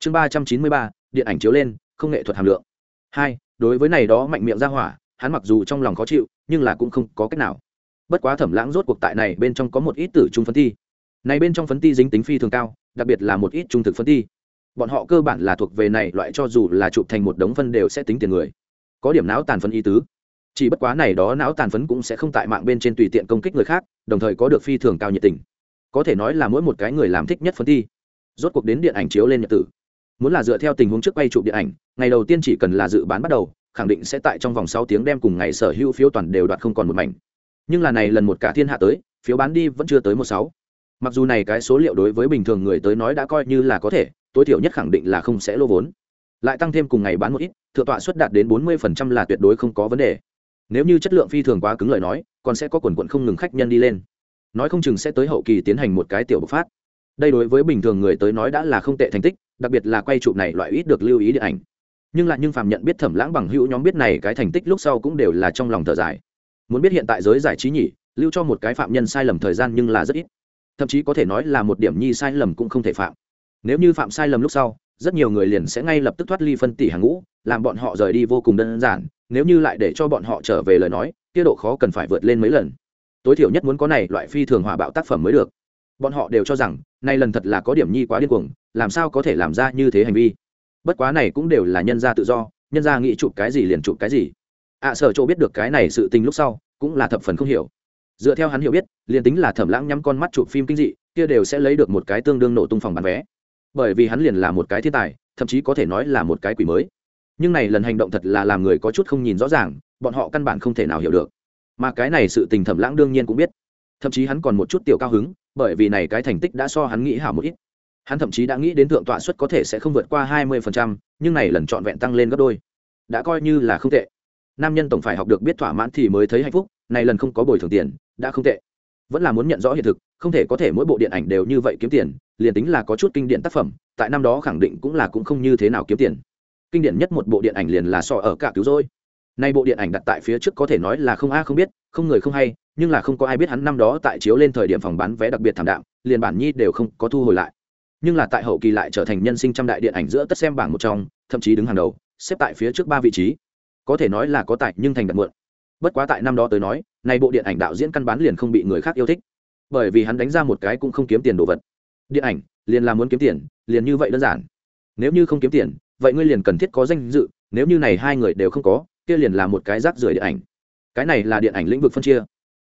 chương ba trăm chín mươi ba, điện ảnh chiếu lên, không nghệ thuật hàm lượng. Hai, đối với này đó mạnh miệng ra hỏa, hắn mặc dù trong lòng khó chịu, nhưng là cũng không có cách nào. Bất quá thẩm lãng rốt cuộc tại này bên trong có một ít tử trung phấn thi. Này bên trong phấn ti dính tính phi thường cao, đặc biệt là một ít trung thực phấn ti bọn họ cơ bản là thuộc về này loại cho dù là chụp thành một đống phân đều sẽ tính tiền người. Có điểm não tàn phấn y tứ. Chỉ bất quá này đó não tàn phấn cũng sẽ không tại mạng bên trên tùy tiện công kích người khác, đồng thời có được phi thường cao nhiệt tình. Có thể nói là mỗi một cái người làm thích nhất phấn thi. Rốt cuộc đến điện ảnh chiếu lên nhật tử muốn là dựa theo tình huống trước quay chụp điện ảnh, ngày đầu tiên chỉ cần là dự bán bắt đầu, khẳng định sẽ tại trong vòng sáu tiếng đem cùng ngày sở hữu phiếu toàn đều đoạt không còn một mảnh. Nhưng là này lần một cả thiên hạ tới, phiếu bán đi vẫn chưa tới một sáu. Mặc dù này cái số liệu đối với bình thường người tới nói đã coi như là có thể, tối thiểu nhất khẳng định là không sẽ lô vốn. Lại tăng thêm cùng ngày bán một ít, thượng tọa suất đạt đến bốn mươi phần trăm là tuyệt đối không có vấn đề. Nếu như chất lượng phi thường quá cứng lời nói, còn sẽ có quần quận không ngừng khách nhân đi lên. Nói không chừng sẽ tới hậu kỳ tiến hành một cái tiểu bộc phát. Đây đối với bình thường người tới nói đã là không tệ thành tích đặc biệt là quay chụp này loại ít được lưu ý điện ảnh. Nhưng lại nhưng phạm nhận biết thẩm lãng bằng hữu nhóm biết này cái thành tích lúc sau cũng đều là trong lòng thở dài. Muốn biết hiện tại giới giải trí nhỉ, lưu cho một cái phạm nhân sai lầm thời gian nhưng là rất ít. Thậm chí có thể nói là một điểm nhi sai lầm cũng không thể phạm. Nếu như phạm sai lầm lúc sau, rất nhiều người liền sẽ ngay lập tức thoát ly phân tỷ hàng ngũ, làm bọn họ rời đi vô cùng đơn giản, nếu như lại để cho bọn họ trở về lời nói tiết độ khó cần phải vượt lên mấy lần. Tối thiểu nhất muốn có này loại phi thường hòa bạo tác phẩm mới được. Bọn họ đều cho rằng nay lần thật là có điểm nhi quá điên cuồng làm sao có thể làm ra như thế hành vi? Bất quá này cũng đều là nhân gia tự do, nhân gia nghĩ chụp cái gì liền chụp cái gì. Ạ sở chỗ biết được cái này sự tình lúc sau, cũng là thập phần không hiểu. Dựa theo hắn hiểu biết, liền tính là thẩm lãng nhắm con mắt chụp phim kinh dị, kia đều sẽ lấy được một cái tương đương nổ tung phòng bán vé. Bởi vì hắn liền là một cái thiên tài, thậm chí có thể nói là một cái quỷ mới. Nhưng này lần hành động thật là làm người có chút không nhìn rõ ràng, bọn họ căn bản không thể nào hiểu được. Mà cái này sự tình thẩm lãng đương nhiên cũng biết. Thậm chí hắn còn một chút tiểu cao hứng, bởi vì này cái thành tích đã so hắn nghĩ hảo một ít hắn thậm chí đã nghĩ đến thượng tọa suất có thể sẽ không vượt qua hai mươi phần trăm, nhưng này lần trọn vẹn tăng lên gấp đôi. Đã coi như là không tệ. Nam nhân tổng phải học được biết thỏa mãn thì mới thấy hạnh phúc này lần không có bồi thường tiền đã không tệ. Vẫn là muốn nhận rõ hiện thực không thể có thể mỗi bộ điện ảnh đều như vậy kiếm tiền liền tính là có chút kinh điển tác phẩm tại năm đó khẳng định cũng là cũng không như thế nào kiếm tiền. Kinh điển nhất một bộ điện ảnh liền là so ở cả cứu rỗi. Nay bộ điện ảnh đặt tại phía trước có thể nói là không a không biết không người không hay nhưng là không có ai biết hắn năm đó tại chiếu lên thời điểm phòng bán vé đặc biệt thảm đạm liền bản nhi đều không có thu hồi lại nhưng là tại hậu kỳ lại trở thành nhân sinh trăm đại điện ảnh giữa tất xem bảng một trong, thậm chí đứng hàng đầu, xếp tại phía trước ba vị trí. Có thể nói là có tại nhưng thành đặt mượn. Bất quá tại năm đó tới nói, nay bộ điện ảnh đạo diễn căn bán liền không bị người khác yêu thích. Bởi vì hắn đánh ra một cái cũng không kiếm tiền đồ vật. Điện ảnh, liền là muốn kiếm tiền, liền như vậy đơn giản. Nếu như không kiếm tiền, vậy ngươi liền cần thiết có danh dự, nếu như này hai người đều không có, kia liền là một cái rác rưởi điện ảnh. Cái này là điện ảnh lĩnh vực phân chia.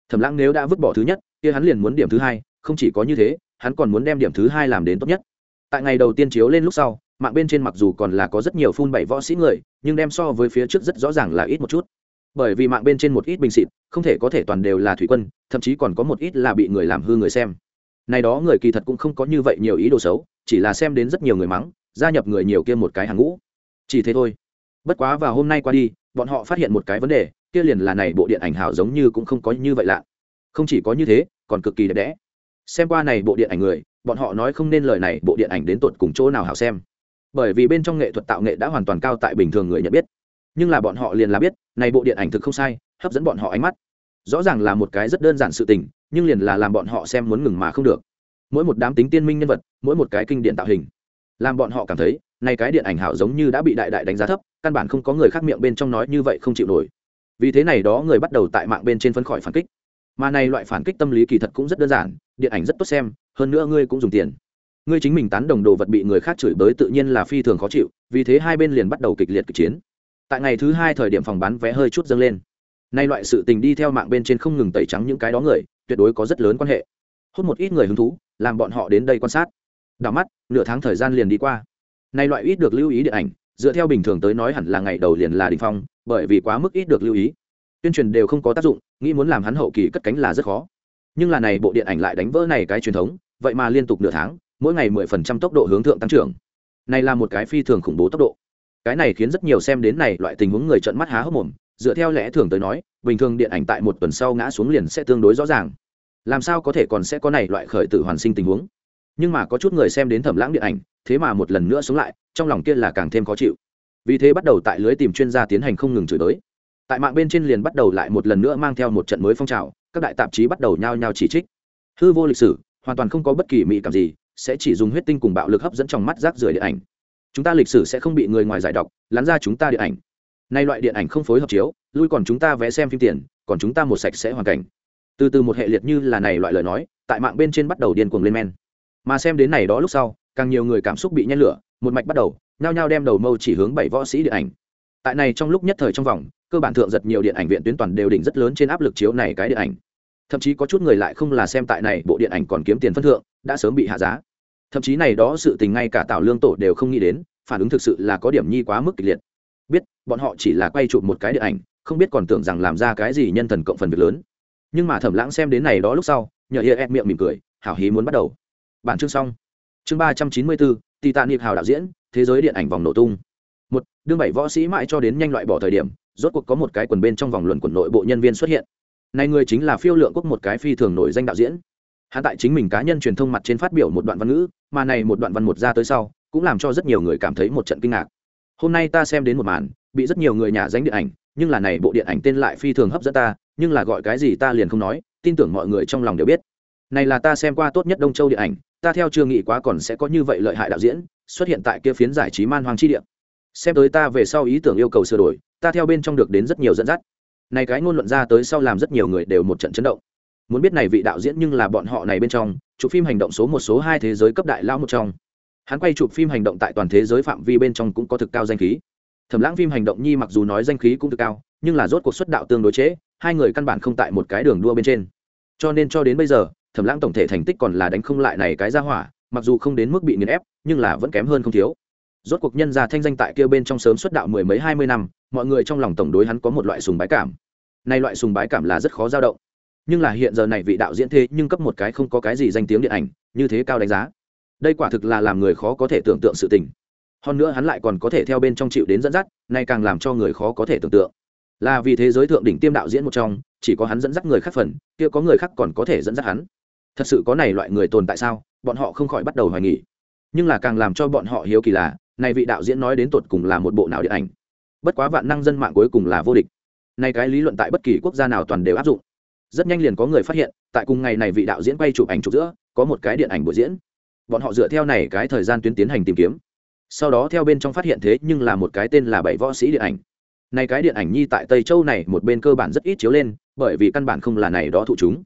Thẩm lãng nếu đã vứt bỏ thứ nhất, kia hắn liền muốn điểm thứ hai, không chỉ có như thế hắn còn muốn đem điểm thứ hai làm đến tốt nhất. Tại ngày đầu tiên chiếu lên lúc sau, mạng bên trên mặc dù còn là có rất nhiều phun bảy võ sĩ người, nhưng đem so với phía trước rất rõ ràng là ít một chút. Bởi vì mạng bên trên một ít bình xịt, không thể có thể toàn đều là thủy quân, thậm chí còn có một ít là bị người làm hư người xem. Này đó người kỳ thật cũng không có như vậy nhiều ý đồ xấu, chỉ là xem đến rất nhiều người mắng, gia nhập người nhiều kia một cái hàng ngũ. Chỉ thế thôi. Bất quá vào hôm nay qua đi, bọn họ phát hiện một cái vấn đề, kia liền là này bộ điện ảnh hảo giống như cũng không có như vậy lạ. Không chỉ có như thế, còn cực kỳ đẹp đẽ xem qua này bộ điện ảnh người, bọn họ nói không nên lời này, bộ điện ảnh đến tột cùng chỗ nào hảo xem. Bởi vì bên trong nghệ thuật tạo nghệ đã hoàn toàn cao tại bình thường người nhận biết. Nhưng là bọn họ liền là biết, này bộ điện ảnh thực không sai, hấp dẫn bọn họ ánh mắt. Rõ ràng là một cái rất đơn giản sự tình, nhưng liền là làm bọn họ xem muốn ngừng mà không được. Mỗi một đám tính tiên minh nhân vật, mỗi một cái kinh điện tạo hình, làm bọn họ cảm thấy, này cái điện ảnh hảo giống như đã bị đại đại đánh giá thấp, căn bản không có người khác miệng bên trong nói như vậy không chịu nổi. Vì thế này đó người bắt đầu tại mạng bên trên phấn khỏi phản kích. Mà này loại phản kích tâm lý kỳ thật cũng rất đơn giản điện ảnh rất tốt xem, hơn nữa ngươi cũng dùng tiền. Ngươi chính mình tán đồng đồ vật bị người khác chửi bới tự nhiên là phi thường khó chịu, vì thế hai bên liền bắt đầu kịch liệt kịch chiến. Tại ngày thứ hai thời điểm phòng bán vé hơi chút dâng lên. Nay loại sự tình đi theo mạng bên trên không ngừng tẩy trắng những cái đó người, tuyệt đối có rất lớn quan hệ. Hút một ít người hứng thú, làm bọn họ đến đây quan sát. Đảo mắt, nửa tháng thời gian liền đi qua. Nay loại ít được lưu ý điện ảnh, dựa theo bình thường tới nói hẳn là ngày đầu liền là đình phong, bởi vì quá mức ít được lưu ý. Tuyên truyền đều không có tác dụng, nghĩ muốn làm hắn hậu kỳ cất cánh là rất khó nhưng là này bộ điện ảnh lại đánh vỡ này cái truyền thống, vậy mà liên tục nửa tháng, mỗi ngày mười phần trăm tốc độ hướng thượng tăng trưởng. Này là một cái phi thường khủng bố tốc độ. Cái này khiến rất nhiều xem đến này loại tình huống người trợn mắt há hốc mồm, dựa theo lẽ thường tới nói, bình thường điện ảnh tại một tuần sau ngã xuống liền sẽ tương đối rõ ràng. Làm sao có thể còn sẽ có này loại khởi tử hoàn sinh tình huống? Nhưng mà có chút người xem đến thẩm lãng điện ảnh, thế mà một lần nữa sống lại, trong lòng kia là càng thêm khó chịu. Vì thế bắt đầu tại lưới tìm chuyên gia tiến hành không ngừng chửi tới tại mạng bên trên liền bắt đầu lại một lần nữa mang theo một trận mới phong trào, các đại tạp chí bắt đầu nhao nhao chỉ trích. Hư vô lịch sử, hoàn toàn không có bất kỳ mỹ cảm gì, sẽ chỉ dùng huyết tinh cùng bạo lực hấp dẫn trong mắt rác rưởi điện ảnh. Chúng ta lịch sử sẽ không bị người ngoài giải đọc, lắn ra chúng ta điện ảnh. Nay loại điện ảnh không phối hợp chiếu, lui còn chúng ta vẽ xem phim tiền, còn chúng ta một sạch sẽ hoàn cảnh. Từ từ một hệ liệt như là này loại lời nói, tại mạng bên trên bắt đầu điên cuồng lên men. Mà xem đến này đó lúc sau, càng nhiều người cảm xúc bị nhen lửa, một mạch bắt đầu, nhao nhao đem đầu mâu chỉ hướng bảy võ sĩ điện ảnh. Tại này trong lúc nhất thời trong vòng cơ bản thượng giật nhiều điện ảnh viện tuyến toàn đều đỉnh rất lớn trên áp lực chiếu này cái điện ảnh. Thậm chí có chút người lại không là xem tại này, bộ điện ảnh còn kiếm tiền phân thượng, đã sớm bị hạ giá. Thậm chí này đó sự tình ngay cả tào lương tổ đều không nghĩ đến, phản ứng thực sự là có điểm nhi quá mức kịch liệt. Biết, bọn họ chỉ là quay chụp một cái điện ảnh, không biết còn tưởng rằng làm ra cái gì nhân thần cộng phần việc lớn. Nhưng mà thẩm lãng xem đến này đó lúc sau, nhờ hiệa ép miệng mỉm cười, hảo hí muốn bắt đầu. Bản chương xong. Chương ba trăm chín mươi bốn, titanic hào đạo diễn, thế giới điện ảnh vòng nổ tung. Một, đương bảy võ sĩ mãi cho đến nhanh loại bỏ thời điểm rốt cuộc có một cái quần bên trong vòng luận quần nội bộ nhân viên xuất hiện. Này người chính là phiêu lượng quốc một cái phi thường nổi danh đạo diễn. Hắn tại chính mình cá nhân truyền thông mặt trên phát biểu một đoạn văn ngữ, mà này một đoạn văn một ra tới sau, cũng làm cho rất nhiều người cảm thấy một trận kinh ngạc. Hôm nay ta xem đến một màn, bị rất nhiều người nhà danh điện ảnh, nhưng là này bộ điện ảnh tên lại phi thường hấp dẫn ta, nhưng là gọi cái gì ta liền không nói, tin tưởng mọi người trong lòng đều biết. Này là ta xem qua tốt nhất đông châu điện ảnh, ta theo chưa nghĩ quá còn sẽ có như vậy lợi hại đạo diễn, xuất hiện tại kia phiến giải trí man hoang chi điện xem tới ta về sau ý tưởng yêu cầu sửa đổi ta theo bên trong được đến rất nhiều dẫn dắt. Này cái ngôn luận ra tới sau làm rất nhiều người đều một trận chấn động. Muốn biết này vị đạo diễn nhưng là bọn họ này bên trong, chụp phim hành động số một, số hai thế giới cấp đại lao một trong. Hắn quay chụp phim hành động tại toàn thế giới phạm vi bên trong cũng có thực cao danh khí. Thẩm lãng phim hành động nhi mặc dù nói danh khí cũng thực cao, nhưng là rốt cuộc xuất đạo tương đối chế, hai người căn bản không tại một cái đường đua bên trên. Cho nên cho đến bây giờ, thẩm lãng tổng thể thành tích còn là đánh không lại này cái ra hỏa, mặc dù không đến mức bị nghiền ép, nhưng là vẫn kém hơn không thiếu. Rốt cuộc nhân gia thanh danh tại kia bên trong sớm xuất đạo mười mấy hai mươi năm mọi người trong lòng tổng đối hắn có một loại sùng bái cảm. Nay loại sùng bái cảm là rất khó dao động. Nhưng là hiện giờ này vị đạo diễn thế nhưng cấp một cái không có cái gì danh tiếng điện ảnh, như thế cao đánh giá. Đây quả thực là làm người khó có thể tưởng tượng sự tình. Hơn nữa hắn lại còn có thể theo bên trong chịu đến dẫn dắt, nay càng làm cho người khó có thể tưởng tượng. Là vì thế giới thượng đỉnh tiêm đạo diễn một trong, chỉ có hắn dẫn dắt người khác phần, kia có người khác còn có thể dẫn dắt hắn. Thật sự có này loại người tồn tại sao, bọn họ không khỏi bắt đầu hoài nghỉ nhưng là càng làm cho bọn họ hiếu kỳ là, này vị đạo diễn nói đến tột cùng là một bộ nào điện ảnh? Bất quá vạn năng dân mạng cuối cùng là vô địch. Nay cái lý luận tại bất kỳ quốc gia nào toàn đều áp dụng. Rất nhanh liền có người phát hiện, tại cùng ngày này vị đạo diễn quay chụp ảnh chụp giữa, có một cái điện ảnh buổi diễn. Bọn họ dựa theo này cái thời gian tuyến tiến hành tìm kiếm. Sau đó theo bên trong phát hiện thế nhưng là một cái tên là bảy võ sĩ điện ảnh. Này cái điện ảnh nhi tại tây châu này một bên cơ bản rất ít chiếu lên, bởi vì căn bản không là này đó thụ chúng.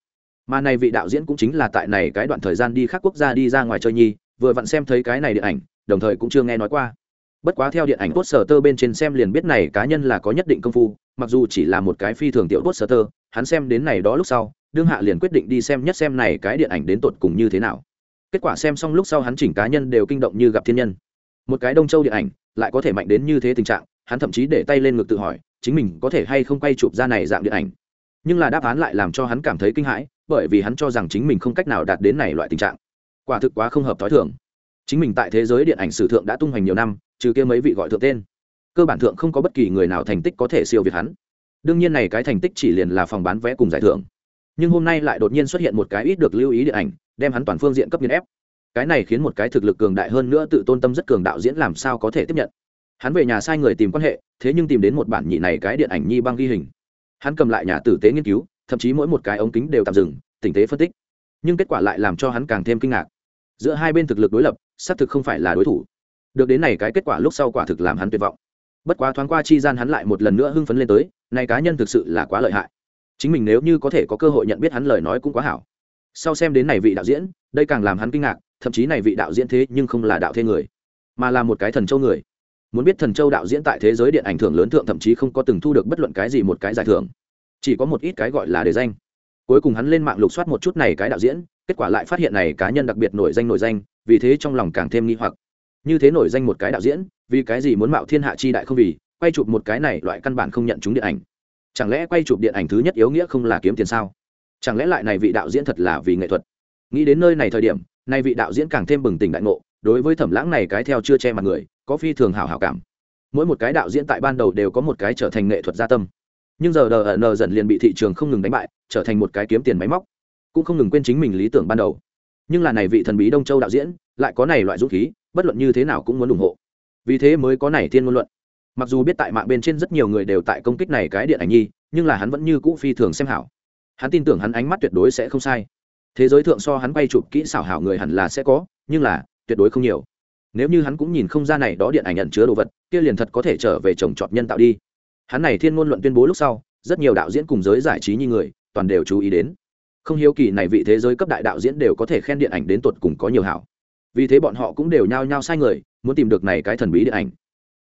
Mà này vị đạo diễn cũng chính là tại này cái đoạn thời gian đi khác quốc gia đi ra ngoài chơi nhi, vừa vặn xem thấy cái này điện ảnh, đồng thời cũng chưa nghe nói qua bất quá theo điện ảnh tốt sở tơ bên trên xem liền biết này cá nhân là có nhất định công phu, mặc dù chỉ là một cái phi thường tiểu tốt sở tơ hắn xem đến này đó lúc sau, đương hạ liền quyết định đi xem nhất xem này cái điện ảnh đến tột cùng như thế nào. Kết quả xem xong lúc sau hắn chỉnh cá nhân đều kinh động như gặp thiên nhân. Một cái đông châu điện ảnh, lại có thể mạnh đến như thế tình trạng, hắn thậm chí để tay lên ngực tự hỏi, chính mình có thể hay không quay chụp ra này dạng điện ảnh. Nhưng là đáp án lại làm cho hắn cảm thấy kinh hãi, bởi vì hắn cho rằng chính mình không cách nào đạt đến này loại tình trạng. Quả thực quá không hợp t h ó i thường. Chính mình tại thế giới điện ảnh sử thượng đã tung hoành nhiều năm trừ kia mấy vị gọi thượng tên. Cơ bản thượng không có bất kỳ người nào thành tích có thể siêu việt hắn. Đương nhiên này cái thành tích chỉ liền là phòng bán vé cùng giải thưởng. Nhưng hôm nay lại đột nhiên xuất hiện một cái ít được lưu ý điện ảnh, đem hắn toàn phương diện cấp nghiên ép. Cái này khiến một cái thực lực cường đại hơn nữa tự tôn tâm rất cường đạo diễn làm sao có thể tiếp nhận. Hắn về nhà sai người tìm quan hệ, thế nhưng tìm đến một bản nhị này cái điện ảnh nhi băng ghi hình. Hắn cầm lại nhà tử tế nghiên cứu, thậm chí mỗi một cái ống kính đều tạm dừng, tình tế phân tích. Nhưng kết quả lại làm cho hắn càng thêm kinh ngạc. Giữa hai bên thực lực đối lập, xác thực không phải là đối thủ được đến này cái kết quả lúc sau quả thực làm hắn tuyệt vọng. Bất quá thoáng qua chi gian hắn lại một lần nữa hưng phấn lên tới này cá nhân thực sự là quá lợi hại. Chính mình nếu như có thể có cơ hội nhận biết hắn lời nói cũng quá hảo. Sau xem đến này vị đạo diễn, đây càng làm hắn kinh ngạc, thậm chí này vị đạo diễn thế nhưng không là đạo thế người, mà là một cái thần châu người. Muốn biết thần châu đạo diễn tại thế giới điện ảnh thưởng lớn thượng thậm chí không có từng thu được bất luận cái gì một cái giải thưởng, chỉ có một ít cái gọi là đề danh. Cuối cùng hắn lên mạng lục soát một chút này cái đạo diễn, kết quả lại phát hiện này cá nhân đặc biệt nổi danh nổi danh, vì thế trong lòng càng thêm nghi hoặc như thế nổi danh một cái đạo diễn, vì cái gì muốn mạo thiên hạ chi đại không vì, quay chụp một cái này loại căn bản không nhận chúng điện ảnh. Chẳng lẽ quay chụp điện ảnh thứ nhất yếu nghĩa không là kiếm tiền sao? Chẳng lẽ lại này vị đạo diễn thật là vì nghệ thuật? Nghĩ đến nơi này thời điểm nay vị đạo diễn càng thêm bừng tỉnh đại ngộ, đối với thẩm lãng này cái theo chưa che mặt người, có phi thường hảo hảo cảm. Mỗi một cái đạo diễn tại ban đầu đều có một cái trở thành nghệ thuật gia tâm. Nhưng giờ đờ nờ dần liền bị thị trường không ngừng đánh bại, trở thành một cái kiếm tiền máy móc. Cũng không ngừng quên chính mình lý tưởng ban đầu. Nhưng là này vị thần bí đông châu đạo diễn, lại có này loại dũng khí bất luận như thế nào cũng muốn ủng hộ. Vì thế mới có này thiên ngôn luận. Mặc dù biết tại mạng bên trên rất nhiều người đều tại công kích này cái điện ảnh nhi, nhưng là hắn vẫn như cũ phi thường xem hảo. Hắn tin tưởng hắn ánh mắt tuyệt đối sẽ không sai. Thế giới thượng so hắn bay chụp kỹ xảo hảo người hẳn là sẽ có, nhưng là, tuyệt đối không nhiều. Nếu như hắn cũng nhìn không ra này đó điện ảnh nhận chứa đồ vật, kia liền thật có thể trở về trồng trọt nhân tạo đi. Hắn này thiên ngôn luận tuyên bố lúc sau, rất nhiều đạo diễn cùng giới giải trí như người, toàn đều chú ý đến. Không hiếu kỳ này vị thế giới cấp đại đạo diễn đều có thể khen điện ảnh đến tột cùng có nhiều hảo vì thế bọn họ cũng đều nhao nhao sai người, muốn tìm được này cái thần bí điện ảnh.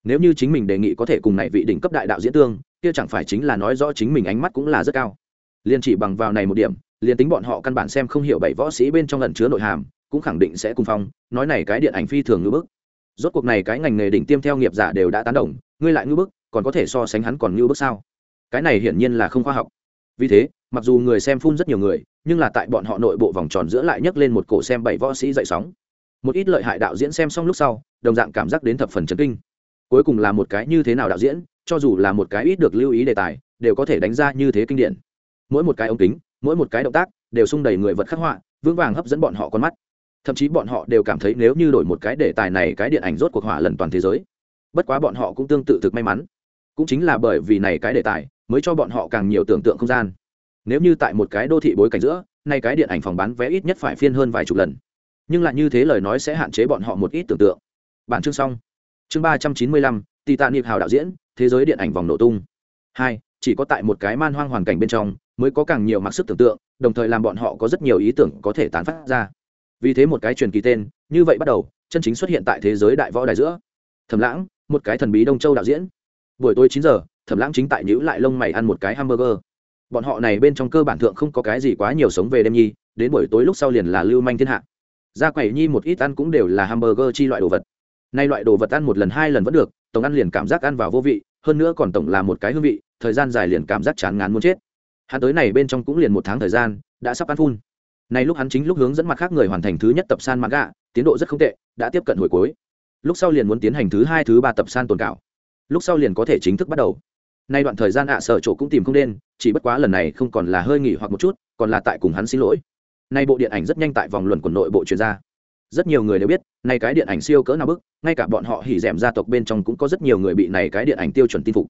Nếu như chính mình đề nghị có thể cùng này vị đỉnh cấp đại đạo diễn tương, kia chẳng phải chính là nói rõ chính mình ánh mắt cũng là rất cao. Liền chỉ bằng vào này một điểm, liền tính bọn họ căn bản xem không hiểu bảy võ sĩ bên trong lần chứa nội hàm, cũng khẳng định sẽ cùng phong, nói này cái điện ảnh phi thường ngữ bức. Rốt cuộc này cái ngành nghề đỉnh tiêm theo nghiệp giả đều đã tán đồng, ngươi lại ngữ bức, còn có thể so sánh hắn còn ngữ bức sao? Cái này hiển nhiên là không khoa học. Vì thế, mặc dù người xem phun rất nhiều người, nhưng là tại bọn họ nội bộ vòng tròn giữa lại nhấc lên một cổ xem bảy võ sĩ dậy sóng một ít lợi hại đạo diễn xem xong lúc sau, đồng dạng cảm giác đến thập phần chấn kinh. Cuối cùng là một cái như thế nào đạo diễn, cho dù là một cái ít được lưu ý đề tài, đều có thể đánh ra như thế kinh điển. Mỗi một cái ống kính, mỗi một cái động tác, đều sung đầy người vật khắc họa, vững vàng hấp dẫn bọn họ con mắt. Thậm chí bọn họ đều cảm thấy nếu như đổi một cái đề tài này, cái điện ảnh rốt cuộc hỏa lần toàn thế giới. Bất quá bọn họ cũng tương tự thực may mắn. Cũng chính là bởi vì này cái đề tài, mới cho bọn họ càng nhiều tưởng tượng không gian. Nếu như tại một cái đô thị bối cảnh giữa nay cái điện ảnh phòng bán vé ít nhất phải phiên hơn vài chục lần nhưng lại như thế lời nói sẽ hạn chế bọn họ một ít tưởng tượng. Bản chương xong. Chương ba trăm chín mươi lăm tì tạ niệm hào đạo diễn, thế giới điện ảnh vòng nổ tung. Hai, chỉ có tại một cái man hoang hoàn cảnh bên trong mới có càng nhiều mặc sức tưởng tượng, đồng thời làm bọn họ có rất nhiều ý tưởng có thể tán phát ra. Vì thế một cái truyền kỳ tên, như vậy bắt đầu, chân chính xuất hiện tại thế giới đại võ đài giữa. Thẩm lãng, một cái thần bí đông châu đạo diễn. Buổi tối chín giờ, thẩm lãng chính tại nhữ lại lông mày ăn một cái hamburger. Bọn họ này bên trong cơ bản thượng không có cái gì quá nhiều sống về đêm nhi, đến buổi tối lúc sau liền là lưu manh thiên hạ ra quẩy nhi một ít ăn cũng đều là hamburger chi loại đồ vật. Nay loại đồ vật ăn một lần hai lần vẫn được, tổng ăn liền cảm giác ăn vào vô vị, hơn nữa còn tổng là một cái hương vị, thời gian dài liền cảm giác chán ngán muốn chết. Hắn tới này bên trong cũng liền một tháng thời gian, đã sắp ăn phun. Này lúc hắn chính lúc hướng dẫn mặt khác người hoàn thành thứ nhất tập san mặt gạ tiến độ rất không tệ, đã tiếp cận hồi cuối. Lúc sau liền muốn tiến hành thứ hai, thứ ba tập san tồn cảo. Lúc sau liền có thể chính thức bắt đầu. Nay đoạn thời gian ạ, sợ chỗ cũng tìm không đến, chỉ bất quá lần này không còn là hơi nghỉ hoặc một chút, còn là tại cùng hắn xin lỗi nay bộ điện ảnh rất nhanh tại vòng luận của nội bộ chuyên gia rất nhiều người đều biết, nay cái điện ảnh siêu cỡ nào bức, ngay cả bọn họ hỉ rèm gia tộc bên trong cũng có rất nhiều người bị này cái điện ảnh tiêu chuẩn tin phục.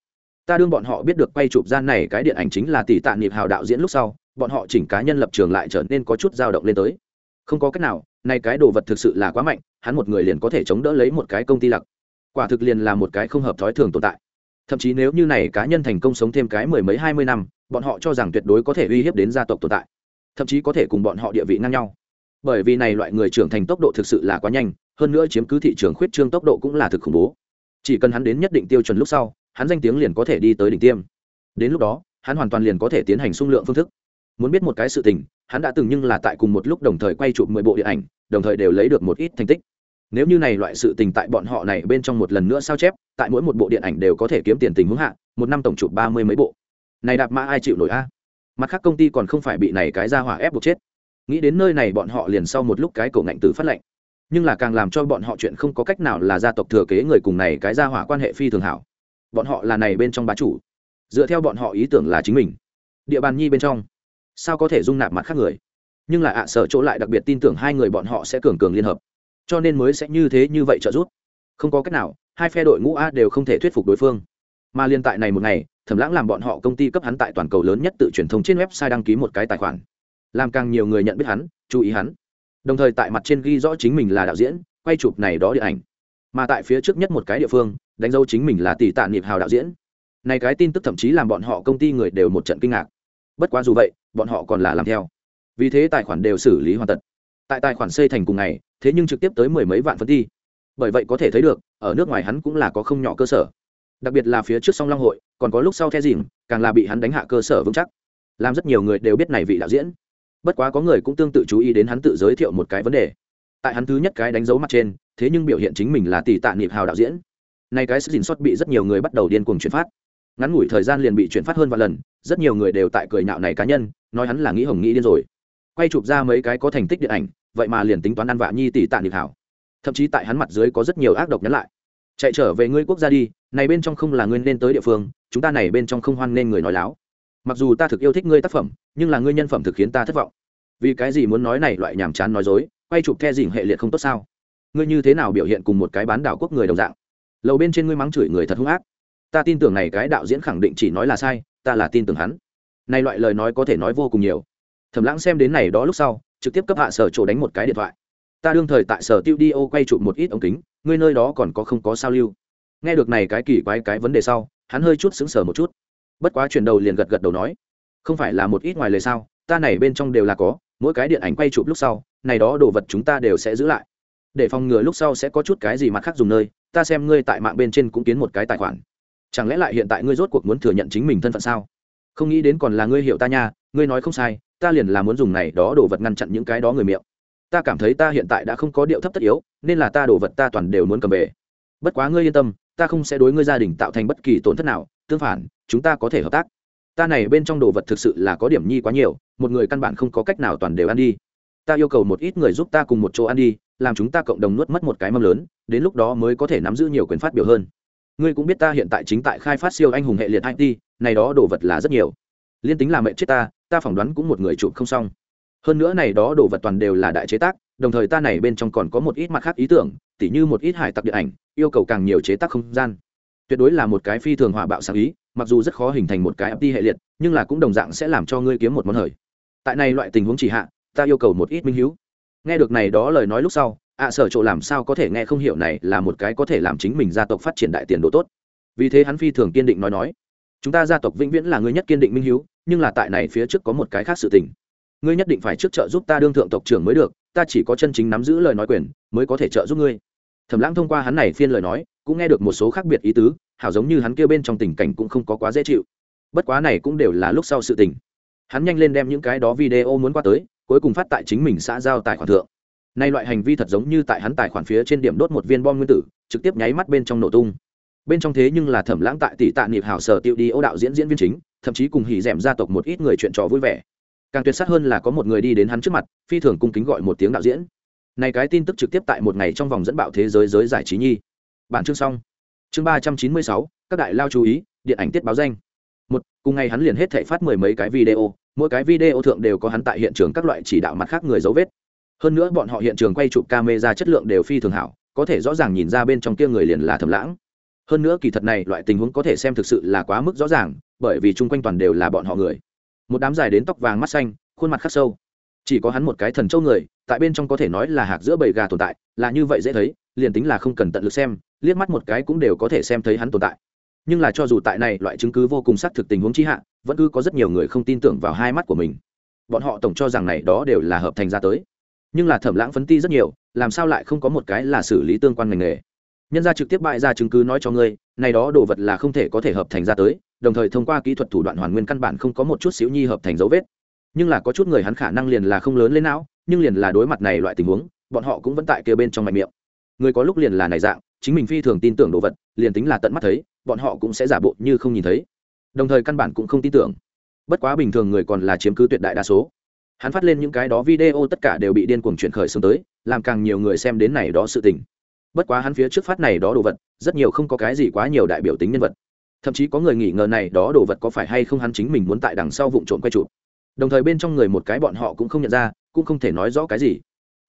Ta đương bọn họ biết được quay chụp gian này cái điện ảnh chính là tỷ tạ niệm hào đạo diễn lúc sau, bọn họ chỉnh cá nhân lập trường lại trở nên có chút dao động lên tới. Không có cách nào, nay cái đồ vật thực sự là quá mạnh, hắn một người liền có thể chống đỡ lấy một cái công ty lặc. Quả thực liền là một cái không hợp thói thường tồn tại. Thậm chí nếu như này cá nhân thành công sống thêm cái mười mấy hai mươi năm, bọn họ cho rằng tuyệt đối có thể uy hiếp đến gia tộc tồn tại thậm chí có thể cùng bọn họ địa vị ngang nhau. Bởi vì này loại người trưởng thành tốc độ thực sự là quá nhanh, hơn nữa chiếm cứ thị trường khuyết trương tốc độ cũng là thực khủng bố. Chỉ cần hắn đến nhất định tiêu chuẩn lúc sau, hắn danh tiếng liền có thể đi tới đỉnh tiêm. Đến lúc đó, hắn hoàn toàn liền có thể tiến hành sung lượng phương thức. Muốn biết một cái sự tình, hắn đã từng nhưng là tại cùng một lúc đồng thời quay chụp mười bộ điện ảnh, đồng thời đều lấy được một ít thành tích. Nếu như này loại sự tình tại bọn họ này bên trong một lần nữa sao chép, tại mỗi một bộ điện ảnh đều có thể kiếm tiền tình huống hạ, một năm tổng chụp ba mươi mấy bộ. Này đạp mã ai chịu nổi a? Mặt khác công ty còn không phải bị này cái ra hỏa ép buộc chết. Nghĩ đến nơi này bọn họ liền sau một lúc cái cổ ngạnh tử phát lệnh. Nhưng là càng làm cho bọn họ chuyện không có cách nào là gia tộc thừa kế người cùng này cái ra hỏa quan hệ phi thường hảo. Bọn họ là này bên trong bá chủ. Dựa theo bọn họ ý tưởng là chính mình. Địa bàn nhi bên trong. Sao có thể dung nạp mặt khác người? Nhưng là ạ à sở chỗ lại đặc biệt tin tưởng hai người bọn họ sẽ cường cường liên hợp. Cho nên mới sẽ như thế như vậy trợ giúp. Không có cách nào, hai phe đội ngũ a đều không thể thuyết phục đối phương mà liên tại này một ngày, thẩm lãng làm bọn họ công ty cấp hắn tại toàn cầu lớn nhất tự truyền thông trên website đăng ký một cái tài khoản. Làm càng nhiều người nhận biết hắn, chú ý hắn. Đồng thời tại mặt trên ghi rõ chính mình là đạo diễn, quay chụp này đó điện ảnh. Mà tại phía trước nhất một cái địa phương, đánh dấu chính mình là tỷ tạ niệm hào đạo diễn. Này cái tin tức thậm chí làm bọn họ công ty người đều một trận kinh ngạc. Bất quá dù vậy, bọn họ còn là làm theo. Vì thế tài khoản đều xử lý hoàn tật tại tài khoản xây thành cùng ngày, thế nhưng trực tiếp tới mười mấy vạn phân thi. Bởi vậy có thể thấy được, ở nước ngoài hắn cũng là có không nhỏ cơ sở đặc biệt là phía trước song long hội, còn có lúc sau the dìm, càng là bị hắn đánh hạ cơ sở vững chắc. Làm rất nhiều người đều biết này vị đạo diễn. Bất quá có người cũng tương tự chú ý đến hắn tự giới thiệu một cái vấn đề. Tại hắn thứ nhất cái đánh dấu mặt trên, thế nhưng biểu hiện chính mình là tỷ tạ niệm hào đạo diễn. Nay cái sức dình xuất bị rất nhiều người bắt đầu điên cuồng chuyển phát. Ngắn ngủi thời gian liền bị chuyển phát hơn vài lần, rất nhiều người đều tại cười nhạo này cá nhân, nói hắn là nghĩ hồng nghĩ điên rồi. Quay chụp ra mấy cái có thành tích điện ảnh, vậy mà liền tính toán ăn vạ nhi tỷ tạ niệm hào. Thậm chí tại hắn mặt dưới có rất nhiều ác độc nhắn lại chạy trở về ngươi quốc gia đi, này bên trong không là ngươi nên tới địa phương, chúng ta này bên trong không hoan nên người nói láo. Mặc dù ta thực yêu thích ngươi tác phẩm, nhưng là ngươi nhân phẩm thực khiến ta thất vọng. Vì cái gì muốn nói này loại nhàm chán nói dối, quay chụp the dình hệ liệt không tốt sao? Ngươi như thế nào biểu hiện cùng một cái bán đảo quốc người đồng dạng? Lầu bên trên ngươi mắng chửi người thật hung ác. Ta tin tưởng này cái đạo diễn khẳng định chỉ nói là sai, ta là tin tưởng hắn. Này loại lời nói có thể nói vô cùng nhiều. Thẩm lãng xem đến này đó lúc sau, trực tiếp cấp hạ sở chỗ đánh một cái điện thoại. Ta đương thời tại sở tiêu đi ô quay chụp một ít ống kính ngươi nơi đó còn có không có sao lưu? Nghe được này cái kỳ quái cái vấn đề sau, hắn hơi chút sững sờ một chút. Bất quá chuyển đầu liền gật gật đầu nói, không phải là một ít ngoài lời sao, ta này bên trong đều là có, mỗi cái điện ảnh quay chụp lúc sau, này đó đồ vật chúng ta đều sẽ giữ lại. Để phòng ngừa lúc sau sẽ có chút cái gì mặt khác dùng nơi, ta xem ngươi tại mạng bên trên cũng kiến một cái tài khoản. Chẳng lẽ lại hiện tại ngươi rốt cuộc muốn thừa nhận chính mình thân phận sao? Không nghĩ đến còn là ngươi hiểu ta nha, ngươi nói không sai, ta liền là muốn dùng này đó đồ vật ngăn chặn những cái đó người miệng ta cảm thấy ta hiện tại đã không có điệu thấp tất yếu, nên là ta đồ vật ta toàn đều muốn cầm về. Bất quá ngươi yên tâm, ta không sẽ đối ngươi gia đình tạo thành bất kỳ tổn thất nào, tương phản, chúng ta có thể hợp tác. Ta này bên trong đồ vật thực sự là có điểm nhi quá nhiều, một người căn bản không có cách nào toàn đều ăn đi. Ta yêu cầu một ít người giúp ta cùng một chỗ ăn đi, làm chúng ta cộng đồng nuốt mất một cái mâm lớn, đến lúc đó mới có thể nắm giữ nhiều quyền phát biểu hơn. Ngươi cũng biết ta hiện tại chính tại khai phát siêu anh hùng hệ liệt it này đó đồ vật là rất nhiều. Liên tính là mẹ chết ta ta phỏng đoán cũng một người chụp không xong hơn nữa này đó đồ vật toàn đều là đại chế tác, đồng thời ta này bên trong còn có một ít mặt khác ý tưởng, tỉ như một ít hải tặc điện ảnh, yêu cầu càng nhiều chế tác không gian. Tuyệt đối là một cái phi thường hòa bạo sáng ý, mặc dù rất khó hình thành một cái ấp đi hệ liệt, nhưng là cũng đồng dạng sẽ làm cho ngươi kiếm một món hời. Tại này loại tình huống chỉ hạ, ta yêu cầu một ít minh hiếu. Nghe được này đó lời nói lúc sau, ạ sở chỗ làm sao có thể nghe không hiểu này là một cái có thể làm chính mình gia tộc phát triển đại tiền đồ tốt. Vì thế hắn phi thường kiên định nói nói, chúng ta gia tộc vĩnh viễn là người nhất kiên định minh hiếu, nhưng là tại này phía trước có một cái khác sự tình ngươi nhất định phải trước trợ giúp ta đương thượng tộc trưởng mới được, ta chỉ có chân chính nắm giữ lời nói quyền, mới có thể trợ giúp ngươi. Thẩm lãng thông qua hắn này phiên lời nói, cũng nghe được một số khác biệt ý tứ, hảo giống như hắn kia bên trong tình cảnh cũng không có quá dễ chịu. Bất quá này cũng đều là lúc sau sự tình. Hắn nhanh lên đem những cái đó video muốn qua tới, cuối cùng phát tại chính mình xã giao tài khoản thượng. Nay loại hành vi thật giống như tại hắn tài khoản phía trên điểm đốt một viên bom nguyên tử, trực tiếp nháy mắt bên trong nổ tung. Bên trong thế nhưng là thẩm lãng tại tỷ tạ niệm hảo sở tiêu đi ô đạo diễn diễn viên chính, thậm chí cùng hỉ dẻm gia tộc một ít người chuyện trò vui vẻ càng tuyệt sắc hơn là có một người đi đến hắn trước mặt, phi thường cung kính gọi một tiếng đạo diễn. Này cái tin tức trực tiếp tại một ngày trong vòng dẫn bạo thế giới giới giải trí nhi. Bản chương xong. Chương ba trăm chín mươi sáu, các đại lao chú ý, điện ảnh tiết báo danh. Một, cùng ngày hắn liền hết thể phát mười mấy cái video, mỗi cái video thượng đều có hắn tại hiện trường các loại chỉ đạo mặt khác người dấu vết. Hơn nữa bọn họ hiện trường quay chụp camera chất lượng đều phi thường hảo, có thể rõ ràng nhìn ra bên trong kia người liền là thầm lãng. Hơn nữa kỳ thật này loại tình huống có thể xem thực sự là quá mức rõ ràng, bởi vì chung quanh toàn đều là bọn họ người một đám dài đến tóc vàng mắt xanh, khuôn mặt khắc sâu. Chỉ có hắn một cái thần châu người, tại bên trong có thể nói là hạc giữa bầy gà tồn tại, là như vậy dễ thấy, liền tính là không cần tận lực xem, liếc mắt một cái cũng đều có thể xem thấy hắn tồn tại. Nhưng là cho dù tại này, loại chứng cứ vô cùng xác thực tình huống chi hạ, vẫn cứ có rất nhiều người không tin tưởng vào hai mắt của mình. Bọn họ tổng cho rằng này đó đều là hợp thành ra tới. Nhưng là thẩm lãng phấn ti rất nhiều, làm sao lại không có một cái là xử lý tương quan ngành nghề? Nhân ra trực tiếp bại ra chứng cứ nói cho ngươi, này đó đồ vật là không thể có thể hợp thành ra tới đồng thời thông qua kỹ thuật thủ đoạn hoàn nguyên căn bản không có một chút xíu nhi hợp thành dấu vết. Nhưng là có chút người hắn khả năng liền là không lớn lên não, nhưng liền là đối mặt này loại tình huống, bọn họ cũng vẫn tại kia bên trong mạnh miệng. Người có lúc liền là này dạng, chính mình phi thường tin tưởng đồ vật, liền tính là tận mắt thấy, bọn họ cũng sẽ giả bộ như không nhìn thấy. Đồng thời căn bản cũng không tin tưởng. Bất quá bình thường người còn là chiếm cứ tuyệt đại đa số. Hắn phát lên những cái đó video tất cả đều bị điên cuồng chuyển khởi xuống tới, làm càng nhiều người xem đến này đó sự tình. Bất quá hắn phía trước phát này đó đồ vật, rất nhiều không có cái gì quá nhiều đại biểu tính nhân vật thậm chí có người nghi ngờ này đó đồ vật có phải hay không hắn chính mình muốn tại đằng sau vụ trộm quay chụp. Đồng thời bên trong người một cái bọn họ cũng không nhận ra, cũng không thể nói rõ cái gì.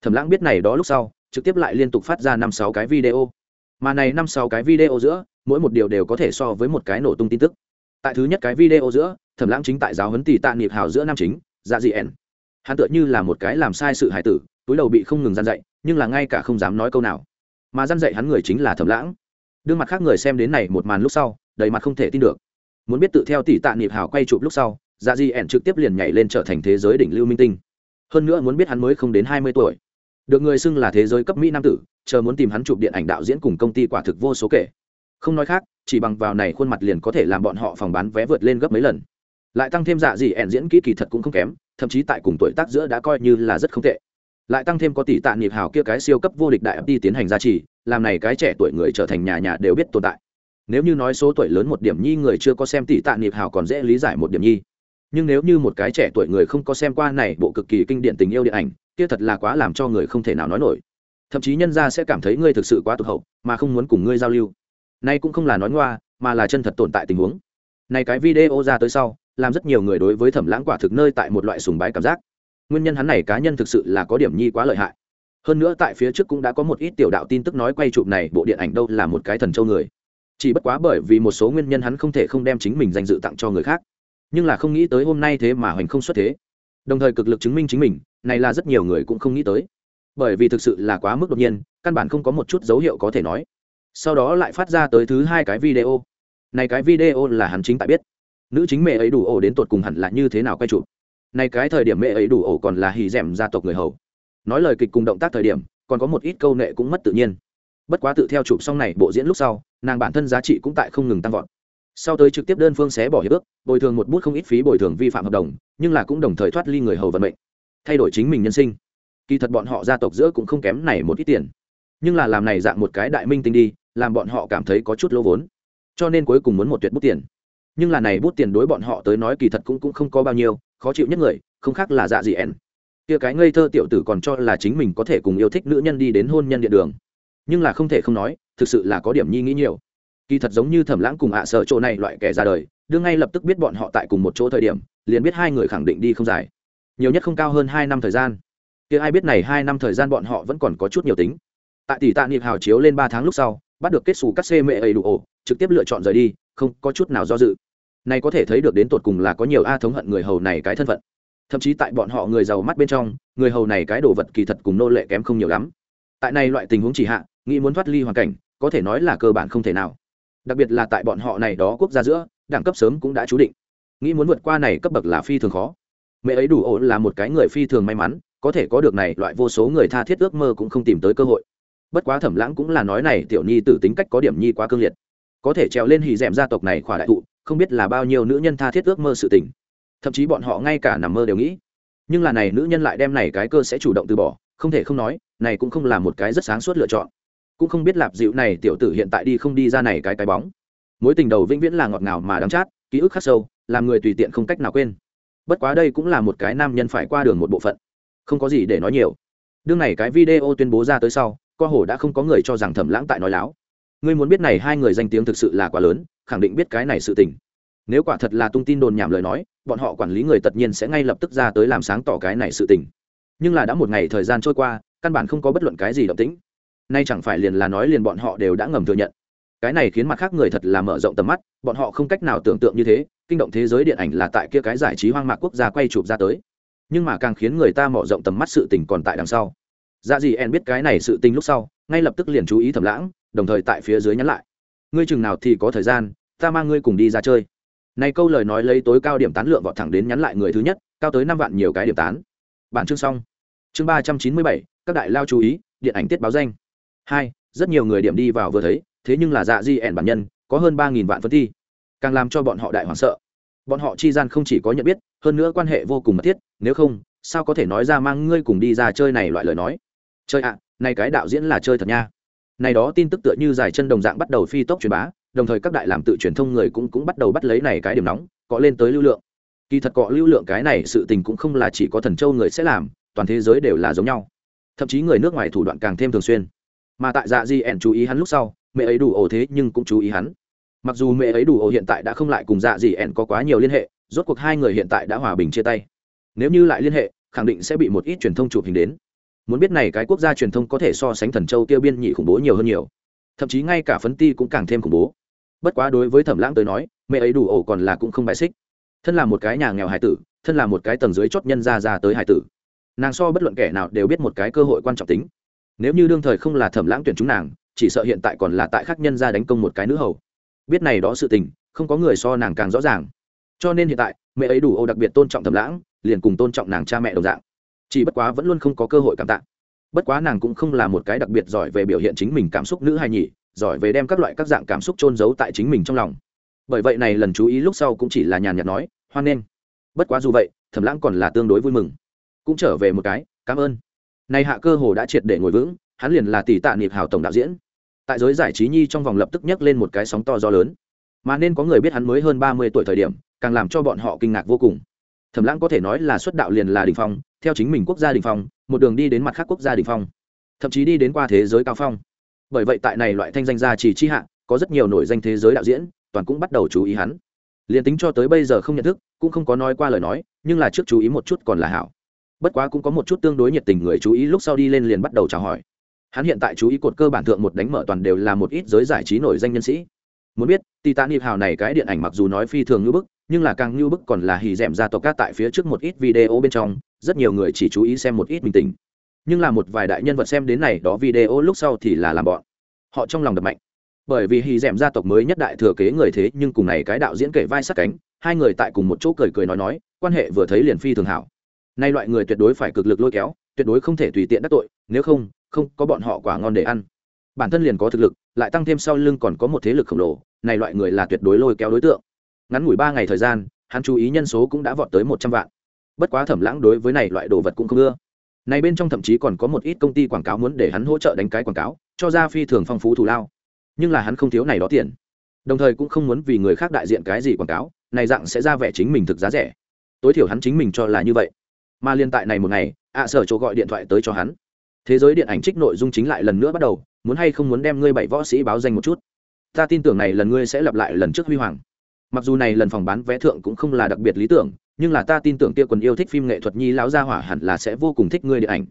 Thẩm lãng biết này đó lúc sau, trực tiếp lại liên tục phát ra năm sáu cái video. Mà này năm sáu cái video giữa, mỗi một điều đều có thể so với một cái nổ tung tin tức. Tại thứ nhất cái video giữa, thẩm lãng chính tại giáo huấn tỷ tạ niệm hào giữa nam chính dạ dị ẻn. Hắn tựa như là một cái làm sai sự hải tử, túi đầu bị không ngừng gian dạy, nhưng là ngay cả không dám nói câu nào. Mà gian dạy hắn người chính là thẩm lãng. Đương mặt khác người xem đến này một màn lúc sau đầy mặt không thể tin được. Muốn biết tự theo tỷ tạ niệm hào quay chụp lúc sau dạ di ẻn trực tiếp liền nhảy lên trở thành thế giới đỉnh lưu minh tinh. Hơn nữa muốn biết hắn mới không đến hai mươi tuổi. Được người xưng là thế giới cấp mỹ nam tử, chờ muốn tìm hắn chụp điện ảnh đạo diễn cùng công ty quả thực vô số kể. Không nói khác, chỉ bằng vào này khuôn mặt liền có thể làm bọn họ phòng bán vé vượt lên gấp mấy lần. Lại tăng thêm dạ gì ẻn diễn kỹ kỳ thật cũng không kém, thậm chí tại cùng tuổi tác giữa đã coi như là rất không tệ. Lại tăng thêm có tỷ tạ nhịp hào kia cái siêu cấp vô địch đại ấp đi tiến hành gia trì, làm này cái trẻ tuổi người trở thành nhà nhà đều biết tồn tại nếu như nói số tuổi lớn một điểm nhi người chưa có xem tỷ tạ nghiệp hào còn dễ lý giải một điểm nhi. Nhưng nếu như một cái trẻ tuổi người không có xem qua này bộ cực kỳ kinh điển tình yêu điện ảnh, kia thật là quá làm cho người không thể nào nói nổi. Thậm chí nhân gia sẽ cảm thấy ngươi thực sự quá tụt hậu, mà không muốn cùng ngươi giao lưu. Nay cũng không là nói ngoa, mà là chân thật tồn tại tình huống. Này cái video ra tới sau, làm rất nhiều người đối với thẩm lãng quả thực nơi tại một loại sùng bái cảm giác. Nguyên nhân hắn này cá nhân thực sự là có điểm nhi quá lợi hại. Hơn nữa tại phía trước cũng đã có một ít tiểu đạo tin tức nói quay chụp này bộ điện ảnh đâu là một cái thần châu người chỉ bất quá bởi vì một số nguyên nhân hắn không thể không đem chính mình danh dự tặng cho người khác. Nhưng là không nghĩ tới hôm nay thế mà hoành không xuất thế. Đồng thời cực lực chứng minh chính mình, này là rất nhiều người cũng không nghĩ tới. Bởi vì thực sự là quá mức đột nhiên, căn bản không có một chút dấu hiệu có thể nói. Sau đó lại phát ra tới thứ hai cái video. Này cái video là hắn chính tại biết. Nữ chính mẹ ấy đủ ổ đến tột cùng hẳn là như thế nào quay chụp. Này cái thời điểm mẹ ấy đủ ổ còn là hì rèm gia tộc người hầu. Nói lời kịch cùng động tác thời điểm, còn có một ít câu nệ cũng mất tự nhiên bất quá tự theo chụp xong này bộ diễn lúc sau, nàng bản thân giá trị cũng tại không ngừng tăng vọt. Sau tới trực tiếp đơn phương xé bỏ hiệp ước, bồi thường một bút không ít phí bồi thường vi phạm hợp đồng, nhưng là cũng đồng thời thoát ly người hầu vận mệnh. Thay đổi chính mình nhân sinh. Kỳ thật bọn họ gia tộc giữa cũng không kém này một ít tiền. Nhưng là làm này dạng một cái đại minh tinh đi, làm bọn họ cảm thấy có chút lỗ vốn. Cho nên cuối cùng muốn một tuyệt bút tiền. Nhưng là này bút tiền đối bọn họ tới nói kỳ thật cũng cũng không có bao nhiêu, khó chịu nhất người, không khác là dạ gì ẻn kia cái ngây thơ tiểu tử còn cho là chính mình có thể cùng yêu thích nữ nhân đi đến hôn nhân địa đường nhưng là không thể không nói, thực sự là có điểm nhi nghĩ nhiều. Kỳ thật giống như thẩm lãng cùng ạ sợ chỗ này loại kẻ ra đời, đương ngay lập tức biết bọn họ tại cùng một chỗ thời điểm, liền biết hai người khẳng định đi không dài. Nhiều nhất không cao hơn hai năm thời gian. Kia ai biết này hai năm thời gian bọn họ vẫn còn có chút nhiều tính. Tại tỷ tạ niệm hào chiếu lên ba tháng lúc sau, bắt được kết xù cắt xê mệ ấy đủ ổ, trực tiếp lựa chọn rời đi, không có chút nào do dự. Này có thể thấy được đến tột cùng là có nhiều a thống hận người hầu này cái thân phận. Thậm chí tại bọn họ người giàu mắt bên trong, người hầu này cái đồ vật kỳ thật cùng nô lệ kém không nhiều lắm. Tại này loại tình huống chỉ hạ nghĩ muốn thoát ly hoàn cảnh, có thể nói là cơ bản không thể nào. Đặc biệt là tại bọn họ này đó quốc gia giữa, đẳng cấp sớm cũng đã chú định. Nghĩ muốn vượt qua này cấp bậc là phi thường khó. Mẹ ấy đủ ổn là một cái người phi thường may mắn, có thể có được này, loại vô số người tha thiết ước mơ cũng không tìm tới cơ hội. Bất quá thẩm lãng cũng là nói này, tiểu nhi tử tính cách có điểm nhi quá cương liệt. Có thể trèo lên hì d gia tộc này khỏa đại thụ, không biết là bao nhiêu nữ nhân tha thiết ước mơ sự tình. Thậm chí bọn họ ngay cả nằm mơ đều nghĩ. Nhưng là này nữ nhân lại đem này cái cơ sẽ chủ động từ bỏ, không thể không nói, này cũng không là một cái rất sáng suốt lựa chọn cũng không biết lạp dịu này tiểu tử hiện tại đi không đi ra này cái cái bóng. Mối tình đầu vĩnh viễn là ngọt ngào mà đắng chát, ký ức khắc sâu, làm người tùy tiện không cách nào quên. Bất quá đây cũng là một cái nam nhân phải qua đường một bộ phận. Không có gì để nói nhiều. Đương này cái video tuyên bố ra tới sau, co hồ đã không có người cho rằng thẩm lãng tại nói láo. Ngươi muốn biết này hai người danh tiếng thực sự là quá lớn, khẳng định biết cái này sự tình. Nếu quả thật là tung tin đồn nhảm lời nói, bọn họ quản lý người tất nhiên sẽ ngay lập tức ra tới làm sáng tỏ cái này sự tình. Nhưng là đã một ngày thời gian trôi qua, căn bản không có bất luận cái gì động tĩnh nay chẳng phải liền là nói liền bọn họ đều đã ngầm thừa nhận. Cái này khiến mặt khác người thật là mở rộng tầm mắt, bọn họ không cách nào tưởng tượng như thế, kinh động thế giới điện ảnh là tại kia cái giải trí hoang mạc quốc gia quay chụp ra tới. Nhưng mà càng khiến người ta mở rộng tầm mắt sự tình còn tại đằng sau. Dạ gì en biết cái này sự tình lúc sau, ngay lập tức liền chú ý thầm lãng, đồng thời tại phía dưới nhắn lại. Ngươi chừng nào thì có thời gian, ta mang ngươi cùng đi ra chơi. Này câu lời nói lấy tối cao điểm tán lượng vọt thẳng đến nhắn lại người thứ nhất, cao tới năm vạn nhiều cái điểm tán. Bản chương xong. Chương ba trăm chín mươi bảy, các đại lao chú ý, điện ảnh tiết báo danh hai, rất nhiều người điểm đi vào vừa thấy, thế nhưng là dạ di ẻn bản nhân, có hơn ba nghìn vạn phân thi. Càng làm cho bọn họ đại hoảng sợ. Bọn họ chi gian không chỉ có nhận biết, hơn nữa quan hệ vô cùng mật thiết, nếu không, sao có thể nói ra mang ngươi cùng đi ra chơi này loại lời nói? Chơi ạ, này cái đạo diễn là chơi thật nha. Này đó tin tức tựa như dài chân đồng dạng bắt đầu phi tốc truyền bá, đồng thời các đại làm tự truyền thông người cũng cũng bắt đầu bắt lấy này cái điểm nóng cọ lên tới lưu lượng. Kỳ thật cọ lưu lượng cái này sự tình cũng không là chỉ có thần châu người sẽ làm, toàn thế giới đều là giống nhau. Thậm chí người nước ngoài thủ đoạn càng thêm thường xuyên mà tại dạ di ẻn chú ý hắn lúc sau, mẹ ấy đủ ổ thế nhưng cũng chú ý hắn. Mặc dù mẹ ấy đủ ổ hiện tại đã không lại cùng dạ di ẻn có quá nhiều liên hệ, rốt cuộc hai người hiện tại đã hòa bình chia tay. Nếu như lại liên hệ, khẳng định sẽ bị một ít truyền thông chụp hình đến. Muốn biết này cái quốc gia truyền thông có thể so sánh thần châu tiêu biên nhị khủng bố nhiều hơn nhiều. Thậm chí ngay cả phấn ti cũng càng thêm khủng bố. Bất quá đối với thẩm lãng tới nói, mẹ ấy đủ ổ còn là cũng không bài xích. Thân là một cái nhà nghèo hải tử, thân là một cái tầng dưới chót nhân ra ra tới hải tử. Nàng so bất luận kẻ nào đều biết một cái cơ hội quan trọng tính nếu như đương thời không là thẩm lãng tuyển chúng nàng, chỉ sợ hiện tại còn là tại khác nhân ra đánh công một cái nữ hầu. Biết này đó sự tình, không có người so nàng càng rõ ràng. Cho nên hiện tại, mẹ ấy đủ ô đặc biệt tôn trọng thẩm lãng, liền cùng tôn trọng nàng cha mẹ đồng dạng. Chỉ bất quá vẫn luôn không có cơ hội cảm tạ. Bất quá nàng cũng không là một cái đặc biệt giỏi về biểu hiện chính mình cảm xúc nữ hay nhỉ, giỏi về đem các loại các dạng cảm xúc trôn giấu tại chính mình trong lòng. Bởi vậy này lần chú ý lúc sau cũng chỉ là nhàn nhạt nói, hoan nghênh. Bất quá dù vậy, thẩm lãng còn là tương đối vui mừng. Cũng trở về một cái, cảm ơn này hạ cơ hồ đã triệt để ngồi vững, hắn liền là tỷ tạ niệm hào tổng đạo diễn. Tại giới giải trí nhi trong vòng lập tức nhấc lên một cái sóng to gió lớn. Mà nên có người biết hắn mới hơn ba mươi tuổi thời điểm, càng làm cho bọn họ kinh ngạc vô cùng. Thẩm lãng có thể nói là xuất đạo liền là đình phong, theo chính mình quốc gia đình phong, một đường đi đến mặt khác quốc gia đình phong, thậm chí đi đến qua thế giới cao phong. Bởi vậy tại này loại thanh danh gia chỉ chi hạ, có rất nhiều nổi danh thế giới đạo diễn, toàn cũng bắt đầu chú ý hắn. Liền tính cho tới bây giờ không nhận thức, cũng không có nói qua lời nói, nhưng là trước chú ý một chút còn là hảo bất quá cũng có một chút tương đối nhiệt tình người chú ý lúc sau đi lên liền bắt đầu chào hỏi. Hắn hiện tại chú ý cột cơ bản thượng một đánh mở toàn đều là một ít giới giải trí nổi danh nhân sĩ. Muốn biết, titanic hào này cái điện ảnh mặc dù nói phi thường như bức, nhưng là càng như bức còn là hì d ẻ m ra tộc cát tại phía trước một ít video bên trong, rất nhiều người chỉ chú ý xem một ít bình tĩnh nhưng là một vài đại nhân vật xem đến này đó video lúc sau thì là làm bọn. Họ trong lòng đập mạnh. Bởi vì hì d gia tộc mới nhất đại thừa kế người thế, nhưng cùng này cái đạo diễn kể vai sát cánh, hai người tại cùng một chỗ cười cười nói nói, quan hệ vừa thấy liền phi thường hảo nay loại người tuyệt đối phải cực lực lôi kéo, tuyệt đối không thể tùy tiện đắc tội, nếu không không có bọn họ quả ngon để ăn. Bản thân liền có thực lực, lại tăng thêm sau lưng còn có một thế lực khổng lồ, này loại người là tuyệt đối lôi kéo đối tượng. Ngắn ngủi ba ngày thời gian, hắn chú ý nhân số cũng đã vọt tới một trăm vạn. Bất quá thẩm lãng đối với này loại đồ vật cũng không ưa. Này bên trong thậm chí còn có một ít công ty quảng cáo muốn để hắn hỗ trợ đánh cái quảng cáo, cho ra phi thường phong phú thù lao. Nhưng là hắn không thiếu này đó tiền. Đồng thời cũng không muốn vì người khác đại diện cái gì quảng cáo, này dạng sẽ ra vẻ chính mình thực giá rẻ. Tối thiểu hắn chính mình cho là như vậy mà liên tại này một ngày, ạ sở chỗ gọi điện thoại tới cho hắn. Thế giới điện ảnh trích nội dung chính lại lần nữa bắt đầu, muốn hay không muốn đem ngươi bảy võ sĩ báo danh một chút? Ta tin tưởng này lần ngươi sẽ lặp lại lần trước huy hoàng. Mặc dù này lần phòng bán vé thượng cũng không là đặc biệt lý tưởng, nhưng là ta tin tưởng kia quần yêu thích phim nghệ thuật nhi lão gia hỏa hẳn là sẽ vô cùng thích ngươi điện ảnh.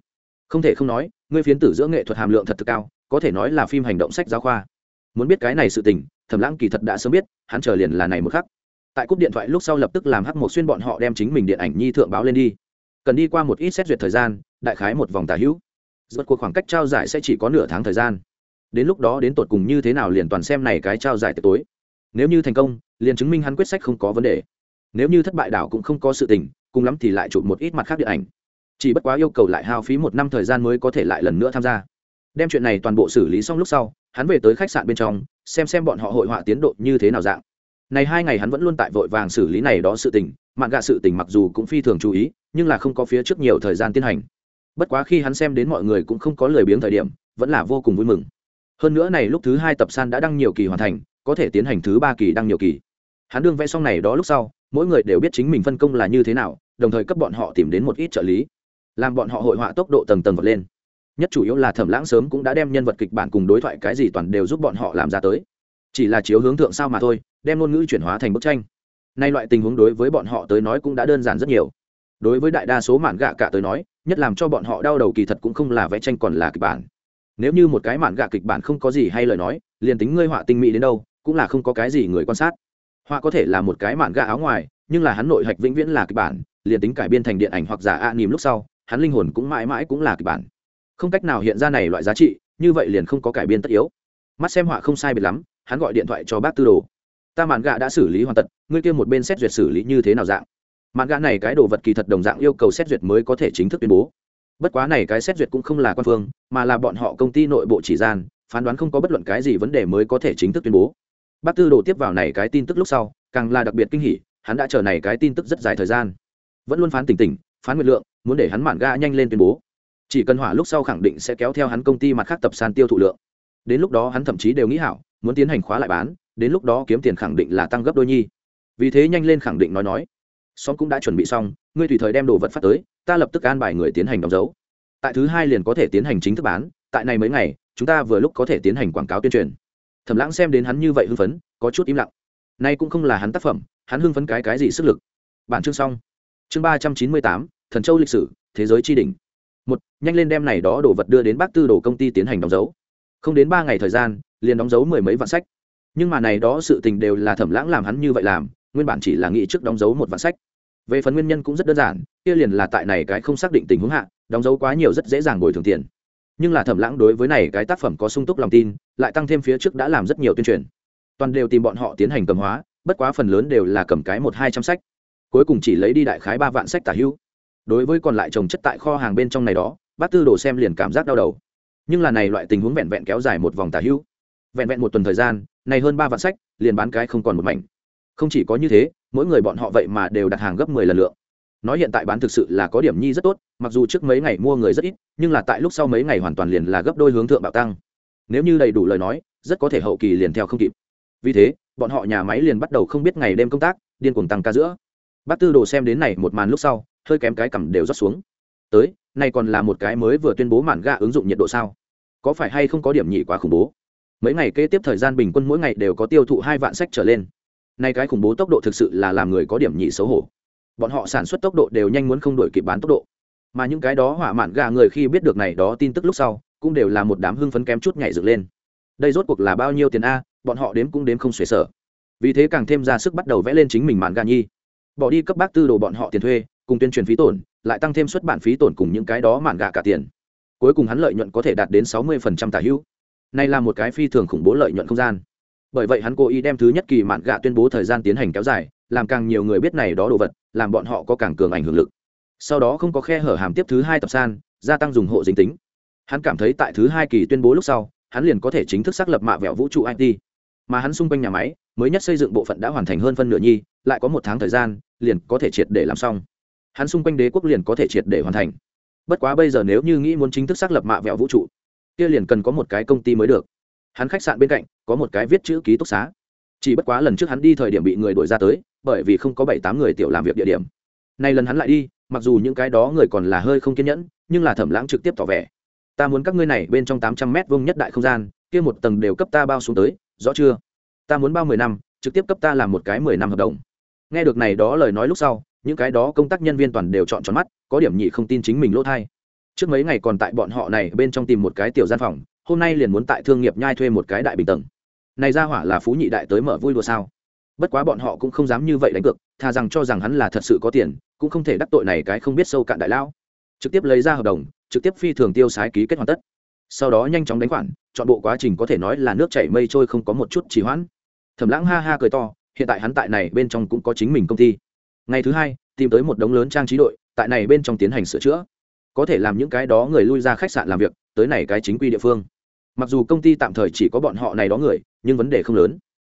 Không thể không nói, ngươi phiến tử giữa nghệ thuật hàm lượng thật thực cao, có thể nói là phim hành động sách giáo khoa. Muốn biết cái này sự tình, thẩm lãng kỳ thật đã sớm biết, hắn chờ liền là này một khắc. Tại cúp điện thoại lúc sau lập tức làm hắc một xuyên bọn họ đem chính mình điện ảnh nhi thượng báo lên đi cần đi qua một ít xét duyệt thời gian, đại khái một vòng tà hữu. Rốt cuộc khoảng cách trao giải sẽ chỉ có nửa tháng thời gian. Đến lúc đó đến tột cùng như thế nào liền toàn xem này cái trao giải tối. Nếu như thành công, liền chứng minh hắn quyết sách không có vấn đề. Nếu như thất bại đảo cũng không có sự tình, cùng lắm thì lại chụp một ít mặt khác điện ảnh. Chỉ bất quá yêu cầu lại hao phí một năm thời gian mới có thể lại lần nữa tham gia. Đem chuyện này toàn bộ xử lý xong lúc sau, hắn về tới khách sạn bên trong, xem xem bọn họ hội họa tiến độ như thế nào dạng. Này hai ngày hắn vẫn luôn tại vội vàng xử lý này đó sự tình, mạn gạ sự tình mặc dù cũng phi thường chú ý nhưng là không có phía trước nhiều thời gian tiến hành. Bất quá khi hắn xem đến mọi người cũng không có lười biếng thời điểm, vẫn là vô cùng vui mừng. Hơn nữa này lúc thứ hai tập san đã đăng nhiều kỳ hoàn thành, có thể tiến hành thứ ba kỳ đăng nhiều kỳ. Hắn đương vẽ xong này đó lúc sau, mỗi người đều biết chính mình phân công là như thế nào, đồng thời cấp bọn họ tìm đến một ít trợ lý, làm bọn họ hội họa tốc độ tầng tầng vọt lên. Nhất chủ yếu là thẩm lãng sớm cũng đã đem nhân vật kịch bản cùng đối thoại cái gì toàn đều giúp bọn họ làm ra tới. Chỉ là chiếu hướng thượng sao mà thôi, đem ngôn ngữ chuyển hóa thành bức tranh. Nay loại tình huống đối với bọn họ tới nói cũng đã đơn giản rất nhiều đối với đại đa số mạn gạ cả tới nói, nhất làm cho bọn họ đau đầu kỳ thật cũng không là vẽ tranh còn là kịch bản. Nếu như một cái mạn gạ kịch bản không có gì hay lời nói, liền tính ngươi họa tinh mỹ đến đâu, cũng là không có cái gì người quan sát. Họa có thể là một cái mạn gạ áo ngoài, nhưng là hắn nội hạch vĩnh viễn là kịch bản, liền tính cải biên thành điện ảnh hoặc giả a nìm lúc sau, hắn linh hồn cũng mãi mãi cũng là kịch bản. Không cách nào hiện ra này loại giá trị, như vậy liền không có cải biên tất yếu. Mắt xem họa không sai biệt lắm, hắn gọi điện thoại cho bác tư đồ. Ta mạn gạ đã xử lý hoàn tật ngươi kia một bên xét duyệt xử lý như thế nào dạng? Mạn gạ này cái đồ vật kỳ thật đồng dạng yêu cầu xét duyệt mới có thể chính thức tuyên bố. Bất quá này cái xét duyệt cũng không là quan phương, mà là bọn họ công ty nội bộ chỉ gian, phán đoán không có bất luận cái gì vấn đề mới có thể chính thức tuyên bố. Bác tư đồ tiếp vào này cái tin tức lúc sau, càng là đặc biệt kinh hỉ, hắn đã chờ này cái tin tức rất dài thời gian. Vẫn luôn phán tỉnh tỉnh, phán nguyện lượng, muốn để hắn mạn ga nhanh lên tuyên bố. Chỉ cần hỏa lúc sau khẳng định sẽ kéo theo hắn công ty mặt khác tập san tiêu thụ lượng. Đến lúc đó hắn thậm chí đều nghĩ hảo, muốn tiến hành khóa lại bán, đến lúc đó kiếm tiền khẳng định là tăng gấp đôi nhi. Vì thế nhanh lên khẳng định nói nói xóm cũng đã chuẩn bị xong, ngươi tùy thời đem đồ vật phát tới, ta lập tức an bài người tiến hành đóng dấu. Tại thứ hai liền có thể tiến hành chính thức bán, tại này mấy ngày, chúng ta vừa lúc có thể tiến hành quảng cáo tuyên truyền. Thẩm lãng xem đến hắn như vậy hưng phấn, có chút im lặng. Nay cũng không là hắn tác phẩm, hắn hưng phấn cái cái gì sức lực. Bản chương xong. Chương ba trăm chín mươi tám, thần châu lịch sử, thế giới tri đỉnh. Một, nhanh lên đem này đó đồ vật đưa đến bác tư đồ công ty tiến hành đóng dấu. Không đến ba ngày thời gian, liền đóng dấu mười mấy vạn sách. Nhưng mà này đó sự tình đều là thẩm lãng làm hắn như vậy làm, nguyên bản chỉ là nghĩ trước đóng dấu một vạn sách về phần nguyên nhân cũng rất đơn giản, kia liền là tại này cái không xác định tình huống hạ, đóng dấu quá nhiều rất dễ dàng bồi thường tiền. Nhưng là thẩm lãng đối với này cái tác phẩm có sung túc lòng tin, lại tăng thêm phía trước đã làm rất nhiều tuyên truyền. Toàn đều tìm bọn họ tiến hành cầm hóa, bất quá phần lớn đều là cầm cái một hai trăm sách. Cuối cùng chỉ lấy đi đại khái ba vạn sách tả hữu. Đối với còn lại trồng chất tại kho hàng bên trong này đó, bác tư đồ xem liền cảm giác đau đầu. Nhưng là này loại tình huống vẹn vẹn kéo dài một vòng tả hữu. Vẹn vẹn một tuần thời gian, này hơn ba vạn sách, liền bán cái không còn một mảnh. Không chỉ có như thế mỗi người bọn họ vậy mà đều đặt hàng gấp mười lần lượng. Nói hiện tại bán thực sự là có điểm nhi rất tốt, mặc dù trước mấy ngày mua người rất ít, nhưng là tại lúc sau mấy ngày hoàn toàn liền là gấp đôi hướng thượng bạo tăng. Nếu như đầy đủ lời nói, rất có thể hậu kỳ liền theo không kịp. Vì thế, bọn họ nhà máy liền bắt đầu không biết ngày đêm công tác, điên cuồng tăng ca giữa. Bác tư đồ xem đến này một màn lúc sau, hơi kém cái cằm đều rót xuống. Tới nay còn là một cái mới vừa tuyên bố màn ga ứng dụng nhiệt độ sao? Có phải hay không có điểm nhị quá khủng bố? Mấy ngày kế tiếp thời gian bình quân mỗi ngày đều có tiêu thụ hai vạn sách trở lên nay cái khủng bố tốc độ thực sự là làm người có điểm nhị xấu hổ. Bọn họ sản xuất tốc độ đều nhanh muốn không đổi kịp bán tốc độ. Mà những cái đó hỏa mạn gà người khi biết được này đó tin tức lúc sau, cũng đều là một đám hưng phấn kém chút nhảy dựng lên. Đây rốt cuộc là bao nhiêu tiền a, bọn họ đếm cũng đếm không xuể sở vì thế càng thêm ra sức bắt đầu vẽ lên chính mình mạn gà nhi. Bỏ đi cấp bác tư đồ bọn họ tiền thuê, cùng tuyên truyền phí tổn, lại tăng thêm xuất bản phí tổn cùng những cái đó mạn gà cả tiền. Cuối cùng hắn lợi nhuận có thể đạt đến sáu mươi tả hữu. Nay là một cái phi thường khủng bố lợi nhuận không gian bởi vậy hắn cố ý đem thứ nhất kỳ mạn gạ tuyên bố thời gian tiến hành kéo dài, làm càng nhiều người biết này đó đồ vật, làm bọn họ có càng cường ảnh hưởng lực. Sau đó không có khe hở hàm tiếp thứ hai tập san, gia tăng dùng hộ dính tính. Hắn cảm thấy tại thứ hai kỳ tuyên bố lúc sau, hắn liền có thể chính thức xác lập mạ vẹo vũ trụ it mà hắn xung quanh nhà máy, mới nhất xây dựng bộ phận đã hoàn thành hơn phân nửa nhi, lại có một tháng thời gian, liền có thể triệt để làm xong. Hắn xung quanh đế quốc liền có thể triệt để hoàn thành. Bất quá bây giờ nếu như nghĩ muốn chính thức xác lập mạ vẹo vũ trụ, kia liền cần có một cái công ty mới được hắn khách sạn bên cạnh có một cái viết chữ ký túc xá. Chỉ bất quá lần trước hắn đi thời điểm bị người đuổi ra tới, bởi vì không có bảy tám người tiểu làm việc địa điểm. Nay lần hắn lại đi, mặc dù những cái đó người còn là hơi không kiên nhẫn, nhưng là thẩm lãng trực tiếp tỏ vẻ. Ta muốn các ngươi này bên trong tám trăm mét vuông nhất đại không gian, kia một tầng đều cấp ta bao xuống tới, rõ chưa? Ta muốn bao mười năm, trực tiếp cấp ta làm một cái mười năm hợp đồng. Nghe được này đó lời nói lúc sau, những cái đó công tác nhân viên toàn đều chọn tròn mắt, có điểm nhị không tin chính mình lỗ thai. Trước mấy ngày còn tại bọn họ này bên trong tìm một cái tiểu gian phòng hôm nay liền muốn tại thương nghiệp nhai thuê một cái đại bình tầng. Này ra hỏa là phú nhị đại tới mở vui đùa sao? Bất quá bọn họ cũng không dám như vậy đánh cược, thà rằng cho rằng hắn là thật sự có tiền, cũng không thể đắc tội này cái không biết sâu cạn đại lão. Trực tiếp lấy ra hợp đồng, trực tiếp phi thường tiêu sái ký kết hoàn tất. Sau đó nhanh chóng đánh khoản, chọn bộ quá trình có thể nói là nước chảy mây trôi không có một chút trì hoãn. Thẩm lãng ha ha cười to, hiện tại hắn tại này bên trong cũng có chính mình công ty. Ngày thứ hai, tìm tới một đống lớn trang trí đội, tại này bên trong tiến hành sửa chữa. Có thể làm những cái đó người lui ra khách sạn làm việc, tới này cái chính quy địa phương mặc dù công ty tạm thời chỉ có bọn họ này đó người, nhưng vấn đề không lớn.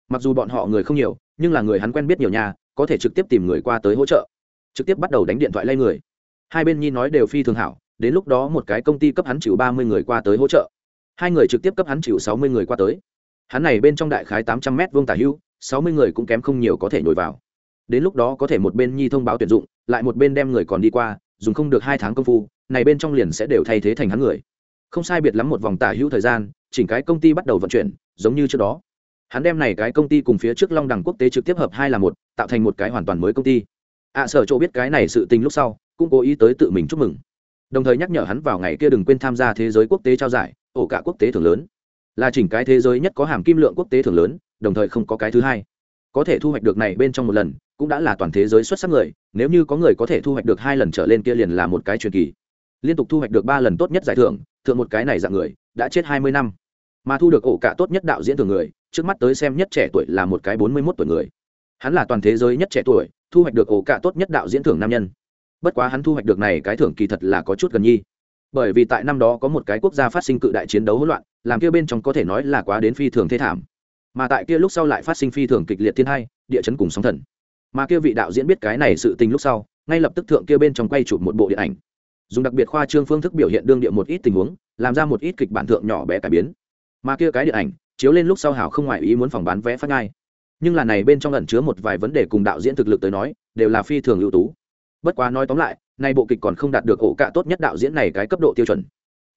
Mặc dù bọn họ người không nhiều, nhưng là người hắn quen biết nhiều nhà, có thể trực tiếp tìm người qua tới hỗ trợ. Trực tiếp bắt đầu đánh điện thoại lay người. Hai bên nhi nói đều phi thường hảo, đến lúc đó một cái công ty cấp hắn chịu ba mươi người qua tới hỗ trợ. Hai người trực tiếp cấp hắn chịu sáu mươi người qua tới. Hắn này bên trong đại khái tám trăm m vuông tả hưu, sáu mươi người cũng kém không nhiều có thể nhồi vào. Đến lúc đó có thể một bên nhi thông báo tuyển dụng, lại một bên đem người còn đi qua, dùng không được hai tháng công phu, này bên trong liền sẽ đều thay thế thành hắn người không sai biệt lắm một vòng tả hữu thời gian chỉnh cái công ty bắt đầu vận chuyển giống như trước đó. Hắn đem này cái công ty cùng phía trước long đẳng quốc tế trực tiếp hợp hai là một tạo thành một cái hoàn toàn mới công ty. Ạ à, sở chỗ biết cái này sự tình lúc sau cũng cố ý tới tự mình chúc mừng. Đồng thời nhắc nhở hắn vào ngày kia đừng quên tham gia thế giới quốc tế trao giải ổ cả quốc tế thường lớn. Là chỉnh cái thế giới nhất có hàm kim lượng quốc tế thường lớn đồng thời không có cái thứ hai. Có thể thu hoạch được này bên trong một lần cũng đã là toàn thế giới xuất sắc người nếu như có người có thể thu hoạch được hai lần trở lên kia liền là một cái truyền kỳ liên tục thu hoạch được ba lần tốt nhất giải thưởng, thượng một cái này dạng người, đã chết hai mươi năm. Mà thu được ổ cả tốt nhất đạo diễn thường người, trước mắt tới xem nhất trẻ tuổi là một cái bốn mươi mốt tuổi người. Hắn là toàn thế giới nhất trẻ tuổi, thu hoạch được ổ cả tốt nhất đạo diễn thưởng nam nhân. Bất quá hắn thu hoạch được này cái thưởng kỳ thật là có chút gần nhi. Bởi vì tại năm đó có một cái quốc gia phát sinh cự đại chiến đấu hỗn loạn, làm kia bên trong có thể nói là quá đến phi thường thế thảm. Mà tại kia lúc sau lại phát sinh phi thường kịch liệt thiên hai, địa chấn cùng sóng thần. Mà kia vị đạo diễn biết cái này sự tình lúc sau, ngay lập tức thượng kia bên trong quay chụp một bộ điện ảnh dùng đặc biệt khoa trương phương thức biểu hiện đương địa một ít tình huống, làm ra một ít kịch bản thượng nhỏ bé cải biến. Mà kia cái điện ảnh, chiếu lên lúc sau hảo không ngoại ý muốn phòng bán vé phát ngay. Nhưng là này bên trong ẩn chứa một vài vấn đề cùng đạo diễn thực lực tới nói, đều là phi thường ưu tú. Bất quá nói tóm lại, nay bộ kịch còn không đạt được ổ cạ tốt nhất đạo diễn này cái cấp độ tiêu chuẩn.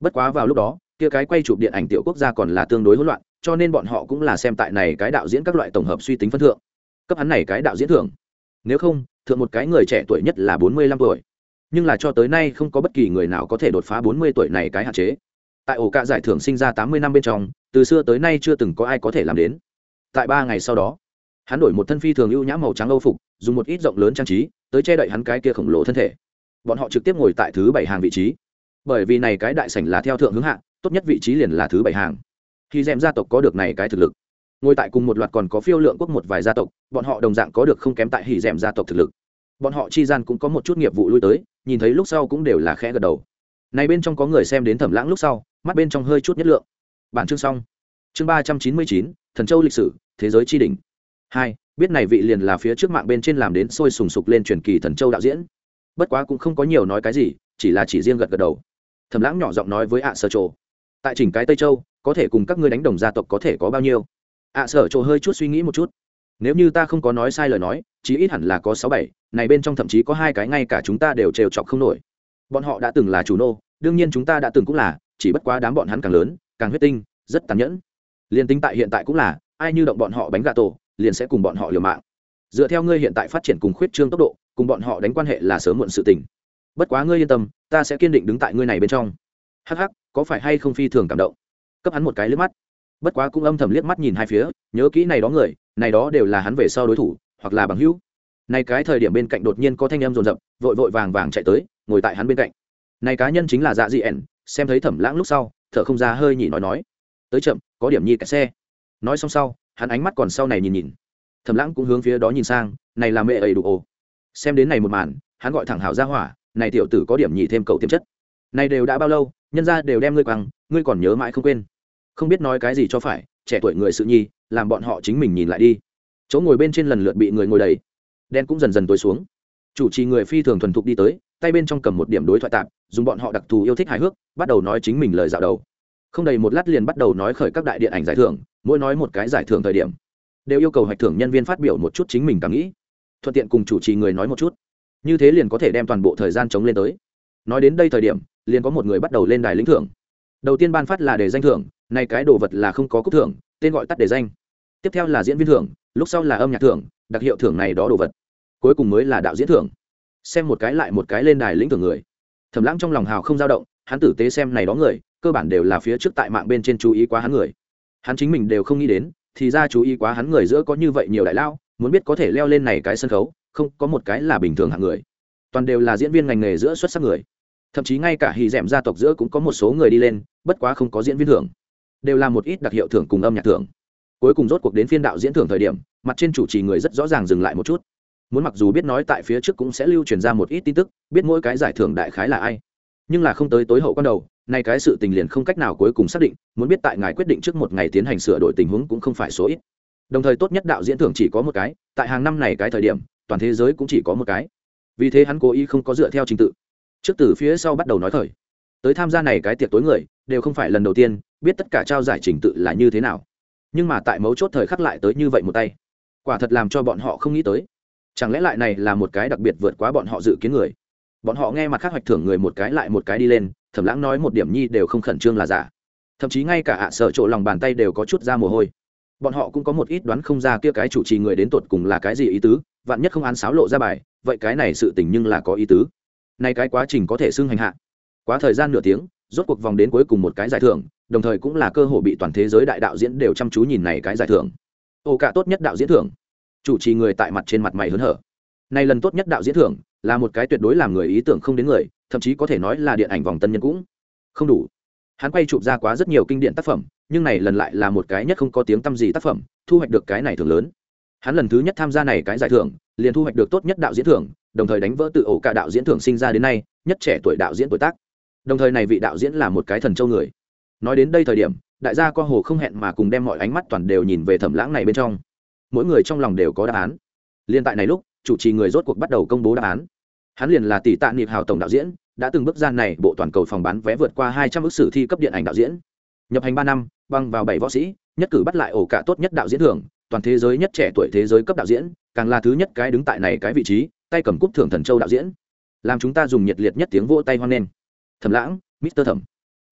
Bất quá vào lúc đó, kia cái quay chụp điện ảnh tiểu quốc gia còn là tương đối hỗn loạn, cho nên bọn họ cũng là xem tại này cái đạo diễn các loại tổng hợp suy tính phân thượng. Cấp hắn này cái đạo diễn thưởng. Nếu không, thượng một cái người trẻ tuổi nhất là bốn mươi lăm tuổi nhưng là cho tới nay không có bất kỳ người nào có thể đột phá bốn mươi tuổi này cái hạn chế. Tại ổ cạ giải thưởng sinh ra tám mươi năm bên trong, từ xưa tới nay chưa từng có ai có thể làm đến. Tại ba ngày sau đó, hắn đổi một thân phi thường ưu nhã màu trắng âu phục, dùng một ít rộng lớn trang trí, tới che đậy hắn cái kia khổng lồ thân thể. Bọn họ trực tiếp ngồi tại thứ bảy hàng vị trí. Bởi vì này cái đại sảnh là theo thượng hướng hạ, tốt nhất vị trí liền là thứ bảy hàng. Khi d gia tộc có được này cái thực lực, ngồi tại cùng một loạt còn có phiêu lượng quốc một vài gia tộc, bọn họ đồng dạng có được không kém tại hỉ d gia tộc thực lực. Bọn họ chi gian cũng có một chút nghiệp vụ lui tới nhìn thấy lúc sau cũng đều là khẽ gật đầu. Này bên trong có người xem đến thẩm lãng lúc sau, mắt bên trong hơi chút nhất lượng. Bản chương xong. Chương ba trăm chín mươi chín, thần châu lịch sử, thế giới tri đình hai, biết này vị liền là phía trước mạng bên trên làm đến sôi sùng sục lên truyền kỳ thần châu đạo diễn. Bất quá cũng không có nhiều nói cái gì, chỉ là chỉ riêng gật gật đầu. Thầm lãng nhỏ giọng nói với ạ sở trộ tại chỉnh cái tây châu, có thể cùng các ngươi đánh đồng gia tộc có thể có bao nhiêu? ạ sở trộ hơi chút suy nghĩ một chút nếu như ta không có nói sai lời nói, chí ít hẳn là có sáu bảy, này bên trong thậm chí có hai cái ngay cả chúng ta đều trêu chọc không nổi. Bọn họ đã từng là chủ nô, đương nhiên chúng ta đã từng cũng là, chỉ bất quá đám bọn hắn càng lớn, càng huyết tinh, rất tàn nhẫn. Liền tính tại hiện tại cũng là, ai như động bọn họ bánh gà tổ, liền sẽ cùng bọn họ liều mạng. Dựa theo ngươi hiện tại phát triển cùng khuyết trương tốc độ, cùng bọn họ đánh quan hệ là sớm muộn sự tình. Bất quá ngươi yên tâm, ta sẽ kiên định đứng tại ngươi này bên trong. Hắc hắc, có phải hay không phi thường cảm động? Cấp hắn một cái lướt mắt bất quá cũng âm thầm liếc mắt nhìn hai phía, nhớ kỹ này đó người, này đó đều là hắn về sau đối thủ, hoặc là bằng hữu. Này cái thời điểm bên cạnh đột nhiên có thanh em rồn rập vội vội vàng vàng chạy tới, ngồi tại hắn bên cạnh. Này cá nhân chính là dạ dị ẻn, xem thấy thẩm lãng lúc sau, thở không ra hơi nhỉ nói nói. Tới chậm, có điểm nhi cả xe. Nói xong sau, hắn ánh mắt còn sau này nhìn nhìn. Thẩm lãng cũng hướng phía đó nhìn sang, này là mẹ ấy đủ ồ. Xem đến này một màn, hắn gọi thẳng hảo ra hỏa, này tiểu tử có điểm nhỉ thêm cậu tiềm chất. Này đều đã bao lâu, nhân ra đều đem ngươi quăng, ngươi còn nhớ mãi không quên không biết nói cái gì cho phải, trẻ tuổi người sự nhi, làm bọn họ chính mình nhìn lại đi. Chỗ ngồi bên trên lần lượt bị người ngồi đầy. Đen cũng dần dần tối xuống. Chủ trì người phi thường thuần thục đi tới, tay bên trong cầm một điểm đối thoại tạp, dùng bọn họ đặc thù yêu thích hài hước, bắt đầu nói chính mình lời dạo đầu. Không đầy một lát liền bắt đầu nói khởi các đại điện ảnh giải thưởng, mỗi nói một cái giải thưởng thời điểm, đều yêu cầu hoạch thưởng nhân viên phát biểu một chút chính mình cảm nghĩ. Thuận tiện cùng chủ trì người nói một chút. Như thế liền có thể đem toàn bộ thời gian chống lên tới. Nói đến đây thời điểm, liền có một người bắt đầu lên đài lĩnh thưởng. Đầu tiên ban phát là đề danh thưởng này cái đồ vật là không có cúp thưởng, tên gọi tắt để danh. Tiếp theo là diễn viên thưởng, lúc sau là âm nhạc thưởng, đặc hiệu thưởng này đó đồ vật. Cuối cùng mới là đạo diễn thưởng. Xem một cái lại một cái lên đài lĩnh thưởng người. Thẩm lãng trong lòng hào không dao động, hắn tử tế xem này đó người, cơ bản đều là phía trước tại mạng bên trên chú ý quá hắn người. Hắn chính mình đều không nghĩ đến, thì ra chú ý quá hắn người giữa có như vậy nhiều đại lao, muốn biết có thể leo lên này cái sân khấu, không, có một cái là bình thường hạng người. Toàn đều là diễn viên ngành nghề giữa xuất sắc người. Thậm chí ngay cả hì d gia tộc giữa cũng có một số người đi lên, bất quá không có diễn viên thưởng đều là một ít đặc hiệu thưởng cùng âm nhạc thưởng. Cuối cùng rốt cuộc đến phiên đạo diễn thưởng thời điểm, mặt trên chủ trì người rất rõ ràng dừng lại một chút. Muốn mặc dù biết nói tại phía trước cũng sẽ lưu truyền ra một ít tin tức, biết mỗi cái giải thưởng đại khái là ai. Nhưng là không tới tối hậu con đầu, nay cái sự tình liền không cách nào cuối cùng xác định, muốn biết tại ngài quyết định trước một ngày tiến hành sửa đổi tình huống cũng không phải số ít. Đồng thời tốt nhất đạo diễn thưởng chỉ có một cái, tại hàng năm này cái thời điểm, toàn thế giới cũng chỉ có một cái. Vì thế hắn cố ý không có dựa theo trình tự. Trước từ phía sau bắt đầu nói khởi. Tới tham gia này cái tiệc tối người, đều không phải lần đầu tiên biết tất cả trao giải trình tự là như thế nào. Nhưng mà tại mấu chốt thời khắc lại tới như vậy một tay. Quả thật làm cho bọn họ không nghĩ tới. Chẳng lẽ lại này là một cái đặc biệt vượt quá bọn họ dự kiến người? Bọn họ nghe mặt khác hoạch thưởng người một cái lại một cái đi lên thẩm lãng nói một điểm nhi đều không khẩn trương là giả. Thậm chí ngay cả ạ sợ chỗ lòng bàn tay đều có chút ra mồ hôi. Bọn họ cũng có một ít đoán không ra kia cái chủ trì người đến tột cùng là cái gì ý tứ, vạn nhất không án sáo lộ ra bài, vậy cái này sự tình nhưng là có ý tứ. Nay cái quá trình có thể xưng hành hạ. Quá thời gian nửa tiếng, rốt cuộc vòng đến cuối cùng một cái giải thưởng đồng thời cũng là cơ hội bị toàn thế giới đại đạo diễn đều chăm chú nhìn này cái giải thưởng. Ô cả tốt nhất đạo diễn thưởng. Chủ trì người tại mặt trên mặt mày hớn hở. Này lần tốt nhất đạo diễn thưởng là một cái tuyệt đối làm người ý tưởng không đến người, thậm chí có thể nói là điện ảnh vòng tân nhân cũng. Không đủ. Hắn quay chụp ra quá rất nhiều kinh điển tác phẩm, nhưng này lần lại là một cái nhất không có tiếng tăm gì tác phẩm, thu hoạch được cái này thường lớn. Hắn lần thứ nhất tham gia này cái giải thưởng, liền thu hoạch được tốt nhất đạo diễn thưởng, đồng thời đánh vỡ tự ổ cả đạo diễn thưởng sinh ra đến nay, nhất trẻ tuổi đạo diễn tuổi tác. Đồng thời này vị đạo diễn là một cái thần châu người nói đến đây thời điểm, đại gia co hồ không hẹn mà cùng đem mọi ánh mắt toàn đều nhìn về thẩm lãng này bên trong. Mỗi người trong lòng đều có đáp án. Liên tại này lúc, chủ trì người rốt cuộc bắt đầu công bố đáp án. Hắn liền là tỷ tạ niệm hào tổng đạo diễn, đã từng bước gian này bộ toàn cầu phòng bán vé vượt qua hai trăm ước sử thi cấp điện ảnh đạo diễn. Nhập hành ba năm, băng vào bảy võ sĩ, nhất cử bắt lại ổ cả tốt nhất đạo diễn thưởng, toàn thế giới nhất trẻ tuổi thế giới cấp đạo diễn, càng là thứ nhất cái đứng tại này cái vị trí, tay cầm cúp thưởng thần châu đạo diễn. Làm chúng ta dùng nhiệt liệt nhất tiếng vỗ tay hoan nghênh. Thẩm lãng, mister thẩm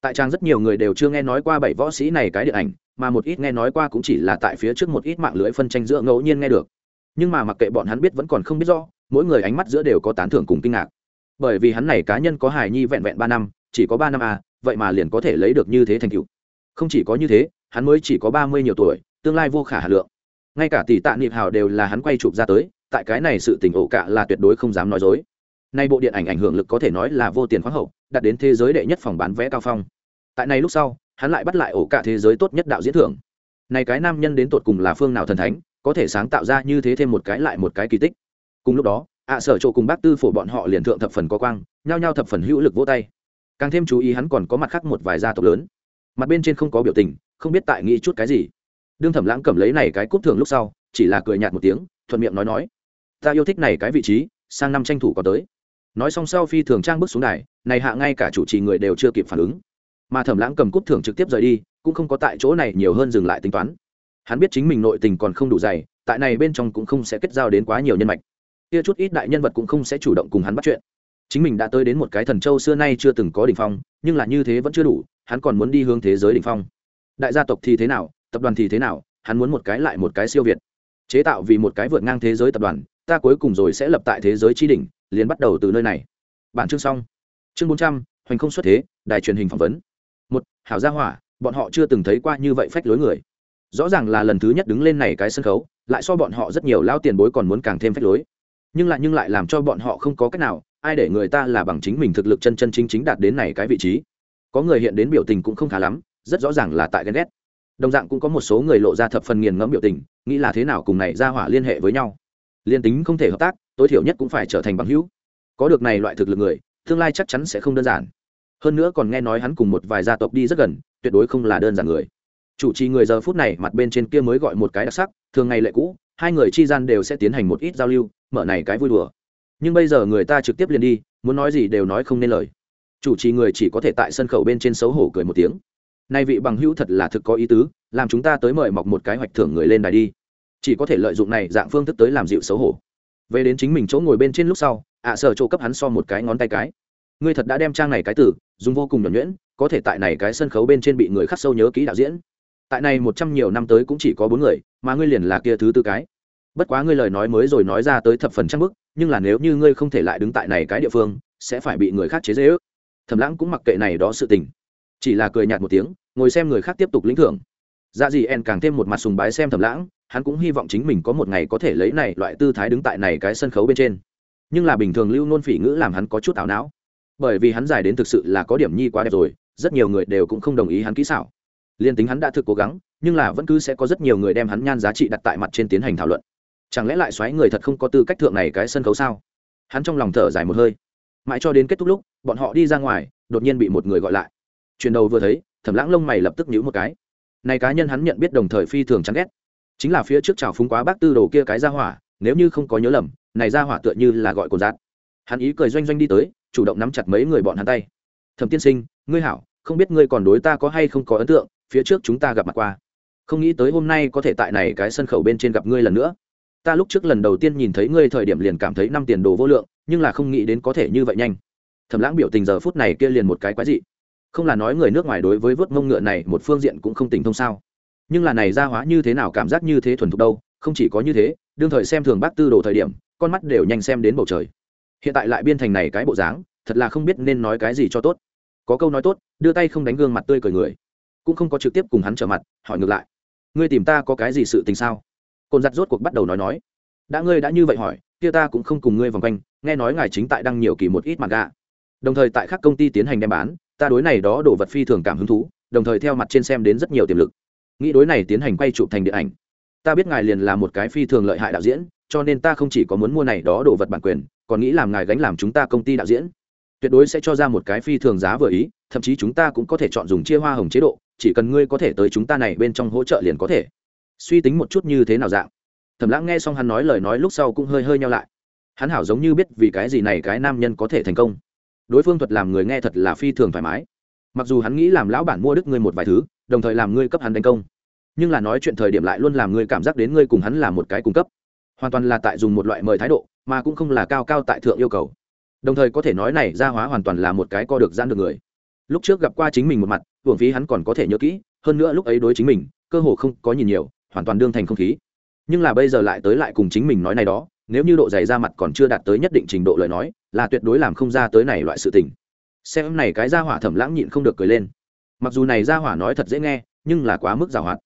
tại trang rất nhiều người đều chưa nghe nói qua bảy võ sĩ này cái điện ảnh, mà một ít nghe nói qua cũng chỉ là tại phía trước một ít mạng lưới phân tranh giữa ngẫu nhiên nghe được. Nhưng mà mặc kệ bọn hắn biết vẫn còn không biết rõ, mỗi người ánh mắt giữa đều có tán thưởng cùng kinh ngạc. Bởi vì hắn này cá nhân có hài nhi vẹn vẹn ba năm, chỉ có ba năm à vậy mà liền có thể lấy được như thế thành tựu. Không chỉ có như thế, hắn mới chỉ có ba mươi nhiều tuổi, tương lai vô khả hà lượng. Ngay cả tỷ tạ niệm hào đều là hắn quay chụp ra tới, tại cái này sự tình ổ cả là tuyệt đối không dám nói dối. Nay bộ điện ảnh ảnh hưởng lực có thể nói là vô tiền khoáng hậu đạt đến thế giới đệ nhất phòng bán vé cao phong. Tại này lúc sau, hắn lại bắt lại ổ cả thế giới tốt nhất đạo diễn thưởng. Này cái nam nhân đến tột cùng là phương nào thần thánh, có thể sáng tạo ra như thế thêm một cái lại một cái kỳ tích. Cùng lúc đó, ạ sở chỗ cùng bác tư phổ bọn họ liền thượng thập phần có quang, nhao nhao thập phần hữu lực vỗ tay. Càng thêm chú ý hắn còn có mặt khác một vài gia tộc lớn. Mặt bên trên không có biểu tình, không biết tại nghĩ chút cái gì. Đương thẩm lãng cầm lấy này cái cúp thường lúc sau, chỉ là cười nhạt một tiếng, thuận miệng nói nói, ta yêu thích này cái vị trí, sang năm tranh thủ có tới. Nói xong sau phi thường trang bước xuống đài này hạ ngay cả chủ trì người đều chưa kịp phản ứng. Mà thẩm lãng cầm cúp thưởng trực tiếp rời đi, cũng không có tại chỗ này nhiều hơn dừng lại tính toán. Hắn biết chính mình nội tình còn không đủ dày, tại này bên trong cũng không sẽ kết giao đến quá nhiều nhân mạch. Kia chút ít đại nhân vật cũng không sẽ chủ động cùng hắn bắt chuyện. Chính mình đã tới đến một cái thần châu xưa nay chưa từng có đ ỉ n h phong, nhưng là như thế vẫn chưa đủ, hắn còn muốn đi hướng thế giới đ ỉ n h phong. Đại gia tộc thì thế nào, tập đoàn thì thế nào, hắn muốn một cái lại một cái siêu việt. Chế tạo vì một cái vượt ngang thế giới tập đoàn, ta cuối cùng rồi sẽ lập tại thế giới tri đỉnh, liền bắt đầu từ nơi này. Bản chương xong chương bốn trăm, hoành không xuất thế, đài truyền hình phỏng vấn. Một, hảo gia hỏa, bọn họ chưa từng thấy qua như vậy phách lối người. Rõ ràng là lần thứ nhất đứng lên này cái sân khấu, lại so bọn họ rất nhiều lao tiền bối còn muốn càng thêm phách lối. Nhưng lại nhưng lại làm cho bọn họ không có cách nào, ai để người ta là bằng chính mình thực lực chân chân chính chính đạt đến này cái vị trí. Có người hiện đến biểu tình cũng không khá lắm, rất rõ ràng là tại ghen ghét. Đồng dạng cũng có một số người lộ ra thập phần nghiền ngẫm biểu tình, nghĩ là thế nào cùng này ra hỏa liên hệ với nhau. Liên tính không thể hợp tác, tối thiểu nhất cũng phải trở thành bằng hữu. Có được này loại thực lực người tương lai chắc chắn sẽ không đơn giản. Hơn nữa còn nghe nói hắn cùng một vài gia tộc đi rất gần, tuyệt đối không là đơn giản người. Chủ trì người giờ phút này mặt bên trên kia mới gọi một cái đặc sắc, thường ngày lệ cũ, hai người chi gian đều sẽ tiến hành một ít giao lưu, mở này cái vui đùa. Nhưng bây giờ người ta trực tiếp liền đi, muốn nói gì đều nói không nên lời. Chủ trì người chỉ có thể tại sân khẩu bên trên xấu hổ cười một tiếng. Nay vị bằng hữu thật là thực có ý tứ, làm chúng ta tới mời mọc một cái hoạch thưởng người lên đài đi. Chỉ có thể lợi dụng này dạng phương thức tới làm dịu xấu hổ. Về đến chính mình chỗ ngồi bên trên lúc sau ạ sở chỗ cấp hắn so một cái ngón tay cái. Ngươi thật đã đem trang này cái tử dùng vô cùng nhuẩn nhuyễn, có thể tại này cái sân khấu bên trên bị người khắc sâu nhớ kỹ đạo diễn. Tại này một trăm nhiều năm tới cũng chỉ có bốn người, mà ngươi liền là kia thứ tư cái. Bất quá ngươi lời nói mới rồi nói ra tới thập phần trăm bức, nhưng là nếu như ngươi không thể lại đứng tại này cái địa phương, sẽ phải bị người khác chế dễ ước thầm lãng cũng mặc kệ này đó sự tình. Chỉ là cười nhạt một tiếng, ngồi xem người khác tiếp tục lĩnh thưởng. Dạ gì en càng thêm một mặt sùng bái xem thầm lãng, hắn cũng hy vọng chính mình có một ngày có thể lấy này loại tư thái đứng tại này cái sân khấu bên trên nhưng là bình thường lưu nôn phỉ ngữ làm hắn có chút ảo não. Bởi vì hắn dài đến thực sự là có điểm nhi quá đẹp rồi, rất nhiều người đều cũng không đồng ý hắn kỹ xảo. Liên tính hắn đã thực cố gắng, nhưng là vẫn cứ sẽ có rất nhiều người đem hắn nhan giá trị đặt tại mặt trên tiến hành thảo luận. Chẳng lẽ lại xoáy người thật không có tư cách thượng này cái sân khấu sao? Hắn trong lòng thở dài một hơi. Mãi cho đến kết thúc lúc, bọn họ đi ra ngoài, đột nhiên bị một người gọi lại. Chuyển đầu vừa thấy, thẩm lãng lông mày lập tức nhíu một cái. Này cá nhân hắn nhận biết đồng thời phi thường chán ghét. Chính là phía trước trào phúng quá bác tư đồ kia cái ra hỏa, nếu như không có nhớ lầm này ra hỏa tựa như là gọi cồn giạt. Hắn ý cười doanh doanh đi tới, chủ động nắm chặt mấy người bọn hắn tay. Thẩm tiên sinh, ngươi hảo, không biết ngươi còn đối ta có hay không có ấn tượng, phía trước chúng ta gặp mặt qua. Không nghĩ tới hôm nay có thể tại này cái sân khẩu bên trên gặp ngươi lần nữa. Ta lúc trước lần đầu tiên nhìn thấy ngươi thời điểm liền cảm thấy năm tiền đồ vô lượng, nhưng là không nghĩ đến có thể như vậy nhanh. Thẩm lãng biểu tình giờ phút này kia liền một cái quái dị. Không là nói người nước ngoài đối với vớt mông ngựa này một phương diện cũng không tình thông sao. Nhưng là này ra hóa như thế nào cảm giác như thế thuần thục đâu, không chỉ có như thế, đương thời xem thường bác tư đồ thời điểm con mắt đều nhanh xem đến bầu trời. Hiện tại lại biên thành này cái bộ dáng, thật là không biết nên nói cái gì cho tốt. Có câu nói tốt, đưa tay không đánh gương mặt tươi cười người. Cũng không có trực tiếp cùng hắn trở mặt, hỏi ngược lại. Ngươi tìm ta có cái gì sự tình sao? Cồn giặt rốt cuộc bắt đầu nói nói. Đã ngươi đã như vậy hỏi, kia ta cũng không cùng ngươi vòng quanh, nghe nói ngài chính tại đăng nhiều kỳ một ít mặt gà đồng thời tại các công ty tiến hành đem bán, ta đối này đó đổ vật phi thường cảm hứng thú, đồng thời theo mặt trên xem đến rất nhiều tiềm lực. Nghĩ đối này tiến hành quay chụp thành điện ảnh. Ta biết ngài liền là một cái phi thường lợi hại đạo diễn cho nên ta không chỉ có muốn mua này đó đồ vật bản quyền, còn nghĩ làm ngài gánh làm chúng ta công ty đạo diễn. Tuyệt đối sẽ cho ra một cái phi thường giá vừa ý, thậm chí chúng ta cũng có thể chọn dùng chia hoa hồng chế độ, chỉ cần ngươi có thể tới chúng ta này bên trong hỗ trợ liền có thể. Suy tính một chút như thế nào dạng. Thẩm lãng nghe xong hắn nói lời nói lúc sau cũng hơi hơi nhau lại. Hắn hảo giống như biết vì cái gì này cái nam nhân có thể thành công. Đối phương thuật làm người nghe thật là phi thường thoải mái. Mặc dù hắn nghĩ làm lão bản mua đức ngươi một vài thứ, đồng thời làm ngươi cấp hắn đánh công. Nhưng là nói chuyện thời điểm lại luôn làm ngươi cảm giác đến ngươi cùng hắn là một cái cung cấp hoàn toàn là tại dùng một loại mời thái độ, mà cũng không là cao cao tại thượng yêu cầu. Đồng thời có thể nói này gia hóa hoàn toàn là một cái co được gian được người. Lúc trước gặp qua chính mình một mặt, hưởng phí hắn còn có thể nhớ kỹ, hơn nữa lúc ấy đối chính mình, cơ hồ không có nhìn nhiều, hoàn toàn đương thành không khí. Nhưng là bây giờ lại tới lại cùng chính mình nói này đó, nếu như độ dày ra mặt còn chưa đạt tới nhất định trình độ lời nói, là tuyệt đối làm không ra tới này loại sự tình. Xem này cái gia hỏa thẩm lãng nhịn không được cười lên. Mặc dù này gia hỏa nói thật dễ nghe, nhưng là quá mức giàu hoạt.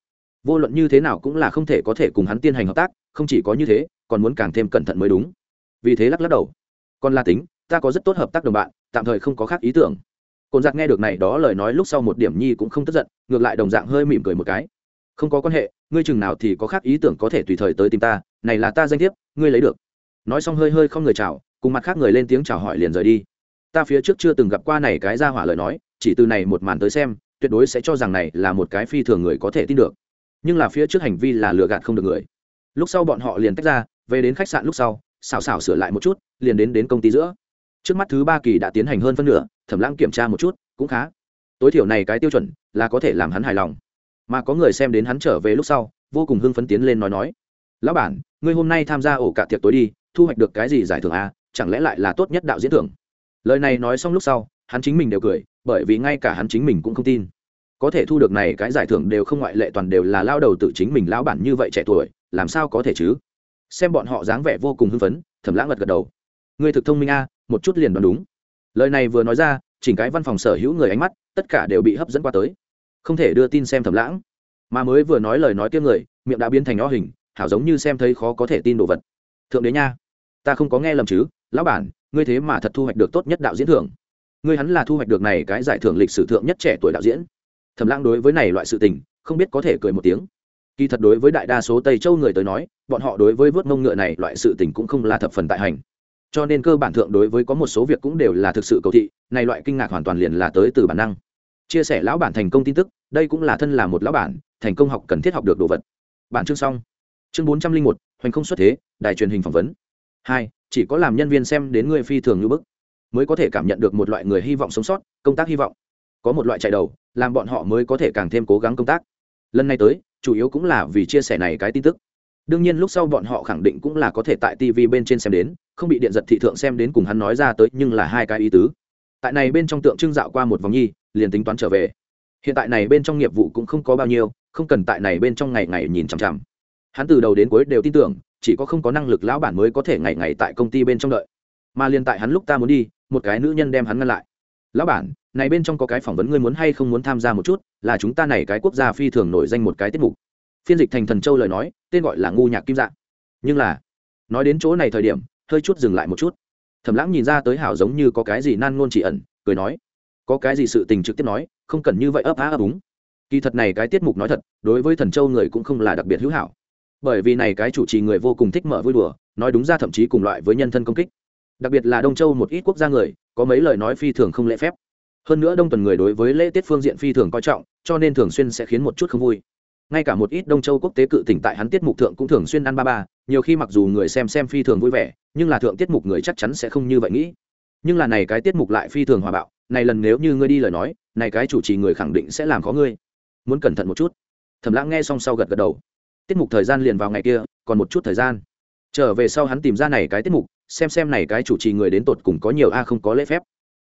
Vô luận như thế nào cũng là không thể có thể cùng hắn tiến hành hợp tác không chỉ có như thế, còn muốn càng thêm cẩn thận mới đúng. Vì thế lắc lắc đầu. Còn la tính, ta có rất tốt hợp tác đồng bạn, tạm thời không có khác ý tưởng. Cồn giặc nghe được này đó lời nói lúc sau một điểm nhi cũng không tức giận, ngược lại đồng dạng hơi mỉm cười một cái. Không có quan hệ, ngươi chừng nào thì có khác ý tưởng có thể tùy thời tới tìm ta, này là ta danh thiếp, ngươi lấy được. Nói xong hơi hơi không người chào, cùng mặt khác người lên tiếng chào hỏi liền rời đi. Ta phía trước chưa từng gặp qua này cái ra hỏa lời nói, chỉ từ này một màn tới xem, tuyệt đối sẽ cho rằng này là một cái phi thường người có thể tin được. Nhưng là phía trước hành vi là lừa gạt không được người lúc sau bọn họ liền tách ra, về đến khách sạn lúc sau xào xào sửa lại một chút, liền đến đến công ty giữa. Trước mắt thứ ba kỳ đã tiến hành hơn phân nửa, thẩm lãng kiểm tra một chút, cũng khá. Tối thiểu này cái tiêu chuẩn là có thể làm hắn hài lòng. Mà có người xem đến hắn trở về lúc sau, vô cùng hưng phấn tiến lên nói nói, lão bản, ngươi hôm nay tham gia ổ cả tiệc tối đi, thu hoạch được cái gì giải thưởng à? chẳng lẽ lại là tốt nhất đạo diễn thưởng? Lời này nói xong lúc sau, hắn chính mình đều cười, bởi vì ngay cả hắn chính mình cũng không tin. Có thể thu được này cái giải thưởng đều không ngoại lệ toàn đều là lao đầu tự chính mình lão bản như vậy trẻ tuổi làm sao có thể chứ? Xem bọn họ dáng vẻ vô cùng hưng phấn, thẩm lãng gật gật đầu. Ngươi thực thông minh a, một chút liền đoán đúng. Lời này vừa nói ra, chỉnh cái văn phòng sở hữu người ánh mắt, tất cả đều bị hấp dẫn qua tới. Không thể đưa tin xem thẩm lãng. Mà mới vừa nói lời nói tiếng người, miệng đã biến thành o hình, hảo giống như xem thấy khó có thể tin đồ vật. Thượng đế nha, ta không có nghe lầm chứ, lão bản, ngươi thế mà thật thu hoạch được tốt nhất đạo diễn thưởng. Ngươi hắn là thu hoạch được này cái giải thưởng lịch sử thượng nhất trẻ tuổi đạo diễn. Thẩm lãng đối với này loại sự tình, không biết có thể cười một tiếng kỳ thật đối với đại đa số tây châu người tới nói, bọn họ đối với vớt mông ngựa này loại sự tình cũng không là thập phần tại hành. Cho nên cơ bản thượng đối với có một số việc cũng đều là thực sự cầu thị, này loại kinh ngạc hoàn toàn liền là tới từ bản năng. Chia sẻ lão bản thành công tin tức, đây cũng là thân là một lão bản, thành công học cần thiết học được đồ vật. Bản chương xong. Chương bốn trăm linh một, hoành không xuất thế, đài truyền hình phỏng vấn. Hai, chỉ có làm nhân viên xem đến người phi thường như bức, mới có thể cảm nhận được một loại người hy vọng sống sót, công tác hy vọng. Có một loại chạy đầu, làm bọn họ mới có thể càng thêm cố gắng công tác lần này tới, chủ yếu cũng là vì chia sẻ này cái tin tức. Đương nhiên lúc sau bọn họ khẳng định cũng là có thể tại tv bên trên xem đến, không bị điện giật thị thượng xem đến cùng hắn nói ra tới, nhưng là hai cái ý tứ. Tại này bên trong tượng trưng dạo qua một vòng nhi, liền tính toán trở về. Hiện tại này bên trong nghiệp vụ cũng không có bao nhiêu, không cần tại này bên trong ngày ngày nhìn chằm chằm. Hắn từ đầu đến cuối đều tin tưởng, chỉ có không có năng lực lão bản mới có thể ngày ngày tại công ty bên trong đợi. Mà liền tại hắn lúc ta muốn đi, một cái nữ nhân đem hắn ngăn lại lão bản, này bên trong có cái phỏng vấn ngươi muốn hay không muốn tham gia một chút, là chúng ta này cái quốc gia phi thường nổi danh một cái tiết mục. Phiên dịch thành thần châu lời nói, tên gọi là ngu nhạc kim dạng nhưng là, nói đến chỗ này thời điểm, hơi chút dừng lại một chút. Thẩm lãng nhìn ra tới hảo giống như có cái gì nan ngôn chỉ ẩn, cười nói, có cái gì sự tình trực tiếp nói, không cần như vậy ấp á ấp úng. Kỳ thật này cái tiết mục nói thật, đối với thần châu người cũng không là đặc biệt hữu hảo. Bởi vì này cái chủ trì người vô cùng thích mở vui đùa, nói đúng ra thậm chí cùng loại với nhân thân công kích. Đặc biệt là đông châu một ít quốc gia người có mấy lời nói phi thường không lễ phép. Hơn nữa đông tuần người đối với lễ tiết phương diện phi thường coi trọng, cho nên thường xuyên sẽ khiến một chút không vui. Ngay cả một ít đông châu quốc tế cự tỉnh tại hắn tiết mục thượng cũng thường xuyên ăn ba ba, nhiều khi mặc dù người xem xem phi thường vui vẻ, nhưng là thượng tiết mục người chắc chắn sẽ không như vậy nghĩ. Nhưng là này cái tiết mục lại phi thường hòa bạo, này lần nếu như ngươi đi lời nói, này cái chủ trì người khẳng định sẽ làm khó ngươi. Muốn cẩn thận một chút. Thẩm lãng nghe xong sau gật gật đầu. Tiết mục thời gian liền vào ngày kia, còn một chút thời gian. Trở về sau hắn tìm ra này cái tiết mục xem xem này cái chủ trì người đến tột cùng có nhiều a, không có lễ phép.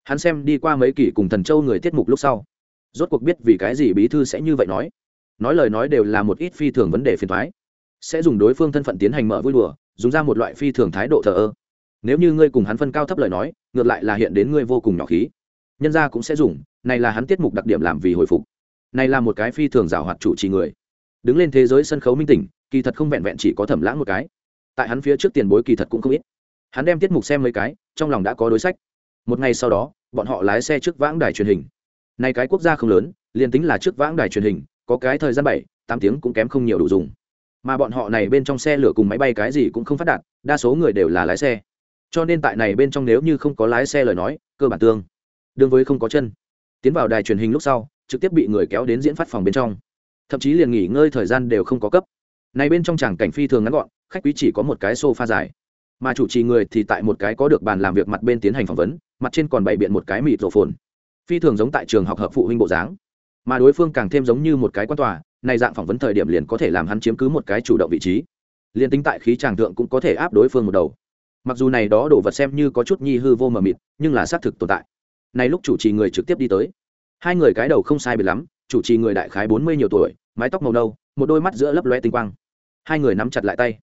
Hắn xem đi qua mấy kỷ cùng thần châu người tiết mục lúc sau, rốt cuộc biết vì cái gì bí thư sẽ như vậy nói. Nói lời nói đều là một ít phi thường vấn đề phiền thoái sẽ dùng đối phương thân phận tiến hành mở vui đùa, dùng ra một loại phi thường thái độ thờ ơ. Nếu như ngươi cùng hắn phân cao thấp lời nói, ngược lại là hiện đến ngươi vô cùng nhỏ khí. Nhân gia cũng sẽ dùng, này là hắn tiết mục đặc điểm làm vì hồi phục. Này là một cái phi thường giảo hoạt chủ trì người. Đứng lên thế giới sân khấu minh tỉnh, kỳ thật không vẹn vẹn chỉ có thẩm lãng một cái. Tại hắn phía trước tiền bối kỳ thật cũng không ít hắn đem tiết mục xem mấy cái, trong lòng đã có đối sách. Một ngày sau đó, bọn họ lái xe trước vãng đài truyền hình. Này cái quốc gia không lớn, liền tính là trước vãng đài truyền hình, có cái thời gian bảy, tám tiếng cũng kém không nhiều đủ dùng. Mà bọn họ này bên trong xe lửa cùng máy bay cái gì cũng không phát đạt, đa số người đều là lái xe. Cho nên tại này bên trong nếu như không có lái xe lời nói, cơ bản tương đương với không có chân. Tiến vào đài truyền hình lúc sau, trực tiếp bị người kéo đến diễn phát phòng bên trong. Thậm chí liền nghỉ ngơi thời gian đều không có cấp. Này bên trong chẳng cảnh phi thường ngắn gọn, khách quý chỉ có một cái sofa dài mà chủ trì người thì tại một cái có được bàn làm việc mặt bên tiến hành phỏng vấn, mặt trên còn bày biện một cái mịt rổ phồn. Phi thường giống tại trường học hợp phụ huynh bộ dáng. Mà đối phương càng thêm giống như một cái quan tòa này dạng phỏng vấn thời điểm liền có thể làm hắn chiếm cứ một cái chủ động vị trí. Liền tính tại khí tràng thượng cũng có thể áp đối phương một đầu. Mặc dù này đó đồ vật xem như có chút nhi hư vô mờ mịt, nhưng là xác thực tồn tại. Này lúc chủ trì người trực tiếp đi tới. Hai người cái đầu không sai biệt lắm, chủ trì người đại khái bốn mươi nhiều tuổi, mái tóc màu nâu, một đôi mắt giữa lấp loe tinh quang. Hai người nắm chặt lại tay.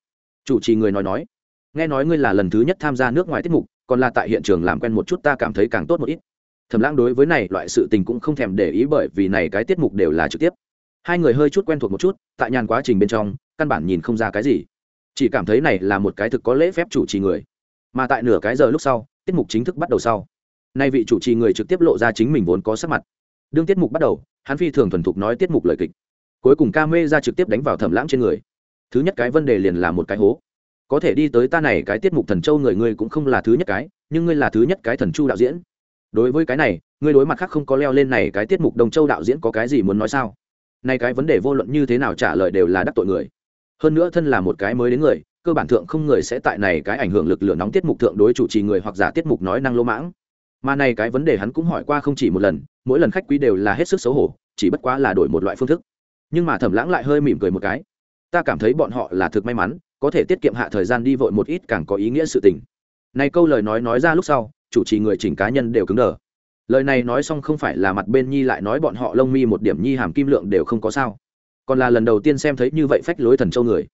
Chủ trì người nói nói nghe nói ngươi là lần thứ nhất tham gia nước ngoài tiết mục, còn là tại hiện trường làm quen một chút ta cảm thấy càng tốt một ít. Thẩm lãng đối với này loại sự tình cũng không thèm để ý bởi vì này cái tiết mục đều là trực tiếp. Hai người hơi chút quen thuộc một chút, tại nhàn quá trình bên trong, căn bản nhìn không ra cái gì. Chỉ cảm thấy này là một cái thực có lễ phép chủ trì người. Mà tại nửa cái giờ lúc sau, tiết mục chính thức bắt đầu sau. Nay vị chủ trì người trực tiếp lộ ra chính mình vốn có sắc mặt. Đương tiết mục bắt đầu, hắn phi thường thuần thục nói tiết mục lời kịch. Cuối cùng ca mê ra trực tiếp đánh vào thẩm lãng trên người. Thứ nhất cái vấn đề liền là một cái hố có thể đi tới ta này cái tiết mục thần châu người ngươi cũng không là thứ nhất cái, nhưng ngươi là thứ nhất cái thần chu đạo diễn. Đối với cái này, ngươi đối mặt khác không có leo lên này cái tiết mục đồng châu đạo diễn có cái gì muốn nói sao? Nay cái vấn đề vô luận như thế nào trả lời đều là đắc tội người. Hơn nữa thân là một cái mới đến người, cơ bản thượng không người sẽ tại này cái ảnh hưởng lực lượng nóng tiết mục thượng đối chủ trì người hoặc giả tiết mục nói năng lỗ mãng. Mà này cái vấn đề hắn cũng hỏi qua không chỉ một lần, mỗi lần khách quý đều là hết sức xấu hổ, chỉ bất quá là đổi một loại phương thức. Nhưng mà thẩm lãng lại hơi mỉm cười một cái. Ta cảm thấy bọn họ là thực may mắn có thể tiết kiệm hạ thời gian đi vội một ít càng có ý nghĩa sự tình. Này câu lời nói nói ra lúc sau, chủ trì người chỉnh cá nhân đều cứng đờ. Lời này nói xong không phải là mặt bên nhi lại nói bọn họ lông mi một điểm nhi hàm kim lượng đều không có sao. Còn là lần đầu tiên xem thấy như vậy phách lối thần châu người.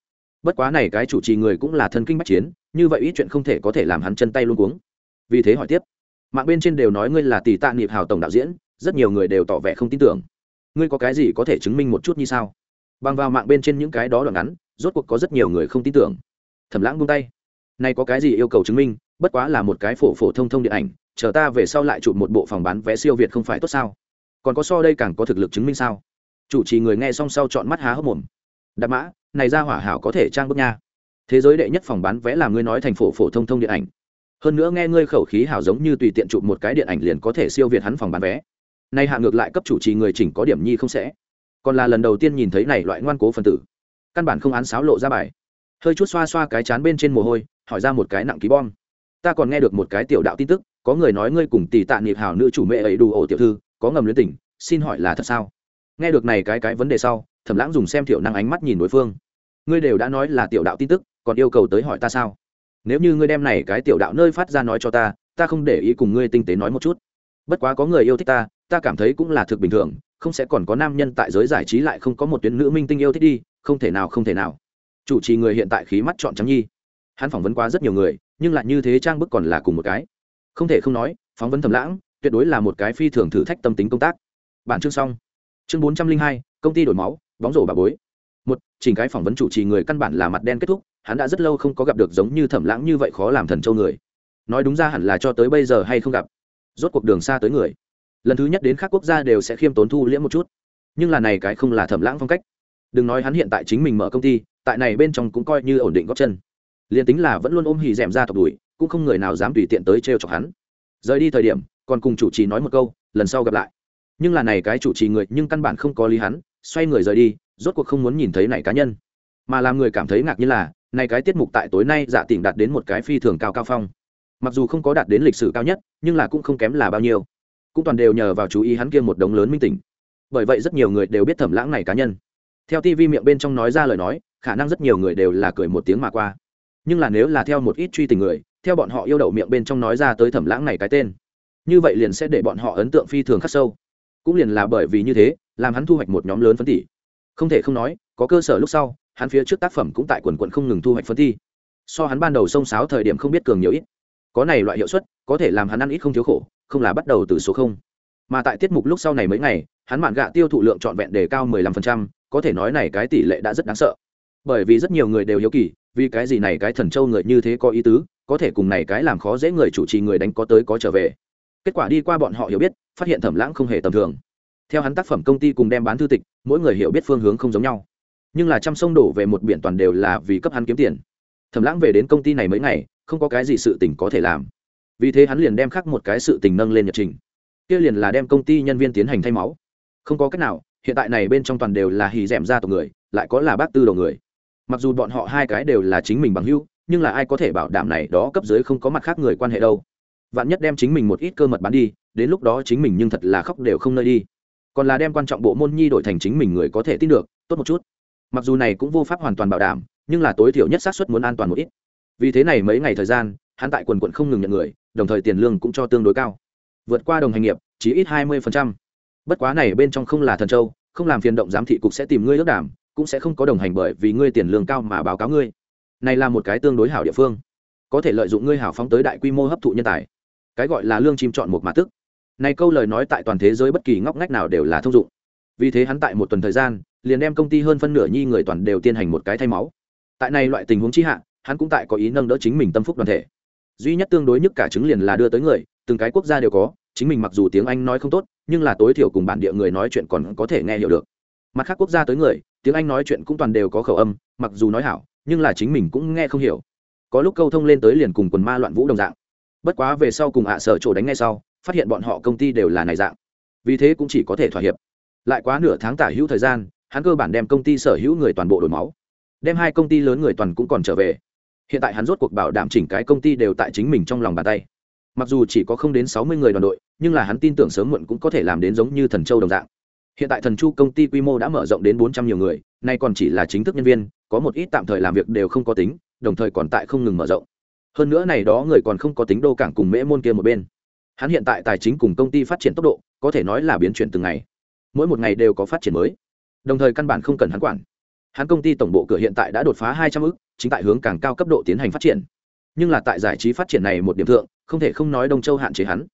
Bất quá này cái chủ trì người cũng là thân kinh bách chiến, như vậy ít chuyện không thể có thể làm hắn chân tay luôn cuống. Vì thế hỏi tiếp. Mạng bên trên đều nói ngươi là tỷ tạ niệm hào tổng đạo diễn, rất nhiều người đều tỏ vẻ không tin tưởng. Ngươi có cái gì có thể chứng minh một chút như sao? Bằng vào mạng bên trên những cái đó đoạn ngắn rốt cuộc có rất nhiều người không tin tưởng. Thẩm lãng buông tay. Nay có cái gì yêu cầu chứng minh? Bất quá là một cái phổ phổ thông thông điện ảnh, chờ ta về sau lại chụp một bộ phòng bán vé siêu việt không phải tốt sao? Còn có so đây càng có thực lực chứng minh sao? Chủ trì người nghe xong sau chọn mắt há hốc mồm. Đạp mã, này ra hỏa hảo có thể trang bức nha. Thế giới đệ nhất phòng bán vé là ngươi nói thành phổ phổ thông thông điện ảnh. Hơn nữa nghe ngươi khẩu khí hảo giống như tùy tiện chụp một cái điện ảnh liền có thể siêu việt hắn phòng bán vé. Nay hạ ngược lại cấp chủ trì người chỉnh có điểm nhi không sẽ. Còn là lần đầu tiên nhìn thấy này loại ngoan cố phần tử căn bản không án sáo lộ ra bài. Hơi chút xoa xoa cái chán bên trên mồ hôi, hỏi ra một cái nặng ký bom. Ta còn nghe được một cái tiểu đạo tin tức, có người nói ngươi cùng tỷ tạ niệm hảo nữ chủ mẹ ấy đủ ổ tiểu thư, có ngầm luyến tình, xin hỏi là thật sao? Nghe được này cái cái vấn đề sau, thẩm lãng dùng xem thiểu năng ánh mắt nhìn đối phương. Ngươi đều đã nói là tiểu đạo tin tức, còn yêu cầu tới hỏi ta sao? Nếu như ngươi đem này cái tiểu đạo nơi phát ra nói cho ta ta không để ý cùng ngươi tinh tế nói một chút. Bất quá có người yêu thích ta ta cảm thấy cũng là thực bình thường, không sẽ còn có nam nhân tại giới giải trí lại không có một tuyến nữ minh tinh yêu thích đi không thể nào, không thể nào. Chủ trì người hiện tại khí mắt chọn trắng nhi. Hắn phỏng vấn qua rất nhiều người, nhưng lại như thế trang bức còn là cùng một cái. Không thể không nói, phỏng vấn thầm lãng, tuyệt đối là một cái phi thường thử thách tâm tính công tác. Bản chương xong. Chương bốn trăm linh hai, công ty đổi máu, bóng rổ bà bối. Một, chỉnh cái phỏng vấn chủ trì người căn bản là mặt đen kết thúc, hắn đã rất lâu không có gặp được giống như thẩm lãng như vậy khó làm thần châu người. Nói đúng ra hẳn là cho tới bây giờ hay không gặp. Rốt cuộc đường xa tới người. Lần thứ nhất đến các quốc gia đều sẽ khiêm tốn thu liễm một chút. Nhưng là này cái không là thẩm lãng phong cách đừng nói hắn hiện tại chính mình mở công ty, tại này bên trong cũng coi như ổn định góp chân. Liền tính là vẫn luôn ôm hì d ra tộc đùi cũng không người nào dám tùy tiện tới trêu chọc hắn. Rời đi thời điểm, còn cùng chủ trì nói một câu, lần sau gặp lại. Nhưng là này cái chủ trì người nhưng căn bản không có lý hắn, xoay người rời đi, rốt cuộc không muốn nhìn thấy này cá nhân. Mà làm người cảm thấy ngạc như là, này cái tiết mục tại tối nay giả tỉnh đạt đến một cái phi thường cao cao phong. Mặc dù không có đạt đến lịch sử cao nhất, nhưng là cũng không kém là bao nhiêu. Cũng toàn đều nhờ vào chú ý hắn kia một đống lớn minh tỉnh. Bởi vậy rất nhiều người đều biết thẩm lãng này cá nhân theo tv miệng bên trong nói ra lời nói khả năng rất nhiều người đều là cười một tiếng mà qua. Nhưng là nếu là theo một ít truy tình người theo bọn họ yêu đậu miệng bên trong nói ra tới thẩm lãng này cái tên như vậy liền sẽ để bọn họ ấn tượng phi thường khắc sâu. Cũng liền là bởi vì như thế làm hắn thu hoạch một nhóm lớn phân tỷ. Không thể không nói có cơ sở lúc sau hắn phía trước tác phẩm cũng tại quần quận không ngừng thu hoạch phân thi. So hắn ban đầu xông sáo thời điểm không biết cường nhiều ít. Có này loại hiệu suất có thể làm hắn ăn ít không thiếu khổ không là bắt đầu từ số không. Mà tại tiết mục lúc sau này mấy ngày hắn mạn gạ tiêu thụ lượng trọn vẹn đề cao 15%, có thể nói này cái tỷ lệ đã rất đáng sợ. Bởi vì rất nhiều người đều hiếu kỳ, vì cái gì này cái thần châu người như thế có ý tứ, có thể cùng này cái làm khó dễ người chủ trì người đánh có tới có trở về. Kết quả đi qua bọn họ hiểu biết, phát hiện thẩm lãng không hề tầm thường. Theo hắn tác phẩm công ty cùng đem bán thư tịch, mỗi người hiểu biết phương hướng không giống nhau. Nhưng là trăm sông đổ về một biển toàn đều là vì cấp hắn kiếm tiền. Thẩm lãng về đến công ty này mấy ngày, không có cái gì sự tình có thể làm. Vì thế hắn liền đem khắc một cái sự tình nâng lên nhật trình. Kia liền là đem công ty nhân viên tiến hành thay máu. Không có cách nào hiện tại này bên trong toàn đều là hì d ẻ m ra tộc người, lại có là bác tư đầu người. Mặc dù bọn họ hai cái đều là chính mình bằng hưu nhưng là ai có thể bảo đảm này đó cấp dưới không có mặt khác người quan hệ đâu. Vạn nhất đem chính mình một ít cơ mật bán đi, đến lúc đó chính mình nhưng thật là khóc đều không nơi đi. Còn là đem quan trọng bộ môn nhi đổi thành chính mình người có thể tin được, tốt một chút. Mặc dù này cũng vô pháp hoàn toàn bảo đảm, nhưng là tối thiểu nhất xác suất muốn an toàn một ít. Vì thế này mấy ngày thời gian, hắn tại quần quận không ngừng nhận người, đồng thời tiền lương cũng cho tương đối cao. Vượt qua đồng hành nghiệp, chỉ ít hai mươi bất quá này bên trong không là thần châu không làm phiền động giám thị cục sẽ tìm ngươi ước đảm, cũng sẽ không có đồng hành bởi vì ngươi tiền lương cao mà báo cáo ngươi. Này là một cái tương đối hảo địa phương, có thể lợi dụng ngươi hảo phóng tới đại quy mô hấp thụ nhân tài. Cái gọi là lương chim chọn một mà tức. Này câu lời nói tại toàn thế giới bất kỳ ngóc ngách nào đều là thông dụng. Vì thế hắn tại một tuần thời gian, liền đem công ty hơn phân nửa nhi người toàn đều tiến hành một cái thay máu. Tại này loại tình huống chi hạ, hắn cũng tại có ý nâng đỡ chính mình tâm phúc đoàn thể. Duy nhất tương đối nhất cả chứng liền là đưa tới người, từng cái quốc gia đều có, chính mình mặc dù tiếng anh nói không tốt nhưng là tối thiểu cùng bản địa người nói chuyện còn có thể nghe hiểu được. Mặt khác quốc gia tới người, tiếng anh nói chuyện cũng toàn đều có khẩu âm, mặc dù nói hảo, nhưng là chính mình cũng nghe không hiểu. Có lúc câu thông lên tới liền cùng quần ma loạn vũ đồng dạng. Bất quá về sau cùng hạ sở chỗ đánh ngay sau, phát hiện bọn họ công ty đều là này dạng. Vì thế cũng chỉ có thể thỏa hiệp. Lại quá nửa tháng tả hữu thời gian, hắn cơ bản đem công ty sở hữu người toàn bộ đổi máu. Đem hai công ty lớn người toàn cũng còn trở về. Hiện tại hắn rốt cuộc bảo đảm chỉnh cái công ty đều tại chính mình trong lòng bàn tay. Mặc dù chỉ có không đến sáu mươi người đoàn đội nhưng là hắn tin tưởng sớm muộn cũng có thể làm đến giống như thần châu đồng dạng. Hiện tại thần chu công ty quy mô đã mở rộng đến bốn trăm nhiều người, nay còn chỉ là chính thức nhân viên, có một ít tạm thời làm việc đều không có tính, đồng thời còn tại không ngừng mở rộng. Hơn nữa này đó người còn không có tính đô cảng cùng mễ môn kia một bên. Hắn hiện tại tài chính cùng công ty phát triển tốc độ, có thể nói là biến chuyển từng ngày. Mỗi một ngày đều có phát triển mới. Đồng thời căn bản không cần hắn quản. Hắn công ty tổng bộ cửa hiện tại đã đột phá hai trăm ư chính tại hướng càng cao cấp độ tiến hành phát triển. Nhưng là tại giải trí phát triển này một điểm thượng, không thể không nói đông châu hạn chế hắn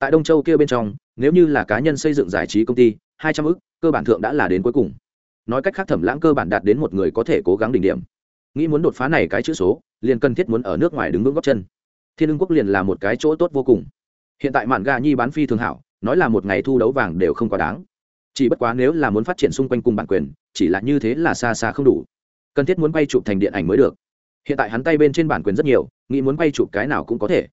tại đông châu kia bên trong, nếu như là cá nhân xây dựng giải trí công ty, hai trăm ư cơ bản thượng đã là đến cuối cùng. Nói cách khác thẩm lãng cơ bản đạt đến một người có thể cố gắng đỉnh điểm. Nghĩ muốn đột phá này cái chữ số, liền cần thiết muốn ở nước ngoài đứng vững góc chân. Thiên ưng quốc liền là một cái chỗ tốt vô cùng. Hiện tại mạn gà nhi bán phi thường hảo, nói là một ngày thu đấu vàng đều không quá đáng. Chỉ bất quá nếu là muốn phát triển xung quanh cùng bản quyền, chỉ là như thế là xa xa không đủ. Cần thiết muốn quay chụp thành điện ảnh mới được. Hiện tại hắn tay bên trên bản quyền rất nhiều, nghĩ muốn quay chụp cái nào cũng có thể.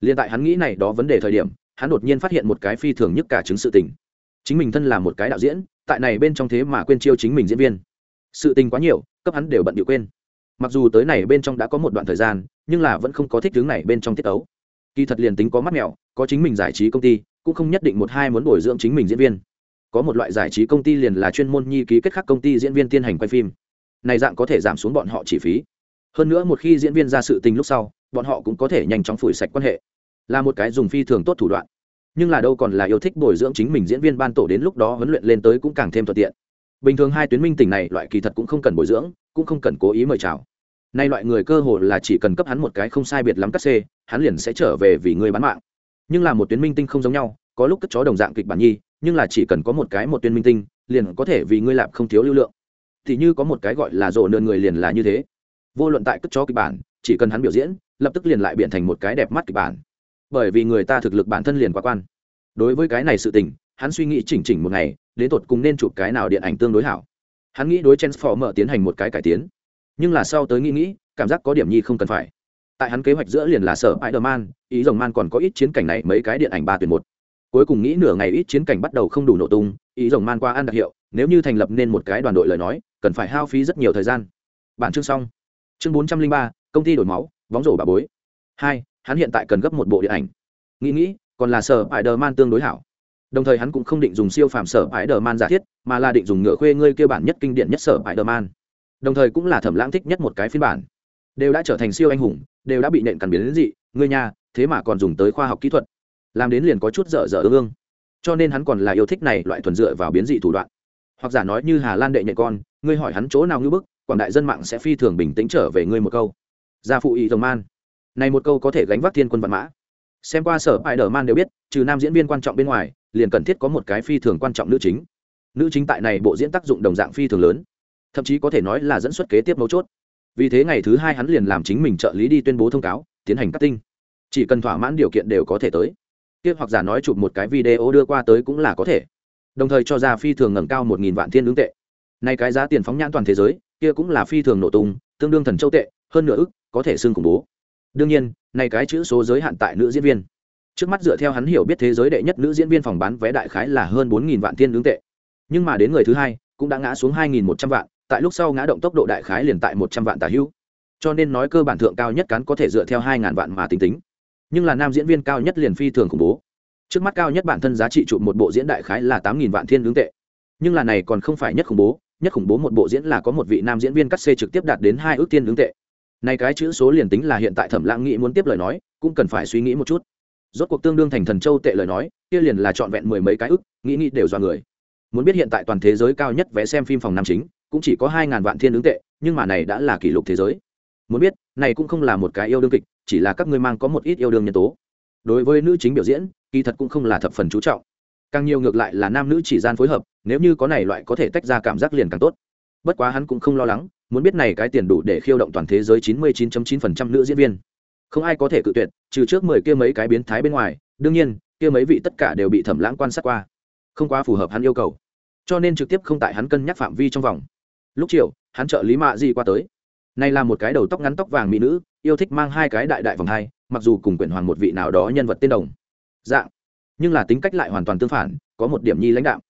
Liền tại hắn nghĩ này đó vấn đề thời điểm hắn đột nhiên phát hiện một cái phi thường nhất cả chứng sự tình. Chính mình thân là một cái đạo diễn, tại này bên trong thế mà quên chiêu chính mình diễn viên. Sự tình quá nhiều, cấp hắn đều bận điệu quên. Mặc dù tới này bên trong đã có một đoạn thời gian, nhưng là vẫn không có thích hướng này bên trong tiết ấu. Kỳ thật liền tính có mắt mèo, có chính mình giải trí công ty, cũng không nhất định một hai muốn bồi dưỡng chính mình diễn viên. Có một loại giải trí công ty liền là chuyên môn nhi ký kết khắc công ty diễn viên tiến hành quay phim. Này dạng có thể giảm xuống bọn họ chi phí. Hơn nữa một khi diễn viên ra sự tình lúc sau, bọn họ cũng có thể nhanh chóng phủi sạch quan hệ là một cái dùng phi thường tốt thủ đoạn. Nhưng là đâu còn là yêu thích bồi dưỡng chính mình diễn viên ban tổ đến lúc đó huấn luyện lên tới cũng càng thêm thuận tiện. Bình thường hai tuyến minh tỉnh này loại kỳ thật cũng không cần bồi dưỡng, cũng không cần cố ý mời chào. Nay loại người cơ hồ là chỉ cần cấp hắn một cái không sai biệt lắm cắt xê, hắn liền sẽ trở về vì người bán mạng. Nhưng là một tuyến minh tinh không giống nhau, có lúc cất chó đồng dạng kịch bản nhi, nhưng là chỉ cần có một cái một tuyến minh tinh, liền có thể vì ngươi lạp không thiếu lưu lượng. Thì như có một cái gọi là rộ nơn người liền là như thế. Vô luận tại cất chó kịch bản, chỉ cần hắn biểu diễn, lập tức liền lại biện thành một cái đẹp mắt kịch bản bởi vì người ta thực lực bản thân liền quá quan. Đối với cái này sự tình, hắn suy nghĩ chỉnh chỉnh một ngày, đến tột cùng nên chụp cái nào điện ảnh tương đối hảo. Hắn nghĩ đối transformer tiến hành một cái cải tiến. Nhưng là sau tới nghĩ nghĩ, cảm giác có điểm nhi không cần phải. Tại hắn kế hoạch giữa liền là sở spider-man, ý rồng man còn có ít chiến cảnh này mấy cái điện ảnh ba tuyển một. Cuối cùng nghĩ nửa ngày ít chiến cảnh bắt đầu không đủ nổ tung, ý rồng man qua ăn đặc hiệu, nếu như thành lập nên một cái đoàn đội lời nói, cần phải hao phí rất nhiều thời gian. Bản chương xong. Chương bốn trăm linh ba, công ty đổi máu, bóng rổ bà bối. Hai hắn hiện tại cần gấp một bộ điện ảnh. Nghĩ nghĩ, còn là sở spider-man tương đối hảo. Đồng thời hắn cũng không định dùng siêu phàm sở spider-man giả thiết, mà là định dùng ngựa khuê ngươi kêu bản nhất kinh điển nhất sở spider-man đồng thời cũng là thẩm lãng thích nhất một cái phiên bản. Đều đã trở thành siêu anh hùng, đều đã bị nện cằn biến đến dị, ngươi nhà thế mà còn dùng tới khoa học kỹ thuật. Làm đến liền có chút dở dở ương. Ương cho nên hắn còn là yêu thích này loại thuần dựa vào biến dị thủ đoạn. Hoặc giả nói như hà lan đệ nhện con, ngươi hỏi hắn chỗ nào ngưỡng bức, quảng đại dân mạng sẽ phi thường bình tĩnh trở về ngươi một câu. Gia phụ ý rồng man này một câu có thể gánh vác thiên quân vạn mã. Xem qua sở bài đờ man đều biết, trừ nam diễn viên quan trọng bên ngoài, liền cần thiết có một cái phi thường quan trọng nữ chính. Nữ chính tại này bộ diễn tác dụng đồng dạng phi thường lớn. Thậm chí có thể nói là dẫn xuất kế tiếp mấu chốt. Vì thế ngày thứ hai hắn liền làm chính mình trợ lý đi tuyên bố thông cáo, tiến hành cắt tinh chỉ cần thỏa mãn điều kiện đều có thể tới. Kia hoặc giả nói chụp một cái video đưa qua tới cũng là có thể. Đồng thời cho ra phi thường ngẩng cao một nghìn vạn thiên ứng tệ. Nay cái giá tiền phóng nhãn toàn thế giới, kia cũng là phi thường nổ tung, tương đương thần châu tệ, hơn nửa ức, có thể xưng khủng bố đương nhiên, này cái chữ số giới hạn tại nữ diễn viên. Trước mắt dựa theo hắn hiểu biết thế giới đệ nhất nữ diễn viên phòng bán vé đại khái là hơn bốn nghìn vạn thiên ứng tệ. Nhưng mà đến người thứ hai, cũng đã ngã xuống hai nghìn một trăm vạn, tại lúc sau ngã động tốc độ đại khái liền tại một trăm vạn tả hữu. Cho nên nói cơ bản thượng cao nhất cán có thể dựa theo hai ngàn vạn mà tính tính. Nhưng là nam diễn viên cao nhất liền phi thường khủng bố. Trước mắt cao nhất bản thân giá trị trụ một bộ diễn đại khái là tám nghìn vạn thiên hướng tệ. Nhưng là này còn không phải nhất khủng bố, nhất khủng bố một bộ diễn là có một vị nam diễn viên cắt xê trực tiếp đạt đến hai ước thiên hướng tệ này cái chữ số liền tính là hiện tại thẩm lãng nghĩ muốn tiếp lời nói, cũng cần phải suy nghĩ một chút. Rốt cuộc tương đương thành thần châu tệ lời nói, kia liền là trọn vẹn mười mấy cái ức, nghĩ nghĩ đều do người. Muốn biết hiện tại toàn thế giới cao nhất vé xem phim phòng nam chính, cũng chỉ có hai ngàn vạn thiên ứng tệ, nhưng mà này đã là kỷ lục thế giới. Muốn biết, này cũng không là một cái yêu đương kịch, chỉ là các ngươi mang có một ít yêu đương nhân tố. Đối với nữ chính biểu diễn, kỳ thật cũng không là thập phần chú trọng. Càng nhiều ngược lại là nam nữ chỉ gian phối hợp, nếu như có này loại có thể tách ra cảm giác liền càng tốt. Bất quá hắn cũng không lo lắng muốn biết này cái tiền đủ để khiêu động toàn thế giới 99.9% nữ diễn viên. Không ai có thể cự tuyệt, trừ trước mười kia mấy cái biến thái bên ngoài, đương nhiên, kia mấy vị tất cả đều bị thẩm lãng quan sát qua. Không quá phù hợp hắn yêu cầu. Cho nên trực tiếp không tại hắn cân nhắc phạm vi trong vòng. Lúc chiều, hắn trợ lý mạ di qua tới. Này là một cái đầu tóc ngắn tóc vàng mỹ nữ, yêu thích mang hai cái đại đại vòng hai, mặc dù cùng quyển hoàng một vị nào đó nhân vật tên đồng. Dạng. Nhưng là tính cách lại hoàn toàn tương phản, có một điểm nhi lãnh đạo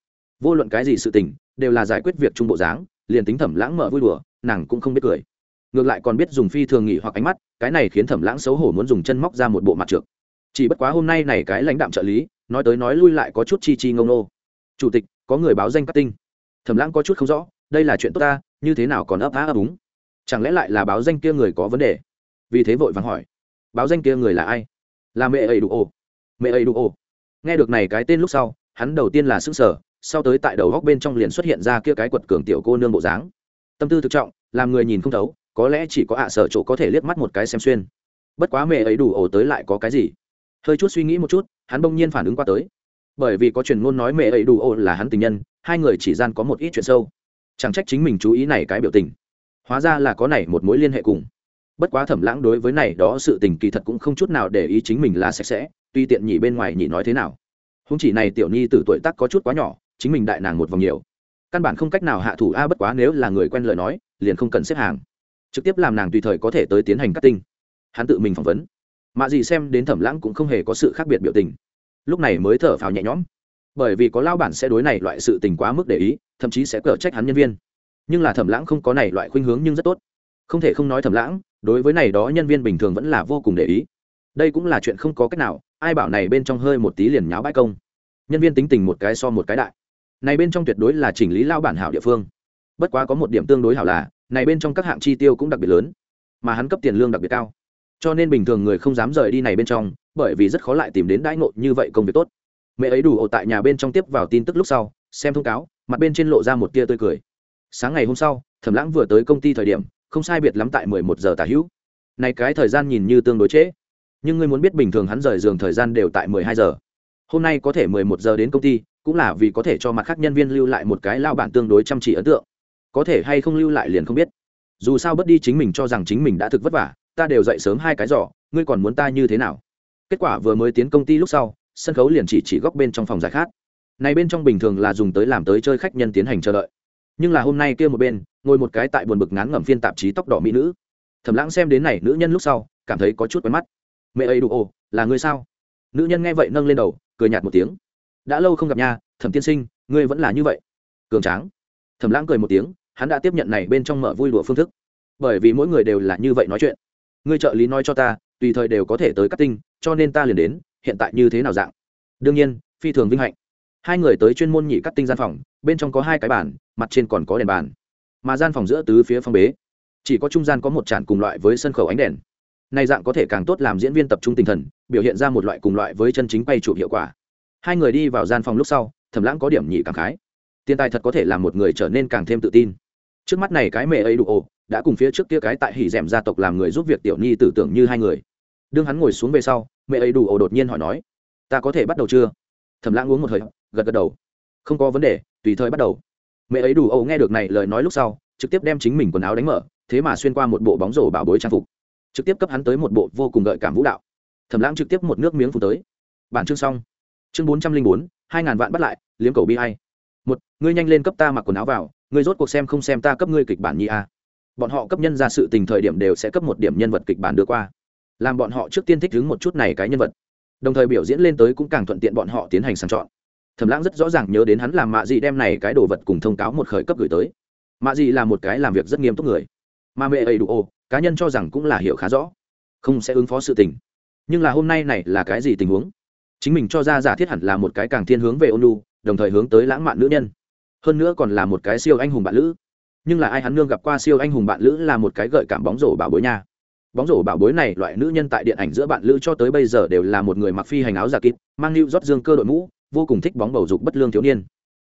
vô luận cái gì sự tình, đều là giải quyết việc trung bộ dáng, liền tính thẩm lãng mở vui đùa nàng cũng không biết cười. Ngược lại còn biết dùng phi thường nghỉ hoặc ánh mắt cái này khiến thẩm lãng xấu hổ muốn dùng chân móc ra một bộ mặt trượt chỉ bất quá hôm nay này cái lãnh đạm trợ lý nói tới nói lui lại có chút chi chi ngông nô. Chủ tịch có người báo danh cắt tinh. Thẩm lãng có chút không rõ đây là chuyện tốt ta như thế nào còn ấp á ấp úng? Chẳng lẽ lại là báo danh kia người có vấn đề? Vì thế vội vàng hỏi. Báo danh kia người là ai? Là mẹ ấy đủ ồ, mẹ ấy đủ ồ. nghe được này cái tên lúc sau hắn đầu tiên là xứng sở sau tới tại đầu góc bên trong liền xuất hiện ra kia cái quật cường tiểu cô nương bộ dáng tâm tư thực trọng, làm người nhìn không thấu, có lẽ chỉ có ạ sở chỗ có thể liếc mắt một cái xem xuyên. Bất quá mẹ ấy đủ ổ tới lại có cái gì? Hơi chút suy nghĩ một chút, hắn bỗng nhiên phản ứng qua tới. Bởi vì có truyền ngôn nói mẹ ấy đủ ổ là hắn tình nhân, hai người chỉ gian có một ít chuyện sâu. Chẳng trách chính mình chú ý này cái biểu tình. Hóa ra là có này một mối liên hệ cùng. Bất quá thẩm lãng đối với này đó sự tình kỳ thật cũng không chút nào để ý chính mình là sạch sẽ, tuy tiện nhỉ bên ngoài nhỉ nói thế nào. Húng chỉ này tiểu nhi từ tuổi tác có chút quá nhỏ, chính mình đại nàng một vòng nhiều căn bản không cách nào hạ thủ a, bất quá nếu là người quen lời nói, liền không cần xếp hàng. Trực tiếp làm nàng tùy thời có thể tới tiến hành cắt tinh. Hắn tự mình phỏng vấn. Mạ gì xem đến thẩm lãng cũng không hề có sự khác biệt biểu tình. Lúc này mới thở phào nhẹ nhõm. Bởi vì có lao bản sẽ đối này loại sự tình quá mức để ý, thậm chí sẽ cở trách hắn nhân viên. Nhưng là thẩm lãng không có này loại khuynh hướng nhưng rất tốt. Không thể không nói thẩm lãng, đối với này đó nhân viên bình thường vẫn là vô cùng để ý. Đây cũng là chuyện không có cách nào, ai bảo này bên trong hơi một tí liền nháo bãi công. Nhân viên tính tình một cái so một cái đại này bên trong tuyệt đối là chỉnh lý lao bản hảo địa phương. Bất quá có một điểm tương đối hảo là, này bên trong các hạng chi tiêu cũng đặc biệt lớn, mà hắn cấp tiền lương đặc biệt cao. Cho nên bình thường người không dám rời đi này bên trong, bởi vì rất khó lại tìm đến đãi ngộ như vậy công việc tốt. Mẹ ấy đủ ổ tại nhà bên trong tiếp vào tin tức lúc sau, xem thông cáo, mặt bên trên lộ ra một tia tươi cười. Sáng ngày hôm sau, thẩm lãng vừa tới công ty thời điểm, không sai biệt lắm tại mười một giờ tả hữu. Này cái thời gian nhìn như tương đối trễ. Nhưng ngươi muốn biết bình thường hắn rời giường thời gian đều tại mười hai giờ. Hôm nay có thể mười một giờ đến công ty cũng là vì có thể cho mặt khác nhân viên lưu lại một cái lao bản tương đối chăm chỉ ấn tượng. Có thể hay không lưu lại liền không biết. Dù sao bất đi chính mình cho rằng chính mình đã thực vất vả, ta đều dậy sớm hai cái giỏ, ngươi còn muốn ta như thế nào? Kết quả vừa mới tiến công ty lúc sau, sân khấu liền chỉ chỉ góc bên trong phòng giải khát. Này bên trong bình thường là dùng tới làm tới chơi khách nhân tiến hành chờ đợi. Nhưng là hôm nay kia một bên, ngồi một cái tại buồn bực ngán ngẩm phiên tạp chí tóc đỏ mỹ nữ. Thẩm lãng xem đến này nữ nhân lúc sau, cảm thấy có chút quen mắt. Mẹ ấy đủ ồ là người sao? Nữ nhân nghe vậy nâng lên đầu, cười nhạt một tiếng đã lâu không gặp nha, thẩm tiên sinh, ngươi vẫn là như vậy. Cường tráng. Thẩm lãng cười một tiếng, hắn đã tiếp nhận này bên trong mở vui đùa phương thức. Bởi vì mỗi người đều là như vậy nói chuyện. Ngươi trợ lý nói cho ta, tùy thời đều có thể tới cắt tinh, cho nên ta liền đến, hiện tại như thế nào dạng? Đương nhiên, phi thường vinh hạnh. Hai người tới chuyên môn nhị cắt tinh gian phòng, bên trong có hai cái bàn, mặt trên còn có đèn bàn. Mà gian phòng giữa tứ phía phong bế, chỉ có trung gian có một tràn cùng loại với sân khấu ánh đèn. Này dạng có thể càng tốt làm diễn viên tập trung tinh thần, biểu hiện ra một loại cùng loại với chân chính bay chụp hiệu quả hai người đi vào gian phòng lúc sau, thẩm lãng có điểm nhị cảm khái. Tiền tài thật có thể làm một người trở nên càng thêm tự tin. Trước mắt này cái mẹ ấy đủ ồ, đã cùng phía trước kia cái tại hỉ d gia tộc làm người giúp việc tiểu nhi tử tưởng như hai người. Đương hắn ngồi xuống về sau, mẹ ấy đủ ồ đột nhiên hỏi nói, ta có thể bắt đầu chưa? Thẩm lãng uống một hơi, gật gật đầu. Không có vấn đề, tùy thời bắt đầu. Mẹ ấy đủ ồ nghe được này lời nói lúc sau, trực tiếp đem chính mình quần áo đánh mở, thế mà xuyên qua một bộ bóng rổ bảo bối trang phục. Trực tiếp cấp hắn tới một bộ vô cùng gợi cảm vũ đạo. Thẩm lãng trực tiếp một nước miếng phụ tới. Bản chương xong chương bốn trăm linh bốn, hai ngàn vạn bắt lại, liếm cầu bi hay một, ngươi nhanh lên cấp ta mặc quần áo vào, ngươi rốt cuộc xem không xem ta cấp ngươi kịch bản nhi a. Bọn họ cấp nhân ra sự tình thời điểm đều sẽ cấp một điểm nhân vật kịch bản đưa qua. Làm bọn họ trước tiên thích đứng một chút này cái nhân vật. Đồng thời biểu diễn lên tới cũng càng thuận tiện bọn họ tiến hành sàng chọn. Thẩm lãng rất rõ ràng nhớ đến hắn làm mạ dị đem này cái đồ vật cùng thông cáo một khởi cấp gửi tới. Mạ dị là một cái làm việc rất nghiêm túc người. Mà mẹ ấy đủ ô, cá nhân cho rằng cũng là hiểu khá rõ. Không sẽ ứng phó sự tình. Nhưng là hôm nay này là cái gì tình huống? Chính mình cho ra giả thiết hẳn là một cái càng thiên hướng về ônu đồng thời hướng tới lãng mạn nữ nhân. Hơn nữa còn là một cái siêu anh hùng bạn lữ. Nhưng là ai hắn nương gặp qua siêu anh hùng bạn lữ là một cái gợi cảm bóng rổ bảo bối nha. Bóng rổ bảo bối này loại nữ nhân tại điện ảnh giữa bạn lữ cho tới bây giờ đều là một người mặc phi hành áo giả kịp, mang lưu rót dương cơ đội mũ, vô cùng thích bóng bầu dục bất lương thiếu niên.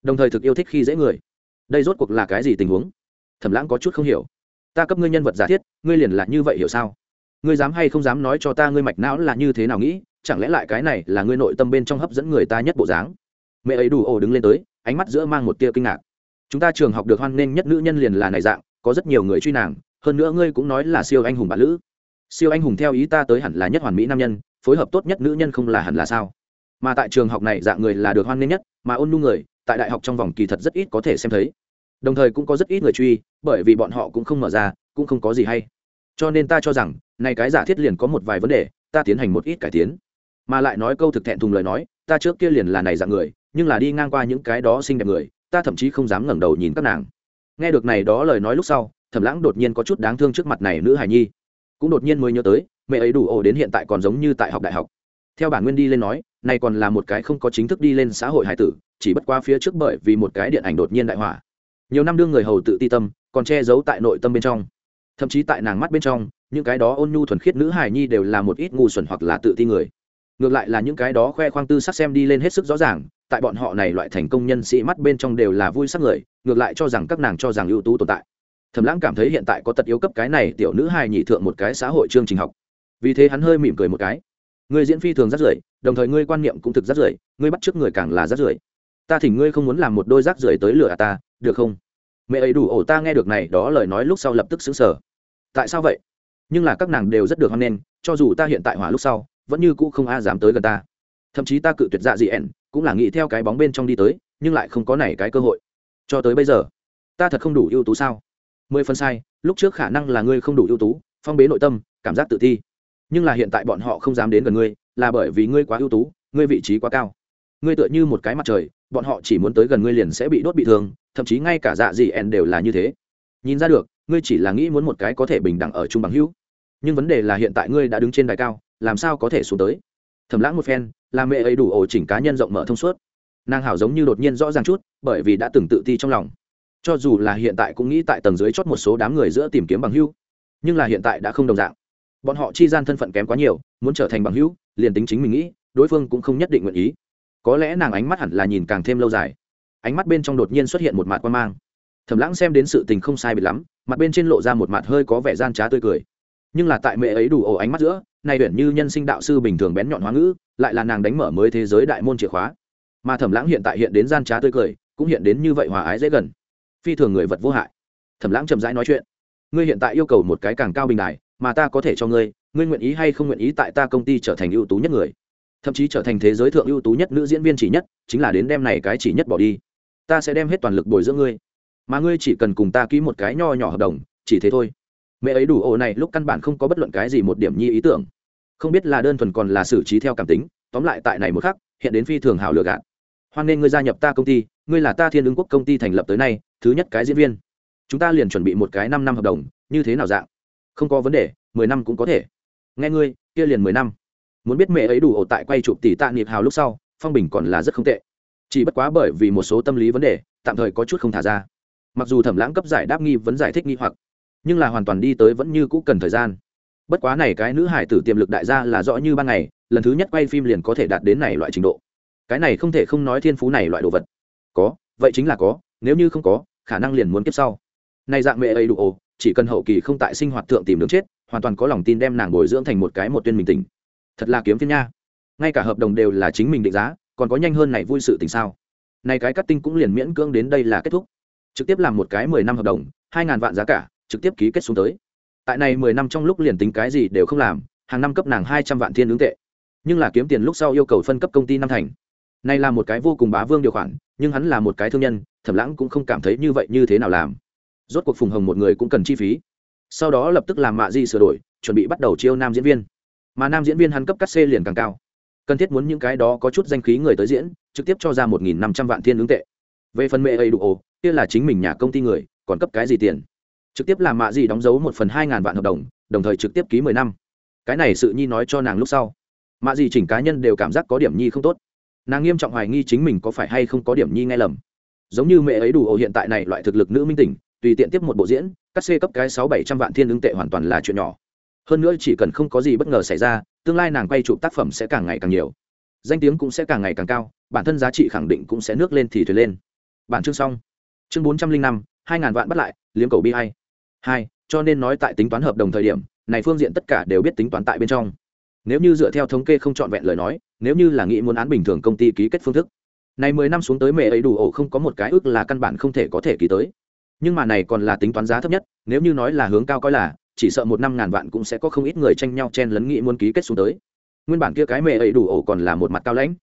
Đồng thời thực yêu thích khi dễ người. Đây rốt cuộc là cái gì tình huống? Thẩm lãng có chút không hiểu. Ta cấp ngươi nhân vật giả thiết, ngươi liền là như vậy hiểu sao? Ngươi dám hay không dám nói cho ta ngươi mạch não là như thế nào nghĩ? Chẳng lẽ lại cái này là ngươi nội tâm bên trong hấp dẫn người ta nhất bộ dáng? Mẹ ấy đủ ồ đứng lên tới, ánh mắt giữa mang một tia kinh ngạc. Chúng ta trường học được hoan nghênh nhất nữ nhân liền là này dạng, có rất nhiều người truy nàng, hơn nữa ngươi cũng nói là siêu anh hùng bản lữ. Siêu anh hùng theo ý ta tới hẳn là nhất hoàn mỹ nam nhân, phối hợp tốt nhất nữ nhân không là hẳn là sao? Mà tại trường học này dạng người là được hoan nghênh nhất, mà ôn nhu người, tại đại học trong vòng kỳ thật rất ít có thể xem thấy. Đồng thời cũng có rất ít người truy, bởi vì bọn họ cũng không mở ra, cũng không có gì hay. Cho nên ta cho rằng, này cái giả thiết liền có một vài vấn đề, ta tiến hành một ít cải tiến mà lại nói câu thực thẹn thùng lời nói, ta trước kia liền là này dạng người, nhưng là đi ngang qua những cái đó xinh đẹp người, ta thậm chí không dám ngẩng đầu nhìn các nàng. Nghe được này đó lời nói lúc sau, thẩm lãng đột nhiên có chút đáng thương trước mặt này nữ hài nhi. Cũng đột nhiên mới nhớ tới, mẹ ấy đủ ổ đến hiện tại còn giống như tại học đại học. Theo bản nguyên đi lên nói, này còn là một cái không có chính thức đi lên xã hội hải tử, chỉ bất qua phía trước bởi vì một cái điện ảnh đột nhiên đại hỏa. Nhiều năm đương người hầu tự ti tâm, còn che giấu tại nội tâm bên trong. Thậm chí tại nàng mắt bên trong, những cái đó ôn nhu thuần khiết nữ hài nhi đều là một ít ngu xuẩn hoặc là tự ti người ngược lại là những cái đó khoe khoang tư sắc xem đi lên hết sức rõ ràng, tại bọn họ này loại thành công nhân sĩ mắt bên trong đều là vui sắc người, ngược lại cho rằng các nàng cho rằng ưu tú tồn tại. Thẩm lãng cảm thấy hiện tại có tật yếu cấp cái này tiểu nữ hài nhị thượng một cái xã hội chương trình học. Vì thế hắn hơi mỉm cười một cái. Người diễn phi thường rất rưởi, đồng thời ngươi quan niệm cũng thực rất rưởi, ngươi bắt trước người càng là rất rưởi. Ta thỉnh ngươi không muốn làm một đôi rác rưởi tới lửa ta, được không? Mẹ ấy đủ ổ ta nghe được này đó lời nói lúc sau lập tức xứng sở tại sao vậy? Nhưng là các nàng đều rất được hoan nghênh, cho dù ta hiện tại hỏa lúc sau vẫn như cũ không a dám tới gần ta. Thậm chí ta cự tuyệt dạ dị ẻn, cũng là nghĩ theo cái bóng bên trong đi tới, nhưng lại không có này cái cơ hội. Cho tới bây giờ, ta thật không đủ ưu tú sao? Mười phần sai, lúc trước khả năng là ngươi không đủ ưu tú, phong bế nội tâm, cảm giác tự thi. nhưng là hiện tại bọn họ không dám đến gần ngươi, là bởi vì ngươi quá ưu tú, ngươi vị trí quá cao. Ngươi tựa như một cái mặt trời, bọn họ chỉ muốn tới gần ngươi liền sẽ bị đốt bị thương, thậm chí ngay cả dạ dị ẻn đều là như thế. Nhìn ra được, ngươi chỉ là nghĩ muốn một cái có thể bình đẳng ở chung bằng hữu. Nhưng vấn đề là hiện tại ngươi đã đứng trên đài cao làm sao có thể xuống tới? Thầm lãng một phen làm mẹ ấy đủ ổ chỉnh cá nhân rộng mở thông suốt. Nàng hảo giống như đột nhiên rõ ràng chút, bởi vì đã từng tự ti trong lòng. Cho dù là hiện tại cũng nghĩ tại tầng dưới chót một số đám người giữa tìm kiếm bằng hữu, nhưng là hiện tại đã không đồng dạng. Bọn họ chi gian thân phận kém quá nhiều, muốn trở thành bằng hữu, liền tính chính mình nghĩ, đối phương cũng không nhất định nguyện ý. Có lẽ nàng ánh mắt hẳn là nhìn càng thêm lâu dài. Ánh mắt bên trong đột nhiên xuất hiện một mặt quan mang. Thầm lãng xem đến sự tình không sai biệt lắm, mặt bên trên lộ ra một mặt hơi có vẻ gian trá tươi cười nhưng là tại mẹ ấy đủ ổ ánh mắt giữa này tuyển như nhân sinh đạo sư bình thường bén nhọn hóa ngữ, lại là nàng đánh mở mới thế giới đại môn chìa khóa. Mà thẩm lãng hiện tại hiện đến gian trá tươi cười, cũng hiện đến như vậy hòa ái dễ gần. Phi thường người vật vô hại. Thẩm lãng chậm rãi nói chuyện. Ngươi hiện tại yêu cầu một cái càng cao bình đài, mà ta có thể cho ngươi ngươi nguyện ý hay không nguyện ý tại ta công ty trở thành ưu tú nhất người? Thậm chí trở thành thế giới thượng ưu tú nhất nữ diễn viên chỉ nhất, chính là đến đem này cái chỉ nhất bỏ đi. Ta sẽ đem hết toàn lực bồi dưỡng ngươi. Mà ngươi chỉ cần cùng ta ký một cái nho nhỏ hợp đồng, chỉ thế thôi mẹ ấy đủ ổ này lúc căn bản không có bất luận cái gì một điểm nhi ý tưởng. Không biết là đơn thuần còn là xử trí theo cảm tính, tóm lại tại này một khắc, hiện đến phi thường hảo lừa gạt. Hoan nên ngươi gia nhập ta công ty, ngươi là ta thiên ứng quốc công ty thành lập tới nay, thứ nhất cái diễn viên. Chúng ta liền chuẩn bị một cái năm năm hợp đồng, như thế nào dạng? Không có vấn đề, mười năm cũng có thể. Nghe ngươi, kia liền mười năm. Muốn biết mẹ ấy đủ ổ tại quay chụp tỷ tạ nghiệp hào lúc sau, phong bình còn là rất không tệ. Chỉ bất quá bởi vì một số tâm lý vấn đề, tạm thời có chút không thả ra. Mặc dù thẩm lãng cấp giải đáp nghi vấn giải thích nghi hoặc nhưng là hoàn toàn đi tới vẫn như cũ cần thời gian. Bất quá này cái nữ hải tử tiềm lực đại gia là rõ như ban ngày, lần thứ nhất quay phim liền có thể đạt đến này loại trình độ. Cái này không thể không nói thiên phú này loại đồ vật. Có, vậy chính là có, nếu như không có, khả năng liền muốn kiếp sau. Này dạng mẹ ấy đủ ồ, chỉ cần hậu kỳ không tại sinh hoạt thượng tìm đường chết, hoàn toàn có lòng tin đem nàng bồi dưỡng thành một cái một tuyên mình tình thật là kiếm phiên nha. Ngay cả hợp đồng đều là chính mình định giá, còn có nhanh hơn này vui sự tình sao? Này cái cắt tinh cũng liền miễn cưỡng đến đây là kết thúc. Trực tiếp làm một cái mười năm hợp đồng, hai ngàn vạn giá cả trực tiếp ký kết xuống tới. Tại này mười năm trong lúc liền tính cái gì đều không làm, hàng năm cấp nàng hai trăm vạn thiên ứng tệ. Nhưng là kiếm tiền lúc sau yêu cầu phân cấp công ty năm thành. Này là một cái vô cùng bá vương điều khoản, nhưng hắn là một cái thương nhân, thẩm lãng cũng không cảm thấy như vậy như thế nào làm. Rốt cuộc phùng hồng một người cũng cần chi phí. Sau đó lập tức làm mạ di sửa đổi, chuẩn bị bắt đầu chiêu nam diễn viên. Mà nam diễn viên hắn cấp cắt xê liền càng cao. Cần thiết muốn những cái đó có chút danh khí người tới diễn, trực tiếp cho ra một nghìn năm trăm vạn thiên ứng tệ. Về phần mẹ ấy đủ ồ, kia là chính mình nhà công ty người, còn cấp cái gì tiền? Trực tiếp làm mạ gì đóng dấu một phần hai ngàn vạn hợp đồng đồng thời trực tiếp ký mười năm. Cái này sự nhi nói cho nàng lúc sau. Mạ gì chỉnh cá nhân đều cảm giác có điểm nhi không tốt. Nàng nghiêm trọng hoài nghi chính mình có phải hay không có điểm nhi nghe lầm. Giống như mẹ ấy đủ ổ hiện tại này loại thực lực nữ minh tỉnh, tùy tiện tiếp một bộ diễn, cắt xê cấp cái sáu bảy trăm vạn thiên ứng tệ hoàn toàn là chuyện nhỏ. Hơn nữa chỉ cần không có gì bất ngờ xảy ra, tương lai nàng quay chụp tác phẩm sẽ càng ngày càng nhiều. Danh tiếng cũng sẽ càng ngày càng cao, bản thân giá trị khẳng định cũng sẽ nước lên thì thuyền lên. Bản chương xong. Chương bốn trăm linh năm, hai ngàn vạn bắt lại, liếm cầu bi hay hai, cho nên nói tại tính toán hợp đồng thời điểm, này phương diện tất cả đều biết tính toán tại bên trong. Nếu như dựa theo thống kê không trọn vẹn lời nói, nếu như là nghĩ muốn án bình thường công ty ký kết phương thức, này mười năm xuống tới mẹ ấy đủ ổ không có một cái ước là căn bản không thể có thể ký tới. Nhưng mà này còn là tính toán giá thấp nhất, nếu như nói là hướng cao coi là, chỉ sợ một năm ngàn vạn cũng sẽ có không ít người tranh nhau chen lấn nghĩ muốn ký kết xuống tới. Nguyên bản kia cái mẹ ấy đủ ổ còn là một mặt cao lãnh.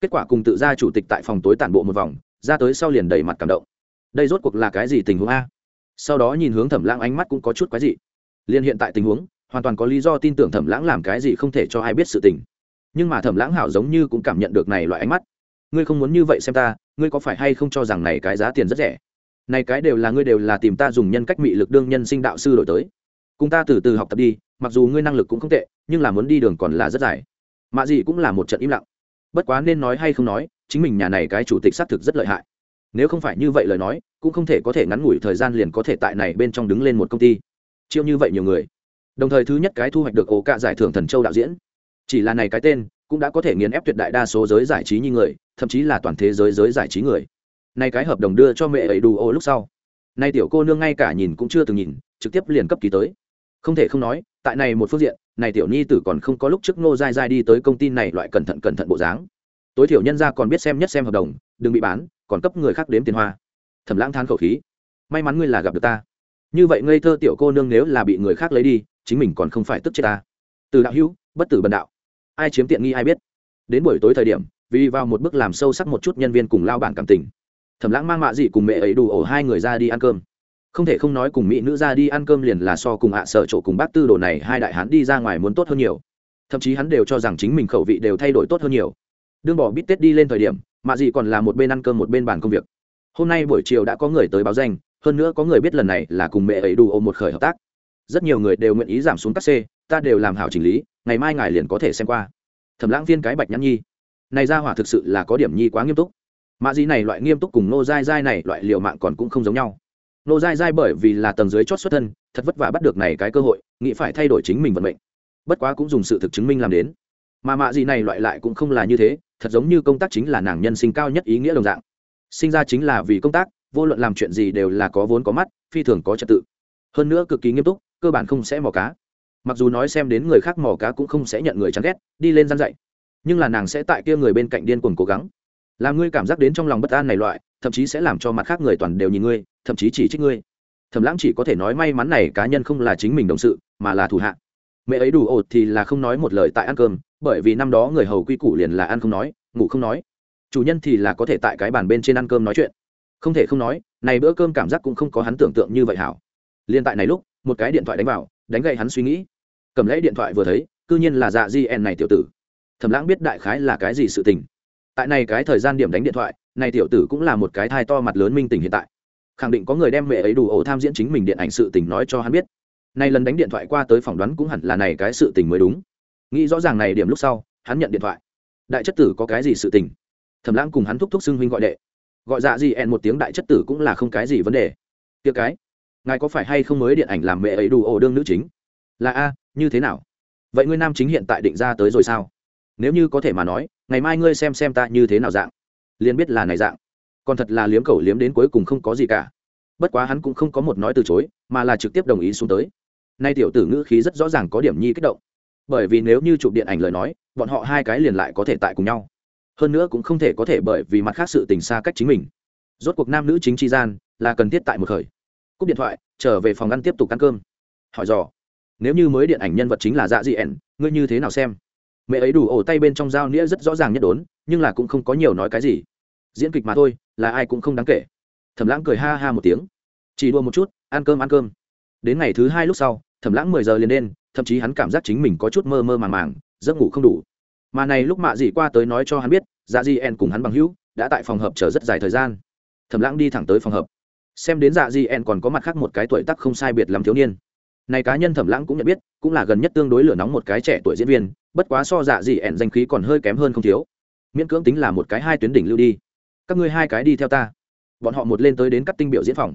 Kết quả cùng tự ra chủ tịch tại phòng tối tản bộ một vòng, ra tới sau liền đầy mặt cảm động. Đây rốt cuộc là cái gì tình huống a? Sau đó nhìn hướng thẩm lãng ánh mắt cũng có chút quái dị. Liên hiện tại tình huống, hoàn toàn có lý do tin tưởng thẩm lãng làm cái gì không thể cho ai biết sự tình. Nhưng mà thẩm lãng hảo giống như cũng cảm nhận được này loại ánh mắt. Ngươi không muốn như vậy xem ta, ngươi có phải hay không cho rằng này cái giá tiền rất rẻ? Này cái đều là ngươi đều là tìm ta dùng nhân cách mị lực đương nhân sinh đạo sư đổi tới. Cùng ta từ từ học tập đi, mặc dù ngươi năng lực cũng không tệ, nhưng là muốn đi đường còn là rất dài. Mạ gì cũng là một trận im lặng. Bất quá nên nói hay không nói, chính mình nhà này cái chủ tịch xác thực rất lợi hại nếu không phải như vậy lời nói, cũng không thể có thể ngắn ngủi thời gian liền có thể tại này bên trong đứng lên một công ty. Chiêu như vậy nhiều người. Đồng thời thứ nhất cái thu hoạch được ổ cạ giải thưởng thần châu đạo diễn. Chỉ là này cái tên, cũng đã có thể nghiền ép tuyệt đại đa số giới giải trí như người, thậm chí là toàn thế giới giới giải trí người. Nay cái hợp đồng đưa cho mẹ ấy đủ ô lúc sau. Nay tiểu cô nương ngay cả nhìn cũng chưa từng nhìn, trực tiếp liền cấp ký tới. Không thể không nói, tại này một phương diện, này tiểu nhi tử còn không có lúc trước nô dai dai đi tới công ty này loại cẩn thận cẩn thận bộ dáng tối thiểu nhân ra còn biết xem nhất xem hợp đồng, đừng bị bán, còn cấp người khác đếm tiền hoa. Thẩm lãng than khẩu khí. May mắn ngươi là gặp được ta. Như vậy ngây thơ tiểu cô nương nếu là bị người khác lấy đi, chính mình còn không phải tức chết ta. Từ đạo hữu, bất tử bần đạo. Ai chiếm tiện nghi ai biết. Đến buổi tối thời điểm, vì vào một bước làm sâu sắc một chút nhân viên cùng lao bản cảm tình. Thẩm lãng mang mạ dị cùng mẹ ấy đủ ổ hai người ra đi ăn cơm. Không thể không nói cùng mỹ nữ ra đi ăn cơm liền là so cùng hạ sợ chỗ cùng bác tư đồ này hai đại hán đi ra ngoài muốn tốt hơn nhiều. Thậm chí hắn đều cho rằng chính mình khẩu vị đều thay đổi tốt hơn nhiều đương bỏ bít tết đi lên thời điểm, mạ dị còn là một bên ăn cơm một bên bàn công việc. Hôm nay buổi chiều đã có người tới báo danh, hơn nữa có người biết lần này là cùng mẹ ấy đủ ôm một khởi hợp tác. Rất nhiều người đều nguyện ý giảm xuống các c, ta đều làm hảo chỉnh lý, ngày mai ngài liền có thể xem qua. Thẩm lãng viên cái bạch nhắn nhi. Này ra hỏa thực sự là có điểm nhi quá nghiêm túc. Mạ dị này loại nghiêm túc cùng nô dai dai này loại liều mạng còn cũng không giống nhau. Nô dai dai bởi vì là tầng dưới chót xuất thân, thật vất vả bắt được này cái cơ hội, nghĩ phải thay đổi chính mình vận mệnh. Bất quá cũng dùng sự thực chứng minh làm đến. Mà mạ dị này loại lại cũng không là như thế thật giống như công tác chính là nàng nhân sinh cao nhất ý nghĩa đồng dạng. Sinh ra chính là vì công tác, vô luận làm chuyện gì đều là có vốn có mắt, phi thường có trật tự. Hơn nữa cực kỳ nghiêm túc, cơ bản không sẽ mò cá. Mặc dù nói xem đến người khác mò cá cũng không sẽ nhận người chán ghét, đi lên gian dạy. Nhưng là nàng sẽ tại kia người bên cạnh điên cuồng cố gắng. Làm ngươi cảm giác đến trong lòng bất an này loại, thậm chí sẽ làm cho mặt khác người toàn đều nhìn ngươi, thậm chí chỉ trích ngươi. Thẩm lãng chỉ có thể nói may mắn này cá nhân không là chính mình đồng sự, mà là thủ hạ mẹ ấy đủ ột thì là không nói một lời tại ăn cơm, bởi vì năm đó người hầu quy củ liền là ăn không nói, ngủ không nói. Chủ nhân thì là có thể tại cái bàn bên trên ăn cơm nói chuyện. Không thể không nói, này bữa cơm cảm giác cũng không có hắn tưởng tượng như vậy hảo. Liên tại này lúc, một cái điện thoại đánh vào, đánh gậy hắn suy nghĩ. Cầm lấy điện thoại vừa thấy, cư nhiên là dạ gn này tiểu tử. Thẩm lãng biết đại khái là cái gì sự tình. Tại này cái thời gian điểm đánh điện thoại, này tiểu tử cũng là một cái thai to mặt lớn minh tình hiện tại. Khẳng định có người đem mẹ ấy đủ ổ tham diễn chính mình điện ảnh sự tình nói cho hắn biết nay lần đánh điện thoại qua tới phỏng đoán cũng hẳn là này cái sự tình mới đúng. Nghĩ rõ ràng này điểm lúc sau, hắn nhận điện thoại. Đại chất tử có cái gì sự tình? Thẩm lãng cùng hắn thúc thúc xưng huynh gọi đệ. Gọi dạ gì ẹn một tiếng đại chất tử cũng là không cái gì vấn đề. Tiệc cái, ngài có phải hay không mới điện ảnh làm mẹ ấy đủ ổ đương nữ chính? Là a, như thế nào? Vậy ngươi nam chính hiện tại định ra tới rồi sao? Nếu như có thể mà nói, ngày mai ngươi xem xem ta như thế nào dạng. Liền biết là này dạng. Còn thật là liếm cầu liếm đến cuối cùng không có gì cả. Bất quá hắn cũng không có một nói từ chối, mà là trực tiếp đồng ý xuống tới nay tiểu tử ngữ khí rất rõ ràng có điểm nhi kích động. Bởi vì nếu như chụp điện ảnh lời nói, bọn họ hai cái liền lại có thể tại cùng nhau. Hơn nữa cũng không thể có thể bởi vì mặt khác sự tình xa cách chính mình. Rốt cuộc nam nữ chính tri gian là cần thiết tại một khởi. Cúp điện thoại, trở về phòng ăn tiếp tục ăn cơm. Hỏi dò, nếu như mới điện ảnh nhân vật chính là dạ dị ẻn, ngươi như thế nào xem? Mẹ ấy đủ ổ tay bên trong dao nghĩa rất rõ ràng nhất đốn, nhưng là cũng không có nhiều nói cái gì. Diễn kịch mà thôi, là ai cũng không đáng kể. Thẩm lãng cười ha ha một tiếng. Chỉ đua một chút, ăn cơm ăn cơm đến ngày thứ hai lúc sau, thẩm lãng mười giờ liền đen, thậm chí hắn cảm giác chính mình có chút mơ mơ màng màng, giấc ngủ không đủ. Mà này lúc mạ dì qua tới nói cho hắn biết dạ di en cùng hắn bằng hữu đã tại phòng hợp chờ rất dài thời gian. Thẩm lãng đi thẳng tới phòng hợp xem đến dạ di en còn có mặt khác một cái tuổi tác không sai biệt làm thiếu niên. Này cá nhân thẩm lãng cũng nhận biết, cũng là gần nhất tương đối lửa nóng một cái trẻ tuổi diễn viên, bất quá so dạ di en danh khí còn hơi kém hơn không thiếu. Miễn cưỡng tính là một cái hai tuyến đỉnh lưu đi. Các ngươi hai cái đi theo ta. Bọn họ một lên tới đến cắt tinh biểu diễn phòng.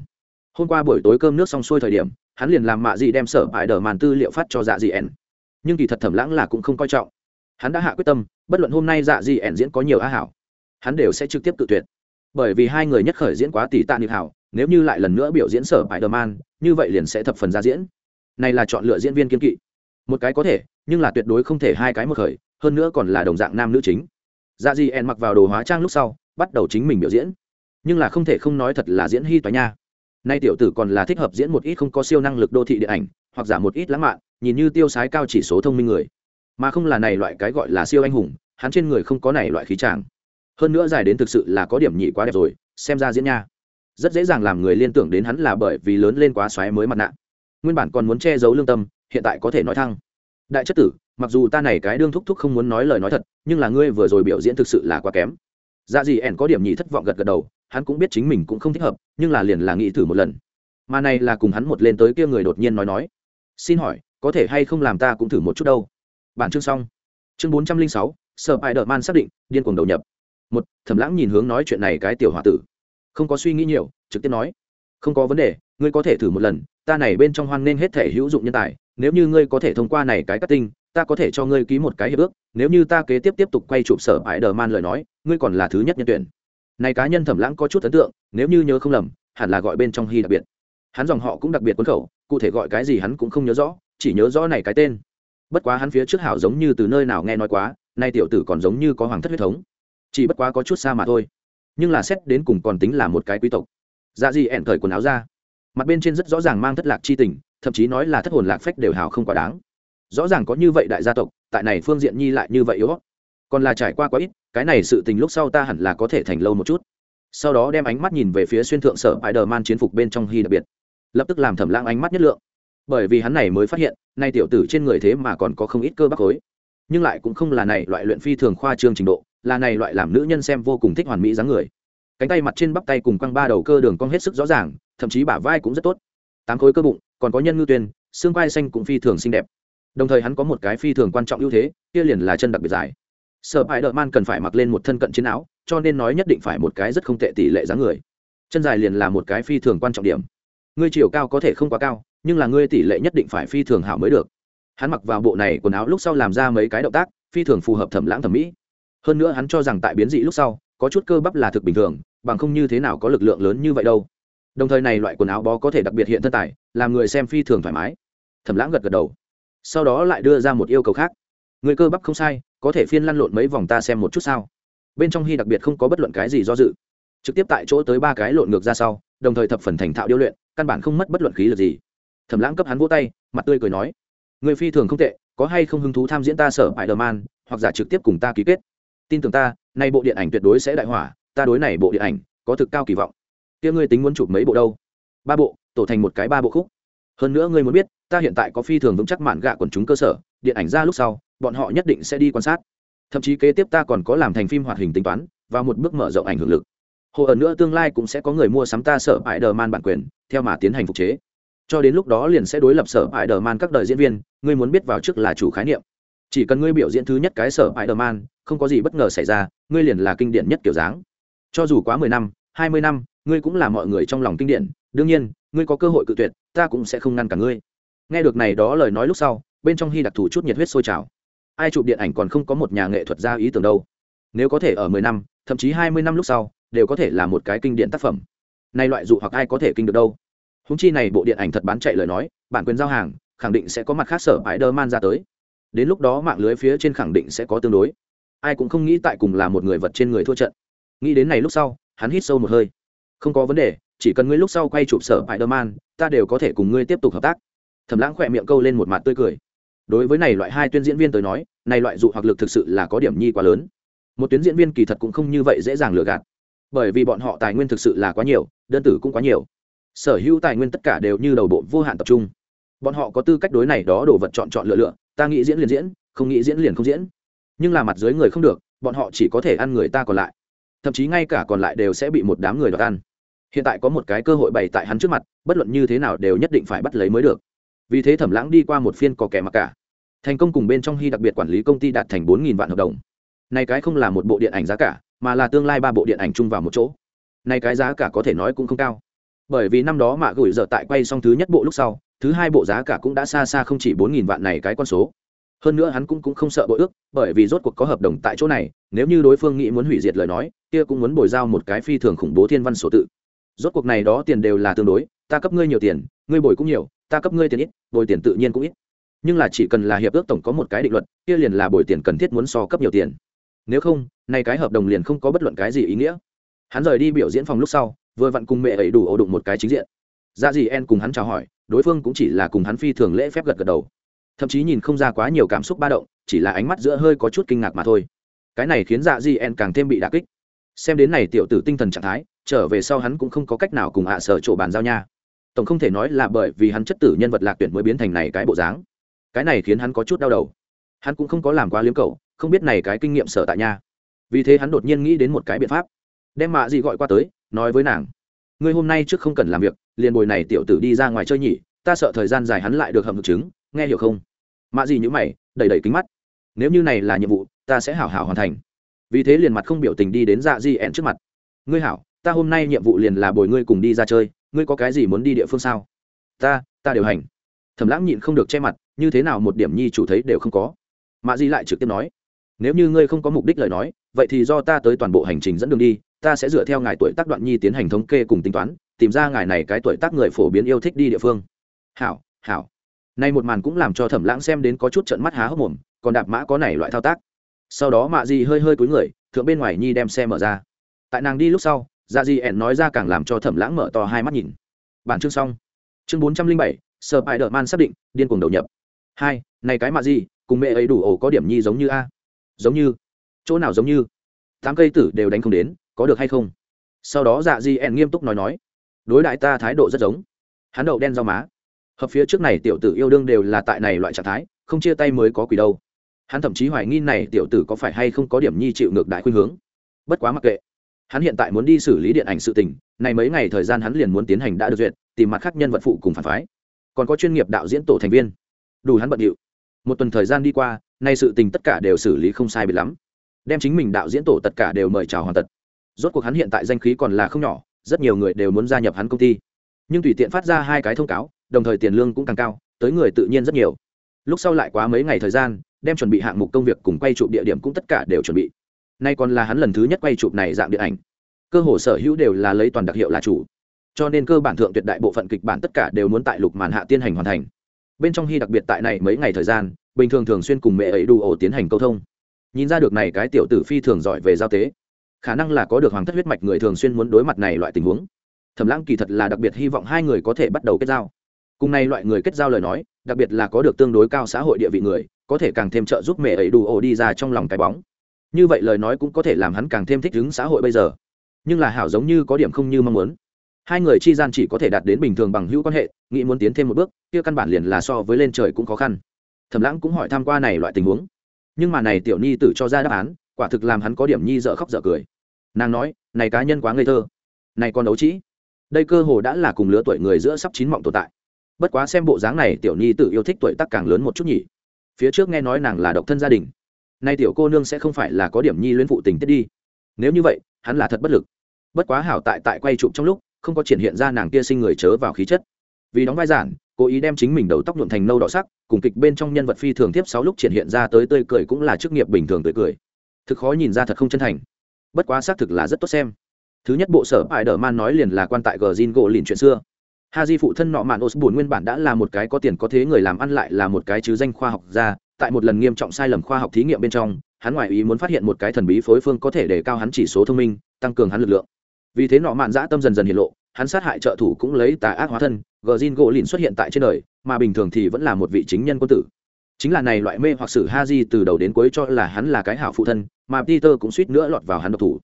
Hôm qua buổi tối cơm nước xong xuôi thời điểm hắn liền làm mạ gì đem sở bại đờ màn tư liệu phát cho dạ dị ẻn. Nhưng kỳ thật thẩm lãng là cũng không coi trọng. Hắn đã hạ quyết tâm, bất luận hôm nay dạ dị ẻn diễn có nhiều á hảo, hắn đều sẽ trực tiếp tự tuyệt. Bởi vì hai người nhất khởi diễn quá tỷ tạ niệm hảo, nếu như lại lần nữa biểu diễn sở bại đờ man như vậy liền sẽ thập phần ra diễn. Này là chọn lựa diễn viên kiên kỵ. Một cái có thể, nhưng là tuyệt đối không thể hai cái một khởi, hơn nữa còn là đồng dạng nam nữ chính. Dạ dị ẻn mặc vào đồ hóa trang lúc sau, bắt đầu chính mình biểu diễn. Nhưng là không thể không nói thật là diễn hy toái nha nay tiểu tử còn là thích hợp diễn một ít không có siêu năng lực đô thị điện ảnh, hoặc giả một ít lãng mạn, nhìn như tiêu sái cao chỉ số thông minh người. Mà không là này loại cái gọi là siêu anh hùng, hắn trên người không có này loại khí tràng hơn nữa dài đến thực sự là có điểm nhị quá đẹp rồi, xem ra diễn nha. Rất dễ dàng làm người liên tưởng đến hắn là bởi vì lớn lên quá xoáy mới mặt nạ. Nguyên bản còn muốn che giấu lương tâm, hiện tại có thể nói thăng. Đại chất tử, mặc dù ta này cái đương thúc thúc không muốn nói lời nói thật, nhưng là ngươi vừa rồi biểu diễn thực sự là quá kém. Dạ gì ẻn có điểm nhị thất vọng gật gật đầu hắn cũng biết chính mình cũng không thích hợp, nhưng là liền là nghĩ thử một lần. Mà này là cùng hắn một lên tới kia người đột nhiên nói nói. Xin hỏi, có thể hay không làm ta cũng thử một chút đâu? Bản chương xong. Chương bốn trăm linh sáu sợ ai đợi man xác định, điên cuồng đầu nhập. Một, thẩm lãng nhìn hướng nói chuyện này cái tiểu h o a tử. Không có suy nghĩ nhiều, trực tiếp nói. Không có vấn đề, ngươi có thể thử một lần, ta này bên trong hoan nên hết thể hữu dụng nhân tài, nếu như ngươi có thể thông qua này cái cắt tinh, ta có thể cho ngươi ký một cái hiệp ước, nếu như ta kế tiếp tiếp tục quay chụp sở ải đờ man lời nói, ngươi còn là thứ nhất nhân tuyển này cá nhân thẩm lãng có chút ấn tượng, nếu như nhớ không lầm, hẳn là gọi bên trong hy đặc biệt. Hắn dòng họ cũng đặc biệt quấn khẩu, cụ thể gọi cái gì hắn cũng không nhớ rõ, chỉ nhớ rõ này cái tên. Bất quá hắn phía trước hảo giống như từ nơi nào nghe nói quá, nay tiểu tử còn giống như có hoàng thất huyết thống. Chỉ bất quá có chút xa mà thôi. Nhưng là xét đến cùng còn tính là một cái quý tộc. Dạ gì ẻn thời quần áo ra. Mặt bên trên rất rõ ràng mang thất lạc chi tình, thậm chí nói là thất hồn lạc phách đều hào không quá đáng. Rõ ràng có như vậy đại gia tộc, tại này phương diện nhi lại như vậy yếu còn là trải qua quá ít cái này sự tình lúc sau ta hẳn là có thể thành lâu một chút. Sau đó đem ánh mắt nhìn về phía xuyên thượng sở bài đờ man chiến phục bên trong hy đặc biệt. Lập tức làm thẩm lãng ánh mắt nhất lượng. Bởi vì hắn này mới phát hiện, nay tiểu tử trên người thế mà còn có không ít cơ bắp khối. Nhưng lại cũng không là này loại luyện phi thường khoa trương trình độ, là này loại làm nữ nhân xem vô cùng thích hoàn mỹ dáng người. Cánh tay mặt trên bắp tay cùng quăng ba đầu cơ đường cong hết sức rõ ràng, thậm chí bả vai cũng rất tốt. Tám khối cơ bụng, còn có nhân ngư tuyên, xương vai xanh cũng phi thường xinh đẹp. Đồng thời hắn có một cái phi thường quan trọng ưu thế, kia liền là chân đặc biệt dài sợ hãi đợt man cần phải mặc lên một thân cận chiến áo, cho nên nói nhất định phải một cái rất không tệ tỷ lệ dáng người. Chân dài liền là một cái phi thường quan trọng điểm. Ngươi chiều cao có thể không quá cao, nhưng là ngươi tỷ lệ nhất định phải phi thường hảo mới được. Hắn mặc vào bộ này quần áo lúc sau làm ra mấy cái động tác, phi thường phù hợp thẩm lãng thẩm mỹ. Hơn nữa hắn cho rằng tại biến dị lúc sau, có chút cơ bắp là thực bình thường, bằng không như thế nào có lực lượng lớn như vậy đâu. Đồng thời này loại quần áo bó có thể đặc biệt hiện thân tài, làm người xem phi thường thoải mái. Thẩm lãng gật gật đầu. Sau đó lại đưa ra một yêu cầu khác. Người cơ bắp không sai có thể phiên lăn lộn mấy vòng ta xem một chút sao? Bên trong hy đặc biệt không có bất luận cái gì do dự. Trực tiếp tại chỗ tới ba cái lộn ngược ra sau, đồng thời thập phần thành thạo điêu luyện, căn bản không mất bất luận khí lực gì. Thẩm lãng cấp hắn vỗ tay, mặt tươi cười nói, người phi thường không tệ, có hay không hứng thú tham diễn ta sở hại đờ man hoặc giả trực tiếp cùng ta ký kết? Tin tưởng ta, nay bộ điện ảnh tuyệt đối sẽ đại hỏa, ta đối này bộ điện ảnh có thực cao kỳ vọng. Kia ngươi tính muốn chụp mấy bộ đâu? Ba bộ, tổ thành một cái ba bộ khúc. Hơn nữa ngươi muốn biết, ta hiện tại có phi thường vững chắc mạn gạ quần chúng cơ sở điện ảnh ra lúc sau, bọn họ nhất định sẽ đi quan sát. Thậm chí kế tiếp ta còn có làm thành phim hoạt hình tính toán, và một bước mở rộng ảnh hưởng lực. Hồ ẩn nữa tương lai cũng sẽ có người mua sắm ta sở bại đờ man bản quyền, theo mà tiến hành phục chế. Cho đến lúc đó liền sẽ đối lập sở bại đờ man các đời diễn viên, ngươi muốn biết vào trước là chủ khái niệm. Chỉ cần ngươi biểu diễn thứ nhất cái sở bại đờ man, không có gì bất ngờ xảy ra, ngươi liền là kinh điển nhất kiểu dáng. Cho dù quá mười năm, hai mươi năm, ngươi cũng là mọi người trong lòng kinh điển. Đương nhiên, ngươi có cơ hội cự tuyệt, ta cũng sẽ không ngăn cả ngươi. Nghe được này đó lời nói lúc sau bên trong hy đặc thù chút nhiệt huyết sôi trào. Ai chụp điện ảnh còn không có một nhà nghệ thuật ra ý tưởng đâu. Nếu có thể ở mười năm, thậm chí hai mươi năm lúc sau, đều có thể là một cái kinh điển tác phẩm. Nay loại dụ hoặc ai có thể kinh được đâu? Húng chi này bộ điện ảnh thật bán chạy lời nói, bản quyền giao hàng, khẳng định sẽ có mặt khác sở bãi đơ man ra tới. Đến lúc đó mạng lưới phía trên khẳng định sẽ có tương đối. Ai cũng không nghĩ tại cùng là một người vật trên người thua trận. Nghĩ đến này lúc sau, hắn hít sâu một hơi. Không có vấn đề, chỉ cần ngươi lúc sau quay chụp sở bãi đơ man ta đều có thể cùng ngươi tiếp tục hợp tác. Thẩm lãng khỏe miệng câu lên một mặt tươi cười đối với này loại hai tuyên diễn viên tới nói, này loại dụ hoặc lực thực sự là có điểm nhi quá lớn. Một tuyến diễn viên kỳ thật cũng không như vậy dễ dàng lừa gạt. Bởi vì bọn họ tài nguyên thực sự là quá nhiều, đơn tử cũng quá nhiều. Sở hữu tài nguyên tất cả đều như đầu bộ vô hạn tập trung. Bọn họ có tư cách đối này đó đồ vật chọn chọn lựa lựa, ta nghĩ diễn liền diễn, không nghĩ diễn liền không diễn. Nhưng là mặt dưới người không được, bọn họ chỉ có thể ăn người ta còn lại. Thậm chí ngay cả còn lại đều sẽ bị một đám người đoạt ăn. Hiện tại có một cái cơ hội bày tại hắn trước mặt, bất luận như thế nào đều nhất định phải bắt lấy mới được. Vì thế thẩm lãng đi qua một phiên có kẻ mặc cả thành công cùng bên trong hy đặc biệt quản lý công ty đạt thành bốn nghìn vạn hợp đồng. Này cái không là một bộ điện ảnh giá cả mà là tương lai ba bộ điện ảnh chung vào một chỗ. Này cái giá cả có thể nói cũng không cao. Bởi vì năm đó mạ gửi giờ tại quay xong thứ nhất bộ lúc sau thứ hai bộ giá cả cũng đã xa xa không chỉ bốn nghìn vạn này cái con số. Hơn nữa hắn cũng, cũng không sợ bội ước bởi vì rốt cuộc có hợp đồng tại chỗ này nếu như đối phương nghĩ muốn hủy diệt lời nói kia cũng muốn bồi giao một cái phi thường khủng bố thiên văn sổ tự. Rốt cuộc này đó tiền đều là tương đối ta cấp ngươi nhiều tiền ngươi bồi cũng nhiều ta cấp ngươi tiền ít bồi tiền tự nhiên cũng ít nhưng là chỉ cần là hiệp ước tổng có một cái định luật, kia liền là bồi tiền cần thiết muốn so cấp nhiều tiền. Nếu không nay cái hợp đồng liền không có bất luận cái gì ý nghĩa. Hắn rời đi biểu diễn phòng lúc sau, vừa vặn cùng mẹ ấy đủ ổ đụng một cái chính diện. Dạ ra gì en cùng hắn chào hỏi, đối phương cũng chỉ là cùng hắn phi thường lễ phép gật gật đầu. Thậm chí nhìn không ra quá nhiều cảm xúc ba động, chỉ là ánh mắt giữa hơi có chút kinh ngạc mà thôi. Cái này khiến dạ di en càng thêm bị đà kích. Xem đến này tiểu tử tinh thần trạng thái, trở về sau hắn cũng không có cách nào cùng hạ à sở chỗ bàn giao nha. Tổng không thể nói là bởi vì hắn chất tử nhân vật lạc tuyển mới biến thành này cái bộ dáng cái này khiến hắn có chút đau đầu. Hắn cũng không có làm quá liếm cầu không biết này cái kinh nghiệm sở tại nhà, vì thế hắn đột nhiên nghĩ đến một cái biện pháp. Đem mạ gì gọi qua tới nói với nàng. Ngươi hôm nay trước không cần làm việc liền bồi này tiểu tử đi ra ngoài chơi nhỉ ta sợ thời gian dài hắn lại được hầm thực chứng nghe hiểu không? Mạ gì như mày đầy đầy kính mắt. Nếu như này là nhiệm vụ ta sẽ hảo hảo hoàn thành. Vì thế liền mặt không biểu tình đi đến dạ di ẹn trước mặt. Ngươi hảo ta hôm nay nhiệm vụ liền là bồi ngươi cùng đi ra chơi ngươi có cái gì muốn đi địa phương sao? Ta ta điều hành thẩm lãng nhịn không được che mặt, như thế nào một điểm nhi chủ thấy đều không có. Mạ di lại trực tiếp nói, nếu như ngươi không có mục đích lời nói, vậy thì do ta tới toàn bộ hành trình dẫn đường đi, ta sẽ dựa theo ngài tuổi tác đoạn nhi tiến hành thống kê cùng tính toán, tìm ra ngài này cái tuổi tác người phổ biến yêu thích đi địa phương. Hảo hảo. Nay một màn cũng làm cho thẩm lãng xem đến có chút trận mắt há hốc mồm, còn đạp mã có này loại thao tác. Sau đó mạ di hơi hơi cúi người, thượng bên ngoài nhi đem xe mở ra. Tại nàng đi lúc sau dạ di ẹn nói ra càng làm cho thẩm lãng mở to hai mắt nhìn. Bản chương xong. Chương bốn trăm linh bảy sợ bại đợt man xác định điên cuồng đầu nhập. Hai này cái mạ gì, cùng mẹ ấy đủ ổ có điểm nhi giống như a. Giống như. Chỗ nào giống như? Tám cây tử đều đánh không đến có được hay không? Sau đó dạ di ẻn nghiêm túc nói nói. Đối đại ta thái độ rất giống. Hắn đậu đen rau má. Hợp phía trước này tiểu tử yêu đương đều là tại này loại trạng thái không chia tay mới có quỷ đâu. Hắn thậm chí hoài nghi này tiểu tử có phải hay không có điểm nhi chịu ngược đại khuynh hướng. Bất quá mặc kệ. Hắn hiện tại muốn đi xử lý điện ảnh sự tình này mấy ngày thời gian hắn liền muốn tiến hành đã được duyệt tìm mặt khác nhân vật phụ cùng phản phái còn có chuyên nghiệp đạo diễn tổ thành viên. Đủ hắn bận điệu. Một tuần thời gian đi qua, nay sự tình tất cả đều xử lý không sai bị lắm. Đem chính mình đạo diễn tổ tất cả đều mời chào hoàn tật rốt cuộc hắn hiện tại danh khí còn là không nhỏ, rất nhiều người đều muốn gia nhập hắn công ty. Nhưng tùy tiện phát ra hai cái thông cáo, đồng thời tiền lương cũng càng cao, tới người tự nhiên rất nhiều. Lúc sau lại quá mấy ngày thời gian, đem chuẩn bị hạng mục công việc cùng quay chụp địa điểm cũng tất cả đều chuẩn bị. Nay còn là hắn lần thứ nhất quay chụp này dạng điện ảnh. Cơ hồ sở hữu đều là lấy toàn đặc hiệu là chủ cho nên cơ bản thượng tuyệt đại bộ phận kịch bản tất cả đều muốn tại lục màn hạ tiên hành hoàn thành. Bên trong hy đặc biệt tại này mấy ngày thời gian, bình thường thường xuyên cùng mẹ ấy đủ ổ tiến hành câu thông. Nhìn ra được này cái tiểu tử phi thường giỏi về giao tế. Khả năng là có được hoàng thất huyết mạch người thường xuyên muốn đối mặt này loại tình huống. Thẩm lãng kỳ thật là đặc biệt hy vọng hai người có thể bắt đầu kết giao. Cùng này loại người kết giao lời nói, đặc biệt là có được tương đối cao xã hội địa vị người, có thể càng thêm trợ giúp mẹ ấy đủ ổ đi ra trong lòng cái bóng. Như vậy lời nói cũng có thể làm hắn càng thêm thích ứng xã hội bây giờ. Nhưng là hảo giống như có điểm không như mong muốn hai người chi gian chỉ có thể đạt đến bình thường bằng hữu quan hệ, nghĩ muốn tiến thêm một bước, kia căn bản liền là so với lên trời cũng khó khăn. Thẩm lãng cũng hỏi tham q u a này loại tình huống. Nhưng mà này tiểu nhi tử cho ra đáp án, quả thực làm hắn có điểm nhi dợ khóc dợ cười. Nàng nói, này cá nhân quá ngây thơ. Này còn đấu trĩ đây cơ hồ đã là cùng lứa tuổi người giữa sắp chín mọng tồn tại. Bất quá xem bộ dáng này tiểu nhi tự yêu thích tuổi tác càng lớn một chút nhỉ. Phía trước nghe nói nàng là độc thân gia đình. Nay tiểu cô nương sẽ không phải là có điểm nhi luyến phụ tình tiết đi. Nếu như vậy, hắn là thật bất lực. Bất quá hảo tại tại quay chụp trong lúc không có triển hiện ra nàng kia sinh người chớ vào khí chất. Vì đóng vai giản, cố ý đem chính mình đầu tóc nhuộm thành nâu đỏ sắc, cùng kịch bên trong nhân vật phi thường tiếp sáu lúc triển hiện ra tới tươi cười cũng là chức nghiệp bình thường tươi cười. Thực khó nhìn ra thật không chân thành. Bất quá xác thực là rất tốt xem. Thứ nhất bộ sở ải đờ man nói liền là quan tại gờ zin gỗ liền chuyện xưa. Ha di phụ thân nọ mạn osbun nguyên bản đã là một cái có tiền có thế người làm ăn lại là một cái chứ danh khoa học gia, tại một lần nghiêm trọng sai lầm khoa học thí nghiệm bên trong, hắn ngoại ý muốn phát hiện một cái thần bí phối phương có thể để cao hắn chỉ số thông minh, tăng cường hắn lực lượng vì thế nọ mạn dã tâm dần dần hiện lộ, hắn sát hại trợ thủ cũng lấy tà ác hóa thân, gờ zin gỗ lìn xuất hiện tại trên đời, mà bình thường thì vẫn là một vị chính nhân quân tử. Chính là này loại mê hoặc sử ha di từ đầu đến cuối cho là hắn là cái hảo phụ thân, mà peter cũng suýt nữa lọt vào hắn độc thủ.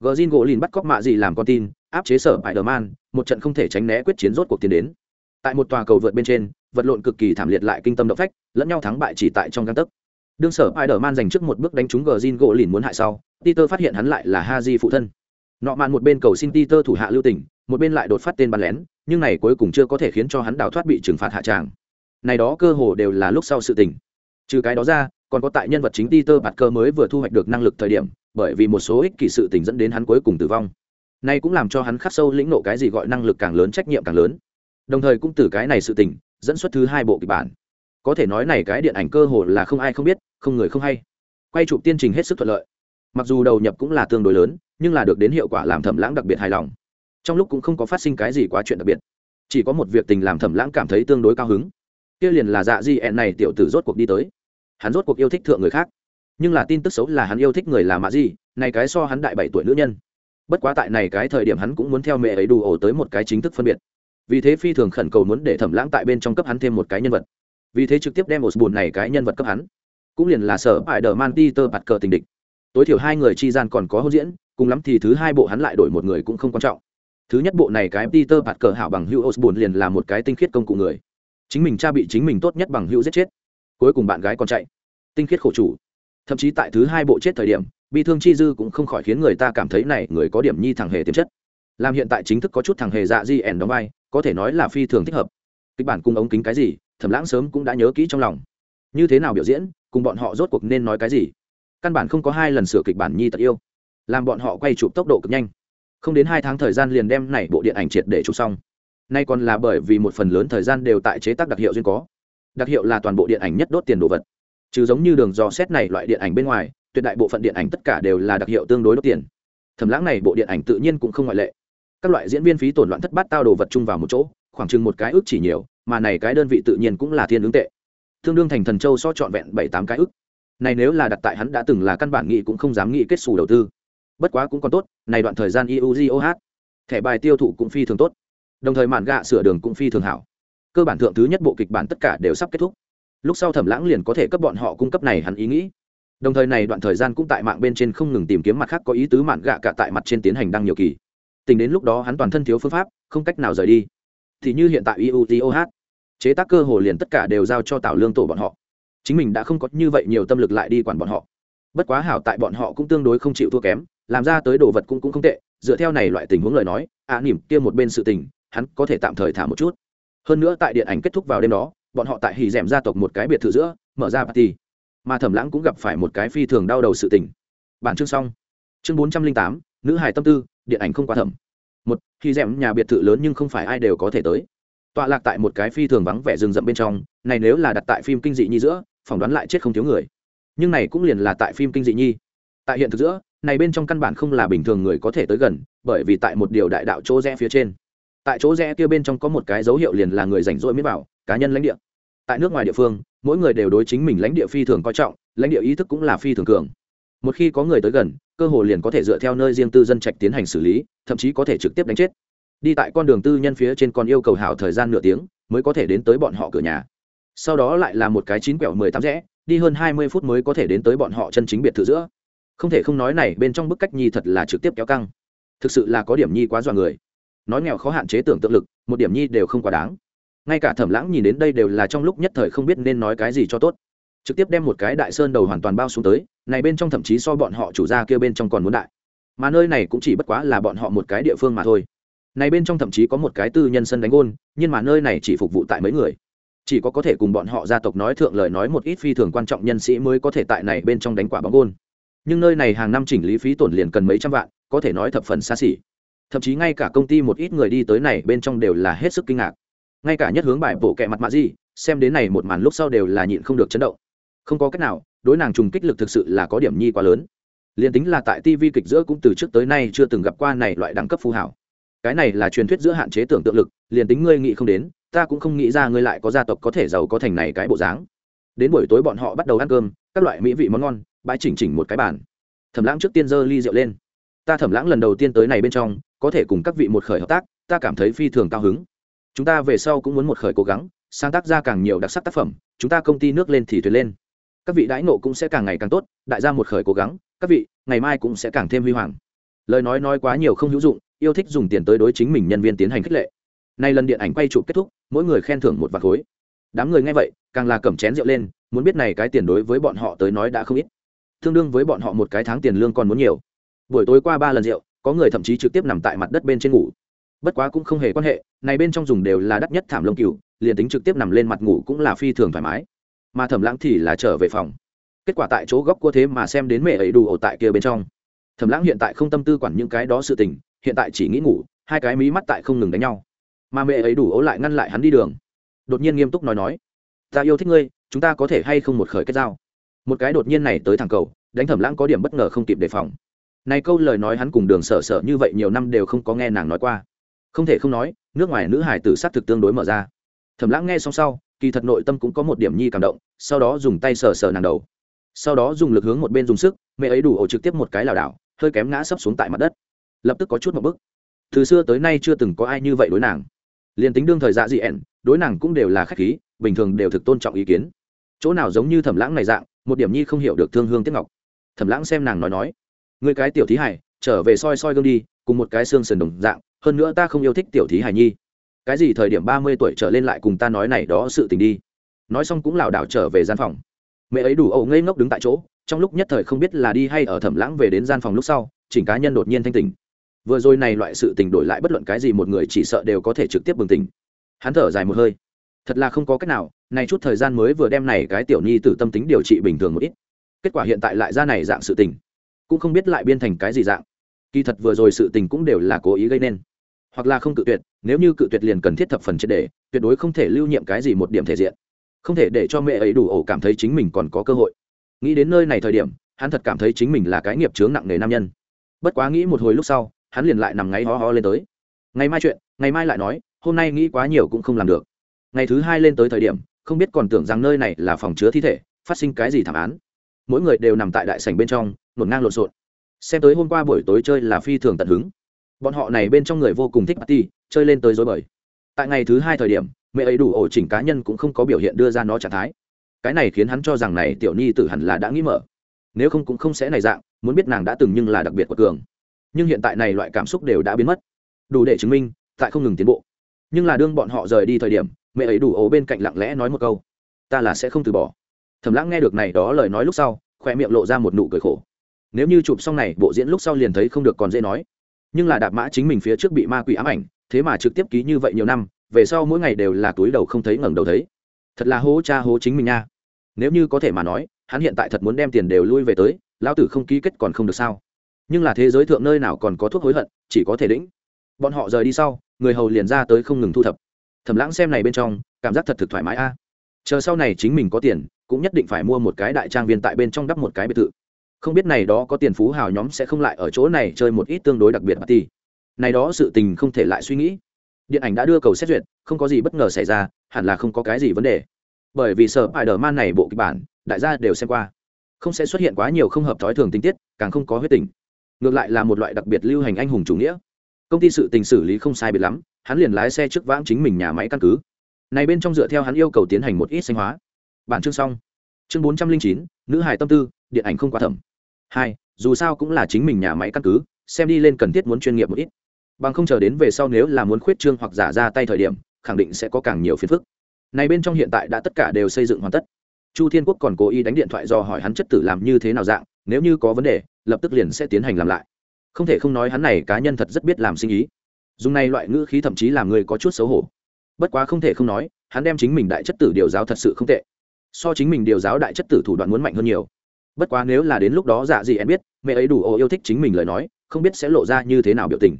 Gờ zin gỗ lìn bắt cóc mạ gì làm con tin, áp chế sở bại đờ man một trận không thể tránh né quyết chiến rốt cuộc tiến đến. Tại một tòa cầu vượt bên trên, vật lộn cực kỳ thảm liệt lại kinh tâm động phách, lẫn nhau thắng bại chỉ tại trong găng tấc. Đương sở bại đờ man giành trước một bước đánh trúng gờ zin gỗ lìn muốn hại sau, peter phát hiện hắn lại là ha di phụ thân nọ mạn một bên cầu xin peter thủ hạ lưu tình, một bên lại đột phát tên bắn lén, nhưng này cuối cùng chưa có thể khiến cho hắn đào thoát bị trừng phạt hạ tràng. Này đó cơ hồ đều là lúc sau sự tình. Trừ cái đó ra, còn có tại nhân vật chính Peter bạt cơ mới vừa thu hoạch được năng lực thời điểm, bởi vì một số ích kỷ sự tình dẫn đến hắn cuối cùng tử vong. Nay cũng làm cho hắn khắc sâu lĩnh nộ cái gì gọi năng lực càng lớn, trách nhiệm càng lớn. Đồng thời cũng từ cái này sự tình, dẫn xuất thứ hai bộ kịch bản. Có thể nói này cái điện ảnh cơ hồ là không ai không biết, không người không hay. Quay chụp tiên trình hết sức thuận lợi mặc dù đầu nhập cũng là tương đối lớn, nhưng là được đến hiệu quả làm thẩm lãng đặc biệt hài lòng. Trong lúc cũng không có phát sinh cái gì quá chuyện đặc biệt. Chỉ có một việc tình làm thẩm lãng cảm thấy tương đối cao hứng. Kia liền là dạ di ẹn này tiểu tử rốt cuộc đi tới. Hắn rốt cuộc yêu thích thượng người khác. Nhưng là tin tức xấu là hắn yêu thích người là mạ di, này cái so hắn đại bảy tuổi nữ nhân. Bất quá tại này cái thời điểm hắn cũng muốn theo mẹ ấy đủ ổ tới một cái chính thức phân biệt. Vì thế phi thường khẩn cầu muốn để thẩm lãng tại bên trong cấp hắn thêm một cái nhân vật. Vì thế trực tiếp đem một buồn này cái nhân vật cấp hắn. Cũng liền là sở bại đờ man ti tơ bạt cờ tình địch tối thiểu hai người chi gian còn có hôn diễn, cùng lắm thì thứ hai bộ hắn lại đổi một người cũng không quan trọng. Thứ nhất bộ này cái peter bạt cờ hảo bằng hữu osborne liền là một cái tinh khiết công cụ người. Chính mình cha bị chính mình tốt nhất bằng hữu giết chết. Cuối cùng bạn gái còn chạy. Tinh khiết khổ chủ. Thậm chí tại thứ hai bộ chết thời điểm, bi thương chi dư cũng không khỏi khiến người ta cảm thấy này, người có điểm nhi thằng hề tiềm chất. Làm hiện tại chính thức có chút thằng hề dạ di ẻn đóng vai, có thể nói là phi thường thích hợp. Kịch bản cung ống kính cái gì thẩm lãng sớm cũng đã nhớ kỹ trong lòng. Như thế nào biểu diễn, cùng bọn họ rốt cuộc nên nói cái gì? Căn bản không có hai lần sửa kịch bản nhi tật yêu. Làm bọn họ quay chụp tốc độ cực nhanh. Không đến hai tháng thời gian liền đem này bộ điện ảnh triệt để chụp xong. Nay còn là bởi vì một phần lớn thời gian đều tại chế tác đặc hiệu duyên có. Đặc hiệu là toàn bộ điện ảnh nhất đốt tiền đồ vật. Chứ giống như đường dò xét này loại điện ảnh bên ngoài, tuyệt đại bộ phận điện ảnh tất cả đều là đặc hiệu tương đối đốt tiền. Thầm lãng này bộ điện ảnh tự nhiên cũng không ngoại lệ. Các loại diễn viên phí tổn loạn thất bát tao đồ vật chung vào một chỗ, khoảng chừng một cái ước chỉ nhiều, mà này cái đơn vị tự nhiên cũng là thiên ứng tệ. Tương đương thành thần châu so trọn vẹn bảy tám cái ước này nếu là đặt tại hắn đã từng là căn bản nghị cũng không dám nghĩ kết xù đầu tư. Bất quá cũng còn tốt, này đoạn thời gian iugoh thẻ bài tiêu thụ cũng phi thường tốt. Đồng thời màn gạ sửa đường cũng phi thường hảo. Cơ bản thượng thứ nhất bộ kịch bản tất cả đều sắp kết thúc. Lúc sau thẩm lãng liền có thể cấp bọn họ cung cấp này hắn ý nghĩ. Đồng thời này đoạn thời gian cũng tại mạng bên trên không ngừng tìm kiếm mặt khác có ý tứ mạn gạ cả tại mặt trên tiến hành đăng nhiều kỳ. Tính đến lúc đó hắn toàn thân thiếu phương pháp, không cách nào rời đi. Thì như hiện tại iutoh chế tác cơ hồ liền tất cả đều giao cho tảo lương tổ bọn họ chính mình đã không có như vậy nhiều tâm lực lại đi quản bọn họ. Bất quá hảo tại bọn họ cũng tương đối không chịu thua kém làm ra tới đồ vật cũng cũng không tệ dựa theo này loại tình huống lời nói ạ à, nỉm kia một bên sự tình hắn có thể tạm thời thả một chút. Hơn nữa tại điện ảnh kết thúc vào đêm đó bọn họ tại hì rèm gia tộc một cái biệt thự giữa mở ra party. Mà thẩm lãng cũng gặp phải một cái phi thường đau đầu sự tình. Bản chương xong. Chương bốn trăm linh tám nữ hải tâm tư điện ảnh không qua thẩm. Một hì rèm nhà biệt thự lớn nhưng không phải ai đều có thể tới. Tọa lạc tại một cái phi thường vắng vẻ rừng rậm bên trong này nếu là đặt tại phim kinh dị nhi giữa phỏng đoán lại chết không thiếu người. Nhưng này cũng liền là tại phim kinh dị nhi. Tại hiện thực giữa, này bên trong căn bản không là bình thường người có thể tới gần, bởi vì tại một điều đại đạo chỗ rẽ phía trên. Tại chỗ rẽ kia bên trong có một cái dấu hiệu liền là người rảnh rỗi miết bảo cá nhân lãnh địa. Tại nước ngoài địa phương, mỗi người đều đối chính mình lãnh địa phi thường coi trọng, lãnh địa ý thức cũng là phi thường cường. Một khi có người tới gần, cơ hội liền có thể dựa theo nơi riêng tư dân trạch tiến hành xử lý, thậm chí có thể trực tiếp đánh chết. Đi tại con đường tư nhân phía trên còn yêu cầu hảo thời gian nửa tiếng, mới có thể đến tới bọn họ cửa nhà sau đó lại là một cái chín quẹo mười tám rẽ, đi hơn hai mươi phút mới có thể đến tới bọn họ chân chính biệt thự giữa. Không thể không nói này, bên trong bức cách nhi thật là trực tiếp kéo căng. Thực sự là có điểm nhi quá dọa người. Nói nghèo khó hạn chế tưởng tượng lực, một điểm nhi đều không quá đáng. Ngay cả thẩm lãng nhìn đến đây đều là trong lúc nhất thời không biết nên nói cái gì cho tốt. Trực tiếp đem một cái đại sơn đầu hoàn toàn bao xuống tới, này bên trong thậm chí so bọn họ chủ gia kia bên trong còn muốn đại. Mà nơi này cũng chỉ bất quá là bọn họ một cái địa phương mà thôi. Này bên trong thậm chí có một cái tư nhân sân đánh gôn, nhưng mà nơi này chỉ phục vụ tại mấy người chỉ có có thể cùng bọn họ gia tộc nói thượng lời nói một ít phi thường quan trọng nhân sĩ mới có thể tại này bên trong đánh quả bóng gôn. Nhưng nơi này hàng năm chỉnh lý phí tổn liền cần mấy trăm vạn, có thể nói thập phần xa xỉ. Thậm chí ngay cả công ty một ít người đi tới này bên trong đều là hết sức kinh ngạc. Ngay cả nhất hướng bài bộ kẹ mặt mạ gì, xem đến này một màn lúc sau đều là nhịn không được chấn động. Không có cách nào, đối nàng trùng kích lực thực sự là có điểm nhi quá lớn. Liền tính là tại tv kịch giữa cũng từ trước tới nay chưa từng gặp qua này loại đẳng cấp phù hảo. Cái này là truyền thuyết giữa hạn chế tưởng tượng lực, liền tính ngươi nghĩ không đến ta cũng không nghĩ ra ngươi lại có gia tộc có thể giàu có thành này cái bộ dáng. Đến buổi tối bọn họ bắt đầu ăn cơm, các loại mỹ vị món ngon, bãi chỉnh chỉnh một cái bàn. Thẩm lãng trước tiên giơ ly rượu lên. Ta thẩm lãng lần đầu tiên tới này bên trong, có thể cùng các vị một khởi hợp tác, ta cảm thấy phi thường cao hứng. Chúng ta về sau cũng muốn một khởi cố gắng, sáng tác ra càng nhiều đặc sắc tác phẩm, chúng ta công ty nước lên thì thuyền lên. Các vị đãi nộ cũng sẽ càng ngày càng tốt, đại gia một khởi cố gắng, các vị, ngày mai cũng sẽ càng thêm huy hoàng. Lời nói nói quá nhiều không hữu dụng, yêu thích dùng tiền tới đối chính mình nhân viên tiến hành khích lệ nay lần điện ảnh quay chụp kết thúc, mỗi người khen thưởng một vạt khối. Đám người nghe vậy, càng là cầm chén rượu lên, muốn biết này cái tiền đối với bọn họ tới nói đã không ít. Tương đương với bọn họ một cái tháng tiền lương còn muốn nhiều. Buổi tối qua ba lần rượu, có người thậm chí trực tiếp nằm tại mặt đất bên trên ngủ. Bất quá cũng không hề quan hệ, này bên trong dùng đều là đắt nhất thảm lông cừu, liền tính trực tiếp nằm lên mặt ngủ cũng là phi thường thoải mái. Mà thẩm lãng thì là trở về phòng. Kết quả tại chỗ góc cua thế mà xem đến mẹ ấy đủ ổ tại kia bên trong. Thẩm lãng hiện tại không tâm tư quản những cái đó sự tình, hiện tại chỉ nghĩ ngủ, hai cái mí mắt tại không ngừng đánh nhau mà mẹ ấy đủ ố lại ngăn lại hắn đi đường. Đột nhiên nghiêm túc nói nói, ta yêu thích ngươi, chúng ta có thể hay không một khởi kết giao? Một cái đột nhiên này tới thẳng cầu, đánh thẩm lãng có điểm bất ngờ không kịp đề phòng. Này câu lời nói hắn cùng đường sở sở như vậy nhiều năm đều không có nghe nàng nói qua. Không thể không nói, nước ngoài nữ hải tử sát thực tương đối mở ra. Thẩm lãng nghe xong sau, kỳ thật nội tâm cũng có một điểm nhi cảm động, sau đó dùng tay sờ sờ nàng đầu. Sau đó dùng lực hướng một bên dùng sức, mẹ ấy đủ ổ trực tiếp một cái lảo đảo, hơi kém ngã sấp xuống tại mặt đất. Lập tức có chút một bức. Từ xưa tới nay chưa từng có ai như vậy đối nàng liền tính đương thời dạ dị ẻn, đối nàng cũng đều là khách khí, bình thường đều thực tôn trọng ý kiến. Chỗ nào giống như thẩm lãng này dạng, một điểm nhi không hiểu được thương hương tiết ngọc. Thẩm lãng xem nàng nói nói người cái tiểu thí hải trở về soi soi gương đi, cùng một cái xương sườn đồng dạng, hơn nữa ta không yêu thích tiểu thí hải nhi. Cái gì thời điểm ba mươi tuổi trở lên lại cùng ta nói này đó sự tình đi. Nói xong cũng lảo đảo trở về gian phòng. Mẹ ấy đủ ẩu ngây ngốc đứng tại chỗ, trong lúc nhất thời không biết là đi hay ở thẩm lãng về đến gian phòng lúc sau, chỉnh cá nhân đột nhiên thanh tỉnh vừa rồi này loại sự tình đổi lại bất luận cái gì một người chỉ sợ đều có thể trực tiếp bừng tỉnh. Hắn thở dài một hơi. Thật là không có cách nào, này chút thời gian mới vừa đem này cái tiểu nhi từ tâm tính điều trị bình thường một ít. Kết quả hiện tại lại ra này dạng sự tình. Cũng không biết lại biên thành cái gì dạng. Kỳ thật vừa rồi sự tình cũng đều là cố ý gây nên. Hoặc là không cự tuyệt, nếu như cự tuyệt liền cần thiết thập phần triệt đề tuyệt đối không thể lưu nhiệm cái gì một điểm thể diện. Không thể để cho mẹ ấy đủ ổ cảm thấy chính mình còn có cơ hội. Nghĩ đến nơi này thời điểm, hắn thật cảm thấy chính mình là cái nghiệp chướng nặng nề nam nhân. Bất quá nghĩ một hồi lúc sau hắn liền lại nằm ngáy ho ho lên tới. Ngày mai chuyện, ngày mai lại nói, hôm nay nghĩ quá nhiều cũng không làm được. Ngày thứ hai lên tới thời điểm, không biết còn tưởng rằng nơi này là phòng chứa thi thể, phát sinh cái gì thảm án. Mỗi người đều nằm tại đại sảnh bên trong, ngổn ngang lộn xộn. Xem tới hôm qua buổi tối chơi là phi thường tận hứng. Bọn họ này bên trong người vô cùng thích party, chơi lên tới dối bời. Tại ngày thứ hai thời điểm, mẹ ấy đủ ổ chỉnh cá nhân cũng không có biểu hiện đưa ra nó trạng thái. Cái này khiến hắn cho rằng này tiểu nhi tử hẳn là đã nghĩ mở. Nếu không cũng không sẽ này dạng, muốn biết nàng đã từng nhưng là đặc biệt của cường nhưng hiện tại này loại cảm xúc đều đã biến mất. Đủ để chứng minh, tại không ngừng tiến bộ. Nhưng là đương bọn họ rời đi thời điểm, mẹ ấy đủ ố bên cạnh lặng lẽ nói một câu. Ta là sẽ không từ bỏ. Thầm lãng nghe được này đó lời nói lúc sau khoe miệng lộ ra một nụ cười khổ. Nếu như chụp xong này, bộ diễn lúc sau liền thấy không được còn dễ nói. Nhưng là đạp mã chính mình phía trước bị ma quỷ ám ảnh, thế mà trực tiếp ký như vậy nhiều năm, về sau mỗi ngày đều là túi đầu không thấy ngẩng đầu thấy. Thật là hố cha hố chính mình nha. Nếu như có thể mà nói, hắn hiện tại thật muốn đem tiền đều lui về tới, lão tử không ký kết còn không được sao? Nhưng là thế giới thượng nơi nào còn có thuốc hối hận, chỉ có thể đĩnh bọn họ rời đi sau, người hầu liền ra tới không ngừng thu thập. Thẩm lãng xem này bên trong, cảm giác thật thực thoải mái a. Chờ sau này chính mình có tiền, cũng nhất định phải mua một cái đại trang viên tại bên trong đắp một cái biệt thự. Không biết này đó có tiền phú hào nhóm sẽ không lại ở chỗ này chơi một ít tương đối đặc biệt party. Này đó sự tình không thể lại suy nghĩ. Điện ảnh đã đưa cầu xét duyệt, không có gì bất ngờ xảy ra, hẳn là không có cái gì vấn đề. Bởi vì sở bài đờ man này bộ kịch bản, đại gia đều xem qua. Không sẽ xuất hiện quá nhiều không hợp thói thường tình tiết, càng không có huyết tình ngược lại là một loại đặc biệt lưu hành anh hùng chủ nghĩa. Công ty sự tình xử lý không sai biệt lắm, hắn liền lái xe trước vãng chính mình nhà máy căn cứ. Này bên trong dựa theo hắn yêu cầu tiến hành một ít sinh hóa. Bản chương xong. Chương bốn trăm linh chín, nữ hài tâm tư, điện ảnh không quá thẩm. Hai, dù sao cũng là chính mình nhà máy căn cứ, xem đi lên cần thiết muốn chuyên nghiệp một ít. Bằng không chờ đến về sau nếu là muốn khuyết trương hoặc giả ra tay thời điểm, khẳng định sẽ có càng nhiều phiền phức. Này bên trong hiện tại đã tất cả đều xây dựng hoàn tất. Chu thiên quốc còn cố ý đánh điện thoại do hỏi hắn chất tử làm như thế nào dạng, nếu như có vấn đề lập tức liền sẽ tiến hành làm lại. Không thể không nói hắn này cá nhân thật rất biết làm sinh ý. Dùng này loại ngữ khí thậm chí làm người có chút xấu hổ. Bất quá không thể không nói, hắn đem chính mình đại chất tử điều giáo thật sự không tệ. So chính mình điều giáo đại chất tử thủ đoạn muốn mạnh hơn nhiều. Bất quá nếu là đến lúc đó dạ gì em biết, mẹ ấy đủ ô yêu thích chính mình lời nói, không biết sẽ lộ ra như thế nào biểu tình.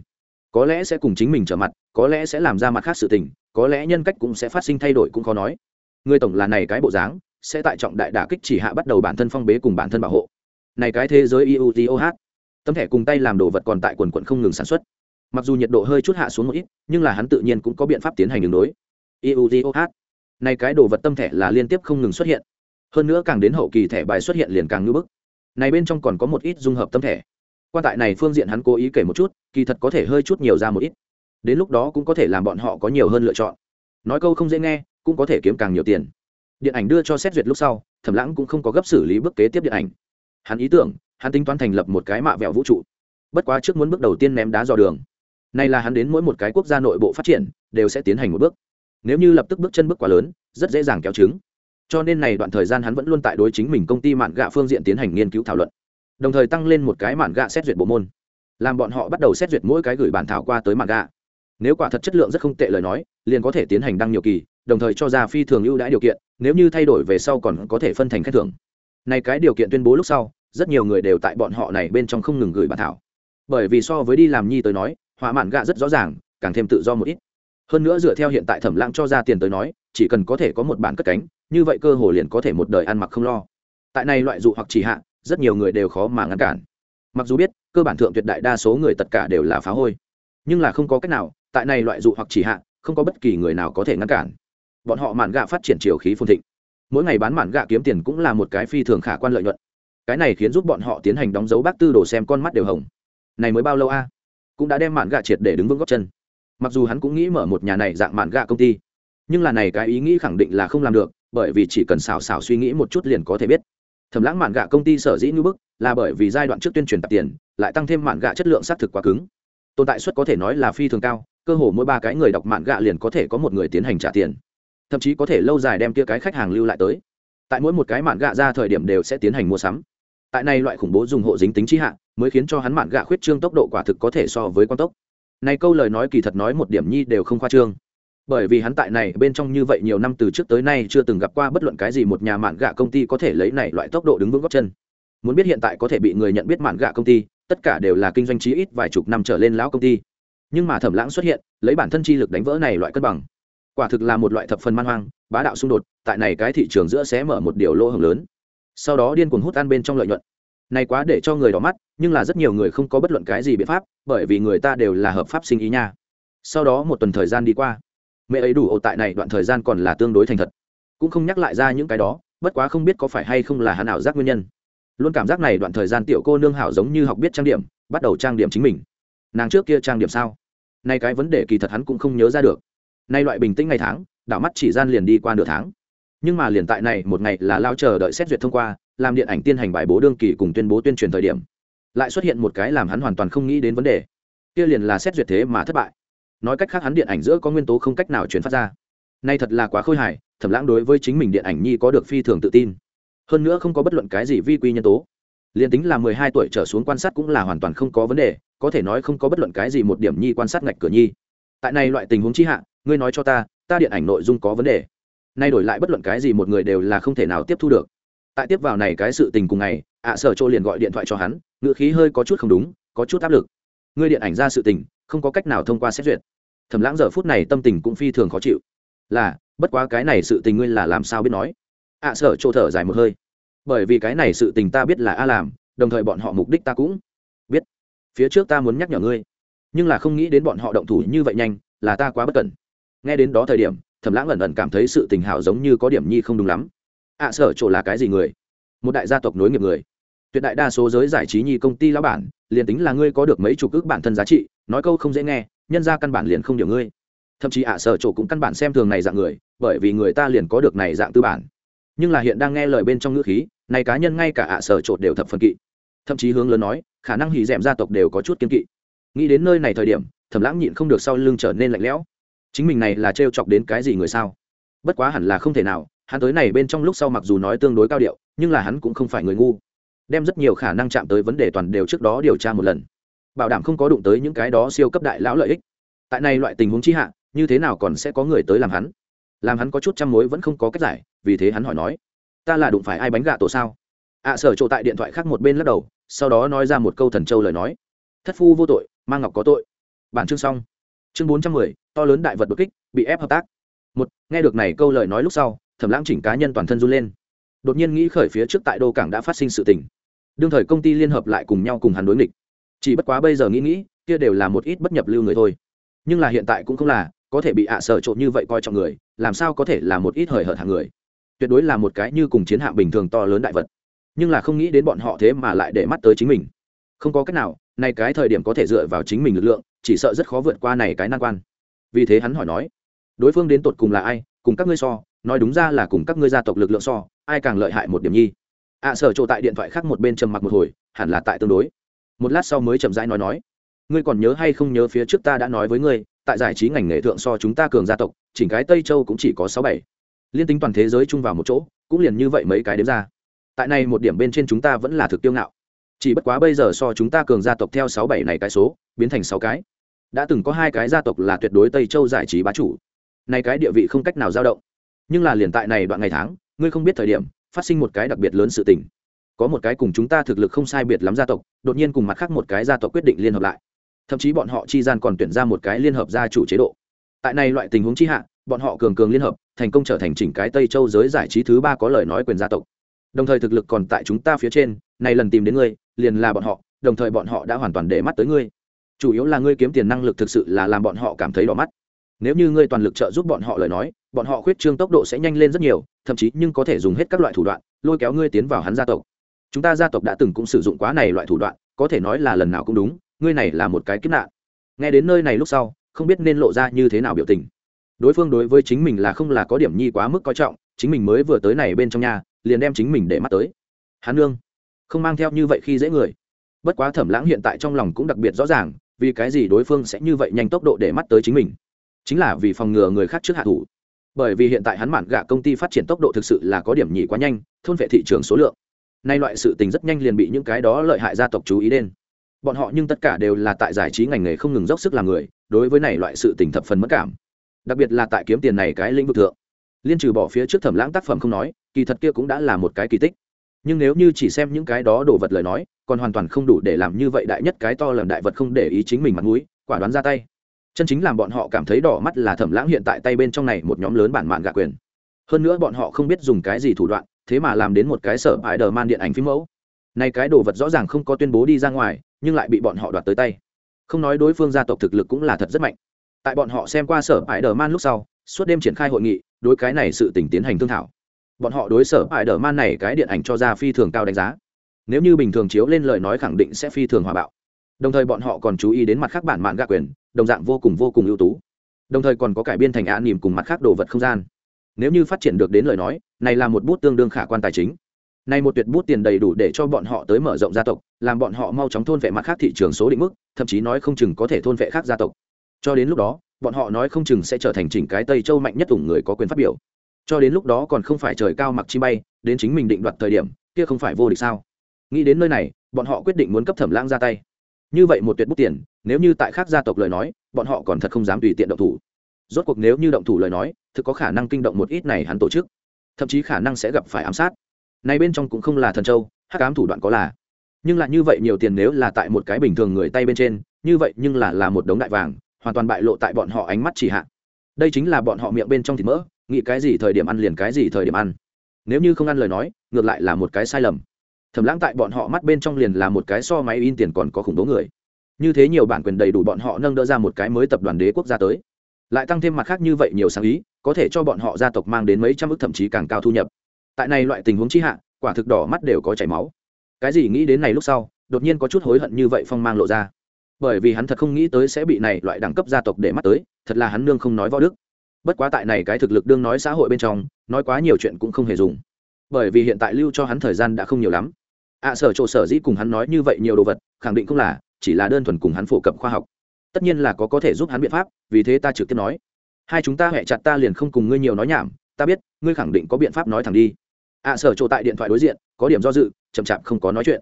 Có lẽ sẽ cùng chính mình trở mặt, có lẽ sẽ làm ra mặt khác sự tình, có lẽ nhân cách cũng sẽ phát sinh thay đổi cũng khó nói. Người tổng là này cái bộ dáng, sẽ tại trọng đại đả kích chỉ hạ bắt đầu bản thân phong bế cùng bản thân bảo hộ này cái thế giới iutoh tấm thẻ cùng tay làm đồ vật còn tại quần quận không ngừng sản xuất. Mặc dù nhiệt độ hơi chút hạ xuống một ít, nhưng là hắn tự nhiên cũng có biện pháp tiến hành đường đối. Iutoh này cái đồ vật tâm thẻ là liên tiếp không ngừng xuất hiện. Hơn nữa càng đến hậu kỳ thẻ bài xuất hiện liền càng ngưỡng bức. Này bên trong còn có một ít dung hợp tâm thẻ. Quan tại này phương diện hắn cố ý kể một chút, kỳ thật có thể hơi chút nhiều ra một ít. Đến lúc đó cũng có thể làm bọn họ có nhiều hơn lựa chọn. Nói câu không dễ nghe, cũng có thể kiếm càng nhiều tiền. Điện ảnh đưa cho xét duyệt lúc sau, thẩm lãng cũng không có gấp xử lý bước kế tiếp điện ảnh hắn ý tưởng, hắn tính toán thành lập một cái mạ vẹo vũ trụ. Bất quá trước muốn bước đầu tiên ném đá dò đường. Nay là hắn đến mỗi một cái quốc gia nội bộ phát triển, đều sẽ tiến hành một bước. Nếu như lập tức bước chân bước quá lớn, rất dễ dàng kéo chứng cho nên này đoạn thời gian hắn vẫn luôn tại đối chính mình công ty mạn gạ phương diện tiến hành nghiên cứu thảo luận. Đồng thời tăng lên một cái mạn gạ xét duyệt bộ môn. Làm bọn họ bắt đầu xét duyệt mỗi cái gửi bản thảo qua tới mạn gạ. Nếu quả thật chất lượng rất không tệ lời nói, liền có thể tiến hành đăng nhiều kỳ, đồng thời cho ra phi thường ưu đãi điều kiện, nếu như thay đổi về sau còn có thể phân thành khen thưởng. Này cái điều kiện tuyên bố lúc sau rất nhiều người đều tại bọn họ này bên trong không ngừng gửi bản thảo. Bởi vì so với đi làm nhi tới nói hỏa mạn gạ rất rõ ràng, càng thêm tự do một ít. Hơn nữa dựa theo hiện tại thẩm lãng cho ra tiền tới nói, chỉ cần có thể có một bản cất cánh, như vậy cơ hồ liền có thể một đời ăn mặc không lo. Tại này loại dụ hoặc chỉ hạ, rất nhiều người đều khó mà ngăn cản. Mặc dù biết, cơ bản thượng tuyệt đại đa số người tất cả đều là phá hôi. Nhưng là không có cách nào, tại này loại dụ hoặc chỉ hạ, không có bất kỳ người nào có thể ngăn cản. Bọn họ mạn gạ phát triển chiều khí phồn thịnh. Mỗi ngày bán mạn gạ kiếm tiền cũng là một cái phi thường khả quan lợi nhuận cái này khiến giúp bọn họ tiến hành đóng dấu bác tư đồ xem con mắt đều hồng. Này mới bao lâu a? Cũng đã đem mạn gạ triệt để đứng vững góc chân. Mặc dù hắn cũng nghĩ mở một nhà này dạng mạn gạ công ty, nhưng là này cái ý nghĩ khẳng định là không làm được, bởi vì chỉ cần xào xào suy nghĩ một chút liền có thể biết. Thẩm lãng mạn gạ công ty sở dĩ ngưỡng bức, là bởi vì giai đoạn trước tuyên truyền tập tiền, lại tăng thêm mạn gạ chất lượng xác thực quá cứng. Tồn tại suất có thể nói là phi thường cao, cơ hồ mỗi ba cái người đọc mạn gạ liền có thể có một người tiến hành trả tiền. Thậm chí có thể lâu dài đem kia cái khách hàng lưu lại tới. Tại mỗi một cái mạn gạ ra thời điểm đều sẽ tiến hành mua sắm tại này loại khủng bố dùng hộ dính tính trí hạ, mới khiến cho hắn mạn gạ khuyết trương tốc độ quả thực có thể so với quan tốc. Này câu lời nói kỳ thật nói một điểm nhi đều không khoa trương. Bởi vì hắn tại này bên trong như vậy nhiều năm từ trước tới nay chưa từng gặp qua bất luận cái gì một nhà mạn gạ công ty có thể lấy này loại tốc độ đứng vững góc chân. Muốn biết hiện tại có thể bị người nhận biết mạn gạ công ty, tất cả đều là kinh doanh chí ít vài chục năm trở lên lão công ty. Nhưng mà thẩm lãng xuất hiện, lấy bản thân chi lực đánh vỡ này loại cân bằng. Quả thực là một loại thập phần man hoang, bá đạo xung đột, tại này cái thị trường giữa sẽ mở một điều lỗ hồng lớn sau đó điên cuồng hút ăn bên trong lợi nhuận. Này quá để cho người đỏ mắt, nhưng là rất nhiều người không có bất luận cái gì biện pháp, bởi vì người ta đều là hợp pháp sinh ý nha. Sau đó một tuần thời gian đi qua, mẹ ấy đủ ổ tại này đoạn thời gian còn là tương đối thành thật. Cũng không nhắc lại ra những cái đó, bất quá không biết có phải hay không là hắn ảo giác nguyên nhân. Luôn cảm giác này đoạn thời gian tiểu cô nương hảo giống như học biết trang điểm, bắt đầu trang điểm chính mình. Nàng trước kia trang điểm sao? Nay cái vấn đề kỳ thật hắn cũng không nhớ ra được. Nay loại bình tĩnh ngày tháng, đảo mắt chỉ gian liền đi qua nửa tháng nhưng mà liền tại này, một ngày là lao chờ đợi xét duyệt thông qua, làm điện ảnh tiên hành bài bố đương kỳ cùng tuyên bố tuyên truyền thời điểm, lại xuất hiện một cái làm hắn hoàn toàn không nghĩ đến vấn đề. Kia liền là xét duyệt thế mà thất bại. Nói cách khác hắn điện ảnh giữa có nguyên tố không cách nào truyền phát ra. Nay thật là quá khôi hài thẩm lãng đối với chính mình điện ảnh nhi có được phi thường tự tin. Hơn nữa không có bất luận cái gì vi quy nhân tố. Liền tính là mười hai tuổi trở xuống quan sát cũng là hoàn toàn không có vấn đề, có thể nói không có bất luận cái gì một điểm nhi quan sát ngạch cửa nhi. Tại này loại tình huống chi hạ, ngươi nói cho ta ta điện ảnh nội dung có vấn đề nay đổi lại bất luận cái gì một người đều là không thể nào tiếp thu được. Tại tiếp vào này cái sự tình cùng ngày, ạ sở châu liền gọi điện thoại cho hắn ngựa khí hơi có chút không đúng, có chút áp lực. Ngươi điện ảnh ra sự tình, không có cách nào thông qua xét duyệt. Thẩm lãng giờ phút này tâm tình cũng phi thường khó chịu. Là, bất quá cái này sự tình ngươi là làm sao biết nói? Ạ sở châu thở dài một hơi. Bởi vì cái này sự tình ta biết là a làm, đồng thời bọn họ mục đích ta cũng biết. Phía trước ta muốn nhắc nhở ngươi, nhưng là không nghĩ đến bọn họ động thủ như vậy nhanh, là ta quá bất cẩn. Nghe đến đó thời điểm thẩm lãng ẩn ẩn cảm thấy sự tình hảo giống như có điểm nhi không đúng lắm. Ạ sở chỗ là cái gì người? Một đại gia tộc nối nghiệp người. Tuyệt đại đa số giới giải trí nhi công ty lão bản, liền tính là ngươi có được mấy chục ước bản thân giá trị, nói câu không dễ nghe, nhân ra căn bản liền không điều ngươi. Thậm chí ạ sở chỗ cũng căn bản xem thường này dạng người, bởi vì người ta liền có được này dạng tư bản. Nhưng là hiện đang nghe lời bên trong ngữ khí, này cá nhân ngay cả ạ sở chỗ đều thập phần kỵ. Thậm chí hướng lớn nói, khả năng hỉ dẹm gia tộc đều có chút kiên kỵ. Nghĩ đến nơi này thời điểm thẩm lãng nhịn không được sau lưng trở nên lạnh lẽo chính mình này là trêu chọc đến cái gì người sao? Bất quá hẳn là không thể nào, hắn tới này bên trong lúc sau mặc dù nói tương đối cao điệu, nhưng là hắn cũng không phải người ngu. Đem rất nhiều khả năng chạm tới vấn đề toàn đều trước đó điều tra một lần. Bảo đảm không có đụng tới những cái đó siêu cấp đại lão lợi ích. Tại này loại tình huống chi hạ, như thế nào còn sẽ có người tới làm hắn? Làm hắn có chút trăm mối vẫn không có cách giải, vì thế hắn hỏi nói, ta là đụng phải ai bánh gà tổ sao? Ạ sở trộ tại điện thoại khác một bên lắc đầu, sau đó nói ra một câu thần châu lời nói, thất phu vô tội mang ngọc có tội. Bản chương xong. Chương bốn trăm mười to lớn đại vật đột kích, bị ép hợp tác. Một, nghe được này câu lời nói lúc sau, thẩm lãng chỉnh cá nhân toàn thân run lên. Đột nhiên nghĩ khởi phía trước tại đô cảng đã phát sinh sự tình. Đương thời công ty liên hợp lại cùng nhau cùng hắn đối nghịch. Chỉ bất quá bây giờ nghĩ nghĩ, kia đều là một ít bất nhập lưu người thôi. Nhưng là hiện tại cũng không là, có thể bị ạ sở trộn như vậy coi trọng người, làm sao có thể là một ít hời hợt hàng người? Tuyệt đối là một cái như cùng chiến hạm bình thường to lớn đại vật. Nhưng là không nghĩ đến bọn họ thế mà lại để mắt tới chính mình. Không có cách nào, này cái thời điểm có thể dựa vào chính mình lực lượng, chỉ sợ rất khó vượt qua này cái nan quan vì thế hắn hỏi nói, đối phương đến tột cùng là ai? Cùng các ngươi so, nói đúng ra là cùng các ngươi gia tộc lực lượng so, ai càng lợi hại một điểm nhi? Ạ sở trộ tại điện thoại khác một bên trầm mặc một hồi, hẳn là tại tương đối. Một lát sau mới chậm rãi nói nói, ngươi còn nhớ hay không nhớ phía trước ta đã nói với ngươi, tại giải trí ngành nghề thượng so chúng ta cường gia tộc, chỉnh cái tây châu cũng chỉ có sáu bảy. Liên tính toàn thế giới chung vào một chỗ, cũng liền như vậy mấy cái đếm ra. Tại này một điểm bên trên chúng ta vẫn là thực tiêu ngạo. Chỉ bất quá bây giờ so chúng ta cường gia tộc theo sáu bảy này cái số, biến thành sáu cái đã từng có hai cái gia tộc là tuyệt đối tây châu giải trí bá chủ. Nay cái địa vị không cách nào dao động. Nhưng là liền tại này đoạn ngày tháng, ngươi không biết thời điểm, phát sinh một cái đặc biệt lớn sự tình. Có một cái cùng chúng ta thực lực không sai biệt lắm gia tộc, đột nhiên cùng mặt khác một cái gia tộc quyết định liên hợp lại. Thậm chí bọn họ chi gian còn tuyển ra một cái liên hợp gia chủ chế độ. Tại này loại tình huống chi hạ, bọn họ cường cường liên hợp, thành công trở thành chỉnh cái tây châu giới giải trí thứ ba có lời nói quyền gia tộc. Đồng thời thực lực còn tại chúng ta phía trên, này lần tìm đến ngươi, liền là bọn họ, đồng thời bọn họ đã hoàn toàn để mắt tới ngươi chủ yếu là ngươi kiếm tiền năng lực thực sự là làm bọn họ cảm thấy đỏ mắt. Nếu như ngươi toàn lực trợ giúp bọn họ lời nói, bọn họ khuyết trương tốc độ sẽ nhanh lên rất nhiều, thậm chí nhưng có thể dùng hết các loại thủ đoạn, lôi kéo ngươi tiến vào hắn gia tộc. Chúng ta gia tộc đã từng cũng sử dụng quá này loại thủ đoạn, có thể nói là lần nào cũng đúng, ngươi này là một cái kiếp nạn. Nghe đến nơi này lúc sau, không biết nên lộ ra như thế nào biểu tình. Đối phương đối với chính mình là không là có điểm nhi quá mức coi trọng, chính mình mới vừa tới này bên trong nhà, liền đem chính mình để mắt tới. Hắn nương, không mang theo như vậy khi dễ người. Bất quá thẩm lãng hiện tại trong lòng cũng đặc biệt rõ ràng vì cái gì đối phương sẽ như vậy nhanh tốc độ để mắt tới chính mình? Chính là vì phòng ngừa người khác trước hạ thủ. Bởi vì hiện tại hắn mạn gạ công ty phát triển tốc độ thực sự là có điểm nhỉ quá nhanh, thôn vệ thị trường số lượng. Nay loại sự tình rất nhanh liền bị những cái đó lợi hại gia tộc chú ý đến. Bọn họ nhưng tất cả đều là tại giải trí ngành nghề không ngừng dốc sức làm người, đối với này loại sự tình thập phần mất cảm. Đặc biệt là tại kiếm tiền này cái lĩnh vực thượng. Liên trừ bỏ phía trước thẩm lãng tác phẩm không nói, kỳ thật kia cũng đã là một cái kỳ tích. Nhưng nếu như chỉ xem những cái đó đồ vật lời nói còn hoàn toàn không đủ để làm như vậy đại nhất cái to lần đại vật không để ý chính mình mặt mũi, quả đoán ra tay. Chân chính làm bọn họ cảm thấy đỏ mắt là thẩm lãng hiện tại tay bên trong này một nhóm lớn bản mạn gạ quyền. Hơn nữa bọn họ không biết dùng cái gì thủ đoạn, thế mà làm đến một cái sở bãi đờ man điện ảnh phim mẫu. Nay cái đồ vật rõ ràng không có tuyên bố đi ra ngoài, nhưng lại bị bọn họ đoạt tới tay. Không nói đối phương gia tộc thực lực cũng là thật rất mạnh. Tại bọn họ xem qua sở bãi đờ man lúc sau, suốt đêm triển khai hội nghị, đối cái này sự tỉnh tiến hành thương thảo. Bọn họ đối sở bãi đờ man này cái điện ảnh cho ra phi thường cao đánh giá nếu như bình thường chiếu lên lời nói khẳng định sẽ phi thường hòa bạo. Đồng thời bọn họ còn chú ý đến mặt khác bản mạng gạ quyền, đồng dạng vô cùng vô cùng ưu tú. Đồng thời còn có cải biên thành an nỉm cùng mặt khác đồ vật không gian. Nếu như phát triển được đến lời nói, này là một bút tương đương khả quan tài chính. Này một tuyệt bút tiền đầy đủ để cho bọn họ tới mở rộng gia tộc, làm bọn họ mau chóng thôn vệ mặt khác thị trường số định mức, thậm chí nói không chừng có thể thôn vệ khác gia tộc. Cho đến lúc đó, bọn họ nói không chừng sẽ trở thành chỉnh cái tây châu mạnh nhất ủng người có quyền phát biểu. Cho đến lúc đó còn không phải trời cao mặc chi bay, đến chính mình định đoạt thời điểm, kia không phải vô địch sao? Nghĩ đến nơi này, bọn họ quyết định muốn cấp thẩm lãng ra tay. Như vậy một tuyệt bút tiền, nếu như tại khác gia tộc lời nói, bọn họ còn thật không dám tùy tiện động thủ. Rốt cuộc nếu như động thủ lời nói, thực có khả năng kinh động một ít này hắn tổ chức. Thậm chí khả năng sẽ gặp phải ám sát. Này bên trong cũng không là thần châu, hắc ám thủ đoạn có là. Nhưng lại như vậy nhiều tiền nếu là tại một cái bình thường người tay bên trên, như vậy nhưng là là một đống đại vàng, hoàn toàn bại lộ tại bọn họ ánh mắt chỉ hạn đây chính là bọn họ miệng bên trong thịt mỡ, nghĩ cái gì thời điểm ăn liền cái gì thời điểm ăn. Nếu như không ăn lời nói, ngược lại là một cái sai lầm. Thẩm lãng tại bọn họ mắt bên trong liền là một cái so máy in tiền còn có khủng bố người. Như thế nhiều bản quyền đầy đủ bọn họ nâng đỡ ra một cái mới tập đoàn đế quốc gia tới. Lại tăng thêm mặt khác như vậy nhiều sáng ý, có thể cho bọn họ gia tộc mang đến mấy trăm ức thậm chí càng cao thu nhập. Tại này loại tình huống chi hạ, quả thực đỏ mắt đều có chảy máu. Cái gì nghĩ đến này lúc sau, đột nhiên có chút hối hận như vậy phong mang lộ ra. Bởi vì hắn thật không nghĩ tới sẽ bị này loại đẳng cấp gia tộc để mắt tới, thật là hắn nương không nói võ đức. Bất quá tại này cái thực lực đương nói xã hội bên trong, nói quá nhiều chuyện cũng không hề dùng bởi vì hiện tại lưu cho hắn thời gian đã không nhiều lắm. Ạ sở chỗ sở dĩ cùng hắn nói như vậy nhiều đồ vật, khẳng định không là, chỉ là đơn thuần cùng hắn phổ cập khoa học. Tất nhiên là có có thể giúp hắn biện pháp, vì thế ta trực tiếp nói. Hai chúng ta hẹ chặt ta liền không cùng ngươi nhiều nói nhảm, ta biết, ngươi khẳng định có biện pháp nói thẳng đi. Ạ sở chỗ tại điện thoại đối diện, có điểm do dự, chậm chạp không có nói chuyện.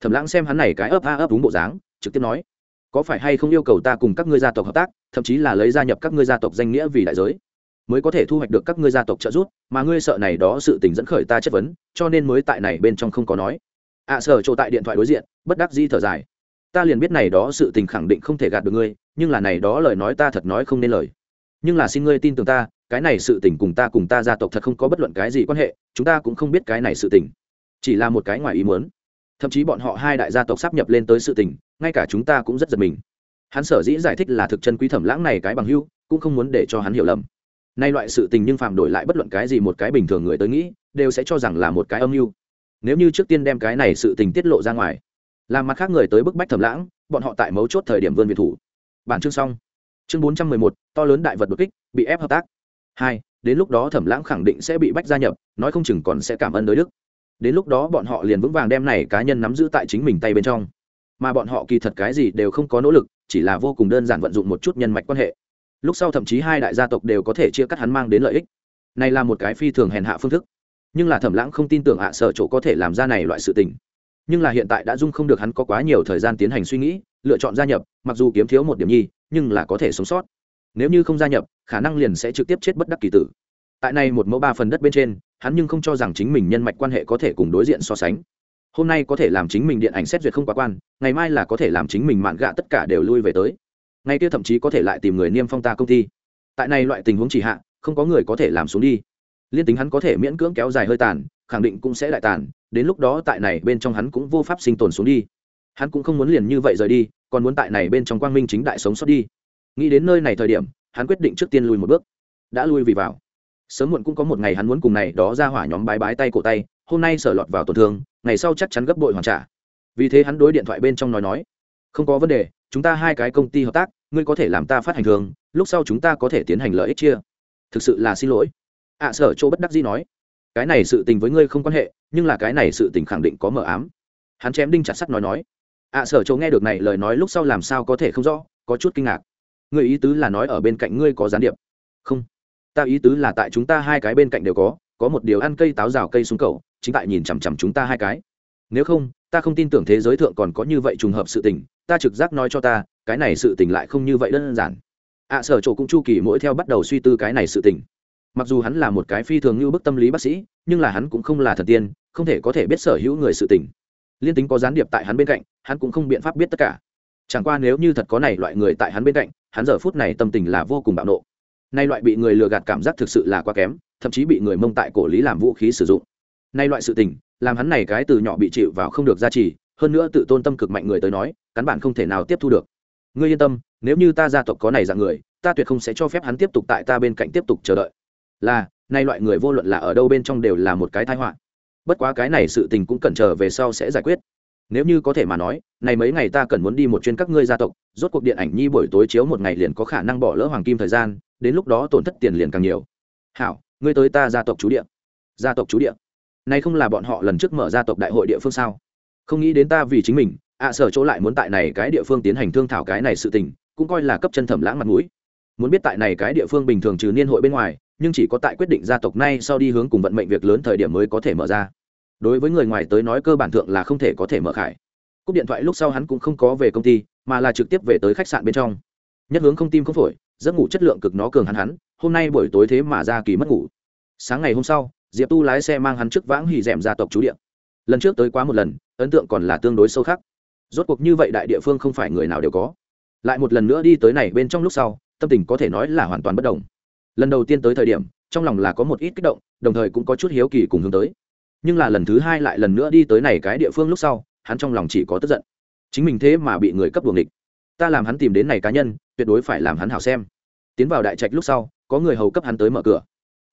Thẩm lãng xem hắn này cái ấp a ấp đúng bộ dáng, trực tiếp nói, có phải hay không yêu cầu ta cùng các ngươi gia tộc hợp tác, thậm chí là lấy gia nhập các ngươi gia tộc danh nghĩa vì đại giới? Mới có thể thu hoạch được các ngươi gia tộc trợ giúp mà ngươi sợ này đó sự tình dẫn khởi ta chất vấn cho nên mới tại này bên trong không có nói. Ạ à, sở chỗ tại điện thoại đối diện bất đắc di thở dài. Ta liền biết này đó sự tình khẳng định không thể gạt được ngươi nhưng là này đó lời nói ta thật nói không nên lời. Nhưng là xin ngươi tin tưởng ta cái này sự tình cùng ta cùng ta gia tộc thật không có bất luận cái gì quan hệ chúng ta cũng không biết cái này sự tình. Chỉ là một cái ngoài ý muốn. Thậm chí bọn họ hai đại gia tộc sắp nhập lên tới sự tình ngay cả chúng ta cũng rất giật mình. Hắn sở dĩ giải thích là thực chân quý thẩm lãng này cái bằng hưu cũng không muốn để cho hắn hiểu lầm nay loại sự tình nhưng phạm đổi lại bất luận cái gì một cái bình thường người tới nghĩ, đều sẽ cho rằng là một cái âm mưu. Nếu như trước tiên đem cái này sự tình tiết lộ ra ngoài, làm mặt khác người tới bức bách thẩm lãng, bọn họ tại mấu chốt thời điểm vươn việt thủ. Bản chương xong. Chương bốn trăm mười một, to lớn đại vật đột kích, bị ép hợp tác. Hai, đến lúc đó thẩm lãng khẳng định sẽ bị bách gia nhập, nói không chừng còn sẽ cảm ơn đối đức. Đến lúc đó bọn họ liền vững vàng đem này cá nhân nắm giữ tại chính mình tay bên trong. Mà bọn họ kỳ thật cái gì đều không có nỗ lực, chỉ là vô cùng đơn giản vận dụng một chút nhân mạch quan hệ lúc sau thậm chí hai đại gia tộc đều có thể chia cắt hắn mang đến lợi ích. Này là một cái phi thường hèn hạ phương thức. Nhưng là thẩm lãng không tin tưởng hạ sở chỗ có thể làm ra này loại sự tình. Nhưng là hiện tại đã dung không được hắn có quá nhiều thời gian tiến hành suy nghĩ, lựa chọn gia nhập, mặc dù kiếm thiếu một điểm nhi, nhưng là có thể sống sót. Nếu như không gia nhập, khả năng liền sẽ trực tiếp chết bất đắc kỳ tử. Tại này một mẫu ba phần đất bên trên, hắn nhưng không cho rằng chính mình nhân mạch quan hệ có thể cùng đối diện so sánh. Hôm nay có thể làm chính mình điện ảnh xét duyệt không quá quan, ngày mai là có thể làm chính mình mạn gạ tất cả đều lui về tới ngay kia thậm chí có thể lại tìm người niêm phong ta công ty. Tại này loại tình huống chỉ hạ, không có người có thể làm xuống đi. Liên tính hắn có thể miễn cưỡng kéo dài hơi tàn, khẳng định cũng sẽ đại tàn, đến lúc đó tại này bên trong hắn cũng vô pháp sinh tồn xuống đi. Hắn cũng không muốn liền như vậy rời đi, còn muốn tại này bên trong quang minh chính đại sống sót đi. Nghĩ đến nơi này thời điểm, hắn quyết định trước tiên lùi một bước. Đã lui vì vào. Sớm muộn cũng có một ngày hắn muốn cùng này đó ra hỏa nhóm bái bái tay cổ tay, hôm nay sở lọt vào tổn thương, ngày sau chắc chắn gấp bội hoàn trả. Vì thế hắn đối điện thoại bên trong nói nói, không có vấn đề chúng ta hai cái công ty hợp tác, ngươi có thể làm ta phát hành thường, lúc sau chúng ta có thể tiến hành lợi ích chia. Thực sự là xin lỗi. Ạ sở chỗ bất đắc dĩ nói. Cái này sự tình với ngươi không quan hệ, nhưng là cái này sự tình khẳng định có mờ ám. Hắn chém đinh chặt sắt nói nói. Ạ sở chỗ nghe được này lời nói lúc sau làm sao có thể không rõ, có chút kinh ngạc. Người ý tứ là nói ở bên cạnh ngươi có gián điệp. Không. Ta ý tứ là tại chúng ta hai cái bên cạnh đều có có một điều ăn cây táo rào cây xuống cầu, chính tại nhìn chằm chằm chúng ta hai cái. Nếu không ta không tin tưởng thế giới thượng còn có như vậy trùng hợp sự tình, ta trực giác nói cho ta, cái này sự tình lại không như vậy đơn giản. Ạ sở chỗ cũng chu kỳ mỗi theo bắt đầu suy tư cái này sự tình. Mặc dù hắn là một cái phi thường như bức tâm lý bác sĩ, nhưng là hắn cũng không là thần tiên, không thể có thể biết sở hữu người sự tình. Liên tính có gián điệp tại hắn bên cạnh, hắn cũng không biện pháp biết tất cả. Chẳng qua nếu như thật có này loại người tại hắn bên cạnh, hắn giờ phút này tâm tình là vô cùng bạo nộ. Nay loại bị người lừa gạt cảm giác thực sự là quá kém, thậm chí bị người mông tại cổ lý làm vũ khí sử dụng nay loại sự tình, làm hắn này cái từ nhỏ bị chịu vào không được gia trì, hơn nữa tự tôn tâm cực mạnh người tới nói cắn bản không thể nào tiếp thu được. Ngươi yên tâm, nếu như ta gia tộc có này dạng người, ta tuyệt không sẽ cho phép hắn tiếp tục tại ta bên cạnh tiếp tục chờ đợi. Là, nay loại người vô luận là ở đâu bên trong đều là một cái tai họa. Bất quá cái này sự tình cũng cần chờ về sau sẽ giải quyết. Nếu như có thể mà nói này mấy ngày ta cần muốn đi một chuyến các ngươi gia tộc, rốt cuộc điện ảnh nhi buổi tối chiếu một ngày liền có khả năng bỏ lỡ hoàng kim thời gian, đến lúc đó tổn thất tiền liền càng nhiều. Hảo, ngươi tới ta gia tộc chú điện gia tộc chú địa nay không là bọn họ lần trước mở ra tộc đại hội địa phương sao? Không nghĩ đến ta vì chính mình, ạ à, sở chỗ lại muốn tại này cái địa phương tiến hành thương thảo cái này sự tình, cũng coi là cấp chân thẩm lãng mặt mũi. Muốn biết tại này cái địa phương bình thường trừ niên hội bên ngoài, nhưng chỉ có tại quyết định gia tộc nay sau đi hướng cùng vận mệnh việc lớn thời điểm mới có thể mở ra. Đối với người ngoài tới nói cơ bản thượng là không thể có thể mở khải. Cúp điện thoại lúc sau hắn cũng không có về công ty, mà là trực tiếp về tới khách sạn bên trong. Nhất hướng không tim không phổi, giấc ngủ chất lượng cực nó cường hắn hắn, hôm nay buổi tối thế mà ra kỳ mất ngủ. Sáng ngày hôm sau diệp tu lái xe mang hắn trước vãng hỉ d gia tộc chú điện lần trước tới quá một lần, ấn tượng còn là tương đối sâu khắc. Rốt cuộc như vậy đại địa phương không phải người nào đều có. Lại một lần nữa đi tới này bên trong lúc sau, tâm tình có thể nói là hoàn toàn bất đồng. Lần đầu tiên tới thời điểm, trong lòng là có một ít kích động, đồng thời cũng có chút hiếu kỳ cùng hướng tới. Nhưng là lần thứ hai lại lần nữa đi tới này cái địa phương lúc sau, hắn trong lòng chỉ có tức giận. Chính mình thế mà bị người cấp buồng địch ta làm hắn tìm đến này cá nhân, tuyệt đối phải làm hắn hảo xem. Tiến vào đại trạch lúc sau, có người hầu cấp hắn tới mở cửa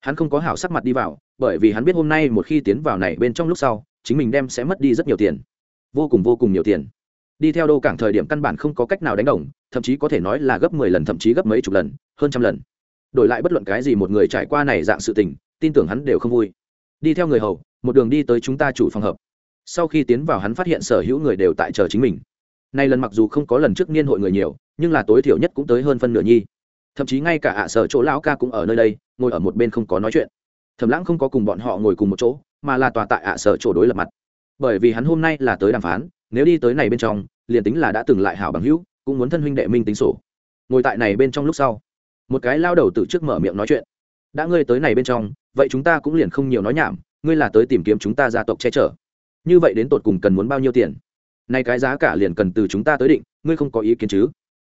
hắn không có hảo sắc mặt đi vào, bởi vì hắn biết hôm nay một khi tiến vào này bên trong lúc sau, chính mình đem sẽ mất đi rất nhiều tiền. Vô cùng vô cùng nhiều tiền. Đi theo đô cảng thời điểm căn bản không có cách nào đánh đồng, thậm chí có thể nói là gấp mười lần, thậm chí gấp mấy chục lần, hơn trăm lần. Đổi lại bất luận cái gì một người trải qua này dạng sự tình, tin tưởng hắn đều không vui. Đi theo người hầu, một đường đi tới chúng ta chủ phòng hợp. Sau khi tiến vào hắn phát hiện sở hữu người đều tại chờ chính mình. Nay lần mặc dù không có lần trước niên hội người nhiều, nhưng là tối thiểu nhất cũng tới hơn phân nửa nhi. Thậm chí ngay cả ạ sở chỗ lão ca cũng ở nơi đây ngồi ở một bên không có nói chuyện. Thẩm lãng không có cùng bọn họ ngồi cùng một chỗ, mà là tòa tại ạ sở chỗ đối lập mặt. Bởi vì hắn hôm nay là tới đàm phán, nếu đi tới này bên trong, liền tính là đã từng lại hảo bằng hữu, cũng muốn thân huynh đệ minh tính sổ. Ngồi tại này bên trong lúc sau, một cái lao đầu từ trước mở miệng nói chuyện. Đã ngươi tới này bên trong, vậy chúng ta cũng liền không nhiều nói nhảm, ngươi là tới tìm kiếm chúng ta gia tộc che chở. Như vậy đến tột cùng cần muốn bao nhiêu tiền? Nay cái giá cả liền cần từ chúng ta tới định, ngươi không có ý kiến chứ?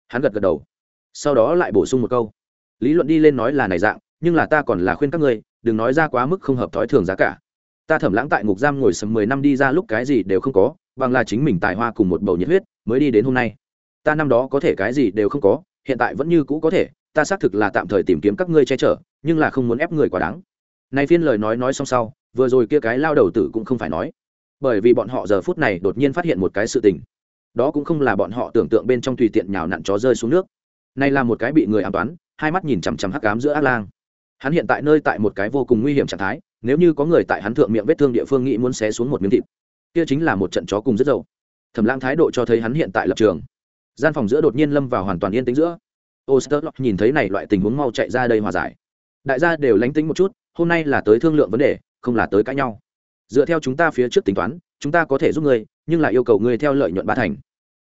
Hắn gật gật đầu, sau đó lại bổ sung một câu. Lý luận đi lên nói là này dạng nhưng là ta còn là khuyên các ngươi, đừng nói ra quá mức không hợp thói thường giá cả. Ta thẩm lãng tại ngục giam ngồi sầm mười năm đi ra lúc cái gì đều không có, bằng là chính mình tài hoa cùng một bầu nhiệt huyết, mới đi đến hôm nay. Ta năm đó có thể cái gì đều không có, hiện tại vẫn như cũ có thể, ta xác thực là tạm thời tìm kiếm các ngươi che chở, nhưng là không muốn ép người quá đáng. Nay phiên lời nói nói xong sau, vừa rồi kia cái lao đầu tử cũng không phải nói. Bởi vì bọn họ giờ phút này đột nhiên phát hiện một cái sự tình. Đó cũng không là bọn họ tưởng tượng bên trong tùy tiện nhào nặn chó rơi xuống nước. Này là một cái bị người an toán, hai mắt nhìn chằm chằm hắc ám giữa ác lang hắn hiện tại nơi tại một cái vô cùng nguy hiểm trạng thái, nếu như có người tại hắn thượng miệng vết thương địa phương nghĩ muốn xé xuống một miếng thịt, kia chính là một trận chó cùng rất dậu thẩm lãng thái độ cho thấy hắn hiện tại lập trường. Gian phòng giữa đột nhiên lâm vào hoàn toàn yên tĩnh giữa. Osterlock nhìn thấy này loại tình huống mau chạy ra đây hòa giải. Đại gia đều lánh tính một chút, hôm nay là tới thương lượng vấn đề, không là tới cãi nhau. Dựa theo chúng ta phía trước tính toán, chúng ta có thể giúp ngươi, nhưng lại yêu cầu ngươi theo lợi nhuận ba thành.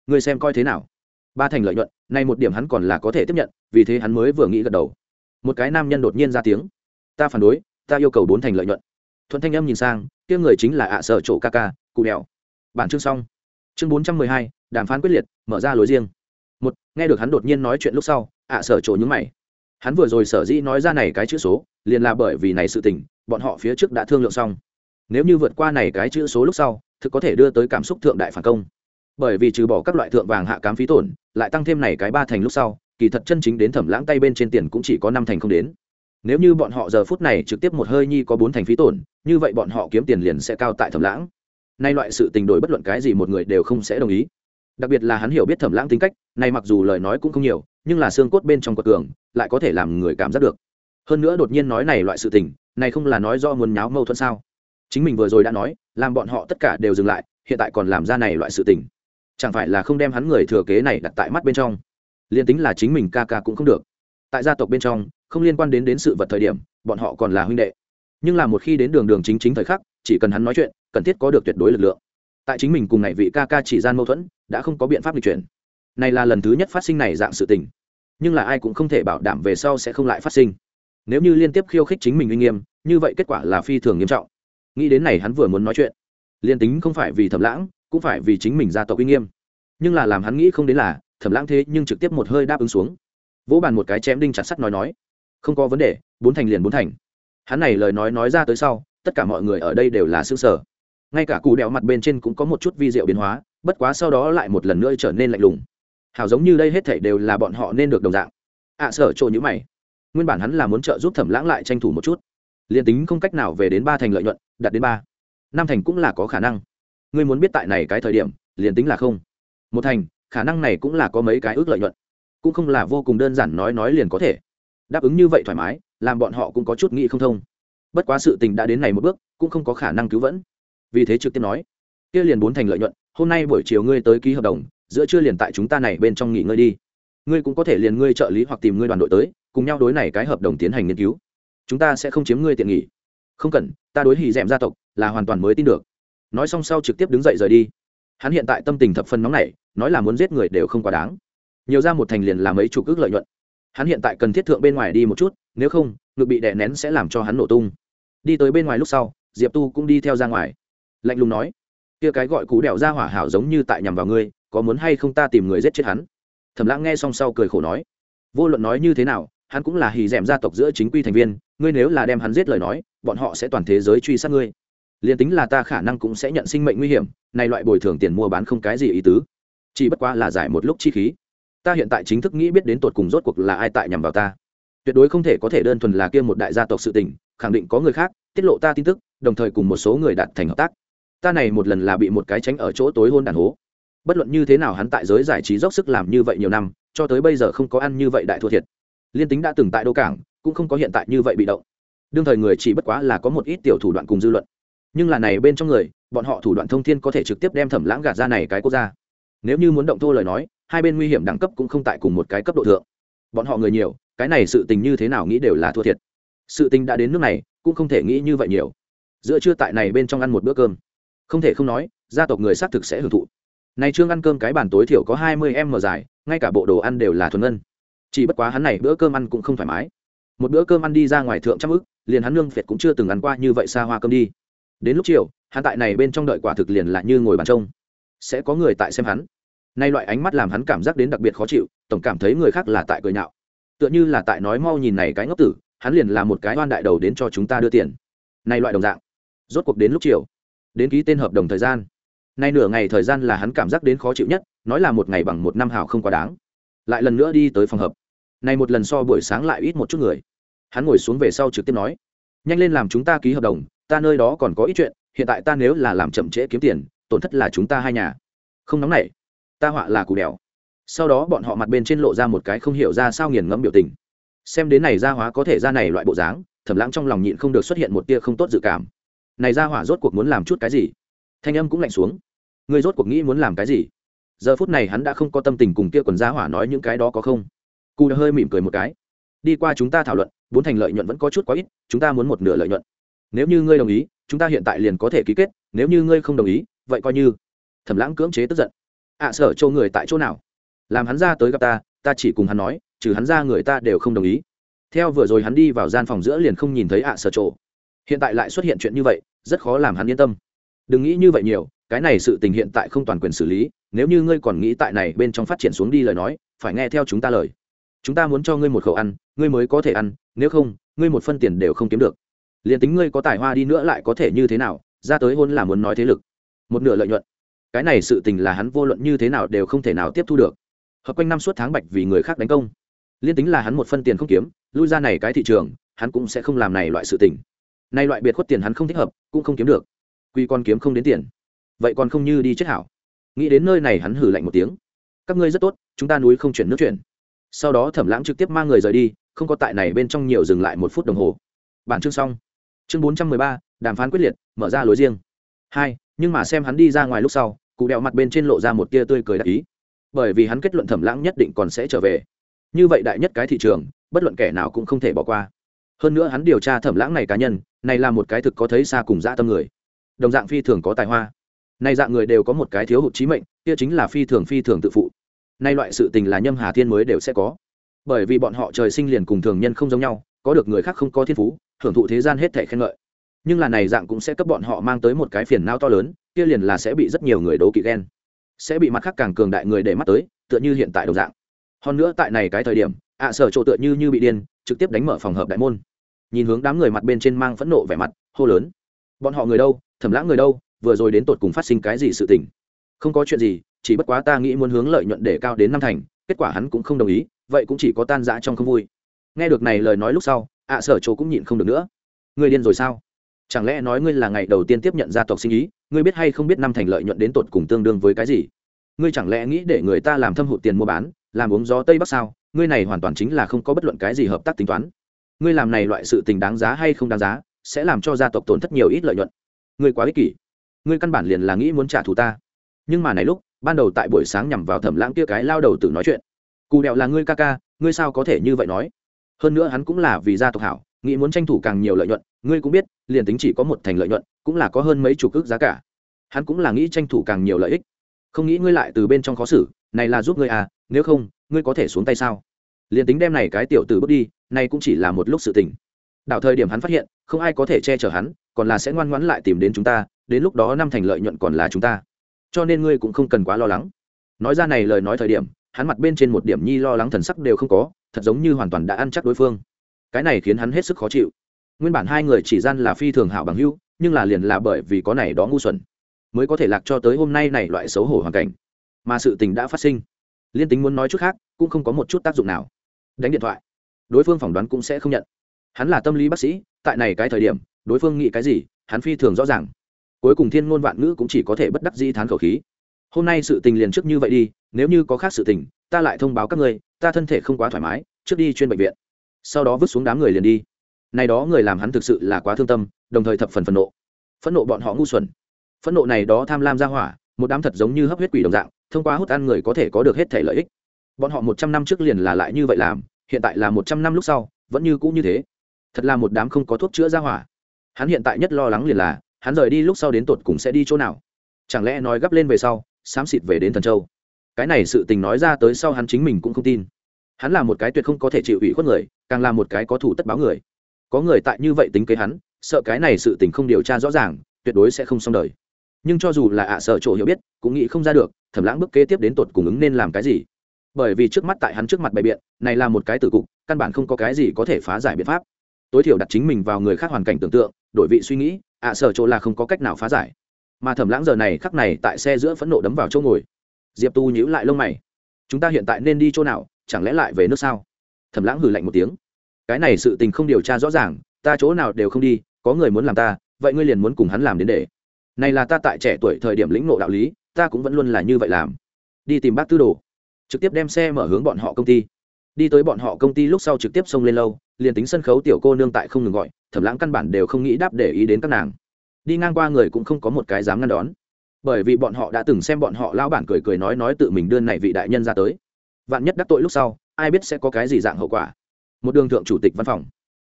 Ngươi xem coi thế nào? Ba thành lợi nhuận, nay một điểm hắn còn là có thể tiếp nhận, vì thế hắn mới vừa nghĩ gật đầu một cái nam nhân đột nhiên ra tiếng. Ta phản đối, ta yêu cầu bốn thành lợi nhuận. Thuận thanh âm nhìn sang, kia người chính là ạ sở chỗ ca ca, cụ đèo. Bản chương xong. Chương bốn trăm mười hai, đàm phán quyết liệt, mở ra lối riêng. Một, nghe được hắn đột nhiên nói chuyện lúc sau, ạ sở chỗ nhúng mày. Hắn vừa rồi sở dĩ nói ra này cái chữ số, liền là bởi vì này sự tình, bọn họ phía trước đã thương lượng xong. Nếu như vượt qua này cái chữ số lúc sau, thực có thể đưa tới cảm xúc thượng đại phản công. Bởi vì trừ bỏ các loại thượng vàng hạ cám phí tổn, lại tăng thêm này cái ba thành lúc sau kỳ thật chân chính đến thẩm lãng tay bên trên tiền cũng chỉ có năm thành không đến. Nếu như bọn họ giờ phút này trực tiếp một hơi nhi có bốn thành phí tổn, như vậy bọn họ kiếm tiền liền sẽ cao tại thẩm lãng. Nay loại sự tình đổi bất luận cái gì một người đều không sẽ đồng ý. Đặc biệt là hắn hiểu biết thẩm lãng tính cách, nay mặc dù lời nói cũng không nhiều, nhưng là xương cốt bên trong quật cường, lại có thể làm người cảm giác được. Hơn nữa đột nhiên nói này loại sự tình, này không là nói do muốn nháo mâu thuẫn sao? Chính mình vừa rồi đã nói, làm bọn họ tất cả đều dừng lại, hiện tại còn làm ra này loại sự tình. Chẳng phải là không đem hắn người thừa kế này đặt tại mắt bên trong? Liền tính là chính mình ca ca cũng không được. Tại gia tộc bên trong, không liên quan đến đến sự vật thời điểm, bọn họ còn là huynh đệ. Nhưng là một khi đến đường đường chính chính thời khắc, chỉ cần hắn nói chuyện, cần thiết có được tuyệt đối lực lượng. Tại chính mình cùng này vị ca ca chỉ gian mâu thuẫn, đã không có biện pháp lịch chuyển. Này là lần thứ nhất phát sinh này dạng sự tình. Nhưng là ai cũng không thể bảo đảm về sau sẽ không lại phát sinh. Nếu như liên tiếp khiêu khích chính mình uy nghiêm, như vậy kết quả là phi thường nghiêm trọng. Nghĩ đến này hắn vừa muốn nói chuyện. Liên tính không phải vì thẩm lãng, cũng phải vì chính mình gia tộc uy nghiêm. Nhưng là làm hắn nghĩ không đến là thẩm lãng thế nhưng trực tiếp một hơi đáp ứng xuống. Vỗ bàn một cái chém đinh chặt sắt nói nói không có vấn đề bốn thành liền bốn thành. Hắn này lời nói nói ra tới sau tất cả mọi người ở đây đều là xương sở ngay cả cụ đèo mặt bên trên cũng có một chút vi diệu biến hóa bất quá sau đó lại một lần nữa trở nên lạnh lùng. Hảo giống như đây hết thảy đều là bọn họ nên được đồng dạng. Ạ à, sở trộn nhữ mày. Nguyên bản hắn là muốn trợ giúp thẩm lãng lại tranh thủ một chút. Liền tính không cách nào về đến ba thành lợi nhuận đạt đến ba năm thành cũng là có khả năng. Ngươi muốn biết tại này cái thời điểm liền tính là không. Một thành khả năng này cũng là có mấy cái ước lợi nhuận. Cũng không là vô cùng đơn giản nói nói liền có thể. Đáp ứng như vậy thoải mái, làm bọn họ cũng có chút nghĩ không thông. Bất quá sự tình đã đến này một bước, cũng không có khả năng cứu vẫn. Vì thế trực tiếp nói, kia liền bốn thành lợi nhuận, hôm nay buổi chiều ngươi tới ký hợp đồng, giữa trưa liền tại chúng ta này bên trong nghỉ ngơi đi. Ngươi cũng có thể liền ngươi trợ lý hoặc tìm ngươi đoàn đội tới, cùng nhau đối này cái hợp đồng tiến hành nghiên cứu. Chúng ta sẽ không chiếm ngươi tiện nghỉ không cần, ta đối hì d gia tộc là hoàn toàn mới tin được. Nói xong sau trực tiếp đứng dậy rời đi. Hắn hiện tại tâm tình thập phân nóng này nói là muốn giết người đều không quá đáng. Nhiều ra một thành liền làm mấy chục ước lợi nhuận. Hắn hiện tại cần thiết thượng bên ngoài đi một chút, nếu không, ngực bị đè nén sẽ làm cho hắn nổ tung. Đi tới bên ngoài lúc sau, diệp tu cũng đi theo ra ngoài. Lạnh lùng nói, kia cái gọi cú đèo ra hỏa hảo giống như tại nhằm vào ngươi, có muốn hay không ta tìm người giết chết hắn? Thẩm lãng nghe xong sau cười khổ nói, vô luận nói như thế nào, hắn cũng là hì d gia tộc giữa chính quy thành viên, ngươi nếu là đem hắn giết lời nói, bọn họ sẽ toàn thế giới truy sát ngươi. Liền tính là ta khả năng cũng sẽ nhận sinh mệnh nguy hiểm, này loại bồi thường tiền mua bán không cái gì ý tứ chỉ bất quá là giải một lúc chi khí. Ta hiện tại chính thức nghĩ biết đến tột cùng rốt cuộc là ai tại nhằm vào ta. Tuyệt đối không thể có thể đơn thuần là kia một đại gia tộc sự tình, khẳng định có người khác, tiết lộ ta tin tức, đồng thời cùng một số người đạt thành hợp tác. Ta này một lần là bị một cái tránh ở chỗ tối hôn đàn hố. Bất luận như thế nào hắn tại giới giải trí dốc sức làm như vậy nhiều năm, cho tới bây giờ không có ăn như vậy đại thua thiệt. Liên tính đã từng tại đô cảng, cũng không có hiện tại như vậy bị động. Đương thời người chỉ bất quá là có một ít tiểu thủ đoạn cùng dư luận. Nhưng là này bên trong người, bọn họ thủ đoạn thông thiên có thể trực tiếp đem thẩm lãng gạt ra này cái quốc gia nếu như muốn động thô lời nói, hai bên nguy hiểm đẳng cấp cũng không tại cùng một cái cấp độ thượng. Bọn họ người nhiều, cái này sự tình như thế nào nghĩ đều là thua thiệt. Sự tình đã đến nước này, cũng không thể nghĩ như vậy nhiều. Giữa trưa tại này bên trong ăn một bữa cơm. Không thể không nói, gia tộc người xác thực sẽ hưởng thụ. Này trương ăn cơm cái bàn tối thiểu có hai mươi em mở dài, ngay cả bộ đồ ăn đều là thuần ngân. Chỉ bất quá hắn này bữa cơm ăn cũng không thoải mái. Một bữa cơm ăn đi ra ngoài thượng trăm ức, liền hắn nương phiệt cũng chưa từng ăn qua như vậy xa hoa cơm đi. Đến lúc chiều, hắn tại này bên trong đợi quả thực liền là như ngồi bàn trông sẽ có người tại xem hắn. Nay loại ánh mắt làm hắn cảm giác đến đặc biệt khó chịu, tổng cảm thấy người khác là tại cười nhạo. Tựa như là tại nói mau nhìn này cái ngốc tử, hắn liền là một cái oan đại đầu đến cho chúng ta đưa tiền. Nay loại đồng dạng. Rốt cuộc đến lúc chiều. Đến ký tên hợp đồng thời gian. Nay nửa ngày thời gian là hắn cảm giác đến khó chịu nhất, nói là một ngày bằng một năm hào không quá đáng. Lại lần nữa đi tới phòng hợp này một lần so buổi sáng lại ít một chút người. Hắn ngồi xuống về sau trực tiếp nói, nhanh lên làm chúng ta ký hợp đồng, ta nơi đó còn có ít chuyện, hiện tại ta nếu là làm chậm trễ kiếm tiền tổn thất là chúng ta hai nhà. Không nóng này ta họa là cụ đèo. Sau đó bọn họ mặt bên trên lộ ra một cái không hiểu ra sao nghiền ngẫm biểu tình. Xem đến này ra hóa có thể ra này loại bộ dáng thẩm lãng trong lòng nhịn không được xuất hiện một tia không tốt dự cảm. Này ra hỏa rốt cuộc muốn làm chút cái gì? Thanh âm cũng lạnh xuống. Ngươi rốt cuộc nghĩ muốn làm cái gì? Giờ phút này hắn đã không có tâm tình cùng kia quần gia hỏa nói những cái đó có không? Cụ đã hơi mỉm cười một cái. Đi qua chúng ta thảo luận vốn thành lợi nhuận vẫn có chút quá ít, chúng ta muốn một nửa lợi nhuận. Nếu như ngươi đồng ý, chúng ta hiện tại liền có thể ký kết, nếu như ngươi không đồng ý vậy coi như. Thẩm lãng cưỡng chế tức giận. Ạ à, sở châu người tại chỗ nào? Làm hắn ra tới gặp ta ta chỉ cùng hắn nói trừ hắn ra người ta đều không đồng ý. Theo vừa rồi hắn đi vào gian phòng giữa liền không nhìn thấy ạ à sở chỗ hiện tại lại xuất hiện chuyện như vậy rất khó làm hắn yên tâm. Đừng nghĩ như vậy nhiều cái này sự tình hiện tại không toàn quyền xử lý nếu như ngươi còn nghĩ tại này bên trong phát triển xuống đi lời nói phải nghe theo chúng ta lời. Chúng ta muốn cho ngươi một khẩu ăn ngươi mới có thể ăn nếu không ngươi một phân tiền đều không kiếm được. Liền tính ngươi có tài hoa đi nữa lại có thể như thế nào ra tới hôn là muốn nói thế lực một nửa lợi nhuận. Cái này sự tình là hắn vô luận như thế nào đều không thể nào tiếp thu được. Hợp quanh năm suốt tháng bạch vì người khác đánh công. Liên tính là hắn một phân tiền không kiếm, lui ra này cái thị trường, hắn cũng sẽ không làm này loại sự tình. Nay loại biệt khuất tiền hắn không thích hợp, cũng không kiếm được. Quy con kiếm không đến tiền. Vậy còn không như đi chết hảo. Nghĩ đến nơi này hắn hử lạnh một tiếng. Các ngươi rất tốt, chúng ta núi không chuyển nước chuyển. Sau đó thẩm lãng trực tiếp mang người rời đi, không có tại này bên trong nhiều dừng lại một phút đồng hồ. Bản chương xong. Chương bốn trăm mười ba, đàm phán quyết liệt, mở ra lối riêng. Hai nhưng mà xem hắn đi ra ngoài lúc sau, cụ đeo mặt bên trên lộ ra một tia tươi cười đặc ý. Bởi vì hắn kết luận thẩm lãng nhất định còn sẽ trở về. Như vậy đại nhất cái thị trường, bất luận kẻ nào cũng không thể bỏ qua. Hơn nữa hắn điều tra thẩm lãng này cá nhân, này là một cái thực có thấy xa cùng dã tâm người. Đồng dạng phi thường có tài hoa. Này dạng người đều có một cái thiếu hụt trí mệnh, kia chính là phi thường phi thường tự phụ. Nay loại sự tình là nhâm hà thiên mới đều sẽ có. Bởi vì bọn họ trời sinh liền cùng thường nhân không giống nhau, có được người khác không có thiên phú, hưởng thụ thế gian hết thể khen ngợi nhưng là này dạng cũng sẽ cấp bọn họ mang tới một cái phiền não to lớn, kia liền là sẽ bị rất nhiều người đố kỵ ghen. Sẽ bị mặt khác càng cường đại người để mắt tới, tựa như hiện tại đồng dạng. Hơn nữa tại này cái thời điểm, ạ sở chỗ tựa như như bị điên, trực tiếp đánh mở phòng hợp đại môn. Nhìn hướng đám người mặt bên trên mang phẫn nộ vẻ mặt, hô lớn. Bọn họ người đâu, thẩm lãng người đâu, vừa rồi đến tột cùng phát sinh cái gì sự tình? Không có chuyện gì, chỉ bất quá ta nghĩ muốn hướng lợi nhuận để cao đến năm thành, kết quả hắn cũng không đồng ý, vậy cũng chỉ có tan rã trong không vui. Nghe được này lời nói lúc sau, ạ sở chỗ cũng nhịn không được nữa. Người điên rồi sao? Chẳng lẽ nói ngươi là ngày đầu tiên tiếp nhận gia tộc sinh ý, ngươi biết hay không biết năm thành lợi nhuận đến tột cùng tương đương với cái gì? Ngươi chẳng lẽ nghĩ để người ta làm thâm hụt tiền mua bán, làm uống gió tây bắc sao? Ngươi này hoàn toàn chính là không có bất luận cái gì hợp tác tính toán. Ngươi làm này loại sự tình đáng giá hay không đáng giá, sẽ làm cho gia tộc tổn thất nhiều ít lợi nhuận. Ngươi quá ích kỷ. Ngươi căn bản liền là nghĩ muốn trả thù ta. Nhưng mà này lúc, ban đầu tại buổi sáng nhằm vào thẩm lãng kia cái lao đầu tự nói chuyện. Cù đẹo là ngươi ca ca, ngươi sao có thể như vậy nói? Hơn nữa hắn cũng là vì gia tộc hảo nghĩ muốn tranh thủ càng nhiều lợi nhuận, ngươi cũng biết, liền tính chỉ có một thành lợi nhuận, cũng là có hơn mấy chục ước giá cả. Hắn cũng là nghĩ tranh thủ càng nhiều lợi ích. Không nghĩ ngươi lại từ bên trong khó xử, này là giúp ngươi à nếu không, ngươi có thể xuống tay sao? Liền tính đem này cái tiểu tử bước đi, này cũng chỉ là một lúc sự tình. Đảo thời điểm hắn phát hiện, không ai có thể che chở hắn, còn là sẽ ngoan ngoãn lại tìm đến chúng ta, đến lúc đó năm thành lợi nhuận còn là chúng ta. Cho nên ngươi cũng không cần quá lo lắng. Nói ra này lời nói thời điểm, hắn mặt bên trên một điểm nhi lo lắng thần sắc đều không có, thật giống như hoàn toàn đã ăn chắc đối phương cái này khiến hắn hết sức khó chịu. Nguyên bản hai người chỉ gian là phi thường hảo bằng hữu, nhưng là liền là bởi vì có này đó ngu xuẩn, mới có thể lạc cho tới hôm nay này loại xấu hổ hoàn cảnh. Mà sự tình đã phát sinh. Liên tính muốn nói chút khác, cũng không có một chút tác dụng nào. Đánh điện thoại. Đối phương phỏng đoán cũng sẽ không nhận. Hắn là tâm lý bác sĩ, tại này cái thời điểm, đối phương nghĩ cái gì, hắn phi thường rõ ràng. Cuối cùng thiên ngôn vạn ngữ cũng chỉ có thể bất đắc di thán khẩu khí. Hôm nay sự tình liền trước như vậy đi, nếu như có khác sự tình, ta lại thông báo các ngươi, ta thân thể không quá thoải mái, trước đi chuyên bệnh viện sau đó vứt xuống đám người liền đi. Này đó người làm hắn thực sự là quá thương tâm, đồng thời thập phần phẫn nộ. Phẫn nộ bọn họ ngu xuẩn. Phẫn nộ này đó tham lam ra hỏa, một đám thật giống như hấp huyết quỷ đồng dạng, thông qua hút ăn người có thể có được hết thể lợi ích. Bọn họ một trăm năm trước liền là lại như vậy làm, hiện tại là một trăm năm lúc sau, vẫn như cũ như thế. Thật là một đám không có thuốc chữa ra hỏa. Hắn hiện tại nhất lo lắng liền là, hắn rời đi lúc sau đến tột cùng sẽ đi chỗ nào? Chẳng lẽ nói gấp lên về sau, xám xịt về đến thần châu? Cái này sự tình nói ra tới sau hắn chính mình cũng không tin hắn là một cái tuyệt không có thể chịu ủy khuất người, càng là một cái có thủ tất báo người. Có người tại như vậy tính kế hắn, sợ cái này sự tình không điều tra rõ ràng, tuyệt đối sẽ không xong đời. Nhưng cho dù là ạ sợ chỗ hiểu biết, cũng nghĩ không ra được, thẩm lãng bước kế tiếp đến tột cùng ứng nên làm cái gì. Bởi vì trước mắt tại hắn trước mặt bày biện, này là một cái tử cục, căn bản không có cái gì có thể phá giải biện pháp. Tối thiểu đặt chính mình vào người khác hoàn cảnh tưởng tượng, đổi vị suy nghĩ, ạ sợ chỗ là không có cách nào phá giải. Mà thẩm lãng giờ này khắc này tại xe giữa phẫn nộ đấm vào chỗ ngồi. Diệp tu nhíu lại lông mày. Chúng ta hiện tại nên đi chỗ nào? Chẳng lẽ lại về nước sao? Thẩm lãng hừ lạnh một tiếng. Cái này sự tình không điều tra rõ ràng, ta chỗ nào đều không đi, có người muốn làm ta, vậy ngươi liền muốn cùng hắn làm đến để. Này là ta tại trẻ tuổi thời điểm lĩnh ngộ đạo lý, ta cũng vẫn luôn là như vậy làm. Đi tìm bác tư đồ. Trực tiếp đem xe mở hướng bọn họ công ty. Đi tới bọn họ công ty lúc sau trực tiếp xông lên lâu, liền tính sân khấu tiểu cô nương tại không ngừng gọi, thẩm lãng căn bản đều không nghĩ đáp để ý đến các nàng. Đi ngang qua người cũng không có một cái dám ngăn đón. Bởi vì bọn họ đã từng xem bọn họ lao bản cười cười nói nói tự mình đưa này vị đại nhân ra tới vạn nhất đắc tội lúc sau, ai biết sẽ có cái gì dạng hậu quả. Một đường thượng chủ tịch văn phòng,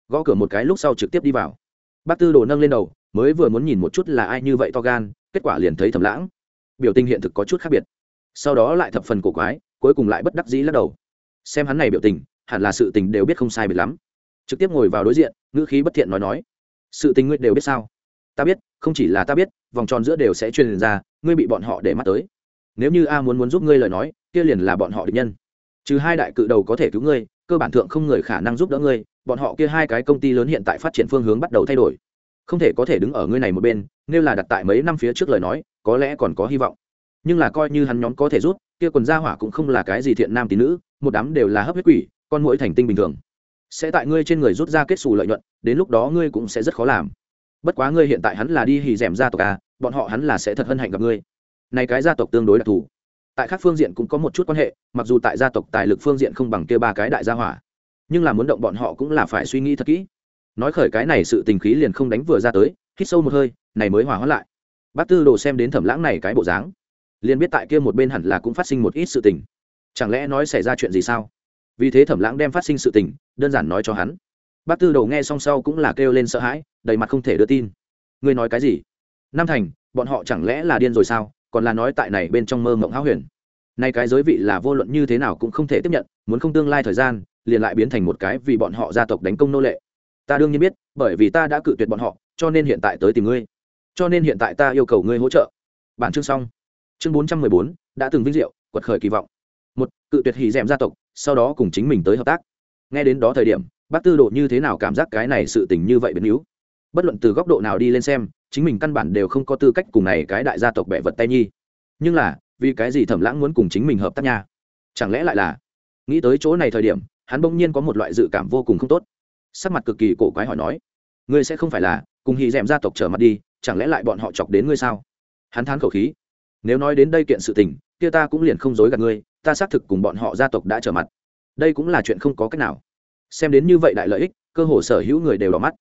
gõ cửa một cái lúc sau trực tiếp đi vào. Bác tư đồ nâng lên đầu, mới vừa muốn nhìn một chút là ai như vậy to gan, kết quả liền thấy thầm lãng. Biểu tình hiện thực có chút khác biệt. Sau đó lại thập phần cổ quái, cuối cùng lại bất đắc dĩ lắc đầu. Xem hắn này biểu tình, hẳn là sự tình đều biết không sai biệt lắm. Trực tiếp ngồi vào đối diện, ngữ khí bất thiện nói nói. Sự tình ngươi đều biết sao? Ta biết, không chỉ là ta biết, vòng tròn giữa đều sẽ truyền ra, ngươi bị bọn họ để mắt tới. Nếu như a muốn muốn giúp ngươi lời nói, kia liền là bọn họ địch nhân trừ hai đại cự đầu có thể cứu ngươi, cơ bản thượng không người khả năng giúp đỡ ngươi, bọn họ kia hai cái công ty lớn hiện tại phát triển phương hướng bắt đầu thay đổi. Không thể có thể đứng ở ngươi này một bên, nếu là đặt tại mấy năm phía trước lời nói, có lẽ còn có hy vọng. Nhưng là coi như hắn nhóm có thể rút kia quần gia hỏa cũng không là cái gì thiện nam tín nữ, một đám đều là hấp huyết quỷ, con mũi thành tinh bình thường. Sẽ tại ngươi trên người rút ra kết xù lợi nhuận, đến lúc đó ngươi cũng sẽ rất khó làm. Bất quá ngươi hiện tại hắn là đi hì rèm gia tộc à bọn họ hắn là sẽ thật hân hạnh gặp ngươi. Này cái gia tộc tương đối đặc thù tại các phương diện cũng có một chút quan hệ, mặc dù tại gia tộc tài lực phương diện không bằng kia ba cái đại gia hỏa. Nhưng là muốn động bọn họ cũng là phải suy nghĩ thật kỹ. Nói khởi cái này sự tình khí liền không đánh vừa ra tới, hít sâu một hơi, này mới hòa hóa lại. Bác tư đồ xem đến thẩm lãng này cái bộ dáng, liền biết tại kia một bên hẳn là cũng phát sinh một ít sự tình. Chẳng lẽ nói xảy ra chuyện gì sao? Vì thế thẩm lãng đem phát sinh sự tình, đơn giản nói cho hắn. Bác tư đồ nghe xong sau cũng là kêu lên sợ hãi, đầy mặt không thể đưa tin. Ngươi nói cái gì? Nam thành, bọn họ chẳng lẽ là điên rồi sao? Còn là nói tại này bên trong mơ mộng háo huyền. Nay cái giới vị là vô luận như thế nào cũng không thể tiếp nhận, muốn không tương lai thời gian, liền lại biến thành một cái vì bọn họ gia tộc đánh công nô lệ. Ta đương nhiên biết, bởi vì ta đã cự tuyệt bọn họ, cho nên hiện tại tới tìm ngươi. Cho nên hiện tại ta yêu cầu ngươi hỗ trợ. Bản chương xong. Chương bốn trăm mười bốn, đã từng vinh diệu, quật khởi kỳ vọng. Một, cự tuyệt hì d gia tộc, sau đó cùng chính mình tới hợp tác. Nghe đến đó thời điểm, bác tư độ như thế nào cảm giác cái này sự tình như vậy biến yếu? Bất luận từ góc độ nào đi lên xem, chính mình căn bản đều không có tư cách cùng này cái đại gia tộc bẻ vật tay nhi. Nhưng là, vì cái gì thẩm lãng muốn cùng chính mình hợp tác nha? Chẳng lẽ lại là, nghĩ tới chỗ này thời điểm, hắn bỗng nhiên có một loại dự cảm vô cùng không tốt. Sắc mặt cực kỳ cổ quái hỏi nói, ngươi sẽ không phải là cùng hì d gia tộc trở mặt đi, chẳng lẽ lại bọn họ chọc đến ngươi sao? Hắn thán khẩu khí, nếu nói đến đây kiện sự tình, kia ta cũng liền không dối gạt ngươi, ta xác thực cùng bọn họ gia tộc đã trở mặt. Đây cũng là chuyện không có cách nào. Xem đến như vậy đại lợi ích, cơ hồ sở hữu người đều đỏ mắt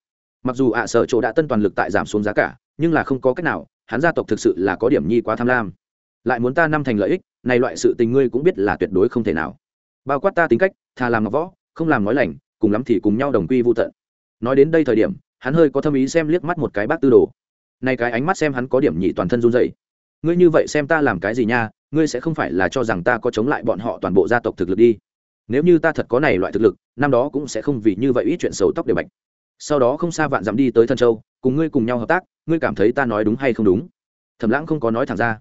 mặc dù ạ sở chỗ đã tân toàn lực tại giảm xuống giá cả, nhưng là không có cách nào, hắn gia tộc thực sự là có điểm nhi quá tham lam. Lại muốn ta năm thành lợi ích, này loại sự tình ngươi cũng biết là tuyệt đối không thể nào. Bao quát ta tính cách thà làm ngọc võ, không làm nói lành, cùng lắm thì cùng nhau đồng quy vô tận. Nói đến đây thời điểm, hắn hơi có thâm ý xem liếc mắt một cái bác tư đồ. Này cái ánh mắt xem hắn có điểm nhị toàn thân run dậy ngươi như vậy xem ta làm cái gì nha, ngươi sẽ không phải là cho rằng ta có chống lại bọn họ toàn bộ gia tộc thực lực đi. Nếu như ta thật có này loại thực lực, năm đó cũng sẽ không vì như vậy ít chuyện sầu tóc để bạch sau đó không xa vạn dặm đi tới thân châu, cùng ngươi cùng nhau hợp tác, ngươi cảm thấy ta nói đúng hay không đúng? Thẩm lãng không có nói thẳng ra.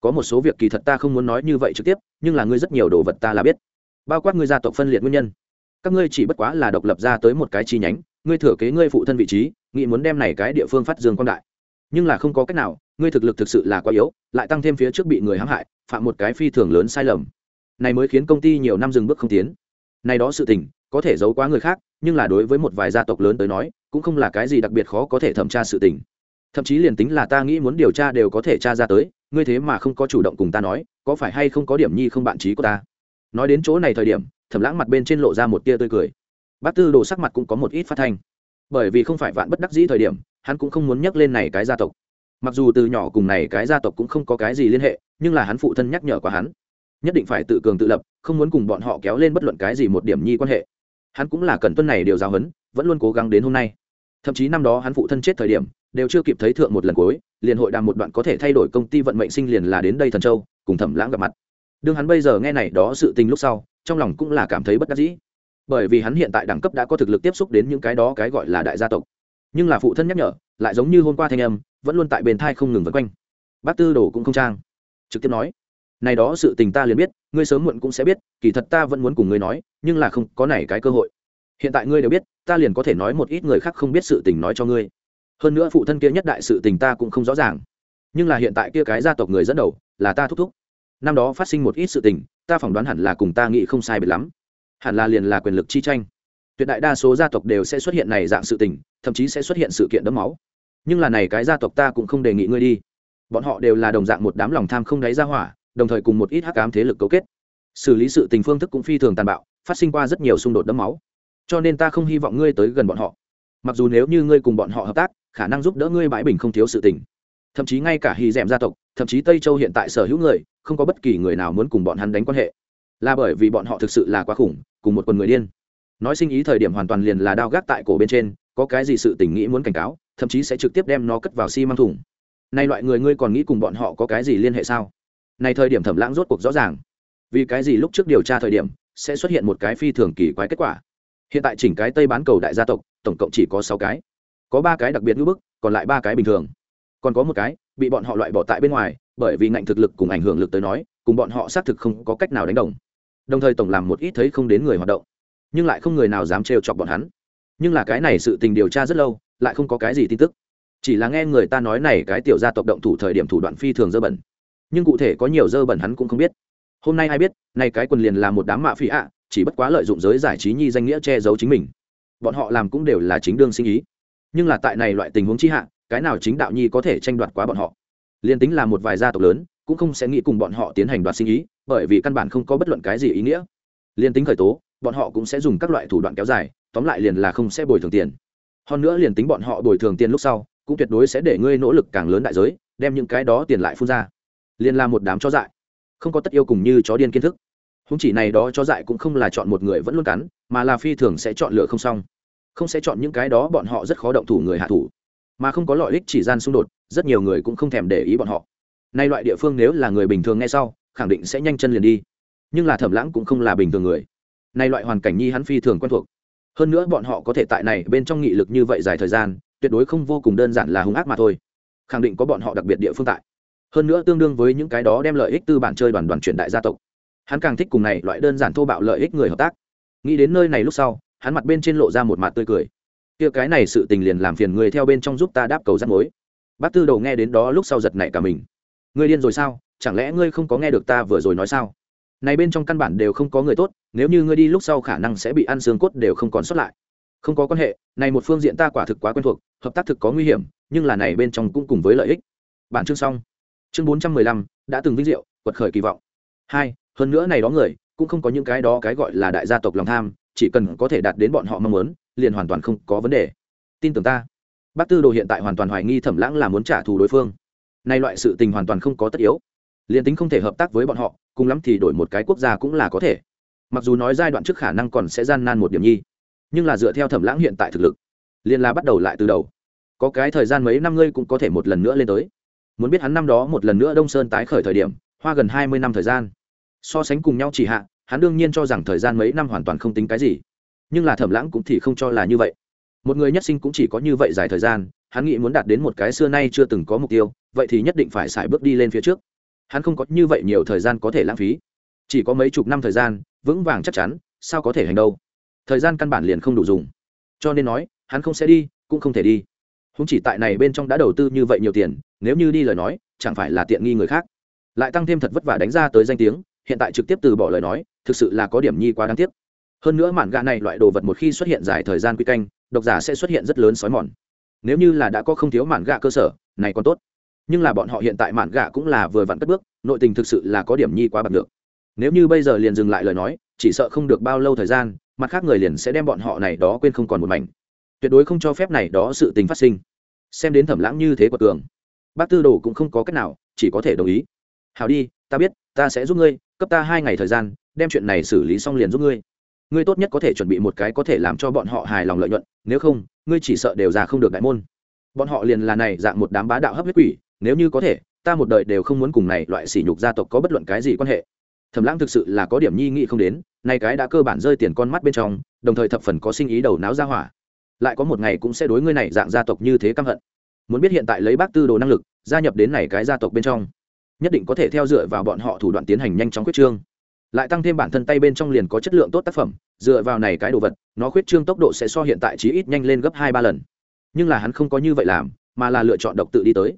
Có một số việc kỳ thật ta không muốn nói như vậy trực tiếp, nhưng là ngươi rất nhiều đồ vật ta là biết. Bao quát ngươi gia tộc phân liệt nguyên nhân. Các ngươi chỉ bất quá là độc lập ra tới một cái chi nhánh, ngươi thừa kế ngươi phụ thân vị trí nghị muốn đem này cái địa phương phát dương quan đại. Nhưng là không có cách nào, ngươi thực lực thực sự là quá yếu, lại tăng thêm phía trước bị người hãm hại, phạm một cái phi thường lớn sai lầm. Này mới khiến công ty nhiều năm dừng bước không tiến. Này đó sự tình có thể giấu quá người khác, nhưng là đối với một vài gia tộc lớn tới nói, cũng không là cái gì đặc biệt khó có thể thẩm tra sự tình. Thậm chí liền tính là ta nghĩ muốn điều tra đều có thể tra ra tới, ngươi thế mà không có chủ động cùng ta nói, có phải hay không có điểm nhi không bạn trí của ta? Nói đến chỗ này thời điểm, thẩm lãng mặt bên trên lộ ra một tia tươi cười. Bác tư đồ sắc mặt cũng có một ít phát thanh. Bởi vì không phải vạn bất đắc dĩ thời điểm, hắn cũng không muốn nhắc lên này cái gia tộc. Mặc dù từ nhỏ cùng này cái gia tộc cũng không có cái gì liên hệ, nhưng là hắn phụ thân nhắc nhở qua hắn. Nhất định phải tự cường tự lập, không muốn cùng bọn họ kéo lên bất luận cái gì một điểm nhi quan hệ hắn cũng là cần tuân này điều giáo huấn, vẫn luôn cố gắng đến hôm nay. Thậm chí năm đó hắn phụ thân chết thời điểm, đều chưa kịp thấy thượng một lần cuối, liền hội đàm một đoạn có thể thay đổi công ty vận mệnh sinh liền là đến đây thần châu, cùng thẩm lãng gặp mặt. Đương hắn bây giờ nghe này đó sự tình lúc sau, trong lòng cũng là cảm thấy bất đắc dĩ. Bởi vì hắn hiện tại đẳng cấp đã có thực lực tiếp xúc đến những cái đó cái gọi là đại gia tộc. Nhưng là phụ thân nhắc nhở, lại giống như hôm qua thanh âm, vẫn luôn tại bên thai không ngừng vân quanh. Bác tư đồ cũng không trang. Trực tiếp nói này đó sự tình ta liền biết, ngươi sớm muộn cũng sẽ biết, kỳ thật ta vẫn muốn cùng ngươi nói, nhưng là không có này cái cơ hội. Hiện tại ngươi đều biết, ta liền có thể nói một ít người khác không biết sự tình nói cho ngươi. Hơn nữa phụ thân kia nhất đại sự tình ta cũng không rõ ràng. Nhưng là hiện tại kia cái gia tộc người dẫn đầu, là ta thúc thúc. Năm đó phát sinh một ít sự tình, ta phỏng đoán hẳn là cùng ta nghĩ không sai biệt lắm. Hẳn là liền là quyền lực chi tranh. Tuyệt đại đa số gia tộc đều sẽ xuất hiện này dạng sự tình, thậm chí sẽ xuất hiện sự kiện đẫm máu. Nhưng là này cái gia tộc ta cũng không đề nghị ngươi đi. Bọn họ đều là đồng dạng một đám lòng tham không đáy ra hỏa đồng thời cùng một ít hắc ám thế lực cấu kết. Xử lý sự tình phương thức cũng phi thường tàn bạo, phát sinh qua rất nhiều xung đột đẫm máu. Cho nên ta không hy vọng ngươi tới gần bọn họ. Mặc dù nếu như ngươi cùng bọn họ hợp tác, khả năng giúp đỡ ngươi bãi bình không thiếu sự tình. Thậm chí ngay cả hy d gia tộc, thậm chí tây châu hiện tại sở hữu người, không có bất kỳ người nào muốn cùng bọn hắn đánh quan hệ. Là bởi vì bọn họ thực sự là quá khủng, cùng một quần người điên. Nói sinh ý thời điểm hoàn toàn liền là đao gác tại cổ bên trên, có cái gì sự tình nghĩ muốn cảnh cáo, thậm chí sẽ trực tiếp đem nó cất vào xi、si、măng thùng nay loại người ngươi còn nghĩ cùng bọn họ có cái gì liên hệ sao? Này thời điểm thẩm lãng rốt cuộc rõ ràng. Vì cái gì lúc trước điều tra thời điểm, sẽ xuất hiện một cái phi thường kỳ quái kết quả? Hiện tại chỉnh cái tây bán cầu đại gia tộc, tổng cộng chỉ có sáu cái. Có ba cái đặc biệt ngữ bức, còn lại ba cái bình thường. Còn có một cái, bị bọn họ loại bỏ tại bên ngoài, bởi vì ngạnh thực lực cùng ảnh hưởng lực tới nói, cùng bọn họ xác thực không có cách nào đánh đồng. Đồng thời tổng làm một ít thấy không đến người hoạt động, nhưng lại không người nào dám trêu chọc bọn hắn. Nhưng là cái này sự tình điều tra rất lâu, lại không có cái gì tin tức. Chỉ là nghe người ta nói này cái tiểu gia tộc động thủ thời điểm thủ đoạn phi thường dơ bẩn nhưng cụ thể có nhiều dơ bẩn hắn cũng không biết. Hôm nay ai biết, nay cái quần liền là một đám mạ phi ạ, chỉ bất quá lợi dụng giới giải trí nhi danh nghĩa che giấu chính mình. Bọn họ làm cũng đều là chính đương sinh ý. Nhưng là tại này loại tình huống chi hạ, cái nào chính đạo nhi có thể tranh đoạt quá bọn họ? Liền tính là một vài gia tộc lớn, cũng không sẽ nghĩ cùng bọn họ tiến hành đoạt sinh ý, bởi vì căn bản không có bất luận cái gì ý nghĩa. Liền tính khởi tố, bọn họ cũng sẽ dùng các loại thủ đoạn kéo dài, tóm lại liền là không sẽ bồi thường tiền. Hơn nữa liền tính bọn họ bồi thường tiền lúc sau, cũng tuyệt đối sẽ để ngươi nỗ lực càng lớn đại giới, đem những cái đó tiền lại phun ra liền là một đám chó dại. Không có tất yêu cùng như chó điên kiến thức. Húng chỉ này đó chó dại cũng không là chọn một người vẫn luôn cắn, mà là phi thường sẽ chọn lựa không xong. Không sẽ chọn những cái đó bọn họ rất khó động thủ người hạ thủ. Mà không có lợi ích chỉ gian xung đột, rất nhiều người cũng không thèm để ý bọn họ. Nay loại địa phương nếu là người bình thường nghe sau, khẳng định sẽ nhanh chân liền đi. Nhưng là thẩm lãng cũng không là bình thường người. Nay loại hoàn cảnh nhi hắn phi thường quen thuộc. Hơn nữa bọn họ có thể tại này bên trong nghị lực như vậy dài thời gian, tuyệt đối không vô cùng đơn giản là hung ác mà thôi. Khẳng định có bọn họ đặc biệt địa phương tại hơn nữa tương đương với những cái đó đem lợi ích tư bản chơi đoàn đoàn truyền đại gia tộc. Hắn càng thích cùng này loại đơn giản thô bạo lợi ích người hợp tác. Nghĩ đến nơi này lúc sau, hắn mặt bên trên lộ ra một mặt tươi cười. Kia cái này sự tình liền làm phiền người theo bên trong giúp ta đáp cầu rắc mối. Bác tư đầu nghe đến đó lúc sau giật nảy cả mình. Ngươi điên rồi sao? Chẳng lẽ ngươi không có nghe được ta vừa rồi nói sao? Này bên trong căn bản đều không có người tốt, nếu như ngươi đi lúc sau khả năng sẽ bị ăn xương cốt đều không còn sót lại. Không có quan hệ, này một phương diện ta quả thực quá quen thuộc, hợp tác thực có nguy hiểm, nhưng là này bên trong cũng cùng với lợi ích. Bản chương xong chương bốn trăm mười lăm, đã từng vinh diệu, quật khởi kỳ vọng. Hai, hơn nữa này đó người, cũng không có những cái đó cái gọi là đại gia tộc lòng tham, chỉ cần có thể đạt đến bọn họ mong muốn, liền hoàn toàn không có vấn đề. Tin tưởng ta. Bác tư đồ hiện tại hoàn toàn hoài nghi thẩm lãng là muốn trả thù đối phương. Nay loại sự tình hoàn toàn không có tất yếu. Liền tính không thể hợp tác với bọn họ, cùng lắm thì đổi một cái quốc gia cũng là có thể. Mặc dù nói giai đoạn trước khả năng còn sẽ gian nan một điểm nhi, nhưng là dựa theo thẩm lãng hiện tại thực lực, liền là bắt đầu lại từ đầu. Có cái thời gian mấy năm ngươi cũng có thể một lần nữa lên tới muốn biết hắn năm đó một lần nữa đông sơn tái khởi thời điểm, hoa gần hai mươi năm thời gian. So sánh cùng nhau chỉ hạ, hắn đương nhiên cho rằng thời gian mấy năm hoàn toàn không tính cái gì. Nhưng là thẩm lãng cũng thì không cho là như vậy. Một người nhất sinh cũng chỉ có như vậy dài thời gian, hắn nghĩ muốn đạt đến một cái xưa nay chưa từng có mục tiêu, vậy thì nhất định phải xài bước đi lên phía trước. Hắn không có như vậy nhiều thời gian có thể lãng phí. Chỉ có mấy chục năm thời gian, vững vàng chắc chắn, sao có thể hành đâu? Thời gian căn bản liền không đủ dùng. Cho nên nói, hắn không sẽ đi, cũng không thể đi húng chỉ tại này bên trong đã đầu tư như vậy nhiều tiền, nếu như đi lời nói, chẳng phải là tiện nghi người khác. Lại tăng thêm thật vất vả đánh ra tới danh tiếng, hiện tại trực tiếp từ bỏ lời nói, thực sự là có điểm nhi quá đáng tiếc. Hơn nữa mạn gạ này loại đồ vật một khi xuất hiện dài thời gian quy canh, độc giả sẽ xuất hiện rất lớn sói mòn. Nếu như là đã có không thiếu mạn gạ cơ sở, này còn tốt. Nhưng là bọn họ hiện tại mạn gạ cũng là vừa vặn cất bước, nội tình thực sự là có điểm nhi quá bật được nếu như bây giờ liền dừng lại lời nói, chỉ sợ không được bao lâu thời gian, mặt khác người liền sẽ đem bọn họ này đó quên không còn một mảnh tuyệt đối không cho phép này đó sự tình phát sinh. Xem đến thẩm lãng như thế của tường, bác tư đồ cũng không có cách nào, chỉ có thể đồng ý. Hào đi, ta biết, ta sẽ giúp ngươi, cấp ta hai ngày thời gian, đem chuyện này xử lý xong liền giúp ngươi. Ngươi tốt nhất có thể chuẩn bị một cái có thể làm cho bọn họ hài lòng lợi nhuận, nếu không, ngươi chỉ sợ đều ra không được đại môn. Bọn họ liền là này dạng một đám bá đạo hấp huyết quỷ, nếu như có thể, ta một đời đều không muốn cùng này loại sỉ nhục gia tộc có bất luận cái gì quan hệ. Thẩm lãng thực sự là có điểm nhi nghị không đến, nay cái đã cơ bản rơi tiền con mắt bên trong, đồng thời thập phần có sinh ý đầu não ra hỏa lại có một ngày cũng sẽ đối ngươi này dạng gia tộc như thế căm hận. Muốn biết hiện tại lấy bác tư đồ năng lực, gia nhập đến này cái gia tộc bên trong, nhất định có thể theo dựa vào bọn họ thủ đoạn tiến hành nhanh chóng quyết trương. Lại tăng thêm bản thân tay bên trong liền có chất lượng tốt tác phẩm, dựa vào này cái đồ vật, nó khuyết trương tốc độ sẽ so hiện tại chí ít nhanh lên gấp hai ba lần. Nhưng là hắn không có như vậy làm, mà là lựa chọn độc tự đi tới.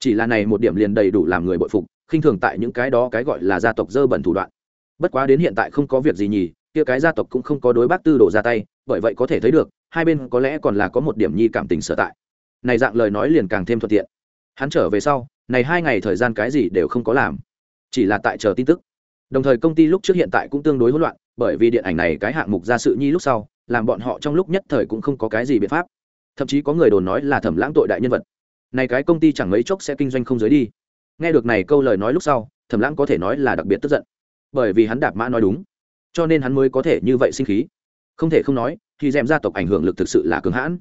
Chỉ là này một điểm liền đầy đủ làm người bội phục, khinh thường tại những cái đó cái gọi là gia tộc dơ bẩn thủ đoạn. Bất quá đến hiện tại không có việc gì nhỉ, kia cái gia tộc cũng không có đối bác tư đổ ra tay, bởi vậy có thể thấy được hai bên có lẽ còn là có một điểm nhi cảm tình sở tại. Này dạng lời nói liền càng thêm thuận tiện. Hắn trở về sau, này hai ngày thời gian cái gì đều không có làm. Chỉ là tại chờ tin tức. Đồng thời công ty lúc trước hiện tại cũng tương đối hỗn loạn, bởi vì điện ảnh này cái hạng mục ra sự nhi lúc sau, làm bọn họ trong lúc nhất thời cũng không có cái gì biện pháp. Thậm chí có người đồn nói là thẩm lãng tội đại nhân vật. Này cái công ty chẳng mấy chốc sẽ kinh doanh không giới đi. Nghe được này câu lời nói lúc sau, thẩm lãng có thể nói là đặc biệt tức giận. Bởi vì hắn đạp mã nói đúng. Cho nên hắn mới có thể như vậy sinh khí không thể không nói, thì d gia tộc ảnh hưởng lực thực sự là cứng hãn.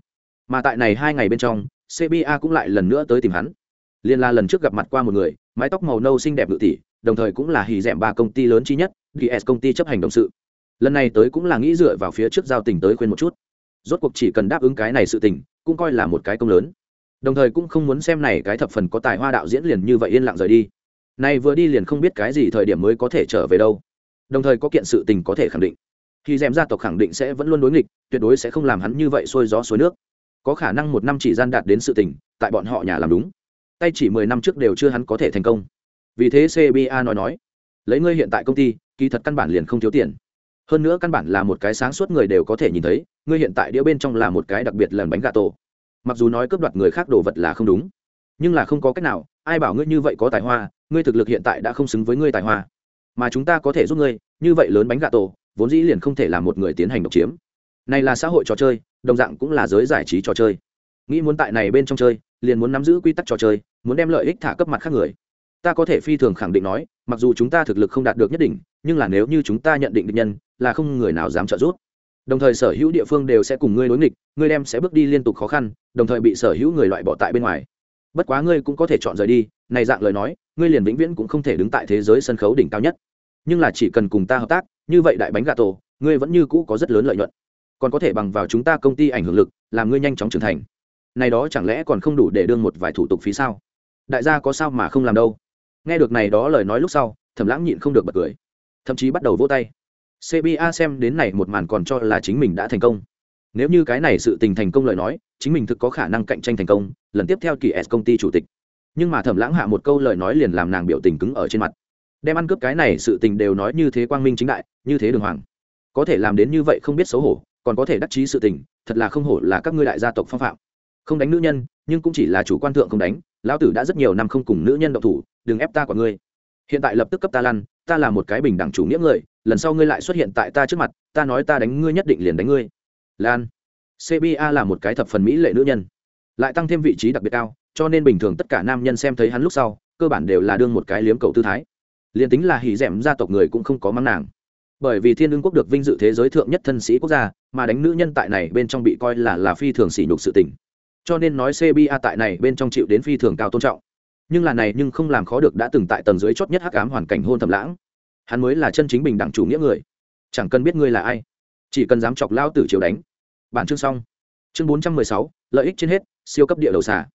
Mà tại này hai ngày bên trong cba cũng lại lần nữa tới tìm hắn. Liên la lần trước gặp mặt qua một người, mái tóc màu nâu xinh đẹp ngự tỷ, đồng thời cũng là hì d ba công ty lớn chi nhất gs công ty chấp hành đồng sự. Lần này tới cũng là nghĩ dựa vào phía trước giao tình tới khuyên một chút. Rốt cuộc chỉ cần đáp ứng cái này sự tình, cũng coi là một cái công lớn. Đồng thời cũng không muốn xem này cái thập phần có tài hoa đạo diễn liền như vậy yên lặng rời đi. Nay vừa đi liền không biết cái gì thời điểm mới có thể trở về đâu. Đồng thời có kiện sự tình có thể khẳng định khi dèm gia tộc khẳng định sẽ vẫn luôn đối nghịch, tuyệt đối sẽ không làm hắn như vậy sôi gió suối nước. Có khả năng một năm chỉ gian đạt đến sự tình, tại bọn họ nhà làm đúng. Tay chỉ mười năm trước đều chưa hắn có thể thành công. Vì thế cba nói nói, lấy ngươi hiện tại công ty, kỳ thật căn bản liền không thiếu tiền. Hơn nữa căn bản là một cái sáng suốt người đều có thể nhìn thấy, ngươi hiện tại đĩa bên trong là một cái đặc biệt lần bánh gà tổ. Mặc dù nói cướp đoạt người khác đồ vật là không đúng, nhưng là không có cách nào, ai bảo ngươi như vậy có tài hoa, ngươi thực lực hiện tại đã không xứng với ngươi tài hoa. Mà chúng ta có thể giúp ngươi, như vậy lớn bánh gà tổ vốn dĩ liền không thể là một người tiến hành độc chiếm. Này là xã hội trò chơi, đồng dạng cũng là giới giải trí trò chơi. Nghĩ muốn tại này bên trong chơi, liền muốn nắm giữ quy tắc trò chơi, muốn đem lợi ích thả cấp mặt khác người. Ta có thể phi thường khẳng định nói, mặc dù chúng ta thực lực không đạt được nhất định, nhưng là nếu như chúng ta nhận định định nhân, là không người nào dám trợ giúp. Đồng thời sở hữu địa phương đều sẽ cùng ngươi đối nghịch, ngươi đem sẽ bước đi liên tục khó khăn, đồng thời bị sở hữu người loại bỏ tại bên ngoài. Bất quá ngươi cũng có thể chọn rời đi, này dạng lời nói, ngươi liền vĩnh viễn cũng không thể đứng tại thế giới sân khấu đỉnh cao nhất. Nhưng là chỉ cần cùng ta hợp tác như vậy đại bánh gà tổ, ngươi vẫn như cũ có rất lớn lợi nhuận. Còn có thể bằng vào chúng ta công ty ảnh hưởng lực, làm ngươi nhanh chóng trưởng thành. Này đó chẳng lẽ còn không đủ để đương một vài thủ tục phí sao? Đại gia có sao mà không làm đâu. Nghe được này đó lời nói lúc sau, thẩm lãng nhịn không được bật cười. Thậm chí bắt đầu vỗ tay. Cba xem đến này một màn còn cho là chính mình đã thành công. Nếu như cái này sự tình thành công lời nói, chính mình thực có khả năng cạnh tranh thành công, lần tiếp theo kỳ s công ty chủ tịch. Nhưng mà thẩm lãng hạ một câu lời nói liền làm nàng biểu tình cứng ở trên mặt đem ăn cướp cái này sự tình đều nói như thế quang minh chính đại, như thế đường hoàng. Có thể làm đến như vậy không biết xấu hổ, còn có thể đắc chí sự tình, thật là không hổ là các ngươi đại gia tộc phong phạm. Không đánh nữ nhân, nhưng cũng chỉ là chủ quan thượng không đánh, lão tử đã rất nhiều năm không cùng nữ nhân động thủ, đừng ép ta của ngươi. Hiện tại lập tức cấp ta lăn, ta là một cái bình đẳng chủ nghĩa người, lần sau ngươi lại xuất hiện tại ta trước mặt, ta nói ta đánh ngươi nhất định liền đánh ngươi. Lan. Cba là một cái thập phần mỹ lệ nữ nhân. Lại tăng thêm vị trí đặc biệt cao, cho nên bình thường tất cả nam nhân xem thấy hắn lúc sau, cơ bản đều là đương một cái liếm cầu tư thái liền tính là hỉ d gia tộc người cũng không có mắng nàng. Bởi vì thiên ương quốc được vinh dự thế giới thượng nhất thân sĩ quốc gia, mà đánh nữ nhân tại này bên trong bị coi là là phi thường sỉ nhục sự tình. Cho nên nói cba tại này bên trong chịu đến phi thường cao tôn trọng. Nhưng là này nhưng không làm khó được đã từng tại tầng dưới chót nhất hắc ám hoàn cảnh hôn thầm lãng. Hắn mới là chân chính bình đẳng chủ nghĩa người. Chẳng cần biết ngươi là ai. Chỉ cần dám chọc lao tử chiều đánh. Bản chương xong. Chương bốn trăm mười sáu, lợi ích trên hết, siêu cấp địa đầu xả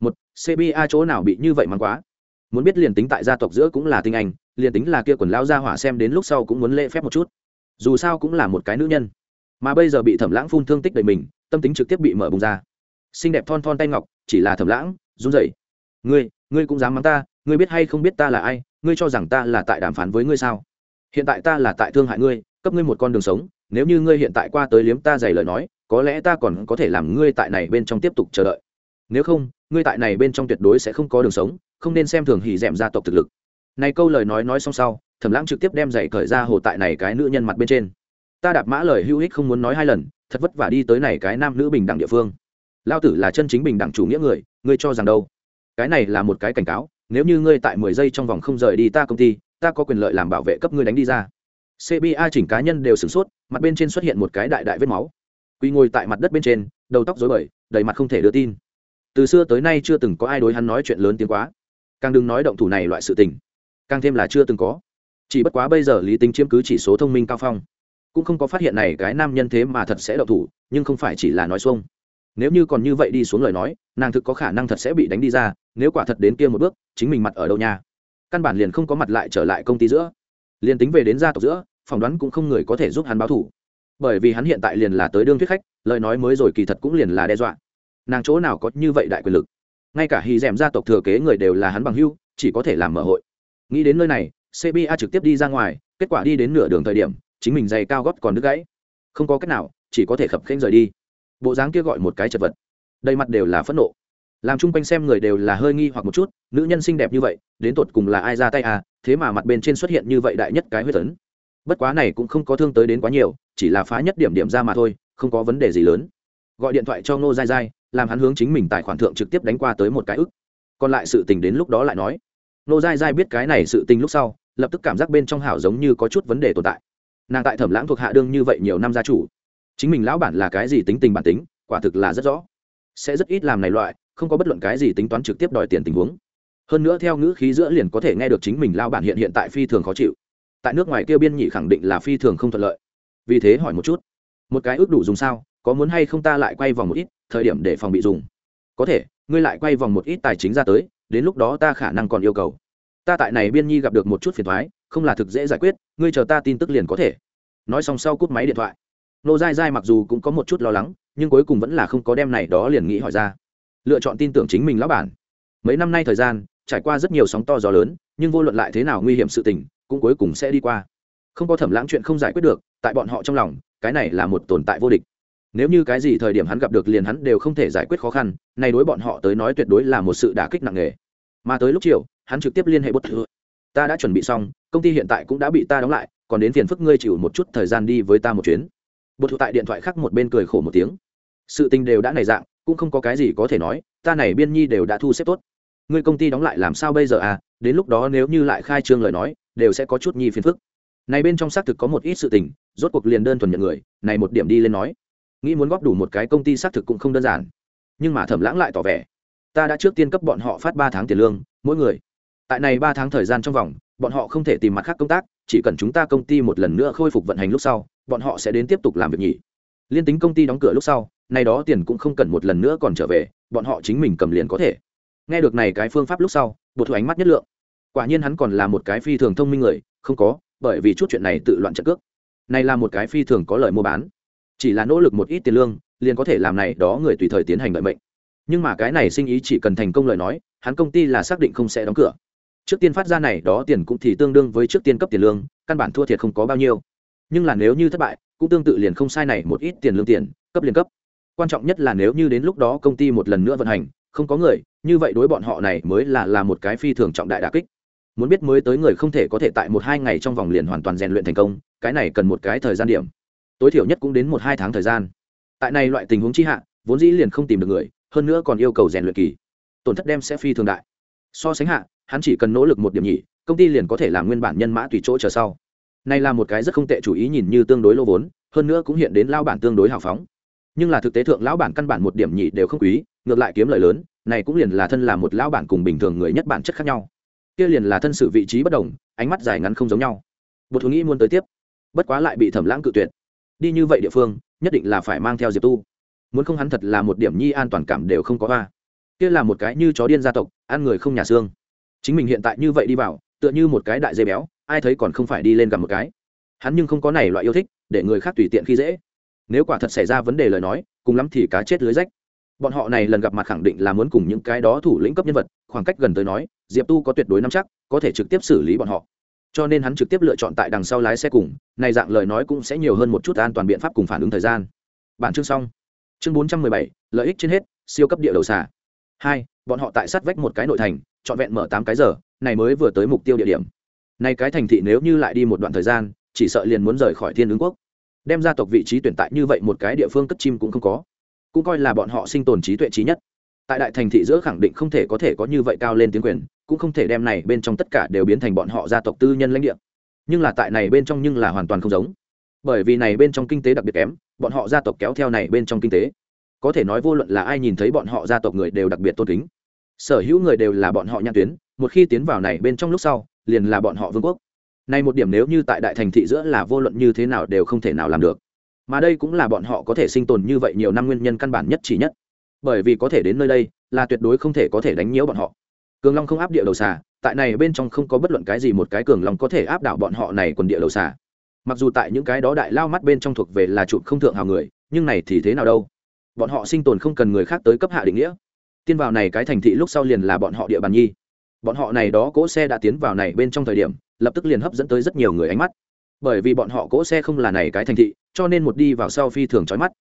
một cba chỗ nào bị như vậy mắng quá? Muốn biết liền tính tại gia tộc giữa cũng là tinh anh liền tính là kia quần lao ra hỏa xem đến lúc sau cũng muốn lễ phép một chút. Dù sao cũng là một cái nữ nhân. Mà bây giờ bị thẩm lãng phun thương tích đầy mình, tâm tính trực tiếp bị mở bùng ra. Xinh đẹp thon thon tay ngọc, chỉ là thẩm lãng, run rẩy. Ngươi ngươi cũng dám mắng ta, ngươi biết hay không biết ta là ai, ngươi cho rằng ta là tại đàm phán với ngươi sao? Hiện tại ta là tại thương hại ngươi, cấp ngươi một con đường sống, nếu như ngươi hiện tại qua tới liếm ta dày lời nói, có lẽ ta còn có thể làm ngươi tại này bên trong tiếp tục chờ đợi. Nếu không, ngươi tại này bên trong tuyệt đối sẽ không có đường sống, không nên xem thường hỉ d gia tộc thực lực này câu lời nói nói xong sau, thẩm lãng trực tiếp đem giày cởi ra hồ tại này cái nữ nhân mặt bên trên. Ta đạp mã lời hữu ích không muốn nói hai lần, thật vất vả đi tới này cái nam nữ bình đẳng địa phương. Lao tử là chân chính bình đẳng chủ nghĩa người, ngươi cho rằng đâu? Cái này là một cái cảnh cáo, nếu như ngươi tại mười giây trong vòng không rời đi ta công ty, ta có quyền lợi làm bảo vệ cấp ngươi đánh đi ra. Cba chỉnh cá nhân đều sửng sốt, mặt bên trên xuất hiện một cái đại đại vết máu. Quy ngồi tại mặt đất bên trên, đầu tóc rối bời, đầy mặt không thể đưa tin. Từ xưa tới nay chưa từng có ai đối hắn nói chuyện lớn tiếng quá. Càng đừng nói động thủ này loại sự tình càng thêm là chưa từng có. Chỉ bất quá bây giờ lý tính chiếm cứ chỉ số thông minh cao phong, cũng không có phát hiện này cái nam nhân thế mà thật sẽ đậu thủ, nhưng không phải chỉ là nói xuông. Nếu như còn như vậy đi xuống lời nói, nàng thực có khả năng thật sẽ bị đánh đi ra, nếu quả thật đến kia một bước, chính mình mặt ở đâu nha? Căn bản liền không có mặt lại trở lại công ty giữa. Liền tính về đến gia tộc giữa, phỏng đoán cũng không người có thể giúp hắn báo thủ. Bởi vì hắn hiện tại liền là tới đương thuyết khách, lời nói mới rồi kỳ thật cũng liền là đe dọa. Nàng chỗ nào có như vậy đại quyền lực? Ngay cả hy d gia tộc thừa kế người đều là hắn bằng hưu, chỉ có thể làm mở hội nghĩ đến nơi này cba trực tiếp đi ra ngoài, kết quả đi đến nửa đường thời điểm, chính mình giày cao gót còn đứt gãy. Không có cách nào, chỉ có thể khập khênh rời đi. Bộ dáng kia gọi một cái chật vật. Đầy mặt đều là phẫn nộ. Làm chung quanh xem người đều là hơi nghi hoặc một chút, nữ nhân xinh đẹp như vậy, đến tột cùng là ai ra tay à thế mà mặt bên trên xuất hiện như vậy đại nhất cái huyết tấn bất quá này cũng không có thương tới đến quá nhiều, chỉ là phá nhất điểm điểm ra mà thôi, không có vấn đề gì lớn. Gọi điện thoại cho ngô dai dai làm hắn hướng chính mình tài khoản thượng trực tiếp đánh qua tới một cái ức. Còn lại sự tình đến lúc đó lại nói. Nô dai dai biết cái này sự tình lúc sau, lập tức cảm giác bên trong hảo giống như có chút vấn đề tồn tại. Nàng tại thẩm lãng thuộc hạ đương như vậy nhiều năm gia chủ. Chính mình lão bản là cái gì tính tình bản tính, quả thực là rất rõ. Sẽ rất ít làm này loại, không có bất luận cái gì tính toán trực tiếp đòi tiền tình huống. Hơn nữa theo ngữ khí giữa liền có thể nghe được chính mình lao bản hiện hiện tại phi thường khó chịu. Tại nước ngoài kia biên nhị khẳng định là phi thường không thuận lợi. Vì thế hỏi một chút, một cái ước đủ dùng sao? Có muốn hay không ta lại quay vòng một ít, thời điểm để phòng bị dùng? Có thể, ngươi lại quay vòng một ít tài chính ra tới đến lúc đó ta khả năng còn yêu cầu. Ta tại này biên nhi gặp được một chút phiền thoái, không là thực dễ giải quyết, ngươi chờ ta tin tức liền có thể. Nói xong sau cúp máy điện thoại. Nô dai dai mặc dù cũng có một chút lo lắng, nhưng cuối cùng vẫn là không có đem này đó liền nghĩ hỏi ra. Lựa chọn tin tưởng chính mình lão bản. Mấy năm nay thời gian, trải qua rất nhiều sóng to gió lớn, nhưng vô luận lại thế nào nguy hiểm sự tình, cũng cuối cùng sẽ đi qua. Không có thẩm lãng chuyện không giải quyết được, tại bọn họ trong lòng, cái này là một tồn tại vô địch nếu như cái gì thời điểm hắn gặp được liền hắn đều không thể giải quyết khó khăn, này đối bọn họ tới nói tuyệt đối là một sự đả kích nặng nề. Mà tới lúc chiều, hắn trực tiếp liên hệ bất thừa ta đã chuẩn bị xong, công ty hiện tại cũng đã bị ta đóng lại, còn đến phiền phức ngươi chịu một chút thời gian đi với ta một chuyến. Bất thủ tại điện thoại khác một bên cười khổ một tiếng. Sự tình đều đã nảy dạng, cũng không có cái gì có thể nói, ta này biên nhi đều đã thu xếp tốt. Ngươi công ty đóng lại làm sao bây giờ à? Đến lúc đó nếu như lại khai trương lời nói, đều sẽ có chút nhi phiền phức. Này bên trong xác thực có một ít sự tình, rốt cuộc liền đơn thuần nhận người, này một điểm đi lên nói nghĩ muốn góp đủ một cái công ty xác thực cũng không đơn giản. Nhưng mà thẩm lãng lại tỏ vẻ, ta đã trước tiên cấp bọn họ phát ba tháng tiền lương, mỗi người. Tại này ba tháng thời gian trong vòng, bọn họ không thể tìm mặt khác công tác, chỉ cần chúng ta công ty một lần nữa khôi phục vận hành lúc sau, bọn họ sẽ đến tiếp tục làm việc nhỉ. Liên tính công ty đóng cửa lúc sau nay đó tiền cũng không cần một lần nữa còn trở về, bọn họ chính mình cầm liền có thể. Nghe được này cái phương pháp lúc sau bột thủ ánh mắt nhất lượng. Quả nhiên hắn còn là một cái phi thường thông minh người, không có, bởi vì chút chuyện này tự loạn trận cước. Này là một cái phi thường có lời mua bán chỉ là nỗ lực một ít tiền lương, liền có thể làm này đó người tùy thời tiến hành đợi mệnh. Nhưng mà cái này sinh ý chỉ cần thành công lời nói, hắn công ty là xác định không sẽ đóng cửa. Trước tiên phát ra này đó tiền cũng thì tương đương với trước tiên cấp tiền lương, căn bản thua thiệt không có bao nhiêu. Nhưng là nếu như thất bại, cũng tương tự liền không sai này một ít tiền lương tiền, cấp liền cấp. Quan trọng nhất là nếu như đến lúc đó công ty một lần nữa vận hành, không có người, như vậy đối bọn họ này mới là là một cái phi thường trọng đại đà kích. Muốn biết mới tới người không thể có thể tại một hai ngày trong vòng liền hoàn toàn rèn luyện thành công, cái này cần một cái thời gian điểm tối thiểu nhất cũng đến một hai tháng thời gian. Tại này loại tình huống chi hạ, vốn dĩ liền không tìm được người, hơn nữa còn yêu cầu rèn luyện kỳ. Tổn thất đem sẽ phi thường đại. So sánh hạ, hắn chỉ cần nỗ lực một điểm nhỉ, công ty liền có thể làm nguyên bản nhân mã tùy chỗ chờ sau. Này là một cái rất không tệ chủ ý nhìn như tương đối lô vốn, hơn nữa cũng hiện đến lao bản tương đối hào phóng. Nhưng là thực tế thượng lão bản căn bản một điểm nhị đều không quý, ngược lại kiếm lợi lớn, này cũng liền là thân là một lão bản cùng bình thường người nhất bản chất khác nhau. Kia liền là thân sự vị trí bất đồng, ánh mắt dài ngắn không giống nhau. Bột thú nghĩ muốn tới tiếp. Bất quá lại bị thẩm lãng cự tuyệt đi như vậy địa phương, nhất định là phải mang theo diệp tu. Muốn không hắn thật là một điểm nhi an toàn cảm đều không có va kia là một cái như chó điên gia tộc, ăn người không nhà xương. Chính mình hiện tại như vậy đi vào, tựa như một cái đại dây béo, ai thấy còn không phải đi lên gặp một cái. Hắn nhưng không có này loại yêu thích, để người khác tùy tiện khi dễ. Nếu quả thật xảy ra vấn đề lời nói, cùng lắm thì cá chết lưới rách. Bọn họ này lần gặp mặt khẳng định là muốn cùng những cái đó thủ lĩnh cấp nhân vật, khoảng cách gần tới nói, diệp tu có tuyệt đối nắm chắc, có thể trực tiếp xử lý bọn họ cho nên hắn trực tiếp lựa chọn tại đằng sau lái xe cùng, này dạng lời nói cũng sẽ nhiều hơn một chút an toàn biện pháp cùng phản ứng thời gian. Bản chương xong. Chương bốn trăm mười bảy, lợi ích trên hết, siêu cấp địa đầu xả hai, bọn họ tại sát vách một cái nội thành, trọn vẹn mở tám cái giờ, này mới vừa tới mục tiêu địa điểm. Này cái thành thị nếu như lại đi một đoạn thời gian, chỉ sợ liền muốn rời khỏi thiên ứng quốc. Đem gia tộc vị trí tuyển tại như vậy một cái địa phương cất chim cũng không có. Cũng coi là bọn họ sinh tồn trí tuệ trí nhất tại đại thành thị giữa khẳng định không thể có thể có như vậy cao lên tiếng quyền, cũng không thể đem này bên trong tất cả đều biến thành bọn họ gia tộc tư nhân lãnh địa. Nhưng là tại này bên trong nhưng là hoàn toàn không giống. Bởi vì này bên trong kinh tế đặc biệt kém, bọn họ gia tộc kéo theo này bên trong kinh tế. Có thể nói vô luận là ai nhìn thấy bọn họ gia tộc người đều đặc biệt tôn kính. Sở hữu người đều là bọn họ nhãn tuyến, một khi tiến vào này bên trong lúc sau, liền là bọn họ vương quốc. Này một điểm nếu như tại đại thành thị giữa là vô luận như thế nào đều không thể nào làm được. Mà đây cũng là bọn họ có thể sinh tồn như vậy nhiều năm nguyên nhân căn bản nhất chỉ nhất bởi vì có thể đến nơi đây là tuyệt đối không thể có thể đánh nhiễu bọn họ. Cường long không áp địa đầu xà, tại này bên trong không có bất luận cái gì một cái cường long có thể áp đảo bọn họ này quần địa đầu xà. Mặc dù tại những cái đó đại lao mắt bên trong thuộc về là chụp không thượng hào người, nhưng này thì thế nào đâu? Bọn họ sinh tồn không cần người khác tới cấp hạ định nghĩa. Tiên vào này cái thành thị lúc sau liền là bọn họ địa bàn nhi. Bọn họ này đó cỗ xe đã tiến vào này bên trong thời điểm, lập tức liền hấp dẫn tới rất nhiều người ánh mắt. Bởi vì bọn họ cỗ xe không là này cái thành thị, cho nên một đi vào sau phi thường trói mắt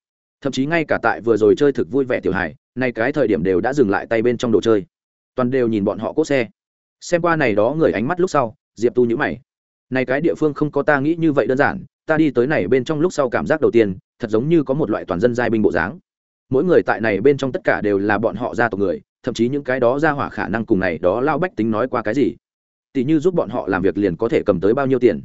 thậm chí ngay cả tại vừa rồi chơi thực vui vẻ tiểu hài, nay cái thời điểm đều đã dừng lại tay bên trong đồ chơi. Toàn đều nhìn bọn họ cỗ xe. Xem qua này đó người ánh mắt lúc sau, diệp tu nhữ mày. Này cái địa phương không có ta nghĩ như vậy đơn giản, ta đi tới này bên trong lúc sau cảm giác đầu tiên, thật giống như có một loại toàn dân giai binh bộ dáng. Mỗi người tại này bên trong tất cả đều là bọn họ gia tộc người, thậm chí những cái đó ra hỏa khả năng cùng này đó lao bách tính nói qua cái gì. Tỷ như giúp bọn họ làm việc liền có thể cầm tới bao nhiêu tiền.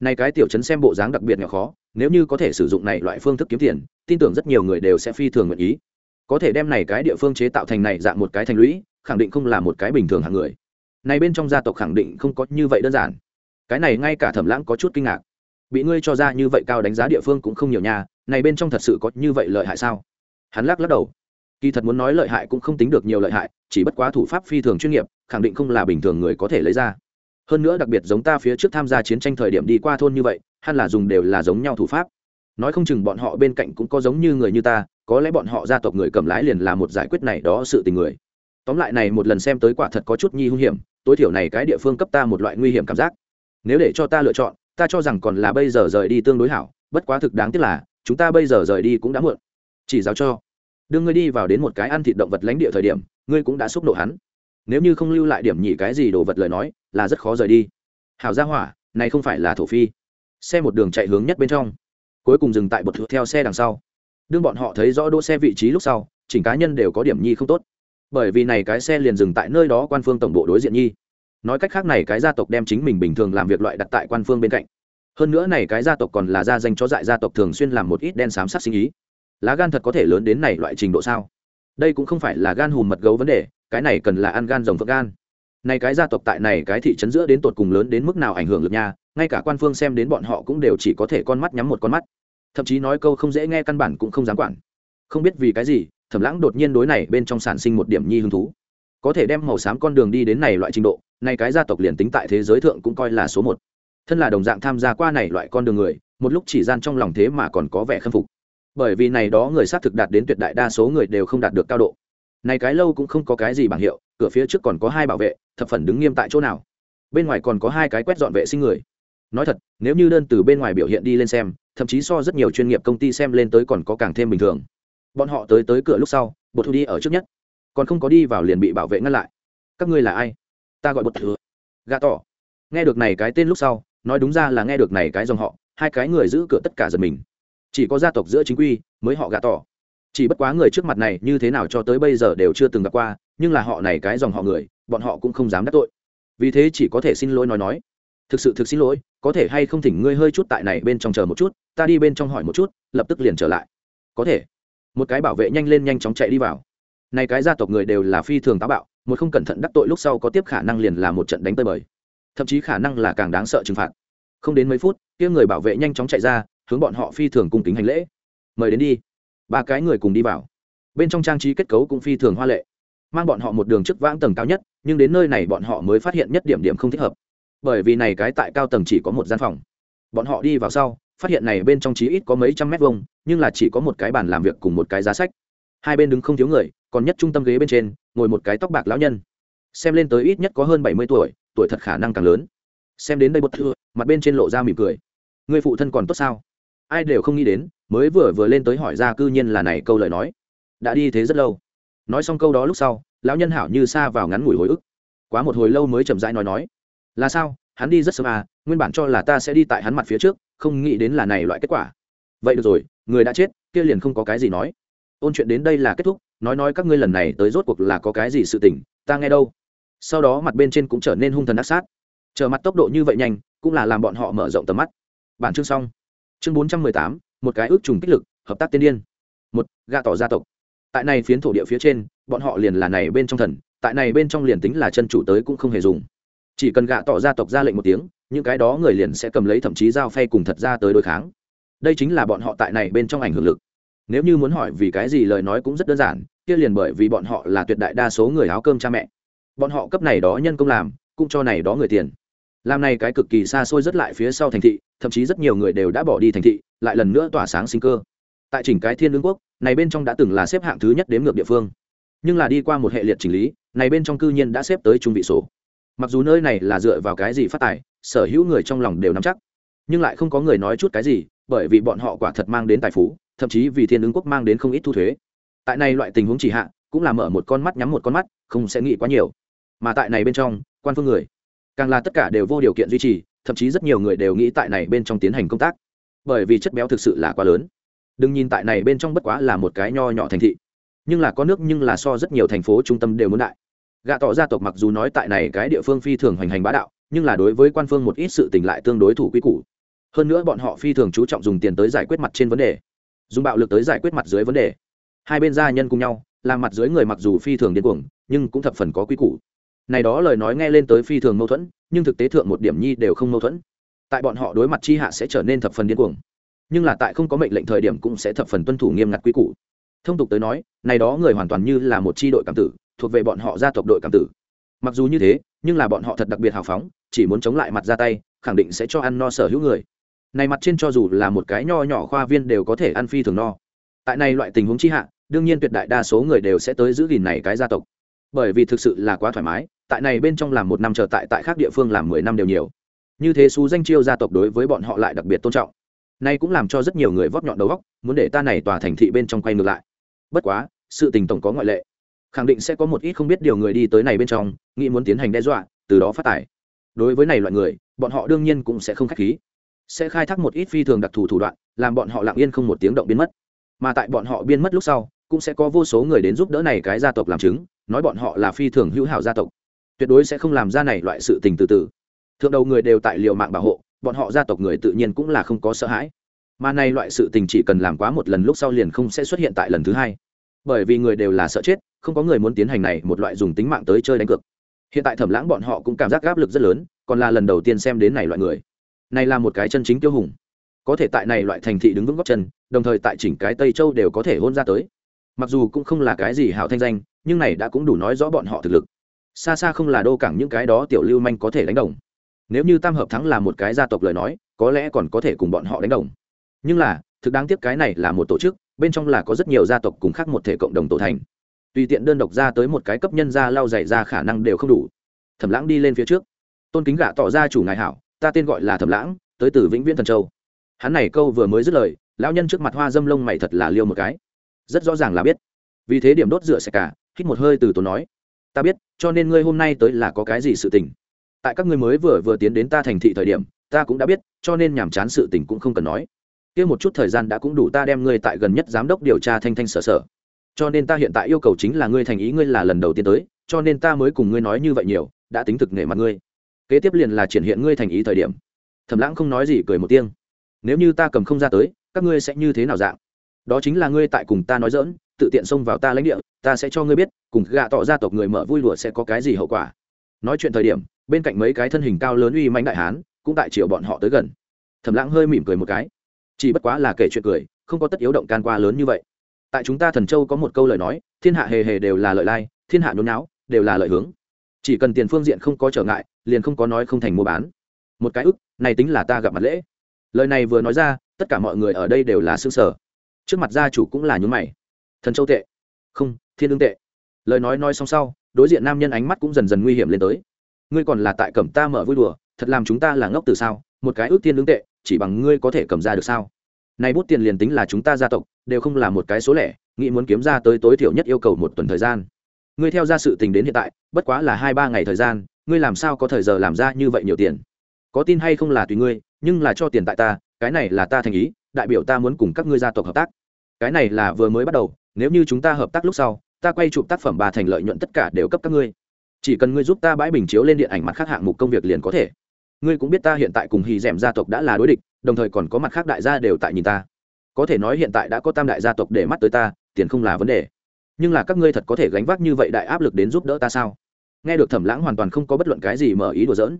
Này cái tiểu chấn xem bộ dáng đặc biệt nhỏ khó, nếu như có thể sử dụng này loại phương thức kiếm tiền tin tưởng rất nhiều người đều sẽ phi thường nguyện ý. Có thể đem này cái địa phương chế tạo thành này dạng một cái thành lũy, khẳng định không là một cái bình thường hàng người. Này bên trong gia tộc khẳng định không có như vậy đơn giản. Cái này ngay cả thẩm lãng có chút kinh ngạc. Bị ngươi cho ra như vậy cao đánh giá địa phương cũng không nhiều nhà này bên trong thật sự có như vậy lợi hại sao? Hắn lắc lắc đầu. Kỳ thật muốn nói lợi hại cũng không tính được nhiều lợi hại, chỉ bất quá thủ pháp phi thường chuyên nghiệp, khẳng định không là bình thường người có thể lấy ra. Hơn nữa đặc biệt giống ta phía trước tham gia chiến tranh thời điểm đi qua thôn như vậy hắn là dùng đều là giống nhau thủ pháp nói không chừng bọn họ bên cạnh cũng có giống như người như ta, có lẽ bọn họ gia tộc người cầm lái liền là một giải quyết này đó sự tình người. Tóm lại này một lần xem tới quả thật có chút nhi hung hiểm, tối thiểu này cái địa phương cấp ta một loại nguy hiểm cảm giác. Nếu để cho ta lựa chọn, ta cho rằng còn là bây giờ rời đi tương đối hảo, bất quá thực đáng tiếc là, chúng ta bây giờ rời đi cũng đã muộn. Chỉ giáo cho. Đưa ngươi đi vào đến một cái ăn thịt động vật lãnh địa thời điểm, ngươi cũng đã xúc độ hắn. Nếu như không lưu lại điểm nhỉ cái gì đồ vật lời nói, là rất khó rời đi. Hảo gia hỏa, này không phải là thổ phi. Xe một đường chạy hướng nhất bên trong cuối cùng dừng tại bột theo xe đằng sau. Đương bọn họ thấy rõ đỗ xe vị trí lúc sau, chỉnh cá nhân đều có điểm nhi không tốt. Bởi vì này cái xe liền dừng tại nơi đó quan phương tổng bộ đối diện nhi. Nói cách khác này cái gia tộc đem chính mình bình thường làm việc loại đặt tại quan phương bên cạnh. Hơn nữa này cái gia tộc còn là gia danh cho dại gia tộc thường xuyên làm một ít đen xám sát sinh ý. Lá gan thật có thể lớn đến này loại trình độ sao? Đây cũng không phải là gan hùm mật gấu vấn đề, cái này cần là ăn gan rồng phượng gan này cái gia tộc tại này cái thị trấn giữa đến tột cùng lớn đến mức nào ảnh hưởng lực nha, ngay cả quan phương xem đến bọn họ cũng đều chỉ có thể con mắt nhắm một con mắt. Thậm chí nói câu không dễ nghe căn bản cũng không dám quản. Không biết vì cái gì, thẩm lãng đột nhiên đối này bên trong sản sinh một điểm nhi hứng thú. Có thể đem màu xám con đường đi đến này loại trình độ này cái gia tộc liền tính tại thế giới thượng cũng coi là số một. Thân là đồng dạng tham gia qua này loại con đường người, một lúc chỉ gian trong lòng thế mà còn có vẻ khâm phục. Bởi vì này đó người xác thực đạt đến tuyệt đại đa số người đều không đạt được cao độ. Này cái lâu cũng không có cái gì bảng hiệu, cửa phía trước còn có hai bảo vệ thập phần đứng nghiêm tại chỗ nào. Bên ngoài còn có hai cái quét dọn vệ sinh người. Nói thật, nếu như đơn từ bên ngoài biểu hiện đi lên xem, thậm chí so rất nhiều chuyên nghiệp công ty xem lên tới còn có càng thêm bình thường. Bọn họ tới tới cửa lúc sau, bột thu đi ở trước nhất. Còn không có đi vào liền bị bảo vệ ngăn lại. Các ngươi là ai? Ta gọi bột thừa gà tỏ. Nghe được này cái tên lúc sau, nói đúng ra là nghe được này cái dòng họ, hai cái người giữ cửa tất cả giật mình. Chỉ có gia tộc giữa chính quy mới họ gà tỏ. Chỉ bất quá người trước mặt này như thế nào cho tới bây giờ đều chưa từng gặp qua, nhưng là họ này cái dòng họ người bọn họ cũng không dám đắc tội. Vì thế chỉ có thể xin lỗi nói nói. Thực sự thực xin lỗi, có thể hay không thỉnh ngươi hơi chút tại này bên trong chờ một chút, ta đi bên trong hỏi một chút, lập tức liền trở lại. Có thể. Một cái bảo vệ nhanh lên nhanh chóng chạy đi vào. Này cái gia tộc người đều là phi thường táo bạo, một không cẩn thận đắc tội lúc sau có tiếp khả năng liền là một trận đánh tơi bời. Thậm chí khả năng là càng đáng sợ trừng phạt. Không đến mấy phút, kia người bảo vệ nhanh chóng chạy ra, hướng bọn họ phi thường cung kính hành lễ. Mời đến đi. Ba cái người cùng đi vào. Bên trong trang trí kết cấu cũng phi thường hoa lệ mang bọn họ một đường trước vãng tầng cao nhất, nhưng đến nơi này bọn họ mới phát hiện nhất điểm điểm không thích hợp. Bởi vì này cái tại cao tầng chỉ có một gian phòng. Bọn họ đi vào sau, phát hiện này bên trong chí ít có mấy trăm mét vuông, nhưng là chỉ có một cái bàn làm việc cùng một cái giá sách. Hai bên đứng không thiếu người, còn nhất trung tâm ghế bên trên, ngồi một cái tóc bạc lão nhân. Xem lên tới ít nhất có hơn bảy mươi tuổi tuổi thật khả năng càng lớn. Xem đến đây bất thưa, mặt bên trên lộ ra mỉm cười. Người phụ thân còn tốt sao? Ai đều không nghĩ đến, mới vừa vừa lên tới hỏi ra cư nhiên là này câu lời nói. Đã đi thế rất lâu nói xong câu đó lúc sau, lão nhân hảo như xa vào ngắn ngủi hồi ức. Quá một hồi lâu mới chậm rãi nói nói. Là sao? Hắn đi rất sớm à? Nguyên bản cho là ta sẽ đi tại hắn mặt phía trước, không nghĩ đến là này loại kết quả. Vậy được rồi, người đã chết, kia liền không có cái gì nói. Ôn chuyện đến đây là kết thúc, nói nói các ngươi lần này tới rốt cuộc là có cái gì sự tình, ta nghe đâu. Sau đó mặt bên trên cũng trở nên hung thần ác sát. Chờ mặt tốc độ như vậy nhanh, cũng là làm bọn họ mở rộng tầm mắt. Bản chương xong. Chương bốn trăm mười tám, một cái ước trùng kích lực, hợp tác tiên điên. Một, gạ tỏ gia tộc tại này phiến thổ địa phía trên, bọn họ liền là này bên trong thần, tại này bên trong liền tính là chân chủ tới cũng không hề dùng. Chỉ cần gạ tỏ gia tộc ra lệnh một tiếng, những cái đó người liền sẽ cầm lấy thậm chí giao phay cùng thật ra tới đối kháng. Đây chính là bọn họ tại này bên trong ảnh hưởng lực. Nếu như muốn hỏi vì cái gì lời nói cũng rất đơn giản, kia liền bởi vì bọn họ là tuyệt đại đa số người áo cơm cha mẹ. Bọn họ cấp này đó nhân công làm, cũng cho này đó người tiền. Làm này cái cực kỳ xa xôi rất lại phía sau thành thị, thậm chí rất nhiều người đều đã bỏ đi thành thị, lại lần nữa tỏa sáng sinh cơ tại chỉnh cái thiên lương quốc, này bên trong đã từng là xếp hạng thứ nhất đếm ngược địa phương. Nhưng là đi qua một hệ liệt chỉnh lý, này bên trong cư nhiên đã xếp tới trung vị sổ mặc dù nơi này là dựa vào cái gì phát tài, sở hữu người trong lòng đều nắm chắc. Nhưng lại không có người nói chút cái gì, bởi vì bọn họ quả thật mang đến tài phú, thậm chí vì thiên ứng quốc mang đến không ít thu thuế. Tại này loại tình huống chỉ hạ, cũng là mở một con mắt nhắm một con mắt, không sẽ nghĩ quá nhiều. Mà tại này bên trong, quan phương người, càng là tất cả đều vô điều kiện duy trì, thậm chí rất nhiều người đều nghĩ tại này bên trong tiến hành công tác. Bởi vì chất béo thực sự là quá lớn đừng nhìn tại này bên trong bất quá là một cái nho nhỏ thành thị. Nhưng là có nước, nhưng là so rất nhiều thành phố trung tâm đều muốn đại. Gạ tỏ gia tộc mặc dù nói tại này cái địa phương phi thường hoành hành bá đạo, nhưng là đối với quan phương một ít sự tình lại tương đối thủ quy củ. Hơn nữa bọn họ phi thường chú trọng dùng tiền tới giải quyết mặt trên vấn đề, dùng bạo lực tới giải quyết mặt dưới vấn đề. Hai bên gia nhân cùng nhau làm mặt dưới người mặc dù phi thường điên cuồng, nhưng cũng thập phần có quy củ. Này đó lời nói nghe lên tới phi thường mâu thuẫn, nhưng thực tế thượng một điểm nhi đều không mâu thuẫn. Tại bọn họ đối mặt chi hạ sẽ trở nên thập phần điên cuồng nhưng là tại không có mệnh lệnh thời điểm cũng sẽ thập phần tuân thủ nghiêm ngặt quy củ. Thông tục tới nói, này đó người hoàn toàn như là một chi đội cảm tử, thuộc về bọn họ gia tộc đội cảm tử. Mặc dù như thế, nhưng là bọn họ thật đặc biệt hào phóng, chỉ muốn chống lại mặt ra tay, khẳng định sẽ cho ăn no sở hữu người. Này mặt trên cho dù là một cái nho nhỏ khoa viên đều có thể ăn phi thường no. Tại này loại tình huống chi hạ, đương nhiên tuyệt đại đa số người đều sẽ tới giữ gìn này cái gia tộc. Bởi vì thực sự là quá thoải mái, tại này bên trong làm một năm chờ tại tại khác địa phương làm mười năm đều nhiều. Như thế xú danh chiêu gia tộc đối với bọn họ lại đặc biệt tôn trọng nay cũng làm cho rất nhiều người vóp nhọn đầu góc, muốn để ta này tòa thành thị bên trong quay ngược lại. Bất quá, sự tình tổng có ngoại lệ. Khẳng định sẽ có một ít không biết điều người đi tới này bên trong, nghĩ muốn tiến hành đe dọa, từ đó phát tải đối với này loại người, bọn họ đương nhiên cũng sẽ không k h á c h khí. Sẽ khai thác một ít phi thường đặc thù thủ đoạn, làm bọn họ lặng yên không một tiếng động biến mất. Mà tại bọn họ biến mất lúc sau, cũng sẽ có vô số người đến giúp đỡ này cái gia tộc làm chứng, nói bọn họ là phi thường hữu hảo gia tộc. Tuyệt đối sẽ không làm ra này loại sự tình từ từ. Thượng đầu người đều tại liệu mạng bảo hộ bọn họ gia tộc người tự nhiên cũng là không có sợ hãi. Mà này loại sự tình chỉ cần làm quá một lần lúc sau liền không sẽ xuất hiện tại lần thứ hai. Bởi vì người đều là sợ chết, không có người muốn tiến hành này một loại dùng tính mạng tới chơi đánh cược. Hiện tại thẩm lãng bọn họ cũng cảm giác áp lực rất lớn, còn là lần đầu tiên xem đến này loại người. Này là một cái chân chính tiêu hùng. Có thể tại này loại thành thị đứng vững góc chân, đồng thời tại chỉnh cái tây châu đều có thể hôn ra tới. Mặc dù cũng không là cái gì hảo thanh danh, nhưng này đã cũng đủ nói rõ bọn họ thực lực. Xa xa không là đô cảng những cái đó tiểu lưu manh có thể đánh đồng nếu như tam hợp thắng là một cái gia tộc lời nói, có lẽ còn có thể cùng bọn họ đánh đồng. Nhưng là, thực đáng tiếc cái này là một tổ chức, bên trong là có rất nhiều gia tộc cùng khác một thể cộng đồng tổ thành. Tùy tiện đơn độc ra tới một cái cấp nhân ra lau dày ra khả năng đều không đủ. Thẩm lãng đi lên phía trước. Tôn kính gạ tỏ ra chủ ngài hảo, ta tên gọi là thẩm lãng, tới từ vĩnh viễn thần châu. Hắn này câu vừa mới dứt lời, lão nhân trước mặt hoa dâm lông mày thật là liêu một cái. Rất rõ ràng là biết. Vì thế điểm đốt rửa sạch cả, hít một hơi từ tốn nói. Ta biết, cho nên ngươi hôm nay tới là có cái gì sự tình? Tại các ngươi mới vừa vừa tiến đến ta thành thị thời điểm, ta cũng đã biết, cho nên nhàm chán sự tình cũng không cần nói. Kia một chút thời gian đã cũng đủ ta đem ngươi tại gần nhất giám đốc điều tra thanh thanh sở sở. Cho nên ta hiện tại yêu cầu chính là ngươi thành ý ngươi là lần đầu tiên tới, cho nên ta mới cùng ngươi nói như vậy nhiều, đã tính thực nể mặt ngươi. Kế tiếp liền là triển hiện ngươi thành ý thời điểm. Thẩm lãng không nói gì, cười một tiếng. Nếu như ta cầm không ra tới, các ngươi sẽ như thế nào dạng? Đó chính là ngươi tại cùng ta nói dỡn tự tiện xông vào ta lãnh địa, ta sẽ cho ngươi biết, cùng gạ tỏ gia tộc người mở vui đùa sẽ có cái gì hậu quả nói chuyện thời điểm, bên cạnh mấy cái thân hình cao lớn uy mãnh đại hán, cũng tại triệu bọn họ tới gần. Thẩm lãng hơi mỉm cười một cái. Chỉ bất quá là kể chuyện cười, không có tất yếu động can qua lớn như vậy. Tại chúng ta thần châu có một câu lời nói, thiên hạ hề hề đều là lợi lai, thiên hạ nhốn não đều là lợi hướng. Chỉ cần tiền phương diện không có trở ngại, liền không có nói không thành mua bán. Một cái ức, này tính là ta gặp mặt lễ. Lời này vừa nói ra, tất cả mọi người ở đây đều là xương sở trước mặt gia chủ cũng là nhún mày. Thần châu tệ. Không, thiên đương tệ. Lời nói nói xong sau đối diện nam nhân ánh mắt cũng dần dần nguy hiểm lên tới. Ngươi còn là tại cẩm ta mở vui đùa, thật làm chúng ta là ngốc từ sao? Một cái ước tiên đứng tệ, chỉ bằng ngươi có thể cầm ra được sao? Nay bút tiền liền tính là chúng ta gia tộc, đều không là một cái số lẻ, nghĩ muốn kiếm ra tới tối thiểu nhất yêu cầu một tuần thời gian. Ngươi theo ra sự tình đến hiện tại, bất quá là hai ba ngày thời gian, ngươi làm sao có thời giờ làm ra như vậy nhiều tiền? Có tin hay không là tùy ngươi, nhưng là cho tiền tại ta, cái này là ta thành ý, đại biểu ta muốn cùng các ngươi gia tộc hợp tác. Cái này là vừa mới bắt đầu, nếu như chúng ta hợp tác lúc sau ta quay chụp tác phẩm bà thành lợi nhuận tất cả đều cấp các ngươi. Chỉ cần ngươi giúp ta bãi bình chiếu lên điện ảnh mặt khác hạng mục công việc liền có thể. Ngươi cũng biết ta hiện tại cùng hì d gia tộc đã là đối địch, đồng thời còn có mặt khác đại gia đều tại nhìn ta. Có thể nói hiện tại đã có tam đại gia tộc để mắt tới ta, tiền không là vấn đề. Nhưng là các ngươi thật có thể gánh vác như vậy đại áp lực đến giúp đỡ ta sao? Nghe được thẩm lãng hoàn toàn không có bất luận cái gì mở ý đùa giỡn.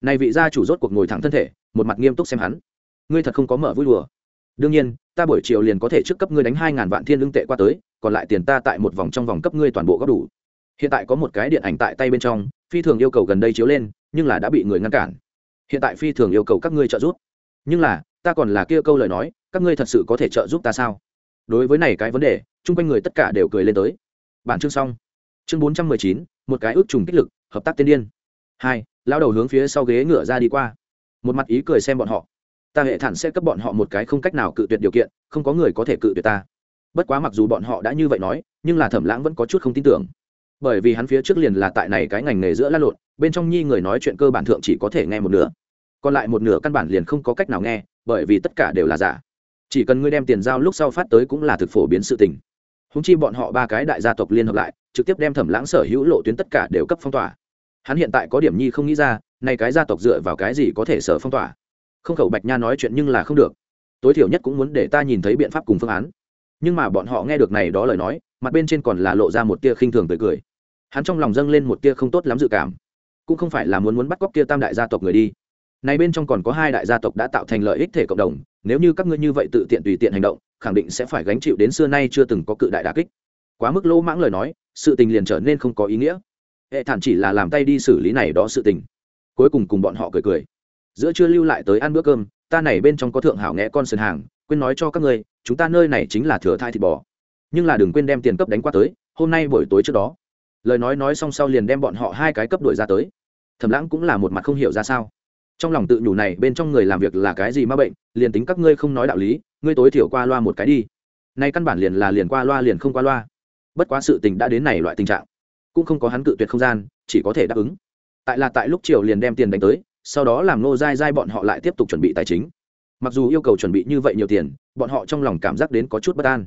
Này vị gia chủ rốt cuộc ngồi thẳng thân thể, một mặt nghiêm túc xem hắn. Ngươi thật không có mở vui đùa. Đương nhiên, ta buổi chiều liền có thể trước cấp ngươi đánh hai ngàn vạn thiên lương tệ qua tới còn lại tiền ta tại một vòng trong vòng cấp ngươi toàn bộ góp đủ. Hiện tại có một cái điện ảnh tại tay bên trong, phi thường yêu cầu gần đây chiếu lên, nhưng là đã bị người ngăn cản. Hiện tại phi thường yêu cầu các ngươi trợ giúp. Nhưng là, ta còn là kia câu lời nói, các ngươi thật sự có thể trợ giúp ta sao? Đối với này cái vấn đề, chung quanh người tất cả đều cười lên tới. Bản chương xong. Chương bốn trăm mười chín, một cái ước trùng kích lực, hợp tác tiên điên. Hai, lao đầu hướng phía sau ghế ngựa ra đi qua. Một mặt ý cười xem bọn họ. Ta hệ thản sẽ cấp bọn họ một cái không cách nào cự tuyệt điều kiện, không có người có thể cự tuyệt ta bất quá mặc dù bọn họ đã như vậy nói, nhưng là thẩm lãng vẫn có chút không tin tưởng. Bởi vì hắn phía trước liền là tại này cái ngành nghề giữa l a lộn, bên trong nhi người nói chuyện cơ bản thượng chỉ có thể nghe một nửa. Còn lại một nửa căn bản liền không có cách nào nghe, bởi vì tất cả đều là giả. Chỉ cần ngươi đem tiền giao lúc sau phát tới cũng là thực phổ biến sự tình. Húng chi bọn họ ba cái đại gia tộc liên hợp lại, trực tiếp đem thẩm lãng sở hữu lộ tuyến tất cả đều cấp phong tỏa. Hắn hiện tại có điểm nhi không nghĩ ra nay cái gia tộc dựa vào cái gì có thể sở phong tỏa. Không khẩu bạch nha nói chuyện nhưng là không được. Tối thiểu nhất cũng muốn để ta nhìn thấy biện pháp cùng phương án nhưng mà bọn họ nghe được này đó lời nói, mặt bên trên còn là lộ ra một tia khinh thường tới cười. Hắn trong lòng dâng lên một tia không tốt lắm dự cảm. Cũng không phải là muốn muốn bắt cóc kia tam đại gia tộc người đi. Này bên trong còn có hai đại gia tộc đã tạo thành lợi ích thể cộng đồng, nếu như các ngươi như vậy tự tiện tùy tiện hành động, khẳng định sẽ phải gánh chịu đến xưa nay chưa từng có cự đại đà kích. Quá mức lỗ mãng lời nói, sự tình liền trở nên không có ý nghĩa. Hệ thản chỉ là làm tay đi xử lý này đó sự tình. Cuối cùng cùng bọn họ cười cười. Giữa chưa lưu lại tới ăn bữa cơm, ta này bên trong có thượng hảo nghe con sườn hàng quên nói cho các ngươi, chúng ta nơi này chính là thừa thai thịt bò. Nhưng là đừng quên đem tiền cấp đánh qua tới, hôm nay buổi tối trước đó. Lời nói nói xong sau liền đem bọn họ hai cái cấp đuổi ra tới. Thẩm lãng cũng là một mặt không hiểu ra sao. Trong lòng tự nhủ này, bên trong người làm việc là cái gì ma bệnh, liền tính các ngươi không nói đạo lý, ngươi tối thiểu qua loa một cái đi. Nay căn bản liền là liền qua loa liền không qua loa. Bất quá sự tình đã đến này loại tình trạng, cũng không có hắn cự tuyệt không gian, chỉ có thể đáp ứng. Tại là tại lúc chiều liền đem tiền đánh tới, sau đó làm nô dai dai bọn họ lại tiếp tục chuẩn bị tài chính mặc dù yêu cầu chuẩn bị như vậy nhiều tiền, bọn họ trong lòng cảm giác đến có chút bất an.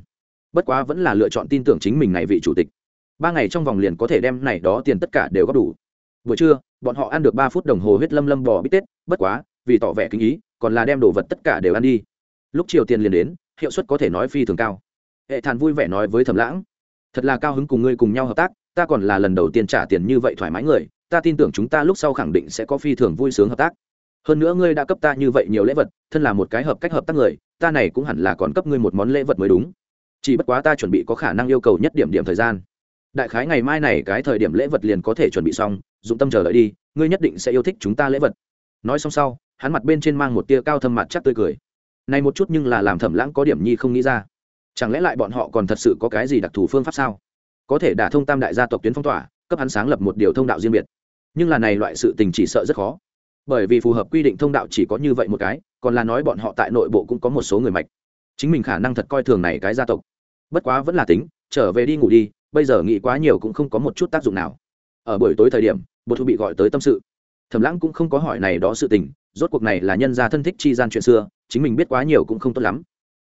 Bất quá vẫn là lựa chọn tin tưởng chính mình này vị chủ tịch. Ba ngày trong vòng liền có thể đem này đó tiền tất cả đều góp đủ. Buổi trưa, bọn họ ăn được ba phút đồng hồ huyết lâm lâm bò bít tết, bất quá, vì tỏ vẻ kinh ý, còn là đem đồ vật tất cả đều ăn đi. Lúc chiều tiền liền đến, hiệu suất có thể nói phi thường cao. Hệ thàn vui vẻ nói với thẩm lãng, thật là cao hứng cùng ngươi cùng nhau hợp tác, ta còn là lần đầu tiên trả tiền như vậy thoải mái người, ta tin tưởng chúng ta lúc sau khẳng định sẽ có phi thường vui sướng hợp tác hơn nữa ngươi đã cấp ta như vậy nhiều lễ vật, thân là một cái hợp cách hợp tác người, ta này cũng hẳn là còn cấp ngươi một món lễ vật mới đúng. Chỉ bất quá ta chuẩn bị có khả năng yêu cầu nhất điểm điểm thời gian. Đại khái ngày mai này cái thời điểm lễ vật liền có thể chuẩn bị xong, dụng tâm chờ đợi đi, ngươi nhất định sẽ yêu thích chúng ta lễ vật. Nói xong sau, hắn mặt bên trên mang một tia cao thâm mặt chắc tươi cười. Này một chút nhưng là làm thẩm lãng có điểm nhi không nghĩ ra. Chẳng lẽ lại bọn họ còn thật sự có cái gì đặc thù phương pháp sao? Có thể đả thông tam đại gia tộc tuyến phong tỏa, cấp hắn sáng lập một điều thông đạo riêng biệt. Nhưng là này loại sự tình chỉ sợ rất khó bởi vì phù hợp quy định thông đạo chỉ có như vậy một cái, còn là nói bọn họ tại nội bộ cũng có một số người mạch. Chính mình khả năng thật coi thường này cái gia tộc. Bất quá vẫn là tính, trở về đi ngủ đi, bây giờ nghĩ quá nhiều cũng không có một chút tác dụng nào. Ở buổi tối thời điểm bột thu bị gọi tới tâm sự. Thẩm lãng cũng không có hỏi này đó sự tình, rốt cuộc này là nhân gia thân thích chi gian chuyện xưa, chính mình biết quá nhiều cũng không tốt lắm.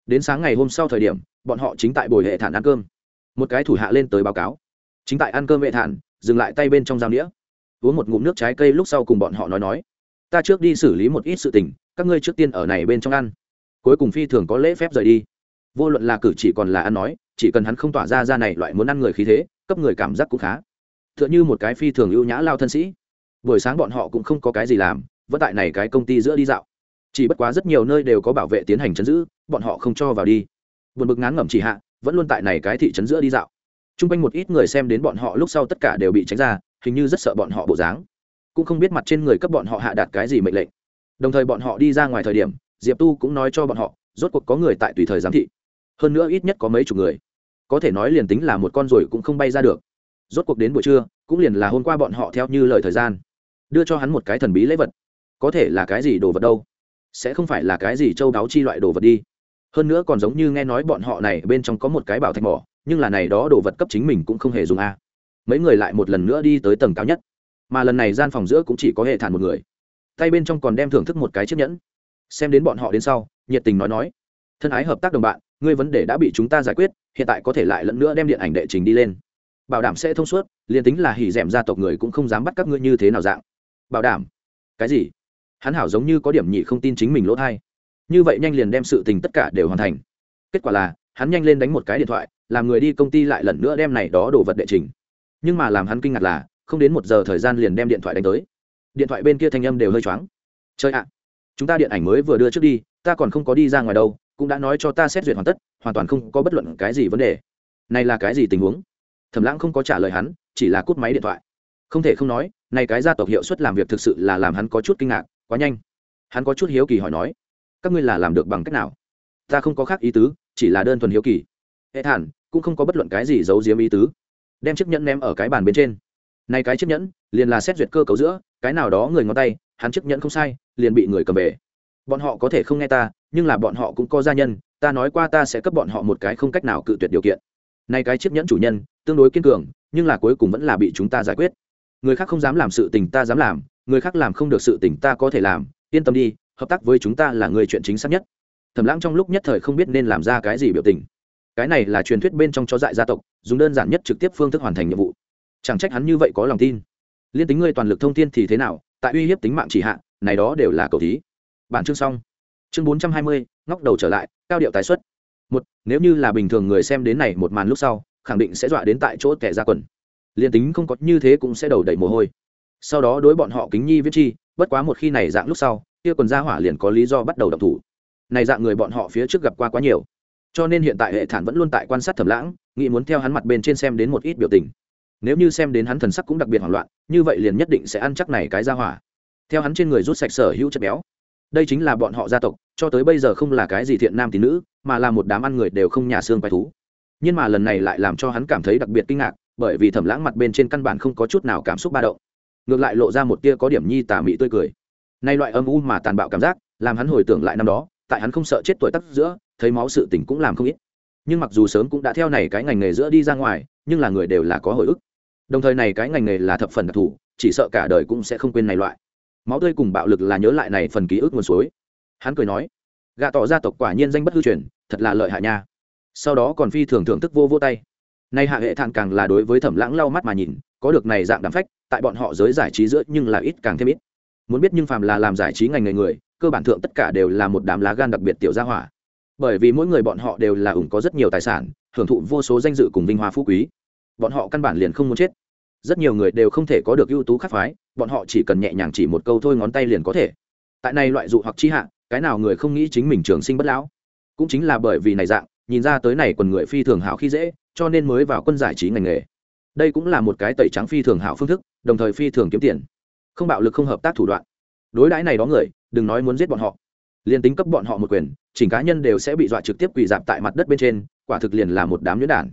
Đến sáng ngày hôm sau thời điểm, bọn họ chính tại bồi hệ thản ăn cơm. Một cái thủ hạ lên tới báo cáo. Chính tại ăn cơm hệ thản, dừng lại tay bên trong dao đĩa uống một ngụm nước trái cây lúc sau cùng bọn họ nói nói ta trước đi xử lý một ít sự tình, các ngươi trước tiên ở này bên trong ăn. Cuối cùng phi thường có lễ phép rời đi. Vô luận là cử chỉ còn là ăn nói, chỉ cần hắn không tỏa ra ra này loại muốn ăn người khí thế, cấp người cảm giác cũng khá. T h ư ợ n h ư một cái phi thường ưu nhã lao thân sĩ. Buổi sáng bọn họ cũng không có cái gì làm, vẫn tại này cái công ty giữa đi dạo. Chỉ bất quá rất nhiều nơi đều có bảo vệ tiến hành chấn giữ, bọn họ không cho vào đi. Buồn bực ngán ngẩm chỉ hạ, vẫn luôn tại này cái thị trấn giữa đi dạo. T r u n g quanh một ít người xem đến bọn họ lúc sau tất cả đều bị tránh ra, hình như rất sợ bọn họ bộ dáng cũng không biết mặt trên người cấp bọn họ hạ đạt cái gì mệnh lệnh. Đồng thời bọn họ đi ra ngoài thời điểm, diệp tu cũng nói cho bọn họ, rốt cuộc có người tại tùy thời giám thị. Hơn nữa ít nhất có mấy chục người. Có thể nói liền tính là một con rồi cũng không bay ra được. Rốt cuộc đến buổi trưa, cũng liền là hôm qua bọn họ theo như lời thời gian, đưa cho hắn một cái thần bí lễ vật. Có thể là cái gì đồ vật đâu? Sẽ không phải là cái gì châu đáo chi loại đồ vật đi. Hơn nữa còn giống như nghe nói bọn họ này bên trong có một cái bảo thạch mỏ, nhưng là này đó đồ vật cấp chính mình cũng không hề dùng a. Mấy người lại một lần nữa đi tới tầng cao nhất mà lần này gian phòng giữa cũng chỉ có hệ thản một người. Tay bên trong còn đem thưởng thức một cái chiếc nhẫn. Xem đến bọn họ đến sau, nhiệt tình nói nói. Thân ái hợp tác đồng bạn, ngươi vấn đề đã bị chúng ta giải quyết, hiện tại có thể lại lẫn nữa đem điện ảnh đệ trình đi lên. Bảo đảm sẽ thông suốt, liền tính là hỉ d gia tộc người cũng không dám bắt các ngươi như thế nào dạng. Bảo đảm. Cái gì? Hắn hảo giống như có điểm nhị không tin chính mình lỗ thai. Như vậy nhanh liền đem sự tình tất cả đều hoàn thành. Kết quả là, hắn nhanh lên đánh một cái điện thoại, làm người đi công ty lại lần nữa đem này đó đồ vật đệ trình. Nhưng mà làm hắn kinh ngạc là không đến một giờ thời gian liền đem điện thoại đánh tới. Điện thoại bên kia thanh âm đều hơi choáng. Chơi ạ, chúng ta điện ảnh mới vừa đưa trước đi, ta còn không có đi ra ngoài đâu, cũng đã nói cho ta xét duyệt hoàn tất, hoàn toàn không có bất luận cái gì vấn đề. Này là cái gì tình huống? Thẩm lãng không có trả lời hắn, chỉ là cút máy điện thoại. Không thể không nói, này cái gia tộc hiệu suất làm việc thực sự là làm hắn có chút kinh ngạc, quá nhanh. Hắn có chút hiếu kỳ hỏi nói, các ngươi là làm được bằng cách nào? Ta không có khác ý tứ, chỉ là đơn thuần hiếu kỳ. Hệ thản, cũng không có bất luận cái gì giấu giếm ý tứ. Đem chiếc nhẫn ném ở cái bàn bên trên này cái chiếc nhẫn, liền là xét duyệt cơ cấu giữa, cái nào đó người ngón tay, hắn chiếc nhẫn không sai, liền bị người cầm về. Bọn họ có thể không nghe ta, nhưng là bọn họ cũng có gia nhân, ta nói qua ta sẽ cấp bọn họ một cái không cách nào cự tuyệt điều kiện. Nay cái chiếc nhẫn chủ nhân, tương đối kiên cường, nhưng là cuối cùng vẫn là bị chúng ta giải quyết. Người khác không dám làm sự tình ta dám làm, người khác làm không được sự tình ta có thể làm, yên tâm đi, hợp tác với chúng ta là người chuyện chính xác nhất. Thẩm lãng trong lúc nhất thời không biết nên làm ra cái gì biểu tình. Cái này là truyền thuyết bên trong chó dại gia tộc, dùng đơn giản nhất trực tiếp phương thức hoàn thành nhiệm vụ chẳng trách hắn như vậy có lòng tin. Liên tính ngươi toàn lực thông tin thì thế nào, tại uy hiếp tính mạng chỉ hạ, này đó đều là cầu thí. Bản chương xong. Chương bốn trăm hai mươi, ngóc đầu trở lại, cao điệu tái xuất. Một, nếu như là bình thường người xem đến này một màn lúc sau, khẳng định sẽ dọa đến tại chỗ kẻ ra quần. Liền tính không có như thế cũng sẽ đầu đầy mồ hôi. Sau đó đối bọn họ kính nhi viết chi, bất quá một khi này dạng lúc sau, kia quần ra hỏa liền có lý do bắt đầu đập thủ. Này dạng người bọn họ phía trước gặp qua quá nhiều. Cho nên hiện tại hệ thản vẫn luôn tại quan sát thầm lãng, nghĩ muốn theo hắn mặt bên trên xem đến một ít biểu tình nếu như xem đến hắn thần sắc cũng đặc biệt hoảng loạn, như vậy liền nhất định sẽ ăn chắc này cái ra hỏa. Theo hắn trên người rút sạch sở hữu chất béo. Đây chính là bọn họ gia tộc, cho tới bây giờ không là cái gì thiện nam tín nữ, mà là một đám ăn người đều không nhà xương quái thú. Nhưng mà lần này lại làm cho hắn cảm thấy đặc biệt kinh ngạc, bởi vì thẩm lãng mặt bên trên căn bản không có chút nào cảm xúc ba động. Ngược lại lộ ra một tia có điểm nhi tà mị tươi cười. Nay loại âm u mà tàn bạo cảm giác, làm hắn hồi tưởng lại năm đó, tại hắn không sợ chết tuổi tắc giữa, thấy máu sự tình cũng làm không ít. Nhưng mặc dù sớm cũng đã theo này cái ngành nghề giữa đi ra ngoài, nhưng là người đều là có hồi ức đồng thời này cái ngành nghề là thập phần đặc thù, chỉ sợ cả đời cũng sẽ không quên này loại. Máu tươi cùng bạo lực là nhớ lại này phần ký ức nguồn suối. Hắn cười nói, gạ tỏ gia tộc quả nhiên danh bất hư truyền, thật là lợi hại nha. Sau đó còn phi thường thưởng thức vô vô tay. Nay hạ hệ thản càng là đối với thẩm lãng lau mắt mà nhìn, có được này dạng đàm phách, tại bọn họ giới giải trí giữa nhưng là ít càng thêm ít. Muốn biết nhưng phàm là làm giải trí ngành nghề người, cơ bản thượng tất cả đều là một đám lá gan đặc biệt tiểu gia hỏa. Bởi vì mỗi người bọn họ đều là ủng có rất nhiều tài sản, hưởng thụ vô số danh dự cùng vinh hoa phú quý bọn họ căn bản liền không muốn chết. Rất nhiều người đều không thể có được ưu tú khắc phái, bọn họ chỉ cần nhẹ nhàng chỉ một câu thôi ngón tay liền có thể. Tại này loại dụ hoặc chi hạ, cái nào người không nghĩ chính mình trường sinh bất lão? Cũng chính là bởi vì này dạng, nhìn ra tới này quần người phi thường hảo khi dễ, cho nên mới vào quân giải trí ngành nghề. Đây cũng là một cái tẩy trắng phi thường hảo phương thức, đồng thời phi thường kiếm tiền. Không bạo lực không hợp tác thủ đoạn. Đối đãi này đó người, đừng nói muốn giết bọn họ. Liền tính cấp bọn họ một quyền, chỉnh cá nhân đều sẽ bị dọa trực tiếp quỳ dạp tại mặt đất bên trên, quả thực liền là một đám nhuyễn đản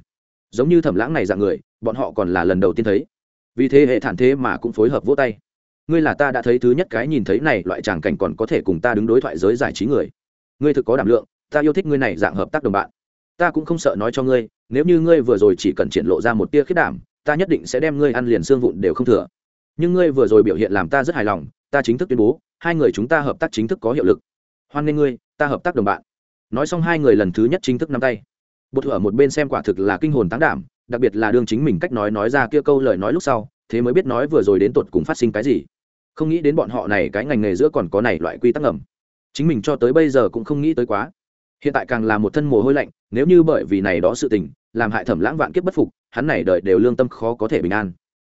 giống như thẩm lãng này dạng người, bọn họ còn là lần đầu tiên thấy. Vì thế hệ thản thế mà cũng phối hợp vỗ tay. Ngươi là ta đã thấy thứ nhất cái nhìn thấy này, loại tràng cảnh còn có thể cùng ta đứng đối thoại giới giải trí người. Ngươi thực có đảm lượng, ta yêu thích ngươi này dạng hợp tác đồng bạn. Ta cũng không sợ nói cho ngươi, nếu như ngươi vừa rồi chỉ cần triển lộ ra một tia khiết đảm, ta nhất định sẽ đem ngươi ăn liền xương vụn đều không thừa. Nhưng ngươi vừa rồi biểu hiện làm ta rất hài lòng, ta chính thức tuyên bố, hai người chúng ta hợp tác chính thức có hiệu lực. Hoan nghênh ngươi, ta hợp tác đồng bạn. Nói xong hai người lần thứ nhất chính thức nắm tay bột ở một bên xem quả thực là kinh hồn tán đảm, đặc biệt là đương chính mình cách nói nói ra kia câu lời nói lúc sau, thế mới biết nói vừa rồi đến tột cùng phát sinh cái gì. Không nghĩ đến bọn họ này cái ngành nghề giữa còn có này loại quy tắc ngầm. Chính mình cho tới bây giờ cũng không nghĩ tới quá. Hiện tại càng là một thân mồ hôi lạnh, nếu như bởi vì này đó sự tình, làm hại thẩm lãng vạn kiếp bất phục, hắn này đợi đều lương tâm khó có thể bình an.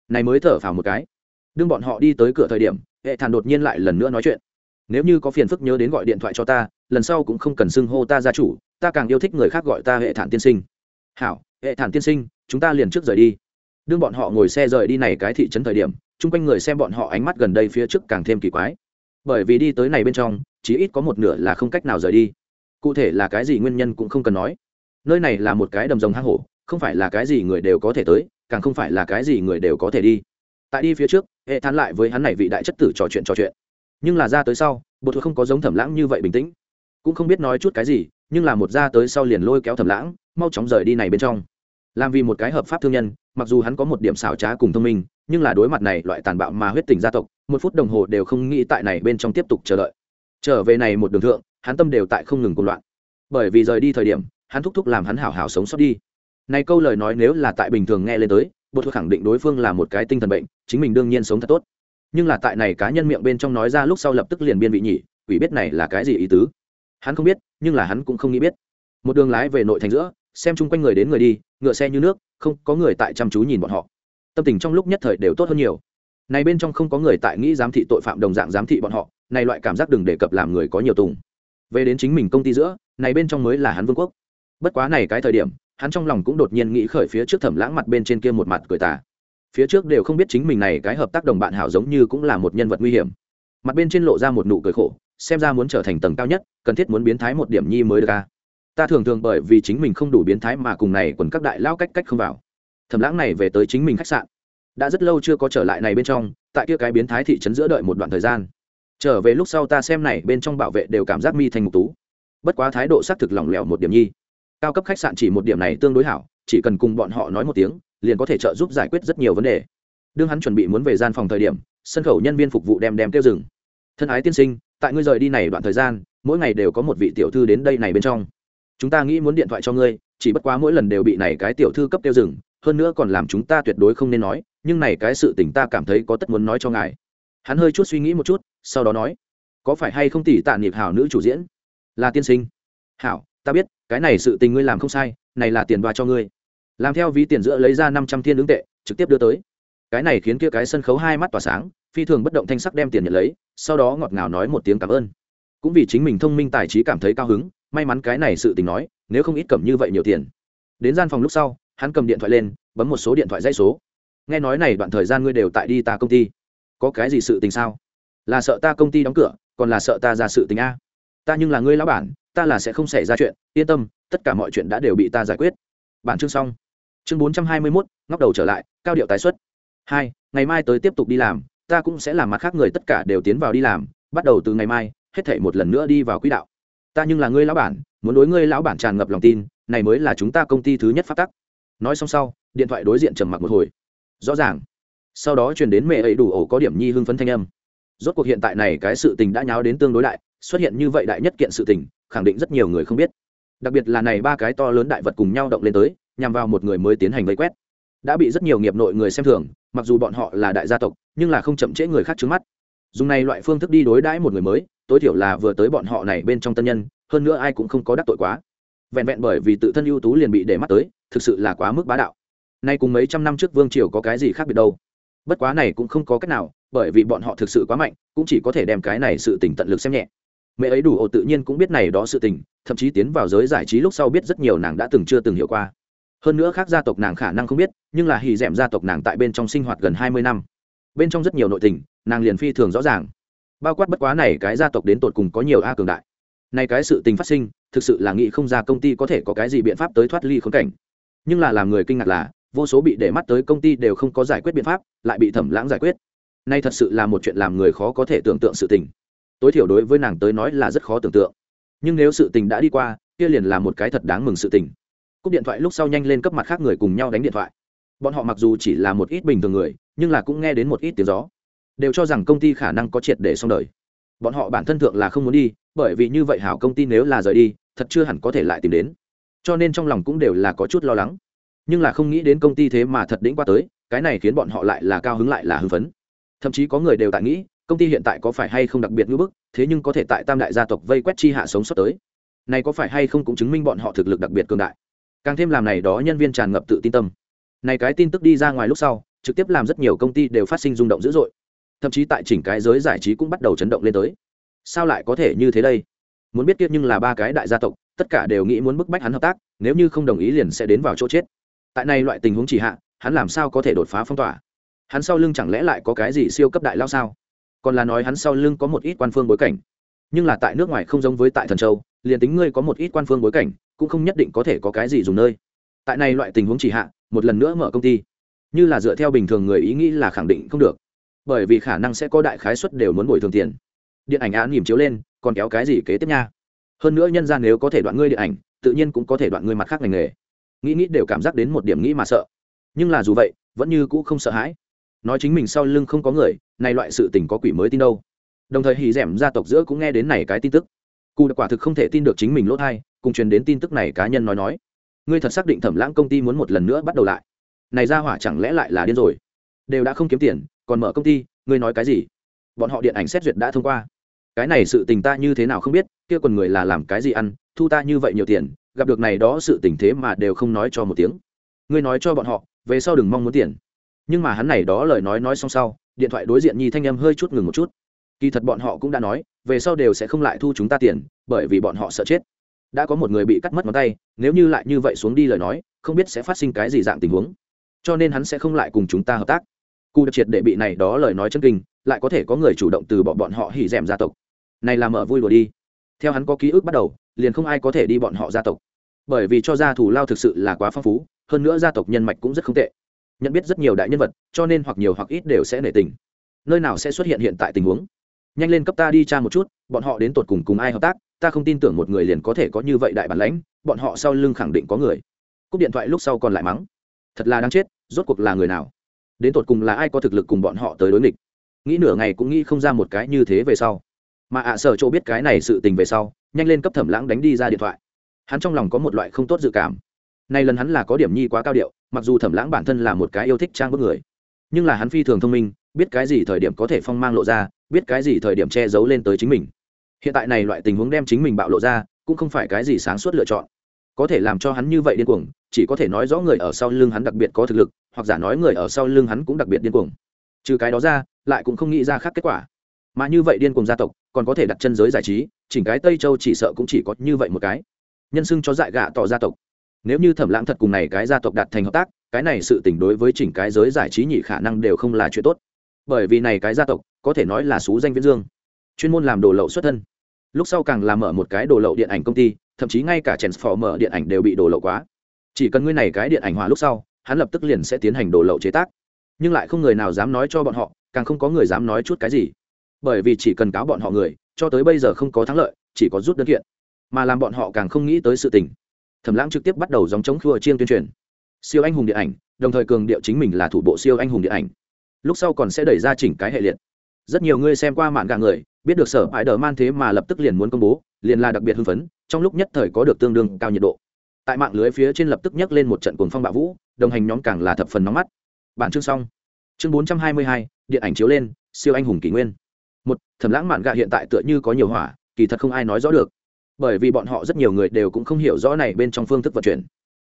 Này mới thở phào một cái. Đương bọn họ đi tới cửa thời điểm, hệ thản đột nhiên lại lần nữa nói chuyện. Nếu như có phiền phức nhớ đến gọi điện thoại cho ta, lần sau cũng không cần xưng hô ta gia chủ ta càng yêu thích người khác gọi ta hệ thản tiên sinh. Hảo, hệ thản tiên sinh, chúng ta liền trước rời đi. Đương bọn họ ngồi xe rời đi này cái thị trấn thời điểm, chung quanh người xem bọn họ ánh mắt gần đây phía trước càng thêm kỳ quái. Bởi vì đi tới này bên trong chỉ ít có một nửa là không cách nào rời đi. Cụ thể là cái gì nguyên nhân cũng không cần nói. Nơi này là một cái đầm rồng hang hổ, không phải là cái gì người đều có thể tới, càng không phải là cái gì người đều có thể đi. Tại đi phía trước, hệ thán lại với hắn này vị đại chất tử trò chuyện trò chuyện. Nhưng là ra tới sau bột thuật không có giống thẩm lãng như vậy bình tĩnh. Cũng không biết nói chút cái gì nhưng là một ra tới sau liền lôi kéo thẩm lãng, mau chóng rời đi này bên trong. Làm vì một cái hợp pháp thương nhân, mặc dù hắn có một điểm xảo trá cùng thông minh, nhưng là đối mặt này loại tàn bạo mà huyết tình gia tộc, một phút đồng hồ đều không nghĩ tại này bên trong tiếp tục chờ đợi. Trở về này một đường thượng, hắn tâm đều tại không ngừng cuộc loạn. Bởi vì rời đi thời điểm, hắn thúc thúc làm hắn hảo hảo sống sót đi. Này câu lời nói nếu là tại bình thường nghe lên tới bột khẳng định đối phương là một cái tinh thần bệnh, chính mình đương nhiên sống thật tốt. Nhưng là tại này cá nhân miệng bên trong nói ra lúc sau lập tức liền biên vị nhỉ, quỷ biết này là cái gì ý tứ hắn không biết, nhưng là hắn cũng không nghĩ biết. Một đường lái về nội thành giữa, xem chung quanh người đến người đi, ngựa xe như nước, không có người tại chăm chú nhìn bọn họ. Tâm tình trong lúc nhất thời đều tốt hơn nhiều. Này bên trong không có người tại nghĩ giám thị tội phạm đồng dạng giám thị bọn họ, này loại cảm giác đừng đề cập làm người có nhiều tùng. Về đến chính mình công ty giữa, này bên trong mới là hắn vương quốc. Bất quá này cái thời điểm, hắn trong lòng cũng đột nhiên nghĩ khởi phía trước thẩm lãng mặt bên trên kia một mặt cười tà. Phía trước đều không biết chính mình này cái hợp tác đồng bạn hảo giống như cũng là một nhân vật nguy hiểm. Mặt bên trên lộ ra một nụ cười khổ xem ra muốn trở thành tầng cao nhất, cần thiết muốn biến thái một điểm nhi mới được ca ta thường thường bởi vì chính mình không đủ biến thái mà cùng này quần các đại lao cách cách không vào. Thẩm lãng này về tới chính mình khách sạn. Đã rất lâu chưa có trở lại này bên trong, tại kia cái biến thái thị trấn giữa đợi một đoạn thời gian. Trở về lúc sau ta xem này bên trong bảo vệ đều cảm giác mi thành mục tú. Bất quá thái độ xác thực lỏng lẻo một điểm nhi. Cao cấp khách sạn chỉ một điểm này tương đối hảo, chỉ cần cùng bọn họ nói một tiếng, liền có thể trợ giúp giải quyết rất nhiều vấn đề. Đương hắn chuẩn bị muốn về gian phòng thời điểm, sân khẩu nhân viên phục vụ đem đem kêu rừng thân ái tiên sinh tại ngươi rời đi này đoạn thời gian, mỗi ngày đều có một vị tiểu thư đến đây này bên trong. Chúng ta nghĩ muốn điện thoại cho ngươi, chỉ bất quá mỗi lần đều bị này cái tiểu thư cấp tiêu rừng hơn nữa còn làm chúng ta tuyệt đối không nên nói, nhưng này cái sự tình ta cảm thấy có tất muốn nói cho ngài. Hắn hơi chút suy nghĩ một chút, sau đó nói, có phải hay không tỷ tạ niệm hảo nữ chủ diễn? Là tiên sinh. Hảo, ta biết, cái này sự tình ngươi làm không sai, này là tiền đoa cho ngươi. Làm theo ví tiền giữa lấy ra năm trăm thiên ứng tệ, trực tiếp đưa tới. Cái này khiến kia cái sân khấu hai mắt tỏa sáng, phi thường bất động thanh sắc đem tiền nhận lấy sau đó ngọt ngào nói một tiếng cảm ơn. Cũng vì chính mình thông minh tài trí cảm thấy cao hứng, may mắn cái này sự tình nói, nếu không ít cầm như vậy nhiều tiền. Đến gian phòng lúc sau, hắn cầm điện thoại lên, bấm một số điện thoại dây số. Nghe nói này đoạn thời gian ngươi đều tại đi ta công ty. Có cái gì sự tình sao? Là sợ ta công ty đóng cửa, còn là sợ ta ra sự tình a? Ta nhưng là ngươi lão bản, ta là sẽ không xảy ra chuyện, yên tâm, tất cả mọi chuyện đã đều bị ta giải quyết. Bản chương xong. Chương bốn trăm hai mươi mốt, ngóc đầu trở lại, cao điệu tái xuất. Hai, ngày mai tới tiếp tục đi làm ta cũng sẽ làm mặt khác người tất cả đều tiến vào đi làm, bắt đầu từ ngày mai, hết thể một lần nữa đi vào quỹ đạo. Ta nhưng là ngươi lão bản, muốn đối ngươi lão bản tràn ngập lòng tin, này mới là chúng ta công ty thứ nhất phát tắc. Nói xong sau, điện thoại đối diện trầm mặc một hồi. Rõ ràng. Sau đó truyền đến mẹ ấy đủ ổ có điểm nhi hưng phấn thanh âm. Rốt cuộc hiện tại này cái sự tình đã nháo đến tương đối đại, xuất hiện như vậy đại nhất kiện sự tình, khẳng định rất nhiều người không biết. Đặc biệt là này ba cái to lớn đại vật cùng nhau động lên tới, nhằm vào một người mới tiến hành vây quét. Đã bị rất nhiều nghiệp nội người xem thường mặc dù bọn họ là đại gia tộc, nhưng là không chậm trễ người khác trước mắt. Dùng này loại phương thức đi đối đãi một người mới, tối thiểu là vừa tới bọn họ này bên trong tân nhân, hơn nữa ai cũng không có đắc tội quá. Vẹn vẹn bởi vì tự thân ưu tú liền bị để mắt tới, thực sự là quá mức bá đạo. Nay cùng mấy trăm năm trước vương triều có cái gì khác biệt đâu? Bất quá này cũng không có cách nào, bởi vì bọn họ thực sự quá mạnh, cũng chỉ có thể đem cái này sự tình tận lực xem nhẹ. Mẹ ấy đủ ổ tự nhiên cũng biết này đó sự tình, thậm chí tiến vào giới giải trí lúc sau biết rất nhiều nàng đã từng chưa từng hiểu qua hơn nữa khác gia tộc nàng khả năng không biết, nhưng là hì d gia tộc nàng tại bên trong sinh hoạt gần hai mươi năm. Bên trong rất nhiều nội tình, nàng liền phi thường rõ ràng. Bao quát bất quá này cái gia tộc đến tột cùng có nhiều a cường đại. Này cái sự tình phát sinh, thực sự là nghĩ không ra công ty có thể có cái gì biện pháp tới thoát ly khốn cảnh. Nhưng là làm người kinh ngạc là, vô số bị để mắt tới công ty đều không có giải quyết biện pháp, lại bị thẩm lãng giải quyết. Nay thật sự là một chuyện làm người khó có thể tưởng tượng sự tình. Tối thiểu đối với nàng tới nói là rất khó tưởng tượng. Nhưng nếu sự tình đã đi qua, kia liền là một cái thật đáng mừng sự tình cúp điện thoại lúc sau nhanh lên cấp mặt khác người cùng nhau đánh điện thoại. Bọn họ mặc dù chỉ là một ít bình thường người, nhưng là cũng nghe đến một ít tiếng gió. Đều cho rằng công ty khả năng có triệt để xong đời. Bọn họ bản thân thượng là không muốn đi, bởi vì như vậy hảo công ty nếu là rời đi, thật chưa hẳn có thể lại tìm đến. Cho nên trong lòng cũng đều là có chút lo lắng. Nhưng là không nghĩ đến công ty thế mà thật đĩnh qua tới, cái này khiến bọn họ lại là cao hứng lại là hưng phấn. Thậm chí có người đều tại nghĩ, công ty hiện tại có phải hay không đặc biệt ngữ bức, thế nhưng có thể tại tam đại gia tộc vây quét chi hạ sống sót tới. Này có phải hay không cũng chứng minh bọn họ thực lực đặc biệt cường đại càng thêm làm này đó nhân viên tràn ngập tự tin tâm. Này cái tin tức đi ra ngoài lúc sau, trực tiếp làm rất nhiều công ty đều phát sinh rung động dữ dội. Thậm chí tại chỉnh cái giới giải trí cũng bắt đầu chấn động lên tới. Sao lại có thể như thế đây? Muốn biết tiếp nhưng là ba cái đại gia tộc, tất cả đều nghĩ muốn bức bách hắn hợp tác, nếu như không đồng ý liền sẽ đến vào chỗ chết. Tại này loại tình huống chỉ hạ, hắn làm sao có thể đột phá phong tỏa? Hắn sau lưng chẳng lẽ lại có cái gì siêu cấp đại lao sao? Còn là nói hắn sau lưng có một ít quan phương bối cảnh. Nhưng là tại nước ngoài không giống với tại thần châu, liền tính ngươi có một ít quan phương bối cảnh cũng không nhất định có thể có cái gì dùng nơi. Tại này loại tình huống chỉ hạ, một lần nữa mở công ty. Như là dựa theo bình thường người ý nghĩ là khẳng định không được. Bởi vì khả năng sẽ có đại khái suất đều muốn bồi thường tiền. Điện ảnh án nhìm chiếu lên, còn kéo cái gì kế tiếp nha? Hơn nữa nhân gian nếu có thể đoạn ngươi điện ảnh, tự nhiên cũng có thể đoạn ngươi mặt khác ngành nghề. Nghĩ nghĩ đều cảm giác đến một điểm nghĩ mà sợ. Nhưng là dù vậy, vẫn như cũ không sợ hãi. Nói chính mình sau lưng không có người, này loại sự tình có quỷ mới tin đâu. Đồng thời hì rẻm gia tộc giữa cũng nghe đến này cái tin tức. Cụ quả thực không thể tin được chính mình lỗ thai cùng truyền đến tin tức này cá nhân nói nói. Ngươi thật xác định thẩm lãng công ty muốn một lần nữa bắt đầu lại. Này ra hỏa chẳng lẽ lại là điên rồi? Đều đã không kiếm tiền, còn mở công ty, ngươi nói cái gì? Bọn họ điện ảnh xét duyệt đã thông qua. Cái này sự tình ta như thế nào không biết, kia quần người là làm cái gì ăn, thu ta như vậy nhiều tiền, gặp được này đó sự tình thế mà đều không nói cho một tiếng. Ngươi nói cho bọn họ, về sau đừng mong muốn tiền. Nhưng mà hắn này đó lời nói nói xong sau, điện thoại đối diện nhi thanh em hơi chút ngừng một chút. Kỳ thật bọn họ cũng đã nói, về sau đều sẽ không lại thu chúng ta tiền, bởi vì bọn họ sợ chết đã có một người bị cắt mất ngón tay, nếu như lại như vậy xuống đi lời nói, không biết sẽ phát sinh cái gì dạng tình huống. Cho nên hắn sẽ không lại cùng chúng ta hợp tác. Cụ triệt đệ bị này đó lời nói chân kinh, lại có thể có người chủ động từ bỏ bọn họ hỉ d gia tộc. Này là mở vui đùa đi. Theo hắn có ký ức bắt đầu, liền không ai có thể đi bọn họ gia tộc. Bởi vì cho gia thủ lao thực sự là quá phong phú, hơn nữa gia tộc nhân mạch cũng rất không tệ. Nhận biết rất nhiều đại nhân vật, cho nên hoặc nhiều hoặc ít đều sẽ nể tình. Nơi nào sẽ xuất hiện hiện tại tình huống? Nhanh lên cấp ta đi tra một chút, bọn họ đến tột cùng cùng ai hợp tác? Ta không tin tưởng một người liền có thể có như vậy đại bản lãnh, bọn họ sau lưng khẳng định có người. Cúp điện thoại lúc sau còn lại mắng. Thật là đáng chết, rốt cuộc là người nào? Đến tột cùng là ai có thực lực cùng bọn họ tới đối nghịch? Nghĩ nửa ngày cũng nghĩ không ra một cái như thế về sau. Mà ạ sở chỗ biết cái này sự tình về sau, nhanh lên cấp thẩm lãng đánh đi ra điện thoại. Hắn trong lòng có một loại không tốt dự cảm. Nay lần hắn là có điểm nhi quá cao điệu, mặc dù thẩm lãng bản thân là một cái yêu thích trang bức người. Nhưng là hắn phi thường thông minh, biết cái gì thời điểm có thể phong mang lộ ra, biết cái gì thời điểm che giấu lên tới chính mình hiện tại này loại tình huống đem chính mình bạo lộ ra, cũng không phải cái gì sáng suốt lựa chọn. Có thể làm cho hắn như vậy điên cuồng, chỉ có thể nói rõ người ở sau lưng hắn đặc biệt có thực lực, hoặc giả nói người ở sau lưng hắn cũng đặc biệt điên cuồng. Trừ cái đó ra, lại cũng không nghĩ ra khác kết quả. Mà như vậy điên cuồng gia tộc, còn có thể đặt chân giới giải trí, chỉnh cái tây châu chỉ sợ cũng chỉ có như vậy một cái. Nhân xưng cho dại gạ tỏ gia tộc. Nếu như thẩm lãng thật cùng này cái gia tộc đạt thành hợp tác, cái này sự tình đối với chỉnh cái giới giải trí nhị khả năng đều không là chuyện tốt. Bởi vì này cái gia tộc, có thể nói là xú danh viễn dương. Chuyên môn làm đồ lậu xuất thân lúc sau càng làm mở một cái đồ lậu điện ảnh công ty, thậm chí ngay cả chèn phò mở điện ảnh đều bị đồ lậu quá. Chỉ cần ngươi này cái điện ảnh hòa lúc sau, hắn lập tức liền sẽ tiến hành đồ lậu chế tác. Nhưng lại không người nào dám nói cho bọn họ, càng không có người dám nói chút cái gì. Bởi vì chỉ cần cáo bọn họ người, cho tới bây giờ không có thắng lợi, chỉ có rút đơn kiện. Mà làm bọn họ càng không nghĩ tới sự tình. Thẩm lãng trực tiếp bắt đầu dòng chống khua chiên tuyên truyền. Siêu anh hùng điện ảnh, đồng thời cường điệu chính mình là thủ bộ siêu anh hùng điện ảnh. Lúc sau còn sẽ đẩy ra chỉnh cái hệ liệt rất nhiều người xem qua mạn gà người, biết được sở ải đờ man thế mà lập tức liền muốn công bố, liền là đặc biệt hưng phấn, trong lúc nhất thời có được tương đương cao nhiệt độ. Tại mạng lưới phía trên lập tức nhắc lên một trận cuồng phong bạo vũ, đồng hành nhóm càng là thập phần nóng mắt. Bản chương xong. Chương bốn trăm hai mươi hai, điện ảnh chiếu lên, siêu anh hùng kỷ nguyên. Một thẩm lãng mạn gạ hiện tại tựa như có nhiều hỏa, kỳ thật không ai nói rõ được. Bởi vì bọn họ rất nhiều người đều cũng không hiểu rõ này bên trong phương thức vận chuyển.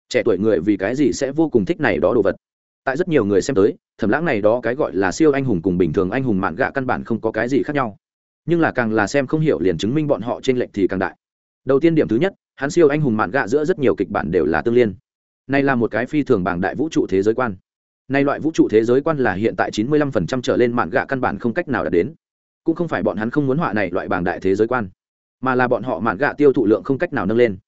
Trẻ tuổi người vì cái gì sẽ vô cùng thích này đó đồ vật tại rất nhiều người xem tới, thẩm lãng này đó cái gọi là siêu anh hùng cùng bình thường anh hùng mạn gạ căn bản không có cái gì khác nhau. Nhưng là càng là xem không hiểu liền chứng minh bọn họ trên lệnh thì càng đại. Đầu tiên điểm thứ nhất, hắn siêu anh hùng mạn gạ giữa rất nhiều kịch bản đều là tương liên. Nay là một cái phi thường bảng đại vũ trụ thế giới quan. Nay loại vũ trụ thế giới quan là hiện tại chín mươi lăm phần trăm trở lên mạn gạ căn bản không cách nào đạt đến. Cũng không phải bọn hắn không muốn họa này loại bảng đại thế giới quan, mà là bọn họ mạn gạ tiêu thụ lượng không cách nào nâng lên.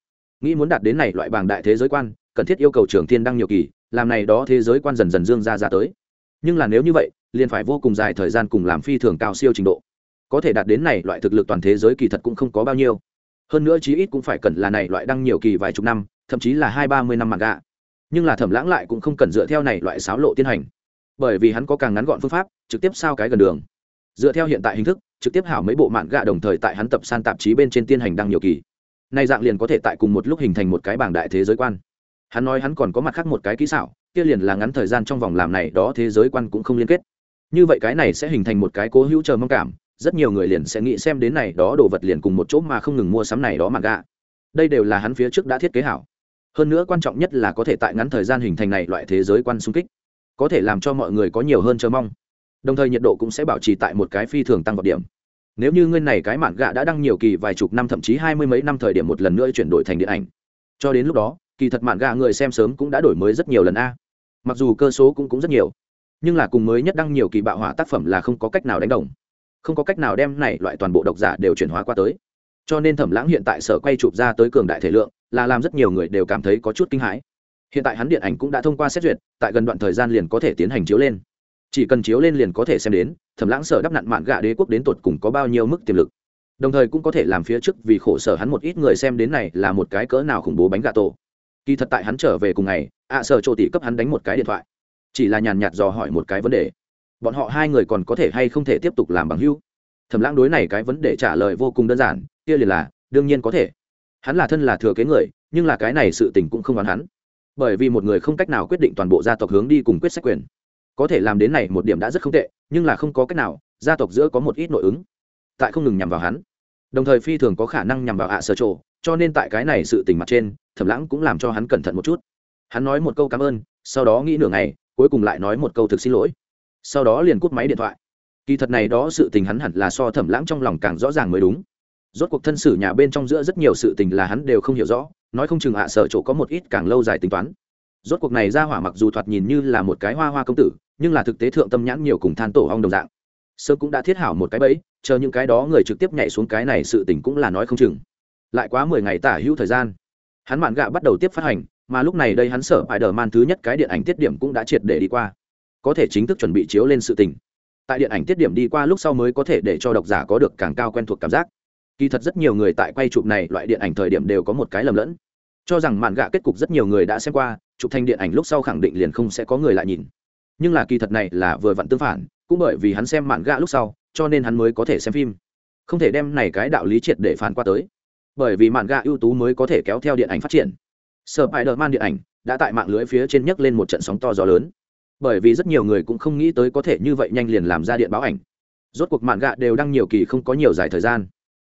Nghĩ muốn đạt đến này loại bảng đại thế giới quan, cần thiết yêu cầu trường thiên đăng nhiều kỳ làm này đó thế giới quan dần dần dương ra ra tới. Nhưng là nếu như vậy, liền phải vô cùng dài thời gian cùng làm phi thường cao siêu trình độ. Có thể đạt đến này loại thực lực toàn thế giới kỳ thật cũng không có bao nhiêu. Hơn nữa chí ít cũng phải cần là này loại đăng nhiều kỳ vài chục năm, thậm chí là hai ba mươi năm mặt gạ. Nhưng là thẩm lãng lại cũng không cần dựa theo này loại sáo lộ tiến hành. Bởi vì hắn có càng ngắn gọn phương pháp, trực tiếp sao cái gần đường. Dựa theo hiện tại hình thức, trực tiếp hảo mấy bộ mạn gạ đồng thời tại hắn tập san tạp chí bên trên tiên hành đăng nhiều kỳ. Nay dạng liền có thể tại cùng một lúc hình thành một cái bảng đại thế giới quan hắn nói hắn còn có mặt khác một cái kỹ xảo, kia liền là ngắn thời gian trong vòng làm này, đó thế giới quan cũng không liên kết. Như vậy cái này sẽ hình thành một cái cố hữu chờ mong cảm, rất nhiều người liền sẽ nghĩ xem đến này, đó đồ vật liền cùng một chỗ mà không ngừng mua sắm này, đó mà gạ. Đây đều là hắn phía trước đã thiết kế hảo. Hơn nữa quan trọng nhất là có thể tại ngắn thời gian hình thành này loại thế giới quan xung kích, có thể làm cho mọi người có nhiều hơn chờ mong. Đồng thời nhiệt độ cũng sẽ bảo trì tại một cái phi thường tăng vọt điểm. Nếu như ngươi này cái mạn gạ đã đăng nhiều kỳ vài chục năm, thậm chí hai mươi mấy năm thời điểm một lần nữa chuyển đổi thành điện ảnh, cho đến lúc đó kỳ thật mạn gà người xem sớm cũng đã đổi mới rất nhiều lần a. Mặc dù cơ số cũng cũng rất nhiều, nhưng là cùng mới nhất đăng nhiều kỳ bạo hỏa tác phẩm là không có cách nào đánh đồng. Không có cách nào đem này loại toàn bộ độc giả đều chuyển hóa qua tới. Cho nên thẩm lãng hiện tại sở quay chụp ra tới cường đại thể lượng, là làm rất nhiều người đều cảm thấy có chút kinh hãi. Hiện tại hắn điện ảnh cũng đã thông qua xét duyệt, tại gần đoạn thời gian liền có thể tiến hành chiếu lên. Chỉ cần chiếu lên liền có thể xem đến, thẩm lãng sở đắp nặn mạn gạ đế quốc đến tột cùng có bao nhiêu mức tiềm lực. Đồng thời cũng có thể làm phía trước vì khổ sở hắn một ít người xem đến này là một cái cỡ nào khủng bố bánh gà tổ kỳ thật tại hắn trở về cùng ngày, ạ sở chỗ tỷ cấp hắn đánh một cái điện thoại. Chỉ là nhàn nhạt dò hỏi một cái vấn đề. Bọn họ hai người còn có thể hay không thể tiếp tục làm bằng hữu? Thẩm lãng đối này cái vấn đề trả lời vô cùng đơn giản, kia liền là, đương nhiên có thể. Hắn là thân là thừa kế người, nhưng là cái này sự tình cũng không đoán hắn. Bởi vì một người không cách nào quyết định toàn bộ gia tộc hướng đi cùng quyết sách quyền. Có thể làm đến này một điểm đã rất không tệ, nhưng là không có cách nào, gia tộc giữa có một ít nội ứng. Tại không ngừng nhằm vào hắn. Đồng thời phi thường có khả năng nhằm vào ạ sở trộ cho nên tại cái này sự tình mặt trên thẩm lãng cũng làm cho hắn cẩn thận một chút. Hắn nói một câu cảm ơn, sau đó nghĩ nửa ngày, cuối cùng lại nói một câu thực xin lỗi. Sau đó liền cúp máy điện thoại. Kỳ thật này đó sự tình hắn hẳn là so thẩm lãng trong lòng càng rõ ràng mới đúng. Rốt cuộc thân sử nhà bên trong giữa rất nhiều sự tình là hắn đều không hiểu rõ, nói không chừng hạ sở chỗ có một ít càng lâu dài tính toán. Rốt cuộc này ra hỏa mặc dù thoạt nhìn như là một cái hoa hoa công tử, nhưng là thực tế thượng tâm nhãn nhiều cùng than tổ ong đồng dạng. Sơ cũng đã thiết hảo một cái bẫy, chờ những cái đó người trực tiếp nhảy xuống cái này sự tình cũng là nói không chừng. Lại quá mười ngày tả hữu thời gian hắn mạn gạ bắt đầu tiếp phát hành, mà lúc này đây hắn sở bài đờ man thứ nhất cái điện ảnh tiết điểm cũng đã triệt để đi qua. Có thể chính thức chuẩn bị chiếu lên sự tình. Tại điện ảnh tiết điểm đi qua lúc sau mới có thể để cho độc giả có được càng cao quen thuộc cảm giác. Kỳ thật rất nhiều người tại quay chụp này loại điện ảnh thời điểm đều có một cái lầm lẫn. Cho rằng mạn gạ kết cục rất nhiều người đã xem qua, chụp thành điện ảnh lúc sau khẳng định liền không sẽ có người lại nhìn. Nhưng là kỳ thật này là vừa vặn tương phản, cũng bởi vì hắn xem mạn gạ lúc sau, cho nên hắn mới có thể xem phim. Không thể đem này cái đạo lý triệt để phản qua tới bởi vì mạn gạ ưu tú mới có thể kéo theo điện ảnh phát triển. Sợ hãi đợt man điện ảnh đã tại mạng lưới phía trên nhấc lên một trận sóng to gió lớn. Bởi vì rất nhiều người cũng không nghĩ tới có thể như vậy nhanh liền làm ra điện báo ảnh. Rốt cuộc mạn gạ đều đăng nhiều kỳ không có nhiều dài thời gian.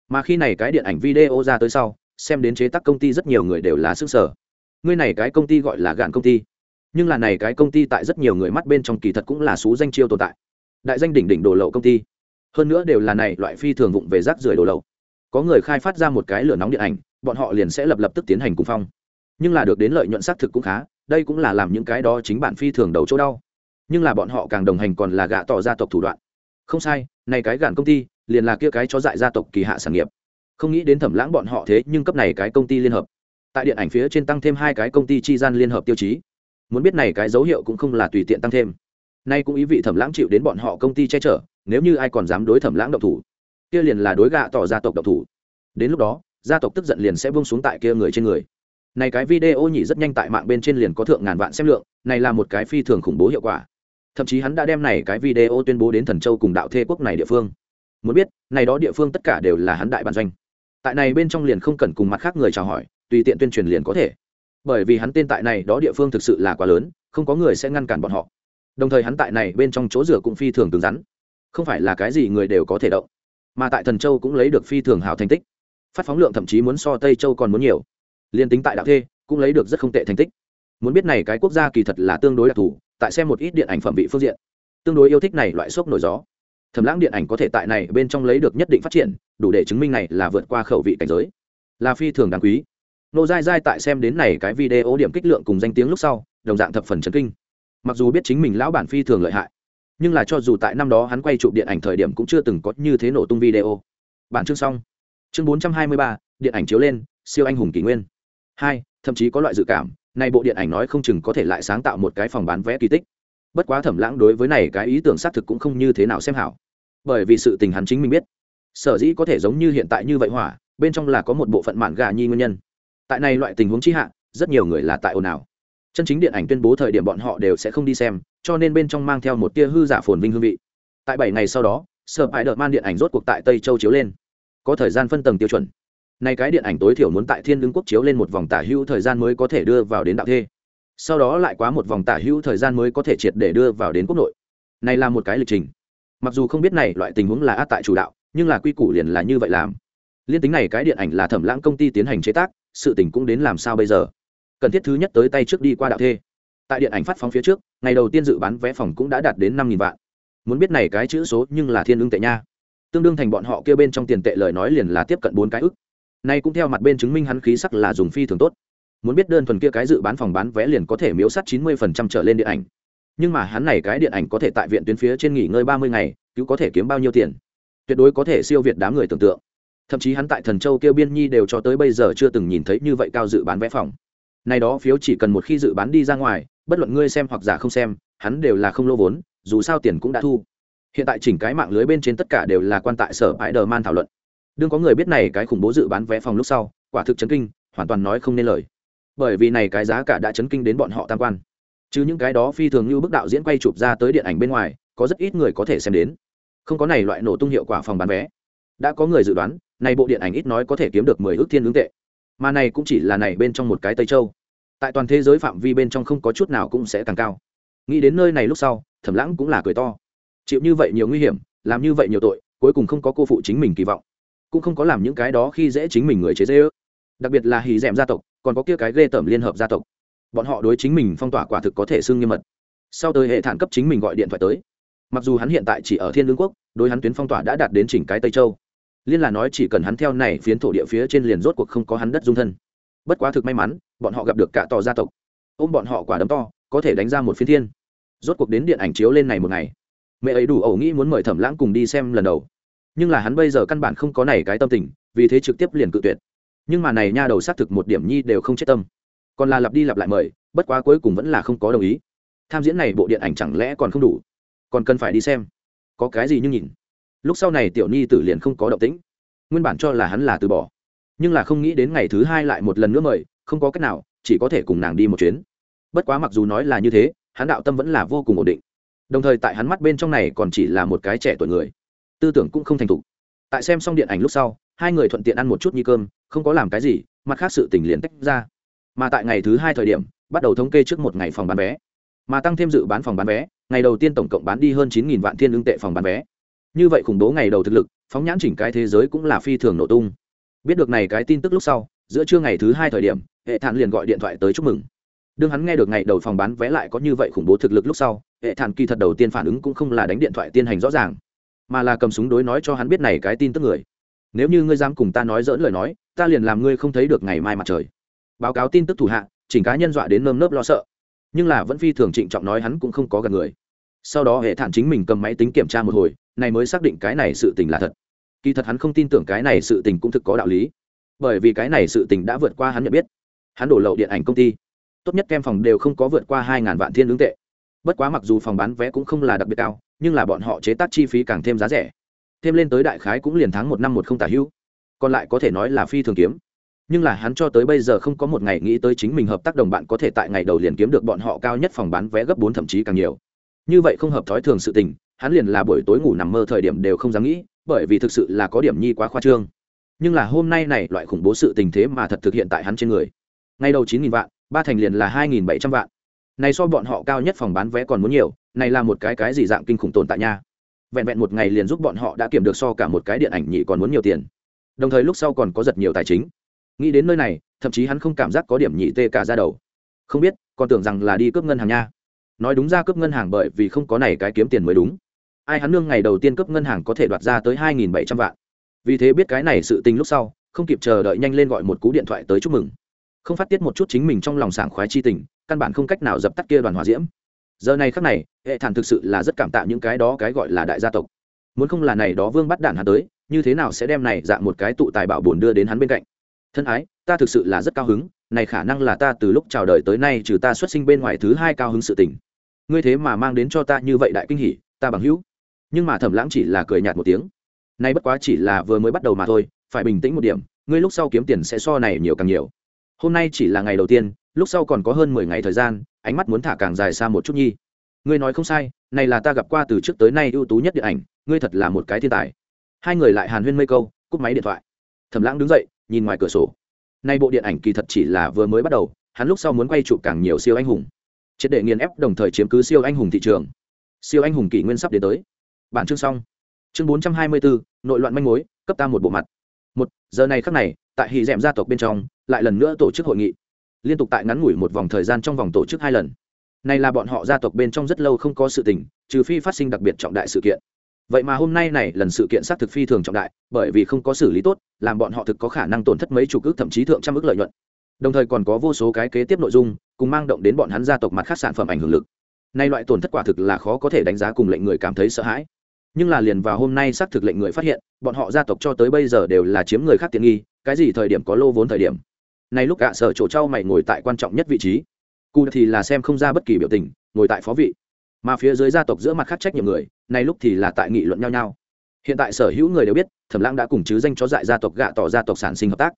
Mà khi này cái điện ảnh video ra tới sau, xem đến chế tác công ty rất nhiều người đều là sức sở. Ngươi này cái công ty gọi là gạn công ty. Nhưng là này cái công ty tại rất nhiều người mắt bên trong kỳ thật cũng là xú danh chiêu tồn tại. Đại danh đỉnh đỉnh đồ lậu công ty. Hơn nữa đều là này loại phi thường vụng về rác rưởi đồ lậu có người khai phát ra một cái lửa nóng điện ảnh, bọn họ liền sẽ lập lập tức tiến hành cùng phong. Nhưng là được đến lợi nhuận xác thực cũng khá, đây cũng là làm những cái đó chính bản phi thường đầu chỗ đau. Nhưng là bọn họ càng đồng hành còn là gạ tỏ gia tộc thủ đoạn. Không sai, này cái gạn công ty, liền là kia cái chó dại gia tộc kỳ hạ sản nghiệp. Không nghĩ đến thẩm lãng bọn họ thế, nhưng cấp này cái công ty liên hợp. Tại điện ảnh phía trên tăng thêm hai cái công ty chi gian liên hợp tiêu chí. Muốn biết này cái dấu hiệu cũng không là tùy tiện tăng thêm. Nay cũng ý vị thẩm lãng chịu đến bọn họ công ty che chở, nếu như ai còn dám đối thẩm lãng động thủ kia liền là đối gạ tỏ gia tộc độc thủ. Đến lúc đó, gia tộc tức giận liền sẽ buông xuống tại kia người trên người. Này cái video nhỉ rất nhanh tại mạng bên trên liền có thượng ngàn vạn xem lượng, này là một cái phi thường khủng bố hiệu quả. Thậm chí hắn đã đem này cái video tuyên bố đến thần châu cùng đạo thê quốc này địa phương. Muốn biết, này đó địa phương tất cả đều là hắn đại bản doanh. Tại này bên trong liền không cần cùng mặt khác người chào hỏi, tùy tiện tuyên truyền liền có thể. Bởi vì hắn tên tại này đó địa phương thực sự là quá lớn, không có người sẽ ngăn cản bọn họ. Đồng thời hắn tại này bên trong chỗ rửa cũng phi thường cứng rắn. Không phải là cái gì người đều có thể động mà tại thần châu cũng lấy được phi thường hảo thành tích. Phát phóng lượng thậm chí muốn so tây châu còn muốn nhiều. Liên tính tại đạo thê, cũng lấy được rất không tệ thành tích. Muốn biết này cái quốc gia kỳ thật là tương đối đặc thù, tại xem một ít điện ảnh phẩm vị phương diện. Tương đối yêu thích này loại sốc nổi gió. Thầm lãng điện ảnh có thể tại này bên trong lấy được nhất định phát triển, đủ để chứng minh này là vượt qua khẩu vị cảnh giới. Là phi thường đáng quý. Nô dai dai tại xem đến này cái video điểm kích lượng cùng danh tiếng lúc sau, đồng dạng thập phần chấn kinh. Mặc dù biết chính mình lão bản phi thường lợi hại nhưng là cho dù tại năm đó hắn quay chụp điện ảnh thời điểm cũng chưa từng có như thế nổ tung video. Bản chương xong. Chương bốn trăm hai mươi ba, điện ảnh chiếu lên, siêu anh hùng kỷ nguyên. Hai, thậm chí có loại dự cảm này bộ điện ảnh nói không chừng có thể lại sáng tạo một cái phòng bán vé kỳ tích. Bất quá thẩm lãng đối với này cái ý tưởng xác thực cũng không như thế nào xem hảo. Bởi vì sự tình hắn chính mình biết. Sở dĩ có thể giống như hiện tại như vậy hỏa, bên trong là có một bộ phận mạn gà nhi nguyên nhân. Tại này loại tình huống chi hạ, rất nhiều người là tại ồn ào chân chính điện ảnh tuyên bố thời điểm bọn họ đều sẽ không đi xem, cho nên bên trong mang theo một tia hư giả phồn vinh hương vị. Tại bảy ngày sau đó sợ hãi đợt man điện ảnh rốt cuộc tại tây châu chiếu lên. Có thời gian phân tầng tiêu chuẩn. Nay cái điện ảnh tối thiểu muốn tại thiên lương quốc chiếu lên một vòng tả hữu thời gian mới có thể đưa vào đến đạo thê. Sau đó lại quá một vòng tả hữu thời gian mới có thể triệt để đưa vào đến quốc nội. Này là một cái lịch trình. Mặc dù không biết này loại tình huống là át tại chủ đạo, nhưng là quy củ liền là như vậy làm. Liên tính này cái điện ảnh là thẩm lãng công ty tiến hành chế tác, sự tình cũng đến làm sao bây giờ? Cần thiết thứ nhất tới tay trước đi qua đạo thê. Tại điện ảnh phát phóng phía trước, ngày đầu tiên dự bán vé phòng cũng đã đạt đến năm vạn. Muốn biết này cái chữ số nhưng là thiên ưng tệ nha. Tương đương thành bọn họ kêu bên trong tiền tệ lời nói liền là tiếp cận bốn cái ức. Nay cũng theo mặt bên chứng minh hắn khí sắc là dùng phi thường tốt. Muốn biết đơn thuần kia cái dự bán phòng bán vé liền có thể miếu sắt chín mươi phần trăm trở lên điện ảnh. Nhưng mà hắn này cái điện ảnh có thể tại viện tuyến phía trên nghỉ ngơi ba mươi ngày cứ có thể kiếm bao nhiêu tiền? Tuyệt đối có thể siêu việt đám người tưởng tượng. Thậm chí hắn tại thần châu kêu biên nhi đều cho tới bây giờ chưa từng nhìn thấy như vậy cao dự bán vé phòng này đó phiếu chỉ cần một khi dự bán đi ra ngoài, bất luận ngươi xem hoặc giả không xem, hắn đều là không lô vốn, dù sao tiền cũng đã thu. Hiện tại chỉnh cái mạng lưới bên trên tất cả đều là quan tại sở Spider-Man thảo luận. Đương có người biết này cái khủng bố dự bán vé phòng lúc sau, quả thực chấn kinh, hoàn toàn nói không nên lời. Bởi vì này cái giá cả đã chấn kinh đến bọn họ tam quan. Chứ những cái đó phi thường như bức đạo diễn quay chụp ra tới điện ảnh bên ngoài, có rất ít người có thể xem đến. Không có này loại nổ tung hiệu quả phòng bán vé. Đã có người dự đoán, này bộ điện ảnh ít nói có thể kiếm được mười ước thiên ứng tệ mà này cũng chỉ là này bên trong một cái tây châu. Tại toàn thế giới phạm vi bên trong không có chút nào cũng sẽ càng cao. Nghĩ đến nơi này lúc sau, thẩm lãng cũng là cười to. Chịu như vậy nhiều nguy hiểm, làm như vậy nhiều tội, cuối cùng không có cô phụ chính mình kỳ vọng. Cũng không có làm những cái đó khi dễ chính mình người chế dễ ước đặc biệt là hì d gia tộc, còn có kia cái ghê tởm liên hợp gia tộc. Bọn họ đối chính mình phong tỏa quả thực có thể xưng nghiêm mật. Sau tới hệ thản cấp chính mình gọi điện thoại tới. Mặc dù hắn hiện tại chỉ ở thiên lương quốc, đối hắn tuyến phong tỏa đã đạt đến chỉnh cái tây châu liên là nói chỉ cần hắn theo này phiến thổ địa phía trên liền rốt cuộc không có hắn đất dung thân. Bất quá thực may mắn, bọn họ gặp được cả tò gia tộc. Ôm bọn họ quả đấm to, có thể đánh ra một phiến thiên. Rốt cuộc đến điện ảnh chiếu lên này một ngày. Mẹ ấy đủ ẩu nghĩ muốn mời thẩm lãng cùng đi xem lần đầu. Nhưng là hắn bây giờ căn bản không có này cái tâm tình, vì thế trực tiếp liền cự tuyệt. Nhưng mà này nha đầu xác thực một điểm nhi đều không chết tâm. Còn là lặp đi lặp lại mời, bất quá cuối cùng vẫn là không có đồng ý. Tham diễn này bộ điện ảnh chẳng lẽ còn không đủ? Còn cần phải đi xem. Có cái gì nhưng nhìn lúc sau này tiểu nhi tử liền không có động tĩnh. Nguyên bản cho là hắn là từ bỏ, nhưng là không nghĩ đến ngày thứ hai lại một lần nữa mời, không có cách nào, chỉ có thể cùng nàng đi một chuyến. Bất quá mặc dù nói là như thế, hắn đạo tâm vẫn là vô cùng ổn định. Đồng thời tại hắn mắt bên trong này còn chỉ là một cái trẻ tuổi người, tư tưởng cũng không thành thục. Tại xem xong điện ảnh lúc sau, hai người thuận tiện ăn một chút như cơm, không có làm cái gì, mặt khác sự tình liền tách ra. Mà tại ngày thứ hai thời điểm, bắt đầu thống kê trước một ngày phòng bán vé. Mà tăng thêm dự bán phòng bán vé, ngày đầu tiên tổng cộng bán đi hơn chín vạn thiên lương tệ phòng bán vé như vậy khủng bố ngày đầu thực lực, phóng nhãn chỉnh cái thế giới cũng là phi thường nổ tung. Biết được này cái tin tức lúc sau, giữa trưa ngày thứ hai thời điểm, hệ thản liền gọi điện thoại tới chúc mừng. Đương hắn nghe được ngày đầu phòng bán vé lại có như vậy khủng bố thực lực lúc sau, hệ thản kỳ thật đầu tiên phản ứng cũng không là đánh điện thoại tiên hành rõ ràng, mà là cầm súng đối nói cho hắn biết này cái tin tức người. Nếu như ngươi dám cùng ta nói dỡn lời nói, ta liền làm ngươi không thấy được ngày mai mặt trời. Báo cáo tin tức thủ hạ, chỉnh cá nhân dọa đến nơm nớp lo sợ. Nhưng là vẫn phi thường trịnh trọng nói hắn cũng không có gần người sau đó hệ thản chính mình cầm máy tính kiểm tra một hồi, này mới xác định cái này sự tình là thật. Kỳ thật hắn không tin tưởng cái này sự tình cũng thực có đạo lý, bởi vì cái này sự tình đã vượt qua hắn nhận biết. Hắn đổ lậu điện ảnh công ty, tốt nhất kem phòng đều không có vượt qua hai ngàn vạn thiên ứng tệ. Bất quá mặc dù phòng bán vé cũng không là đặc biệt cao, nhưng là bọn họ chế tác chi phí càng thêm giá rẻ. Thêm lên tới đại khái cũng liền tháng một năm một không tả hữu còn lại có thể nói là phi thường kiếm. Nhưng là hắn cho tới bây giờ không có một ngày nghĩ tới chính mình hợp tác đồng bạn có thể tại ngày đầu liền kiếm được bọn họ cao nhất phòng bán vé gấp bốn thậm chí càng nhiều như vậy không hợp thói thường sự tình, hắn liền là buổi tối ngủ nằm mơ thời điểm đều không dám nghĩ, bởi vì thực sự là có điểm nhi quá khoa trương. Nhưng là hôm nay này loại khủng bố sự tình thế mà thật thực hiện tại hắn trên người. Ngay đầu chín nghìn vạn, ba thành liền là hai nghìn bảy trăm vạn. Này so bọn họ cao nhất phòng bán vé còn muốn nhiều, này là một cái cái gì dạng kinh khủng tồn tại nha. Vẹn vẹn một ngày liền giúp bọn họ đã kiểm được so cả một cái điện ảnh nhị còn muốn nhiều tiền. Đồng thời lúc sau còn có rất nhiều tài chính. Nghĩ đến nơi này, thậm chí hắn không cảm giác có điểm nhị tê cả ra đầu. Không biết, còn tưởng rằng là đi cướp ngân hàng nha nói đúng ra cướp ngân hàng bởi vì không có này cái kiếm tiền mới đúng. Ai hắn nương ngày đầu tiên cướp ngân hàng có thể đoạt ra tới hai nghìn bảy trăm vạn. Vì thế biết cái này sự tình lúc sau, không kịp chờ đợi nhanh lên gọi một cú điện thoại tới chúc mừng. Không phát tiết một chút chính mình trong lòng sảng khoái chi tình, căn bản không cách nào dập tắt kia đoàn hòa diễm. Giờ này khắc này, hệ thản thực sự là rất cảm tạ những cái đó cái gọi là đại gia tộc. Muốn không là này đó vương bắt đản hắn tới, như thế nào sẽ đem này dạng một cái tụ tài bảo bổn đưa đến hắn bên cạnh? Thân ái, ta thực sự là rất cao hứng, này khả năng là ta từ lúc chào đời tới nay trừ ta xuất sinh bên ngoài thứ hai cao hứng sự tình ngươi thế mà mang đến cho ta như vậy đại kinh hỉ, ta bằng hữu. Nhưng mà thẩm lãng chỉ là cười nhạt một tiếng. Nay bất quá chỉ là vừa mới bắt đầu mà thôi, phải bình tĩnh một điểm, ngươi lúc sau kiếm tiền sẽ so này nhiều càng nhiều. Hôm nay chỉ là ngày đầu tiên, lúc sau còn có hơn mười ngày thời gian, ánh mắt muốn thả càng dài xa một chút nhi. Ngươi nói không sai, này là ta gặp qua từ trước tới nay ưu tú nhất điện ảnh, ngươi thật là một cái thiên tài. Hai người lại hàn huyên mây câu, cúp máy điện thoại. Thẩm lãng đứng dậy, nhìn ngoài cửa sổ. Nay bộ điện ảnh kỳ thật chỉ là vừa mới bắt đầu, hắn lúc sau muốn quay chụp càng nhiều siêu anh hùng triệt để nghiền ép đồng thời chiếm cứ siêu anh hùng thị trường. Siêu anh hùng kỷ nguyên sắp đến tới. Bản chương xong. Chương bốn trăm hai mươi bốn nội loạn manh mối, cấp ta một bộ mặt. Một, giờ này khắc này, tại hì d gia tộc bên trong, lại lần nữa tổ chức hội nghị. Liên tục tại ngắn ngủi một vòng thời gian trong vòng tổ chức hai lần. Này là bọn họ gia tộc bên trong rất lâu không có sự tình, trừ phi phát sinh đặc biệt trọng đại sự kiện. Vậy mà hôm nay này lần sự kiện xác thực phi thường trọng đại, bởi vì không có xử lý tốt, làm bọn họ thực có khả năng tổn thất mấy chục ước thậm chí thượng trăm ước lợi nhuận. Đồng thời còn có vô số cái kế tiếp nội dung cùng mang động đến bọn hắn gia tộc mặt khác sản phẩm ảnh hưởng lực. Nay loại tổn thất quả thực là khó có thể đánh giá cùng lệnh người cảm thấy sợ hãi. Nhưng là liền vào hôm nay xác thực lệnh người phát hiện, bọn họ gia tộc cho tới bây giờ đều là chiếm người khác tiện nghi, cái gì thời điểm có lô vốn thời điểm. Nay lúc gạ sở chỗ trao mày ngồi tại quan trọng nhất vị trí. Cụ thì là xem không ra bất kỳ biểu tình, ngồi tại phó vị. Mà phía dưới gia tộc giữa mặt khác trách nhiệm người, nay lúc thì là tại nghị luận nhau nhau. Hiện tại sở hữu người đều biết, thẩm lãng đã cùng chứ danh chó dại gia tộc gạ tỏ gia tộc sản sinh hợp tác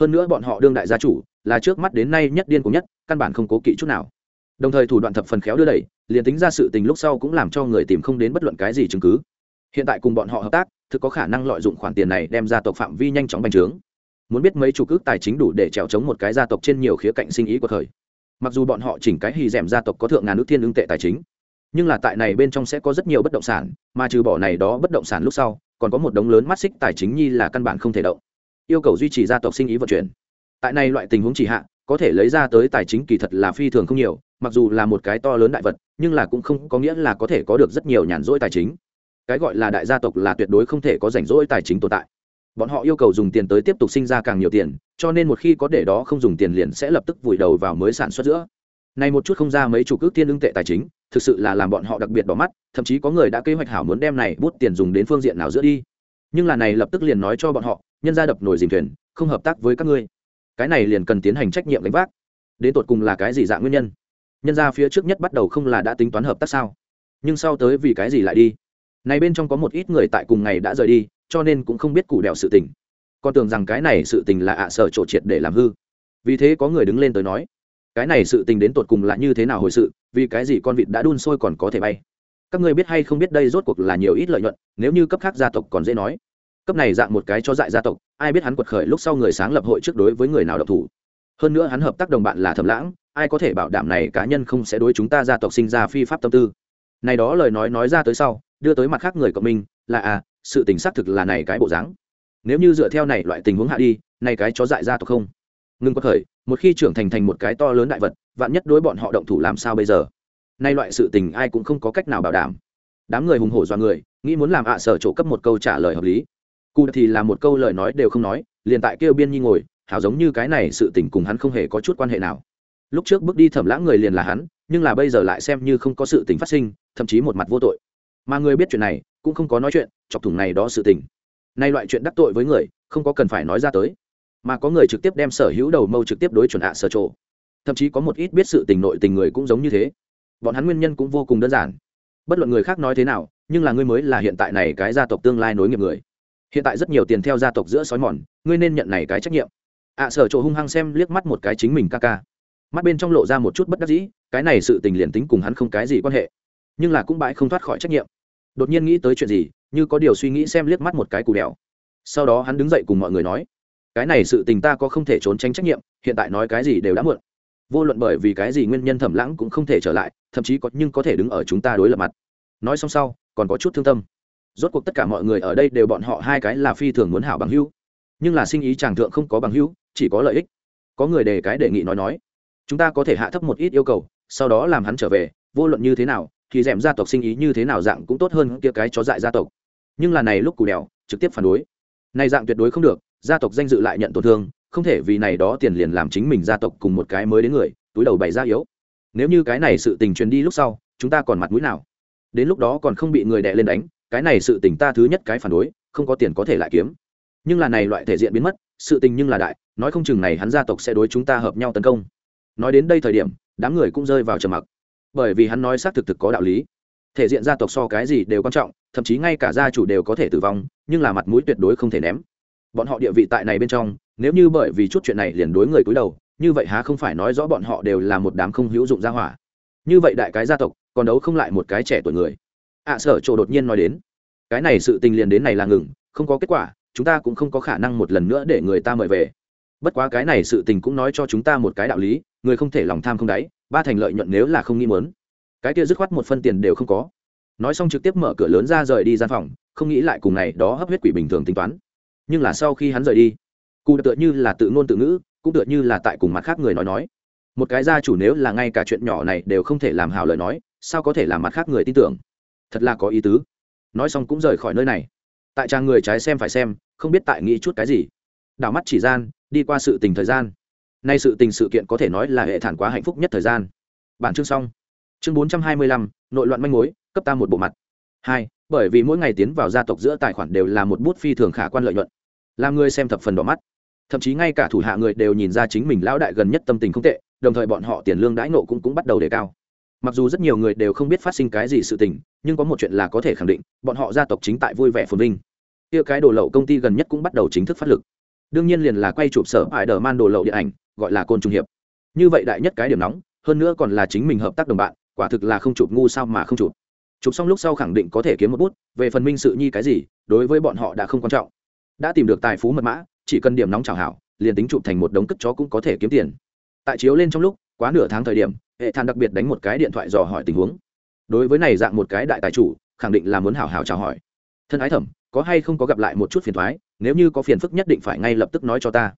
hơn nữa bọn họ đương đại gia chủ, là trước mắt đến nay nhất điên cùng nhất, căn bản không cố kỵ chút nào. Đồng thời thủ đoạn thập phần khéo đưa đẩy, liền tính ra sự tình lúc sau cũng làm cho người tìm không đến bất luận cái gì chứng cứ. Hiện tại cùng bọn họ hợp tác, thực có khả năng lợi dụng khoản tiền này đem ra tộc phạm vi nhanh chóng bành trướng. Muốn biết mấy chủ ước tài chính đủ để trèo chống một cái gia tộc trên nhiều khía cạnh sinh ý của thời. Mặc dù bọn họ chỉnh cái hì rèm gia tộc có thượng ngàn nước thiên ứng tệ tài chính, nhưng là tại này bên trong sẽ có rất nhiều bất động sản, mà trừ bỏ này đó bất động sản lúc sau, còn có một đống lớn mắt xích tài chính nhi là căn bản không thể động yêu cầu duy trì gia tộc sinh ý vận chuyển. Tại này loại tình huống chỉ hạ, có thể lấy ra tới tài chính kỳ thật là phi thường không nhiều, mặc dù là một cái to lớn đại vật, nhưng là cũng không có nghĩa là có thể có được rất nhiều nhàn rỗi tài chính. Cái gọi là đại gia tộc là tuyệt đối không thể có rảnh rỗi tài chính tồn tại. Bọn họ yêu cầu dùng tiền tới tiếp tục sinh ra càng nhiều tiền, cho nên một khi có để đó không dùng tiền liền sẽ lập tức vùi đầu vào mới sản xuất giữa. Này một chút không ra mấy chủ cước tiên lương tệ tài chính, thực sự là làm bọn họ đặc biệt đỏ mắt, thậm chí có người đã kế hoạch hảo muốn đem này bút tiền dùng đến phương diện nào giữa đi nhưng là này lập tức liền nói cho bọn họ, nhân ra đập nổi dìm thuyền, không hợp tác với các ngươi. Cái này liền cần tiến hành trách nhiệm gánh vác. Đến tột cùng là cái gì dạng nguyên nhân? Nhân ra phía trước nhất bắt đầu không là đã tính toán hợp tác sao? Nhưng sau tới vì cái gì lại đi? Này bên trong có một ít người tại cùng ngày đã rời đi, cho nên cũng không biết cụ đèo sự tình. Còn tưởng rằng cái này sự tình là ạ sở trộ triệt để làm hư. Vì thế có người đứng lên tới nói, cái này sự tình đến tột cùng là như thế nào hồi sự? Vì cái gì con vịt đã đun sôi còn có thể bay? Các ngươi biết hay không biết đây rốt cuộc là nhiều ít lợi nhuận, nếu như cấp khác gia tộc còn dễ nói cấp này dạng một cái cho dại gia tộc, ai biết hắn quật khởi lúc sau người sáng lập hội trước đối với người nào độc thủ. Hơn nữa hắn hợp tác đồng bạn là thầm lãng, ai có thể bảo đảm này cá nhân không sẽ đối chúng ta gia tộc sinh ra phi pháp tâm tư. Này đó lời nói nói ra tới sau, đưa tới mặt khác người cộng minh, là à sự tình xác thực là này cái bộ dáng. Nếu như dựa theo này loại tình huống hạ đi, này cái chó dại gia tộc không? Ngừng quật khởi, một khi trưởng thành thành một cái to lớn đại vật, vạn nhất đối bọn họ động thủ làm sao bây giờ? Nay loại sự tình ai cũng không có cách nào bảo đảm. Đám người hùng hổ do người, nghĩ muốn làm ạ sở chỗ cấp một câu trả lời hợp lý cụ thì là một câu lời nói đều không nói, liền tại kêu biên nhi ngồi, hảo giống như cái này sự tình cùng hắn không hề có chút quan hệ nào. Lúc trước bước đi thẩm lãng người liền là hắn, nhưng là bây giờ lại xem như không có sự tình phát sinh, thậm chí một mặt vô tội. Mà người biết chuyện này, cũng không có nói chuyện, chọc thủng này đó sự tình. Nay loại chuyện đắc tội với người, không có cần phải nói ra tới. Mà có người trực tiếp đem sở hữu đầu mâu trực tiếp đối chuẩn ạ sở trộ. Thậm chí có một ít biết sự tình nội tình người cũng giống như thế. Bọn hắn nguyên nhân cũng vô cùng đơn giản. Bất luận người khác nói thế nào, nhưng là ngươi mới là hiện tại này cái gia tộc tương lai nối nghiệp người hiện tại rất nhiều tiền theo gia tộc giữa sói mòn, ngươi nên nhận này cái trách nhiệm. Ạ sở chỗ hung hăng xem liếc mắt một cái chính mình ca ca. Mắt bên trong lộ ra một chút bất đắc dĩ, cái này sự tình liền tính cùng hắn không cái gì quan hệ, nhưng là cũng bãi không thoát khỏi trách nhiệm. Đột nhiên nghĩ tới chuyện gì, như có điều suy nghĩ xem liếc mắt một cái cù đèo. Sau đó hắn đứng dậy cùng mọi người nói, cái này sự tình ta có không thể trốn tránh trách nhiệm, hiện tại nói cái gì đều đã muộn. Vô luận bởi vì cái gì nguyên nhân thẩm lãng cũng không thể trở lại, thậm chí có nhưng có thể đứng ở chúng ta đối lập mặt. Nói xong sau, còn có chút thương tâm rốt cuộc tất cả mọi người ở đây đều bọn họ hai cái là phi thường muốn hảo bằng hữu. Nhưng là sinh ý chàng thượng không có bằng hữu, chỉ có lợi ích. Có người đề cái đề nghị nói nói, chúng ta có thể hạ thấp một ít yêu cầu, sau đó làm hắn trở về, vô luận như thế nào, thì d gia tộc sinh ý như thế nào dạng cũng tốt hơn kia cái chó dại gia tộc. Nhưng là này lúc cù đèo, trực tiếp phản đối. Này dạng tuyệt đối không được, gia tộc danh dự lại nhận tổn thương, không thể vì này đó tiền liền làm chính mình gia tộc cùng một cái mới đến người, túi đầu bày ra yếu. Nếu như cái này sự tình truyền đi lúc sau, chúng ta còn mặt mũi nào? Đến lúc đó còn không bị người đè lên đánh cái này sự tình ta thứ nhất cái phản đối, không có tiền có thể lại kiếm. Nhưng là này loại thể diện biến mất, sự tình nhưng là đại, nói không chừng này hắn gia tộc sẽ đối chúng ta hợp nhau tấn công. Nói đến đây thời điểm, đám người cũng rơi vào trầm mặc. Bởi vì hắn nói xác thực thực có đạo lý. Thể diện gia tộc so cái gì đều quan trọng, thậm chí ngay cả gia chủ đều có thể tử vong, nhưng là mặt mũi tuyệt đối không thể ném. Bọn họ địa vị tại này bên trong, nếu như bởi vì chút chuyện này liền đối người cúi đầu, như vậy há không phải nói rõ bọn họ đều là một đám không hữu dụng gia hỏa. Như vậy đại cái gia tộc, còn đấu không lại một cái trẻ tuổi người ạ sở chỗ đột nhiên nói đến. Cái này sự tình liền đến này là ngừng, không có kết quả, chúng ta cũng không có khả năng một lần nữa để người ta mời về. Bất quá cái này sự tình cũng nói cho chúng ta một cái đạo lý, người không thể lòng tham không đáy, ba thành lợi nhuận nếu là không nghĩ mớn cái kia dứt khoát một phân tiền đều không có. Nói xong trực tiếp mở cửa lớn ra rời đi gian phòng, không nghĩ lại cùng này đó hấp huyết quỷ bình thường tính toán. Nhưng là sau khi hắn rời đi, cụ tựa như là tự ngôn tự ngữ, cũng tựa như là tại cùng mặt khác người nói nói. Một cái gia chủ nếu là ngay cả chuyện nhỏ này đều không thể làm hào lời nói, sao có thể làm mặt khác người tin tưởng? Thật là có ý tứ. Nói xong cũng rời khỏi nơi này. Tại trang người trái xem phải xem, không biết tại nghĩ chút cái gì. Đảo mắt chỉ gian, đi qua sự tình thời gian. Nay sự tình sự kiện có thể nói là hệ thản quá hạnh phúc nhất thời gian. Bản chương xong. Chương bốn trăm hai mươi lăm, nội loạn manh mối, cấp ta một bộ mặt. Hai, bởi vì mỗi ngày tiến vào gia tộc giữa tài khoản đều là một bút phi thường khả quan lợi nhuận. Làm người xem thập phần đỏ mắt. Thậm chí ngay cả thủ hạ người đều nhìn ra chính mình lão đại gần nhất tâm tình không tệ, đồng thời bọn họ tiền lương đãi nộ cũng cũng bắt đầu đề cao mặc dù rất nhiều người đều không biết phát sinh cái gì sự tình, nhưng có một chuyện là có thể khẳng định, bọn họ gia tộc chính tại vui vẻ phồn vinh. Kia cái đồ lậu công ty gần nhất cũng bắt đầu chính thức phát lực. Đương nhiên liền là quay chụp sở hại đờ man đồ lậu điện ảnh, gọi là côn trung hiệp. Như vậy đại nhất cái điểm nóng, hơn nữa còn là chính mình hợp tác đồng bạn, quả thực là không chụp ngu sao mà không chụp. Chụp xong lúc sau khẳng định có thể kiếm một bút, về phần minh sự nhi cái gì, đối với bọn họ đã không quan trọng. Đã tìm được tài phú mật mã, chỉ cần điểm nóng chào hảo, liền tính chụp thành một đống cất chó cũng có thể kiếm tiền. Tại chiếu lên trong lúc, quá nửa tháng thời điểm hệ than đặc biệt đánh một cái điện thoại dò hỏi tình huống. Đối với này dạng một cái đại tài chủ, khẳng định là muốn hảo hảo chào hỏi. Thân ái thẩm, có hay không có gặp lại một chút phiền thoái, nếu như có phiền phức nhất định phải ngay lập tức nói cho ta.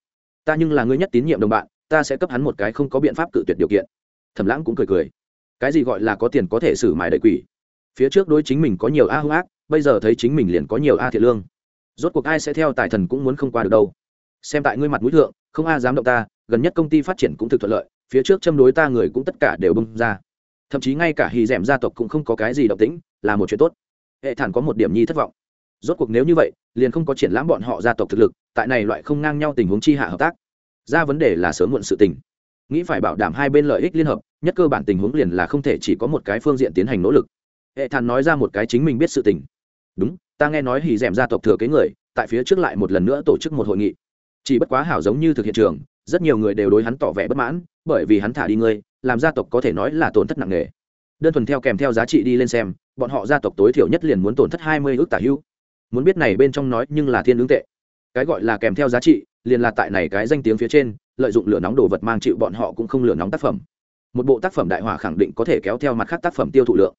Ta nhưng là người nhất tín nhiệm đồng bạn, ta sẽ cấp hắn một cái không có biện pháp cự tuyệt điều kiện. Thẩm lãng cũng cười cười. Cái gì gọi là có tiền có thể xử mài đầy quỷ? Phía trước đối chính mình có nhiều a hung ác, bây giờ thấy chính mình liền có nhiều a thiệt lương. Rốt cuộc ai sẽ theo tài thần cũng muốn không qua được đâu. Xem tại ngươi mặt mũi thượng, không a dám động ta, gần nhất công ty phát triển cũng thực thuận lợi phía trước châm đối ta người cũng tất cả đều bung ra. Thậm chí ngay cả hì d gia tộc cũng không có cái gì động tĩnh, là một chuyện tốt. Hệ thản có một điểm nhi thất vọng. Rốt cuộc nếu như vậy, liền không có triển lãm bọn họ gia tộc thực lực, tại này loại không ngang nhau tình huống chi hạ hợp tác. Ra vấn đề là sớm muộn sự tình. Nghĩ phải bảo đảm hai bên lợi ích liên hợp, nhất cơ bản tình huống liền là không thể chỉ có một cái phương diện tiến hành nỗ lực. Hệ thản nói ra một cái chính mình biết sự tình. Đúng, ta nghe nói hì d gia tộc thừa kế người, tại phía trước lại một lần nữa tổ chức một hội nghị. Chỉ bất quá hảo giống như thực hiện trường rất nhiều người đều đối hắn tỏ vẻ bất mãn, bởi vì hắn thả đi ngươi, làm gia tộc có thể nói là tổn thất nặng nề. Đơn thuần theo kèm theo giá trị đi lên xem, bọn họ gia tộc tối thiểu nhất liền muốn tổn thất hai mươi ước tả hữu muốn biết này bên trong nói nhưng là thiên ứng tệ. Cái gọi là kèm theo giá trị, liền là tại này cái danh tiếng phía trên, lợi dụng lửa nóng đồ vật mang chịu bọn họ cũng không lửa nóng tác phẩm. Một bộ tác phẩm đại hỏa khẳng định có thể kéo theo mặt khác tác phẩm tiêu thụ lượng.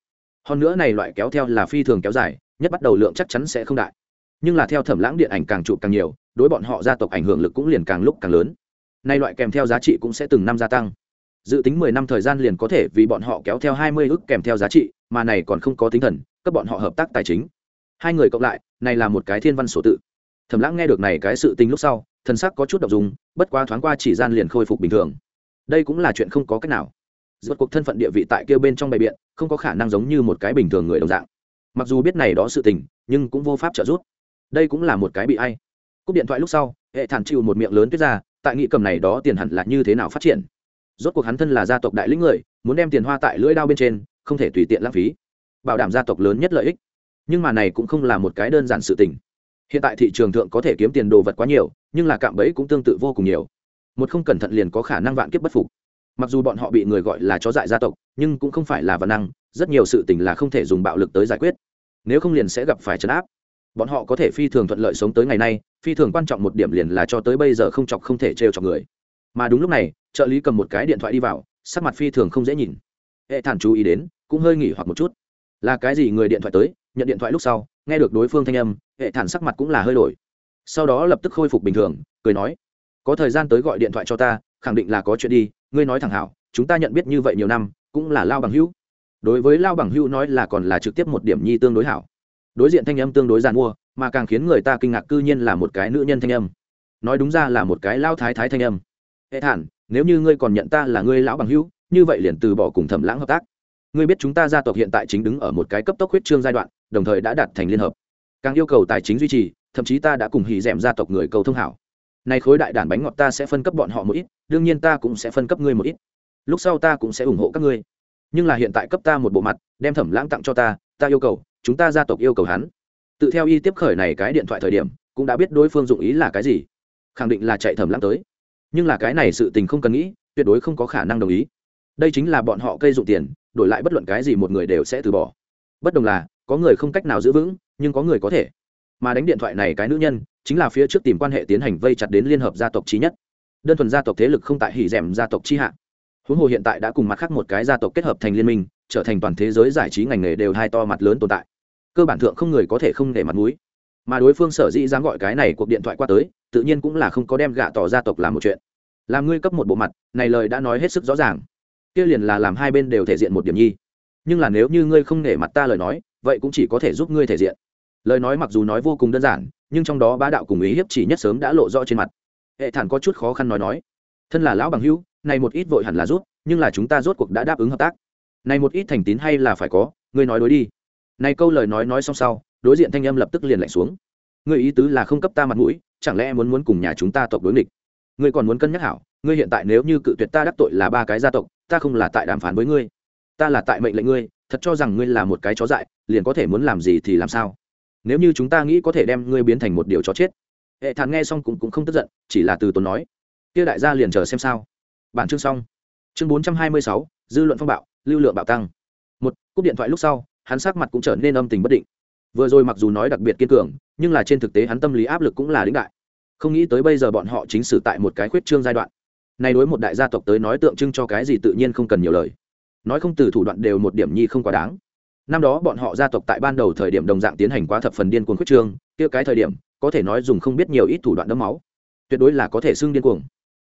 Hơn nữa này loại kéo theo là phi thường kéo dài, nhất bắt đầu lượng chắc chắn sẽ không đại. Nhưng là theo thẩm lãng điện ảnh càng chụp càng nhiều, đối bọn họ gia tộc ảnh hưởng lực cũng liền càng lúc càng lớn nay loại kèm theo giá trị cũng sẽ từng năm gia tăng. Dự tính mười năm thời gian liền có thể vì bọn họ kéo theo hai mươi ước kèm theo giá trị, mà này còn không có tinh thần, cấp bọn họ hợp tác tài chính. Hai người cộng lại, này là một cái thiên văn sổ tự. Thẩm lãng nghe được này cái sự tình lúc sau, thần sắc có chút đ ộ n g dùng bất quá thoáng qua chỉ gian liền khôi phục bình thường. Đây cũng là chuyện không có cách nào. Giữa cuộc thân phận địa vị tại kêu bên trong bày biện, không có khả năng giống như một cái bình thường người đồng dạng. Mặc dù biết này đó sự tình, nhưng cũng vô pháp trợ giúp. Đây cũng là một cái bị ai. Cúp điện thoại lúc sau, hệ thản chịu một miệng lớn tuyết ra tại nghị cầm này đó tiền hẳn là như thế nào phát triển? Rốt cuộc hắn thân là gia tộc đại lĩnh người, muốn đem tiền hoa tại lưỡi đao bên trên, không thể tùy tiện lãng phí. Bảo đảm gia tộc lớn nhất lợi ích. Nhưng mà này cũng không là một cái đơn giản sự tình. Hiện tại thị trường thượng có thể kiếm tiền đồ vật quá nhiều, nhưng là cạm bẫy cũng tương tự vô cùng nhiều. Một không cẩn thận liền có khả năng vạn kiếp bất phục. Mặc dù bọn họ bị người gọi là chó dại gia tộc, nhưng cũng không phải là văn năng, rất nhiều sự tình là không thể dùng bạo lực tới giải quyết. Nếu không liền sẽ gặp phải trấn áp bọn họ có thể phi thường thuận lợi sống tới ngày nay, phi thường quan trọng một điểm liền là cho tới bây giờ không chọc không thể trêu chọc người. Mà đúng lúc này, trợ lý cầm một cái điện thoại đi vào, sắc mặt phi thường không dễ nhìn. Hệ thản chú ý đến, cũng hơi nghỉ hoặc một chút. Là cái gì người điện thoại tới, nhận điện thoại lúc sau, nghe được đối phương thanh âm, hệ thản sắc mặt cũng là hơi đổi. Sau đó lập tức khôi phục bình thường, cười nói, có thời gian tới gọi điện thoại cho ta, khẳng định là có chuyện đi, ngươi nói thẳng hảo, chúng ta nhận biết như vậy nhiều năm, cũng là lao bằng hữu. Đối với lao bằng hữu nói là còn là trực tiếp một điểm nhi tương đối hảo đối diện thanh âm tương đối g i à n mua, mà càng khiến người ta kinh ngạc cư nhiên là một cái nữ nhân thanh âm. Nói đúng ra là một cái lao thái thái thanh âm. Hệ thản, nếu như ngươi còn nhận ta là ngươi lão bằng hữu, như vậy liền từ bỏ cùng thẩm lãng hợp tác. Ngươi biết chúng ta gia tộc hiện tại chính đứng ở một cái cấp tốc huyết trương giai đoạn, đồng thời đã đạt thành liên hợp. Càng yêu cầu tài chính duy trì, thậm chí ta đã cùng hỉ d gia tộc người cầu thông hảo. Nay khối đại đàn bánh ngọt ta sẽ phân cấp bọn họ một ít, đương nhiên ta cũng sẽ phân cấp ngươi một ít. Lúc sau ta cũng sẽ ủng hộ các ngươi. Nhưng là hiện tại cấp ta một bộ mặt, đem thẩm lãng tặng cho ta ta yêu cầu chúng ta gia tộc yêu cầu hắn. Tự theo y tiếp khởi này cái điện thoại thời điểm, cũng đã biết đối phương dụng ý là cái gì. Khẳng định là chạy thẩm lãng tới. Nhưng là cái này sự tình không cần nghĩ, tuyệt đối không có khả năng đồng ý. Đây chính là bọn họ cây dụng tiền, đổi lại bất luận cái gì một người đều sẽ từ bỏ. Bất đồng là, có người không cách nào giữ vững, nhưng có người có thể. Mà đánh điện thoại này cái nữ nhân, chính là phía trước tìm quan hệ tiến hành vây chặt đến liên hợp gia tộc trí nhất. Đơn thuần gia tộc thế lực không tại hỉ rèm gia tộc chi hạ. Huống hồ hiện tại đã cùng mặt khác một cái gia tộc kết hợp thành liên minh, trở thành toàn thế giới giải trí ngành nghề đều hai to mặt lớn tồn tại cơ bản thượng không người có thể không để mặt mũi. Mà đối phương sở dĩ dám gọi cái này cuộc điện thoại qua tới, tự nhiên cũng là không có đem gạ tỏ gia tộc làm một chuyện. Làm ngươi cấp một bộ mặt, này lời đã nói hết sức rõ ràng. Kia liền là làm hai bên đều thể diện một điểm nhi. Nhưng là nếu như ngươi không nể mặt ta lời nói, vậy cũng chỉ có thể giúp ngươi thể diện. Lời nói mặc dù nói vô cùng đơn giản, nhưng trong đó bá đạo cùng ý hiếp chỉ nhất sớm đã lộ rõ trên mặt. Hệ thản có chút khó khăn nói nói. Thân là lão bằng hữu, này một ít vội hẳn là rút, nhưng là chúng ta rốt cuộc đã đáp ứng hợp tác. Này một ít thành tín hay là phải có, ngươi nói đối đi này câu lời nói nói xong sau đối diện thanh âm lập tức liền lạnh xuống. Ngươi ý tứ là không cấp ta mặt mũi chẳng lẽ muốn muốn cùng nhà chúng ta tộc đối nghịch? Ngươi còn muốn cân nhắc hảo ngươi hiện tại nếu như cự tuyệt ta đắc tội là ba cái gia tộc ta không là tại đàm phán với ngươi. Ta là tại mệnh lệnh ngươi thật cho rằng ngươi là một cái chó dại liền có thể muốn làm gì thì làm sao? Nếu như chúng ta nghĩ có thể đem ngươi biến thành một điều chó chết. Hệ thản nghe xong cũng, cũng không tức giận chỉ là từ tốn nói. Kia đại gia liền chờ xem sao. Bản chương xong. Chương bốn trăm hai mươi sáu dư luận phong bạo lưu lượng bạo tăng. Một cúp điện thoại lúc sau hắn sắc mặt cũng trở nên âm tình bất định. Vừa rồi mặc dù nói đặc biệt kiên cường, nhưng là trên thực tế hắn tâm lý áp lực cũng là đến đại. Không nghĩ tới bây giờ bọn họ chính xử tại một cái khuyết trương giai đoạn. Này đối một đại gia tộc tới nói tượng trưng cho cái gì tự nhiên không cần nhiều lời. Nói không từ thủ đoạn đều một điểm nhi không quá đáng. Năm đó bọn họ gia tộc tại ban đầu thời điểm đồng dạng tiến hành quá thập phần điên cuồng khuyết trương, kia cái thời điểm, có thể nói dùng không biết nhiều ít thủ đoạn đấm máu. Tuyệt đối là có thể xưng điên cuồng.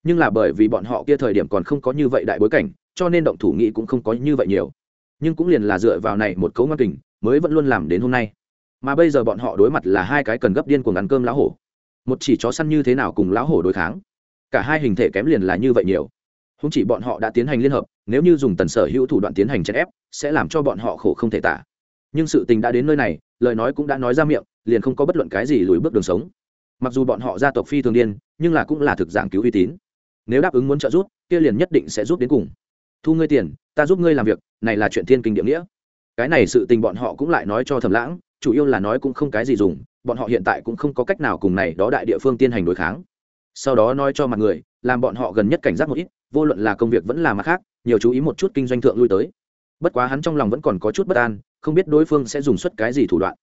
Nhưng là bởi vì bọn họ kia thời điểm còn không có như vậy đại bối cảnh, cho nên động thủ nghĩ cũng không có như vậy nhiều nhưng cũng liền là dựa vào này một cấu ngoan kình mới vẫn luôn làm đến hôm nay. Mà bây giờ bọn họ đối mặt là hai cái cần gấp điên cuồng ăn cơm lão hổ. Một chỉ chó săn như thế nào cùng lão hổ đối kháng? Cả hai hình thể kém liền là như vậy nhiều. Không chỉ bọn họ đã tiến hành liên hợp, nếu như dùng tần sở hữu thủ đoạn tiến hành chèn ép, sẽ làm cho bọn họ khổ không thể tả. Nhưng sự tình đã đến nơi này, lời nói cũng đã nói ra miệng, liền không có bất luận cái gì lùi bước đường sống. Mặc dù bọn họ gia tộc phi thường điên, nhưng là cũng là thực dạng cứu uy tín. Nếu đáp ứng muốn trợ giúp, kia liền nhất định sẽ giúp đến cùng thu ngươi tiền, ta giúp ngươi làm việc, này là chuyện thiên kinh địa nghĩa. Cái này sự tình bọn họ cũng lại nói cho thầm lãng, chủ yếu là nói cũng không cái gì dùng, bọn họ hiện tại cũng không có cách nào cùng này đó đại địa phương tiến hành đối kháng. Sau đó nói cho mặt người, làm bọn họ gần nhất cảnh giác một ít, vô luận là công việc vẫn là mặt khác, nhiều chú ý một chút kinh doanh thượng lui tới. Bất quá hắn trong lòng vẫn còn có chút bất an, không biết đối phương sẽ dùng suất cái gì thủ đoạn.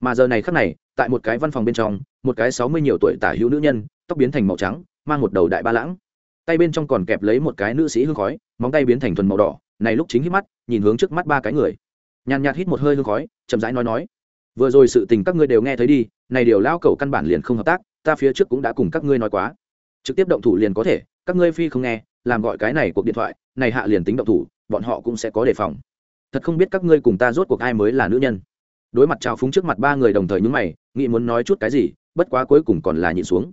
Mà giờ này khắc này, tại một cái văn phòng bên trong, một cái sáu mươi nhiều tuổi tả hữu nữ nhân, tóc biến thành màu trắng, mang một đầu đại ba lãng tay bên trong còn kẹp lấy một cái nữ sĩ hương khói, móng tay biến thành thuần màu đỏ, này lúc chính hít mắt, nhìn hướng trước mắt ba cái người. Nhàn nhạt hít một hơi hương khói, chậm rãi nói nói, vừa rồi sự tình các ngươi đều nghe thấy đi, này điều lao cầu căn bản liền không hợp tác, ta phía trước cũng đã cùng các ngươi nói quá. Trực tiếp động thủ liền có thể, các ngươi phi không nghe, làm gọi cái này cuộc điện thoại, này hạ liền tính động thủ, bọn họ cũng sẽ có đề phòng. Thật không biết các ngươi cùng ta rốt cuộc ai mới là nữ nhân. Đối mặt trào phúng trước mặt ba người đồng thời nhúng mày, nghĩ muốn nói chút cái gì, bất quá cuối cùng còn là nhịn xuống.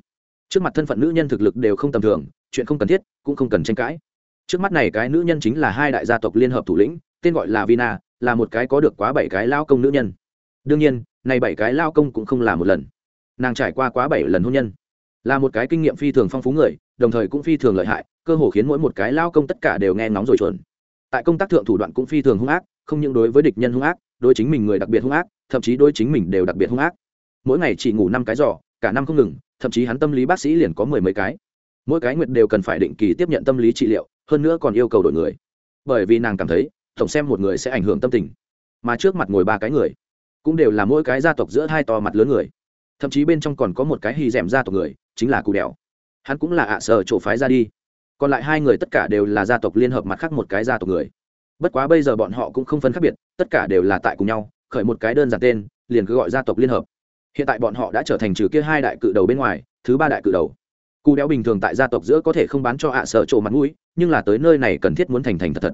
Trước mặt thân phận nữ nhân thực lực đều không tầm thường chuyện không cần thiết, cũng không cần tranh cãi. Trước mắt này cái nữ nhân chính là hai đại gia tộc liên hợp thủ lĩnh, tên gọi là vina, là một cái có được quá bảy cái lao công nữ nhân. Đương nhiên, này bảy cái lao công cũng không là một lần. Nàng trải qua quá bảy lần hôn nhân. Là một cái kinh nghiệm phi thường phong phú người, đồng thời cũng phi thường lợi hại, cơ hồ khiến mỗi một cái lao công tất cả đều nghe ngóng rồi chuẩn. Tại công tác thượng thủ đoạn cũng phi thường hung ác, không những đối với địch nhân hung ác, đối chính mình người đặc biệt hung ác, thậm chí đối chính mình đều đặc biệt hung ác. Mỗi ngày chỉ ngủ năm cái giỏ cả năm không ngừng, thậm chí hắn tâm lý bác sĩ liền có mười mấy cái mỗi cái nguyệt đều cần phải định kỳ tiếp nhận tâm lý trị liệu, hơn nữa còn yêu cầu đổi người. Bởi vì nàng cảm thấy, tổng xem một người sẽ ảnh hưởng tâm tình. Mà trước mặt ngồi ba cái người, cũng đều là mỗi cái gia tộc giữa hai to mặt lớn người. Thậm chí bên trong còn có một cái hì rèm gia tộc người, chính là cụ đèo. Hắn cũng là ạ à sở chỗ phái ra đi. Còn lại hai người tất cả đều là gia tộc liên hợp mặt khác một cái gia tộc người. Bất quá bây giờ bọn họ cũng không phân khác biệt, tất cả đều là tại cùng nhau, khởi một cái đơn giản tên, liền cứ gọi gia tộc liên hợp. Hiện tại bọn họ đã trở thành trừ kia hai đại cự đầu bên ngoài, thứ ba đại cự đầu cụ đéo bình thường tại gia tộc giữa có thể không bán cho ạ à sở chỗ mặt mũi, nhưng là tới nơi này cần thiết muốn thành thành thật thật.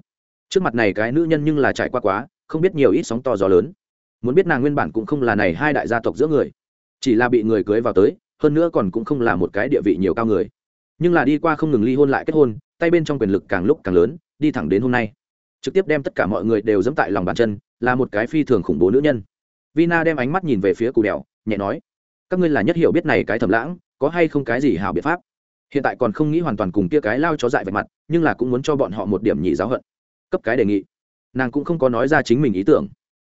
Trước mặt này cái nữ nhân nhưng là trải qua quá, không biết nhiều ít sóng to gió lớn. Muốn biết nàng nguyên bản cũng không là này hai đại gia tộc giữa người, chỉ là bị người cưới vào tới, hơn nữa còn cũng không là một cái địa vị nhiều cao người. Nhưng là đi qua không ngừng ly hôn lại kết hôn, tay bên trong quyền lực càng lúc càng lớn, đi thẳng đến hôm nay. Trực tiếp đem tất cả mọi người đều dẫm tại lòng bàn chân, là một cái phi thường khủng bố nữ nhân. Vina đem ánh mắt nhìn về phía cụ đèo nhẹ nói, các ngươi là nhất hiểu biết này cái thầm lãng có hay không cái gì hảo biện pháp? Hiện tại còn không nghĩ hoàn toàn cùng kia cái lao chó dại vạch mặt, nhưng là cũng muốn cho bọn họ một điểm nhị giáo hận. Cấp cái đề nghị. Nàng cũng không có nói ra chính mình ý tưởng.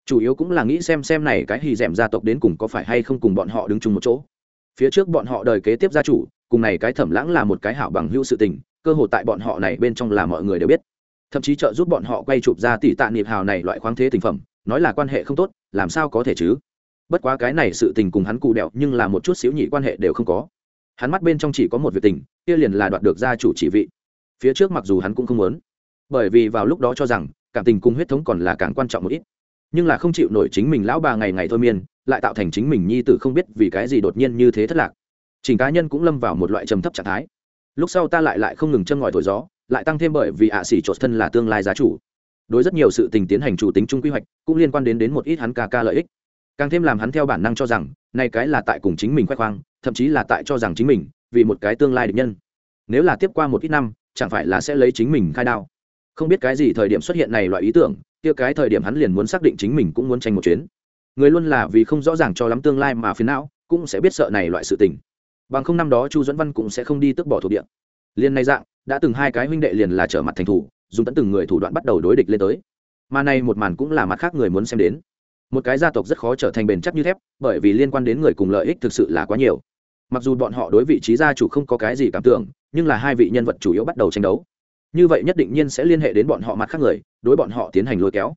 Chủ yếu cũng là nghĩ xem xem này cái hì d gia tộc đến cùng có phải hay không cùng bọn họ đứng chung một chỗ. Phía trước bọn họ đời kế tiếp gia chủ, cùng này cái thẩm lãng là một cái hảo bằng hữu sự tình, cơ hội tại bọn họ này bên trong là mọi người đều biết. Thậm chí trợ giúp bọn họ quay chụp ra tỷ tạ niệm hào này loại khoáng thế tình phẩm, nói là quan hệ không tốt, làm sao có thể chứ? Bất quá cái này sự tình cùng hắn cụ đẹo nhưng là một chút xíu nhị quan hệ đều không có. Hắn mắt bên trong chỉ có một việc tình, kia liền là đoạt được gia chủ chỉ vị. Phía trước mặc dù hắn cũng không muốn, bởi vì vào lúc đó cho rằng, cảm tình cùng huyết thống còn là càng quan trọng một ít. Nhưng là không chịu nổi chính mình lão bà ngày ngày thôi miên, lại tạo thành chính mình nhi tử không biết vì cái gì đột nhiên như thế thất lạc. Chỉnh cá nhân cũng lâm vào một loại trầm thấp trạng thái. Lúc sau ta lại lại không ngừng châm ngòi thổi gió, lại tăng thêm bởi vì ạ xỉ trột thân là tương lai giá chủ. Đối rất nhiều sự tình tiến hành chủ tính chung quy hoạch, cũng liên quan đến đến một ít hắn ca ca lợi ích càng thêm làm hắn theo bản năng cho rằng nay cái là tại cùng chính mình khoe khoang, thậm chí là tại cho rằng chính mình vì một cái tương lai định nhân. Nếu là tiếp qua một ít năm, chẳng phải là sẽ lấy chính mình khai đao. Không biết cái gì thời điểm xuất hiện này loại ý tưởng, kia cái thời điểm hắn liền muốn xác định chính mình cũng muốn tranh một chuyến. Người luôn là vì không rõ ràng cho lắm tương lai mà phiền não, cũng sẽ biết sợ này loại sự tình. Bằng không năm đó chu dẫn văn cũng sẽ không đi tức bỏ thuộc địa. Liên nay dạng, đã từng hai cái huynh đệ liền là trở mặt thành thủ, dùng tận từng người thủ đoạn bắt đầu đối địch lên tới. Mà này một màn cũng là mặt khác người muốn xem đến một cái gia tộc rất khó trở thành bền chắc như thép, bởi vì liên quan đến người cùng lợi ích thực sự là quá nhiều. Mặc dù bọn họ đối vị trí gia chủ không có cái gì cảm tưởng, nhưng là hai vị nhân vật chủ yếu bắt đầu tranh đấu. Như vậy nhất định nhiên sẽ liên hệ đến bọn họ mặt khác người, đối bọn họ tiến hành lôi kéo.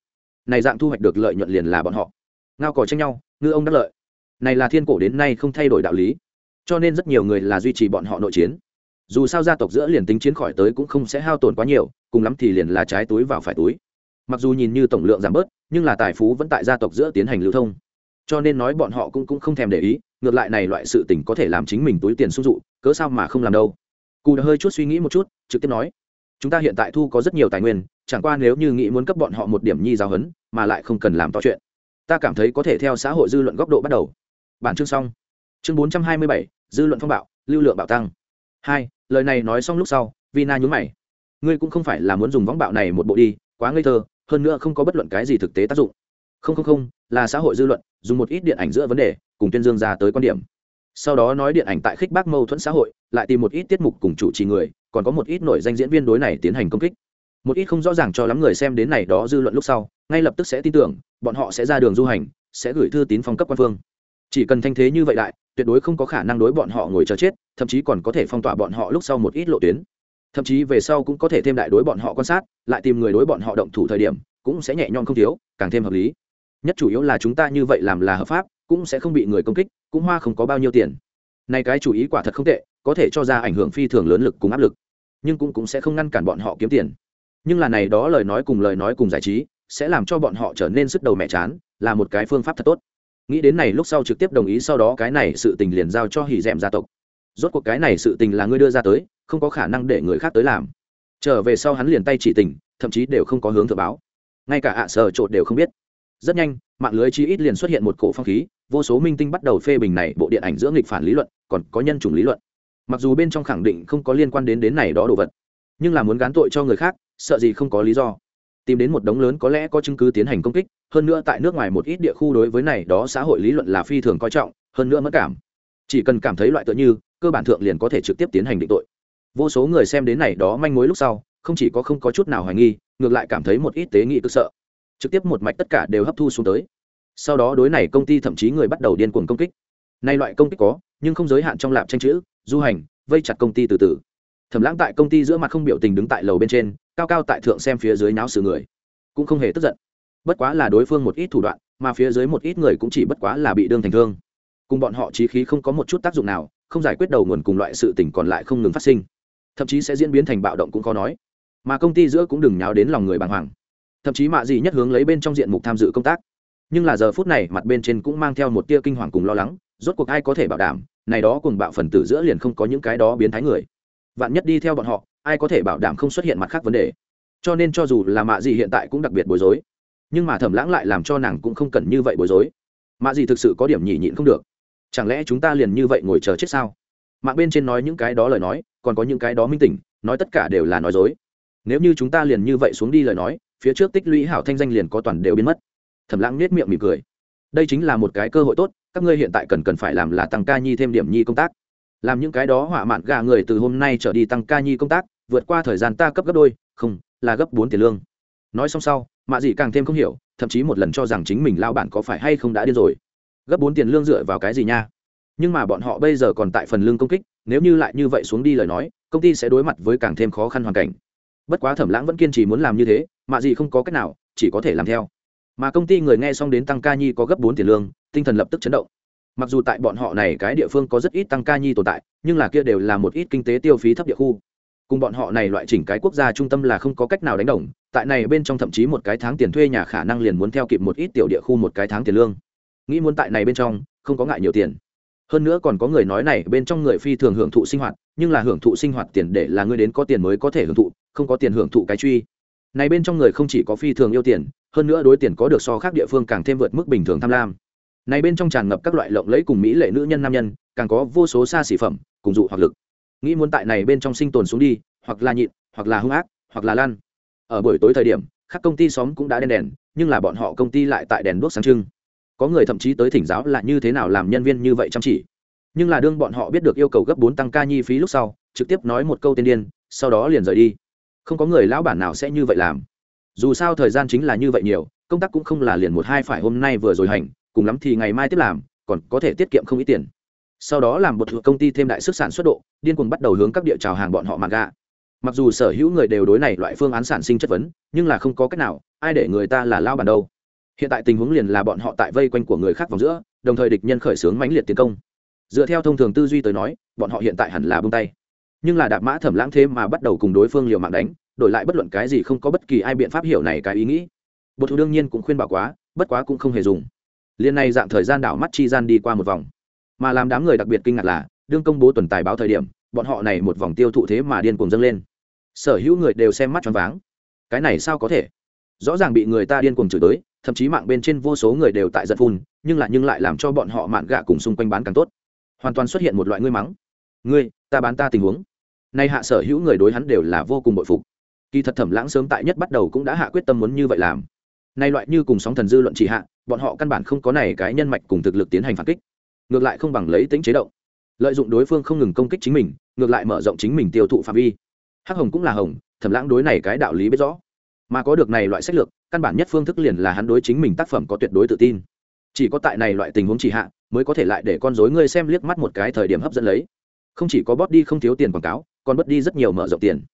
Này dạng thu hoạch được lợi nhuận liền là bọn họ. Ngao cò tranh nhau, ngư ông đắc lợi. Này là thiên cổ đến nay không thay đổi đạo lý. Cho nên rất nhiều người là duy trì bọn họ nội chiến. Dù sao gia tộc giữa liền tính chiến khỏi tới cũng không sẽ hao tổn quá nhiều, cùng lắm thì liền là trái túi vào phải túi mặc dù nhìn như tổng lượng giảm bớt nhưng là tài phú vẫn tại gia tộc giữa tiến hành lưu thông. Cho nên nói bọn họ cũng, cũng không thèm để ý ngược lại này loại sự tình có thể làm chính mình túi tiền sung dụ cớ sao mà không làm đâu. Cụ đã hơi chút suy nghĩ một chút trực tiếp nói chúng ta hiện tại thu có rất nhiều tài nguyên chẳng qua nếu như nghĩ muốn cấp bọn họ một điểm nhi giáo hấn, mà lại không cần làm to chuyện. Ta cảm thấy có thể theo xã hội dư luận góc độ bắt đầu. Bản chương xong. Chương bốn trăm hai mươi bảy dư luận phong bạo lưu lượng bạo tăng. Hai lời này nói xong lúc sau vina nhún mày. Ngươi cũng không phải là muốn dùng võng bạo này một bộ đi quá ngây thơ hơn nữa không có bất luận cái gì thực tế tác dụng. Không không không, là xã hội dư luận, dùng một ít điện ảnh giữa vấn đề, cùng tuyên dương ra tới quan điểm. Sau đó nói điện ảnh tại khích bác mâu thuẫn xã hội, lại tìm một ít tiết mục cùng chủ trì người, còn có một ít nổi danh diễn viên đối này tiến hành công kích. Một ít không rõ ràng cho lắm người xem đến này đó dư luận lúc sau, ngay lập tức sẽ tin tưởng, bọn họ sẽ ra đường du hành, sẽ gửi thư tín phong cấp quan phương. Chỉ cần thanh thế như vậy đại, tuyệt đối không có khả năng đối bọn họ ngồi chờ chết, thậm chí còn có thể phong tỏa bọn họ lúc sau một ít lộ tuyến thậm chí về sau cũng có thể thêm đại đối bọn họ quan sát, lại tìm người đối bọn họ động thủ thời điểm, cũng sẽ nhẹ nhõm không thiếu, càng thêm hợp lý. Nhất chủ yếu là chúng ta như vậy làm là hợp pháp, cũng sẽ không bị người công kích, cũng hoa không có bao nhiêu tiền. Này cái chủ ý quả thật không tệ, có thể cho ra ảnh hưởng phi thường lớn lực cùng áp lực, nhưng cũng cũng sẽ không ngăn cản bọn họ kiếm tiền. Nhưng là này đó lời nói cùng lời nói cùng giải trí, sẽ làm cho bọn họ trở nên sức đầu mẹ chán, là một cái phương pháp thật tốt. Nghĩ đến này lúc sau trực tiếp đồng ý, sau đó cái này sự tình liền giao cho hỉ d gia tộc rốt cuộc cái này sự tình là ngươi đưa ra tới, không có khả năng để người khác tới làm. Trở về sau hắn liền tay chỉ tình thậm chí đều không có hướng thừa báo. Ngay cả ạ sở trộn đều không biết. Rất nhanh, mạng lưới chi ít liền xuất hiện một cổ phong khí, vô số minh tinh bắt đầu phê bình này bộ điện ảnh giữa nghịch phản lý luận, còn có nhân chủng lý luận. Mặc dù bên trong khẳng định không có liên quan đến đến này đó đồ vật, nhưng là muốn gán tội cho người khác, sợ gì không có lý do. Tìm đến một đống lớn có lẽ có chứng cứ tiến hành công kích, hơn nữa tại nước ngoài một ít địa khu đối với này đó xã hội lý luận là phi thường coi trọng, hơn nữa mất cảm chỉ cần cảm thấy loại tựa như, cơ bản thượng liền có thể trực tiếp tiến hành định tội. Vô số người xem đến này đó manh mối lúc sau, không chỉ có không có chút nào hoài nghi, ngược lại cảm thấy một ít tế nghị cực sợ. Trực tiếp một mạch tất cả đều hấp thu xuống tới. Sau đó đối này công ty thậm chí người bắt đầu điên cuồng công kích. Nay loại công kích có, nhưng không giới hạn trong lạp tranh chữ, du hành, vây chặt công ty từ từ. Thẩm lãng tại công ty giữa mặt không biểu tình đứng tại lầu bên trên, cao cao tại thượng xem phía dưới náo xử người. Cũng không hề tức giận. Bất quá là đối phương một ít thủ đoạn, mà phía dưới một ít người cũng chỉ bất quá là bị đương thành thương cùng bọn họ trí khí không có một chút tác dụng nào, không giải quyết đầu nguồn cùng loại sự tình còn lại không ngừng phát sinh. Thậm chí sẽ diễn biến thành bạo động cũng khó nói. Mà công ty giữa cũng đừng nháo đến lòng người bàng hoàng. Thậm chí mạ gì nhất hướng lấy bên trong diện mục tham dự công tác. Nhưng là giờ phút này, mặt bên trên cũng mang theo một tia kinh hoàng cùng lo lắng, rốt cuộc ai có thể bảo đảm, này đó cùng bạo phần tử giữa liền không có những cái đó biến thái người. Vạn nhất đi theo bọn họ, ai có thể bảo đảm không xuất hiện mặt khác vấn đề? Cho nên cho dù là mạ gì hiện tại cũng đặc biệt bối rối. Nhưng mà thẩm lãng lại làm cho nàng cũng không cần như vậy bối rối. Mạ gì thực sự có điểm nhỉ nhịn không được chẳng lẽ chúng ta liền như vậy ngồi chờ chết sao? Mạng bên trên nói những cái đó lời nói, còn có những cái đó minh tỉnh, nói tất cả đều là nói dối. Nếu như chúng ta liền như vậy xuống đi lời nói, phía trước tích lũy hảo thanh danh liền có toàn đều biến mất. Thẩm lãng nết miệng mỉm cười. Đây chính là một cái cơ hội tốt, các ngươi hiện tại cần cần phải làm là tăng ca nhi thêm điểm nhi công tác. Làm những cái đó hỏa mạn gà người từ hôm nay trở đi tăng ca nhi công tác, vượt qua thời gian ta cấp gấp đôi, không, là gấp bốn tiền lương. Nói xong sau, mạ dị càng thêm không hiểu, thậm chí một lần cho rằng chính mình lao bản có phải hay không đã điên rồi gấp bốn tiền lương dựa vào cái gì nha? Nhưng mà bọn họ bây giờ còn tại phần lương công kích, nếu như lại như vậy xuống đi lời nói, công ty sẽ đối mặt với càng thêm khó khăn hoàn cảnh. Bất quá thẩm lãng vẫn kiên trì muốn làm như thế, mà gì không có cách nào, chỉ có thể làm theo. Mà công ty người nghe xong đến tăng ca nhi có gấp bốn tiền lương, tinh thần lập tức chấn động. Mặc dù tại bọn họ này cái địa phương có rất ít tăng ca nhi tồn tại, nhưng là kia đều là một ít kinh tế tiêu phí thấp địa khu. Cùng bọn họ này loại chỉnh cái quốc gia trung tâm là không có cách nào đánh đồng, tại này bên trong thậm chí một cái tháng tiền thuê nhà khả năng liền muốn theo kịp một ít tiểu địa khu một cái tháng tiền lương nghĩ muốn tại này bên trong, không có ngại nhiều tiền. Hơn nữa còn có người nói này, bên trong người phi thường hưởng thụ sinh hoạt, nhưng là hưởng thụ sinh hoạt tiền để là người đến có tiền mới có thể hưởng thụ, không có tiền hưởng thụ cái truy. Này bên trong người không chỉ có phi thường yêu tiền, hơn nữa đối tiền có được so khác địa phương càng thêm vượt mức bình thường tham lam. Này bên trong tràn ngập các loại lộng lẫy cùng mỹ lệ nữ nhân nam nhân, càng có vô số xa xỉ phẩm, cùng dụ hoặc lực. Nghĩ muốn tại này bên trong sinh tồn xuống đi, hoặc là nhịn, hoặc là hung ác, hoặc là lan ở buổi tối thời điểm các công ty xóm cũng đã đen đèn, nhưng là bọn họ công ty lại tại đèn đuốc sáng trưng có người thậm chí tới thỉnh giáo là như thế nào làm nhân viên như vậy chăm chỉ. Nhưng là đương bọn họ biết được yêu cầu gấp bốn tăng ca nhi phí lúc sau, trực tiếp nói một câu tên điên, sau đó liền rời đi. Không có người lão bản nào sẽ như vậy làm. Dù sao thời gian chính là như vậy nhiều, công tác cũng không là liền một hai phải hôm nay vừa rồi hành, cùng lắm thì ngày mai tiếp làm, còn có thể tiết kiệm không ít tiền. Sau đó làm một công ty thêm đại sức sản xuất độ, điên cuồng bắt đầu hướng các địa trào hàng bọn họ mà gạ. Mặc dù sở hữu người đều đối này loại phương án sản sinh chất vấn, nhưng là không có cách nào, ai để người ta là lao bản đâu hiện tại tình huống liền là bọn họ tại vây quanh của người khác vòng giữa, đồng thời địch nhân khởi xướng mãnh liệt tiến công. Dựa theo thông thường tư duy tới nói, bọn họ hiện tại hẳn là bông tay. Nhưng là đạp mã thẩm lãng thế mà bắt đầu cùng đối phương liều mạng đánh, đổi lại bất luận cái gì không có bất kỳ ai biện pháp hiểu này cái ý nghĩ. Bột thủ đương nhiên cũng khuyên bảo quá, bất quá cũng không hề dùng. Liên này dạng thời gian đảo mắt chi gian đi qua một vòng. Mà làm đám người đặc biệt kinh ngạc là, đương công bố tuần tài báo thời điểm, bọn họ này một vòng tiêu thụ thế mà điên cuồng dâng lên. Sở hữu người đều xem mắt choáng váng. Cái này sao có thể? Rõ ràng bị người ta điên cuồng chửi tới thậm chí mạng bên trên vô số người đều tại giật phun, nhưng lại nhưng lại làm cho bọn họ mạn gạ cùng xung quanh bán càng tốt. Hoàn toàn xuất hiện một loại ngươi mắng. Ngươi, ta bán ta tình huống. Nay hạ sở hữu người đối hắn đều là vô cùng bội phục. Kỳ thật thẩm lãng sớm tại nhất bắt đầu cũng đã hạ quyết tâm muốn như vậy làm. Nay loại như cùng sóng thần dư luận chỉ hạ, bọn họ căn bản không có này cái nhân mạch cùng thực lực tiến hành phản kích. Ngược lại không bằng lấy tính chế động. Lợi dụng đối phương không ngừng công kích chính mình, ngược lại mở rộng chính mình tiêu thụ phạm vi. Hắc hồng cũng là hồng, thẩm lãng đối này cái đạo lý biết rõ mà có được này loại sách lược, căn bản nhất phương thức liền là hắn đối chính mình tác phẩm có tuyệt đối tự tin. Chỉ có tại này loại tình huống chỉ hạ, mới có thể lại để con dối ngươi xem liếc mắt một cái thời điểm hấp dẫn lấy. Không chỉ có bót đi không thiếu tiền quảng cáo, còn bớt đi rất nhiều mở rộng tiền.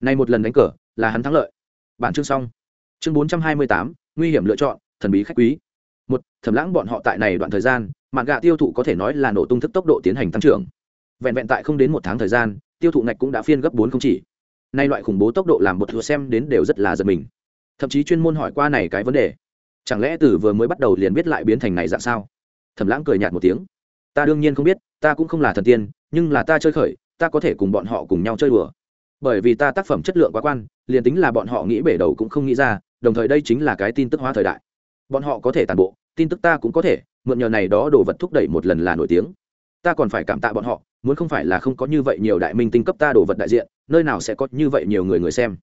Này một lần đánh cờ, là hắn thắng lợi. Bản chương xong. Chương bốn trăm hai mươi tám, nguy hiểm lựa chọn, thần bí khách quý. Một thẩm lãng bọn họ tại này đoạn thời gian mạng gạ tiêu thụ có thể nói là nổ tung thức tốc độ tiến hành tăng trưởng. Vẹn vẹn tại không đến một tháng thời gian, tiêu thụ ngạch cũng đã phiên gấp bốn không chỉ nay loại khủng bố tốc độ làm một thừa xem đến đều rất là giật mình. Thậm chí chuyên môn hỏi qua này cái vấn đề. Chẳng lẽ từ vừa mới bắt đầu liền biết lại biến thành này dạng sao? Thẩm lãng cười nhạt một tiếng. Ta đương nhiên không biết, ta cũng không là thần tiên, nhưng là ta chơi khởi, ta có thể cùng bọn họ cùng nhau chơi đùa. Bởi vì ta tác phẩm chất lượng quá quan, liền tính là bọn họ nghĩ bể đầu cũng không nghĩ ra, đồng thời đây chính là cái tin tức hóa thời đại. Bọn họ có thể tàn bộ, tin tức ta cũng có thể, mượn nhờ này đó đồ vật thúc đẩy một lần là nổi tiếng ta còn phải cảm tạ bọn họ, muốn không phải là không có như vậy nhiều đại minh tinh cấp ta đồ vật đại diện, nơi nào sẽ có như vậy nhiều người người xem.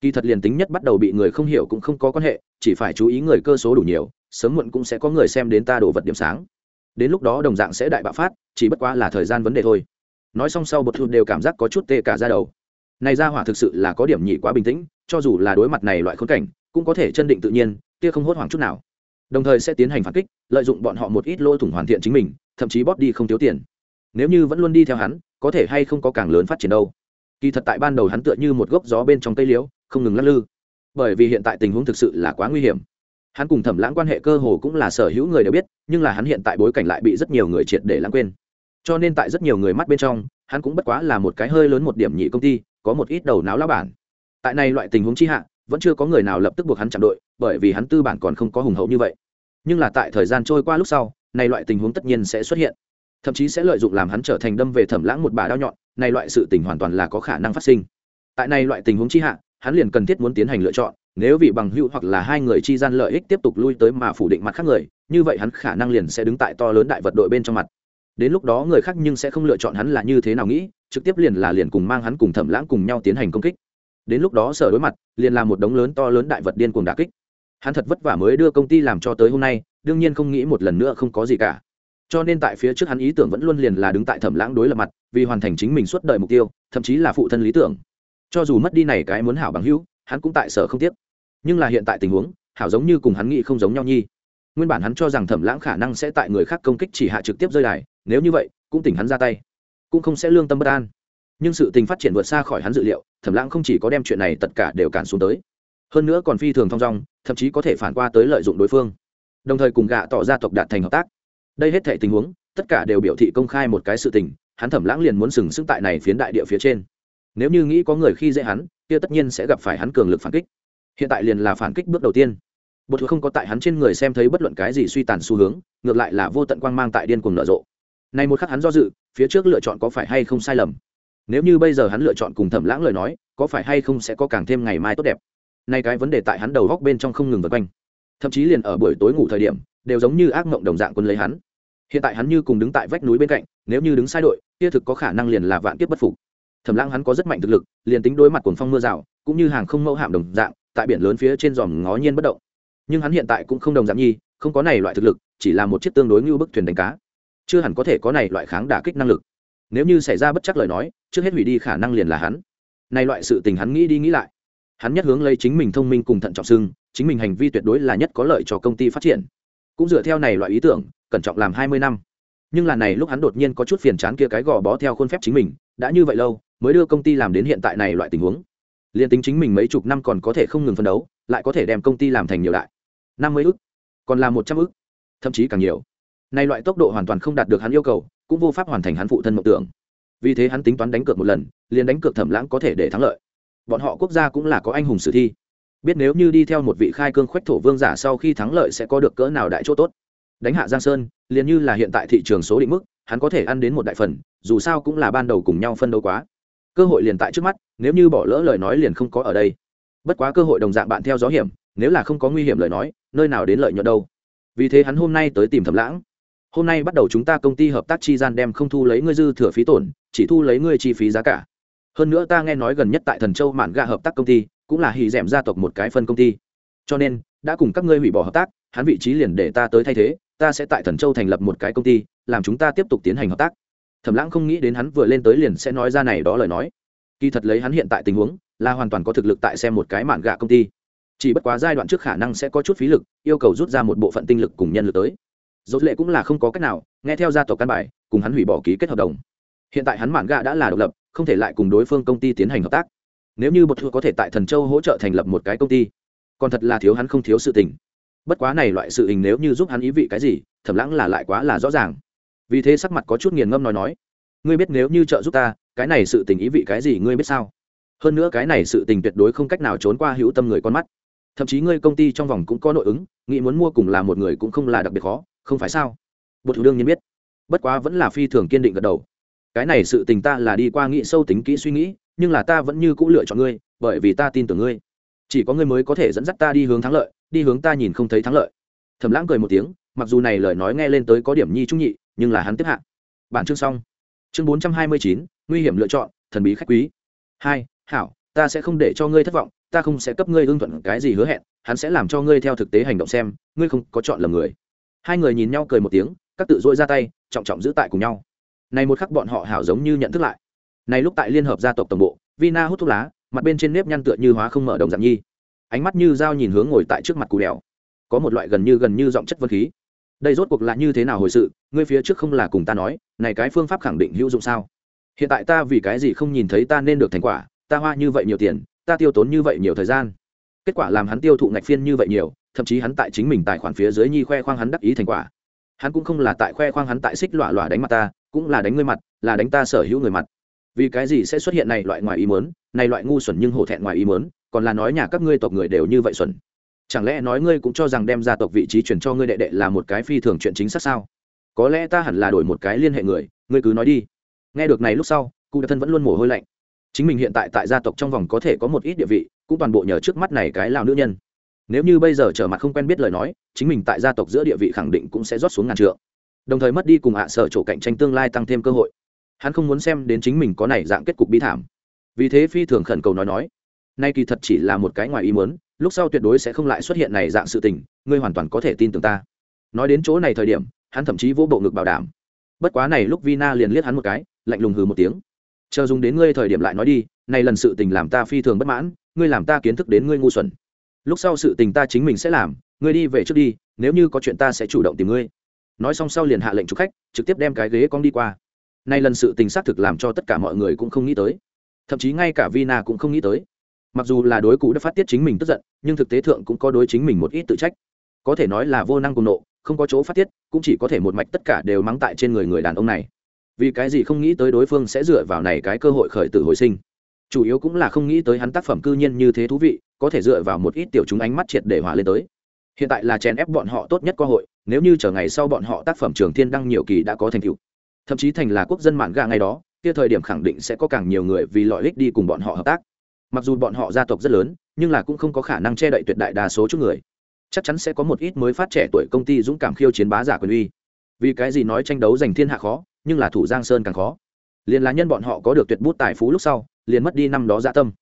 Kỳ thật liền tính nhất bắt đầu bị người không hiểu cũng không có quan hệ, chỉ phải chú ý người cơ số đủ nhiều, sớm muộn cũng sẽ có người xem đến ta đồ vật điểm sáng. Đến lúc đó đồng dạng sẽ đại bạo phát, chỉ bất quá là thời gian vấn đề thôi. Nói xong sau bột thu đều cảm giác có chút tê cả ra đầu. Này ra hỏa thực sự là có điểm nhị quá bình tĩnh, cho dù là đối mặt này loại khốn cảnh, cũng có thể chân định tự nhiên, kia không hốt hoảng chút nào. Đồng thời sẽ tiến hành phản kích, lợi dụng bọn họ một ít lỗ thủng hoàn thiện chính mình thậm chí bóp đi không thiếu tiền. Nếu như vẫn luôn đi theo hắn, có thể hay không có càng lớn phát triển đâu. Kỳ thật tại ban đầu hắn tựa như một gốc gió bên trong cây liễu, không ngừng lắc lư. Bởi vì hiện tại tình huống thực sự là quá nguy hiểm. Hắn cùng thẩm lãng quan hệ cơ hồ cũng là sở hữu người đều biết, nhưng là hắn hiện tại bối cảnh lại bị rất nhiều người triệt để lãng quên. Cho nên tại rất nhiều người mắt bên trong, hắn cũng bất quá là một cái hơi lớn một điểm nhị công ty, có một ít đầu não lá bản. Tại này loại tình huống chi hạ, vẫn chưa có người nào lập tức buộc hắn chạm đội, bởi vì hắn tư bản còn không có hùng hậu như vậy. Nhưng là tại thời gian trôi qua lúc sau này loại tình huống tất nhiên sẽ xuất hiện. Thậm chí sẽ lợi dụng làm hắn trở thành đâm về thẩm lãng một bà đao nhọn, này loại sự tình hoàn toàn là có khả năng phát sinh. Tại này loại tình huống chi hạ, hắn liền cần thiết muốn tiến hành lựa chọn, nếu vì bằng hữu hoặc là hai người chi gian lợi ích tiếp tục lui tới mà phủ định mặt khác người, như vậy hắn khả năng liền sẽ đứng tại to lớn đại vật đội bên trong mặt. Đến lúc đó người khác nhưng sẽ không lựa chọn hắn là như thế nào nghĩ, trực tiếp liền là liền cùng mang hắn cùng thẩm lãng cùng nhau tiến hành công kích. Đến lúc đó sở đối mặt, liền là một đống lớn to lớn đại vật điên cuồng đà kích. Hắn thật vất vả mới đưa công ty làm cho tới hôm nay đương nhiên không nghĩ một lần nữa không có gì cả. Cho nên tại phía trước hắn ý tưởng vẫn luôn liền là đứng tại thẩm lãng đối lập mặt, vì hoàn thành chính mình suốt đời mục tiêu, thậm chí là phụ thân lý tưởng. Cho dù mất đi này cái muốn hảo bằng hữu, hắn cũng tại sở không tiếc. Nhưng là hiện tại tình huống, hảo giống như cùng hắn nghĩ không giống nhau nhi. Nguyên bản hắn cho rằng thẩm lãng khả năng sẽ tại người khác công kích chỉ hạ trực tiếp rơi đài, nếu như vậy, cũng tỉnh hắn ra tay. Cũng không sẽ lương tâm bất an. Nhưng sự tình phát triển vượt xa khỏi hắn dự liệu, thẩm lãng không chỉ có đem chuyện này tất cả đều cản xuống tới. Hơn nữa còn phi thường thong dong, thậm chí có thể phản qua tới lợi dụng đối phương đồng thời cùng gạ tỏ ra tộc đạt thành hợp tác. Đây hết thể tình huống, tất cả đều biểu thị công khai một cái sự tình, hắn thẩm lãng liền muốn sừng sững tại này phiến đại địa phía trên. Nếu như nghĩ có người khi dễ hắn, kia tất nhiên sẽ gặp phải hắn cường lực phản kích. Hiện tại liền là phản kích bước đầu tiên. Bột không có tại hắn trên người xem thấy bất luận cái gì suy tàn xu hướng, ngược lại là vô tận quang mang tại điên cuồng nở rộ. Này một khắc hắn do dự, phía trước lựa chọn có phải hay không sai lầm? Nếu như bây giờ hắn lựa chọn cùng thẩm lãng lời nói, có phải hay không sẽ có càng thêm ngày mai tốt đẹp? Nay cái vấn đề tại hắn đầu góc bên trong không ngừng vượt quanh thậm chí liền ở buổi tối ngủ thời điểm, đều giống như ác mộng đồng dạng quân lấy hắn. Hiện tại hắn như cùng đứng tại vách núi bên cạnh, nếu như đứng sai đội, kia thực có khả năng liền là vạn kiếp bất phục. Thẩm lãng hắn có rất mạnh thực lực, liền tính đối mặt cuồng phong mưa rào, cũng như hàng không mẫu hạm đồng dạng, tại biển lớn phía trên dòm ngó nhiên bất động. Nhưng hắn hiện tại cũng không đồng dạng nhi, không có này loại thực lực, chỉ là một chiếc tương đối như bức thuyền đánh cá. Chưa hẳn có thể có này loại kháng đả kích năng lực. Nếu như xảy ra bất chắc lời nói, trước hết hủy đi khả năng liền là hắn. Này loại sự tình hắn nghĩ đi nghĩ lại. Hắn nhất hướng lấy chính mình thông minh cùng thận trọng xưng chính mình hành vi tuyệt đối là nhất có lợi cho công ty phát triển. Cũng dựa theo này loại ý tưởng, cẩn trọng làm hai mươi năm. Nhưng là này lúc hắn đột nhiên có chút phiền chán kia cái gò bó theo khuôn phép chính mình, đã như vậy lâu, mới đưa công ty làm đến hiện tại này loại tình huống. Liền tính chính mình mấy chục năm còn có thể không ngừng phân đấu, lại có thể đem công ty làm thành nhiều đại. năm mươi ức, còn là một trăm ức, thậm chí càng nhiều. Nay loại tốc độ hoàn toàn không đạt được hắn yêu cầu, cũng vô pháp hoàn thành hắn phụ thân mộng tưởng. Vì thế hắn tính toán đánh cược một lần, liền đánh cược thẩm lãng có thể để thắng lợi. Bọn họ quốc gia cũng là có anh hùng sử thi biết nếu như đi theo một vị khai cương khoách thổ vương giả sau khi thắng lợi sẽ có được cỡ nào đại chỗ tốt. Đánh hạ giang sơn, liền như là hiện tại thị trường số định mức, hắn có thể ăn đến một đại phần, dù sao cũng là ban đầu cùng nhau phân đấu quá. Cơ hội liền tại trước mắt, nếu như bỏ lỡ lời nói liền không có ở đây. Bất quá cơ hội đồng dạng bạn theo gió hiểm, nếu là không có nguy hiểm lời nói, nơi nào đến lợi nhuận đâu. Vì thế hắn hôm nay tới tìm thẩm lãng. Hôm nay bắt đầu chúng ta công ty hợp tác chi gian đem không thu lấy ngươi dư thừa phí tổn, chỉ thu lấy ngươi chi phí giá cả. Hơn nữa ta nghe nói gần nhất tại thần châu mạn gà hợp tác công ty cũng là hì d gia tộc một cái phân công ty. Cho nên, đã cùng các ngươi hủy bỏ hợp tác, hắn vị trí liền để ta tới thay thế, ta sẽ tại thần châu thành lập một cái công ty, làm chúng ta tiếp tục tiến hành hợp tác. Thẩm lãng không nghĩ đến hắn vừa lên tới liền sẽ nói ra này đó lời nói. Kỳ thật lấy hắn hiện tại tình huống, là hoàn toàn có thực lực tại xem một cái mạn gạ công ty. Chỉ bất quá giai đoạn trước khả năng sẽ có chút phí lực, yêu cầu rút ra một bộ phận tinh lực cùng nhân lực tới. Dốt lệ cũng là không có cách nào, nghe theo gia tộc căn bài, cùng hắn hủy bỏ ký kết hợp đồng. Hiện tại hắn mạn gạ đã là độc lập, không thể lại cùng đối phương công ty tiến hành hợp tác nếu như bột thua có thể tại thần châu hỗ trợ thành lập một cái công ty, còn thật là thiếu hắn không thiếu sự tình. Bất quá này loại sự tình nếu như giúp hắn ý vị cái gì thẩm lãng là lại quá là rõ ràng. Vì thế sắc mặt có chút nghiền ngâm nói nói, ngươi biết nếu như trợ giúp ta, cái này sự tình ý vị cái gì ngươi biết sao? Hơn nữa cái này sự tình tuyệt đối không cách nào trốn qua hữu tâm người con mắt. Thậm chí ngươi công ty trong vòng cũng có nội ứng, nghĩ muốn mua cùng là một người cũng không là đặc biệt khó, không phải sao? Bột thủ đương nhiên biết. Bất quá vẫn là phi thường kiên định gật đầu. Cái này sự tình ta là đi qua nghĩ sâu tính kỹ suy nghĩ nhưng là ta vẫn như cũ lựa chọn ngươi, bởi vì ta tin tưởng ngươi. Chỉ có ngươi mới có thể dẫn dắt ta đi hướng thắng lợi, đi hướng ta nhìn không thấy thắng lợi. Thẩm lãng cười một tiếng, mặc dù này lời nói nghe lên tới có điểm nhi trung nhị, nhưng là hắn tiếp hạ. Bản chương xong. Chương bốn trăm hai mươi chín, nguy hiểm lựa chọn, thần bí khách quý. Hai, hảo, ta sẽ không để cho ngươi thất vọng, ta không sẽ cấp ngươi ưng thuận cái gì hứa hẹn, hắn sẽ làm cho ngươi theo thực tế hành động xem, ngươi không có chọn lầm người. Hai người nhìn nhau cười một tiếng, các tự dội ra tay, trọng trọng giữ tại cùng nhau. Này một khắc bọn họ hảo giống như nhận thức lại này lúc tại liên hợp gia tộc tổng bộ, vina hút thuốc lá, mặt bên trên nếp nhăn tựa như hóa không mở đồng dạng nhi. Ánh mắt như dao nhìn hướng ngồi tại trước mặt cụ đèo. Có một loại gần như gần như giọng chất vân khí. Đây rốt cuộc là như thế nào hồi sự, ngươi phía trước không là cùng ta nói, này cái phương pháp khẳng định hữu dụng sao? Hiện tại ta vì cái gì không nhìn thấy ta nên được thành quả, ta hoa như vậy nhiều tiền, ta tiêu tốn như vậy nhiều thời gian. Kết quả làm hắn tiêu thụ ngạch phiên như vậy nhiều, thậm chí hắn tại chính mình tài khoản phía dưới nhi khoe khoang hắn đắc ý thành quả. Hắn cũng không là tại khoe khoang hắn tại xích lọa lọa đánh mặt ta, cũng là đánh ngươi mặt, là đánh ta sở hữu người mặt vì cái gì sẽ xuất hiện này loại ngoài ý mớn này loại ngu xuẩn nhưng hổ thẹn ngoài ý mớn còn là nói nhà các ngươi tộc người đều như vậy xuẩn. Chẳng lẽ nói ngươi cũng cho rằng đem gia tộc vị trí chuyển cho ngươi đệ đệ là một cái phi thường chuyện chính xác sao? Có lẽ ta hẳn là đổi một cái liên hệ người, ngươi cứ nói đi. Nghe được này lúc sau cụ đặc thân vẫn luôn mồ hôi lạnh. Chính mình hiện tại tại gia tộc trong vòng có thể có một ít địa vị, cũng toàn bộ nhờ trước mắt này cái lào nữ nhân. Nếu như bây giờ trở mặt không quen biết lời nói, chính mình tại gia tộc giữa địa vị khẳng định cũng sẽ rót xuống ngàn trượng. Đồng thời mất đi cùng hạ sở chỗ cạnh tranh tương lai tăng thêm cơ hội hắn không muốn xem đến chính mình có này dạng kết cục bi thảm. Vì thế phi thường khẩn cầu nói nói, nay kỳ thật chỉ là một cái ngoài ý muốn, lúc sau tuyệt đối sẽ không lại xuất hiện này dạng sự tình, ngươi hoàn toàn có thể tin tưởng ta. Nói đến chỗ này thời điểm, hắn thậm chí vỗ bộ ngực bảo đảm. Bất quá này lúc vina liền liếc hắn một cái, lạnh lùng hừ một tiếng. Chờ dùng đến ngươi thời điểm lại nói đi, này lần sự tình làm ta phi thường bất mãn, ngươi làm ta kiến thức đến ngươi ngu xuẩn. Lúc sau sự tình ta chính mình sẽ làm, ngươi đi về trước đi, nếu như có chuyện ta sẽ chủ động tìm ngươi. Nói xong sau liền hạ lệnh chụp khách, trực tiếp đem cái ghế con đi qua nay lần sự tình xác thực làm cho tất cả mọi người cũng không nghĩ tới. Thậm chí ngay cả vina cũng không nghĩ tới. Mặc dù là đối cụ đã phát tiết chính mình tức giận, nhưng thực tế thượng cũng có đối chính mình một ít tự trách. Có thể nói là vô năng cùng nộ, không có chỗ phát tiết, cũng chỉ có thể một mạch tất cả đều mắng tại trên người người đàn ông này. Vì cái gì không nghĩ tới đối phương sẽ dựa vào này cái cơ hội khởi tử hồi sinh. Chủ yếu cũng là không nghĩ tới hắn tác phẩm cư nhiên như thế thú vị, có thể dựa vào một ít tiểu chúng ánh mắt triệt để hỏa lên tới. Hiện tại là chèn ép bọn họ tốt nhất cơ hội, nếu như chờ ngày sau bọn họ tác phẩm trường thiên đăng nhiều kỳ đã có thành tựu thậm chí thành là quốc dân mạn gà ngày đó, kia thời điểm khẳng định sẽ có càng nhiều người vì lợi ích đi cùng bọn họ hợp tác. Mặc dù bọn họ gia tộc rất lớn, nhưng là cũng không có khả năng che đậy tuyệt đại đa số chút người. Chắc chắn sẽ có một ít mới phát trẻ tuổi công ty dũng cảm khiêu chiến bá giả quyền uy. Vì cái gì nói tranh đấu giành thiên hạ khó, nhưng là thủ giang sơn càng khó. Liền là nhân bọn họ có được tuyệt bút tài phú lúc sau, liền mất đi năm đó dạ tâm.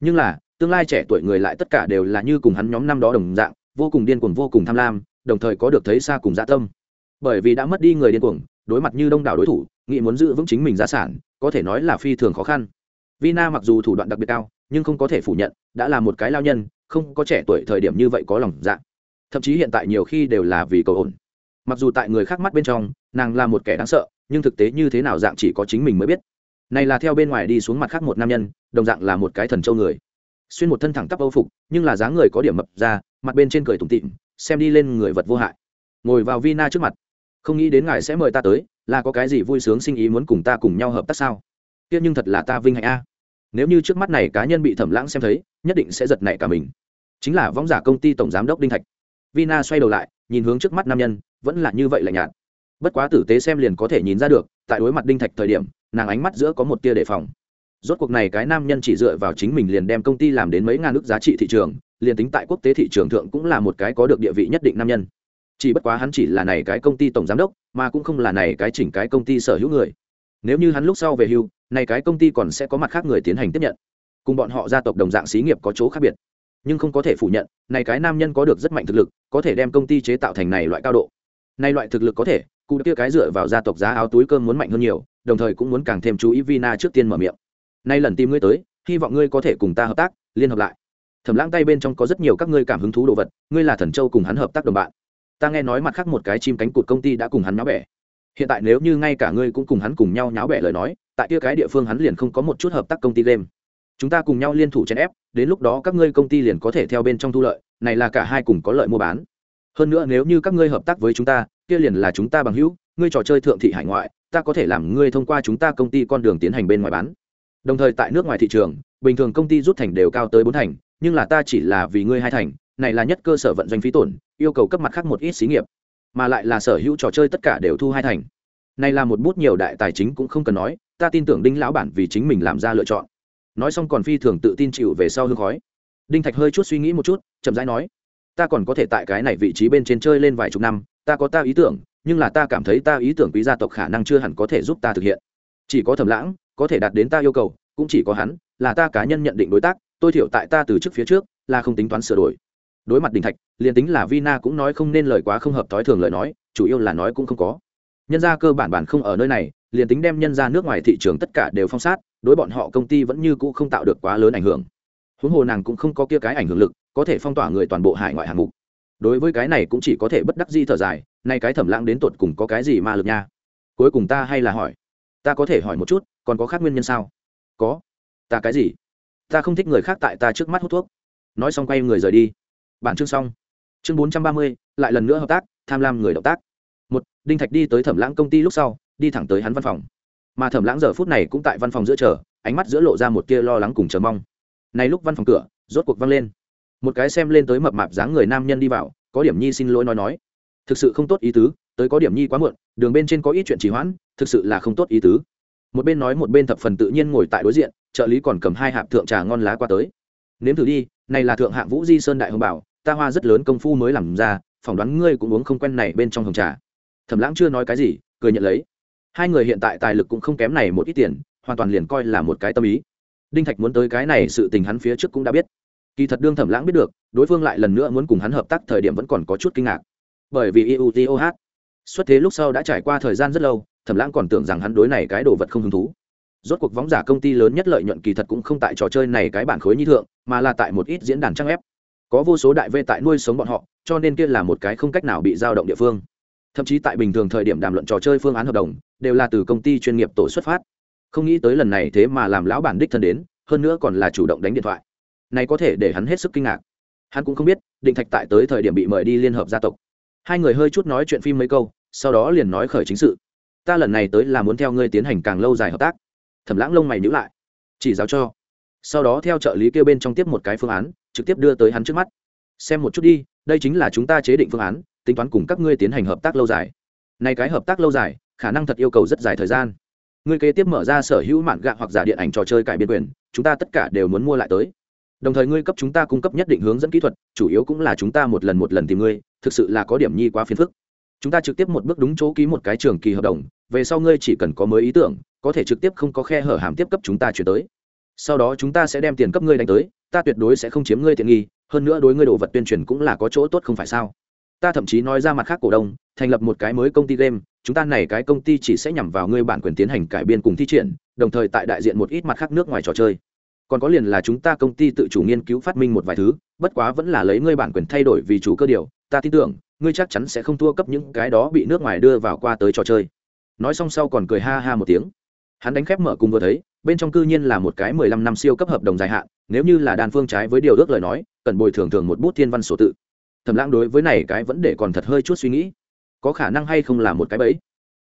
Nhưng là, tương lai trẻ tuổi người lại tất cả đều là như cùng hắn nhóm năm đó đồng dạng, vô cùng điên cuồng, vô cùng tham lam, đồng thời có được thấy xa cùng dạ tâm. Bởi vì đã mất đi người điên cuồng đối mặt như đông đảo đối thủ nghị muốn giữ vững chính mình gia sản, có thể nói là phi thường khó khăn. Vina mặc dù thủ đoạn đặc biệt cao, nhưng không có thể phủ nhận, đã là một cái lao nhân, không có trẻ tuổi thời điểm như vậy có lòng dạ. Thậm chí hiện tại nhiều khi đều là vì cầu ổn. Mặc dù tại người khác mắt bên trong, nàng là một kẻ đáng sợ, nhưng thực tế như thế nào dạng chỉ có chính mình mới biết. Này là theo bên ngoài đi xuống mặt khác một nam nhân, đồng dạng là một cái thần châu người. Xuyên một thân thẳng tắp âu phục, nhưng là dáng người có điểm mập ra, mặt bên trên cười tủm tịm xem đi lên người vật vô hại. Ngồi vào vina trước mặt không nghĩ đến ngài sẽ mời ta tới, là có cái gì vui sướng sinh ý muốn cùng ta cùng nhau hợp tác sao? Tiếc nhưng thật là ta vinh hạnh a. Nếu như trước mắt này cá nhân bị thẩm lãng xem thấy, nhất định sẽ giật nảy cả mình. Chính là võng giả công ty tổng giám đốc đinh thạch. Vina xoay đầu lại, nhìn hướng trước mắt nam nhân, vẫn là như vậy lạnh nhạt. Bất quá tử tế xem liền có thể nhìn ra được, tại đối mặt đinh thạch thời điểm, nàng ánh mắt giữa có một tia đề phòng. Rốt cuộc này cái nam nhân chỉ dựa vào chính mình liền đem công ty làm đến mấy ngàn nước giá trị thị trường, liền tính tại quốc tế thị trường thượng cũng là một cái có được địa vị nhất định nam nhân chỉ bất quá hắn chỉ là này cái công ty tổng giám đốc, mà cũng không là này cái chỉnh cái công ty sở hữu người. Nếu như hắn lúc sau về hưu, này cái công ty còn sẽ có mặt khác người tiến hành tiếp nhận. Cùng bọn họ gia tộc đồng dạng xí nghiệp có chỗ khác biệt. Nhưng không có thể phủ nhận, này cái nam nhân có được rất mạnh thực lực, có thể đem công ty chế tạo thành này loại cao độ. Này loại thực lực có thể, cụ kia cái dựa vào gia tộc giá áo túi cơm muốn mạnh hơn nhiều, đồng thời cũng muốn càng thêm chú ý vina trước tiên mở miệng. Nay lần tìm ngươi tới, hy vọng ngươi có thể cùng ta hợp tác, liên hợp lại. Thẩm lãng tay bên trong có rất nhiều các ngươi cảm hứng thú đồ vật, ngươi là thần châu cùng hắn hợp tác đồng bạn ta nghe nói mặt khác một cái chim cánh cụt công ty đã cùng hắn nháo bẻ. Hiện tại nếu như ngay cả ngươi cũng cùng hắn cùng nhau nháo bẻ lời nói, tại kia cái địa phương hắn liền không có một chút hợp tác công ty game. Chúng ta cùng nhau liên thủ chèn ép, đến lúc đó các ngươi công ty liền có thể theo bên trong thu lợi, này là cả hai cùng có lợi mua bán. Hơn nữa nếu như các ngươi hợp tác với chúng ta, kia liền là chúng ta bằng hữu, ngươi trò chơi thượng thị hải ngoại, ta có thể làm ngươi thông qua chúng ta công ty con đường tiến hành bên ngoài bán. Đồng thời tại nước ngoài thị trường, bình thường công ty rút thành đều cao tới bốn thành, nhưng là ta chỉ là vì ngươi hai thành này là nhất cơ sở vận doanh phí tổn, yêu cầu cấp mặt khác một ít xí nghiệp, mà lại là sở hữu trò chơi tất cả đều thu hai thành. Này là một bút nhiều đại tài chính cũng không cần nói, ta tin tưởng đinh lão bản vì chính mình làm ra lựa chọn. Nói xong còn phi thường tự tin chịu về sau hương khói. Đinh thạch hơi chút suy nghĩ một chút, chậm rãi nói, ta còn có thể tại cái này vị trí bên trên chơi lên vài chục năm, ta có ta ý tưởng, nhưng là ta cảm thấy ta ý tưởng quý gia tộc khả năng chưa hẳn có thể giúp ta thực hiện. Chỉ có thẩm lãng, có thể đạt đến ta yêu cầu, cũng chỉ có hắn, là ta cá nhân nhận định đối tác tôi thiểu tại ta từ trước phía trước, là không tính toán sửa đổi đối mặt đình thạch, liền tính là vina cũng nói không nên lời quá không hợp thói thường lời nói, chủ yếu là nói cũng không có. Nhân gia cơ bản bản không ở nơi này, liền tính đem nhân ra nước ngoài thị trường tất cả đều phong sát, đối bọn họ công ty vẫn như cũ không tạo được quá lớn ảnh hưởng. Huống hồ nàng cũng không có kia cái ảnh hưởng lực, có thể phong tỏa người toàn bộ hải ngoại hạng mục. Đối với cái này cũng chỉ có thể bất đắc di thở dài, nay cái thẩm lãng đến tột cùng có cái gì ma lực nha? Cuối cùng ta hay là hỏi, ta có thể hỏi một chút, còn có khác nguyên nhân sao? Có. Ta cái gì? Ta không thích người khác tại ta trước mắt hút thuốc. Nói xong quay người rời đi bản chương xong. Chương bốn trăm ba mươi, lại lần nữa hợp tác, tham lam người động tác. Một, đinh thạch đi tới thẩm lãng công ty lúc sau, đi thẳng tới hắn văn phòng. Mà thẩm lãng giờ phút này cũng tại văn phòng giữa chờ, ánh mắt giữa lộ ra một tia lo lắng cùng chờ mong. Này lúc văn phòng cửa, rốt cuộc văng lên. Một cái xem lên tới mập mạp dáng người nam nhân đi vào, có điểm nhi xin lỗi nói nói. Thực sự không tốt ý tứ, tới có điểm nhi quá muộn, đường bên trên có ít chuyện trì hoãn, thực sự là không tốt ý tứ. Một bên nói một bên thập phần tự nhiên ngồi tại đối diện, trợ lý còn cầm hai hạp thượng trà ngon lá qua tới nếm thử đi, này là thượng hạng vũ di sơn đại hồng bảo, ta hoa rất lớn công phu mới làm ra, phỏng đoán ngươi cũng uống không quen này bên trong hồng trà. Thẩm lãng chưa nói cái gì, cười nhận lấy. Hai người hiện tại tài lực cũng không kém này một ít tiền, hoàn toàn liền coi là một cái tâm ý. Đinh thạch muốn tới cái này sự tình hắn phía trước cũng đã biết. Kỳ thật đương thẩm lãng biết được, đối phương lại lần nữa muốn cùng hắn hợp tác thời điểm vẫn còn có chút kinh ngạc. Bởi vì iutoh xuất thế lúc sau đã trải qua thời gian rất lâu, thẩm lãng còn tưởng rằng hắn đối này cái đồ vật không hứng thú rốt cuộc võng giả công ty lớn nhất lợi nhuận kỳ thật cũng không tại trò chơi này cái bản khối nhi thượng, mà là tại một ít diễn đàn trang ép có vô số đại v tại nuôi sống bọn họ, cho nên kia là một cái không cách nào bị giao động địa phương. Thậm chí tại bình thường thời điểm đàm luận trò chơi phương án hợp đồng, đều là từ công ty chuyên nghiệp tổ xuất phát. Không nghĩ tới lần này thế mà làm lão bản đích thân đến, hơn nữa còn là chủ động đánh điện thoại. Này có thể để hắn hết sức kinh ngạc. Hắn cũng không biết, định thạch tại tới thời điểm bị mời đi liên hợp gia tộc. Hai người hơi chút nói chuyện phim mấy câu, sau đó liền nói khởi chính sự. Ta lần này tới là muốn theo ngươi tiến hành càng lâu dài hợp tác thẩm lãng lông mày nhữ lại. Chỉ giáo cho. Sau đó theo trợ lý kêu bên trong tiếp một cái phương án, trực tiếp đưa tới hắn trước mắt. Xem một chút đi, đây chính là chúng ta chế định phương án, tính toán cùng các ngươi tiến hành hợp tác lâu dài. Này cái hợp tác lâu dài, khả năng thật yêu cầu rất dài thời gian. Ngươi kế tiếp mở ra sở hữu mạn gạ hoặc giả điện ảnh trò chơi cải biên quyền, chúng ta tất cả đều muốn mua lại tới. Đồng thời ngươi cấp chúng ta cung cấp nhất định hướng dẫn kỹ thuật, chủ yếu cũng là chúng ta một lần một lần tìm ngươi, thực sự là có điểm nhi quá phiền phức. Chúng ta trực tiếp một bước đúng chỗ ký một cái trường kỳ hợp đồng, về sau ngươi chỉ cần có mới ý tưởng có thể trực tiếp không có khe hở hàm tiếp cấp chúng ta chuyển tới. Sau đó chúng ta sẽ đem tiền cấp ngươi đánh tới, ta tuyệt đối sẽ không chiếm ngươi tiện nghi, hơn nữa đối ngươi đồ vật tuyên truyền cũng là có chỗ tốt không phải sao? Ta thậm chí nói ra mặt khác cổ đông, thành lập một cái mới công ty game, chúng ta này cái công ty chỉ sẽ nhằm vào ngươi bản quyền tiến hành cải biên cùng thi triển, đồng thời tại đại diện một ít mặt khác nước ngoài trò chơi. Còn có liền là chúng ta công ty tự chủ nghiên cứu phát minh một vài thứ, bất quá vẫn là lấy ngươi bản quyền thay đổi vì chủ cơ điều, ta tin tưởng, ngươi chắc chắn sẽ không thua cấp những cái đó bị nước ngoài đưa vào qua tới trò chơi. Nói xong sau còn cười ha ha một tiếng hắn đánh khép mở cùng vừa thấy, bên trong cư nhiên là một cái mười lăm năm siêu cấp hợp đồng dài hạn, nếu như là đàn phương trái với điều ước lời nói, cần bồi thường thường một bút thiên văn sổ tự. Thẩm lãng đối với này cái vấn đề còn thật hơi chút suy nghĩ. Có khả năng hay không là một cái bẫy?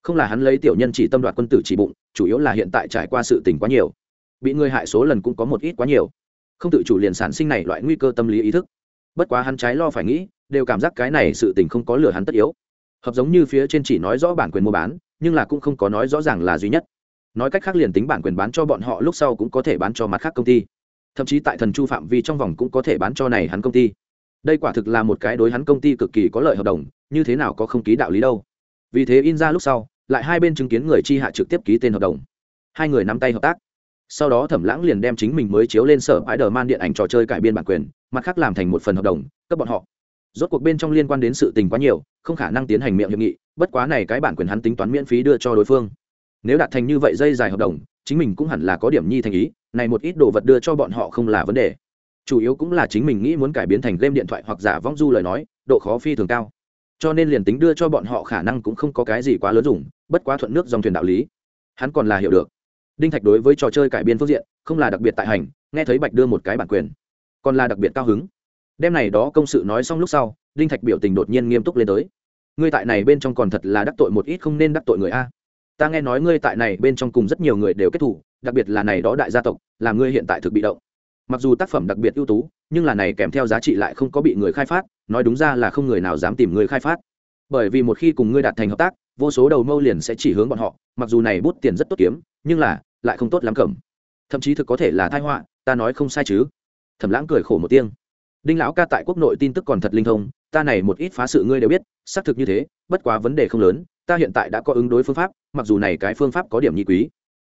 Không là hắn lấy tiểu nhân chỉ tâm đoạt quân tử chỉ bụng, chủ yếu là hiện tại trải qua sự tình quá nhiều. Bị người hại số lần cũng có một ít quá nhiều. Không tự chủ liền sản sinh này loại nguy cơ tâm lý ý thức. Bất quá hắn trái lo phải nghĩ, đều cảm giác cái này sự tình không có lừa hắn tất yếu. Hợp giống như phía trên chỉ nói rõ bản quyền mua bán, nhưng là cũng không có nói rõ ràng là duy nhất nói cách khác liền tính bản quyền bán cho bọn họ lúc sau cũng có thể bán cho mặt khác công ty. Thậm chí tại thần chu phạm vi trong vòng cũng có thể bán cho này hắn công ty. Đây quả thực là một cái đối hắn công ty cực kỳ có lợi hợp đồng, như thế nào có không ký đạo lý đâu. Vì thế in ra lúc sau, lại hai bên chứng kiến người chi hạ trực tiếp ký tên hợp đồng. Hai người nắm tay hợp tác. Sau đó thẩm lãng liền đem chính mình mới chiếu lên sở ái đờ man điện ảnh trò chơi cải biên bản quyền, mặt khác làm thành một phần hợp đồng, cấp bọn họ. Rốt cuộc bên trong liên quan đến sự tình quá nhiều, không khả năng tiến hành miệng hiệp nghị, bất quá này cái bản quyền hắn tính toán miễn phí đưa cho đối phương nếu đạt thành như vậy dây dài hợp đồng, chính mình cũng hẳn là có điểm nhi thành ý, này một ít đồ vật đưa cho bọn họ không là vấn đề. Chủ yếu cũng là chính mình nghĩ muốn cải biến thành game điện thoại hoặc giả vong du lời nói, độ khó phi thường cao. Cho nên liền tính đưa cho bọn họ khả năng cũng không có cái gì quá lớn dùng, bất quá thuận nước dòng thuyền đạo lý. Hắn còn là hiểu được. Đinh thạch đối với trò chơi cải biên phương diện, không là đặc biệt tại hành, nghe thấy bạch đưa một cái bản quyền, còn là đặc biệt cao hứng. Đêm này đó công sự nói xong lúc sau, đinh thạch biểu tình đột nhiên nghiêm túc lên tới. Ngươi tại này bên trong còn thật là đắc tội một ít không nên đắc tội người a ta nghe nói ngươi tại này bên trong cùng rất nhiều người đều kết thủ, đặc biệt là này đó đại gia tộc, là ngươi hiện tại thực bị động. Mặc dù tác phẩm đặc biệt ưu tú, nhưng là này kèm theo giá trị lại không có bị người khai phát, nói đúng ra là không người nào dám tìm người khai phát. Bởi vì một khi cùng ngươi đạt thành hợp tác, vô số đầu mâu liền sẽ chỉ hướng bọn họ, mặc dù này bút tiền rất tốt kiếm, nhưng là, lại không tốt lắm cẩm thậm chí thực có thể là thai họa, ta nói không sai chứ. Thẩm lãng cười khổ một tiếng. Đinh lão ca tại quốc nội tin tức còn thật linh thông, ta này một ít phá sự ngươi đều biết, xác thực như thế, bất quá vấn đề không lớn ta hiện tại đã có ứng đối phương pháp, mặc dù này cái phương pháp có điểm nhi quý.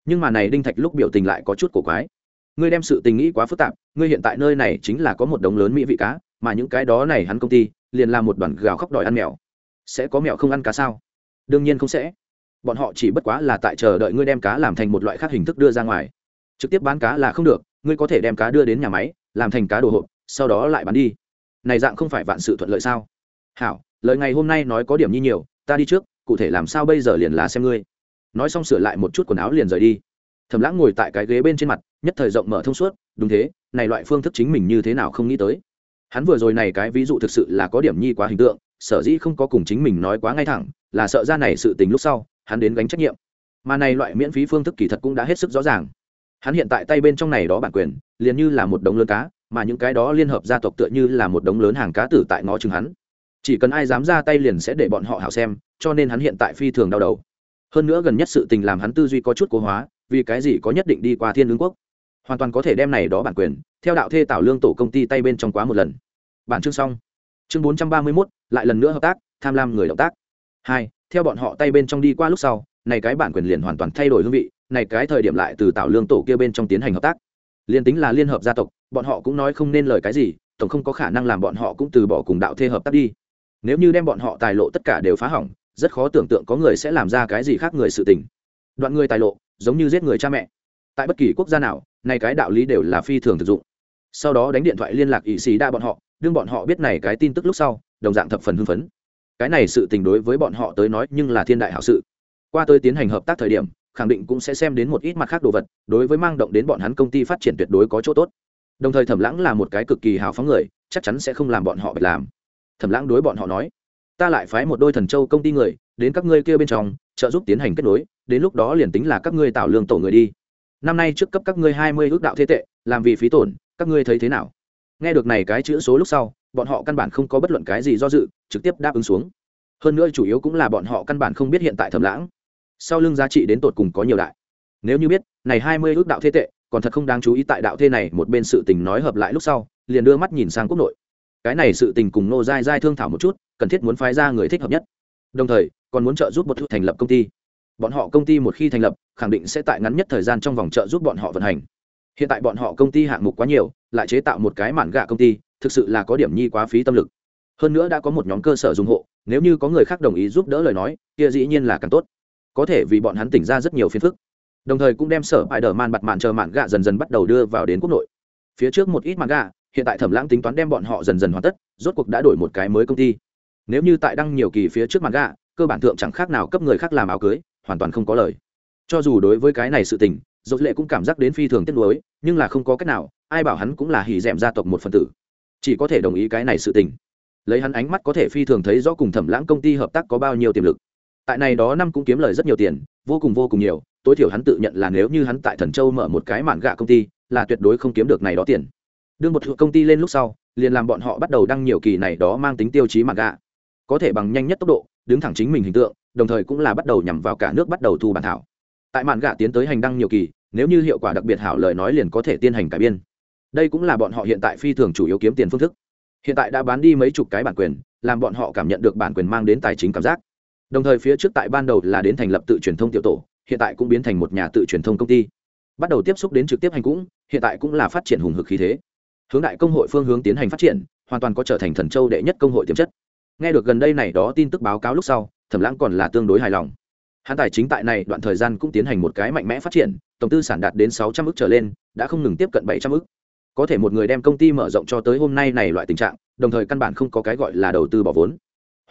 Nhưng mà này đinh thạch lúc biểu tình lại có chút cổ quái. Ngươi đem sự tình nghĩ quá phức tạp, ngươi hiện tại nơi này chính là có một đống lớn mỹ vị cá, mà những cái đó này hắn công ty, liền làm một đoàn gào khóc đòi ăn mèo. Sẽ có mèo không ăn cá sao? Đương nhiên không sẽ. Bọn họ chỉ bất quá là tại chờ đợi ngươi đem cá làm thành một loại khác hình thức đưa ra ngoài. Trực tiếp bán cá là không được, ngươi có thể đem cá đưa đến nhà máy, làm thành cá đồ hộp, sau đó lại bán đi. Này dạng không phải vạn sự thuận lợi sao? Hảo, lời ngày hôm nay nói có điểm nhi nhiều, ta đi trước cụ thể làm sao bây giờ liền là xem ngươi. Nói xong sửa lại một chút quần áo liền rời đi. Thầm lãng ngồi tại cái ghế bên trên mặt, nhất thời rộng mở thông suốt, đúng thế, này loại phương thức chính mình như thế nào không nghĩ tới. Hắn vừa rồi này cái ví dụ thực sự là có điểm nhi quá hình tượng, sở dĩ không có cùng chính mình nói quá ngay thẳng, là sợ ra này sự tình lúc sau, hắn đến gánh trách nhiệm. Mà này loại miễn phí phương thức kỳ thật cũng đã hết sức rõ ràng. Hắn hiện tại tay bên trong này đó bản quyền, liền như là một đống lớn cá, mà những cái đó liên hợp gia tộc tựa như là một đống lớn hàng cá tử tại ngõ chừng hắn chỉ cần ai dám ra tay liền sẽ để bọn họ hảo xem, cho nên hắn hiện tại phi thường đau đầu. Hơn nữa gần nhất sự tình làm hắn tư duy có chút cố hóa, vì cái gì có nhất định đi qua thiên lương quốc? Hoàn toàn có thể đem này đó bản quyền, theo đạo thê tạo lương tổ công ty tay bên trong quá một lần. Bản chương xong. Chương bốn trăm ba mươi mốt, lại lần nữa hợp tác, tham lam người động tác. Hai, theo bọn họ tay bên trong đi qua lúc sau, này cái bản quyền liền hoàn toàn thay đổi hương vị, này cái thời điểm lại từ tạo lương tổ kia bên trong tiến hành hợp tác. Liên tính là liên hợp gia tộc, bọn họ cũng nói không nên lời cái gì, tổng không có khả năng làm bọn họ cũng từ bỏ cùng đạo thê hợp tác đi nếu như đem bọn họ tài lộ tất cả đều phá hỏng, rất khó tưởng tượng có người sẽ làm ra cái gì khác người sự tình. Đoạn người tài lộ, giống như giết người cha mẹ. Tại bất kỳ quốc gia nào, này cái đạo lý đều là phi thường thực dụng. Sau đó đánh điện thoại liên lạc ỵ sĩ đa bọn họ, đương bọn họ biết này cái tin tức lúc sau, đồng dạng thập phần hưng phấn. Cái này sự tình đối với bọn họ tới nói nhưng là thiên đại hảo sự. Qua tới tiến hành hợp tác thời điểm, khẳng định cũng sẽ xem đến một ít mặt khác đồ vật, đối với mang động đến bọn hắn công ty phát triển tuyệt đối có chỗ tốt. Đồng thời thẩm lãng là một cái cực kỳ hào phóng người, chắc chắn sẽ không làm bọn họ phải làm thẩm lãng đối bọn họ nói, ta lại phái một đôi thần châu công ty người đến các ngươi kia bên trong, trợ giúp tiến hành kết nối, đến lúc đó liền tính là các ngươi tạo lương tổ người đi. Năm nay trước cấp các ngươi hai mươi ước đạo thế tệ, làm vì phí tổn, các ngươi thấy thế nào? Nghe được này cái chữ số lúc sau, bọn họ căn bản không có bất luận cái gì do dự, trực tiếp đáp ứng xuống. Hơn nữa chủ yếu cũng là bọn họ căn bản không biết hiện tại thẩm lãng, sau lưng giá trị đến tột cùng có nhiều đại. Nếu như biết, này hai mươi ước đạo thế tệ, còn thật không đáng chú ý tại đạo thế này một bên sự tình nói hợp lại lúc sau, liền đưa mắt nhìn sang quốc nội cái này sự tình cùng nô dai dai thương thảo một chút, cần thiết muốn phái ra người thích hợp nhất. Đồng thời, còn muốn trợ giúp một thành lập công ty. Bọn họ công ty một khi thành lập, khẳng định sẽ tại ngắn nhất thời gian trong vòng trợ giúp bọn họ vận hành. Hiện tại bọn họ công ty hạng mục quá nhiều, lại chế tạo một cái mảng gạ công ty, thực sự là có điểm nhi quá phí tâm lực. Hơn nữa đã có một nhóm cơ sở dùng hộ, nếu như có người khác đồng ý giúp đỡ lời nói, kia dĩ nhiên là càng tốt. Có thể vì bọn hắn tỉnh ra rất nhiều phiền phức. Đồng thời cũng đem sở bại đờ man bặt mạn chờ mạn gạ dần dần bắt đầu đưa vào đến quốc nội. Phía trước một ít mạn gạ hiện tại thẩm lãng tính toán đem bọn họ dần dần hoàn tất, rốt cuộc đã đổi một cái mới công ty. Nếu như tại đăng nhiều kỳ phía trước mặt gạ cơ bản thượng chẳng khác nào cấp người khác làm áo cưới, hoàn toàn không có lời. Cho dù đối với cái này sự tình dốt lệ cũng cảm giác đến phi thường tiếc nuối, nhưng là không có cách nào, ai bảo hắn cũng là hỉ d gia tộc một phần tử. Chỉ có thể đồng ý cái này sự tình. Lấy hắn ánh mắt có thể phi thường thấy rõ cùng thẩm lãng công ty hợp tác có bao nhiêu tiềm lực. Tại này đó năm cũng kiếm lời rất nhiều tiền, vô cùng vô cùng nhiều, tối thiểu hắn tự nhận là nếu như hắn tại thần châu mở một cái mạn gạ công ty, là tuyệt đối không kiếm được này đó tiền đương một công ty lên lúc sau, liền làm bọn họ bắt đầu đăng nhiều kỳ này đó mang tính tiêu chí mạn gạ có thể bằng nhanh nhất tốc độ, đứng thẳng chính mình hình tượng, đồng thời cũng là bắt đầu nhằm vào cả nước bắt đầu thu bản thảo. Tại mạn gạ tiến tới hành đăng nhiều kỳ, nếu như hiệu quả đặc biệt hảo lời nói liền có thể tiến hành cải biên. Đây cũng là bọn họ hiện tại phi thường chủ yếu kiếm tiền phương thức. Hiện tại đã bán đi mấy chục cái bản quyền, làm bọn họ cảm nhận được bản quyền mang đến tài chính cảm giác. Đồng thời phía trước tại ban đầu là đến thành lập tự truyền thông tiểu tổ, hiện tại cũng biến thành một nhà tự truyền thông công ty. Bắt đầu tiếp xúc đến trực tiếp hành cũng, hiện tại cũng là phát triển hùng hực khí thế hướng đại công hội phương hướng tiến hành phát triển, hoàn toàn có trở thành thần châu đệ nhất công hội tiềm chất. Nghe được gần đây này đó tin tức báo cáo lúc sau, thẩm lãng còn là tương đối hài lòng. Hãn tài chính tại này đoạn thời gian cũng tiến hành một cái mạnh mẽ phát triển, tổng tư sản đạt đến sáu trăm ức trở lên, đã không ngừng tiếp cận bảy trăm ức. có thể một người đem công ty mở rộng cho tới hôm nay này loại tình trạng, đồng thời căn bản không có cái gọi là đầu tư bỏ vốn.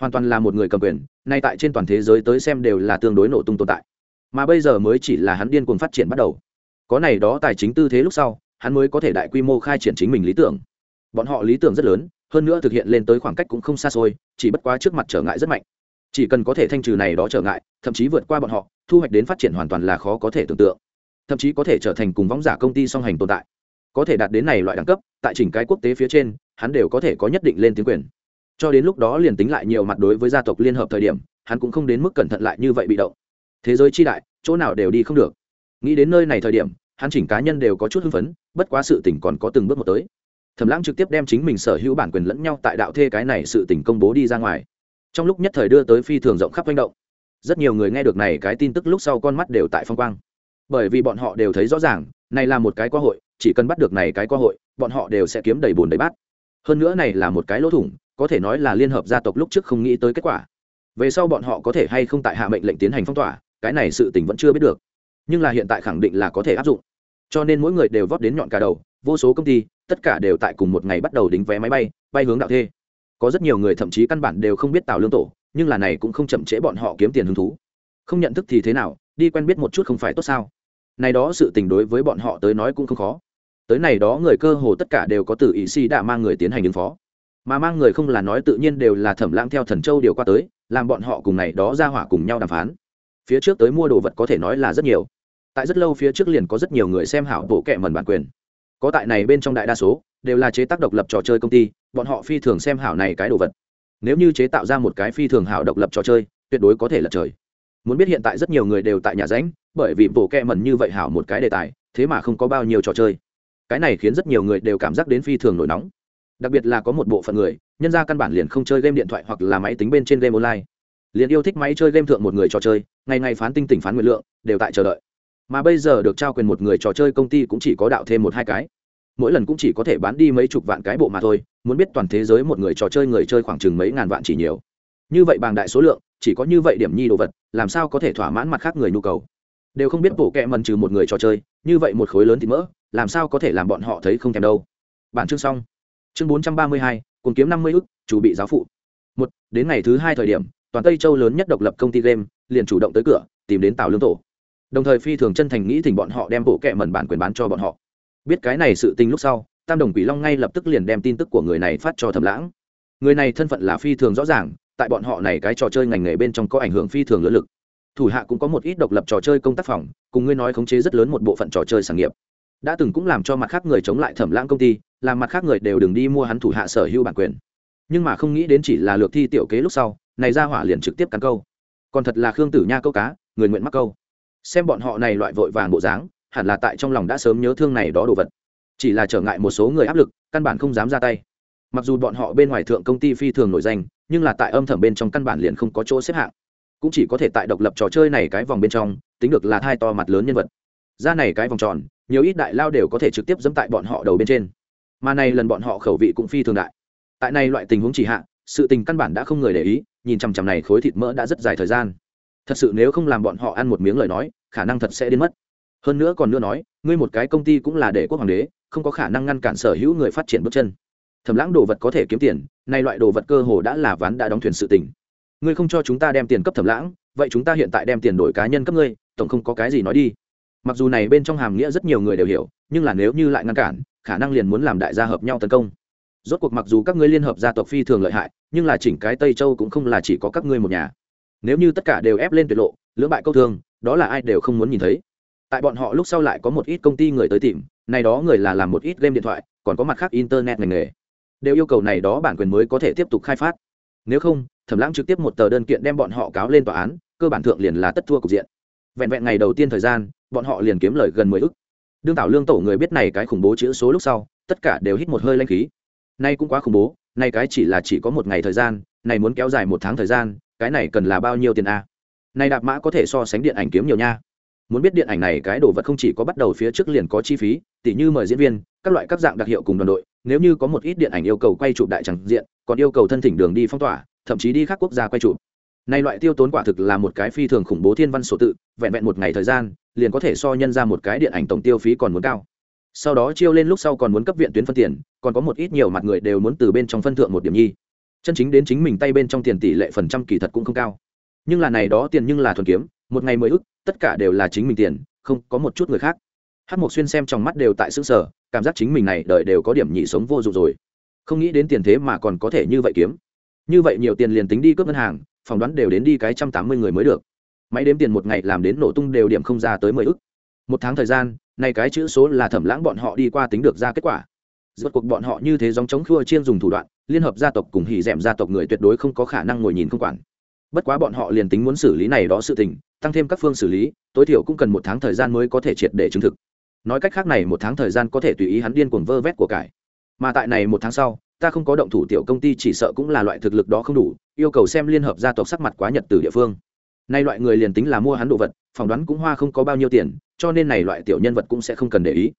Hoàn toàn là một người cầm quyền, nay tại trên toàn thế giới tới xem đều là tương đối nổ tung tồn tại. Mà bây giờ mới chỉ là hắn điên cuồng phát triển bắt đầu. Có này đó tài chính tư thế lúc sau hắn mới có thể đại quy mô khai triển chính mình lý tưởng. Bọn họ lý tưởng rất lớn, hơn nữa thực hiện lên tới khoảng cách cũng không xa xôi, chỉ bất quá trước mặt trở ngại rất mạnh. Chỉ cần có thể thanh trừ này đó trở ngại, thậm chí vượt qua bọn họ, thu hoạch đến phát triển hoàn toàn là khó có thể tưởng tượng. Thậm chí có thể trở thành cùng võng giả công ty song hành tồn tại. Có thể đạt đến này loại đẳng cấp, tại chỉnh cái quốc tế phía trên, hắn đều có thể có nhất định lên tiếng quyền. Cho đến lúc đó liền tính lại nhiều mặt đối với gia tộc liên hợp thời điểm, hắn cũng không đến mức cẩn thận lại như vậy bị động. Thế giới chi đại, chỗ nào đều đi không được. Nghĩ đến nơi này thời điểm hắn chỉnh cá nhân đều có chút hưng phấn, bất quá sự tỉnh còn có từng bước một tới. Thẩm lãng trực tiếp đem chính mình sở hữu bản quyền lẫn nhau tại đạo thê cái này sự tỉnh công bố đi ra ngoài. Trong lúc nhất thời đưa tới phi thường rộng khắp manh động. Rất nhiều người nghe được này cái tin tức lúc sau con mắt đều tại phong quang. Bởi vì bọn họ đều thấy rõ ràng, này là một cái cơ hội, chỉ cần bắt được này cái cơ hội, bọn họ đều sẽ kiếm đầy bùn đầy bát. Hơn nữa này là một cái lỗ thủng, có thể nói là liên hợp gia tộc lúc trước không nghĩ tới kết quả. Về sau bọn họ có thể hay không tại hạ mệnh lệnh tiến hành phong tỏa, cái này sự tình vẫn chưa biết được nhưng là hiện tại khẳng định là có thể áp dụng. Cho nên mỗi người đều vót đến nhọn cả đầu, vô số công ty, tất cả đều tại cùng một ngày bắt đầu đính vé máy bay bay hướng đạo thê. Có rất nhiều người thậm chí căn bản đều không biết tào lương tổ, nhưng là này cũng không chậm trễ bọn họ kiếm tiền hứng thú. Không nhận thức thì thế nào, đi quen biết một chút không phải tốt sao? Này đó sự tình đối với bọn họ tới nói cũng không khó. Tới này đó người cơ hồ tất cả đều có từ ý si đã mang người tiến hành ứng phó. Mà mang người không là nói tự nhiên đều là thẩm lãng theo thần châu điều qua tới, làm bọn họ cùng này đó ra hỏa cùng nhau đàm phán. Phía trước tới mua đồ vật có thể nói là rất nhiều tại rất lâu phía trước liền có rất nhiều người xem hảo bộ kệ mẩn bản quyền. Có tại này bên trong đại đa số, đều là chế tác độc lập trò chơi công ty, bọn họ phi thường xem hảo này cái đồ vật. Nếu như chế tạo ra một cái phi thường hảo độc lập trò chơi, tuyệt đối có thể là trời. Muốn biết hiện tại rất nhiều người đều tại nhà ránh, bởi vì bộ kệ mẩn như vậy hảo một cái đề tài, thế mà không có bao nhiêu trò chơi. Cái này khiến rất nhiều người đều cảm giác đến phi thường nổi nóng. Đặc biệt là có một bộ phận người, nhân ra căn bản liền không chơi game điện thoại hoặc là máy tính bên trên game online. Liền yêu thích máy chơi game thượng một người trò chơi, ngày ngày phán tinh tỉnh phán nguyện lượng, đều tại chờ đợi mà bây giờ được trao quyền một người trò chơi công ty cũng chỉ có đạo thêm một hai cái. Mỗi lần cũng chỉ có thể bán đi mấy chục vạn cái bộ mà thôi, muốn biết toàn thế giới một người trò chơi người chơi khoảng chừng mấy ngàn vạn chỉ nhiều. Như vậy bằng đại số lượng, chỉ có như vậy điểm nhi đồ vật, làm sao có thể thỏa mãn mặt khác người nhu cầu? Đều không biết bổ kẹ mần trừ một người trò chơi, như vậy một khối lớn thì mỡ, làm sao có thể làm bọn họ thấy không thèm đâu? Bản chương xong. Chương bốn trăm ba mươi hai cùng kiếm năm mươi ức, chủ bị giáo phụ. Một, đến ngày thứ hai thời điểm, toàn tây châu lớn nhất độc lập công ty game, liền chủ động tới cửa, tìm đến tào lương tổ đồng thời phi thường chân thành nghĩ thỉnh bọn họ đem bộ kệ mẩn bản quyền bán cho bọn họ. Biết cái này sự tình lúc sau, tam đồng quỷ long ngay lập tức liền đem tin tức của người này phát cho thẩm lãng. Người này thân phận là phi thường rõ ràng, tại bọn họ này cái trò chơi ngành nghề bên trong có ảnh hưởng phi thường lớn lực. Thủ hạ cũng có một ít độc lập trò chơi công tác phòng, cùng ngươi nói khống chế rất lớn một bộ phận trò chơi sản nghiệp. Đã từng cũng làm cho mặt khác người chống lại thẩm lãng công ty, làm mặt khác người đều đừng đi mua hắn thủ hạ sở hữu bản quyền. Nhưng mà không nghĩ đến chỉ là lược thi tiểu kế lúc sau, này ra hỏa liền trực tiếp cắn câu. Còn thật là khương tử nha câu cá, người nguyện mắc câu xem bọn họ này loại vội vàng bộ dáng, hẳn là tại trong lòng đã sớm nhớ thương này đó đồ vật. Chỉ là trở ngại một số người áp lực, căn bản không dám ra tay. Mặc dù bọn họ bên ngoài thượng công ty phi thường nổi danh, nhưng là tại âm thầm bên trong căn bản liền không có chỗ xếp hạng. Cũng chỉ có thể tại độc lập trò chơi này cái vòng bên trong, tính được là thai to mặt lớn nhân vật. Ra này cái vòng tròn, nhiều ít đại lao đều có thể trực tiếp dẫm tại bọn họ đầu bên trên. Mà này lần bọn họ khẩu vị cũng phi thường đại. Tại này loại tình huống chỉ hạ, sự tình căn bản đã không người để ý, nhìn chằm chằm này khối thịt mỡ đã rất dài thời gian. Thật sự nếu không làm bọn họ ăn một miếng lời nói khả năng thật sẽ đến mất. Hơn nữa còn nữa nói, ngươi một cái công ty cũng là để quốc hoàng đế, không có khả năng ngăn cản sở hữu người phát triển bước chân. Thẩm lãng đồ vật có thể kiếm tiền, nay loại đồ vật cơ hồ đã là ván đã đóng thuyền sự tình. Ngươi không cho chúng ta đem tiền cấp thẩm lãng, vậy chúng ta hiện tại đem tiền đổi cá nhân cấp ngươi, tổng không có cái gì nói đi. Mặc dù này bên trong hàm nghĩa rất nhiều người đều hiểu, nhưng là nếu như lại ngăn cản, khả năng liền muốn làm đại gia hợp nhau tấn công. Rốt cuộc mặc dù các ngươi liên hợp gia tộc phi thường lợi hại, nhưng là chỉnh cái tây châu cũng không là chỉ có các ngươi một nhà nếu như tất cả đều ép lên tuyệt lộ, lưỡng bại câu thương, đó là ai đều không muốn nhìn thấy. Tại bọn họ lúc sau lại có một ít công ty người tới tìm, này đó người là làm một ít game điện thoại, còn có mặt khác internet ngành nghề. Đều yêu cầu này đó bản quyền mới có thể tiếp tục khai phát. Nếu không, thẩm lãng trực tiếp một tờ đơn kiện đem bọn họ cáo lên tòa án, cơ bản thượng liền là tất thua cục diện. Vẹn vẹn ngày đầu tiên thời gian, bọn họ liền kiếm lời gần mười ức. Đương tảo lương tổ người biết này cái khủng bố chữ số lúc sau, tất cả đều hít một hơi lanh khí. Nay cũng quá khủng bố, nay cái chỉ là chỉ có một ngày thời gian, này muốn kéo dài một tháng thời gian cái này cần là bao nhiêu tiền a? Này đạp mã có thể so sánh điện ảnh kiếm nhiều nha. Muốn biết điện ảnh này cái đồ vật không chỉ có bắt đầu phía trước liền có chi phí, tỉ như mời diễn viên, các loại các dạng đặc hiệu cùng đoàn đội, nếu như có một ít điện ảnh yêu cầu quay chụp đại chẳng diện, còn yêu cầu thân thỉnh đường đi phong tỏa, thậm chí đi khác quốc gia quay chụp. Này loại tiêu tốn quả thực là một cái phi thường khủng bố thiên văn sổ tự, vẹn vẹn một ngày thời gian, liền có thể so nhân ra một cái điện ảnh tổng tiêu phí còn muốn cao. Sau đó chiêu lên lúc sau còn muốn cấp viện tuyến phân tiền, còn có một ít nhiều mặt người đều muốn từ bên trong phân thượng một điểm nhi chân chính đến chính mình tay bên trong tiền tỷ lệ phần trăm kỳ thật cũng không cao. Nhưng là này đó tiền nhưng là thuần kiếm, một ngày mới ức, tất cả đều là chính mình tiền, không có một chút người khác. Hát mộc xuyên xem trong mắt đều tại xứ sở cảm giác chính mình này đợi đều có điểm nhị sống vô dụng rồi. Không nghĩ đến tiền thế mà còn có thể như vậy kiếm. Như vậy nhiều tiền liền tính đi cướp ngân hàng phỏng đoán đều đến đi cái trăm tám mươi người mới được. Máy đếm tiền một ngày làm đến nổ tung đều điểm không ra tới mười ức. Một tháng thời gian nay cái chữ số là thẩm lãng bọn họ đi qua tính được ra kết quả rốt cuộc bọn họ như thế giống chống khua chiên dùng thủ đoạn, liên hợp gia tộc cùng hỉ dẻm gia tộc người tuyệt đối không có khả năng ngồi nhìn không quản. Bất quá bọn họ liền tính muốn xử lý này đó sự tình, tăng thêm các phương xử lý, tối thiểu cũng cần một tháng thời gian mới có thể triệt để chứng thực. Nói cách khác này một tháng thời gian có thể tùy ý hắn điên cuồng vơ vét của cải. Mà tại này một tháng sau, ta không có động thủ tiểu công ty chỉ sợ cũng là loại thực lực đó không đủ, yêu cầu xem liên hợp gia tộc sắc mặt quá nhật từ địa phương. Nay loại người liền tính là mua hắn đồ vật, phỏng đoán cũng hoa không có bao nhiêu tiền, cho nên này loại tiểu nhân vật cũng sẽ không cần để ý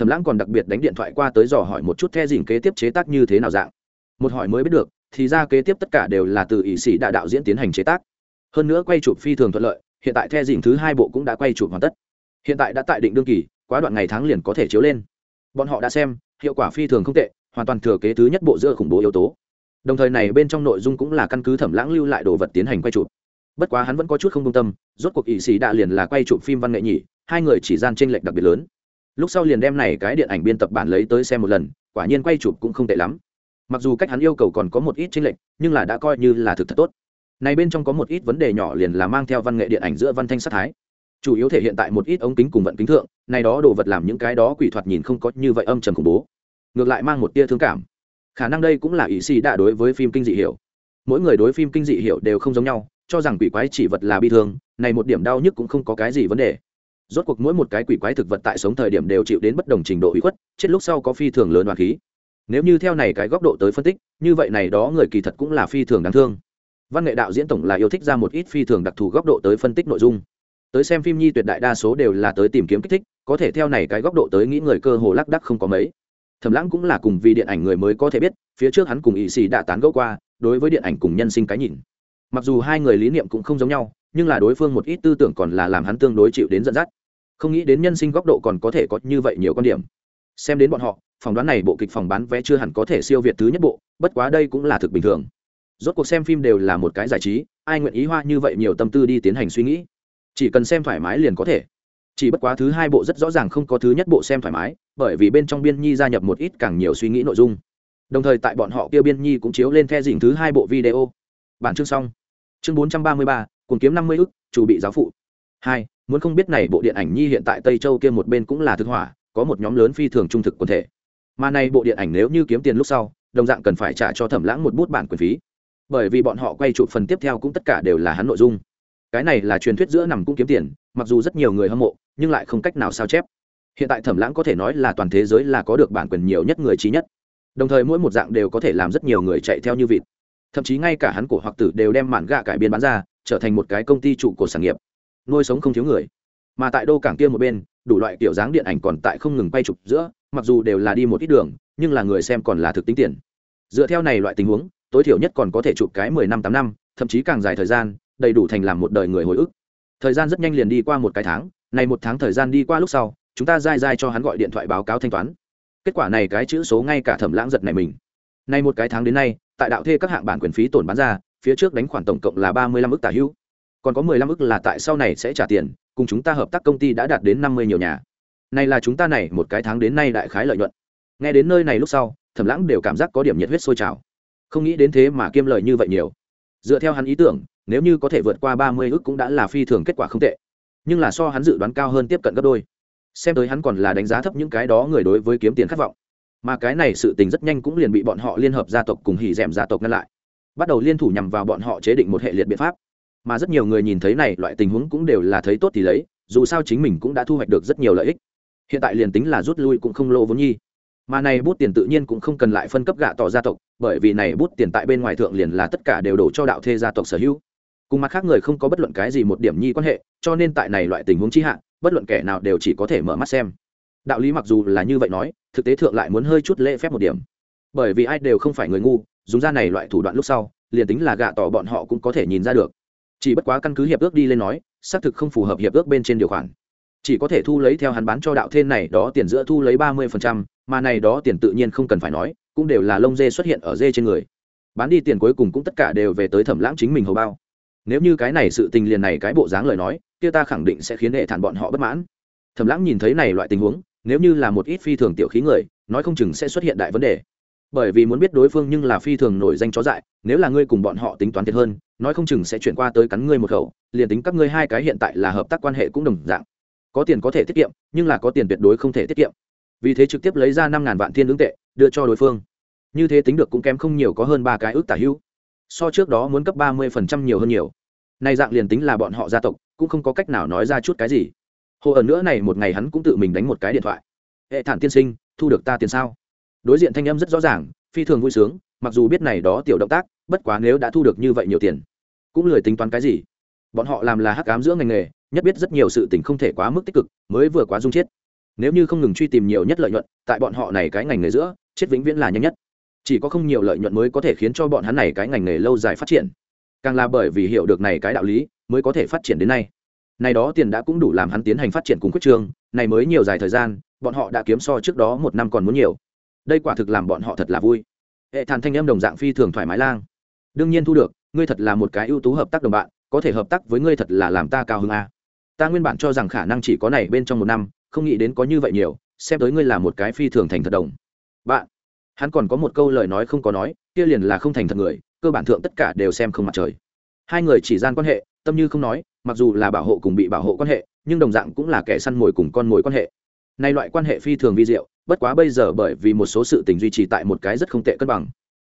thẩm lãng còn đặc biệt đánh điện thoại qua tới dò hỏi một chút the dìn kế tiếp chế tác như thế nào dạng. Một hỏi mới biết được, thì ra kế tiếp tất cả đều là từ ỷ sĩ đại đạo diễn tiến hành chế tác. Hơn nữa quay chụp phi thường thuận lợi, hiện tại the dìn thứ hai bộ cũng đã quay chụp hoàn tất. Hiện tại đã tại định đương kỳ, quá đoạn ngày tháng liền có thể chiếu lên. Bọn họ đã xem, hiệu quả phi thường không tệ, hoàn toàn thừa kế thứ nhất bộ giữa khủng bố yếu tố. Đồng thời này bên trong nội dung cũng là căn cứ thẩm lãng lưu lại đồ vật tiến hành quay chụp. Bất quá hắn vẫn có chút không công tâm, rốt cuộc ỷ sĩ đại liền là quay chụp phim văn nghệ nhỉ, hai người chỉ gian tranh lệch đặc biệt lớn lúc sau liền đem này cái điện ảnh biên tập bản lấy tới xem một lần, quả nhiên quay chụp cũng không tệ lắm. Mặc dù cách hắn yêu cầu còn có một ít tranh lệch, nhưng là đã coi như là thực thật tốt. Này bên trong có một ít vấn đề nhỏ liền là mang theo văn nghệ điện ảnh giữa văn thanh sát thái. Chủ yếu thể hiện tại một ít ống kính cùng vận kính thượng, này đó đồ vật làm những cái đó quỷ thoạt nhìn không có như vậy âm trầm khủng bố. Ngược lại mang một tia thương cảm. Khả năng đây cũng là ý xì đã đối với phim kinh dị hiểu. Mỗi người đối phim kinh dị hiểu đều không giống nhau, cho rằng quỷ quái chỉ vật là bi thương, này một điểm đau nhức cũng không có cái gì vấn đề rốt cuộc mỗi một cái quỷ quái thực vật tại sống thời điểm đều chịu đến bất đồng trình độ hủy khuất, chết lúc sau có phi thường lớn đoàn khí. Nếu như theo này cái góc độ tới phân tích, như vậy này đó người kỳ thật cũng là phi thường đáng thương. Văn nghệ đạo diễn tổng là yêu thích ra một ít phi thường đặc thù góc độ tới phân tích nội dung. Tới xem phim nhi tuyệt đại đa số đều là tới tìm kiếm kích thích, có thể theo này cái góc độ tới nghĩ người cơ hồ lác đắc không có mấy. Thầm lãng cũng là cùng vì điện ảnh người mới có thể biết, phía trước hắn cùng ý xì đã tán gẫu qua, đối với điện ảnh cùng nhân sinh cái nhìn. Mặc dù hai người lý niệm cũng không giống nhau, nhưng là đối phương một ít tư tưởng còn là làm hắn tương đối chịu đến dẫn dắt không nghĩ đến nhân sinh góc độ còn có thể có như vậy nhiều quan điểm. Xem đến bọn họ, phỏng đoán này bộ kịch phòng bán vé chưa hẳn có thể siêu việt thứ nhất bộ, bất quá đây cũng là thực bình thường. Rốt cuộc xem phim đều là một cái giải trí, ai nguyện ý hoa như vậy nhiều tâm tư đi tiến hành suy nghĩ? Chỉ cần xem thoải mái liền có thể. Chỉ bất quá thứ hai bộ rất rõ ràng không có thứ nhất bộ xem thoải mái, bởi vì bên trong biên nhi gia nhập một ít càng nhiều suy nghĩ nội dung. Đồng thời tại bọn họ kia biên nhi cũng chiếu lên the dình thứ hai bộ video. Bản chương xong. Chương bốn trăm ba mươi ba cùng kiếm năm mươi ức, chủ bị giáo phụ hai, muốn không biết này bộ điện ảnh nhi hiện tại tây châu kia một bên cũng là thực hỏa, có một nhóm lớn phi thường trung thực quần thể. Mà này bộ điện ảnh nếu như kiếm tiền lúc sau, đồng dạng cần phải trả cho thẩm lãng một bút bản quyền phí. Bởi vì bọn họ quay chụp phần tiếp theo cũng tất cả đều là hắn nội dung. Cái này là truyền thuyết giữa nằm cũng kiếm tiền, mặc dù rất nhiều người hâm mộ, nhưng lại không cách nào sao chép. Hiện tại thẩm lãng có thể nói là toàn thế giới là có được bản quyền nhiều nhất người trí nhất. Đồng thời mỗi một dạng đều có thể làm rất nhiều người chạy theo như vịt. Thậm chí ngay cả hắn cổ hoặc tử đều đem mạn gạ cải biên bán ra, trở thành một cái công ty trụ của sản nghiệp nuôi sống không thiếu người. Mà tại đô cảng kia một bên, đủ loại kiểu dáng điện ảnh còn tại không ngừng quay chụp giữa, mặc dù đều là đi một ít đường, nhưng là người xem còn là thực tính tiền. Dựa theo này loại tình huống, tối thiểu nhất còn có thể chụp cái mười năm tám năm, thậm chí càng dài thời gian, đầy đủ thành làm một đời người hồi ức. Thời gian rất nhanh liền đi qua một cái tháng, này một tháng thời gian đi qua lúc sau, chúng ta dai dai cho hắn gọi điện thoại báo cáo thanh toán. Kết quả này cái chữ số ngay cả thẩm lãng giật này mình. Nay một cái tháng đến nay, tại đạo thê các hạng bản quyền phí tổn bán ra, phía trước đánh khoản tổng cộng là ba mươi lăm ức tả hữu còn có mười lăm ức là tại sau này sẽ trả tiền, cùng chúng ta hợp tác công ty đã đạt đến năm mươi nhiều nhà. Này là chúng ta này, một cái tháng đến nay đại khái lợi nhuận. Nghe đến nơi này lúc sau, thẩm lãng đều cảm giác có điểm nhiệt huyết sôi trào. Không nghĩ đến thế mà kiêm lợi như vậy nhiều. Dựa theo hắn ý tưởng, nếu như có thể vượt qua ba mươi ước cũng đã là phi thường kết quả không tệ. Nhưng là so hắn dự đoán cao hơn tiếp cận gấp đôi. Xem tới hắn còn là đánh giá thấp những cái đó người đối với kiếm tiền khát vọng. Mà cái này sự tình rất nhanh cũng liền bị bọn họ liên hợp gia tộc cùng hỉ d gia tộc ngăn lại. Bắt đầu liên thủ nhằm vào bọn họ chế định một hệ liệt biện pháp mà rất nhiều người nhìn thấy này, loại tình huống cũng đều là thấy tốt thì lấy, dù sao chính mình cũng đã thu hoạch được rất nhiều lợi ích. Hiện tại liền tính là rút lui cũng không lỗ vốn nhi. Mà này bút tiền tự nhiên cũng không cần lại phân cấp gạ tỏ gia tộc, bởi vì này bút tiền tại bên ngoài thượng liền là tất cả đều đổ cho đạo thê gia tộc sở hữu. Cùng mặt khác người không có bất luận cái gì một điểm nhi quan hệ, cho nên tại này loại tình huống chi hạn bất luận kẻ nào đều chỉ có thể mở mắt xem. Đạo lý mặc dù là như vậy nói, thực tế thượng lại muốn hơi chút lễ phép một điểm. Bởi vì ai đều không phải người ngu, dùng ra này loại thủ đoạn lúc sau, liền tính là gạ tỏ bọn họ cũng có thể nhìn ra được chỉ bất quá căn cứ hiệp ước đi lên nói xác thực không phù hợp hiệp ước bên trên điều khoản. Chỉ có thể thu lấy theo hắn bán cho đạo thên này đó tiền giữa thu lấy ba mươi phần trăm, mà này đó tiền tự nhiên không cần phải nói cũng đều là lông dê xuất hiện ở dê trên người. Bán đi tiền cuối cùng cũng tất cả đều về tới thẩm lãng chính mình hầu bao. Nếu như cái này sự tình liền này cái bộ dáng lời nói kia ta khẳng định sẽ khiến hệ thản bọn họ bất mãn. Thẩm lãng nhìn thấy này loại tình huống nếu như là một ít phi thường tiểu khí người nói không chừng sẽ xuất hiện đại vấn đề bởi vì muốn biết đối phương nhưng là phi thường nổi danh chó dại, nếu là ngươi cùng bọn họ tính toán thiệt hơn, nói không chừng sẽ chuyển qua tới cắn ngươi một khẩu, liền tính các ngươi hai cái hiện tại là hợp tác quan hệ cũng đồng dạng. Có tiền có thể tiết kiệm, nhưng là có tiền tuyệt đối không thể tiết kiệm. Vì thế trực tiếp lấy ra năm ngàn vạn thiên ứng tệ, đưa cho đối phương. Như thế tính được cũng kém không nhiều có hơn ba cái ước tả hữu. So trước đó muốn cấp ba mươi phần trăm nhiều hơn nhiều. Nay dạng liền tính là bọn họ gia tộc, cũng không có cách nào nói ra chút cái gì. Hồ ở nữa này một ngày hắn cũng tự mình đánh một cái điện thoại. Hệ thản tiên sinh, thu được ta tiền sao? Đối diện thanh âm rất rõ ràng, phi thường vui sướng, mặc dù biết này đó tiểu động tác, bất quá nếu đã thu được như vậy nhiều tiền, cũng lười tính toán cái gì. Bọn họ làm là hắc cám giữa ngành nghề, nhất biết rất nhiều sự tình không thể quá mức tích cực, mới vừa quá dung chết nếu như không ngừng truy tìm nhiều nhất lợi nhuận, tại bọn họ này cái ngành nghề giữa, chết vĩnh viễn là nhanh nhất. Chỉ có không nhiều lợi nhuận mới có thể khiến cho bọn hắn này cái ngành nghề lâu dài phát triển. Càng là bởi vì hiểu được này cái đạo lý, mới có thể phát triển đến nay. Này đó tiền đã cũng đủ làm hắn tiến hành phát triển cùng quyết trường, này mới nhiều dài thời gian, bọn họ đã kiếm so trước đó một năm còn muốn nhiều đây quả thực làm bọn họ thật là vui. Hệ thàn thanh âm đồng dạng phi thường thoải mái lang. Đương nhiên thu được, ngươi thật là một cái ưu tú hợp tác đồng bạn, có thể hợp tác với ngươi thật là làm ta cao hơn a. Ta nguyên bản cho rằng khả năng chỉ có này bên trong một năm, không nghĩ đến có như vậy nhiều, xem tới ngươi là một cái phi thường thành thật đồng. Bạn, hắn còn có một câu lời nói không có nói, kia liền là không thành thật người, cơ bản thượng tất cả đều xem không mặt trời. Hai người chỉ gian quan hệ, tâm như không nói, mặc dù là bảo hộ cùng bị bảo hộ quan hệ, nhưng đồng dạng cũng là kẻ săn mồi cùng con mồi quan hệ. Nay loại quan hệ phi thường vi diệu bất quá bây giờ bởi vì một số sự tình duy trì tại một cái rất không tệ cân bằng.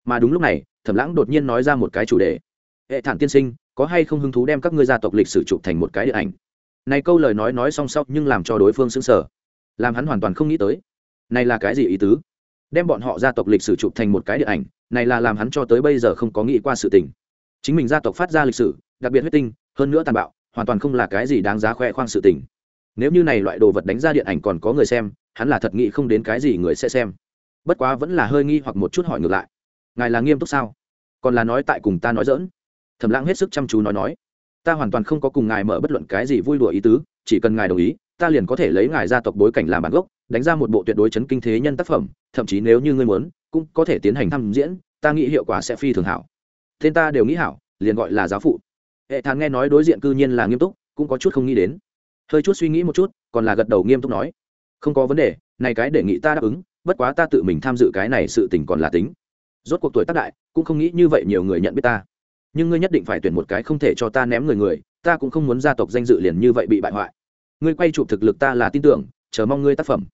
Mà đúng lúc này, thẩm lãng đột nhiên nói ra một cái chủ đề. Hệ thản tiên sinh, có hay không hứng thú đem các ngươi gia tộc lịch sử chụp thành một cái điện ảnh? Này câu lời nói nói song song nhưng làm cho đối phương sững sờ. Làm hắn hoàn toàn không nghĩ tới. Này là cái gì ý tứ? Đem bọn họ gia tộc lịch sử chụp thành một cái điện ảnh, này là làm hắn cho tới bây giờ không có nghĩ qua sự tình. Chính mình gia tộc phát ra lịch sử, đặc biệt huyết tinh, hơn nữa tàn bạo, hoàn toàn không là cái gì đáng giá khoe khoang sự tình. Nếu như này loại đồ vật đánh ra điện ảnh còn có người xem hắn là thật nghĩ không đến cái gì người sẽ xem. Bất quá vẫn là hơi nghi hoặc một chút hỏi ngược lại. Ngài là nghiêm túc sao? Còn là nói tại cùng ta nói dỡn thầm lãng hết sức chăm chú nói nói. Ta hoàn toàn không có cùng ngài mở bất luận cái gì vui đùa ý tứ, chỉ cần ngài đồng ý, ta liền có thể lấy ngài gia tộc bối cảnh làm bản gốc, đánh ra một bộ tuyệt đối chấn kinh thế nhân tác phẩm, thậm chí nếu như ngươi muốn, cũng có thể tiến hành thăm diễn, ta nghĩ hiệu quả sẽ phi thường hảo. Tên ta đều nghĩ hảo, liền gọi là giáo phụ. Hệ thàn nghe nói đối diện cư nhiên là nghiêm túc, cũng có chút không nghĩ đến. Hơi chút suy nghĩ một chút, còn là gật đầu nghiêm túc nói không có vấn đề, này cái đề nghị ta đáp ứng, bất quá ta tự mình tham dự cái này sự tình còn là tính. Rốt cuộc tuổi tác đại, cũng không nghĩ như vậy nhiều người nhận biết ta. Nhưng ngươi nhất định phải tuyển một cái không thể cho ta ném người người, ta cũng không muốn gia tộc danh dự liền như vậy bị bại hoại. Ngươi quay chụp thực lực ta là tin tưởng, chờ mong ngươi tác phẩm.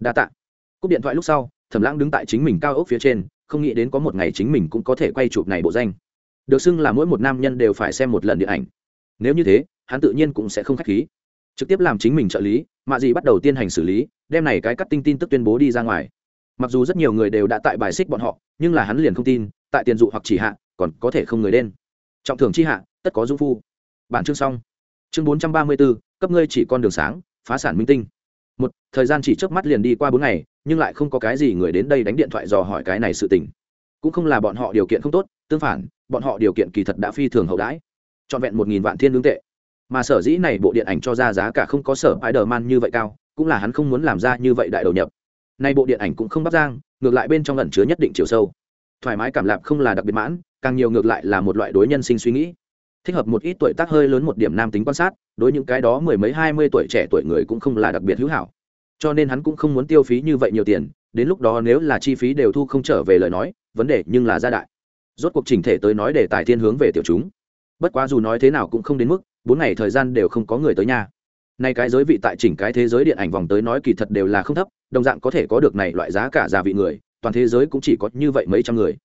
Đa tạ. Cúp điện thoại lúc sau, thẩm lãng đứng tại chính mình cao ốc phía trên, không nghĩ đến có một ngày chính mình cũng có thể quay chụp này bộ danh. Được xưng là mỗi một nam nhân đều phải xem một lần điện ảnh. Nếu như thế, hắn tự nhiên cũng sẽ không k h á c h khí. Trực tiếp làm chính mình trợ lý, mạ gì bắt đầu tiên hành xử lý đem này cái cắt tinh tin tức tuyên bố đi ra ngoài. Mặc dù rất nhiều người đều đã tại bài xích bọn họ, nhưng là hắn liền không tin, tại tiền dụ hoặc chỉ hạ, còn có thể không người đen. Trọng thưởng chi hạ, tất có dung phu. Bản chương xong. Chương bốn trăm ba mươi bốn cấp ngươi chỉ con đường sáng, phá sản minh tinh. Một, thời gian chỉ trước mắt liền đi qua bốn ngày, nhưng lại không có cái gì người đến đây đánh điện thoại dò hỏi cái này sự tình. Cũng không là bọn họ điều kiện không tốt, tương phản, bọn họ điều kiện kỳ thật đã phi thường hậu đãi. Trọn vẹn một nghìn vạn thiên lương tệ. Mà sở dĩ này bộ điện ảnh cho ra giá cả không có sở spider man như vậy cao cũng là hắn không muốn làm ra như vậy đại đầu nhập. Nay bộ điện ảnh cũng không bắt giang, ngược lại bên trong ẩn chứa nhất định chiều sâu. Thoải mái cảm lạp không là đặc biệt mãn, càng nhiều ngược lại là một loại đối nhân sinh suy nghĩ. Thích hợp một ít tuổi tác hơi lớn một điểm nam tính quan sát, đối những cái đó mười mấy, hai mươi tuổi trẻ tuổi người cũng không là đặc biệt hữu hảo. Cho nên hắn cũng không muốn tiêu phí như vậy nhiều tiền, đến lúc đó nếu là chi phí đều thu không trở về lời nói, vấn đề nhưng là gia đại. Rốt cuộc trình thể tới nói để tài thiên hướng về tiểu chúng. Bất quá dù nói thế nào cũng không đến mức, bốn ngày thời gian đều không có người tới nhà nay cái giới vị tại chỉnh cái thế giới điện ảnh vòng tới nói kỳ thật đều là không thấp, đồng dạng có thể có được này loại giá cả già vị người, toàn thế giới cũng chỉ có như vậy mấy trăm người.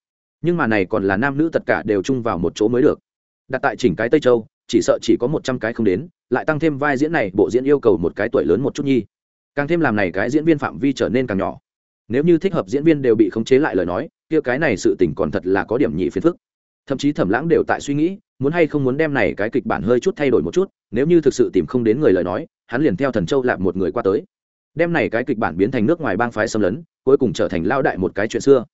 Nhưng mà này còn là nam nữ tất cả đều chung vào một chỗ mới được. Đặt tại chỉnh cái tây châu, chỉ sợ chỉ có một trăm cái không đến, lại tăng thêm vai diễn này, bộ diễn yêu cầu một cái tuổi lớn một chút nhi. Càng thêm làm này cái diễn viên phạm vi trở nên càng nhỏ. Nếu như thích hợp diễn viên đều bị khống chế lại lời nói, kia cái này sự tình còn thật là có điểm nhị phiền phức thậm chí thẩm lãng đều tại suy nghĩ, muốn hay không muốn đem này cái kịch bản hơi chút thay đổi một chút, nếu như thực sự tìm không đến người lời nói, hắn liền theo thần châu lạp một người qua tới. Đem này cái kịch bản biến thành nước ngoài bang phái xâm lấn, cuối cùng trở thành lao đại một cái chuyện xưa.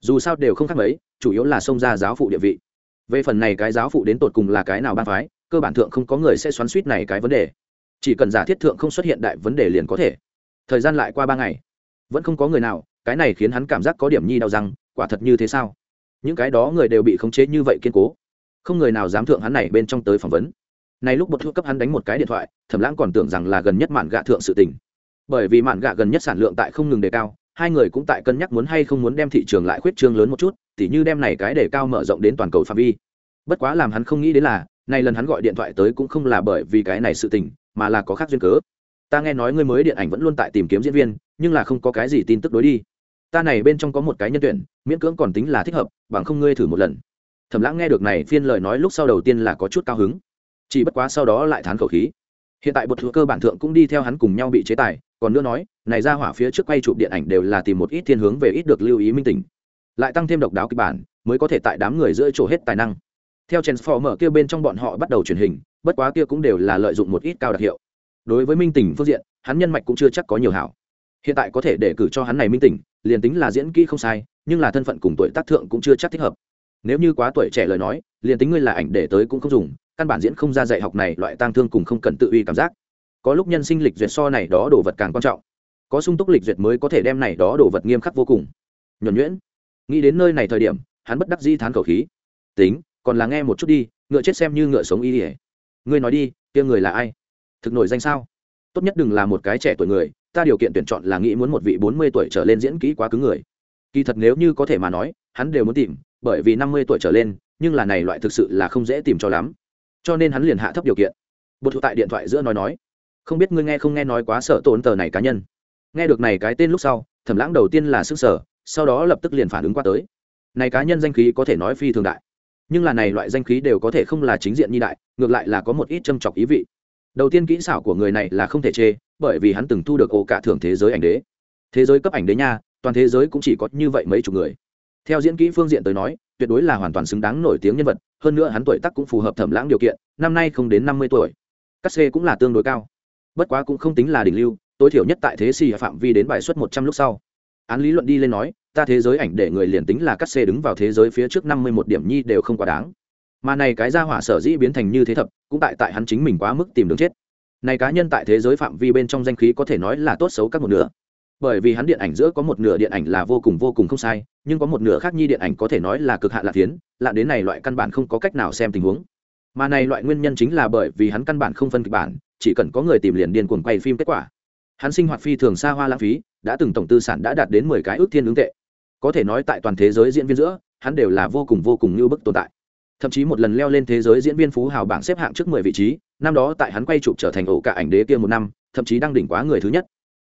Dù sao đều không khác mấy, chủ yếu là xông ra giáo phụ địa vị. Về phần này cái giáo phụ đến tột cùng là cái nào bang phái, cơ bản thượng không có người sẽ xoắn suýt này cái vấn đề. Chỉ cần giả thiết thượng không xuất hiện đại vấn đề liền có thể. Thời gian lại qua ba ngày, vẫn không có người nào, cái này khiến hắn cảm giác có điểm nhi đau răng, quả thật như thế sao? Những cái đó người đều bị khống chế như vậy kiên cố. Không người nào dám thượng hắn này bên trong tới phỏng vấn. Này lúc bột thuốc cấp hắn đánh một cái điện thoại, thẩm lãng còn tưởng rằng là gần nhất mạn gạ thượng sự tình. Bởi vì mạn gạ gần nhất sản lượng tại không ngừng đề cao, hai người cũng tại cân nhắc muốn hay không muốn đem thị trường lại khuyết trương lớn một chút, tỉ như đem này cái đề cao mở rộng đến toàn cầu phạm vi. Bất quá làm hắn không nghĩ đến là, này lần hắn gọi điện thoại tới cũng không là bởi vì cái này sự tình, mà là có khác duyên cớ. Ta nghe nói ngươi mới điện ảnh vẫn luôn tại tìm kiếm diễn viên, nhưng là không có cái gì tin tức đối đi ta này bên trong có một cái nhân tuyển, miễn cưỡng còn tính là thích hợp, bằng không ngươi thử một lần. Thẩm lãng nghe được này phiên lời nói lúc sau đầu tiên là có chút cao hứng. Chỉ bất quá sau đó lại thán khẩu khí. Hiện tại bột thừa cơ bản thượng cũng đi theo hắn cùng nhau bị chế tài, còn nữa nói, này ra hỏa phía trước quay chụp điện ảnh đều là tìm một ít thiên hướng về ít được lưu ý minh tình. Lại tăng thêm độc đáo kịch bản, mới có thể tại đám người giữa chỗ hết tài năng. Theo transformer kia bên trong bọn họ bắt đầu truyền hình, bất quá kia cũng đều là lợi dụng một ít cao đặc hiệu. Đối với minh tình phương diện, hắn nhân mạch cũng chưa chắc có nhiều hảo. Hiện tại có thể để cử cho hắn này minh tình liền tính là diễn kỹ không sai, nhưng là thân phận cùng tuổi tác thượng cũng chưa chắc thích hợp. Nếu như quá tuổi trẻ lời nói, liền tính ngươi là ảnh để tới cũng không dùng, căn bản diễn không ra dạy học này loại tang thương cùng không cần tự uy cảm giác. Có lúc nhân sinh lịch duyệt so này đó đồ vật càng quan trọng. Có sung túc lịch duyệt mới có thể đem này đó đồ vật nghiêm khắc vô cùng. Nhuẩn nhuyễn. Nghĩ đến nơi này thời điểm, hắn bất đắc di thán khẩu khí. Tính, còn là nghe một chút đi, ngựa chết xem như ngựa sống y ỉa ngươi nói đi, kia người là ai? Thực nổi danh sao? Tốt nhất đừng là một cái trẻ tuổi người ta điều kiện tuyển chọn là nghĩ muốn một vị bốn mươi tuổi trở lên diễn kỹ quá cứng người. Kỳ thật nếu như có thể mà nói, hắn đều muốn tìm, bởi vì năm mươi tuổi trở lên, nhưng là này loại thực sự là không dễ tìm cho lắm. Cho nên hắn liền hạ thấp điều kiện. Bột thủ tại điện thoại giữa nói nói, không biết ngươi nghe không nghe nói quá sợ tổn tờ này cá nhân. Nghe được này cái tên lúc sau, thẩm lãng đầu tiên là sức sở sau đó lập tức liền phản ứng qua tới. Này cá nhân danh khí có thể nói phi thường đại, nhưng là này loại danh khí đều có thể không là chính diện như đại, ngược lại là có một ít châm chọc ý vị. Đầu tiên kỹ xảo của người này là không thể chê bởi vì hắn từng thu được ô cả thưởng thế giới ảnh đế. Thế giới cấp ảnh đế nha, toàn thế giới cũng chỉ có như vậy mấy chục người. Theo diễn kỹ phương diện tới nói, tuyệt đối là hoàn toàn xứng đáng nổi tiếng nhân vật, hơn nữa hắn tuổi tác cũng phù hợp thẩm lãng điều kiện, năm nay không đến năm mươi tuổi. Cắt xê cũng là tương đối cao. Bất quá cũng không tính là đỉnh lưu, tối thiểu nhất tại thế xì phạm vi đến bài suất một trăm lúc sau. Án lý luận đi lên nói, ta thế giới ảnh để người liền tính là cắt xê đứng vào thế giới phía trước năm mươi một điểm nhi đều không quá đáng. Mà này cái ra hỏa sở dĩ biến thành như thế thập, cũng tại tại hắn chính mình quá mức tìm đường chết này cá nhân tại thế giới phạm vi bên trong danh khí có thể nói là tốt xấu các một nửa. Bởi vì hắn điện ảnh giữa có một nửa điện ảnh là vô cùng vô cùng không sai, nhưng có một nửa khác nhi điện ảnh có thể nói là cực hạ lạ tiến lạ đến này loại căn bản không có cách nào xem tình huống. Mà này loại nguyên nhân chính là bởi vì hắn căn bản không phân kịch bản, chỉ cần có người tìm liền điên cuồng quay phim kết quả. Hắn sinh hoạt phi thường xa hoa lãng phí, đã từng tổng tư sản đã đạt đến mười cái ước thiên ứng tệ. Có thể nói tại toàn thế giới diễn viên giữa, hắn đều là vô cùng vô cùng như bức tồn tại thậm chí một lần leo lên thế giới diễn viên phú hào bảng xếp hạng trước mười vị trí, năm đó tại hắn quay chụp trở thành ổ cả ảnh đế kia một năm, thậm chí đang đỉnh quá người thứ nhất.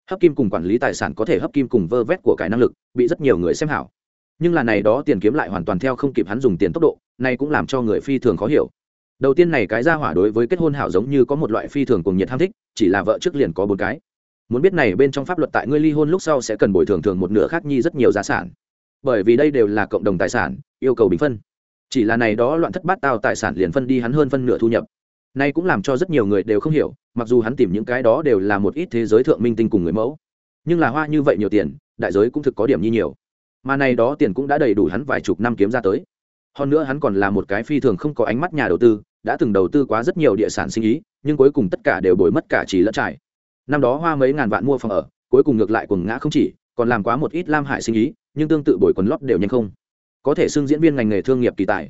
Hấp kim cùng quản lý tài sản có thể hấp kim cùng vơ vét của cải năng lực, bị rất nhiều người xem hảo. Nhưng là này đó tiền kiếm lại hoàn toàn theo không kịp hắn dùng tiền tốc độ, này cũng làm cho người phi thường khó hiểu. Đầu tiên này cái ra hỏa đối với kết hôn hảo giống như có một loại phi thường cùng nhiệt ham thích, chỉ là vợ trước liền có bốn cái. Muốn biết này bên trong pháp luật tại ngươi ly hôn lúc sau sẽ cần bồi thường thường một nửa khác nhi rất nhiều gia sản. Bởi vì đây đều là cộng đồng tài sản, yêu cầu bình phân chỉ là này đó loạn thất bát tao tài sản liền phân đi hắn hơn phân nửa thu nhập. Nay cũng làm cho rất nhiều người đều không hiểu, mặc dù hắn tìm những cái đó đều là một ít thế giới thượng minh tinh cùng người mẫu, nhưng là hoa như vậy nhiều tiền, đại giới cũng thực có điểm như nhiều. Mà này đó tiền cũng đã đầy đủ hắn vài chục năm kiếm ra tới. Hơn nữa hắn còn là một cái phi thường không có ánh mắt nhà đầu tư, đã từng đầu tư quá rất nhiều địa sản sinh ý, nhưng cuối cùng tất cả đều bồi mất cả chỉ lẫn trải. Năm đó hoa mấy ngàn vạn mua phòng ở, cuối cùng ngược lại quần ngã không chỉ, còn làm quá một ít lam hại sinh ý, nhưng tương tự bồi quần lót đều nhanh không có thể xưng diễn viên ngành nghề thương nghiệp kỳ tài.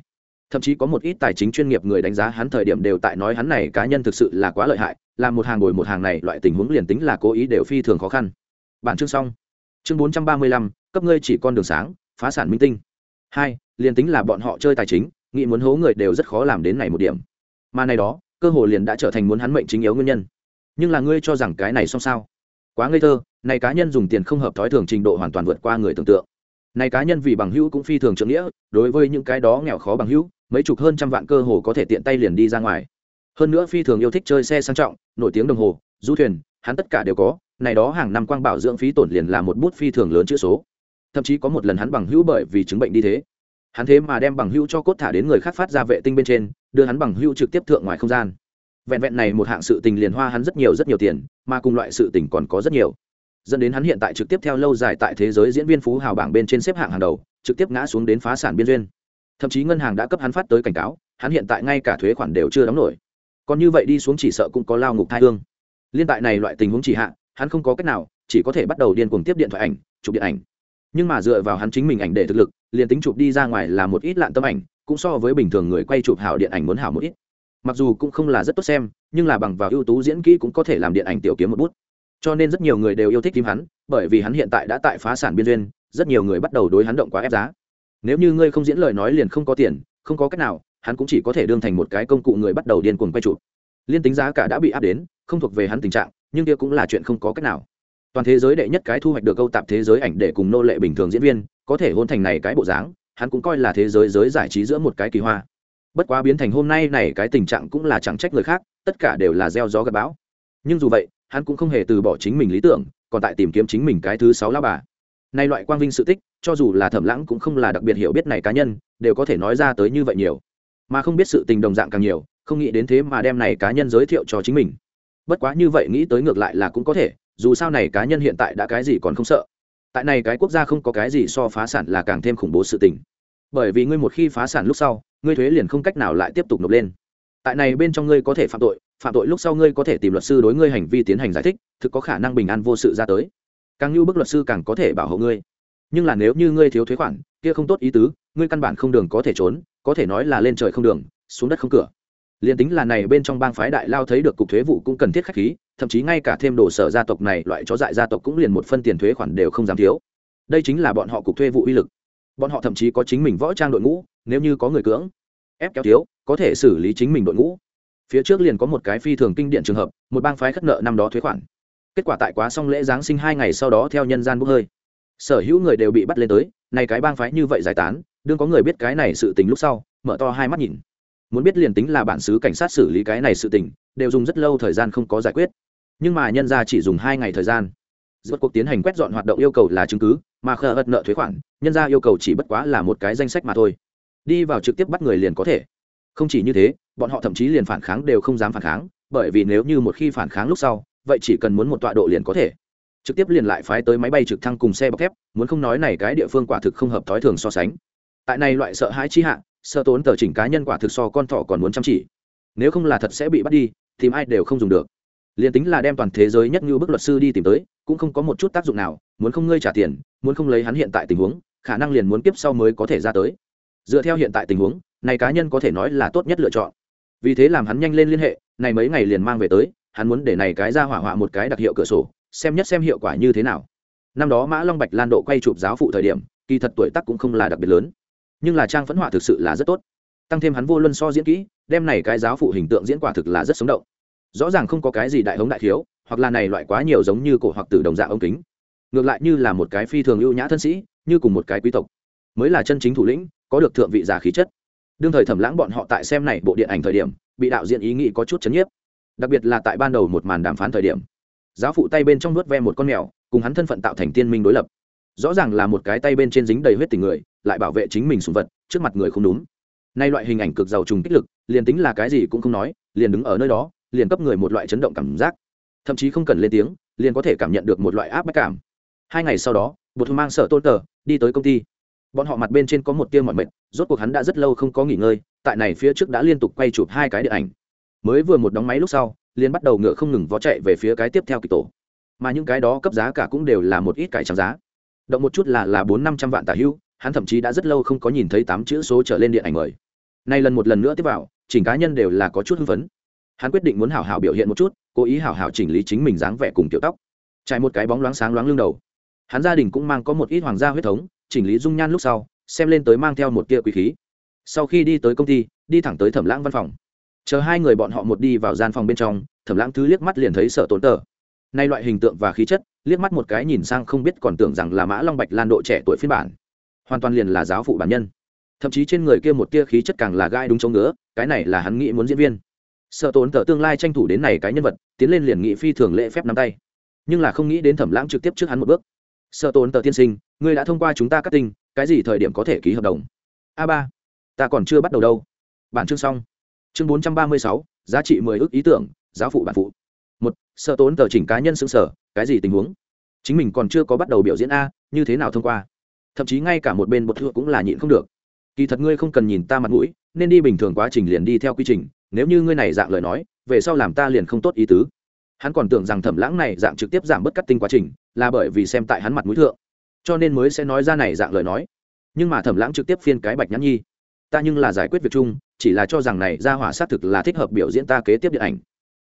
Thậm chí có một ít tài chính chuyên nghiệp người đánh giá hắn thời điểm đều tại nói hắn này cá nhân thực sự là quá lợi hại làm một hàng ngồi một hàng này, loại tình huống liền tính là cố ý đều phi thường khó khăn. Bản chương xong. Chương bốn trăm ba mươi lăm, cấp ngươi chỉ con đường sáng, phá sản minh tinh. Hai, liền tính là bọn họ chơi tài chính, nghĩ muốn hố người đều rất khó làm đến này một điểm. Mà này đó, cơ hội liền đã trở thành muốn hắn mệnh chính yếu nguyên nhân. Nhưng là ngươi cho rằng cái này xong sao? Quá ngây thơ, này cá nhân dùng tiền không hợp thói thường trình độ hoàn toàn vượt qua người tưởng tượng này cá nhân vì bằng hữu cũng phi thường trưởng nghĩa, đối với những cái đó nghèo khó bằng hữu, mấy chục hơn trăm vạn cơ hồ có thể tiện tay liền đi ra ngoài. Hơn nữa phi thường yêu thích chơi xe sang trọng, nổi tiếng đồng hồ, du thuyền, hắn tất cả đều có, này đó hàng năm quang bảo dưỡng phí tổn liền là một bút phi thường lớn chữ số. Thậm chí có một lần hắn bằng hữu bởi vì chứng bệnh đi thế. Hắn thế mà đem bằng hữu cho cốt thả đến người khác phát ra vệ tinh bên trên, đưa hắn bằng hữu trực tiếp thượng ngoài không gian. Vẹn vẹn này một hạng sự tình liền hoa hắn rất nhiều rất nhiều tiền, mà cùng loại sự tình còn có rất nhiều dẫn đến hắn hiện tại trực tiếp theo lâu dài tại thế giới diễn viên phú hào bảng bên trên xếp hạng hàng đầu, trực tiếp ngã xuống đến phá sản biên duyên. Thậm chí ngân hàng đã cấp hắn phát tới cảnh cáo, hắn hiện tại ngay cả thuế khoản đều chưa đóng nổi. Còn như vậy đi xuống chỉ sợ cũng có lao ngục thai hương. Liên tại này loại tình huống chỉ hạ, hắn không có cách nào, chỉ có thể bắt đầu điên cuồng tiếp điện thoại ảnh, chụp điện ảnh. Nhưng mà dựa vào hắn chính mình ảnh để thực lực, liền tính chụp đi ra ngoài là một ít lạn tâm ảnh, cũng so với bình thường người quay chụp hảo điện ảnh muốn hảo một ít. Mặc dù cũng không là rất tốt xem, nhưng là bằng vào ưu tú diễn kỹ cũng có thể làm điện ảnh tiểu kiếm một bút cho nên rất nhiều người đều yêu thích tìm hắn, bởi vì hắn hiện tại đã tại phá sản biên duyên, rất nhiều người bắt đầu đối hắn động quá ép giá. Nếu như ngươi không diễn lời nói liền không có tiền, không có cách nào, hắn cũng chỉ có thể đương thành một cái công cụ người bắt đầu điên cuồng quay chụp. Liên tính giá cả đã bị áp đến, không thuộc về hắn tình trạng, nhưng kia cũng là chuyện không có cách nào. Toàn thế giới đệ nhất cái thu hoạch được câu tạp thế giới ảnh để cùng nô lệ bình thường diễn viên, có thể hôn thành này cái bộ dáng, hắn cũng coi là thế giới giới giải trí giữa một cái kỳ hoa. Bất quá biến thành hôm nay này cái tình trạng cũng là chẳng trách người khác, tất cả đều là gieo gió gặp bão. Nhưng dù vậy hắn cũng không hề từ bỏ chính mình lý tưởng, còn tại tìm kiếm chính mình cái thứ sáu lao bà. Nay loại quang vinh sự tích, cho dù là thẩm lãng cũng không là đặc biệt hiểu biết này cá nhân, đều có thể nói ra tới như vậy nhiều. Mà không biết sự tình đồng dạng càng nhiều, không nghĩ đến thế mà đem này cá nhân giới thiệu cho chính mình. Bất quá như vậy nghĩ tới ngược lại là cũng có thể, dù sao này cá nhân hiện tại đã cái gì còn không sợ. Tại này cái quốc gia không có cái gì so phá sản là càng thêm khủng bố sự tình. Bởi vì ngươi một khi phá sản lúc sau, ngươi thuế liền không cách nào lại tiếp tục nộp lên. Tại này bên trong ngươi có thể phạm tội phạm tội lúc sau ngươi có thể tìm luật sư đối ngươi hành vi tiến hành giải thích, thực có khả năng bình an vô sự ra tới. Càng như bức luật sư càng có thể bảo hộ ngươi. Nhưng là nếu như ngươi thiếu thuế khoản, kia không tốt ý tứ, ngươi căn bản không đường có thể trốn, có thể nói là lên trời không đường, xuống đất không cửa. Liền tính là này bên trong bang phái đại lao thấy được cục thuế vụ cũng cần thiết khách khí, thậm chí ngay cả thêm đồ sở gia tộc này, loại chó dại gia tộc cũng liền một phân tiền thuế khoản đều không dám thiếu. Đây chính là bọn họ cục thuế vụ uy lực. Bọn họ thậm chí có chính mình võ trang đội ngũ, nếu như có người cưỡng ép kéo thiếu, có thể xử lý chính mình đội ngũ phía trước liền có một cái phi thường kinh điển trường hợp, một bang phái khất nợ năm đó thuế khoản. Kết quả tại quá xong lễ giáng sinh hai ngày sau đó theo nhân gian bốc hơi. Sở hữu người đều bị bắt lên tới này cái bang phái như vậy giải tán, đương có người biết cái này sự tình lúc sau, mở to hai mắt nhìn. Muốn biết liền tính là bản xứ cảnh sát xử lý cái này sự tình, đều dùng rất lâu thời gian không có giải quyết. Nhưng mà nhân ra chỉ dùng hai ngày thời gian. Rốt cuộc tiến hành quét dọn hoạt động yêu cầu là chứng cứ, mà khờ ất nợ thuế khoản, nhân ra yêu cầu chỉ bất quá là một cái danh sách mà thôi. Đi vào trực tiếp bắt người liền có thể. Không chỉ như thế bọn họ thậm chí liền phản kháng đều không dám phản kháng, bởi vì nếu như một khi phản kháng lúc sau, vậy chỉ cần muốn một tọa độ liền có thể. Trực tiếp liền lại phái tới máy bay trực thăng cùng xe bọc thép, muốn không nói này cái địa phương quả thực không hợp thói thường so sánh. Tại này loại sợ hãi chi hạ, sợ tốn tờ chỉnh cá nhân quả thực so con thỏ còn muốn chăm chỉ. Nếu không là thật sẽ bị bắt đi, tìm ai đều không dùng được. Liền tính là đem toàn thế giới nhất như bức luật sư đi tìm tới, cũng không có một chút tác dụng nào, muốn không ngươi trả tiền, muốn không lấy hắn hiện tại tình huống, khả năng liền muốn kiếp sau mới có thể ra tới. Dựa theo hiện tại tình huống, này cá nhân có thể nói là tốt nhất lựa chọn vì thế làm hắn nhanh lên liên hệ, này mấy ngày liền mang về tới, hắn muốn để này cái ra hỏa hoạ một cái đặc hiệu cửa sổ, xem nhất xem hiệu quả như thế nào. Năm đó mã long bạch lan độ quay chụp giáo phụ thời điểm, kỳ thật tuổi tác cũng không là đặc biệt lớn, nhưng là trang phẫn họa thực sự là rất tốt. Tăng thêm hắn vô luân so diễn kỹ, đem này cái giáo phụ hình tượng diễn quả thực là rất sống động. Rõ ràng không có cái gì đại hống đại thiếu, hoặc là này loại quá nhiều giống như cổ hoặc từ đồng dạng ống kính. Ngược lại như là một cái phi thường ưu nhã thân sĩ, như cùng một cái quý tộc. Mới là chân chính thủ lĩnh, có được thượng vị giả khí chất đương thời thẩm lãng bọn họ tại xem này bộ điện ảnh thời điểm, bị đạo diễn ý nghĩ có chút chấn nhiếp. Đặc biệt là tại ban đầu một màn đàm phán thời điểm. Giáo phụ tay bên trong nuốt ve một con mèo, cùng hắn thân phận tạo thành tiên minh đối lập. Rõ ràng là một cái tay bên trên dính đầy huyết tình người, lại bảo vệ chính mình sùng vật, trước mặt người không đúng. Nay loại hình ảnh cực giàu trùng kích lực, liền tính là cái gì cũng không nói, liền đứng ở nơi đó, liền cấp người một loại chấn động cảm giác. Thậm chí không cần lên tiếng, liền có thể cảm nhận được một loại áp bách cảm. Hai ngày sau đó bột mang sợ tôn tờ, đi tới công ty bọn họ mặt bên trên có một tiêu mọi mệt, rốt cuộc hắn đã rất lâu không có nghỉ ngơi, tại này phía trước đã liên tục quay chụp hai cái điện ảnh. Mới vừa một đóng máy lúc sau, liền bắt đầu ngựa không ngừng vó chạy về phía cái tiếp theo kịch tổ. Mà những cái đó cấp giá cả cũng đều là một ít cải trắng giá. Động một chút là là bốn năm trăm vạn tả hưu, hắn thậm chí đã rất lâu không có nhìn thấy tám chữ số trở lên điện ảnh mời. Nay lần một lần nữa tiếp vào, chỉnh cá nhân đều là có chút hưng phấn. Hắn quyết định muốn hảo hảo biểu hiện một chút, cố ý hảo hảo chỉnh lý chính mình dáng vẻ cùng kiểu tóc. Trải một cái bóng loáng sáng loáng lưng đầu. Hắn gia đình cũng mang có một ít hoàng gia huyết thống chỉnh lý dung nhan lúc sau, xem lên tới mang theo một tia quý khí. Sau khi đi tới công ty, đi thẳng tới thẩm lãng văn phòng. Chờ hai người bọn họ một đi vào gian phòng bên trong, thẩm lãng thứ liếc mắt liền thấy sợ tốn tờ. Nay loại hình tượng và khí chất, liếc mắt một cái nhìn sang không biết còn tưởng rằng là mã long bạch lan độ trẻ tuổi phiên bản. Hoàn toàn liền là giáo phụ bản nhân. Thậm chí trên người kia một tia khí chất càng là gai đúng chống ngứa, cái này là hắn nghĩ muốn diễn viên. Sợ tốn tờ tương lai tranh thủ đến này cái nhân vật, tiến lên liền nghị phi thường lễ phép nắm tay. Nhưng là không nghĩ đến thẩm lãng trực tiếp trước hắn một bước sợ tốn tờ tiên sinh, ngươi đã thông qua chúng ta cắt tinh, cái gì thời điểm có thể ký hợp đồng? A ba, ta còn chưa bắt đầu đâu. Bản chương xong. Chương bốn trăm ba mươi sáu, giá trị mười ước ý tưởng, giáo phụ bản phụ. Một, sợ tốn tờ chỉnh cá nhân xứng sở, cái gì tình huống? Chính mình còn chưa có bắt đầu biểu diễn a, như thế nào thông qua? Thậm chí ngay cả một bên bột thượng cũng là nhịn không được. Kỳ thật ngươi không cần nhìn ta mặt mũi, nên đi bình thường quá trình liền đi theo quy trình, nếu như ngươi này dạng lời nói, về sau làm ta liền không tốt ý tứ hắn còn tưởng rằng thẩm lãng này dạng trực tiếp giảm bớt cắt tinh quá trình, là bởi vì xem tại hắn mặt mũi thượng. Cho nên mới sẽ nói ra này dạng lời nói. Nhưng mà thẩm lãng trực tiếp phiên cái bạch nhãn nhi. Ta nhưng là giải quyết việc chung, chỉ là cho rằng này ra hỏa xác thực là thích hợp biểu diễn ta kế tiếp điện ảnh.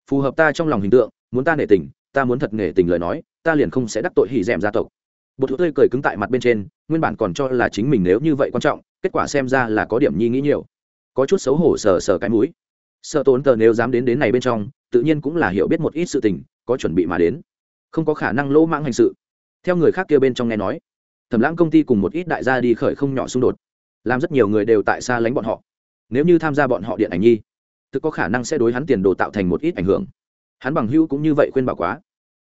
Phù hợp ta trong lòng hình tượng, muốn ta nể tình, ta muốn thật nể tình lời nói, ta liền không sẽ đắc tội hỉ d gia tộc. Bột thú tươi cười cứng tại mặt bên trên, nguyên bản còn cho là chính mình nếu như vậy quan trọng, kết quả xem ra là có điểm nhi nghĩ nhiều. Có chút xấu hổ sờ sờ cái mũi. Sợ tốn tờ nếu dám đến đến này bên trong tự nhiên cũng là hiểu biết một ít sự tình, có chuẩn bị mà đến. Không có khả năng lỗ mãng hành sự. Theo người khác kia bên trong nghe nói, thẩm lãng công ty cùng một ít đại gia đi khởi không nhỏ xung đột. Làm rất nhiều người đều tại xa lánh bọn họ. Nếu như tham gia bọn họ điện ảnh nhi tức có khả năng sẽ đối hắn tiền đồ tạo thành một ít ảnh hưởng. Hắn bằng hữu cũng như vậy khuyên bảo quá.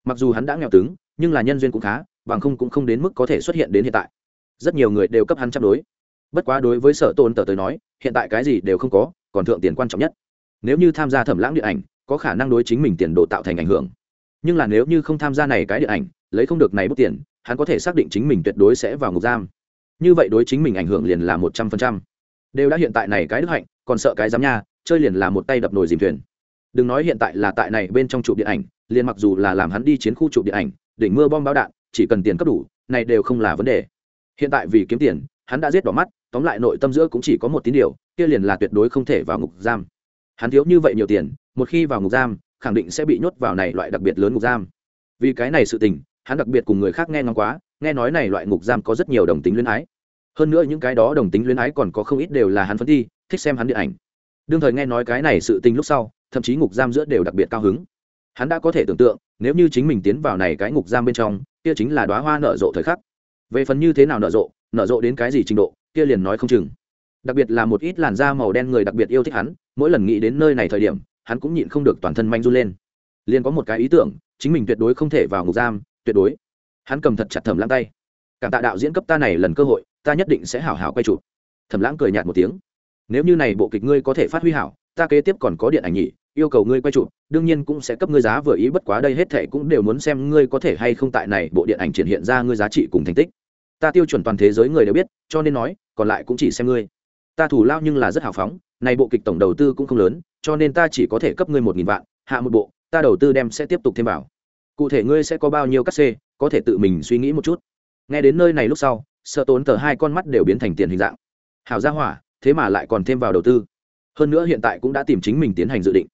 Mặc dù hắn đã nghèo tướng nhưng là nhân duyên cũng khá, bằng không cũng không đến mức có thể xuất hiện đến hiện tại. Rất nhiều người đều cấp hắn chấp đối. Bất quá đối với sở tôn tờ tới nói, hiện tại cái gì đều không có, còn thượng tiền quan trọng nhất. Nếu như tham gia thẩm lãng điện ảnh có khả năng đối chính mình tiền đồ tạo thành ảnh hưởng. Nhưng là nếu như không tham gia này cái điện ảnh, lấy không được này bút tiền, hắn có thể xác định chính mình tuyệt đối sẽ vào ngục giam. Như vậy đối chính mình ảnh hưởng liền là một trăm phần trăm. Đều đã hiện tại này cái đức hạnh, còn sợ cái giám nha, chơi liền là một tay đập nồi dìm thuyền. Đừng nói hiện tại là tại này bên trong trụ điện ảnh, liền mặc dù là làm hắn đi chiến khu trụ điện ảnh, đỉnh mưa bom báo đạn, chỉ cần tiền cấp đủ, này đều không là vấn đề. Hiện tại vì kiếm tiền, hắn đã giết đỏ mắt, tóm lại nội tâm giữa cũng chỉ có một tín điều, kia liền là tuyệt đối không thể vào ngục giam hắn thiếu như vậy nhiều tiền, một khi vào ngục giam, khẳng định sẽ bị nhốt vào này loại đặc biệt lớn ngục giam. Vì cái này sự tình, hắn đặc biệt cùng người khác nghe ngóng quá, nghe nói này loại ngục giam có rất nhiều đồng tính luyến ái. Hơn nữa những cái đó đồng tính luyến ái còn có không ít đều là hắn phân thi, thích xem hắn điện ảnh. Đương thời nghe nói cái này sự tình lúc sau, thậm chí ngục giam giữa đều đặc biệt cao hứng. Hắn đã có thể tưởng tượng, nếu như chính mình tiến vào này cái ngục giam bên trong, kia chính là đoá hoa nở rộ thời khắc. Về phần như thế nào nở rộ nở rộ đến cái gì trình độ, kia liền nói không chừng. Đặc biệt là một ít làn da màu đen người đặc biệt yêu thích hắn mỗi lần nghĩ đến nơi này thời điểm, hắn cũng nhịn không được toàn thân manh run lên. Liền có một cái ý tưởng, chính mình tuyệt đối không thể vào ngục giam, tuyệt đối. Hắn cầm thật chặt thẩm lãng tay. Cảm tạ đạo diễn cấp ta này lần cơ hội, ta nhất định sẽ hảo hảo quay chụp. Thẩm lãng cười nhạt một tiếng. Nếu như này bộ kịch ngươi có thể phát huy hảo, ta kế tiếp còn có điện ảnh nhỉ, yêu cầu ngươi quay chụp, đương nhiên cũng sẽ cấp ngươi giá vừa ý bất quá đây hết thệ cũng đều muốn xem ngươi có thể hay không tại này bộ điện ảnh triển hiện ra ngươi giá trị cùng thành tích. Ta tiêu chuẩn toàn thế giới người đều biết, cho nên nói, còn lại cũng chỉ xem ngươi ta thủ lao nhưng là rất hào phóng, này bộ kịch tổng đầu tư cũng không lớn, cho nên ta chỉ có thể cấp ngươi một nghìn vạn, hạ một bộ, ta đầu tư đem sẽ tiếp tục thêm vào. Cụ thể ngươi sẽ có bao nhiêu cắt xê có thể tự mình suy nghĩ một chút. Nghe đến nơi này lúc sau, sợ tốn tờ hai con mắt đều biến thành tiền hình dạng. Hào gia hỏa, thế mà lại còn thêm vào đầu tư. Hơn nữa hiện tại cũng đã tìm chính mình tiến hành dự định.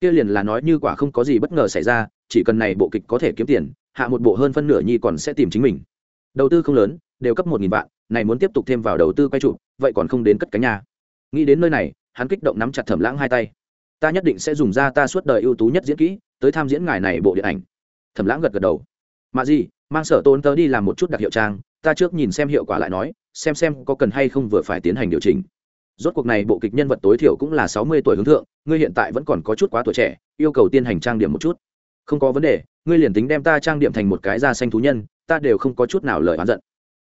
Kia liền là nói như quả không có gì bất ngờ xảy ra, chỉ cần này bộ kịch có thể kiếm tiền, hạ một bộ hơn phân nửa nhi còn sẽ tìm chính mình. Đầu tư không lớn, đều cấp một nghìn vạn này muốn tiếp tục thêm vào đầu tư quay trụ, vậy còn không đến cất cánh nhà nghĩ đến nơi này, hắn kích động nắm chặt thẩm lãng hai tay. Ta nhất định sẽ dùng ra ta suốt đời ưu tú nhất diễn kỹ, tới tham diễn ngài này bộ điện ảnh. Thẩm lãng gật gật đầu. Mà gì, mang sở tôn tớ đi làm một chút đặc hiệu trang, ta trước nhìn xem hiệu quả lại nói, xem xem có cần hay không vừa phải tiến hành điều chỉnh. Rốt cuộc này bộ kịch nhân vật tối thiểu cũng là sáu mươi tuổi hướng thượng, ngươi hiện tại vẫn còn có chút quá tuổi trẻ, yêu cầu tiên hành trang điểm một chút. Không có vấn đề, ngươi liền tính đem ta trang điểm thành một cái da xanh thú nhân, ta đều không có chút nào lời oán giận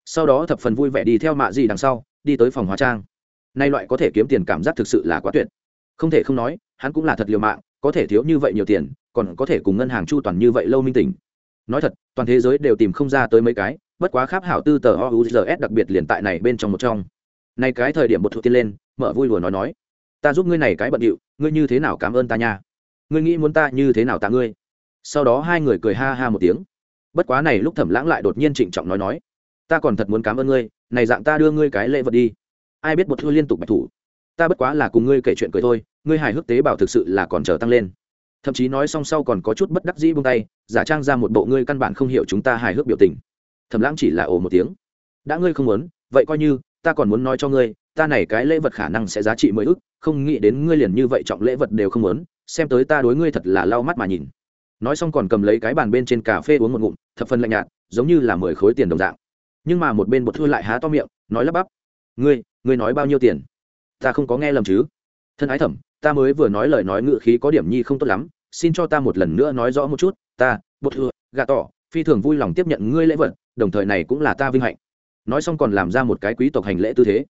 sau đó thập phần vui vẻ đi theo mạ gì đằng sau, đi tới phòng hóa trang. Nay loại có thể kiếm tiền cảm giác thực sự là quá tuyệt. Không thể không nói, hắn cũng là thật liều mạng, có thể thiếu như vậy nhiều tiền, còn có thể cùng ngân hàng chu toàn như vậy lâu minh tỉnh. Nói thật, toàn thế giới đều tìm không ra tới mấy cái, bất quá kháp hảo tư tờ ouzs đặc biệt liền tại này bên trong một trong. Nay cái thời điểm một thuộc tiên lên, mở vui vừa nói nói. Ta giúp ngươi này cái bận điệu, ngươi như thế nào cảm ơn ta nha? Ngươi nghĩ muốn ta như thế nào tạ ngươi? Sau đó hai người cười ha ha một tiếng. Bất quá này lúc thẩm lãng lại đột nhiên trịnh trọng nói nói ta còn thật muốn cảm ơn ngươi, này dạng ta đưa ngươi cái lễ vật đi. Ai biết một thua liên tục bạch thủ. Ta bất quá là cùng ngươi kể chuyện cười thôi, ngươi hài hước tế bào thực sự là còn chờ tăng lên. Thậm chí nói xong sau còn có chút bất đắc dĩ buông tay, giả trang ra một bộ ngươi căn bản không hiểu chúng ta hài hước biểu tình. Thẩm lãng chỉ là ồ một tiếng. Đã ngươi không muốn, vậy coi như, ta còn muốn nói cho ngươi, ta này cái lễ vật khả năng sẽ giá trị mười ức, không nghĩ đến ngươi liền như vậy trọng lễ vật đều không muốn, xem tới ta đối ngươi thật là lau mắt mà nhìn. Nói xong còn cầm lấy cái bàn bên trên cà phê uống một ngụm, thập phần lạnh nhạt, giống như là mười khối tiền đồng dạng nhưng mà một bên bột thua lại há to miệng, nói lắp bắp, ngươi ngươi nói bao nhiêu tiền? Ta không có nghe lầm chứ? Thân ái thẩm, ta mới vừa nói lời nói ngự khí có điểm nhi không tốt lắm, xin cho ta một lần nữa nói rõ một chút, ta, bột thua gà tỏ, phi thường vui lòng tiếp nhận ngươi lễ vật, đồng thời này cũng là ta vinh hạnh. Nói xong còn làm ra một cái quý tộc hành lễ tư thế.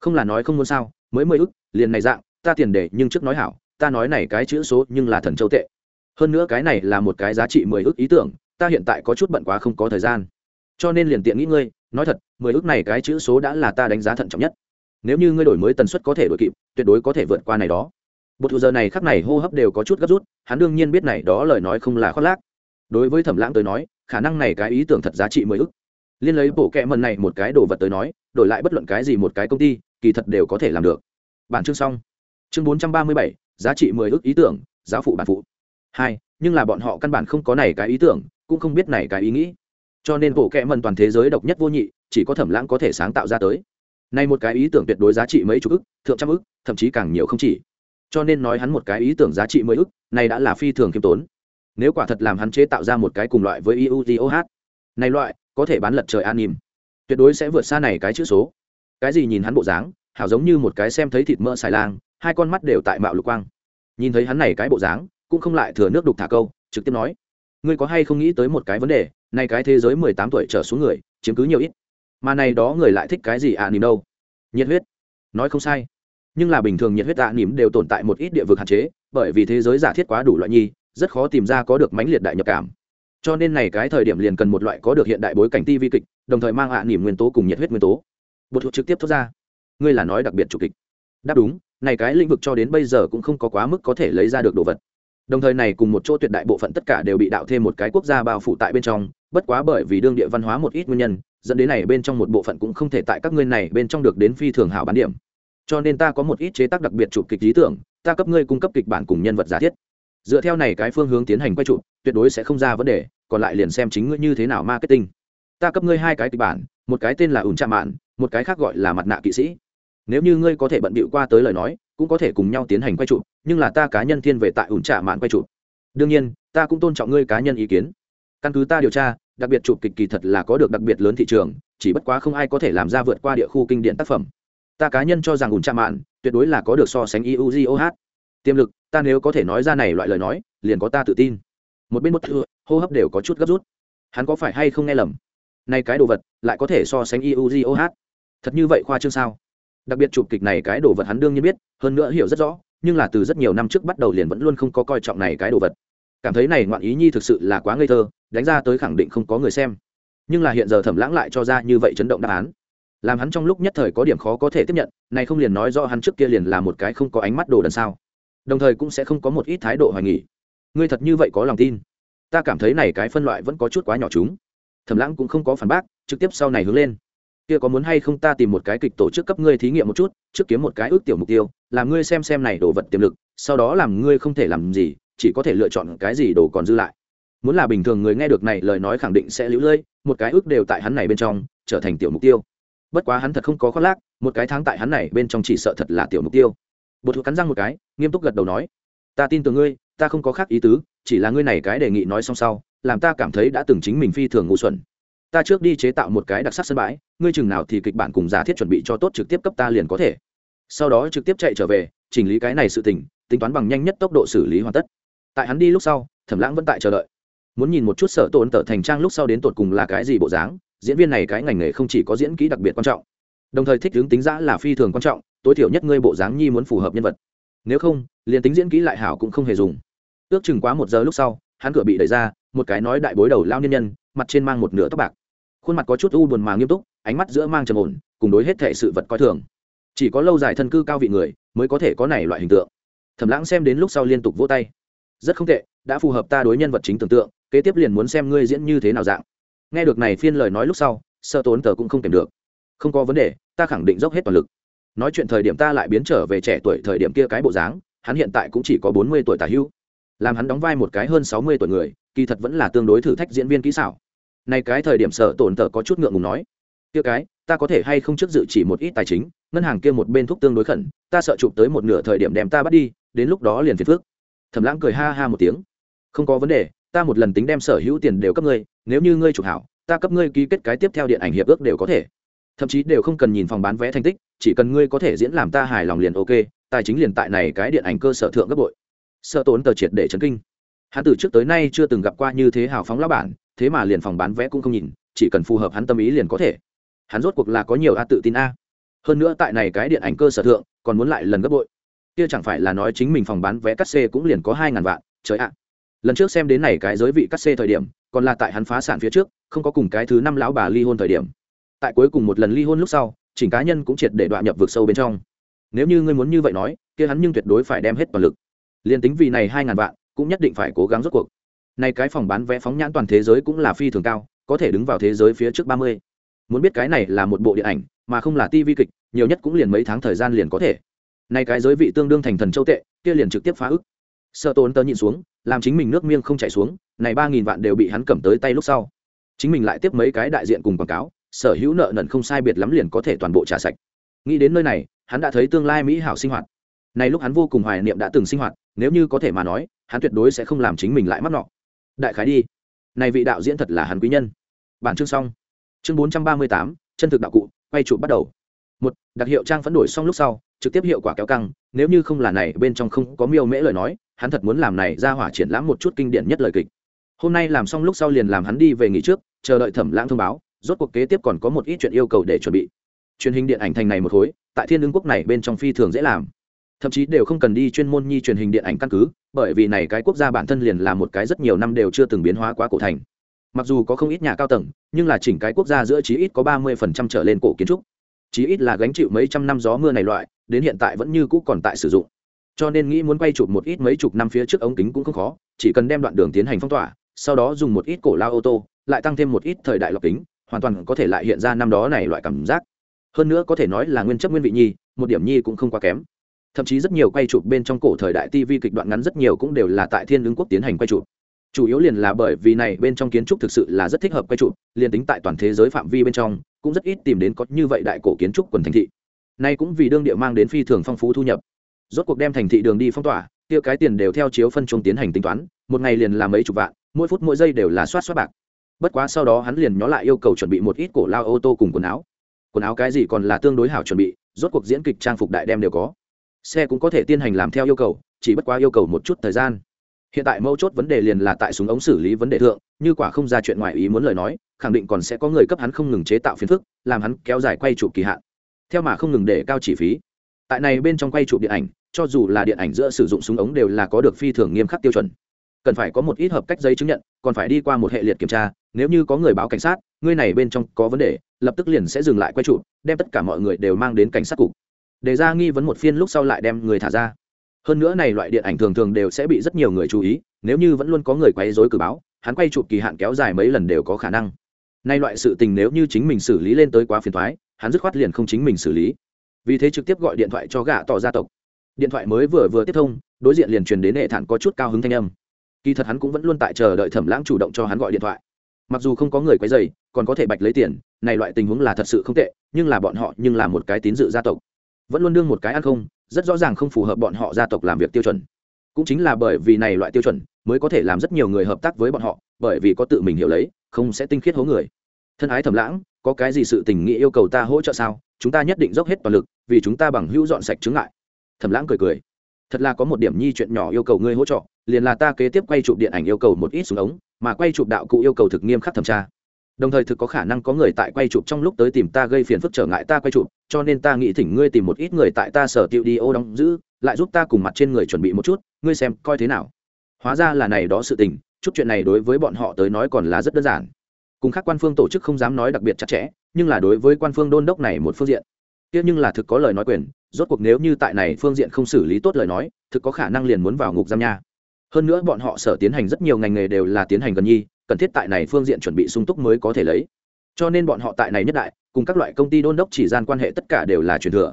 Không là nói không muốn sao, mới mười ức, liền này dạng, ta tiền để nhưng trước nói hảo, ta nói này cái chữ số nhưng là thần châu tệ. Hơn nữa cái này là một cái giá trị mười ức ý tưởng, ta hiện tại có chút bận quá không có thời gian. Cho nên liền tiện nghĩ ngươi nói thật, mười ước này cái chữ số đã là ta đánh giá thận trọng nhất. Nếu như ngươi đổi mới tần suất có thể đổi kịp, tuyệt đối có thể vượt qua này đó. Một giờ này khắc này hô hấp đều có chút gấp rút, hắn đương nhiên biết này đó lời nói không là khoác lác. Đối với thẩm lãng tới nói, khả năng này cái ý tưởng thật giá trị mười ức liên lấy bộ kẹ mần này một cái đồ vật tới nói, đổi lại bất luận cái gì một cái công ty, kỳ thật đều có thể làm được. Bản chương xong. Chương bốn trăm ba mươi bảy, giá trị mười ức ý tưởng, giáo phụ bản phụ. Hai, nhưng là bọn họ căn bản không có này cái ý tưởng, cũng không biết này cái ý nghĩ cho nên bộ kẹ mần toàn thế giới độc nhất vô nhị, chỉ có thẩm lãng có thể sáng tạo ra tới. Nay một cái ý tưởng tuyệt đối giá trị mấy chục ức, thượng trăm ức, thậm chí càng nhiều không chỉ. Cho nên nói hắn một cái ý tưởng giá trị mấy ức, này đã là phi thường khiêm tốn. Nếu quả thật làm hắn chế tạo ra một cái cùng loại với iutoh này loại, có thể bán lật trời an nìm tuyệt đối sẽ vượt xa này cái chữ số. Cái gì nhìn hắn bộ dáng, hảo giống như một cái xem thấy thịt mỡ xài lang, hai con mắt đều tại mạo lục quang. Nhìn thấy hắn này cái bộ dáng, cũng không lại thừa nước đục thả câu, trực tiếp nói, ngươi có hay không nghĩ tới một cái vấn đề này cái thế giới mười tám tuổi trở xuống người chiếm cứ nhiều ít. Mà này đó người lại thích cái gì ạ à, nỉm đâu? Nhiệt huyết. Nói không sai. Nhưng là bình thường nhiệt huyết ạ à, nỉm đều tồn tại một ít địa vực hạn chế bởi vì thế giới giả thiết quá đủ loại nhi rất khó tìm ra có được mãnh liệt đại nhập cảm. Cho nên này cái thời điểm liền cần một loại có được hiện đại bối cảnh ti vi kịch đồng thời mang ạ à, nỉm nguyên tố cùng nhiệt huyết nguyên tố. Bột thuộc trực tiếp thốt ra. Ngươi là nói đặc biệt chủ kịch. Đáp đúng này cái lĩnh vực cho đến bây giờ cũng không có quá mức có thể lấy ra được đồ vật đồng thời này cùng một chỗ tuyệt đại bộ phận tất cả đều bị đạo thêm một cái quốc gia bao phủ tại bên trong, bất quá bởi vì đương địa văn hóa một ít nguyên nhân, dẫn đến này bên trong một bộ phận cũng không thể tại các ngươi này bên trong được đến phi thường hảo bán điểm. Cho nên ta có một ít chế tác đặc biệt chụp kịch lý tưởng, ta cấp ngươi cung cấp kịch bản cùng nhân vật giả thiết. Dựa theo này cái phương hướng tiến hành quay chụp, tuyệt đối sẽ không ra vấn đề, còn lại liền xem chính ngươi như thế nào marketing. Ta cấp ngươi hai cái kịch bản, một cái tên là ủn trạm mạn, một cái khác gọi là mặt nạ kỵ sĩ. Nếu như ngươi có thể bận bịu qua tới lời nói cũng có thể cùng nhau tiến hành quay chụp nhưng là ta cá nhân thiên về tại ủn trả mạn quay chụp đương nhiên, ta cũng tôn trọng ngươi cá nhân ý kiến. Căn cứ ta điều tra, đặc biệt chụp kịch kỳ thật là có được đặc biệt lớn thị trường, chỉ bất quá không ai có thể làm ra vượt qua địa khu kinh điển tác phẩm. Ta cá nhân cho rằng ủn trạ mạn tuyệt đối là có được so sánh iuzoh tiềm lực, ta nếu có thể nói ra này loại lời nói, liền có ta tự tin. Một bên một thưa, hô hấp đều có chút gấp rút. Hắn có phải hay không nghe lầm? Nay cái đồ vật, lại có thể so sánh iuzoh thật như vậy khoa trương sao? Đặc biệt chụp kịch này cái đồ vật hắn đương nhiên biết, hơn nữa hiểu rất rõ, nhưng là từ rất nhiều năm trước bắt đầu liền vẫn luôn không có coi trọng này cái đồ vật. Cảm thấy này ngoạn ý nhi thực sự là quá ngây thơ, đánh ra tới khẳng định không có người xem. Nhưng là hiện giờ thẩm lãng lại cho ra như vậy chấn động đáp án. Làm hắn trong lúc nhất thời có điểm khó có thể tiếp nhận, này không liền nói do hắn trước kia liền là một cái không có ánh mắt đồ đần sao. Đồng thời cũng sẽ không có một ít thái độ hoài nghỉ ngươi thật như vậy có lòng tin? Ta cảm thấy này cái phân loại vẫn có chút quá nhỏ chúng. Thẩm lãng cũng không có phản bác, trực tiếp sau này hướng lên kia có muốn hay không ta tìm một cái kịch tổ chức cấp ngươi thí nghiệm một chút, trước kiếm một cái ước tiểu mục tiêu, làm ngươi xem xem này đồ vật tiềm lực, sau đó làm ngươi không thể làm gì, chỉ có thể lựa chọn cái gì đồ còn dư lại. Muốn là bình thường người nghe được này, lời nói khẳng định sẽ lũ lơi, một cái ước đều tại hắn này bên trong, trở thành tiểu mục tiêu. Bất quá hắn thật không có khoác lác, một cái tháng tại hắn này bên trong chỉ sợ thật là tiểu mục tiêu. Bột thuộc cắn răng một cái, nghiêm túc gật đầu nói, ta tin tưởng ngươi, ta không có khác ý tứ, chỉ là ngươi này cái đề nghị nói xong sau, làm ta cảm thấy đã từng chính mình phi thường ngu xuẩn ta trước đi chế tạo một cái đặc sắc sân bãi, ngươi chừng nào thì kịch bản cùng giả thiết chuẩn bị cho tốt trực tiếp cấp ta liền có thể. Sau đó trực tiếp chạy trở về, chỉnh lý cái này sự tình, tính toán bằng nhanh nhất tốc độ xử lý hoàn tất. Tại hắn đi lúc sau, thẩm lãng vẫn tại chờ đợi. Muốn nhìn một chút sở tổn tở thành trang lúc sau đến tột cùng là cái gì bộ dáng, diễn viên này cái ngành nghề không chỉ có diễn kỹ đặc biệt quan trọng, đồng thời thích hướng tính giã là phi thường quan trọng, tối thiểu nhất ngươi bộ dáng nhi muốn phù hợp nhân vật. Nếu không, liền tính diễn kỹ lại hảo cũng không hề dùng. Ước chừng quá một giờ lúc sau, hắn cửa bị đẩy ra, một cái nói đại bối đầu lao niên nhân, mặt trên mang một nửa tóc bạc khuôn mặt có chút u buồn mà nghiêm túc, ánh mắt giữa mang trầm ổn, cùng đối hết thệ sự vật coi thường. Chỉ có lâu dài thân cư cao vị người mới có thể có này loại hình tượng. Thẩm lãng xem đến lúc sau liên tục vỗ tay. Rất không tệ, đã phù hợp ta đối nhân vật chính tưởng tượng, kế tiếp liền muốn xem ngươi diễn như thế nào dạng. Nghe được này phiên lời nói lúc sau, sợ tốn tờ cũng không kèm được. Không có vấn đề, ta khẳng định dốc hết toàn lực. Nói chuyện thời điểm ta lại biến trở về trẻ tuổi thời điểm kia cái bộ dáng, hắn hiện tại cũng chỉ có bốn mươi tuổi tả hữu làm hắn đóng vai một cái hơn sáu mươi tuổi người, kỳ thật vẫn là tương đối thử thách diễn viên kỹ xảo này cái thời điểm sợ tổn tờ có chút ngượng ngùng nói. Kia cái, ta có thể hay không trước dự chỉ một ít tài chính, ngân hàng kia một bên thúc tương đối khẩn, ta sợ chụp tới một nửa thời điểm đem ta bắt đi, đến lúc đó liền phiền phước thẩm lãng cười ha ha một tiếng. Không có vấn đề, ta một lần tính đem sở hữu tiền đều cấp ngươi, nếu như ngươi chụp hảo, ta cấp ngươi ký kết cái tiếp theo điện ảnh hiệp ước đều có thể. Thậm chí đều không cần nhìn phòng bán vé thành tích, chỉ cần ngươi có thể diễn làm ta hài lòng liền ok, tài chính liền tại này cái điện ảnh cơ sở thượng gấp bội. Sợ tốn tờ triệt để chấn kinh. Hắn từ trước tới nay chưa từng gặp qua như thế hào phóng lão bản thế mà liền phòng bán vé cũng không nhìn, chỉ cần phù hợp hắn tâm ý liền có thể. Hắn rốt cuộc là có nhiều a tự tin a. Hơn nữa tại này cái điện ảnh cơ sở thượng, còn muốn lại lần gấp bội. Kia chẳng phải là nói chính mình phòng bán vé cắt xê cũng liền có hai ngàn vạn, trời ạ. Lần trước xem đến này cái giới vị cắt xê thời điểm, còn là tại hắn phá sản phía trước, không có cùng cái thứ năm lão bà ly hôn thời điểm. Tại cuối cùng một lần ly hôn lúc sau, chỉnh cá nhân cũng triệt để đoạn nhập vực sâu bên trong. Nếu như ngươi muốn như vậy nói, kia hắn nhưng tuyệt đối phải đem hết toàn lực. Liền tính vì này hai ngàn vạn, cũng nhất định phải cố gắng rốt cuộc này cái phòng bán vé phóng nhãn toàn thế giới cũng là phi thường cao, có thể đứng vào thế giới phía trước ba mươi. Muốn biết cái này là một bộ điện ảnh, mà không là tivi kịch, nhiều nhất cũng liền mấy tháng thời gian liền có thể. Này cái giới vị tương đương thành thần châu tệ, kia liền trực tiếp phá ức. Sợ tốn tớ nhìn xuống, làm chính mình nước miêng không chảy xuống, này ba nghìn vạn đều bị hắn cầm tới tay lúc sau. Chính mình lại tiếp mấy cái đại diện cùng quảng cáo, sở hữu nợ nần không sai biệt lắm liền có thể toàn bộ trả sạch. Nghĩ đến nơi này, hắn đã thấy tương lai mỹ hảo sinh hoạt. Này lúc hắn vô cùng hoài niệm đã từng sinh hoạt, nếu như có thể mà nói, hắn tuyệt đối sẽ không làm chính mình lại mắc nọ đại khái đi. Này vị đạo diễn thật là hắn quý nhân. Bản chương xong. Chương bốn trăm ba mươi tám, chân thực đạo cụ, quay chụp bắt đầu. Một, đặc hiệu trang phấn đổi xong lúc sau, trực tiếp hiệu quả kéo căng, nếu như không là này, bên trong không có miêu mễ lời nói, hắn thật muốn làm này ra hỏa triển lãm một chút kinh điển nhất lời kịch. Hôm nay làm xong lúc sau liền làm hắn đi về nghỉ trước, chờ đợi thẩm lãng thông báo, rốt cuộc kế tiếp còn có một ít chuyện yêu cầu để chuẩn bị. Truyền hình điện ảnh thành này một khối, tại thiên ứng quốc này bên trong phi thường dễ làm thậm chí đều không cần đi chuyên môn nhi truyền hình điện ảnh căn cứ, bởi vì này cái quốc gia bản thân liền là một cái rất nhiều năm đều chưa từng biến hóa quá cổ thành. Mặc dù có không ít nhà cao tầng, nhưng là chỉnh cái quốc gia giữa chí ít có ba mươi phần trăm trở lên cổ kiến trúc. Chí ít là gánh chịu mấy trăm năm gió mưa này loại, đến hiện tại vẫn như cũ còn tại sử dụng. Cho nên nghĩ muốn quay chụp một ít mấy chục năm phía trước ống kính cũng không khó, chỉ cần đem đoạn đường tiến hành phong tỏa, sau đó dùng một ít cổ lao ô tô, lại tăng thêm một ít thời đại lọc kính, hoàn toàn có thể lại hiện ra năm đó này loại cảm giác. Hơn nữa có thể nói là nguyên chất nguyên vị nhi, một điểm nhi cũng không quá kém thậm chí rất nhiều quay chụp bên trong cổ thời đại tv kịch đoạn ngắn rất nhiều cũng đều là tại thiên ứng quốc tiến hành quay chụp. Chủ yếu liền là bởi vì này bên trong kiến trúc thực sự là rất thích hợp quay chụp, liền tính tại toàn thế giới phạm vi bên trong, cũng rất ít tìm đến có như vậy đại cổ kiến trúc quần thành thị. Nay cũng vì đương địa mang đến phi thường phong phú thu nhập. Rốt cuộc đem thành thị đường đi phong tỏa tiêu cái tiền đều theo chiếu phân chung tiến hành tính toán, một ngày liền là mấy chục vạn, mỗi phút mỗi giây đều là soát soát bạc. Bất quá sau đó hắn liền nhó lại yêu cầu chuẩn bị một ít cổ lao ô tô cùng quần áo. Quần áo cái gì còn là tương đối hảo chuẩn bị, rốt cuộc diễn kịch trang phục đại đem đều có xe cũng có thể tiến hành làm theo yêu cầu, chỉ bất quá yêu cầu một chút thời gian. Hiện tại mấu chốt vấn đề liền là tại súng ống xử lý vấn đề thượng, như quả không ra chuyện ngoài ý muốn lời nói, khẳng định còn sẽ có người cấp hắn không ngừng chế tạo phiền phức, làm hắn kéo dài quay chụp kỳ hạn. Theo mà không ngừng để cao chi phí. Tại này bên trong quay chụp điện ảnh, cho dù là điện ảnh giữa sử dụng súng ống đều là có được phi thường nghiêm khắc tiêu chuẩn. Cần phải có một ít hợp cách giấy chứng nhận, còn phải đi qua một hệ liệt kiểm tra, nếu như có người báo cảnh sát ngươi này bên trong có vấn đề, lập tức liền sẽ dừng lại quay chụp, đem tất cả mọi người đều mang đến cảnh sát cục đề ra nghi vấn một phiên lúc sau lại đem người thả ra. Hơn nữa này loại điện ảnh thường thường đều sẽ bị rất nhiều người chú ý, nếu như vẫn luôn có người quấy dối cử báo, hắn quay chụp kỳ hạn kéo dài mấy lần đều có khả năng. Nay loại sự tình nếu như chính mình xử lý lên tới quá phiền thoái hắn dứt khoát liền không chính mình xử lý. Vì thế trực tiếp gọi điện thoại cho gã tỏ gia tộc. Điện thoại mới vừa vừa tiếp thông, đối diện liền truyền đến hệ thản có chút cao hứng thanh âm. Kỳ thật hắn cũng vẫn luôn tại chờ đợi thẩm lãng chủ động cho hắn gọi điện thoại. Mặc dù không có người quấy dày còn có thể bạch lấy tiền, này loại tình huống là thật sự không tệ, nhưng là bọn họ nhưng là một cái tín dự gia tộc vẫn luôn đương một cái ăn không, rất rõ ràng không phù hợp bọn họ gia tộc làm việc tiêu chuẩn. Cũng chính là bởi vì này loại tiêu chuẩn, mới có thể làm rất nhiều người hợp tác với bọn họ, bởi vì có tự mình hiểu lấy, không sẽ tinh khiết hố người. Thân ái thầm lãng, có cái gì sự tình nghĩa yêu cầu ta hỗ trợ sao? Chúng ta nhất định dốc hết toàn lực, vì chúng ta bằng hữu dọn sạch chứng ngại. Thầm lãng cười cười. Thật là có một điểm nhi chuyện nhỏ yêu cầu ngươi hỗ trợ, liền là ta kế tiếp quay chụp điện ảnh yêu cầu một ít súng ống, mà quay chụp đạo cụ yêu cầu thực nghiêm khắc thẩm tra đồng thời thực có khả năng có người tại quay chụp trong lúc tới tìm ta gây phiền phức trở ngại ta quay chụp, cho nên ta nghĩ thỉnh ngươi tìm một ít người tại ta sở tiệu đi ô đóng giữ, lại giúp ta cùng mặt trên người chuẩn bị một chút, ngươi xem coi thế nào. Hóa ra là này đó sự tình, chút chuyện này đối với bọn họ tới nói còn là rất đơn giản. Cùng các quan phương tổ chức không dám nói đặc biệt chặt chẽ, nhưng là đối với quan phương đôn đốc này một phương diện. Tiếc nhưng là thực có lời nói quyền, rốt cuộc nếu như tại này phương diện không xử lý tốt lời nói, thực có khả năng liền muốn vào ngục giam nha. Hơn nữa bọn họ sở tiến hành rất nhiều ngành nghề đều là tiến hành gần nhi cần thiết tại này phương diện chuẩn bị sung túc mới có thể lấy. Cho nên bọn họ tại này nhất đại, cùng các loại công ty đôn đốc chỉ gian quan hệ tất cả đều là truyền thừa.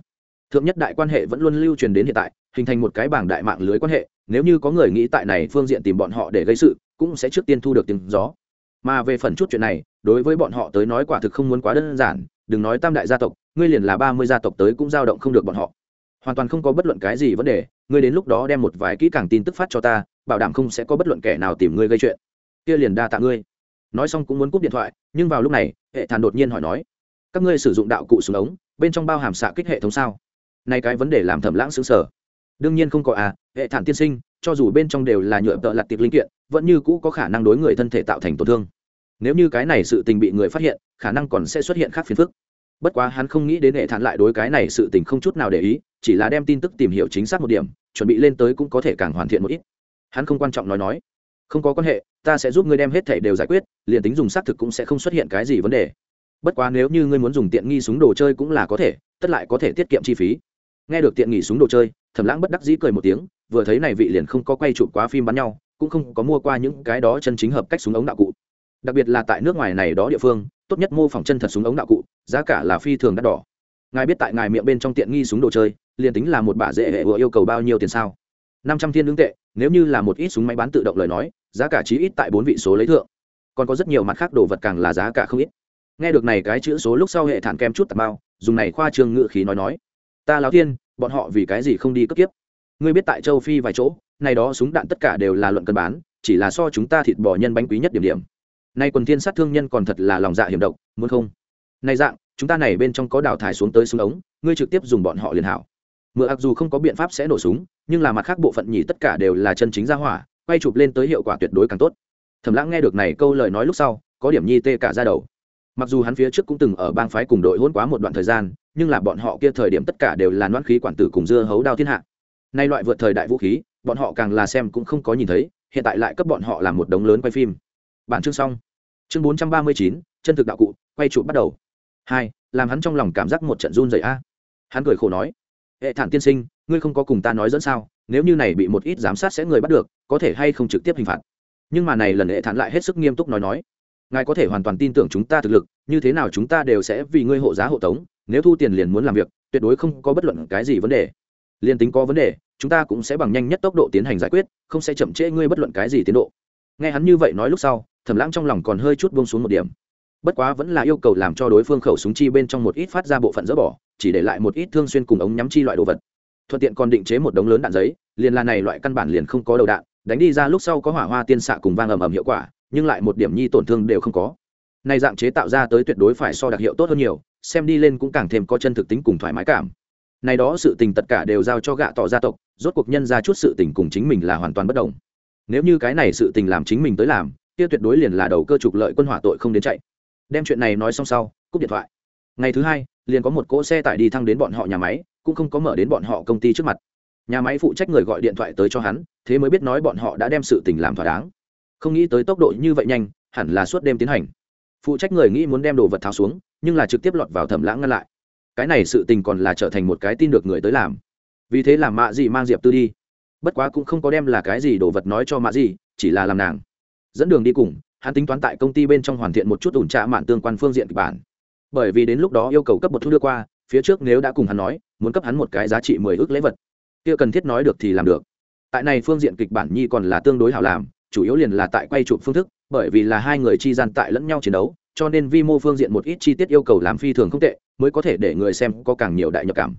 Thượng nhất đại quan hệ vẫn luôn lưu truyền đến hiện tại, hình thành một cái bảng đại mạng lưới quan hệ, nếu như có người nghĩ tại này phương diện tìm bọn họ để gây sự, cũng sẽ trước tiên thu được tiếng gió. Mà về phần chút chuyện này, đối với bọn họ tới nói quả thực không muốn quá đơn giản, đừng nói tam đại gia tộc, ngươi liền là ba mươi gia tộc tới cũng dao động không được bọn họ. Hoàn toàn không có bất luận cái gì vấn đề, ngươi đến lúc đó đem một vài kỹ càng tin tức phát cho ta, bảo đảm không sẽ có bất luận kẻ nào tìm ngươi gây chuyện kia liền đa tạ ngươi. Nói xong cũng muốn cúp điện thoại, nhưng vào lúc này, hệ thản đột nhiên hỏi nói, các ngươi sử dụng đạo cụ súng ống, bên trong bao hàm xạ kích hệ thống sao? Nay cái vấn đề làm thẩm lãng xứng sở đương nhiên không có à hệ thản tiên sinh, cho dù bên trong đều là nhựa tợ lặt tiệc linh kiện, vẫn như cũ có khả năng đối người thân thể tạo thành tổn thương. Nếu như cái này sự tình bị người phát hiện, khả năng còn sẽ xuất hiện khác phiền phức. Bất quá hắn không nghĩ đến hệ thản lại đối cái này sự tình không chút nào để ý, chỉ là đem tin tức tìm hiểu chính xác một điểm, chuẩn bị lên tới cũng có thể càng hoàn thiện một ít. Hắn không quan trọng nói nói. Không có quan hệ ta sẽ giúp ngươi đem hết thể đều giải quyết, liền tính dùng xác thực cũng sẽ không xuất hiện cái gì vấn đề. Bất quá nếu như ngươi muốn dùng tiện nghi súng đồ chơi cũng là có thể, tất lại có thể tiết kiệm chi phí. Nghe được tiện nghi súng đồ chơi, thẩm lãng bất đắc dĩ cười một tiếng, vừa thấy này vị liền không có quay chụp quá phim bắn nhau, cũng không có mua qua những cái đó chân chính hợp cách súng ống đạo cụ. Đặc biệt là tại nước ngoài này đó địa phương, tốt nhất mô phỏng chân thật súng ống đạo cụ, giá cả là phi thường đắt đỏ. Ngài biết tại ngài miệng bên trong tiện nghi súng đồ chơi, liền tính là một bả dễ hệ vừa yêu cầu bao nhiêu tiền sao? Năm trăm thiên lương tệ, nếu như là một ít súng máy bán tự động lời nói, giá cả chí ít tại bốn vị số lấy thượng. Còn có rất nhiều mặt khác đồ vật càng là giá cả không ít. Nghe được này cái chữ số lúc sau hệ thản kem chút tạp bao dùng này khoa trương ngự khí nói nói. Ta láo thiên, bọn họ vì cái gì không đi cấp tiếp ngươi biết tại châu phi vài chỗ, này đó súng đạn tất cả đều là luận cân bán, chỉ là so chúng ta thịt bò nhân bánh quý nhất điểm điểm. Nay quần thiên sát thương nhân còn thật là lòng dạ hiểm độc, muốn không? Này dạng, chúng ta này bên trong có đào thải xuống tới súng ống, ngươi trực tiếp dùng bọn họ liền hảo mượn ặc dù không có biện pháp sẽ nổ súng, nhưng là mặt khác bộ phận nhì tất cả đều là chân chính ra hỏa, quay chụp lên tới hiệu quả tuyệt đối càng tốt. Thẩm lãng nghe được này câu lời nói lúc sau, có điểm nhi tê cả ra đầu. Mặc dù hắn phía trước cũng từng ở bang phái cùng đội hôn quá một đoạn thời gian, nhưng là bọn họ kia thời điểm tất cả đều là noãn khí quản tử cùng dưa hấu đao thiên hạ. Nay loại vượt thời đại vũ khí, bọn họ càng là xem cũng không có nhìn thấy, hiện tại lại cấp bọn họ làm một đống lớn quay phim. Bản chương xong. Chương bốn trăm ba mươi chín, chân thực đạo cụ, quay chụp bắt đầu. Hai, làm hắn trong lòng cảm giác một trận run dày a. Hắn cười khổ nói hệ thản tiên sinh, ngươi không có cùng ta nói dẫn sao? Nếu như này bị một ít giám sát sẽ người bắt được, có thể hay không trực tiếp hình phạt? Nhưng mà này lần hệ thản lại hết sức nghiêm túc nói nói. Ngài có thể hoàn toàn tin tưởng chúng ta thực lực, như thế nào chúng ta đều sẽ vì ngươi hộ giá hộ tống, nếu thu tiền liền muốn làm việc, tuyệt đối không có bất luận cái gì vấn đề. Liền tính có vấn đề, chúng ta cũng sẽ bằng nhanh nhất tốc độ tiến hành giải quyết, không sẽ chậm trễ ngươi bất luận cái gì tiến độ. Nghe hắn như vậy nói lúc sau, thẩm lãng trong lòng còn hơi chút buông xuống một điểm. Bất quá vẫn là yêu cầu làm cho đối phương khẩu súng chi bên trong một ít phát ra bộ phận dỡ bỏ chỉ để lại một ít thương xuyên cùng ống nhắm chi loại đồ vật. Thuận tiện còn định chế một đống lớn đạn giấy, liền là này loại căn bản liền không có đầu đạn, đánh đi ra lúc sau có hỏa hoa tiên xạ cùng vang ầm ầm hiệu quả, nhưng lại một điểm nhi tổn thương đều không có. Này dạng chế tạo ra tới tuyệt đối phải so đặc hiệu tốt hơn nhiều, xem đi lên cũng càng thêm có chân thực tính cùng thoải mái cảm. Này đó sự tình tất cả đều giao cho gạ tỏ gia tộc, rốt cuộc nhân ra chút sự tình cùng chính mình là hoàn toàn bất đồng. Nếu như cái này sự tình làm chính mình tới làm, kia tuyệt đối liền là đầu cơ trục lợi quân hỏa tội không đến chạy. Đem chuyện này nói xong sau, cúp điện thoại. Ngày thứ hai liền có một cỗ xe tải đi thăng đến bọn họ nhà máy, cũng không có mở đến bọn họ công ty trước mặt. Nhà máy phụ trách người gọi điện thoại tới cho hắn, thế mới biết nói bọn họ đã đem sự tình làm thỏa đáng. Không nghĩ tới tốc độ như vậy nhanh, hẳn là suốt đêm tiến hành. Phụ trách người nghĩ muốn đem đồ vật tháo xuống, nhưng là trực tiếp lọt vào thẩm lãng ngăn lại. Cái này sự tình còn là trở thành một cái tin được người tới làm. Vì thế làm mạ gì mang diệp tư đi. Bất quá cũng không có đem là cái gì đồ vật nói cho mạ gì chỉ là làm nàng. Dẫn đường đi cùng, hắn tính toán tại công ty bên trong hoàn thiện một chút ủn trạ mạn tương quan phương diện kịch bản bởi vì đến lúc đó yêu cầu cấp một thu đưa qua, phía trước nếu đã cùng hắn nói, muốn cấp hắn một cái giá trị mười ước lễ vật, kia cần thiết nói được thì làm được. Tại này phương diện kịch bản nhi còn là tương đối hảo làm, chủ yếu liền là tại quay chụp phương thức, bởi vì là hai người chi gian tại lẫn nhau chiến đấu, cho nên vi mô phương diện một ít chi tiết yêu cầu làm phi thường không tệ, mới có thể để người xem có càng nhiều đại nhập cảm.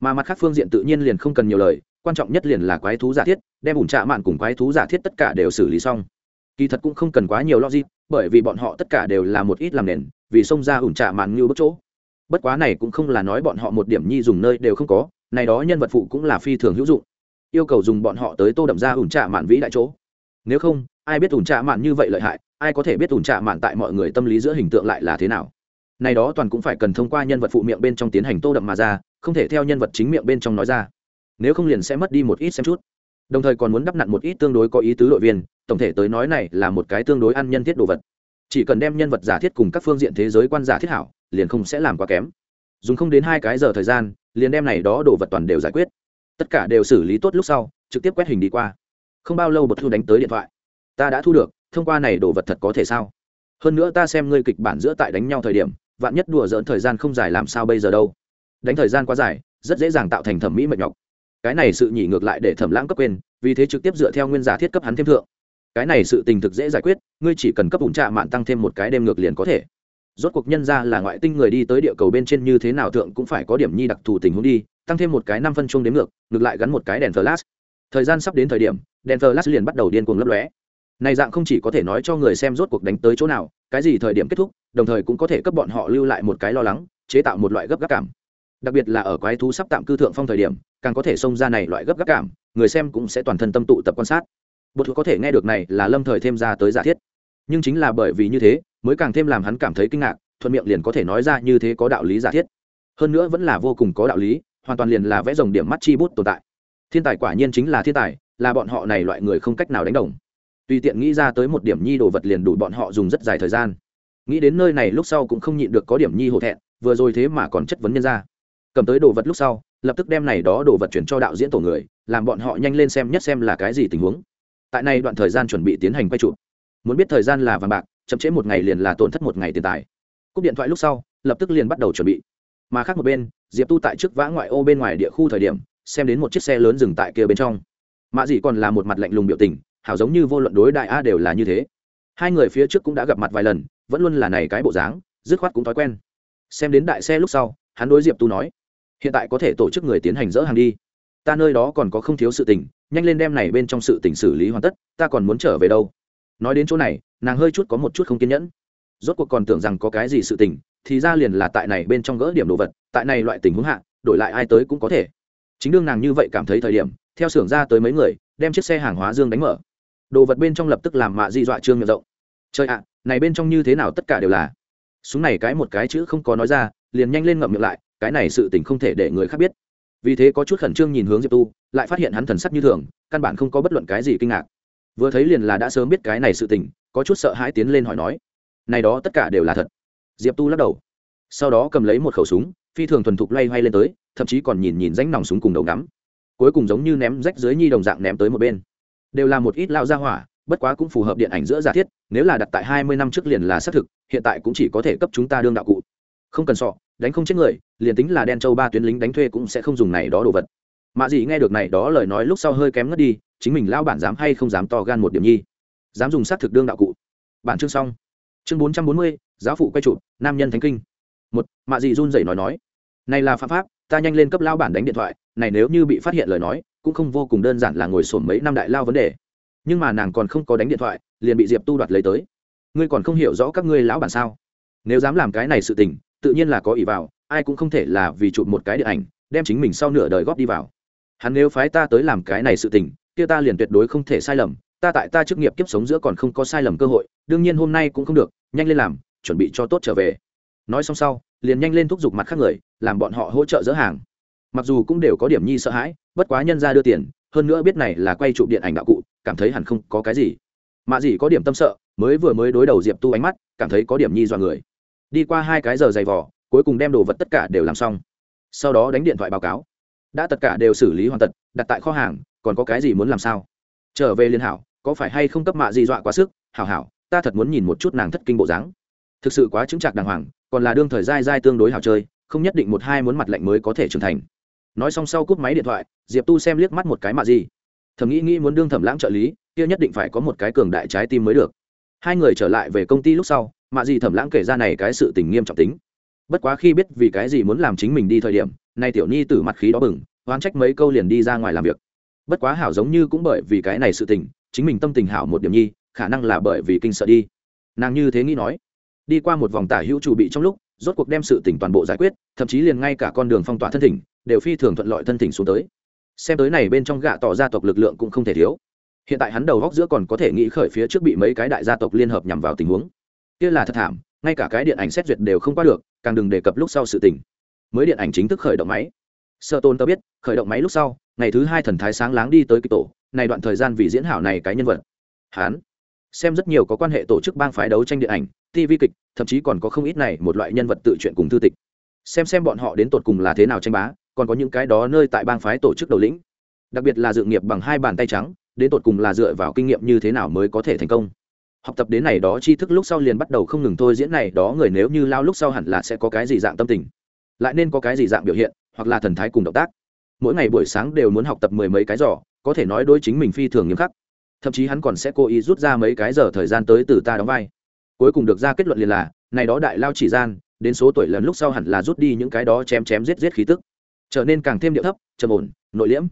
Mà mặt khác phương diện tự nhiên liền không cần nhiều lời, quan trọng nhất liền là quái thú giả thiết, đem ủn trạ mạn cùng quái thú giả thiết tất cả đều xử lý xong. Kỳ thật cũng không cần quá nhiều logic, bởi vì bọn họ tất cả đều là một ít làm nền vì xông ra ủn trạ mạn như bất chỗ. Bất quá này cũng không là nói bọn họ một điểm nhi dùng nơi đều không có, này đó nhân vật phụ cũng là phi thường hữu dụng. Yêu cầu dùng bọn họ tới tô đậm ra ủn trạ mạn vĩ đại chỗ. Nếu không, ai biết ủn trạ mạn như vậy lợi hại, ai có thể biết ủn trạ mạn tại mọi người tâm lý giữa hình tượng lại là thế nào? Này đó toàn cũng phải cần thông qua nhân vật phụ miệng bên trong tiến hành tô đậm mà ra, không thể theo nhân vật chính miệng bên trong nói ra. Nếu không liền sẽ mất đi một ít xem chút. Đồng thời còn muốn đắp nặn một ít tương đối có ý tứ đội viên, tổng thể tới nói này là một cái tương đối ăn nhân thiết đồ vật chỉ cần đem nhân vật giả thiết cùng các phương diện thế giới quan giả thiết hảo, liền không sẽ làm quá kém. Dùng không đến hai cái giờ thời gian, liền đem này đó đồ vật toàn đều giải quyết. Tất cả đều xử lý tốt lúc sau, trực tiếp quét hình đi qua. Không bao lâu bật thu đánh tới điện thoại. Ta đã thu được, thông qua này đồ vật thật có thể sao? Hơn nữa ta xem ngươi kịch bản giữa tại đánh nhau thời điểm, vạn nhất đùa dỡn thời gian không dài làm sao bây giờ đâu? Đánh thời gian quá dài, rất dễ dàng tạo thành thẩm mỹ mệt nhọc. Cái này sự nhỉ ngược lại để thẩm lãng cấp quên, vì thế trực tiếp dựa theo nguyên giả thiết cấp hắn thêm thượng cái này sự tình thực dễ giải quyết, ngươi chỉ cần cấp ủn trạ mạn tăng thêm một cái đêm ngược liền có thể. Rốt cuộc nhân ra là ngoại tinh người đi tới địa cầu bên trên như thế nào thượng cũng phải có điểm nhi đặc thù tình huống đi, tăng thêm một cái năm phân chung đếm ngược ngược lại gắn một cái đèn flash. Thời gian sắp đến thời điểm, đèn flash liền bắt đầu điên cuồng lấp lóe. Này dạng không chỉ có thể nói cho người xem rốt cuộc đánh tới chỗ nào, cái gì thời điểm kết thúc, đồng thời cũng có thể cấp bọn họ lưu lại một cái lo lắng, chế tạo một loại gấp gáp cảm. Đặc biệt là ở quái thú sắp tạm cư thượng phong thời điểm, càng có thể xông ra này loại gấp gáp cảm, người xem cũng sẽ toàn thân tâm tụ tập quan sát bột có thể nghe được này là lâm thời thêm ra tới giả thiết. Nhưng chính là bởi vì như thế, mới càng thêm làm hắn cảm thấy kinh ngạc, thuận miệng liền có thể nói ra như thế có đạo lý giả thiết. Hơn nữa vẫn là vô cùng có đạo lý, hoàn toàn liền là vẽ dòng điểm mắt chi bút tồn tại. Thiên tài quả nhiên chính là thiên tài, là bọn họ này loại người không cách nào đánh đồng. Tùy tiện nghĩ ra tới một điểm nhi đồ vật liền đủ bọn họ dùng rất dài thời gian. Nghĩ đến nơi này lúc sau cũng không nhịn được có điểm nhi hổ thẹn, vừa rồi thế mà còn chất vấn nhân ra. Cầm tới đồ vật lúc sau, lập tức đem này đó đồ vật chuyển cho đạo diễn tổ người, làm bọn họ nhanh lên xem nhất xem là cái gì tình huống tại này đoạn thời gian chuẩn bị tiến hành quay trụ muốn biết thời gian là vàng bạc, chậm trễ một ngày liền là tổn thất một ngày tiền tài. Cúp điện thoại lúc sau, lập tức liền bắt đầu chuẩn bị. Mà khác một bên, diệp tu tại trước vã ngoại ô bên ngoài địa khu thời điểm, xem đến một chiếc xe lớn dừng tại kia bên trong. Mạ dị còn là một mặt lạnh lùng biểu tình, hảo giống như vô luận đối đại a đều là như thế. Hai người phía trước cũng đã gặp mặt vài lần, vẫn luôn là này cái bộ dáng, dứt khoát cũng thói quen. Xem đến đại xe lúc sau, hắn đối diệp tu nói, hiện tại có thể tổ chức người tiến hành dỡ hàng đi ta nơi đó còn có không thiếu sự tình, nhanh lên đem này bên trong sự tình xử lý hoàn tất, ta còn muốn trở về đâu? Nói đến chỗ này, nàng hơi chút có một chút không kiên nhẫn. Rốt cuộc còn tưởng rằng có cái gì sự tình, thì ra liền là tại này bên trong gỡ điểm đồ vật, tại này loại tình huống hạ, đổi lại ai tới cũng có thể. Chính đương nàng như vậy cảm thấy thời điểm, theo xưởng ra tới mấy người, đem chiếc xe hàng hóa dương đánh mở. Đồ vật bên trong lập tức làm mạ di dọa trương miệng rộng. Trời ạ, này bên trong như thế nào tất cả đều là. Súng này cái một cái chữ không có nói ra, liền nhanh lên ngậm miệng lại, cái này sự tình không thể để người khác biết vì thế có chút khẩn trương nhìn hướng diệp tu, lại phát hiện hắn thần sắc như thường, căn bản không có bất luận cái gì kinh ngạc. Vừa thấy liền là đã sớm biết cái này sự tình, có chút sợ hãi tiến lên hỏi nói, này đó tất cả đều là thật? Diệp tu lắc đầu. Sau đó cầm lấy một khẩu súng, phi thường thuần thục loay hoay lên tới, thậm chí còn nhìn nhìn ránh nòng súng cùng đầu ngắm. Cuối cùng giống như ném rách dưới nhi đồng dạng ném tới một bên. Đều là một ít lao ra hỏa, bất quá cũng phù hợp điện ảnh giữa giả thiết, nếu là đặt tại hai mươi năm trước liền là xác thực, hiện tại cũng chỉ có thể cấp chúng ta đương đạo cụ không cần sọ, đánh không chết người, liền tính là đen châu ba tuyến lính đánh thuê cũng sẽ không dùng này đó đồ vật. Mạ dị nghe được này đó lời nói lúc sau hơi kém ngất đi, chính mình lao bản dám hay không dám to gan một điểm nhi. Dám dùng xác thực đương đạo cụ. Bản chương xong. Chương bốn trăm bốn mươi, giáo phụ quay trụ nam nhân thánh kinh. Một, mạ dị run rẩy nói nói. Này là phạm pháp, ta nhanh lên cấp lao bản đánh điện thoại, này nếu như bị phát hiện lời nói, cũng không vô cùng đơn giản là ngồi sổm mấy năm đại lao vấn đề. Nhưng mà nàng còn không có đánh điện thoại, liền bị diệp tu đoạt lấy tới. Ngươi còn không hiểu rõ các ngươi lão bản sao? Nếu dám làm cái này sự tình tự nhiên là có ý vào, ai cũng không thể là vì chụp một cái điện ảnh, đem chính mình sau nửa đời góp đi vào. Hắn nếu phái ta tới làm cái này sự tình, kia ta liền tuyệt đối không thể sai lầm, ta tại ta chức nghiệp kiếp sống giữa còn không có sai lầm cơ hội, đương nhiên hôm nay cũng không được, nhanh lên làm, chuẩn bị cho tốt trở về. Nói xong sau, liền nhanh lên thúc giục mặt khác người, làm bọn họ hỗ trợ dỡ hàng. Mặc dù cũng đều có điểm nhi sợ hãi, bất quá nhân ra đưa tiền, hơn nữa biết này là quay chụp điện ảnh đạo cụ, cảm thấy hẳn không có cái gì. Mạ gì có điểm tâm sợ, mới vừa mới đối đầu diệp tu ánh mắt, cảm thấy có điểm nhi dọa người đi qua hai cái giờ dày vỏ cuối cùng đem đồ vật tất cả đều làm xong. Sau đó đánh điện thoại báo cáo. Đã tất cả đều xử lý hoàn tật đặt tại kho hàng, còn có cái gì muốn làm sao? Trở về liên hảo, có phải hay không cấp mạ gì dọa quá sức? Hảo hảo, ta thật muốn nhìn một chút nàng thất kinh bộ dáng. Thực sự quá chứng chạc đàng hoàng, còn là đương thời dai dai tương đối hảo chơi, không nhất định một hai muốn mặt lạnh mới có thể trưởng thành. Nói xong sau cúp máy điện thoại, diệp tu xem liếc mắt một cái mạ gì. Thầm nghĩ nghĩ muốn đương thẩm lãng trợ lý, kia nhất định phải có một cái cường đại trái tim mới được. Hai người trở lại về công ty lúc sau mạ gì thẩm lãng kể ra này cái sự tình nghiêm trọng tính. Bất quá khi biết vì cái gì muốn làm chính mình đi thời điểm, nay tiểu nhi tử mặt khí đó bừng, oán trách mấy câu liền đi ra ngoài làm việc. Bất quá hảo giống như cũng bởi vì cái này sự tình, chính mình tâm tình hảo một điểm nhi, khả năng là bởi vì kinh sợ đi. Nàng như thế nghĩ nói. Đi qua một vòng tả hữu chủ bị trong lúc, rốt cuộc đem sự tỉnh toàn bộ giải quyết, thậm chí liền ngay cả con đường phong tỏa thân thỉnh, đều phi thường thuận lợi thân thỉnh xuống tới. Xem tới này bên trong gạ tỏ gia tộc lực lượng cũng không thể thiếu. Hiện tại hắn đầu góc giữa còn có thể nghĩ khởi phía trước bị mấy cái đại gia tộc liên hợp nhằm vào tình huống kia là thật thảm, ngay cả cái điện ảnh xét duyệt đều không qua được, càng đừng đề cập lúc sau sự tình. Mới điện ảnh chính thức khởi động máy. Sợ tôn tớ biết, khởi động máy lúc sau, ngày thứ hai thần thái sáng láng đi tới kịch tổ, này đoạn thời gian vì diễn hảo này cái nhân vật. Hắn xem rất nhiều có quan hệ tổ chức bang phái đấu tranh điện ảnh tv kịch, thậm chí còn có không ít này một loại nhân vật tự chuyện cùng thư tịch. Xem xem bọn họ đến tột cùng là thế nào tranh bá, còn có những cái đó nơi tại bang phái tổ chức đầu lĩnh. Đặc biệt là dự nghiệp bằng hai bàn tay trắng, đến tột cùng là dựa vào kinh nghiệm như thế nào mới có thể thành công học tập đến này đó tri thức lúc sau liền bắt đầu không ngừng thôi diễn này đó người nếu như lao lúc sau hẳn là sẽ có cái gì dạng tâm tình. Lại nên có cái gì dạng biểu hiện, hoặc là thần thái cùng động tác. Mỗi ngày buổi sáng đều muốn học tập mười mấy cái giỏ, có thể nói đối chính mình phi thường nghiêm khắc. Thậm chí hắn còn sẽ cố ý rút ra mấy cái giờ thời gian tới từ ta đóng vai. Cuối cùng được ra kết luận liền là, này đó đại lao chỉ gian, đến số tuổi lần lúc sau hẳn là rút đi những cái đó chém chém giết giết khí tức. Trở nên càng thêm điệu thấp, trầm ổn, nội liễm.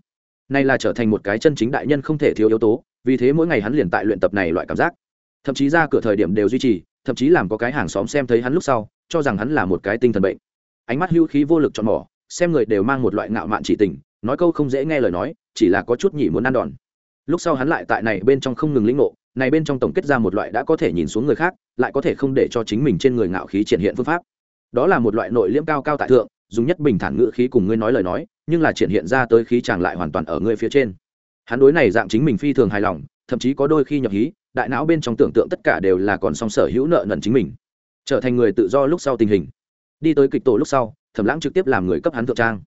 Này là trở thành một cái chân chính đại nhân không thể thiếu yếu tố, vì thế mỗi ngày hắn liền tại luyện tập này loại cảm giác thậm chí ra cửa thời điểm đều duy trì, thậm chí làm có cái hàng xóm xem thấy hắn lúc sau, cho rằng hắn là một cái tinh thần bệnh. Ánh mắt hưu khí vô lực chọn mỏ, xem người đều mang một loại ngạo mạn chỉ tình, nói câu không dễ nghe lời nói, chỉ là có chút nhỉ muốn ăn đòn. Lúc sau hắn lại tại này bên trong không ngừng lĩnh ngộ, này bên trong tổng kết ra một loại đã có thể nhìn xuống người khác, lại có thể không để cho chính mình trên người ngạo khí triển hiện phương pháp. Đó là một loại nội liễm cao cao tại thượng, dùng nhất bình thản ngữ khí cùng ngươi nói lời nói, nhưng là triển hiện ra tới khí chàng lại hoàn toàn ở ngươi phía trên. Hắn đối này dạng chính mình phi thường hài lòng, thậm chí có đôi khi nhập hí đại não bên trong tưởng tượng tất cả đều là còn song sở hữu nợ nần chính mình. Trở thành người tự do lúc sau tình hình. Đi tới kịch tổ lúc sau, thẩm lãng trực tiếp làm người cấp hắn thượng trang.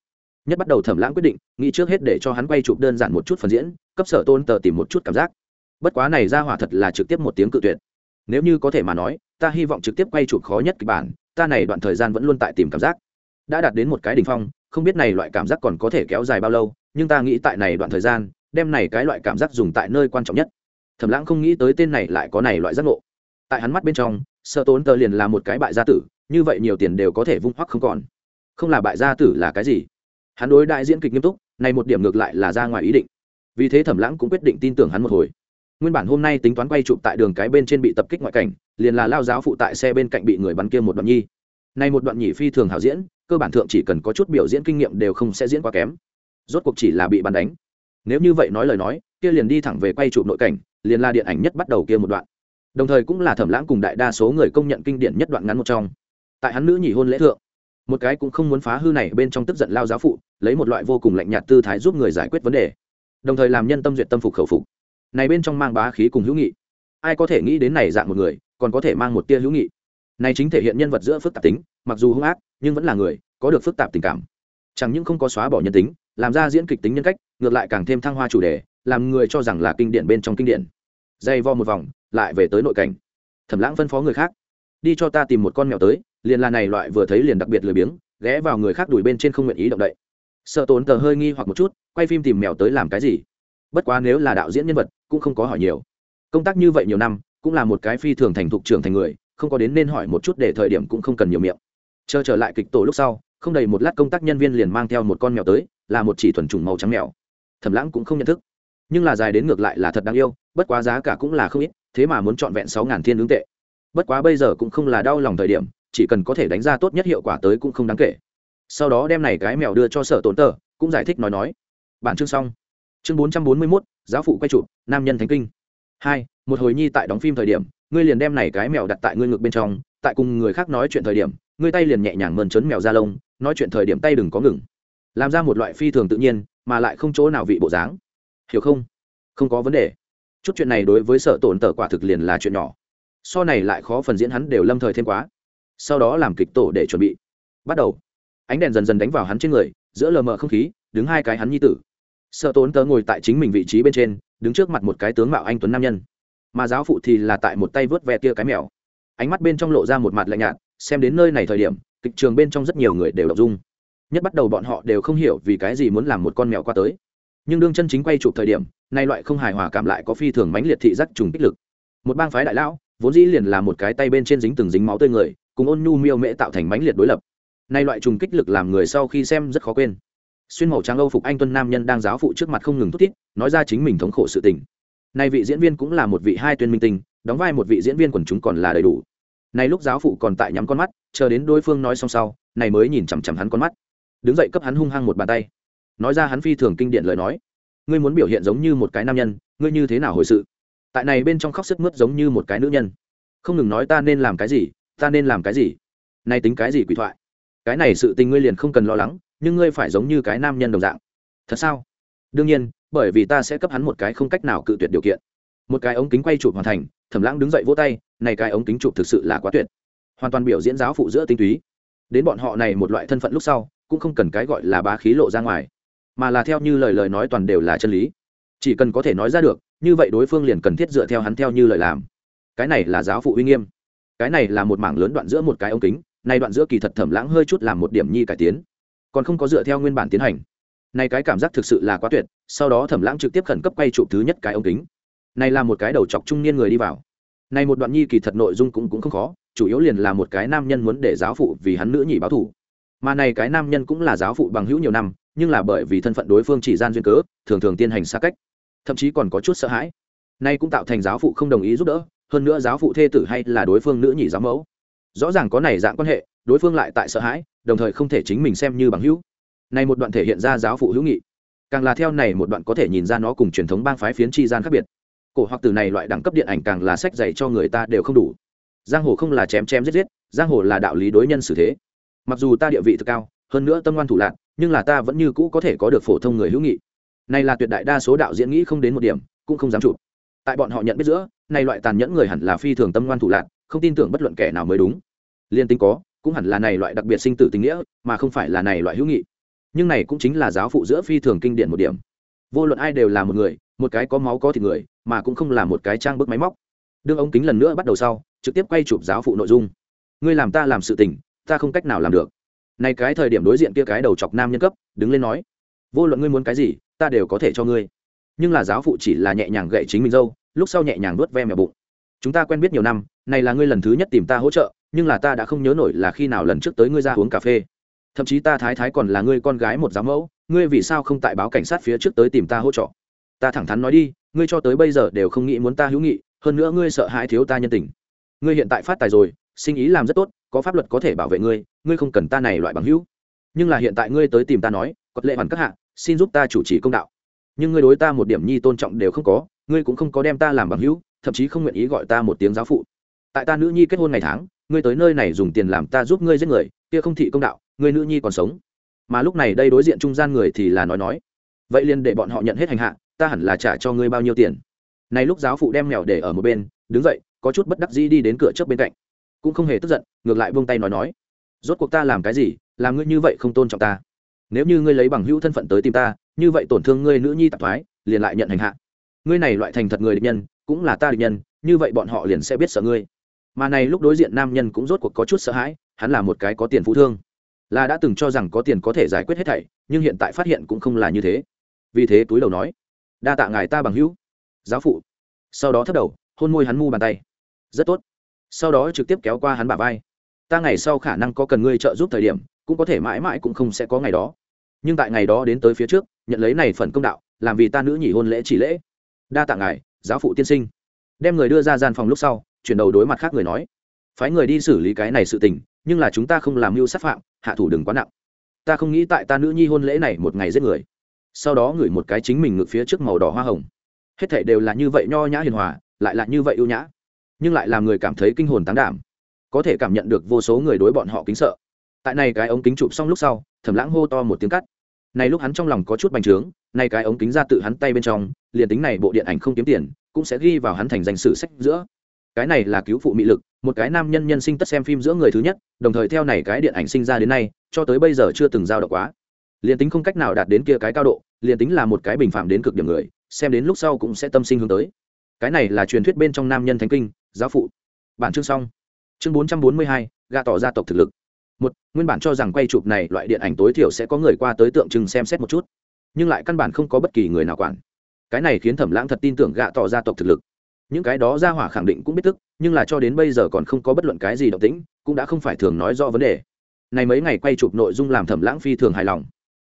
Nhất bắt đầu thẩm lãng quyết định, nghĩ trước hết để cho hắn quay chụp đơn giản một chút phần diễn, cấp sở tôn tờ tìm một chút cảm giác. Bất quá này ra hỏa thật là trực tiếp một tiếng cự tuyệt. Nếu như có thể mà nói, ta hy vọng trực tiếp quay chụp khó nhất kịch bản, ta này đoạn thời gian vẫn luôn tại tìm cảm giác. Đã đạt đến một cái đ ỉ n h phong, không biết này loại cảm giác còn có thể kéo dài bao lâu, nhưng ta nghĩ tại này đoạn thời gian, đem này cái loại cảm giác dùng tại nơi quan trọng nhất thẩm lãng không nghĩ tới tên này lại có này loại giác ngộ. Tại hắn mắt bên trong, sợ tốn tờ liền là một cái bại gia tử, như vậy nhiều tiền đều có thể vung hoắc không còn. Không là bại gia tử là cái gì? Hắn đối đại diễn kịch nghiêm túc, này một điểm ngược lại là ra ngoài ý định. Vì thế thẩm lãng cũng quyết định tin tưởng hắn một hồi. Nguyên bản hôm nay tính toán quay chụp tại đường cái bên trên bị tập kích ngoại cảnh, liền là lao giáo phụ tại xe bên cạnh bị người bắn kia một đoạn nhi. Này một đoạn nhỉ phi thường hảo diễn, cơ bản thượng chỉ cần có chút biểu diễn kinh nghiệm đều không sẽ diễn quá kém. Rốt cuộc chỉ là bị bắn đánh. Nếu như vậy nói lời nói, kia liền đi thẳng về quay chụp nội cảnh liền là điện ảnh nhất bắt đầu kia một đoạn. Đồng thời cũng là thẩm lãng cùng đại đa số người công nhận kinh điển nhất đoạn ngắn một trong. Tại hắn nữ nhị hôn lễ thượng, một cái cũng không muốn phá hư này bên trong tức giận lao giáo phụ, lấy một loại vô cùng lạnh nhạt tư thái giúp người giải quyết vấn đề. Đồng thời làm nhân tâm duyệt tâm phục khẩu phục. Này bên trong mang bá khí cùng hữu nghị. Ai có thể nghĩ đến này dạng một người, còn có thể mang một tia hữu nghị. Này chính thể hiện nhân vật giữa phức tạp tính, mặc dù hung ác, nhưng vẫn là người, có được phức tạp tình cảm. Chẳng những không có xóa bỏ nhân tính, làm ra diễn kịch tính nhân cách, ngược lại càng thêm thăng hoa chủ đề làm người cho rằng là kinh điển bên trong kinh điển. Dây vo một vòng, lại về tới nội cảnh. Thẩm lãng phân phó người khác. Đi cho ta tìm một con mèo tới, liền là này loại vừa thấy liền đặc biệt lười biếng, ghé vào người khác đuổi bên trên không nguyện ý động đậy. Sợ tốn tờ hơi nghi hoặc một chút, quay phim tìm mèo tới làm cái gì? Bất quá nếu là đạo diễn nhân vật, cũng không có hỏi nhiều. Công tác như vậy nhiều năm, cũng là một cái phi thường thành thục trưởng thành người, không có đến nên hỏi một chút để thời điểm cũng không cần nhiều miệng. Chờ trở lại kịch tổ lúc sau, không đầy một lát công tác nhân viên liền mang theo một con mèo tới, là một chỉ thuần trùng màu trắng mèo. Thẩm lãng cũng không nhận thức nhưng là dài đến ngược lại là thật đáng yêu, bất quá giá cả cũng là không ít, thế mà muốn trọn vẹn sáu ngàn thiên ứng tệ. Bất quá bây giờ cũng không là đau lòng thời điểm, chỉ cần có thể đánh ra tốt nhất hiệu quả tới cũng không đáng kể. Sau đó đem này cái mèo đưa cho sở tổn tờ, cũng giải thích nói nói. Bản chương xong. Chương bốn trăm bốn mươi mốt, giáo phụ quay chụp, nam nhân thánh kinh. Hai, một hồi nhi tại đóng phim thời điểm, ngươi liền đem này cái mèo đặt tại ngươi ngực bên trong, tại cùng người khác nói chuyện thời điểm, ngươi tay liền nhẹ nhàng mơn trớn mèo ra lông, nói chuyện thời điểm tay đừng có ngừng. Làm ra một loại phi thường tự nhiên, mà lại không chỗ nào vị bộ dáng hiểu không? Không có vấn đề. Chút chuyện này đối với sở tổn tờ quả thực liền là chuyện nhỏ. So này lại khó phần diễn hắn đều lâm thời thêm quá. Sau đó làm kịch tổ để chuẩn bị. Bắt đầu. Ánh đèn dần dần đánh vào hắn trên người, giữa lờ mờ không khí, đứng hai cái hắn nhi tử. Sợ tốn tớ ngồi tại chính mình vị trí bên trên, đứng trước mặt một cái tướng mạo anh tuấn nam nhân. Mà giáo phụ thì là tại một tay vớt ve tia cái mèo. Ánh mắt bên trong lộ ra một mặt lạnh nhạt, xem đến nơi này thời điểm, kịch trường bên trong rất nhiều người đều đọc dung. Nhất bắt đầu bọn họ đều không hiểu vì cái gì muốn làm một con mèo qua tới nhưng đương chân chính quay chụp thời điểm, nay loại không hài hòa cảm lại có phi thường mãnh liệt thị giác trùng kích lực. Một bang phái đại lão, vốn dĩ liền là một cái tay bên trên dính từng dính máu tươi người, cùng ôn nhu miêu mễ tạo thành mãnh liệt đối lập. Nay loại trùng kích lực làm người sau khi xem rất khó quên. Xuyên màu trắng âu phục anh tuân nam nhân đang giáo phụ trước mặt không ngừng thúc tiết nói ra chính mình thống khổ sự tình. Nay vị diễn viên cũng là một vị hai tuyên minh tinh, đóng vai một vị diễn viên quần chúng còn là đầy đủ. Này lúc giáo phụ còn tại nhắm con mắt, chờ đến đối phương nói xong sau này mới nhìn chằm chằm hắn con mắt. Đứng dậy cấp hắn hung hăng một bàn tay nói ra hắn phi thường kinh điển lời nói. Ngươi muốn biểu hiện giống như một cái nam nhân, ngươi như thế nào hồi sự? Tại này bên trong khóc sức mướt giống như một cái nữ nhân. Không ngừng nói ta nên làm cái gì, ta nên làm cái gì? Nay tính cái gì quỷ thoại? Cái này sự tình ngươi liền không cần lo lắng, nhưng ngươi phải giống như cái nam nhân đồng dạng. Thật sao? Đương nhiên, bởi vì ta sẽ cấp hắn một cái không cách nào cự tuyệt điều kiện. Một cái ống kính quay chụp hoàn thành, thẩm lãng đứng dậy vỗ tay, này cái ống kính chụp thực sự là quá tuyệt. Hoàn toàn biểu diễn giáo phụ giữa tinh túy. Đến bọn họ này một loại thân phận lúc sau, cũng không cần cái gọi là bá khí lộ ra ngoài mà là theo như lời lời nói toàn đều là chân lý. Chỉ cần có thể nói ra được, như vậy đối phương liền cần thiết dựa theo hắn theo như lời làm. Cái này là giáo phụ uy nghiêm. Cái này là một mảng lớn đoạn giữa một cái ống kính, này đoạn giữa kỳ thật thẩm lãng hơi chút làm một điểm nhi cải tiến. Còn không có dựa theo nguyên bản tiến hành. Này cái cảm giác thực sự là quá tuyệt, sau đó thẩm lãng trực tiếp khẩn cấp quay chụp thứ nhất cái ống kính. Này là một cái đầu chọc trung niên người đi vào. Này một đoạn nhi kỳ thật nội dung cũng cũng không khó, chủ yếu liền là một cái nam nhân muốn để giáo phụ vì hắn nữ nhị báo thủ mà này cái nam nhân cũng là giáo phụ bằng hữu nhiều năm nhưng là bởi vì thân phận đối phương chỉ gian duyên cớ, thường thường tiến hành xa cách, thậm chí còn có chút sợ hãi. Nay cũng tạo thành giáo phụ không đồng ý giúp đỡ, hơn nữa giáo phụ thê tử hay là đối phương nữ nhị giáo mẫu. Rõ ràng có này dạng quan hệ, đối phương lại tại sợ hãi, đồng thời không thể chính mình xem như bằng hữu. Này một đoạn thể hiện ra giáo phụ hữu nghị, càng là theo này một đoạn có thể nhìn ra nó cùng truyền thống bang phái phiến tri gian khác biệt. Cổ hoặc từ này loại đẳng cấp điện ảnh càng là sách dạy cho người ta đều không đủ. Giang hồ không là chém chém giết giết, giang hồ là đạo lý đối nhân xử thế. Mặc dù ta địa vị thực cao, hơn nữa tâm ngoan thủ lạc nhưng là ta vẫn như cũ có thể có được phổ thông người hữu nghị. Này là tuyệt đại đa số đạo diễn nghĩ không đến một điểm, cũng không dám chụp. Tại bọn họ nhận biết giữa, này loại tàn nhẫn người hẳn là phi thường tâm ngoan thủ lạc, không tin tưởng bất luận kẻ nào mới đúng. Liên tính có, cũng hẳn là này loại đặc biệt sinh tử tình nghĩa, mà không phải là này loại hữu nghị. Nhưng này cũng chính là giáo phụ giữa phi thường kinh điển một điểm. Vô luận ai đều là một người, một cái có máu có thịt người, mà cũng không là một cái trang bức máy móc. Đương ống kính lần nữa bắt đầu sau, trực tiếp quay chụp giáo phụ nội dung. Ngươi làm ta làm sự tình, ta không cách nào làm được nay cái thời điểm đối diện kia cái đầu chọc nam nhân cấp, đứng lên nói, vô luận ngươi muốn cái gì, ta đều có thể cho ngươi. Nhưng là giáo phụ chỉ là nhẹ nhàng gậy chính mình dâu, lúc sau nhẹ nhàng nuốt ve mèo bụng. Chúng ta quen biết nhiều năm, này là ngươi lần thứ nhất tìm ta hỗ trợ, nhưng là ta đã không nhớ nổi là khi nào lần trước tới ngươi ra uống cà phê. Thậm chí ta thái thái còn là ngươi con gái một giám mẫu, ngươi vì sao không tại báo cảnh sát phía trước tới tìm ta hỗ trợ? Ta thẳng thắn nói đi, ngươi cho tới bây giờ đều không nghĩ muốn ta hữu nghị, hơn nữa ngươi sợ hãi thiếu ta nhân tình. Ngươi hiện tại phát tài rồi, sinh ý làm rất tốt, có pháp luật có thể bảo vệ ngươi ngươi không cần ta này loại bằng hữu. Nhưng là hiện tại ngươi tới tìm ta nói, có lệ hoàn các hạ, xin giúp ta chủ trì công đạo. Nhưng ngươi đối ta một điểm nhi tôn trọng đều không có, ngươi cũng không có đem ta làm bằng hữu, thậm chí không nguyện ý gọi ta một tiếng giáo phụ. Tại ta nữ nhi kết hôn ngày tháng, ngươi tới nơi này dùng tiền làm ta giúp ngươi giết người, kia không thị công đạo, ngươi nữ nhi còn sống. Mà lúc này đây đối diện trung gian người thì là nói nói. Vậy liền để bọn họ nhận hết hành hạ, ta hẳn là trả cho ngươi bao nhiêu tiền? Này lúc giáo phụ đem mèo để ở một bên, đứng dậy, có chút bất đắc dĩ đi đến cửa trước bên cạnh. Cũng không hề tức giận, ngược lại buông tay nói nói rốt cuộc ta làm cái gì? Làm ngươi như vậy không tôn trọng ta. Nếu như ngươi lấy bằng hữu thân phận tới tìm ta, như vậy tổn thương ngươi nữ nhi tạp thoái, liền lại nhận hành hạ. Ngươi này loại thành thật người địch nhân, cũng là ta địch nhân, như vậy bọn họ liền sẽ biết sợ ngươi. Mà này lúc đối diện nam nhân cũng rốt cuộc có chút sợ hãi, hắn là một cái có tiền phú thương. Là đã từng cho rằng có tiền có thể giải quyết hết thảy, nhưng hiện tại phát hiện cũng không là như thế. Vì thế túi đầu nói, đa tạ ngài ta bằng hữu. Giáo phụ. Sau đó thất đầu, hôn môi hắn mu bàn tay. Rất tốt. Sau đó trực tiếp kéo qua hắn bả vai ta ngày sau khả năng có cần ngươi trợ giúp thời điểm, cũng có thể mãi mãi cũng không sẽ có ngày đó. Nhưng tại ngày đó đến tới phía trước, nhận lấy này phần công đạo, làm vì ta nữ nhị hôn lễ chỉ lễ. Đa tạ ngài, giáo phụ tiên sinh. Đem người đưa ra gian phòng lúc sau, chuyển đầu đối mặt khác người nói. Phái người đi xử lý cái này sự tình, nhưng là chúng ta không làm mưu sát phạm, hạ thủ đừng quá nặng. Ta không nghĩ tại ta nữ nhi hôn lễ này một ngày giết người. Sau đó ngửi một cái chính mình ngược phía trước màu đỏ hoa hồng. Hết thể đều là như vậy nho nhã hiền hòa, lại là như vậy ưu nhã. Nhưng lại làm người cảm thấy kinh hồn tán đảm có thể cảm nhận được vô số người đối bọn họ kính sợ. Tại này cái ống kính chụp xong lúc sau, thẩm lãng hô to một tiếng cắt. Này lúc hắn trong lòng có chút bành trướng, này cái ống kính ra tự hắn tay bên trong, liền tính này bộ điện ảnh không kiếm tiền, cũng sẽ ghi vào hắn thành danh sử sách giữa. Cái này là cứu phụ mị lực, một cái nam nhân nhân sinh tất xem phim giữa người thứ nhất, đồng thời theo này cái điện ảnh sinh ra đến nay, cho tới bây giờ chưa từng giao động quá. Liền tính không cách nào đạt đến kia cái cao độ, liền tính là một cái bình phạm đến cực điểm người, xem đến lúc sau cũng sẽ tâm sinh hướng tới. Cái này là truyền thuyết bên trong nam nhân thánh kinh, giáo phụ. Bản chương xong chương bốn trăm bốn mươi hai, gạ tỏ gia tộc thực lực. Một, nguyên bản cho rằng quay chụp này loại điện ảnh tối thiểu sẽ có người qua tới tượng trưng xem xét một chút, nhưng lại căn bản không có bất kỳ người nào quản. Cái này khiến thẩm lãng thật tin tưởng gạ tỏ gia tộc thực lực. Những cái đó gia hỏa khẳng định cũng biết tức, nhưng là cho đến bây giờ còn không có bất luận cái gì động tĩnh, cũng đã không phải thường nói rõ vấn đề. Này mấy ngày quay chụp nội dung làm thẩm lãng phi thường hài lòng.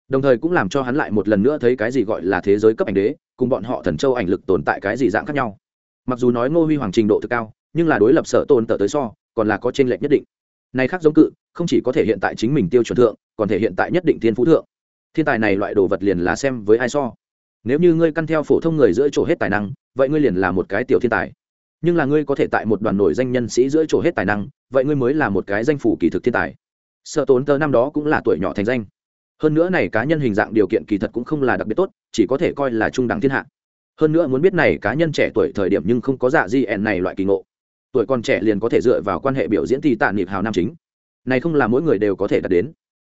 Đồng thời cũng làm cho hắn lại một lần nữa thấy cái gì gọi là thế giới cấp ảnh đế, cùng bọn họ thần châu ảnh lực tồn tại cái gì dạng khác nhau. Mặc dù nói ngô huy hoàng trình độ thực cao, nhưng là đối lập sở tôn tờ tới so còn là có t r ê n lệch nhất định. Này khác giống cự, không chỉ có thể hiện tại chính mình tiêu chuẩn thượng, còn thể hiện tại nhất định thiên phú thượng. Thiên tài này loại đồ vật liền là xem với ai so. Nếu như ngươi căn theo phổ thông người giữa chỗ hết tài năng, vậy ngươi liền là một cái tiểu thiên tài. Nhưng là ngươi có thể tại một đoàn nổi danh nhân sĩ giữa chỗ hết tài năng, vậy ngươi mới là một cái danh phủ kỳ thực thiên tài. Sợ tốn tơ năm đó cũng là tuổi nhỏ thành danh. Hơn nữa này cá nhân hình dạng điều kiện kỳ thật cũng không là đặc biệt tốt, chỉ có thể coi là trung đẳng thiên hạ. Hơn nữa muốn biết này cá nhân trẻ tuổi thời điểm nhưng không có dạ di ẻn này loại kỳ ngộ tuổi còn trẻ liền có thể dựa vào quan hệ biểu diễn thì tạ niệm hào nam chính. Này không là mỗi người đều có thể đạt đến.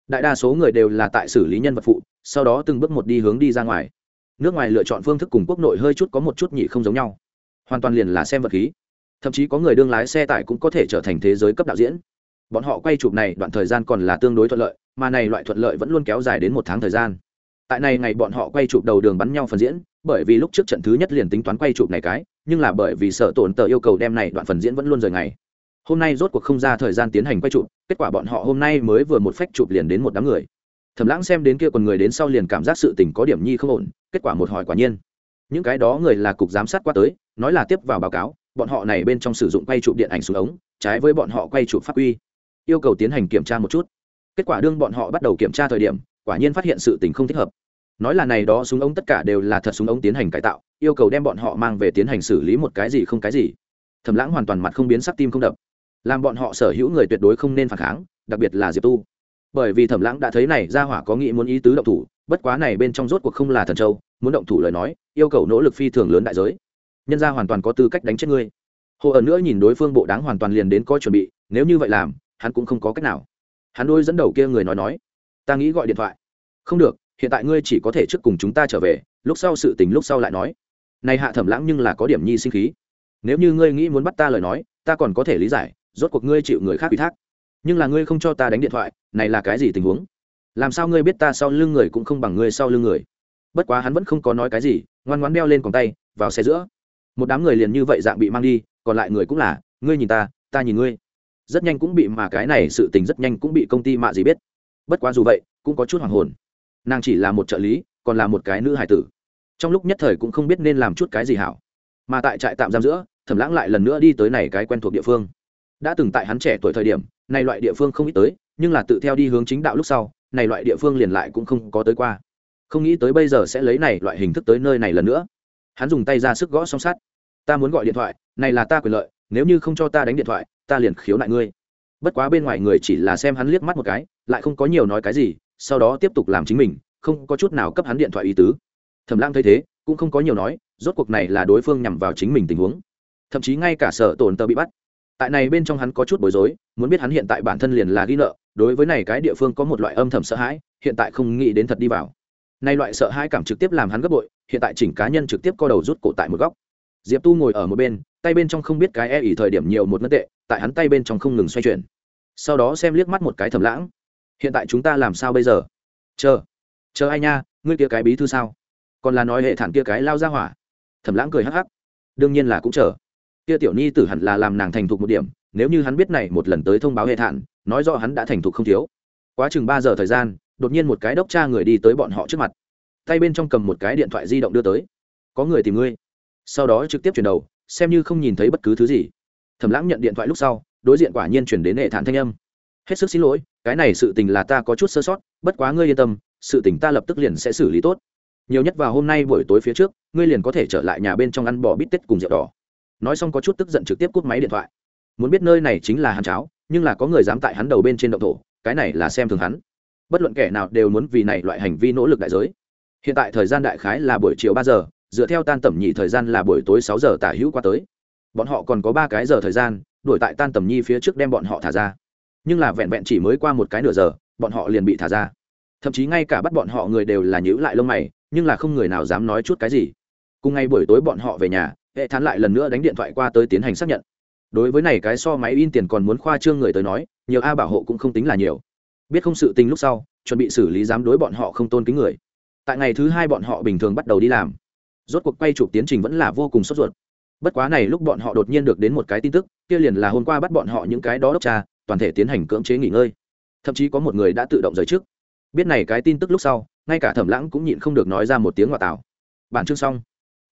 Đại đa số người đều là tại xử lý nhân vật phụ, sau đó từng bước một đi hướng đi ra ngoài. Nước ngoài lựa chọn phương thức cùng quốc nội hơi chút có một chút nhị không giống nhau. Hoàn toàn liền là xem vật khí. Thậm chí có người đương lái xe tải cũng có thể trở thành thế giới cấp đạo diễn. Bọn họ quay chụp này đoạn thời gian còn là tương đối thuận lợi, mà này loại thuận lợi vẫn luôn kéo dài đến một tháng thời gian tại này ngày bọn họ quay chụp đầu đường bắn nhau phần diễn, bởi vì lúc trước trận thứ nhất liền tính toán quay chụp này cái, nhưng là bởi vì sợ tổn tờ yêu cầu đem này đoạn phần diễn vẫn luôn rời ngày. Hôm nay rốt cuộc không ra thời gian tiến hành quay chụp, kết quả bọn họ hôm nay mới vừa một phách chụp liền đến một đám người. Thầm lãng xem đến kia còn người đến sau liền cảm giác sự tình có điểm nhi không ổn, kết quả một hỏi quả nhiên. Những cái đó người là cục giám sát qua tới, nói là tiếp vào báo cáo, bọn họ này bên trong sử dụng quay chụp điện ảnh xuống ống, trái với bọn họ quay chụp pháp quy. Yêu cầu tiến hành kiểm tra một chút. Kết quả đương bọn họ bắt đầu kiểm tra thời điểm quả nhiên phát hiện sự tình không thích hợp. Nói là này đó súng ống tất cả đều là thật súng ống tiến hành cải tạo, yêu cầu đem bọn họ mang về tiến hành xử lý một cái gì không cái gì. Thầm lãng hoàn toàn mặt không biến sắc tim không đập. Làm bọn họ sở hữu người tuyệt đối không nên phản kháng, đặc biệt là diệp tu. Bởi vì thẩm lãng đã thấy này ra hỏa có nghĩ muốn ý tứ động thủ, bất quá này bên trong rốt cuộc không là thần châu, muốn động thủ lời nói, yêu cầu nỗ lực phi thường lớn đại giới. Nhân ra hoàn toàn có tư cách đánh chết ngươi. Hồ ở nữa nhìn đối phương bộ đáng hoàn toàn liền đến có chuẩn bị, nếu như vậy làm, hắn cũng không có cách nào. Hắn đôi dẫn đầu kia người nói nói ta nghĩ gọi điện thoại. Không được, hiện tại ngươi chỉ có thể trước cùng chúng ta trở về, lúc sau sự tình lúc sau lại nói. Này hạ thẩm lãng nhưng là có điểm nhi sinh khí. Nếu như ngươi nghĩ muốn bắt ta lời nói, ta còn có thể lý giải, rốt cuộc ngươi chịu người khác ủy thác. Nhưng là ngươi không cho ta đánh điện thoại, này là cái gì tình huống? Làm sao ngươi biết ta sau lưng người cũng không bằng ngươi sau lưng người? Bất quá hắn vẫn không có nói cái gì, ngoan ngoãn đeo lên còng tay, vào xe giữa. Một đám người liền như vậy dạng bị mang đi, còn lại người cũng là, ngươi nhìn ta ta nhìn ngươi. Rất nhanh cũng bị mà cái này sự tình rất nhanh cũng bị công ty mạ gì biết bất quá dù vậy, cũng có chút hoàng hồn. Nàng chỉ là một trợ lý, còn là một cái nữ hải tử. Trong lúc nhất thời cũng không biết nên làm chút cái gì hảo. Mà tại trại tạm giam giữa, thẩm lãng lại lần nữa đi tới này cái quen thuộc địa phương. Đã từng tại hắn trẻ tuổi thời điểm, này loại địa phương không ít tới, nhưng là tự theo đi hướng chính đạo lúc sau, này loại địa phương liền lại cũng không có tới qua. Không nghĩ tới bây giờ sẽ lấy này loại hình thức tới nơi này lần nữa. Hắn dùng tay ra sức gõ song sắt. Ta muốn gọi điện thoại, này là ta quyền lợi, nếu như không cho ta đánh điện thoại, ta liền khiếu nại ngươi. Bất quá bên ngoài người chỉ là xem hắn liếc mắt một cái lại không có nhiều nói cái gì, sau đó tiếp tục làm chính mình, không có chút nào cấp hắn điện thoại ý tứ. Thẩm lãng thấy thế, cũng không có nhiều nói, rốt cuộc này là đối phương nhằm vào chính mình tình huống. Thậm chí ngay cả sở tổn tờ bị bắt. Tại này bên trong hắn có chút bối rối, muốn biết hắn hiện tại bản thân liền là ghi nợ, đối với này cái địa phương có một loại âm thầm sợ hãi, hiện tại không nghĩ đến thật đi vào. Nay loại sợ hãi cảm trực tiếp làm hắn gấp bội, hiện tại chỉnh cá nhân trực tiếp co đầu rút cổ tại một góc. Diệp tu ngồi ở một bên, tay bên trong không biết cái e ỉ thời điểm nhiều một ngân tệ, tại hắn tay bên trong không ngừng xoay chuyển. Sau đó xem liếc mắt một cái thầm lãng hiện tại chúng ta làm sao bây giờ? Chờ chờ ai nha, ngươi kia cái bí thư sao? Còn là nói hệ thản kia cái lao ra hỏa. Thẩm lãng cười hắc hắc. Đương nhiên là cũng chờ. Kia tiểu nhi tử hẳn là làm nàng thành thục một điểm, nếu như hắn biết này một lần tới thông báo hệ thản, nói rõ hắn đã thành thục không thiếu. Quá chừng ba giờ thời gian, đột nhiên một cái đốc cha người đi tới bọn họ trước mặt. Tay bên trong cầm một cái điện thoại di động đưa tới. Có người tìm ngươi. Sau đó trực tiếp chuyển đầu, xem như không nhìn thấy bất cứ thứ gì. Thẩm lãng nhận điện thoại lúc sau, đối diện quả nhiên chuyển đến hệ thản thanh âm hết sức xin lỗi, cái này sự tình là ta có chút sơ sót, bất quá ngươi yên tâm, sự tình ta lập tức liền sẽ xử lý tốt. Nhiều nhất vào hôm nay buổi tối phía trước, ngươi liền có thể trở lại nhà bên trong ăn bò bít tết cùng rượu đỏ. Nói xong có chút tức giận trực tiếp cúp máy điện thoại. Muốn biết nơi này chính là hắn cháo, nhưng là có người dám tại hắn đầu bên trên động thổ, cái này là xem thường hắn. Bất luận kẻ nào đều muốn vì này loại hành vi nỗ lực đại giới. Hiện tại thời gian đại khái là buổi chiều ba giờ, dựa theo tan tầm nhị thời gian là buổi tối sáu giờ tả hữu qua tới. Bọn họ còn có ba cái giờ thời gian, đuổi tại tan tầm nhi phía trước đem bọn họ thả ra nhưng là vẹn vẹn chỉ mới qua một cái nửa giờ, bọn họ liền bị thả ra. Thậm chí ngay cả bắt bọn họ người đều là nhữ lại lông mày, nhưng là không người nào dám nói chút cái gì. Cùng ngay buổi tối bọn họ về nhà, hệ thán lại lần nữa đánh điện thoại qua tới tiến hành xác nhận. Đối với này cái so máy in tiền còn muốn khoa trương người tới nói, nhiều a bảo hộ cũng không tính là nhiều. Biết không sự tình lúc sau, chuẩn bị xử lý dám đối bọn họ không tôn kính người. Tại ngày thứ hai bọn họ bình thường bắt đầu đi làm. Rốt cuộc quay chụp tiến trình vẫn là vô cùng sốt ruột. Bất quá này lúc bọn họ đột nhiên được đến một cái tin tức, kia liền là hôm qua bắt bọn họ những cái đó đốc cha toàn thể tiến hành cưỡng chế nghỉ ngơi. Thậm chí có một người đã tự động rời trước. Biết này cái tin tức lúc sau, ngay cả thẩm lãng cũng nhịn không được nói ra một tiếng ngoại tảo. Bản chương xong.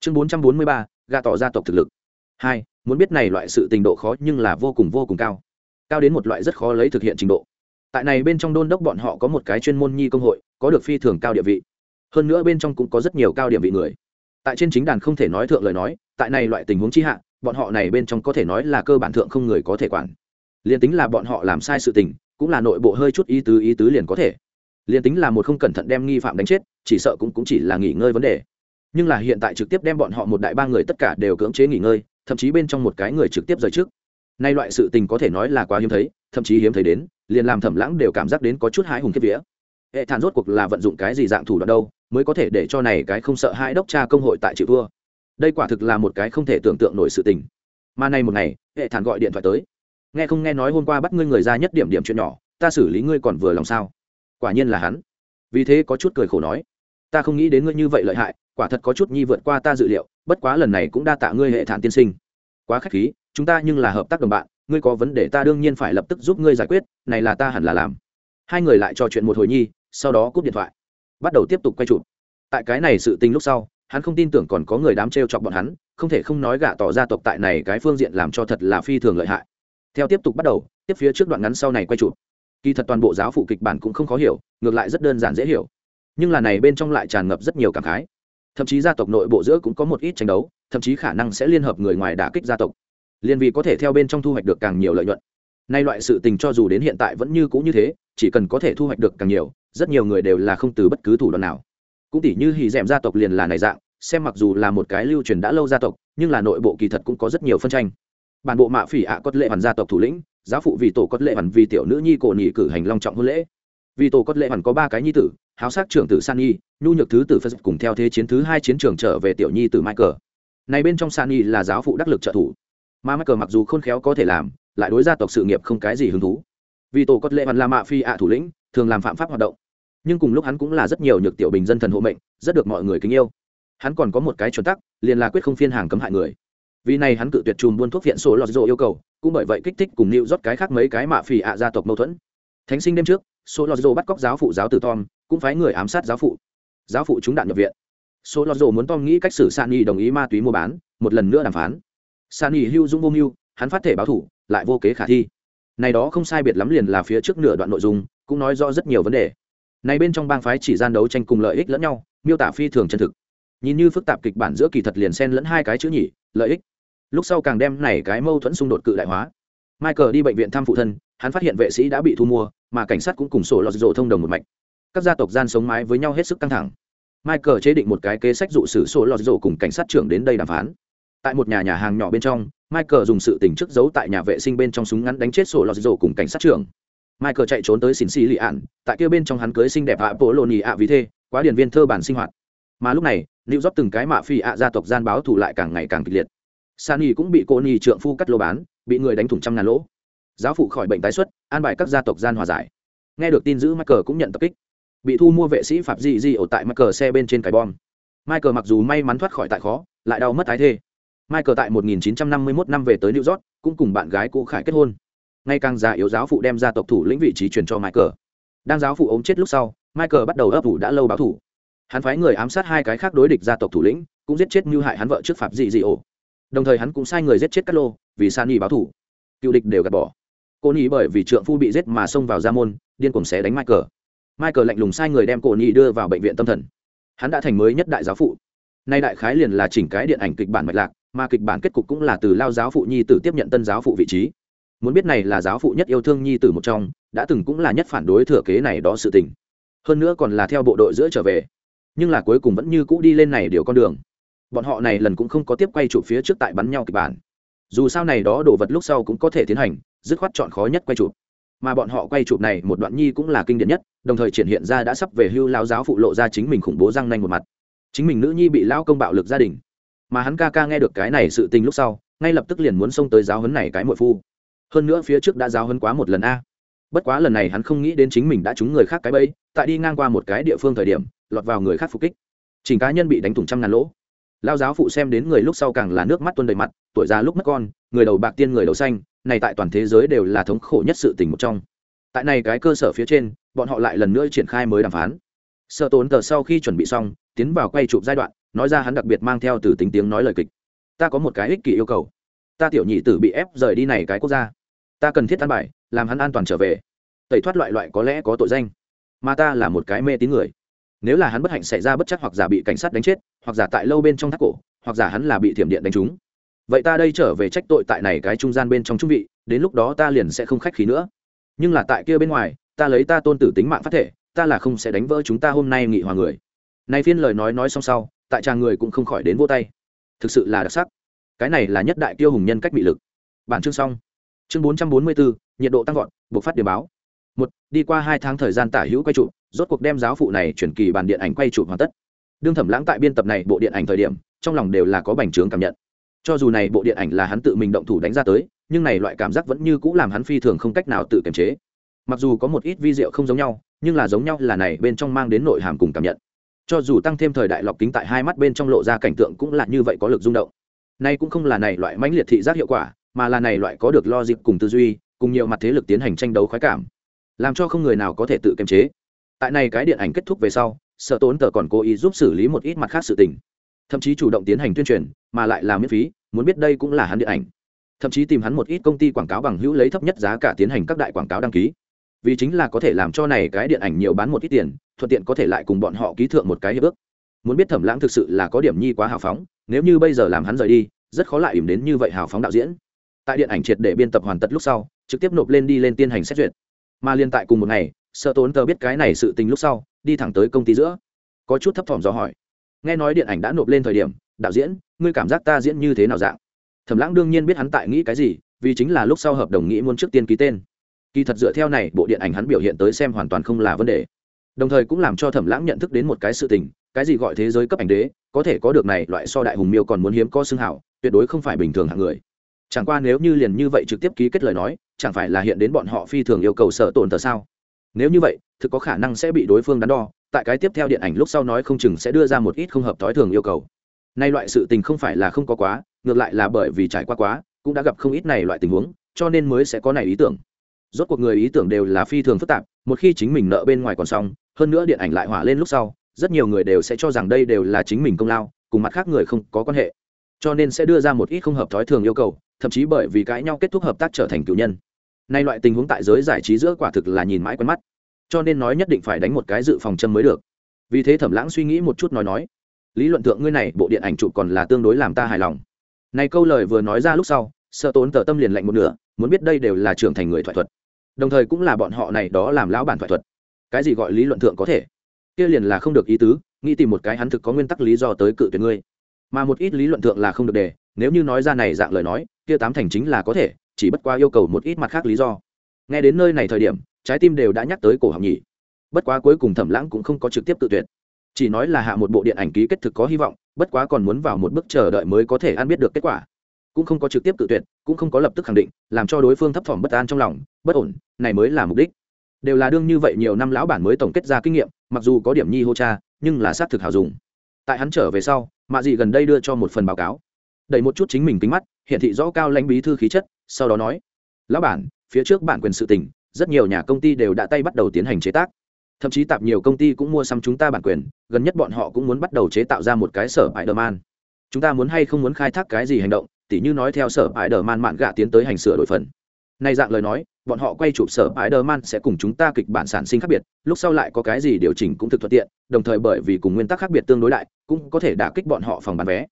Chương bốn trăm bốn mươi ba gà tỏ gia tộc thực lực. Hai, muốn biết này loại sự tình độ khó nhưng là vô cùng vô cùng cao. Cao đến một loại rất khó lấy thực hiện trình độ. Tại này bên trong đôn đốc bọn họ có một cái chuyên môn nhi công hội, có được phi thường cao địa vị. Hơn nữa bên trong cũng có rất nhiều cao điểm vị người. Tại trên chính đàn không thể nói thượng lời nói, tại này loại tình huống chi hạ, bọn họ này bên trong có thể nói là cơ bản thượng không người có thể quản liền tính là bọn họ làm sai sự tình cũng là nội bộ hơi chút ý tứ ý tứ liền có thể. Liền tính là một không cẩn thận đem nghi phạm đánh chết chỉ sợ cũng, cũng chỉ là nghỉ ngơi vấn đề. Nhưng là hiện tại trực tiếp đem bọn họ một đại ba người tất cả đều cưỡng chế nghỉ ngơi thậm chí bên trong một cái người trực tiếp rời trước. Nay loại sự tình có thể nói là quá hiếm thấy thậm chí hiếm thấy đến liền làm thẩm lãng đều cảm giác đến có chút hái hùng kiếp vía. Hệ thản rốt cuộc là vận dụng cái gì dạng thủ đoạn đâu mới có thể để cho này cái không sợ hãi đốc cha công hội tại chịu vua đây quả thực là một cái không thể tưởng tượng nổi sự tình. Mà nay một ngày hệ thản gọi điện thoại tới nghe không nghe nói hôm qua bắt ngươi người ra nhất điểm điểm chuyện nhỏ, ta xử lý ngươi còn vừa lòng sao? Quả nhiên là hắn. Vì thế có chút cười khổ nói, ta không nghĩ đến ngươi như vậy lợi hại, quả thật có chút nhi vượt qua ta dự liệu, bất quá lần này cũng đa tạ ngươi hệ thản tiên sinh. Quá khách khí, chúng ta nhưng là hợp tác đồng bạn, ngươi có vấn đề ta đương nhiên phải lập tức giúp ngươi giải quyết, này là ta hẳn là làm. Hai người lại trò chuyện một hồi nhi, sau đó cúp điện thoại. Bắt đầu tiếp tục quay chụp. Tại cái này sự tình lúc sau, hắn không tin tưởng còn có người đám t chọc bọn hắn, không thể không nói gạ tỏ gia tộc tại này cái phương diện làm cho thật là phi thường lợi hại theo tiếp tục bắt đầu, tiếp phía trước đoạn ngắn sau này quay chụp. Kỳ thật toàn bộ giáo phụ kịch bản cũng không khó hiểu, ngược lại rất đơn giản dễ hiểu. Nhưng là này bên trong lại tràn ngập rất nhiều cảm khái. Thậm chí gia tộc nội bộ giữa cũng có một ít tranh đấu, thậm chí khả năng sẽ liên hợp người ngoài đả kích gia tộc. Liền vì có thể theo bên trong thu hoạch được càng nhiều lợi nhuận. Nay loại sự tình cho dù đến hiện tại vẫn như cũ như thế, chỉ cần có thể thu hoạch được càng nhiều, rất nhiều người đều là không từ bất cứ thủ đoạn nào. Cũng tỷ như hì d gia tộc liền là này dạng, xem mặc dù là một cái lưu truyền đã lâu gia tộc, nhưng là nội bộ kỳ thật cũng có rất nhiều phân tranh bản bộ mạ phỉ ạ cốt lệ hoàn gia tộc thủ lĩnh, giáo phụ vì tổ cốt lệ hoàn vì tiểu nữ nhi cổ nhị cử hành long trọng hôn lễ. Vì tổ cốt lệ hoàn có ba cái nhi tử, háo sắc trưởng tử san nhi nhu nhược thứ tử phật cùng theo thế chiến thứ hai chiến trường trở về tiểu nhi tử michael. Này bên trong san nhi là giáo phụ đắc lực trợ thủ. Mà michael mặc dù khôn khéo có thể làm, lại đối gia tộc sự nghiệp không cái gì hứng thú. Vì tổ cốt lệ hoàn là mạ phi ạ thủ lĩnh, thường làm phạm pháp hoạt động. Nhưng cùng lúc hắn cũng là rất nhiều nhược tiểu bình dân thần hộ mệnh, rất được mọi người kính yêu. Hắn còn có một cái chuẩn tắc, liền là quyết không phiên hàng cấm hại người vì này hắn cự tuyệt chùm buôn thuốc viện số lọt rộ yêu cầu, cũng bởi vậy kích thích cùng nịu rót cái khác mấy cái mạ phì ạ gia tộc mâu thuẫn. Thánh sinh đêm trước số lọt rộ bắt cóc giáo phụ giáo tử tom, cũng phái người ám sát giáo phụ. Giáo phụ trúng đạn nhập viện. Số lọt rộ muốn tom nghĩ cách xử san y đồng ý ma túy mua bán, một lần nữa đàm phán. San y hưu dung vô mưu, hắn phát thể báo thủ, lại vô kế khả thi. Này đó không sai biệt lắm liền là phía trước nửa đoạn nội dung, cũng nói rõ rất nhiều vấn đề. Này bên trong bang phái chỉ gian đấu tranh cùng lợi ích lẫn nhau, miêu tả phi thường chân thực. Nhìn như phức tạp kịch bản giữa kỳ thật liền xen lẫn hai cái chữ nhỉ, lợi ích lúc sau càng đem này cái mâu thuẫn xung đột cự đại hóa. Michael đi bệnh viện thăm phụ thân, hắn phát hiện vệ sĩ đã bị thu mua, mà cảnh sát cũng cùng sổ lọt rộ thông đồng một mạch. Các gia tộc gian sống mái với nhau hết sức căng thẳng. Michael chế định một cái kế sách dụ sử sổ lọt rộ cùng cảnh sát trưởng đến đây đàm phán. Tại một nhà nhà hàng nhỏ bên trong, michael dùng sự tình trước giấu tại nhà vệ sinh bên trong súng ngắn đánh chết sổ lọt rộ cùng cảnh sát trưởng. Michael chạy trốn tới xin xì lì ạn, tại kia bên trong hắn cưới xinh đẹp ạ bộ lộ nhì ạ vì thế quá điển viên thơ bản sinh hoạt. Mà lúc này lưu rót từng cái mạ phi ạ gia tộc gian báo thù lại càng ngày càng kịch liệt san cũng bị cô nhi trượng phu cắt lô bán, bị người đánh thủng trăm ngàn lỗ. Giáo phụ khỏi bệnh tái xuất, an bài các gia tộc gian hòa giải. Nghe được tin giữ michael cũng nhận tập kích. Bị thu mua vệ sĩ phạm dị dị ở tại michael xe bên trên cái bom. Michael mặc dù may mắn thoát khỏi tại khó, lại đau mất ái thê. Michael tại 1951 năm về tới new york, cũng cùng bạn gái cũ khải kết hôn. Ngay càng già yếu giáo phụ đem ra tộc thủ lĩnh vị trí truyền cho michael. Đang giáo phụ ốm chết lúc sau, michael bắt đầu ấp ủ đã lâu báo thủ. Hắn phái người ám sát hai cái khác đối địch gia tộc thủ lĩnh, cũng giết chết mưu hại hắn vợ trước phạm dị dị ổ đồng thời hắn cũng sai người giết chết cát lô, vì san y báo thủ. Cựu địch đều gạt bỏ. Cô nhi bởi vì trượng phu bị giết mà xông vào gia môn, điên cuồng xé đánh michael. Michael lạnh lùng sai người đem cô nhi đưa vào bệnh viện tâm thần. Hắn đã thành mới nhất đại giáo phụ. Nay đại khái liền là chỉnh cái điện ảnh kịch bản mạch lạc, mà kịch bản kết cục cũng là từ lao giáo phụ nhi tử tiếp nhận tân giáo phụ vị trí. Muốn biết này là giáo phụ nhất yêu thương nhi tử một trong, đã từng cũng là nhất phản đối thừa kế này đó sự tình. Hơn nữa còn là theo bộ đội giữa trở về. Nhưng là cuối cùng vẫn như cũ đi lên này điều con đường bọn họ này lần cũng không có tiếp quay chụp phía trước tại bắn nhau kịch bản. Dù sao này đó đồ vật lúc sau cũng có thể tiến hành, dứt khoát chọn khó nhất quay chụp. Mà bọn họ quay chụp này một đoạn nhi cũng là kinh điển nhất, đồng thời triển hiện ra đã sắp về hưu lao giáo phụ lộ ra chính mình khủng bố răng nanh một mặt. Chính mình nữ nhi bị lao công bạo lực gia đình. Mà hắn ca ca nghe được cái này sự tình lúc sau, ngay lập tức liền muốn xông tới giáo hấn này cái mội phu. Hơn nữa phía trước đã giáo hấn quá một lần a. Bất quá lần này hắn không nghĩ đến chính mình đã trúng người khác cái bẫy, tại đi ngang qua một cái địa phương thời điểm, lọt vào người khác phục kích. Chỉnh cá nhân bị đánh thủng trăm ngàn lỗ lao giáo phụ xem đến người lúc sau càng là nước mắt tuôn đầy mặt, tuổi già lúc mất con, người đầu bạc tiên người đầu xanh, này tại toàn thế giới đều là thống khổ nhất sự tình một trong. Tại này cái cơ sở phía trên, bọn họ lại lần nữa triển khai mới đàm phán. Sợ tốn tờ sau khi chuẩn bị xong, tiến vào quay chụp giai đoạn, nói ra hắn đặc biệt mang theo từ tính tiếng nói lời kịch. Ta có một cái ích kỷ yêu cầu. Ta tiểu nhị tử bị ép rời đi này cái quốc gia. Ta cần thiết an bài, làm hắn an toàn trở về. Tẩy thoát loại loại có lẽ có tội danh. Mà ta là một cái mê tín người. Nếu là hắn bất hạnh xảy ra bất chắc hoặc giả bị cảnh sát đánh chết hoặc giả tại lâu bên trong thác cổ, hoặc giả hắn là bị thiểm điện đánh trúng. Vậy ta đây trở về trách tội tại này cái trung gian bên trong trung vị, đến lúc đó ta liền sẽ không khách khí nữa. Nhưng là tại kia bên ngoài, ta lấy ta tôn tử tính mạng phát thể, ta là không sẽ đánh vỡ chúng ta hôm nay nghị hòa người. Này phiên lời nói nói xong sau, tại tràng người cũng không khỏi đến vô tay. Thực sự là đặc sắc. Cái này là nhất đại tiêu hùng nhân cách bị lực. Bản chương xong. Chương bốn trăm bốn mươi bốn nhiệt độ tăng vọt, buộc phát điểm báo. Một, đi qua hai tháng thời gian tả hữu quay trụ, rốt cuộc đem giáo phụ này chuyển kỳ bàn điện ảnh quay trụ hoàn tất đương thẩm lãng tại biên tập này bộ điện ảnh thời điểm, trong lòng đều là có bành trướng cảm nhận. Cho dù này bộ điện ảnh là hắn tự mình động thủ đánh ra tới, nhưng này loại cảm giác vẫn như cũ làm hắn phi thường không cách nào tự kiềm chế. Mặc dù có một ít vi diệu không giống nhau, nhưng là giống nhau là này bên trong mang đến nội hàm cùng cảm nhận. Cho dù tăng thêm thời đại lọc kính tại hai mắt bên trong lộ ra cảnh tượng cũng là như vậy có lực rung động. Nay cũng không là này loại mãnh liệt thị giác hiệu quả, mà là này loại có được lo dịp cùng tư duy, cùng nhiều mặt thế lực tiến hành tranh đấu khoái cảm, làm cho không người nào có thể tự kiềm chế. Tại này cái điện ảnh kết thúc về sau sợ tốn tờ còn cố ý giúp xử lý một ít mặt khác sự tình. Thậm chí chủ động tiến hành tuyên truyền, mà lại là miễn phí, muốn biết đây cũng là hắn điện ảnh. Thậm chí tìm hắn một ít công ty quảng cáo bằng hữu lấy thấp nhất giá cả tiến hành các đại quảng cáo đăng ký. Vì chính là có thể làm cho này cái điện ảnh nhiều bán một ít tiền, thuận tiện có thể lại cùng bọn họ ký thượng một cái hiệp ước. Muốn biết thẩm lãng thực sự là có điểm nhi quá hào phóng, nếu như bây giờ làm hắn rời đi, rất khó lại ìm đến như vậy hào phóng đạo diễn. Tại điện ảnh triệt để biên tập hoàn tất lúc sau, trực tiếp nộp lên đi lên tiên hành xét duyệt. Mà liên tại cùng một ngày sợ tốn tờ biết cái này sự tình lúc sau đi thẳng tới công ty giữa. Có chút thấp thỏm do hỏi. Nghe nói điện ảnh đã nộp lên thời điểm, đạo diễn, ngươi cảm giác ta diễn như thế nào dạng? Thẩm lãng đương nhiên biết hắn tại nghĩ cái gì, vì chính là lúc sau hợp đồng nghĩ muốn trước tiên ký tên. Kỳ thật dựa theo này, bộ điện ảnh hắn biểu hiện tới xem hoàn toàn không là vấn đề. Đồng thời cũng làm cho thẩm lãng nhận thức đến một cái sự tình, cái gì gọi thế giới cấp ảnh đế, có thể có được này, loại so đại hùng miêu còn muốn hiếm có xương hảo, tuyệt đối không phải bình thường hạng người. Chẳng qua nếu như liền như vậy trực tiếp ký kết lời nói, chẳng phải là hiện đến bọn họ phi thường yêu cầu sợ tổn tờ sao? Nếu như vậy, thực có khả năng sẽ bị đối phương đắn đo, tại cái tiếp theo điện ảnh lúc sau nói không chừng sẽ đưa ra một ít không hợp thói thường yêu cầu. Nay loại sự tình không phải là không có quá, ngược lại là bởi vì trải qua quá, cũng đã gặp không ít này loại tình huống, cho nên mới sẽ có này ý tưởng. Rốt cuộc người ý tưởng đều là phi thường phức tạp, một khi chính mình nợ bên ngoài còn xong, hơn nữa điện ảnh lại hỏa lên lúc sau, rất nhiều người đều sẽ cho rằng đây đều là chính mình công lao, cùng mặt khác người không có quan hệ. Cho nên sẽ đưa ra một ít không hợp thói thường yêu cầu, thậm chí bởi vì cãi nhau kết thúc hợp tác trở thành cựu nhân nay loại tình huống tại giới giải trí giữa quả thực là nhìn mãi quen mắt. Cho nên nói nhất định phải đánh một cái dự phòng châm mới được. Vì thế thẩm lãng suy nghĩ một chút nói nói, lý luận thượng ngươi này, bộ điện ảnh chụp còn là tương đối làm ta hài lòng. Này câu lời vừa nói ra lúc sau, sợ tốn tờ tâm liền lạnh một nửa, muốn biết đây đều là trưởng thành người thoại thuật. Đồng thời cũng là bọn họ này đó làm lão bản thoại thuật. Cái gì gọi lý luận thượng có thể? Kia liền là không được ý tứ, nghĩ tìm một cái hắn thực có nguyên tắc lý do tới cự tuyệt ngươi. Mà một ít lý luận thượng là không được đề nếu như nói ra này dạng lời nói, kia tám thành chính là có thể chỉ bất qua yêu cầu một ít mặt khác lý do. Nghe đến nơi này thời điểm, trái tim đều đã nhắc tới cổ học nhỉ. Bất quá cuối cùng thẩm lãng cũng không có trực tiếp tự tuyệt. Chỉ nói là hạ một bộ điện ảnh ký kết thực có hy vọng, bất quá còn muốn vào một bước chờ đợi mới có thể ăn biết được kết quả. Cũng không có trực tiếp tự tuyệt, cũng không có lập tức khẳng định, làm cho đối phương thấp thỏm bất an trong lòng, bất ổn, này mới là mục đích. Đều là đương như vậy nhiều năm lão bản mới tổng kết ra kinh nghiệm, mặc dù có điểm nhi hô cha, nhưng là xác thực hào dùng. Tại hắn trở về sau, mạ dị gần đây đưa cho một phần báo cáo. Đẩy một chút chính mình kính mắt hiện thị rõ cao lãnh bí thư khí chất sau đó nói, lão bản, phía trước bản quyền sự tình, rất nhiều nhà công ty đều đã tay bắt đầu tiến hành chế tác. Thậm chí tạp nhiều công ty cũng mua xăm chúng ta bản quyền, gần nhất bọn họ cũng muốn bắt đầu chế tạo ra một cái sở ải đờ man. Chúng ta muốn hay không muốn khai thác cái gì hành động, tỉ như nói theo sở ải đờ man mạn gạ tiến tới hành sửa đổi phần. Nay dạng lời nói, bọn họ quay chụp sở ải đờ man sẽ cùng chúng ta kịch bản sản sinh khác biệt, lúc sau lại có cái gì điều chỉnh cũng thực thuận tiện, đồng thời bởi vì cùng nguyên tắc khác biệt tương đối đại, cũng có thể đả kích bọn họ phòng bán vé.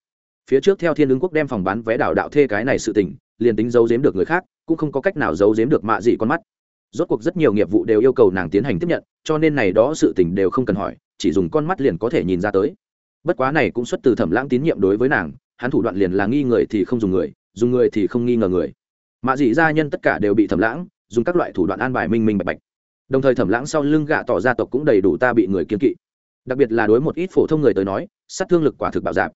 Phía trước theo thiên ứng quốc đem phòng bán vé đảo đạo thê cái này sự tình liền tính giấu giếm được người khác, cũng không có cách nào giấu giếm được mạ dị con mắt. Rốt cuộc rất nhiều nghiệp vụ đều yêu cầu nàng tiến hành tiếp nhận, cho nên này đó sự tình đều không cần hỏi, chỉ dùng con mắt liền có thể nhìn ra tới. Bất quá này cũng xuất từ thẩm lãng tín nhiệm đối với nàng, hắn thủ đoạn liền là nghi người thì không dùng người dùng người thì không nghi ngờ người. Mạ dị gia nhân tất cả đều bị thẩm lãng, dùng các loại thủ đoạn an bài minh minh bạch bạch. Đồng thời thẩm lãng sau lưng gạ tỏ gia tộc cũng đầy đủ ta bị người kiên kỵ. Đặc biệt là đối một ít phổ thông người tới nói, sát thương lực quả thực bạo giảm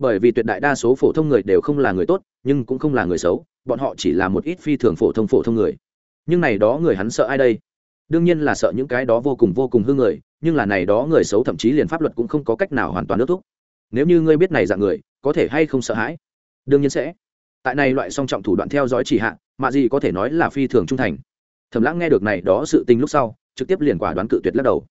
bởi vì tuyệt đại đa số phổ thông người đều không là người tốt, nhưng cũng không là người xấu, bọn họ chỉ là một ít phi thường phổ thông phổ thông người. Nhưng này đó người hắn sợ ai đây? Đương nhiên là sợ những cái đó vô cùng vô cùng hư người, nhưng là này đó người xấu thậm chí liền pháp luật cũng không có cách nào hoàn toàn nước thúc. Nếu như ngươi biết này dạng người, có thể hay không sợ hãi? Đương nhiên sẽ. Tại này loại song trọng thủ đoạn theo dõi chỉ hạ, mà gì có thể nói là phi thường trung thành. Thẩm lãng nghe được này đó sự tình lúc sau, trực tiếp liền quả đoán cự tuyệt lắc đầu.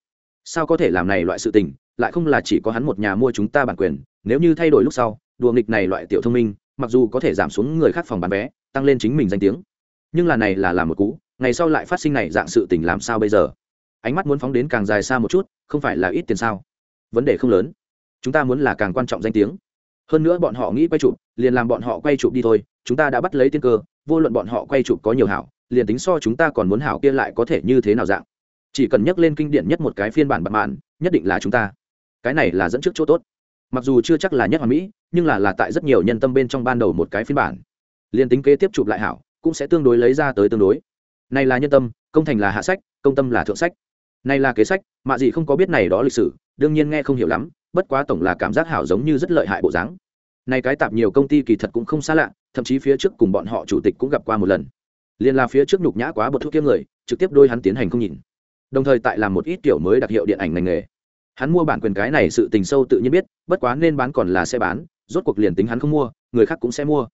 Sao có thể làm này loại sự tình, lại không là chỉ có hắn một nhà mua chúng ta bản quyền nếu như thay đổi lúc sau, đùa nghịch này loại tiểu thông minh, mặc dù có thể giảm xuống người khác phòng bán vé, tăng lên chính mình danh tiếng. Nhưng là này là làm một cú, ngày sau lại phát sinh này dạng sự tình làm sao bây giờ? Ánh mắt muốn phóng đến càng dài xa một chút, không phải là ít tiền sao? Vấn đề không lớn. Chúng ta muốn là càng quan trọng danh tiếng. Hơn nữa bọn họ nghĩ quay chụp, liền làm bọn họ quay chụp đi thôi, chúng ta đã bắt lấy tiên cơ, vô luận bọn họ quay chụp có nhiều hảo, liền tính so chúng ta còn muốn hảo kia lại có thể như thế nào dạng? Chỉ cần nhắc lên kinh điển nhất một cái phiên bản bạc mạn nhất định là chúng ta. Cái này là dẫn trước chỗ tốt mặc dù chưa chắc là nhất hoàn mỹ, nhưng là là tại rất nhiều nhân tâm bên trong ban đầu một cái phiên bản. Liền tính kế tiếp chụp lại hảo, cũng sẽ tương đối lấy ra tới tương đối. Này là nhân tâm, công thành là hạ sách, công tâm là thượng sách. Này là kế sách, mạ gì không có biết này đó lịch sử, đương nhiên nghe không hiểu lắm, bất quá tổng là cảm giác hảo giống như rất lợi hại bộ dáng. Này cái tạp nhiều công ty kỳ thật cũng không xa lạ, thậm chí phía trước cùng bọn họ chủ tịch cũng gặp qua một lần. Liền là phía trước nhục nhã quá bột thuốc kiếm người, trực tiếp đôi hắn tiến hành không nhìn. Đồng thời tại làm một ít tiểu mới đặc hiệu điện ảnh ngành nghề hắn mua bản quyền cái này sự tình sâu tự nhiên biết, bất quá nên bán còn là sẽ bán, rốt cuộc liền tính hắn không mua, người khác cũng sẽ mua.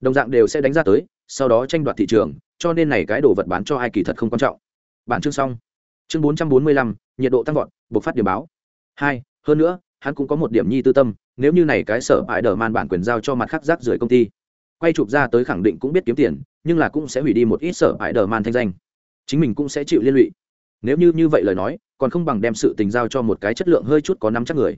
Đồng dạng đều sẽ đánh ra tới, sau đó tranh đoạt thị trường, cho nên này cái đồ vật bán cho ai kỳ thật không quan trọng. Bản chương xong. Chương bốn trăm bốn mươi lăm, nhiệt độ tăng vọt buộc phát điểm báo. Hai, hơn nữa, hắn cũng có một điểm nhi tư tâm, nếu như này cái sở bãi đờ man bản quyền giao cho mặt khác rác rưởi công ty, quay chụp ra tới khẳng định cũng biết kiếm tiền, nhưng là cũng sẽ hủy đi một ít sở bãi đờ man thanh danh. Chính mình cũng sẽ chịu liên lụy nếu như như vậy lời nói, còn không bằng đem sự tình giao cho một cái chất lượng hơi chút có năm chắc người.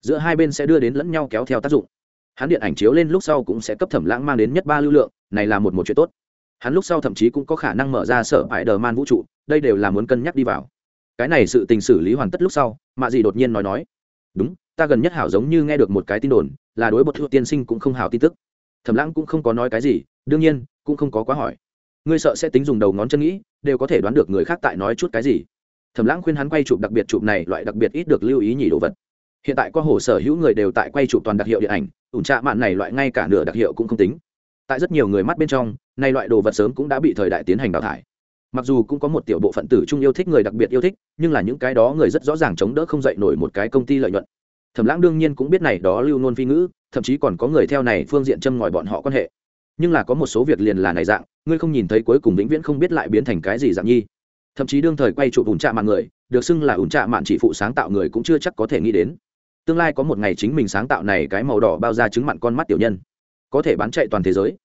Giữa hai bên sẽ đưa đến lẫn nhau kéo theo tác dụng. Hắn điện ảnh chiếu lên lúc sau cũng sẽ cấp thẩm lãng mang đến nhất ba lưu lượng, này là một một chuyện tốt. Hắn lúc sau thậm chí cũng có khả năng mở ra sở bãi đờ man vũ trụ, đây đều là muốn cân nhắc đi vào. Cái này sự tình xử lý hoàn tất lúc sau, mạ gì đột nhiên nói nói, đúng, ta gần nhất hảo giống như nghe được một cái tin đồn, là đối bột thua tiên sinh cũng không hảo tin tức. Thẩm lãng cũng không có nói cái gì, đương nhiên, cũng không có quá hỏi. Ngươi sợ sẽ tính dùng đầu ngón chân nghĩ đều có thể đoán được người khác tại nói chút cái gì. Thẩm lãng khuyên hắn quay chụp đặc biệt chụp này, loại đặc biệt ít được lưu ý nhỉ đồ vật. Hiện tại có hồ sở hữu người đều tại quay chụp toàn đặc hiệu điện ảnh, ủn trạ mạn này loại ngay cả nửa đặc hiệu cũng không tính. Tại rất nhiều người mắt bên trong nay loại đồ vật sớm cũng đã bị thời đại tiến hành đào thải. Mặc dù cũng có một tiểu bộ phận tử trung yêu thích người đặc biệt yêu thích, nhưng là những cái đó người rất rõ ràng chống đỡ không dậy nổi một cái công ty lợi nhuận. Thẩm lãng đương nhiên cũng biết này đó lưu nôn phi ngữ, thậm chí còn có người theo này phương diện châm ngòi bọn họ quan hệ nhưng là có một số việc liền là này dạng, ngươi không nhìn thấy cuối cùng vĩnh viễn không biết lại biến thành cái gì dạng nhi. Thậm chí đương thời quay chụp ủn trạ mạng người, được xưng là ủn trạ mạng chỉ phụ sáng tạo người cũng chưa chắc có thể nghĩ đến. Tương lai có một ngày chính mình sáng tạo này cái màu đỏ bao ra trứng mặn con mắt tiểu nhân, có thể bán chạy toàn thế giới.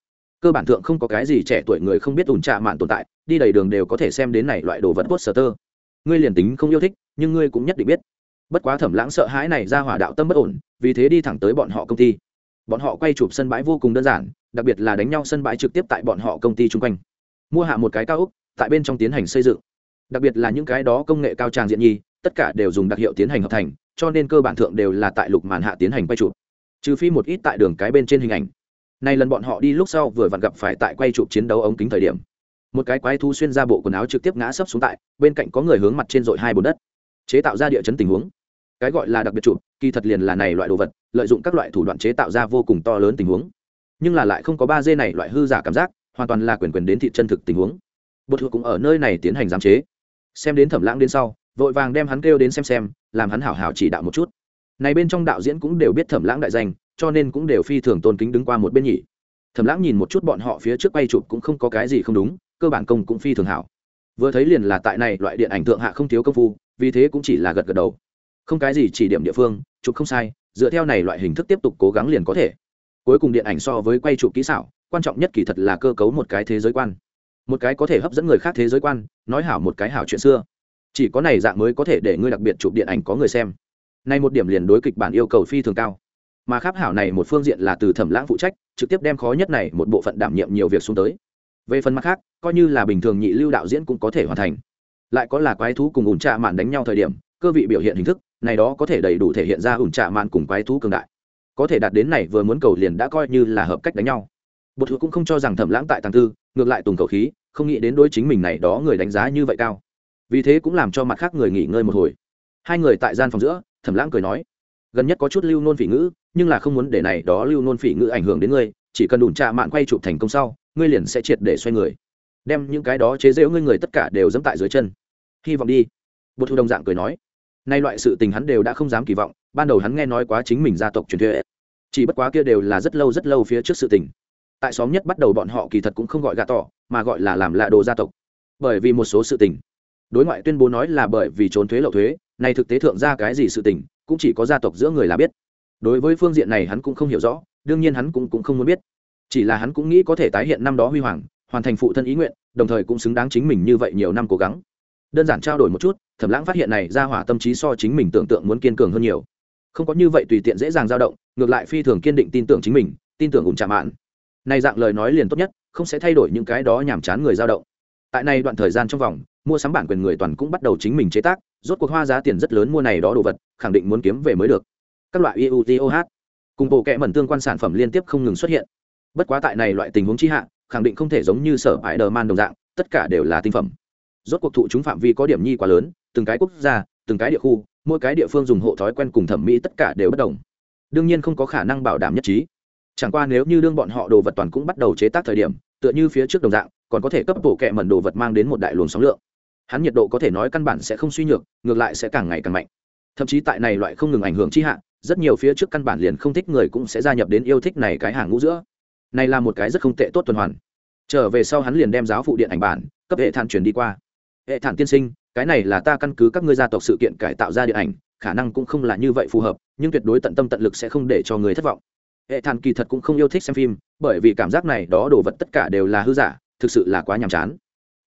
Cơ bản thượng không có cái gì trẻ tuổi người không biết ủn trạ mạng tồn tại, đi đầy đường đều có thể xem đến này loại đồ vật poster. Ngươi liền tính không yêu thích, nhưng ngươi cũng nhất định biết. Bất quá thẩm lãng sợ hãi này ra hỏa đạo tâm bất ổn, vì thế đi thẳng tới bọn họ công ty. Bọn họ quay chụp sân bãi vô cùng đơn giản đặc biệt là đánh nhau sân bãi trực tiếp tại bọn họ công ty chung quanh. Mua hạ một cái cao ốc, tại bên trong tiến hành xây dựng. Đặc biệt là những cái đó công nghệ cao tràng diện nhi, tất cả đều dùng đặc hiệu tiến hành hợp thành, cho nên cơ bản thượng đều là tại lục màn hạ tiến hành quay chụp. Trừ phi một ít tại đường cái bên trên hình ảnh. Nay lần bọn họ đi lúc sau vừa vặn gặp phải tại quay chụp chiến đấu ống kính thời điểm. Một cái quái thu xuyên ra bộ quần áo trực tiếp ngã sấp xuống tại, bên cạnh có người hướng mặt trên dội hai bồn đất. Chế tạo ra địa chấn tình huống. Cái gọi là đặc biệt chụp, kỳ thật liền là này loại đồ vật, lợi dụng các loại thủ đoạn chế tạo ra vô cùng to lớn tình huống nhưng là lại không có ba d này loại hư giả cảm giác, hoàn toàn là quyền quyền đến thị chân thực tình huống. Bột thuộc cũng ở nơi này tiến hành giám chế. Xem đến thẩm lãng đến sau, vội vàng đem hắn kêu đến xem xem, làm hắn hảo hảo chỉ đạo một chút. Này bên trong đạo diễn cũng đều biết thẩm lãng đại danh, cho nên cũng đều phi thường tôn kính đứng qua một bên nhỉ. Thẩm lãng nhìn một chút bọn họ phía trước quay chụp cũng không có cái gì không đúng, cơ bản công cũng phi thường hảo. Vừa thấy liền là tại này loại điện ảnh thượng hạ không thiếu công phu, vì thế cũng chỉ là gật gật đầu. Không cái gì chỉ điểm địa phương, chụp không sai, dựa theo này loại hình thức tiếp tục cố gắng liền có thể cuối cùng điện ảnh so với quay chụp kỹ xảo, quan trọng nhất kỳ thật là cơ cấu một cái thế giới quan. Một cái có thể hấp dẫn người khác thế giới quan, nói hảo một cái hảo chuyện xưa. Chỉ có này dạng mới có thể để ngươi đặc biệt chụp điện ảnh có người xem. Nay một điểm liền đối kịch bản yêu cầu phi thường cao. Mà kháp hảo này một phương diện là từ thẩm lãng phụ trách, trực tiếp đem khó nhất này một bộ phận đảm nhiệm nhiều việc xuống tới. Về phần mặt khác, coi như là bình thường nhị lưu đạo diễn cũng có thể hoàn thành. Lại có là quái thú cùng ủn trạ mạn đánh nhau thời điểm, cơ vị biểu hiện hình thức, này đó có thể đầy đủ thể hiện ra ủn trạ mạn cùng quái thú cường đại có thể đạt đến này vừa muốn cầu liền đã coi như là hợp cách đánh nhau. Bột thú cũng không cho rằng thẩm lãng tại tàng tư, ngược lại tùng cầu khí, không nghĩ đến đối chính mình này đó người đánh giá như vậy cao. Vì thế cũng làm cho mặt khác người nghỉ ngơi một hồi. Hai người tại gian phòng giữa, thẩm lãng cười nói, gần nhất có chút lưu nôn phỉ ngữ, nhưng là không muốn để này đó lưu nôn phỉ ngữ ảnh hưởng đến ngươi, chỉ cần đủn trà mạn quay chụp thành công sau, ngươi liền sẽ triệt để xoay người. Đem những cái đó chế giễu ngươi người tất cả đều dẫm tại dưới chân. Hy vọng đi. Bột thu đồng dạng cười nói, nay loại sự tình hắn đều đã không dám kỳ vọng, ban đầu hắn nghe nói quá chính mình gia tộc truyền thuyết chỉ bất quá kia đều là rất lâu rất lâu phía trước sự tình. Tại xóm nhất bắt đầu bọn họ kỳ thật cũng không gọi gà tỏ mà gọi là làm lạ đồ gia tộc. Bởi vì một số sự tình. Đối ngoại tuyên bố nói là bởi vì trốn thuế lậu thuế này thực tế thượng ra cái gì sự tình cũng chỉ có gia tộc giữa người là biết. Đối với phương diện này hắn cũng không hiểu rõ đương nhiên hắn cũng, cũng không muốn biết. Chỉ là hắn cũng nghĩ có thể tái hiện năm đó huy hoàng hoàn thành phụ thân ý nguyện đồng thời cũng xứng đáng chính mình như vậy nhiều năm cố gắng. Đơn giản trao đổi một chút thẩm lãng phát hiện này ra hỏa tâm trí so chính mình tưởng tượng muốn kiên cường hơn nhiều không có như vậy tùy tiện dễ dàng dao động, ngược lại phi thường kiên định tin tưởng chính mình, tin tưởng ủng chạm mạn. Này dạng lời nói liền tốt nhất, không sẽ thay đổi những cái đó nhàm chán người dao động. Tại này đoạn thời gian trong vòng, mua sắm bản quyền người toàn cũng bắt đầu chính mình chế tác, rốt cuộc hoa giá tiền rất lớn mua này đó đồ vật, khẳng định muốn kiếm về mới được. Các loại iutoh cùng bộ kẽ mẩn tương quan sản phẩm liên tiếp không ngừng xuất hiện. Bất quá tại này loại tình huống chi hạ, khẳng định không thể giống như sở ải đờ man đồng dạng, tất cả đều là tinh phẩm. Rốt cuộc thụ chúng phạm vi có điểm nhi quá lớn, từng cái quốc gia, từng cái địa khu mỗi cái địa phương dùng hộ thói quen cùng thẩm mỹ tất cả đều bất đồng. Đương nhiên không có khả năng bảo đảm nhất trí. Chẳng qua nếu như đương bọn họ đồ vật toàn cũng bắt đầu chế tác thời điểm, tựa như phía trước đồng dạng, còn có thể cấp bộ kệ mẩn đồ vật mang đến một đại luồng sóng lượng. Hắn nhiệt độ có thể nói căn bản sẽ không suy nhược, ngược lại sẽ càng ngày càng mạnh. Thậm chí tại này loại không ngừng ảnh hưởng chi hạn rất nhiều phía trước căn bản liền không thích người cũng sẽ gia nhập đến yêu thích này cái hàng ngũ giữa. Này là một cái rất không tệ tốt tuần hoàn. Trở về sau hắn liền đem giáo phụ điện ảnh bản, cấp hệ thản truyền đi qua. Hệ thản tiên sinh cái này là ta căn cứ các ngươi gia tộc sự kiện cải tạo ra điện ảnh, khả năng cũng không là như vậy phù hợp, nhưng tuyệt đối tận tâm tận lực sẽ không để cho người thất vọng. Hệ thản kỳ thật cũng không yêu thích xem phim, bởi vì cảm giác này đó đồ vật tất cả đều là hư giả, thực sự là quá nhàm chán.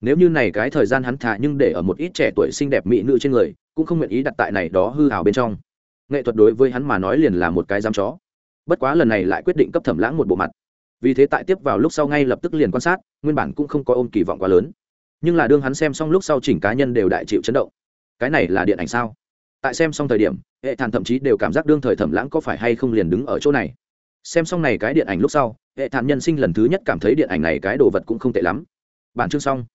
Nếu như này cái thời gian hắn thả nhưng để ở một ít trẻ tuổi xinh đẹp mỹ nữ trên người, cũng không nguyện ý đặt tại này đó hư hào bên trong. Nghệ thuật đối với hắn mà nói liền là một cái giam chó. Bất quá lần này lại quyết định cấp thẩm lãng một bộ mặt. Vì thế tại tiếp vào lúc sau ngay lập tức liền quan sát, nguyên bản cũng không có ôm kỳ vọng quá lớn nhưng là đương hắn xem xong lúc sau chỉnh cá nhân đều đại chịu chấn động. Cái này là điện ảnh sao? Tại xem xong thời điểm, hệ thản thậm chí đều cảm giác đương thời thẩm lãng có phải hay không liền đứng ở chỗ này. Xem xong này cái điện ảnh lúc sau, hệ thản nhân sinh lần thứ nhất cảm thấy điện ảnh này cái đồ vật cũng không tệ lắm. Bản chương xong.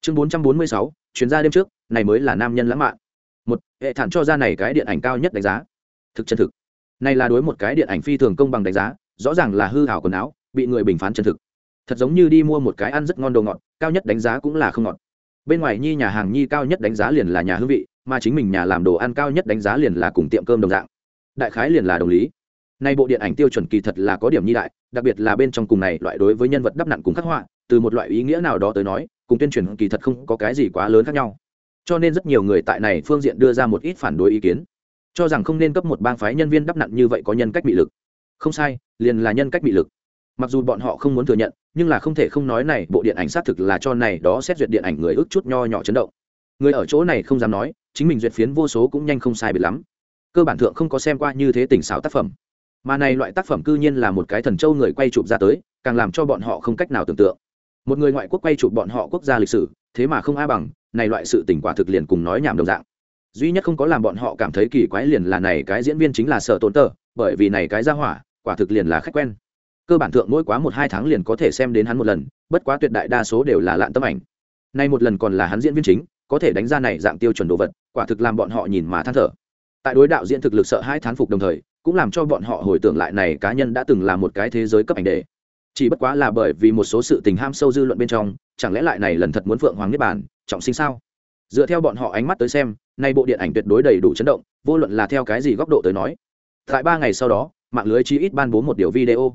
Chương bốn trăm bốn mươi sáu, chuyến ra đêm trước, này mới là nam nhân lãng mạn. Một, hệ thản cho ra này cái điện ảnh cao nhất đánh giá. Thực chân thực. Này là đối một cái điện ảnh phi thường công bằng đánh giá, rõ ràng là hư hảo quần áo, bị người bình phán chân thực thật giống như đi mua một cái ăn rất ngon đồ ngọt, cao nhất đánh giá cũng là không ngọt. Bên ngoài nhi nhà hàng nhi cao nhất đánh giá liền là nhà hương vị, mà chính mình nhà làm đồ ăn cao nhất đánh giá liền là cùng tiệm cơm đồng dạng. Đại khái liền là đồng lý. Nay bộ điện ảnh tiêu chuẩn kỳ thật là có điểm nhi đại, đặc biệt là bên trong cùng này loại đối với nhân vật đắp nặng cùng khắc họa, từ một loại ý nghĩa nào đó tới nói, cùng tuyên truyền kỳ thật không có cái gì quá lớn khác nhau. Cho nên rất nhiều người tại này phương diện đưa ra một ít phản đối ý kiến. Cho rằng không nên cấp một bang phái nhân viên đắp nặng như vậy có nhân cách bị lực. Không sai, liền là nhân cách bị lực mặc dù bọn họ không muốn thừa nhận, nhưng là không thể không nói này, bộ điện ảnh xác thực là cho này đó xét duyệt điện ảnh người ước chút nho nhỏ chấn động. Người ở chỗ này không dám nói, chính mình duyệt phiến vô số cũng nhanh không sai biệt lắm. Cơ bản thượng không có xem qua như thế tỉnh xảo tác phẩm. Mà này loại tác phẩm cư nhiên là một cái thần châu người quay chụp ra tới, càng làm cho bọn họ không cách nào tưởng tượng. Một người ngoại quốc quay chụp bọn họ quốc gia lịch sử, thế mà không a bằng, này loại sự tỉnh quả thực liền cùng nói nhảm đồng dạng. Duy nhất không có làm bọn họ cảm thấy kỳ quái liền là này cái diễn viên chính là sợ tồn tờ, bởi vì này cái ra hỏa, quả thực liền là khách quen cơ bản thượng mỗi quá một hai tháng liền có thể xem đến hắn một lần, bất quá tuyệt đại đa số đều là lạn tấm ảnh. Nay một lần còn là hắn diễn viên chính, có thể đánh ra này dạng tiêu chuẩn đồ vật, quả thực làm bọn họ nhìn mà than thở. Tại đối đạo diễn thực lực sợ hai thán phục đồng thời, cũng làm cho bọn họ hồi tưởng lại này cá nhân đã từng là một cái thế giới cấp ảnh đề chỉ bất quá là bởi vì một số sự tình ham sâu dư luận bên trong, chẳng lẽ lại này lần thật muốn phượng hoàng niết bản trọng sinh sao? Dựa theo bọn họ ánh mắt tới xem, nay bộ điện ảnh tuyệt đối đầy đủ chấn động, vô luận là theo cái gì góc độ tới nói. Tại ba ngày sau đó, mạng lưới chi ít ban bố một điều video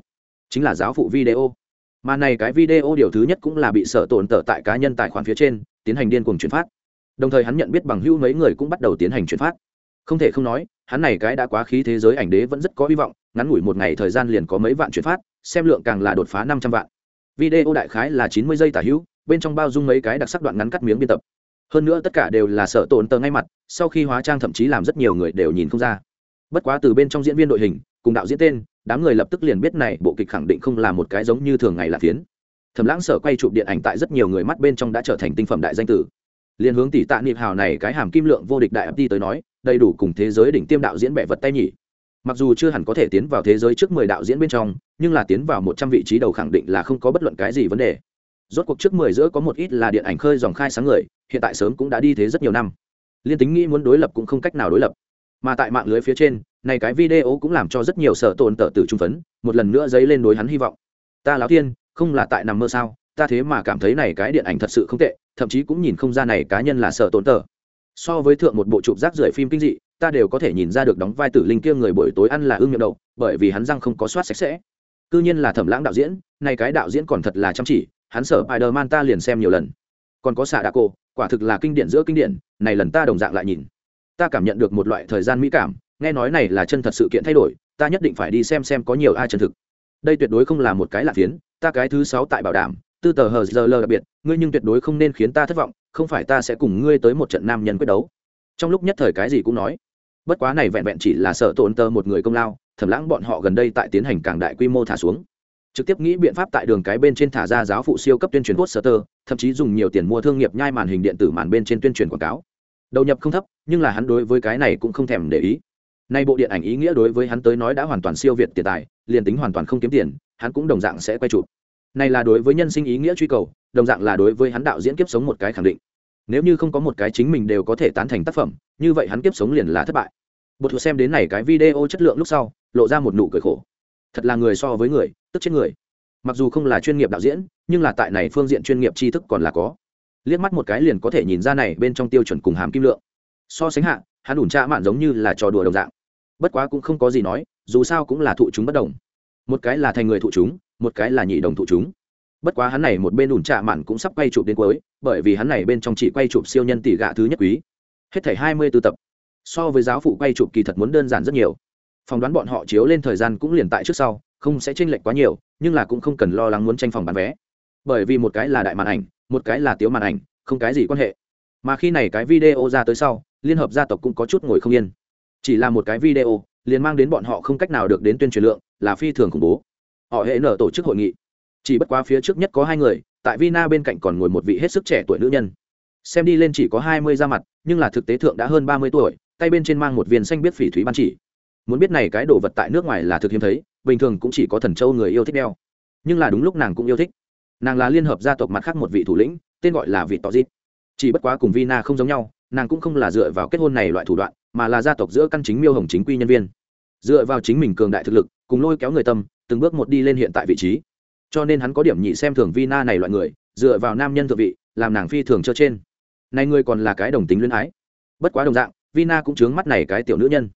chính là giáo phụ video. Mà này cái video điều thứ nhất cũng là bị sở tổn tở tại cá nhân tài khoản phía trên, tiến hành điên cuồng chuyển phát. Đồng thời hắn nhận biết bằng hữu mấy người cũng bắt đầu tiến hành chuyển phát. Không thể không nói, hắn này cái đã quá khí thế giới ảnh đế vẫn rất có hy vọng, ngắn ngủi một ngày thời gian liền có mấy vạn chuyển phát, xem lượng càng là đột phá năm trăm vạn. Video đại khái là chín mươi giây tả hữu, bên trong bao dung mấy cái đặc sắc đoạn ngắn cắt miếng biên tập. Hơn nữa tất cả đều là sợ tổn tờ ngay mặt, sau khi hóa trang thậm chí làm rất nhiều người đều nhìn không ra. Bất quá từ bên trong diễn viên đội hình, cùng đạo diễn tên đám người lập tức liền biết này bộ kịch khẳng định không là một cái giống như thường ngày là phiến. Thẩm lãng sở quay chụp điện ảnh tại rất nhiều người mắt bên trong đã trở thành tinh phẩm đại danh tử. Liên hướng tỷ tạ niệm hào này cái hàm kim lượng vô địch đại ấp đi tới nói, đầy đủ cùng thế giới đỉnh tiêm đạo diễn bẻ vật tay nhỉ. Mặc dù chưa hẳn có thể tiến vào thế giới trước mười đạo diễn bên trong, nhưng là tiến vào một trăm vị trí đầu khẳng định là không có bất luận cái gì vấn đề. Rốt cuộc trước mười giữa có một ít là điện ảnh khơi dòng khai sáng người, hiện tại sớm cũng đã đi thế rất nhiều năm. Liên tính nghĩ muốn đối lập cũng không cách nào đối lập. Mà tại mạng lưới phía trên này cái video cũng làm cho rất nhiều sở tồn tở tử trung phấn một lần nữa dấy lên đối hắn hy vọng. Ta láo thiên không là tại nằm mơ sao? Ta thế mà cảm thấy này cái điện ảnh thật sự không tệ thậm chí cũng nhìn không ra này cá nhân là sở tồn tở. so với thượng một bộ chụp rác rưởi phim kinh dị ta đều có thể nhìn ra được đóng vai tử linh kia người buổi tối ăn là ưng miệng đầu, bởi vì hắn răng không có soát sạch sẽ. Cư nhiên là thẩm lãng đạo diễn này cái đạo diễn còn thật là chăm chỉ hắn sở spider man ta liền xem nhiều lần. Còn có xạ đạ cổ quả thực là kinh điển giữa kinh điển này lần ta đồng dạng lại nhìn. Ta cảm nhận được một loại thời gian mỹ cảm nghe nói này là chân thật sự kiện thay đổi, ta nhất định phải đi xem xem có nhiều ai chân thực. Đây tuyệt đối không là một cái lạ phiến, ta cái thứ sáu tại bảo đảm, tư tờ hờ giờ lờ đặc biệt, ngươi nhưng tuyệt đối không nên khiến ta thất vọng, không phải ta sẽ cùng ngươi tới một trận nam nhân quyết đấu. Trong lúc nhất thời cái gì cũng nói. Bất quá này vẹn vẹn chỉ là sợ tổn tơ một người công lao thẩm lãng bọn họ gần đây tại tiến hành càng đại quy mô thả xuống. Trực tiếp nghĩ biện pháp tại đường cái bên trên thả ra giáo phụ siêu cấp tuyên truyền poster, thậm chí dùng nhiều tiền mua thương nghiệp nhai màn hình điện tử màn bên trên tuyên truyền quảng cáo. Đầu nhập không thấp, nhưng là hắn đối với cái này cũng không thèm để ý nay bộ điện ảnh ý nghĩa đối với hắn tới nói đã hoàn toàn siêu việt tiền tài, liền tính hoàn toàn không kiếm tiền, hắn cũng đồng dạng sẽ quay chụp. Này là đối với nhân sinh ý nghĩa truy cầu, đồng dạng là đối với hắn đạo diễn kiếp sống một cái khẳng định. Nếu như không có một cái chính mình đều có thể tán thành tác phẩm, như vậy hắn kiếp sống liền là thất bại. Bột thù xem đến này cái video chất lượng lúc sau, lộ ra một nụ cười khổ. Thật là người so với người, tức chết người. Mặc dù không là chuyên nghiệp đạo diễn, nhưng là tại này phương diện chuyên nghiệp tri thức còn là có. Liếc mắt một cái liền có thể nhìn ra này bên trong tiêu chuẩn cùng hàm kim lượng. So sánh hạ, hắn ủn tra mạn giống như là trò đùa đồng dạng bất quá cũng không có gì nói, dù sao cũng là thụ chúng bất đồng. Một cái là thành người thụ chúng, một cái là nhị đồng thụ chúng. Bất quá hắn này một bên ủn trạ mạn cũng sắp quay chụp đến cuối, bởi vì hắn này bên trong chỉ quay chụp siêu nhân tỷ gạ thứ nhất quý. Hết thảy hai mươi b ố tập. So với giáo phụ quay chụp kỳ thật muốn đơn giản rất nhiều. Phỏng đoán bọn họ chiếu lên thời gian cũng liền tại trước sau, không sẽ tranh lệch quá nhiều, nhưng là cũng không cần lo lắng muốn tranh phòng bán vé. Bởi vì một cái là đại màn ảnh, một cái là tiếu màn ảnh, không cái gì quan hệ. Mà khi này cái video ra tới sau, liên hợp gia tộc cũng có chút ngồi không yên chỉ là một cái video, liền mang đến bọn họ không cách nào được đến tuyên truyền lượng, là phi thường khủng bố. Họ hệ nở tổ chức hội nghị. Chỉ bất quá phía trước nhất có hai người, tại vina bên cạnh còn ngồi một vị hết sức trẻ tuổi nữ nhân. Xem đi lên chỉ có hai mươi da mặt, nhưng là thực tế thượng đã hơn ba mươi tuổi, tay bên trên mang một viên xanh biết phỉ thúy ban chỉ. Muốn biết này cái đồ vật tại nước ngoài là thực hiếm thấy, bình thường cũng chỉ có thần châu người yêu thích đeo. Nhưng là đúng lúc nàng cũng yêu thích. Nàng là liên hợp gia tộc mặt khác một vị thủ lĩnh, tên gọi là vị tỏ dít chỉ bất quá cùng vina không giống nhau, nàng cũng không là dựa vào kết hôn này loại thủ đoạn mà là gia tộc giữa căn chính miêu hồng chính quy nhân viên. Dựa vào chính mình cường đại thực lực, cùng lôi kéo người tâm, từng bước một đi lên hiện tại vị trí. Cho nên hắn có điểm nhị xem thường vina này loại người, dựa vào nam nhân thượng vị, làm nàng phi thường cho trên. Này ngươi còn là cái đồng tính luyến ái. Bất quá đồng dạng, vina cũng chướng mắt này cái tiểu nữ nhân.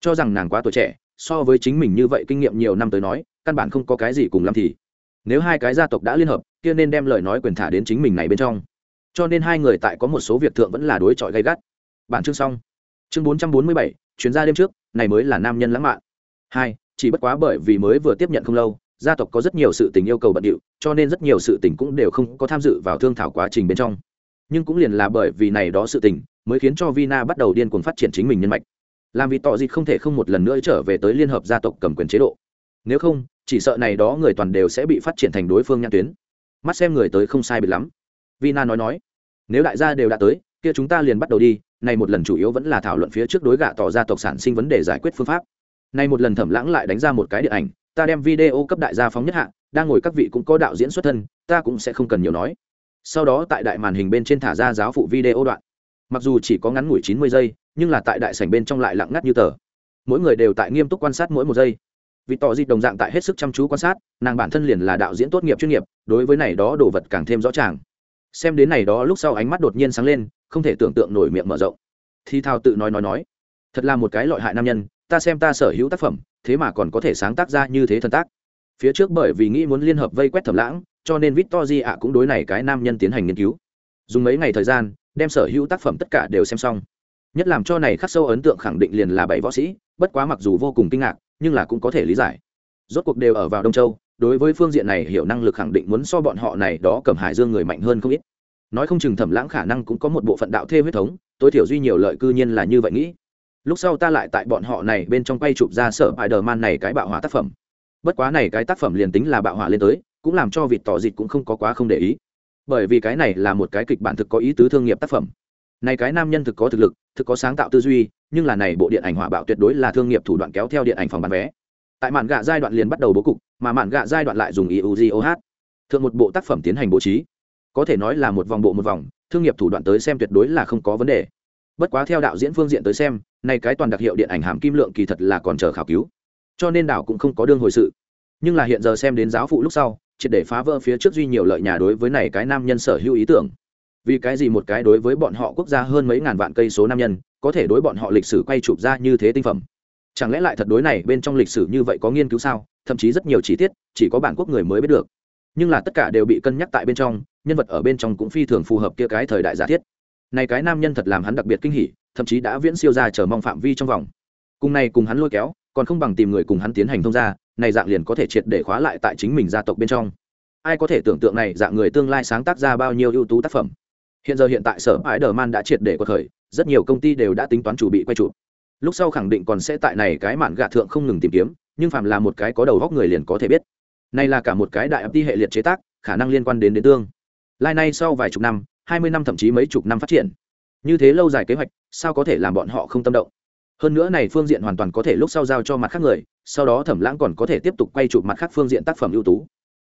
Cho rằng nàng quá tuổi trẻ, so với chính mình như vậy kinh nghiệm nhiều năm tới nói, căn bản không có cái gì cùng làm thì. Nếu hai cái gia tộc đã liên hợp, kia nên đem lời nói quyền thả đến chính mình này bên trong. Cho nên hai người tại có một số việc thượng vẫn là đối chọi gay gắt. Bản chương xong chương bốn trăm bốn mươi bảy, chuyến ra đêm trước, này mới là nam nhân lãng mạn. Hai, chỉ bất quá bởi vì mới vừa tiếp nhận không lâu, gia tộc có rất nhiều sự tình yêu cầu bận điệu, cho nên rất nhiều sự tình cũng đều không có tham dự vào thương thảo quá trình bên trong. Nhưng cũng liền là bởi vì này đó sự tình, mới khiến cho vina bắt đầu điên cuồng phát triển chính mình nhân mạch. Làm vì tỏ dịch không thể không một lần nữa trở về tới liên hợp gia tộc cầm quyền chế độ. Nếu không, chỉ sợ này đó người toàn đều sẽ bị phát triển thành đối phương nhãn tuyến. Mắt xem người tới không sai biệt lắm. Vina nói nói, nếu đại gia đều đã tới, kia chúng ta liền bắt đầu đi này một lần chủ yếu vẫn là thảo luận phía trước đối gạ tỏ gia tộc sản sinh vấn đề giải quyết phương pháp. Này một lần thẩm lãng lại đánh ra một cái điện ảnh, ta đem video cấp đại gia phóng nhất hạ, đang ngồi các vị cũng có đạo diễn xuất thân, ta cũng sẽ không cần nhiều nói. Sau đó tại đại màn hình bên trên thả ra giáo phụ video đoạn. Mặc dù chỉ có ngắn ngủi chín mươi giây, nhưng là tại đại sảnh bên trong lại lặng ngắt như tờ. Mỗi người đều tại nghiêm túc quan sát mỗi một giây. Vì tỏ dịch đồng dạng tại hết sức chăm chú quan sát, nàng bản thân liền là đạo diễn tốt nghiệp chuyên nghiệp, đối với này đó đồ vật càng thêm rõ ràng. Xem đến này đó lúc sau ánh mắt đột nhiên sáng lên không thể tưởng tượng nổi miệng mở rộng. Thi thao tự nói nói nói, thật là một cái loại hại nam nhân, ta xem ta sở hữu tác phẩm, thế mà còn có thể sáng tác ra như thế thần tác. Phía trước bởi vì nghĩ muốn liên hợp vây quét thẩm lãng, cho nên victor di ạ cũng đối này cái nam nhân tiến hành nghiên cứu. Dùng mấy ngày thời gian, đem sở hữu tác phẩm tất cả đều xem xong. Nhất làm cho này khắc sâu ấn tượng khẳng định liền là bảy võ sĩ, bất quá mặc dù vô cùng kinh ngạc, nhưng là cũng có thể lý giải. Rốt cuộc đều ở vào đông châu, đối với phương diện này hiểu năng lực khẳng định muốn so bọn họ này đó cầm hải dương người mạnh hơn không ít nói không chừng thẩm lãng khả năng cũng có một bộ phận đạo thê huyết thống, tối thiểu duy nhiều lợi cư nhiên là như vậy nghĩ. Lúc sau ta lại tại bọn họ này bên trong quay chụp ra sở bài đờ man này cái bạo hỏa tác phẩm. Bất quá này cái tác phẩm liền tính là bạo hỏa lên tới, cũng làm cho vịt tỏ dịch cũng không có quá không để ý. Bởi vì cái này là một cái kịch bản thực có ý tứ thương nghiệp tác phẩm. Này cái nam nhân thực có thực lực, thực có sáng tạo tư duy, nhưng là này bộ điện ảnh hỏa bạo tuyệt đối là thương nghiệp thủ đoạn kéo theo điện ảnh phòng bán vé. Tại mạn gạ giai đoạn liền bắt đầu bố cục, mà mạn gạ giai đoạn lại dùng iugoh thượng một bộ tác phẩm tiến hành bố trí có thể nói là một vòng bộ một vòng, thương nghiệp thủ đoạn tới xem tuyệt đối là không có vấn đề. Bất quá theo đạo diễn phương diện tới xem, này cái toàn đặc hiệu điện ảnh hàm kim lượng kỳ thật là còn chờ khảo cứu. Cho nên đảo cũng không có đương hồi sự. Nhưng là hiện giờ xem đến giáo phụ lúc sau, triệt để phá vỡ phía trước duy nhiều lợi nhà đối với này cái nam nhân sở hữu ý tưởng. Vì cái gì một cái đối với bọn họ quốc gia hơn mấy ngàn vạn cây số nam nhân, có thể đối bọn họ lịch sử quay chụp ra như thế tinh phẩm? Chẳng lẽ lại thật đối này bên trong lịch sử như vậy có nghiên cứu sao? Thậm chí rất nhiều chi tiết, chỉ có bản quốc người mới biết được. Nhưng là tất cả đều bị cân nhắc tại bên trong nhân vật ở bên trong cũng phi thường phù hợp kia cái thời đại giả thiết. Này cái nam nhân thật làm hắn đặc biệt kinh hỉ, thậm chí đã viễn siêu ra chờ mong phạm vi trong vòng. Cùng này cùng hắn lôi kéo, còn không bằng tìm người cùng hắn tiến hành thông gia, này dạng liền có thể triệt để khóa lại tại chính mình gia tộc bên trong. Ai có thể tưởng tượng này dạng người tương lai sáng tác ra bao nhiêu ưu tú tác phẩm. Hiện giờ hiện tại sở ái đờ man đã triệt để có thời rất nhiều công ty đều đã tính toán chủ bị quay chụp. Lúc sau khẳng định còn sẽ tại này cái mạn gạ thượng không ngừng tìm kiếm, nhưng phạm là một cái có đầu góc người liền có thể biết. Này là cả một cái đại ấp đi hệ liệt chế tác, khả năng liên quan đến đến tương lai nay sau vài chục năm, hai mươi năm thậm chí mấy chục năm phát triển. Như thế lâu dài kế hoạch, sao có thể làm bọn họ không tâm động? Hơn nữa này phương diện hoàn toàn có thể lúc sau giao cho mặt khác người, sau đó thẩm lãng còn có thể tiếp tục quay chụp mặt khác phương diện tác phẩm ưu tú.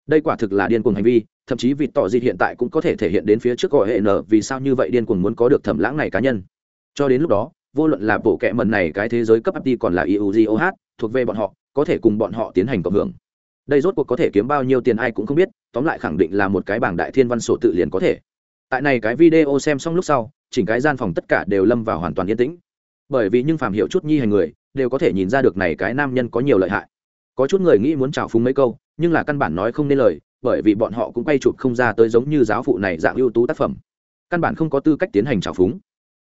Đây quả thực là điên cuồng hành vi, thậm chí vịt tỏ dịt hiện tại cũng có thể thể hiện đến phía trước gọi hệ nở, vì sao như vậy điên cuồng muốn có được thẩm lãng này cá nhân? Cho đến lúc đó, vô luận là bộ kệ mần này cái thế giới cấp ấp đi còn là iugoh thuộc về bọn họ, có thể cùng bọn họ tiến hành cộng hưởng đây rốt cuộc có thể kiếm bao nhiêu tiền ai cũng không biết, tóm lại khẳng định là một cái bảng đại thiên văn sổ tự liền có thể. Tại này cái video xem xong lúc sau, chỉnh cái gian phòng tất cả đều lâm vào hoàn toàn yên tĩnh. Bởi vì nhưng phàm hiểu chút nhi hành người, đều có thể nhìn ra được này cái nam nhân có nhiều lợi hại. Có chút người nghĩ muốn trào phúng mấy câu, nhưng là căn bản nói không nên lời, bởi vì bọn họ cũng quay chụp không ra tới giống như giáo phụ này dạng ưu tú tác phẩm. Căn bản không có tư cách tiến hành trào phúng.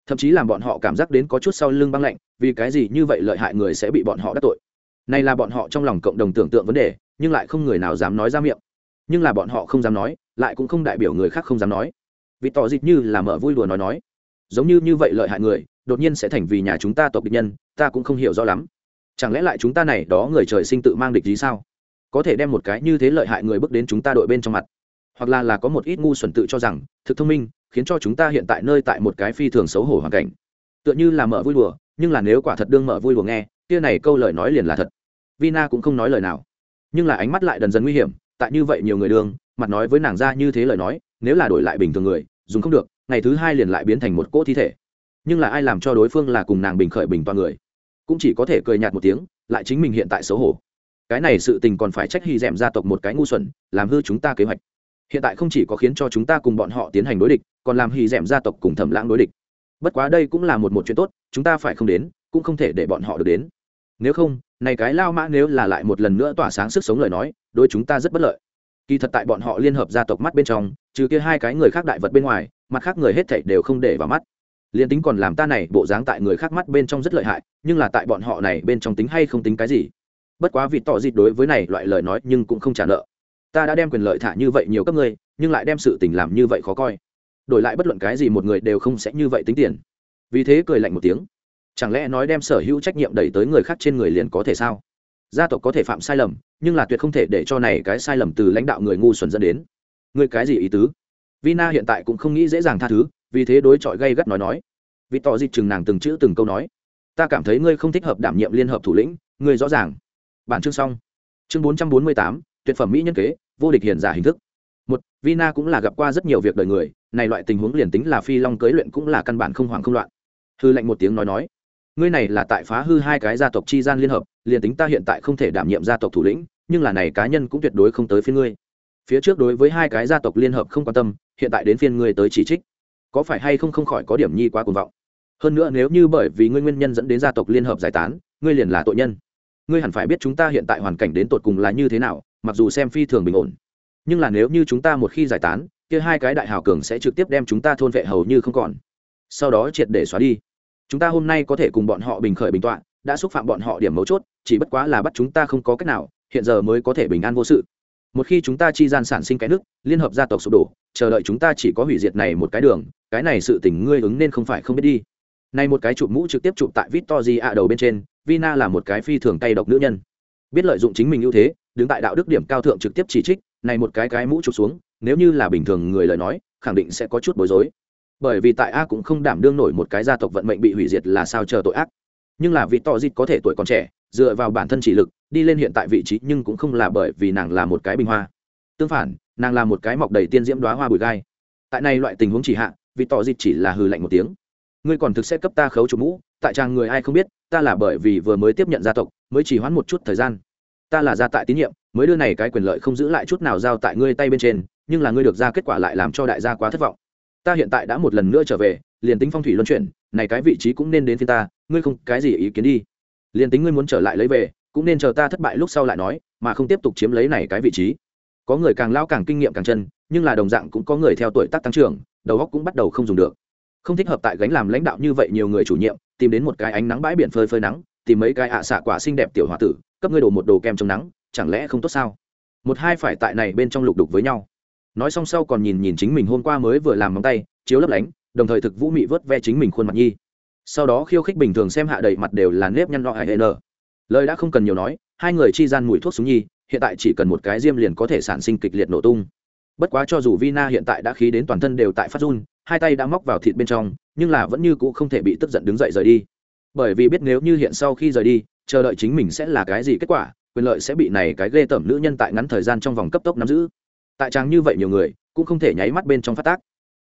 Thậm chí làm bọn họ cảm giác đến có chút sau lưng băng lạnh, vì cái gì như vậy lợi hại người sẽ bị bọn họ đắc tội. Này là bọn họ trong lòng cộng đồng tưởng tượng vấn đề nhưng lại không người nào dám nói ra miệng. Nhưng là bọn họ không dám nói, lại cũng không đại biểu người khác không dám nói. Vì tỏ dịch như là mở vui đùa nói nói. Giống như như vậy lợi hại người, đột nhiên sẽ thành vì nhà chúng ta tộc địch nhân, ta cũng không hiểu rõ lắm. Chẳng lẽ lại chúng ta này đó người trời sinh tự mang địch gì sao? Có thể đem một cái như thế lợi hại người bước đến chúng ta đội bên trong mặt. Hoặc là là có một ít ngu xuẩn tự cho rằng, thực thông minh, khiến cho chúng ta hiện tại nơi tại một cái phi thường xấu hổ hoàn cảnh. Tựa như là mở vui đùa, nhưng là nếu quả thật đương mở vui đùa nghe, kia này câu lời nói liền là thật. Vina cũng không nói lời nào nhưng là ánh mắt lại dần dần nguy hiểm, tại như vậy nhiều người đương mặt nói với nàng ra như thế lời nói, nếu là đổi lại bình thường người, dùng không được, ngày thứ hai liền lại biến thành một cỗ thi thể. Nhưng là ai làm cho đối phương là cùng nàng bình khởi bình toàn người? Cũng chỉ có thể cười nhạt một tiếng, lại chính mình hiện tại xấu hổ. Cái này sự tình còn phải trách hy d gia tộc một cái ngu xuẩn, làm hư chúng ta kế hoạch. Hiện tại không chỉ có khiến cho chúng ta cùng bọn họ tiến hành đối địch, còn làm hy d gia tộc cùng thẩm lãng đối địch. Bất quá đây cũng là một một chuyện tốt, chúng ta phải không đến, cũng không thể để bọn họ được đến. Nếu không này cái lao mã nếu là lại một lần nữa tỏa sáng sức sống lời nói, đối chúng ta rất bất lợi. Kỳ thật tại bọn họ liên hợp gia tộc mắt bên trong, trừ kia hai cái người khác đại vật bên ngoài, mặt khác người hết thảy đều không để vào mắt. Liền tính còn làm ta này, bộ dáng tại người khác mắt bên trong rất lợi hại, nhưng là tại bọn họ này bên trong tính hay không tính cái gì? Bất quá vì tỏ dịt đối với này loại lời nói nhưng cũng không trả nợ. Ta đã đem quyền lợi thả như vậy nhiều cấp ngươi, nhưng lại đem sự tình làm như vậy khó coi. Đổi lại bất luận cái gì một người đều không sẽ như vậy tính tiền. Vì thế cười lạnh một tiếng chẳng lẽ nói đem sở hữu trách nhiệm đẩy tới người khác trên người liền có thể sao? Gia tộc có thể phạm sai lầm, nhưng là tuyệt không thể để cho này cái sai lầm từ lãnh đạo người ngu xuẩn dẫn đến. Người cái gì ý tứ? Vina hiện tại cũng không nghĩ dễ dàng tha thứ, vì thế đối chọi gây gắt nói nói. Vì tỏ dịch chừng nàng từng chữ từng câu nói. Ta cảm thấy ngươi không thích hợp đảm nhiệm liên hợp thủ lĩnh, ngươi rõ ràng. Bản chương xong. Chương bốn trăm bốn mươi tám, tuyệt phẩm mỹ nhân kế, vô địch hiền giả hình thức. Một, vina cũng là gặp qua rất nhiều việc đời người, này loại tình huống liền tính là phi long cưới luyện cũng là căn bản không hoảng không loạn. Hư lệnh một tiếng nói nói ngươi này là tại phá hư hai cái gia tộc chi gian liên hợp, liền tính ta hiện tại không thể đảm nhiệm gia tộc thủ lĩnh, nhưng là này cá nhân cũng tuyệt đối không tới phía ngươi. Phía trước đối với hai cái gia tộc liên hợp không quan tâm, hiện tại đến phiên ngươi tới chỉ trích. Có phải hay không không khỏi có điểm nhi quá cuồng vọng. Hơn nữa nếu như bởi vì ngươi nguyên nhân dẫn đến gia tộc liên hợp giải tán, ngươi liền là tội nhân. Ngươi hẳn phải biết chúng ta hiện tại hoàn cảnh đến tột cùng là như thế nào, mặc dù xem phi thường bình ổn. Nhưng là nếu như chúng ta một khi giải tán, kia hai cái đại hào cường sẽ trực tiếp đem chúng ta thôn vệ hầu như không còn. Sau đó triệt để xóa đi chúng ta hôm nay có thể cùng bọn họ bình khởi bình tọa đã xúc phạm bọn họ điểm mấu chốt chỉ bất quá là bắt chúng ta không có cách nào hiện giờ mới có thể bình an vô sự một khi chúng ta chi gian sản sinh cái nước liên hợp gia tộc sụp đổ chờ đợi chúng ta chỉ có hủy diệt này một cái đường cái này sự tình ngươi ứng nên không phải không biết đi này một cái chụp mũ trực tiếp chụp tại Victory ạ đầu bên trên, Vina là một cái phi thường tay độc nữ nhân. Biết lợi dụng chính mình ưu thế, đứng tại đạo đức điểm cao thượng trực tiếp chỉ trích, này một cái cái mũ chụp xuống, nếu như là bình thường người lời nói, khẳng định sẽ có chút bối rối. Bởi vì tại A cũng không đảm đương nổi một cái gia tộc vận mệnh bị hủy diệt là sao chờ tội ác. Nhưng là vị tỏ dịt có thể tuổi còn trẻ, dựa vào bản thân chỉ lực, đi lên hiện tại vị trí nhưng cũng không là bởi vì nàng là một cái bình hoa. Tương phản, nàng là một cái mọc đầy tiên diễm đóa hoa bùi gai. Tại này loại tình huống chỉ hạ, vị tỏ dịt chỉ là hừ lạnh một tiếng ngươi còn thực sẽ cấp ta khấu chủ mũ tại trang người ai không biết ta là bởi vì vừa mới tiếp nhận gia tộc mới chỉ hoãn một chút thời gian ta là gia tại tín nhiệm mới đưa này cái quyền lợi không giữ lại chút nào giao tại ngươi tay bên trên nhưng là ngươi được ra kết quả lại làm cho đại gia quá thất vọng ta hiện tại đã một lần nữa trở về, liền tính phong thủy luân chuyển, này cái vị trí cũng nên đến phiên ta, ngươi không cái gì ý kiến đi. Liền tính ngươi muốn trở lại lấy về, cũng nên chờ ta thất bại lúc sau lại nói, mà không tiếp tục chiếm lấy này cái vị trí. Có người càng lao càng kinh nghiệm càng chân, nhưng là đồng dạng cũng có người theo tuổi tác tăng trưởng, đầu óc cũng bắt đầu không dùng được. Không thích hợp tại gánh làm lãnh đạo như vậy nhiều người chủ nhiệm, tìm đến một cái ánh nắng bãi biển phơi phơi nắng, tìm mấy cái ạ xạ quả xinh đẹp tiểu h tử, cấp ngươi đồ một đồ kem chống nắng, chẳng lẽ không tốt sao? Một hai phải tại này bên trong lục đục với nhau nói xong sau còn nhìn nhìn chính mình hôm qua mới vừa làm móng tay, chiếu lấp lánh, đồng thời thực vũ mị vớt ve chính mình khuôn mặt nhi. Sau đó khiêu khích bình thường xem hạ đầy mặt đều là nếp nhăn nọ hải n lời đã không cần nhiều nói, hai người chi gian mùi thuốc súng nhi, hiện tại chỉ cần một cái diêm liền có thể sản sinh kịch liệt nổ tung. Bất quá cho dù vina hiện tại đã khí đến toàn thân đều tại phát run, hai tay đã móc vào thịt bên trong, nhưng là vẫn như cũ không thể bị tức giận đứng dậy rời đi. Bởi vì biết nếu như hiện sau khi rời đi, chờ đợi chính mình sẽ là cái gì kết quả, quyền lợi sẽ bị này cái ghê tởm nữ nhân tại ngắn thời gian trong vòng cấp tốc nắm giữ tại trang như vậy nhiều người, cũng không thể nháy mắt bên trong phát tác.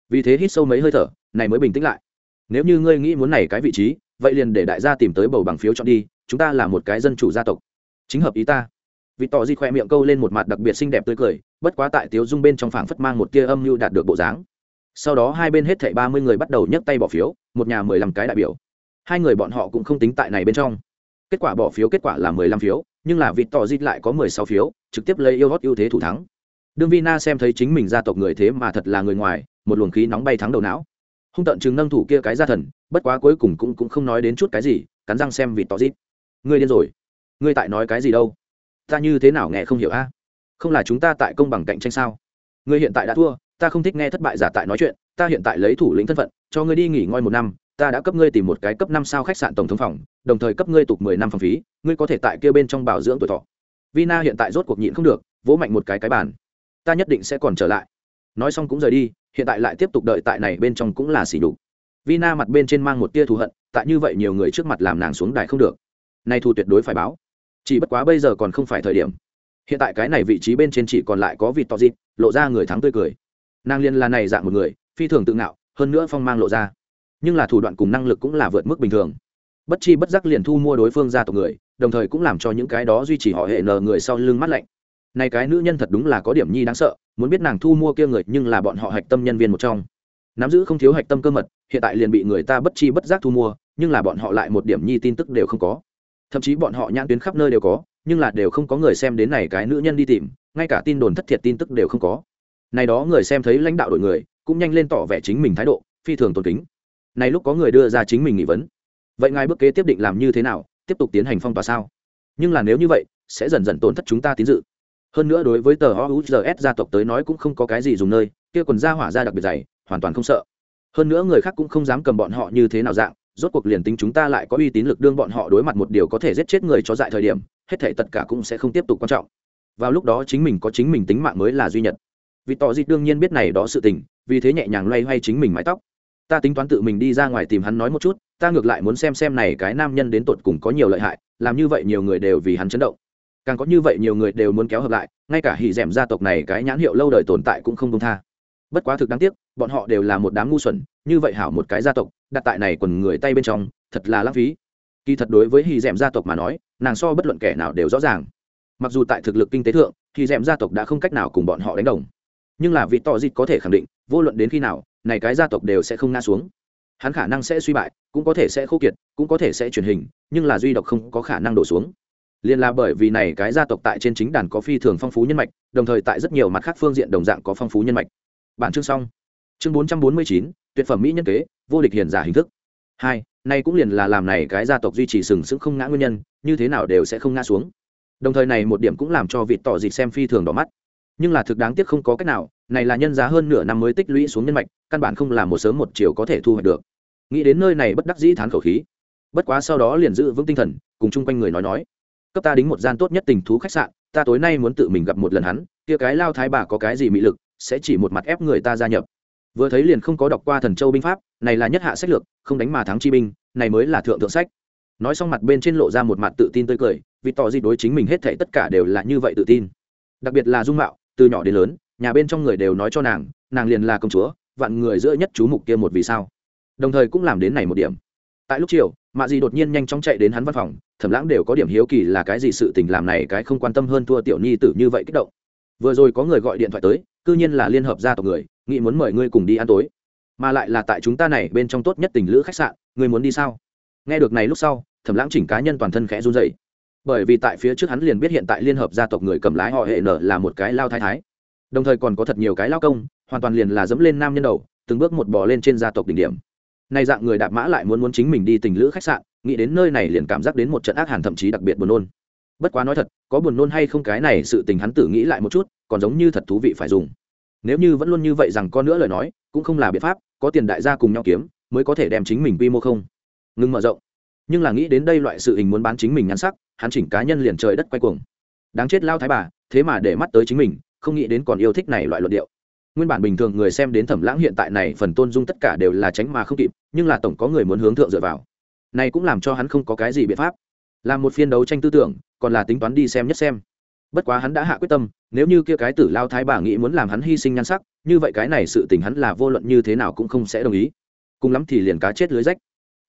Vì thế hít sâu mấy hơi thở, này mới bình tĩnh lại. Nếu như ngươi nghĩ muốn này cái vị trí, vậy liền để đại gia tìm tới bầu bằng phiếu chọn đi, chúng ta là một cái dân chủ gia tộc. Chính hợp ý ta. Vì tỏ di khoe miệng câu lên một mặt đặc biệt xinh đẹp tươi cười, bất quá tại tiếu dung bên trong phảng phất mang một tia âm mưu đạt được bộ dáng. Sau đó hai bên hết thảy ba mươi người bắt đầu nhấc tay bỏ phiếu, một nhà mười lăm cái đại biểu. Hai người bọn họ cũng không tính tại này bên trong. Kết quả bỏ phiếu kết quả là mười lăm phiếu, nhưng là vịt tỏ di lại có mười sáu phiếu, trực tiếp lấy yêu hót ưu thế thủ thắng đương vina xem thấy chính mình gia tộc người thế mà thật là người ngoài, một luồng khí nóng bay thắng đầu não. Hung tận chừng nâng thủ kia cái gia thần, bất quá cuối cùng cũng cũng không nói đến chút cái gì, cắn răng xem vịt tỏ dịp. ngươi điên rồi. Ngươi tại nói cái gì đâu? Ta như thế nào nghe không hiểu a? Không là chúng ta tại công bằng cạnh tranh sao? Ngươi hiện tại đã thua, ta không thích nghe thất bại giả tại nói chuyện, ta hiện tại lấy thủ lĩnh thân phận, cho ngươi đi nghỉ ngơi một năm, ta đã cấp ngươi tìm một cái cấp năm sao khách sạn tổng thống phòng, đồng thời cấp ngươi tục mười năm phòng phí, ngươi có thể tại kia bên trong bảo dưỡng tuổi thọ. Vina hiện tại rốt cuộc nhịn không được, vỗ mạnh một cái cái bàn ta nhất định sẽ còn trở lại. Nói xong cũng rời đi, hiện tại lại tiếp tục đợi tại này bên trong cũng là xỉ đục vina mặt bên trên mang một tia thù hận, tại như vậy nhiều người trước mặt làm nàng xuống đài không được. Nay thù tuyệt đối phải báo. Chỉ bất quá bây giờ còn không phải thời điểm. Hiện tại cái này vị trí bên trên chỉ còn lại có vịt to dịp lộ ra người thắng tươi cười. Nàng liên là này dạng một người, phi thường tự ngạo, hơn nữa phong mang lộ ra. Nhưng là thủ đoạn cùng năng lực cũng là vượt mức bình thường. Bất chi bất giác liền thu mua đối phương ra tộc người, đồng thời cũng làm cho những cái đó duy trì họ hệ nờ người sau lưng mắt lạnh này cái nữ nhân thật đúng là có điểm nhi đáng sợ, muốn biết nàng thu mua kia người nhưng là bọn họ hạch tâm nhân viên một trong. Nắm giữ không thiếu hạch tâm cơ mật, hiện tại liền bị người ta bất chi bất giác thu mua, nhưng là bọn họ lại một điểm nhi tin tức đều không có. Thậm chí bọn họ nhãn tuyến khắp nơi đều có, nhưng là đều không có người xem đến này cái nữ nhân đi tìm, ngay cả tin đồn thất thiệt tin tức đều không có. Này đó người xem thấy lãnh đạo đội người, cũng nhanh lên tỏ vẻ chính mình thái độ, phi thường tôn kính. Này lúc có người đưa ra chính mình nghị vấn. Vậy ngài bước kế tiếp định làm như thế nào, tiếp tục tiến hành phong tỏa sao? Nhưng là nếu như vậy, sẽ dần dần tổn thất chúng ta tín dự hơn nữa đối với tờ ouzs gia tộc tới nói cũng không có cái gì dùng nơi, kia quần da hỏa ra đặc biệt dày, hoàn toàn không sợ. Hơn nữa người khác cũng không dám cầm bọn họ như thế nào dạng, rốt cuộc liền tính chúng ta lại có uy tín lực đương bọn họ đối mặt một điều có thể giết chết người cho dại thời điểm, hết thể tất cả cũng sẽ không tiếp tục quan trọng. Vào lúc đó chính mình có chính mình tính mạng mới là duy nhất. Vì tỏ dịch đương nhiên biết này đó sự tình, vì thế nhẹ nhàng loay hoay chính mình mái tóc. Ta tính toán tự mình đi ra ngoài tìm hắn nói một chút, ta ngược lại muốn xem xem này cái nam nhân đến tột cùng có nhiều lợi hại, làm như vậy nhiều người đều vì hắn chấn động càng có như vậy nhiều người đều muốn kéo hợp lại, ngay cả hỉ d ẻ m gia tộc này cái nhãn hiệu lâu đời tồn tại cũng không công tha. Bất quá thực đáng tiếc, bọn họ đều là một đám ngu xuẩn, như vậy hảo một cái gia tộc, đặt tại này quần người tay bên trong, thật là lãng phí. Kỳ thật đối với hỉ d gia tộc mà nói, nàng so bất luận kẻ nào đều rõ ràng. Mặc dù tại thực lực kinh tế thượng, hỉ d gia tộc đã không cách nào cùng bọn họ đánh đồng. Nhưng là vị tỏ dịt có thể khẳng định, vô luận đến khi nào, này cái gia tộc đều sẽ không ngã xuống. Hắn khả năng sẽ suy bại, cũng có thể sẽ khô kiệt, cũng có thể sẽ truyền hình, nhưng là duy độc không có khả năng đổ xuống liên là bởi vì này cái gia tộc tại trên chính đàn có phi thường phong phú nhân mạch, đồng thời tại rất nhiều mặt khác phương diện đồng dạng có phong phú nhân mạch. Bản chương xong. Chương bốn trăm bốn mươi chín, tuyệt phẩm mỹ nhân kế, vô địch hiền giả hình thức. Hai, nay cũng liền là làm này cái gia tộc duy trì sừng sững không ngã nguyên nhân, như thế nào đều sẽ không ngã xuống. Đồng thời này một điểm cũng làm cho vị tỏ dịp xem phi thường đỏ mắt. Nhưng là thực đáng tiếc không có cách nào, này là nhân giá hơn nửa năm mới tích lũy xuống nhân mạch, căn bản không là một sớm một chiều có thể thu hoạch được. Nghĩ đến nơi này bất đắc dĩ thán khẩu khí. Bất quá sau đó liền giữ vững tinh thần, cùng chung quanh người nói nói cấp ta đính một gian tốt nhất tình thú khách sạn, ta tối nay muốn tự mình gặp một lần hắn, kia cái lao thái bà có cái gì mị lực, sẽ chỉ một mặt ép người ta gia nhập. Vừa thấy liền không có đọc qua thần châu binh pháp, này là nhất hạ sách lược, không đánh mà thắng chi binh, này mới là thượng thượng sách. Nói xong mặt bên trên lộ ra một mặt tự tin tươi cười, vì tỏ gì đối chính mình hết thảy tất cả đều là như vậy tự tin. Đặc biệt là dung mạo, từ nhỏ đến lớn, nhà bên trong người đều nói cho nàng nàng liền là công chúa, vạn người giữa nhất chú mục kia một vì sao. Đồng thời cũng làm đến này một điểm. Tại lúc chiều, mạ dì đột nhiên nhanh chóng chạy đến hắn văn phòng thẩm lãng đều có điểm hiếu kỳ là cái gì sự tình làm này cái không quan tâm hơn thua tiểu nhi tử như vậy kích động. Vừa rồi có người gọi điện thoại tới, cư nhiên là liên hợp gia tộc người, nghĩ muốn mời ngươi cùng đi ăn tối. Mà lại là tại chúng ta này bên trong tốt nhất tình lữ khách sạn, ngươi muốn đi sao? Nghe được này lúc sau, thẩm lãng chỉnh cá nhân toàn thân khẽ run dậy bởi vì tại phía trước hắn liền biết hiện tại liên hợp gia tộc người cầm lái họ hệ nở là một cái lao thái thái. Đồng thời còn có thật nhiều cái lao công, hoàn toàn liền là dẫm lên nam nhân đầu, từng bước một bò lên trên gia tộc đỉnh điểm. Nay dạng người đạp mã lại muốn muốn chính mình đi tình lữ khách sạn nghĩ đến nơi này liền cảm giác đến một trận ác hàn thậm chí đặc biệt buồn nôn. Bất quá nói thật, có buồn nôn hay không cái này sự tình hắn tử nghĩ lại một chút, còn giống như thật thú vị phải dùng. Nếu như vẫn luôn như vậy rằng con nữa lời nói, cũng không là biện pháp, có tiền đại gia cùng nhau kiếm, mới có thể đem chính mình quy mô không. Ngừng mở rộng. Nhưng là nghĩ đến đây loại sự hình muốn bán chính mình nhắn sắc, hắn chỉnh cá nhân liền trời đất quay cuồng. Đáng chết lao thái bà, thế mà để mắt tới chính mình, không nghĩ đến còn yêu thích này loại luận điệu. Nguyên bản bình thường người xem đến thẩm lãng hiện tại này phần tôn dung tất cả đều là tránh mà không kịp, nhưng là tổng có người muốn hướng thượng dựa vào này cũng làm cho hắn không có cái gì biện pháp. Làm một phiên đấu tranh tư tưởng, còn là tính toán đi xem nhất xem. Bất quá hắn đã hạ quyết tâm, nếu như kia cái tử lao thái bà nghĩ muốn làm hắn hy sinh nhan sắc, như vậy cái này sự tình hắn là vô luận như thế nào cũng không sẽ đồng ý. Cùng lắm thì liền cá chết lưới rách.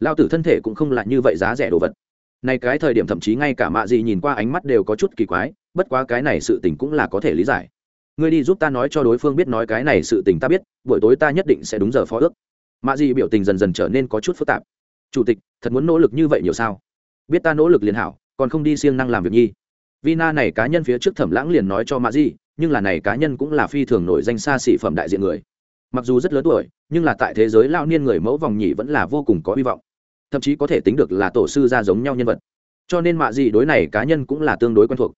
Lao tử thân thể cũng không là như vậy giá rẻ đồ vật. Này cái thời điểm thậm chí ngay cả mạ gì nhìn qua ánh mắt đều có chút kỳ quái, bất quá cái này sự tình cũng là có thể lý giải. Ngươi đi giúp ta nói cho đối phương biết nói cái này sự tình ta biết, buổi tối ta nhất định sẽ đúng giờ phó ước. Mạ gì biểu tình dần dần trở nên có chút phức tạp chủ tịch, thật muốn nỗ lực như vậy nhiều sao? Biết ta nỗ lực liền hảo, còn không đi siêng năng làm việc nhi. Vina này cá nhân phía trước thẩm lãng liền nói cho mạ gì nhưng là này cá nhân cũng là phi thường nổi danh xa xỉ phẩm đại diện người. Mặc dù rất lớn tuổi, nhưng là tại thế giới lao niên người mẫu vòng nhì vẫn là vô cùng có hy vọng. Thậm chí có thể tính được là tổ sư ra giống nhau nhân vật. Cho nên mạ gì đối này cá nhân cũng là tương đối quen thuộc.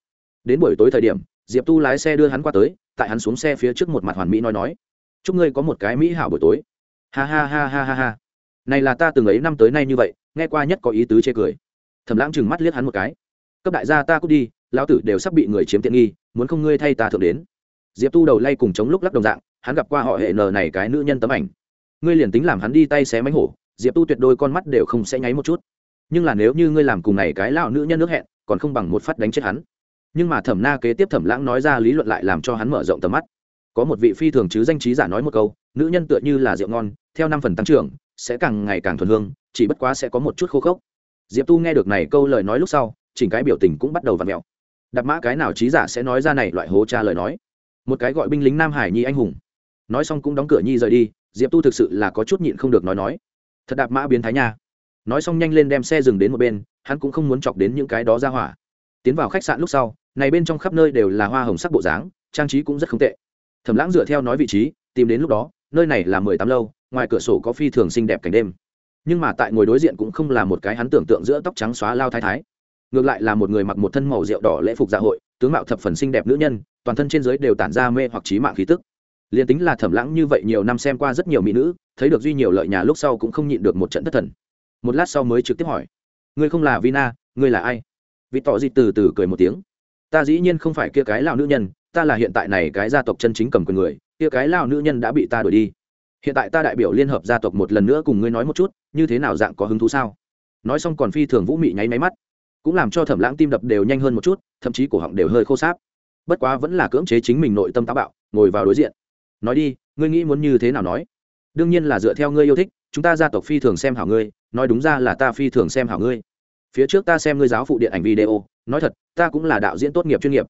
Đến buổi tối thời điểm, diệp tu lái xe đưa hắn qua tới, tại hắn xuống xe phía trước một mặt hoàn mỹ nói nói, chúc ngươi có một cái mỹ hảo buổi tối. Ha ha ha ha ha ha này là ta từng ấy năm tới nay như vậy, nghe qua nhất có ý tứ chê cười. Thầm lãng chừng mắt liếc hắn một cái. Cấp đại gia ta cút đi, lão tử đều sắp bị người chiếm tiện nghi, muốn không ngươi thay ta thượng đến. Diệp tu đầu lay cùng chống lúc lắc đồng dạng, hắn gặp qua họ hệ nờ này cái nữ nhân tấm ảnh. Ngươi liền tính làm hắn đi tay xé mánh hổ, diệp tu tuyệt đôi con mắt đều không sẽ nháy một chút. Nhưng là nếu như ngươi làm cùng này cái lão nữ nhân nước hẹn, còn không bằng một phát đánh chết hắn. Nhưng mà thẩm na kế tiếp thẩm lãng nói ra lý luận lại làm cho hắn mở rộng tầm mắt có một vị phi thường chứ danh trí giả nói một câu, nữ nhân tựa như là rượu ngon, theo năm phần tăng trưởng, sẽ càng ngày càng thuần hương, chỉ bất quá sẽ có một chút khô khốc. Diệp tu nghe được này câu lời nói lúc sau, chỉnh cái biểu tình cũng bắt đầu v ặ mẹo. Đạp mã cái nào trí giả sẽ nói ra này loại hố cha lời nói? Một cái gọi binh lính nam hải nhi anh hùng. Nói xong cũng đóng cửa nhi rời đi, diệp tu thực sự là có chút nhịn không được nói nói. Thật đạp mã biến thái nha. Nói xong nhanh lên đem xe dừng đến một bên, hắn cũng không muốn chọc đến những cái đó ra hỏa. Tiến vào khách sạn lúc sau, này bên trong khắp nơi đều là hoa hồng sắc bộ dáng, trang trí cũng rất không tệ thẩm lãng dựa theo nói vị trí, tìm đến lúc đó, nơi này là mười tám lâu, ngoài cửa sổ có phi thường xinh đẹp cảnh đêm. Nhưng mà tại ngồi đối diện cũng không là một cái hắn tưởng tượng giữa tóc trắng xóa lao thái thái. Ngược lại là một người mặc một thân màu rượu đỏ lễ phục dạ hội, tướng mạo thập phần xinh đẹp nữ nhân, toàn thân trên giới đều tản ra mê hoặc trí mạng khí tức. Liền tính là thẩm lãng như vậy nhiều năm xem qua rất nhiều mỹ nữ, thấy được duy nhiều lợi nhà lúc sau cũng không nhịn được một trận thất thần. Một lát sau mới trực tiếp hỏi, ngươi không là vina, ngươi là ai? Vị tỏ dị từ từ cười một tiếng, ta dĩ nhiên không phải kia cái lão nữ nhân ta là hiện tại này cái gia tộc chân chính cầm quyền người, kia cái lao nữ nhân đã bị ta đuổi đi. Hiện tại ta đại biểu liên hợp gia tộc một lần nữa cùng ngươi nói một chút, như thế nào dạng có hứng thú sao? Nói xong còn phi thường vũ mị nháy máy mắt, cũng làm cho thẩm lãng tim đập đều nhanh hơn một chút, thậm chí cổ họng đều hơi khô sáp. Bất quá vẫn là cưỡng chế chính mình nội tâm táo bạo, ngồi vào đối diện. Nói đi, ngươi nghĩ muốn như thế nào nói? Đương nhiên là dựa theo ngươi yêu thích, chúng ta gia tộc phi thường xem hảo ngươi, nói đúng ra là ta phi thường xem hảo ngươi. Phía trước ta xem ngươi giáo phụ điện ảnh video, nói thật, ta cũng là đạo diễn tốt nghiệp chuyên nghiệp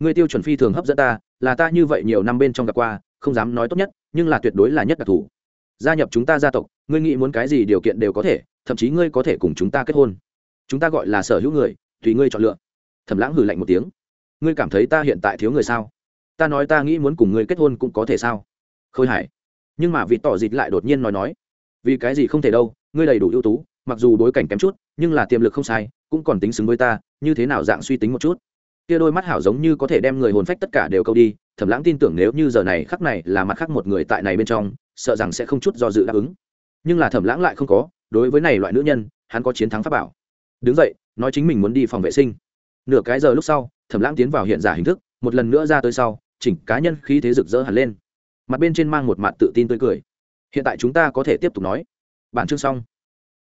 ngươi tiêu chuẩn phi thường hấp dẫn ta, là ta như vậy nhiều năm bên trong gặp qua, không dám nói tốt nhất, nhưng là tuyệt đối là nhất đặc thù. Gia nhập chúng ta gia tộc, ngươi nghĩ muốn cái gì điều kiện đều có thể, thậm chí ngươi có thể cùng chúng ta kết hôn. Chúng ta gọi là sở hữu người, tùy ngươi chọn lựa. Thẩm lãng hử lạnh một tiếng. Ngươi cảm thấy ta hiện tại thiếu người sao? Ta nói ta nghĩ muốn cùng ngươi kết hôn cũng có thể sao? Khôi hải. Nhưng mà vị tỏ dịt lại đột nhiên nói nói. Vì cái gì không thể đâu, ngươi đầy đủ ưu tú, mặc dù bối cảnh kém chút, nhưng là tiềm lực không sai, cũng còn tính xứng với ta, như thế nào dạng suy tính một chút? Kia đôi mắt hảo giống như có thể đem người hồn phách tất cả đều câu đi, thẩm lãng tin tưởng nếu như giờ này khắc này là mặt khác một người tại này bên trong, sợ rằng sẽ không chút do dự đáp ứng. Nhưng là thẩm lãng lại không có, đối với này loại nữ nhân, hắn có chiến thắng pháp bảo. Đứng dậy, nói chính mình muốn đi phòng vệ sinh. Nửa cái giờ lúc sau, thẩm lãng tiến vào hiện giả hình thức, một lần nữa ra tới sau, chỉnh cá nhân khí thế rực rỡ hẳn lên. Mặt bên trên mang một mặt tự tin tươi cười. Hiện tại chúng ta có thể tiếp tục nói. Bản chương xong.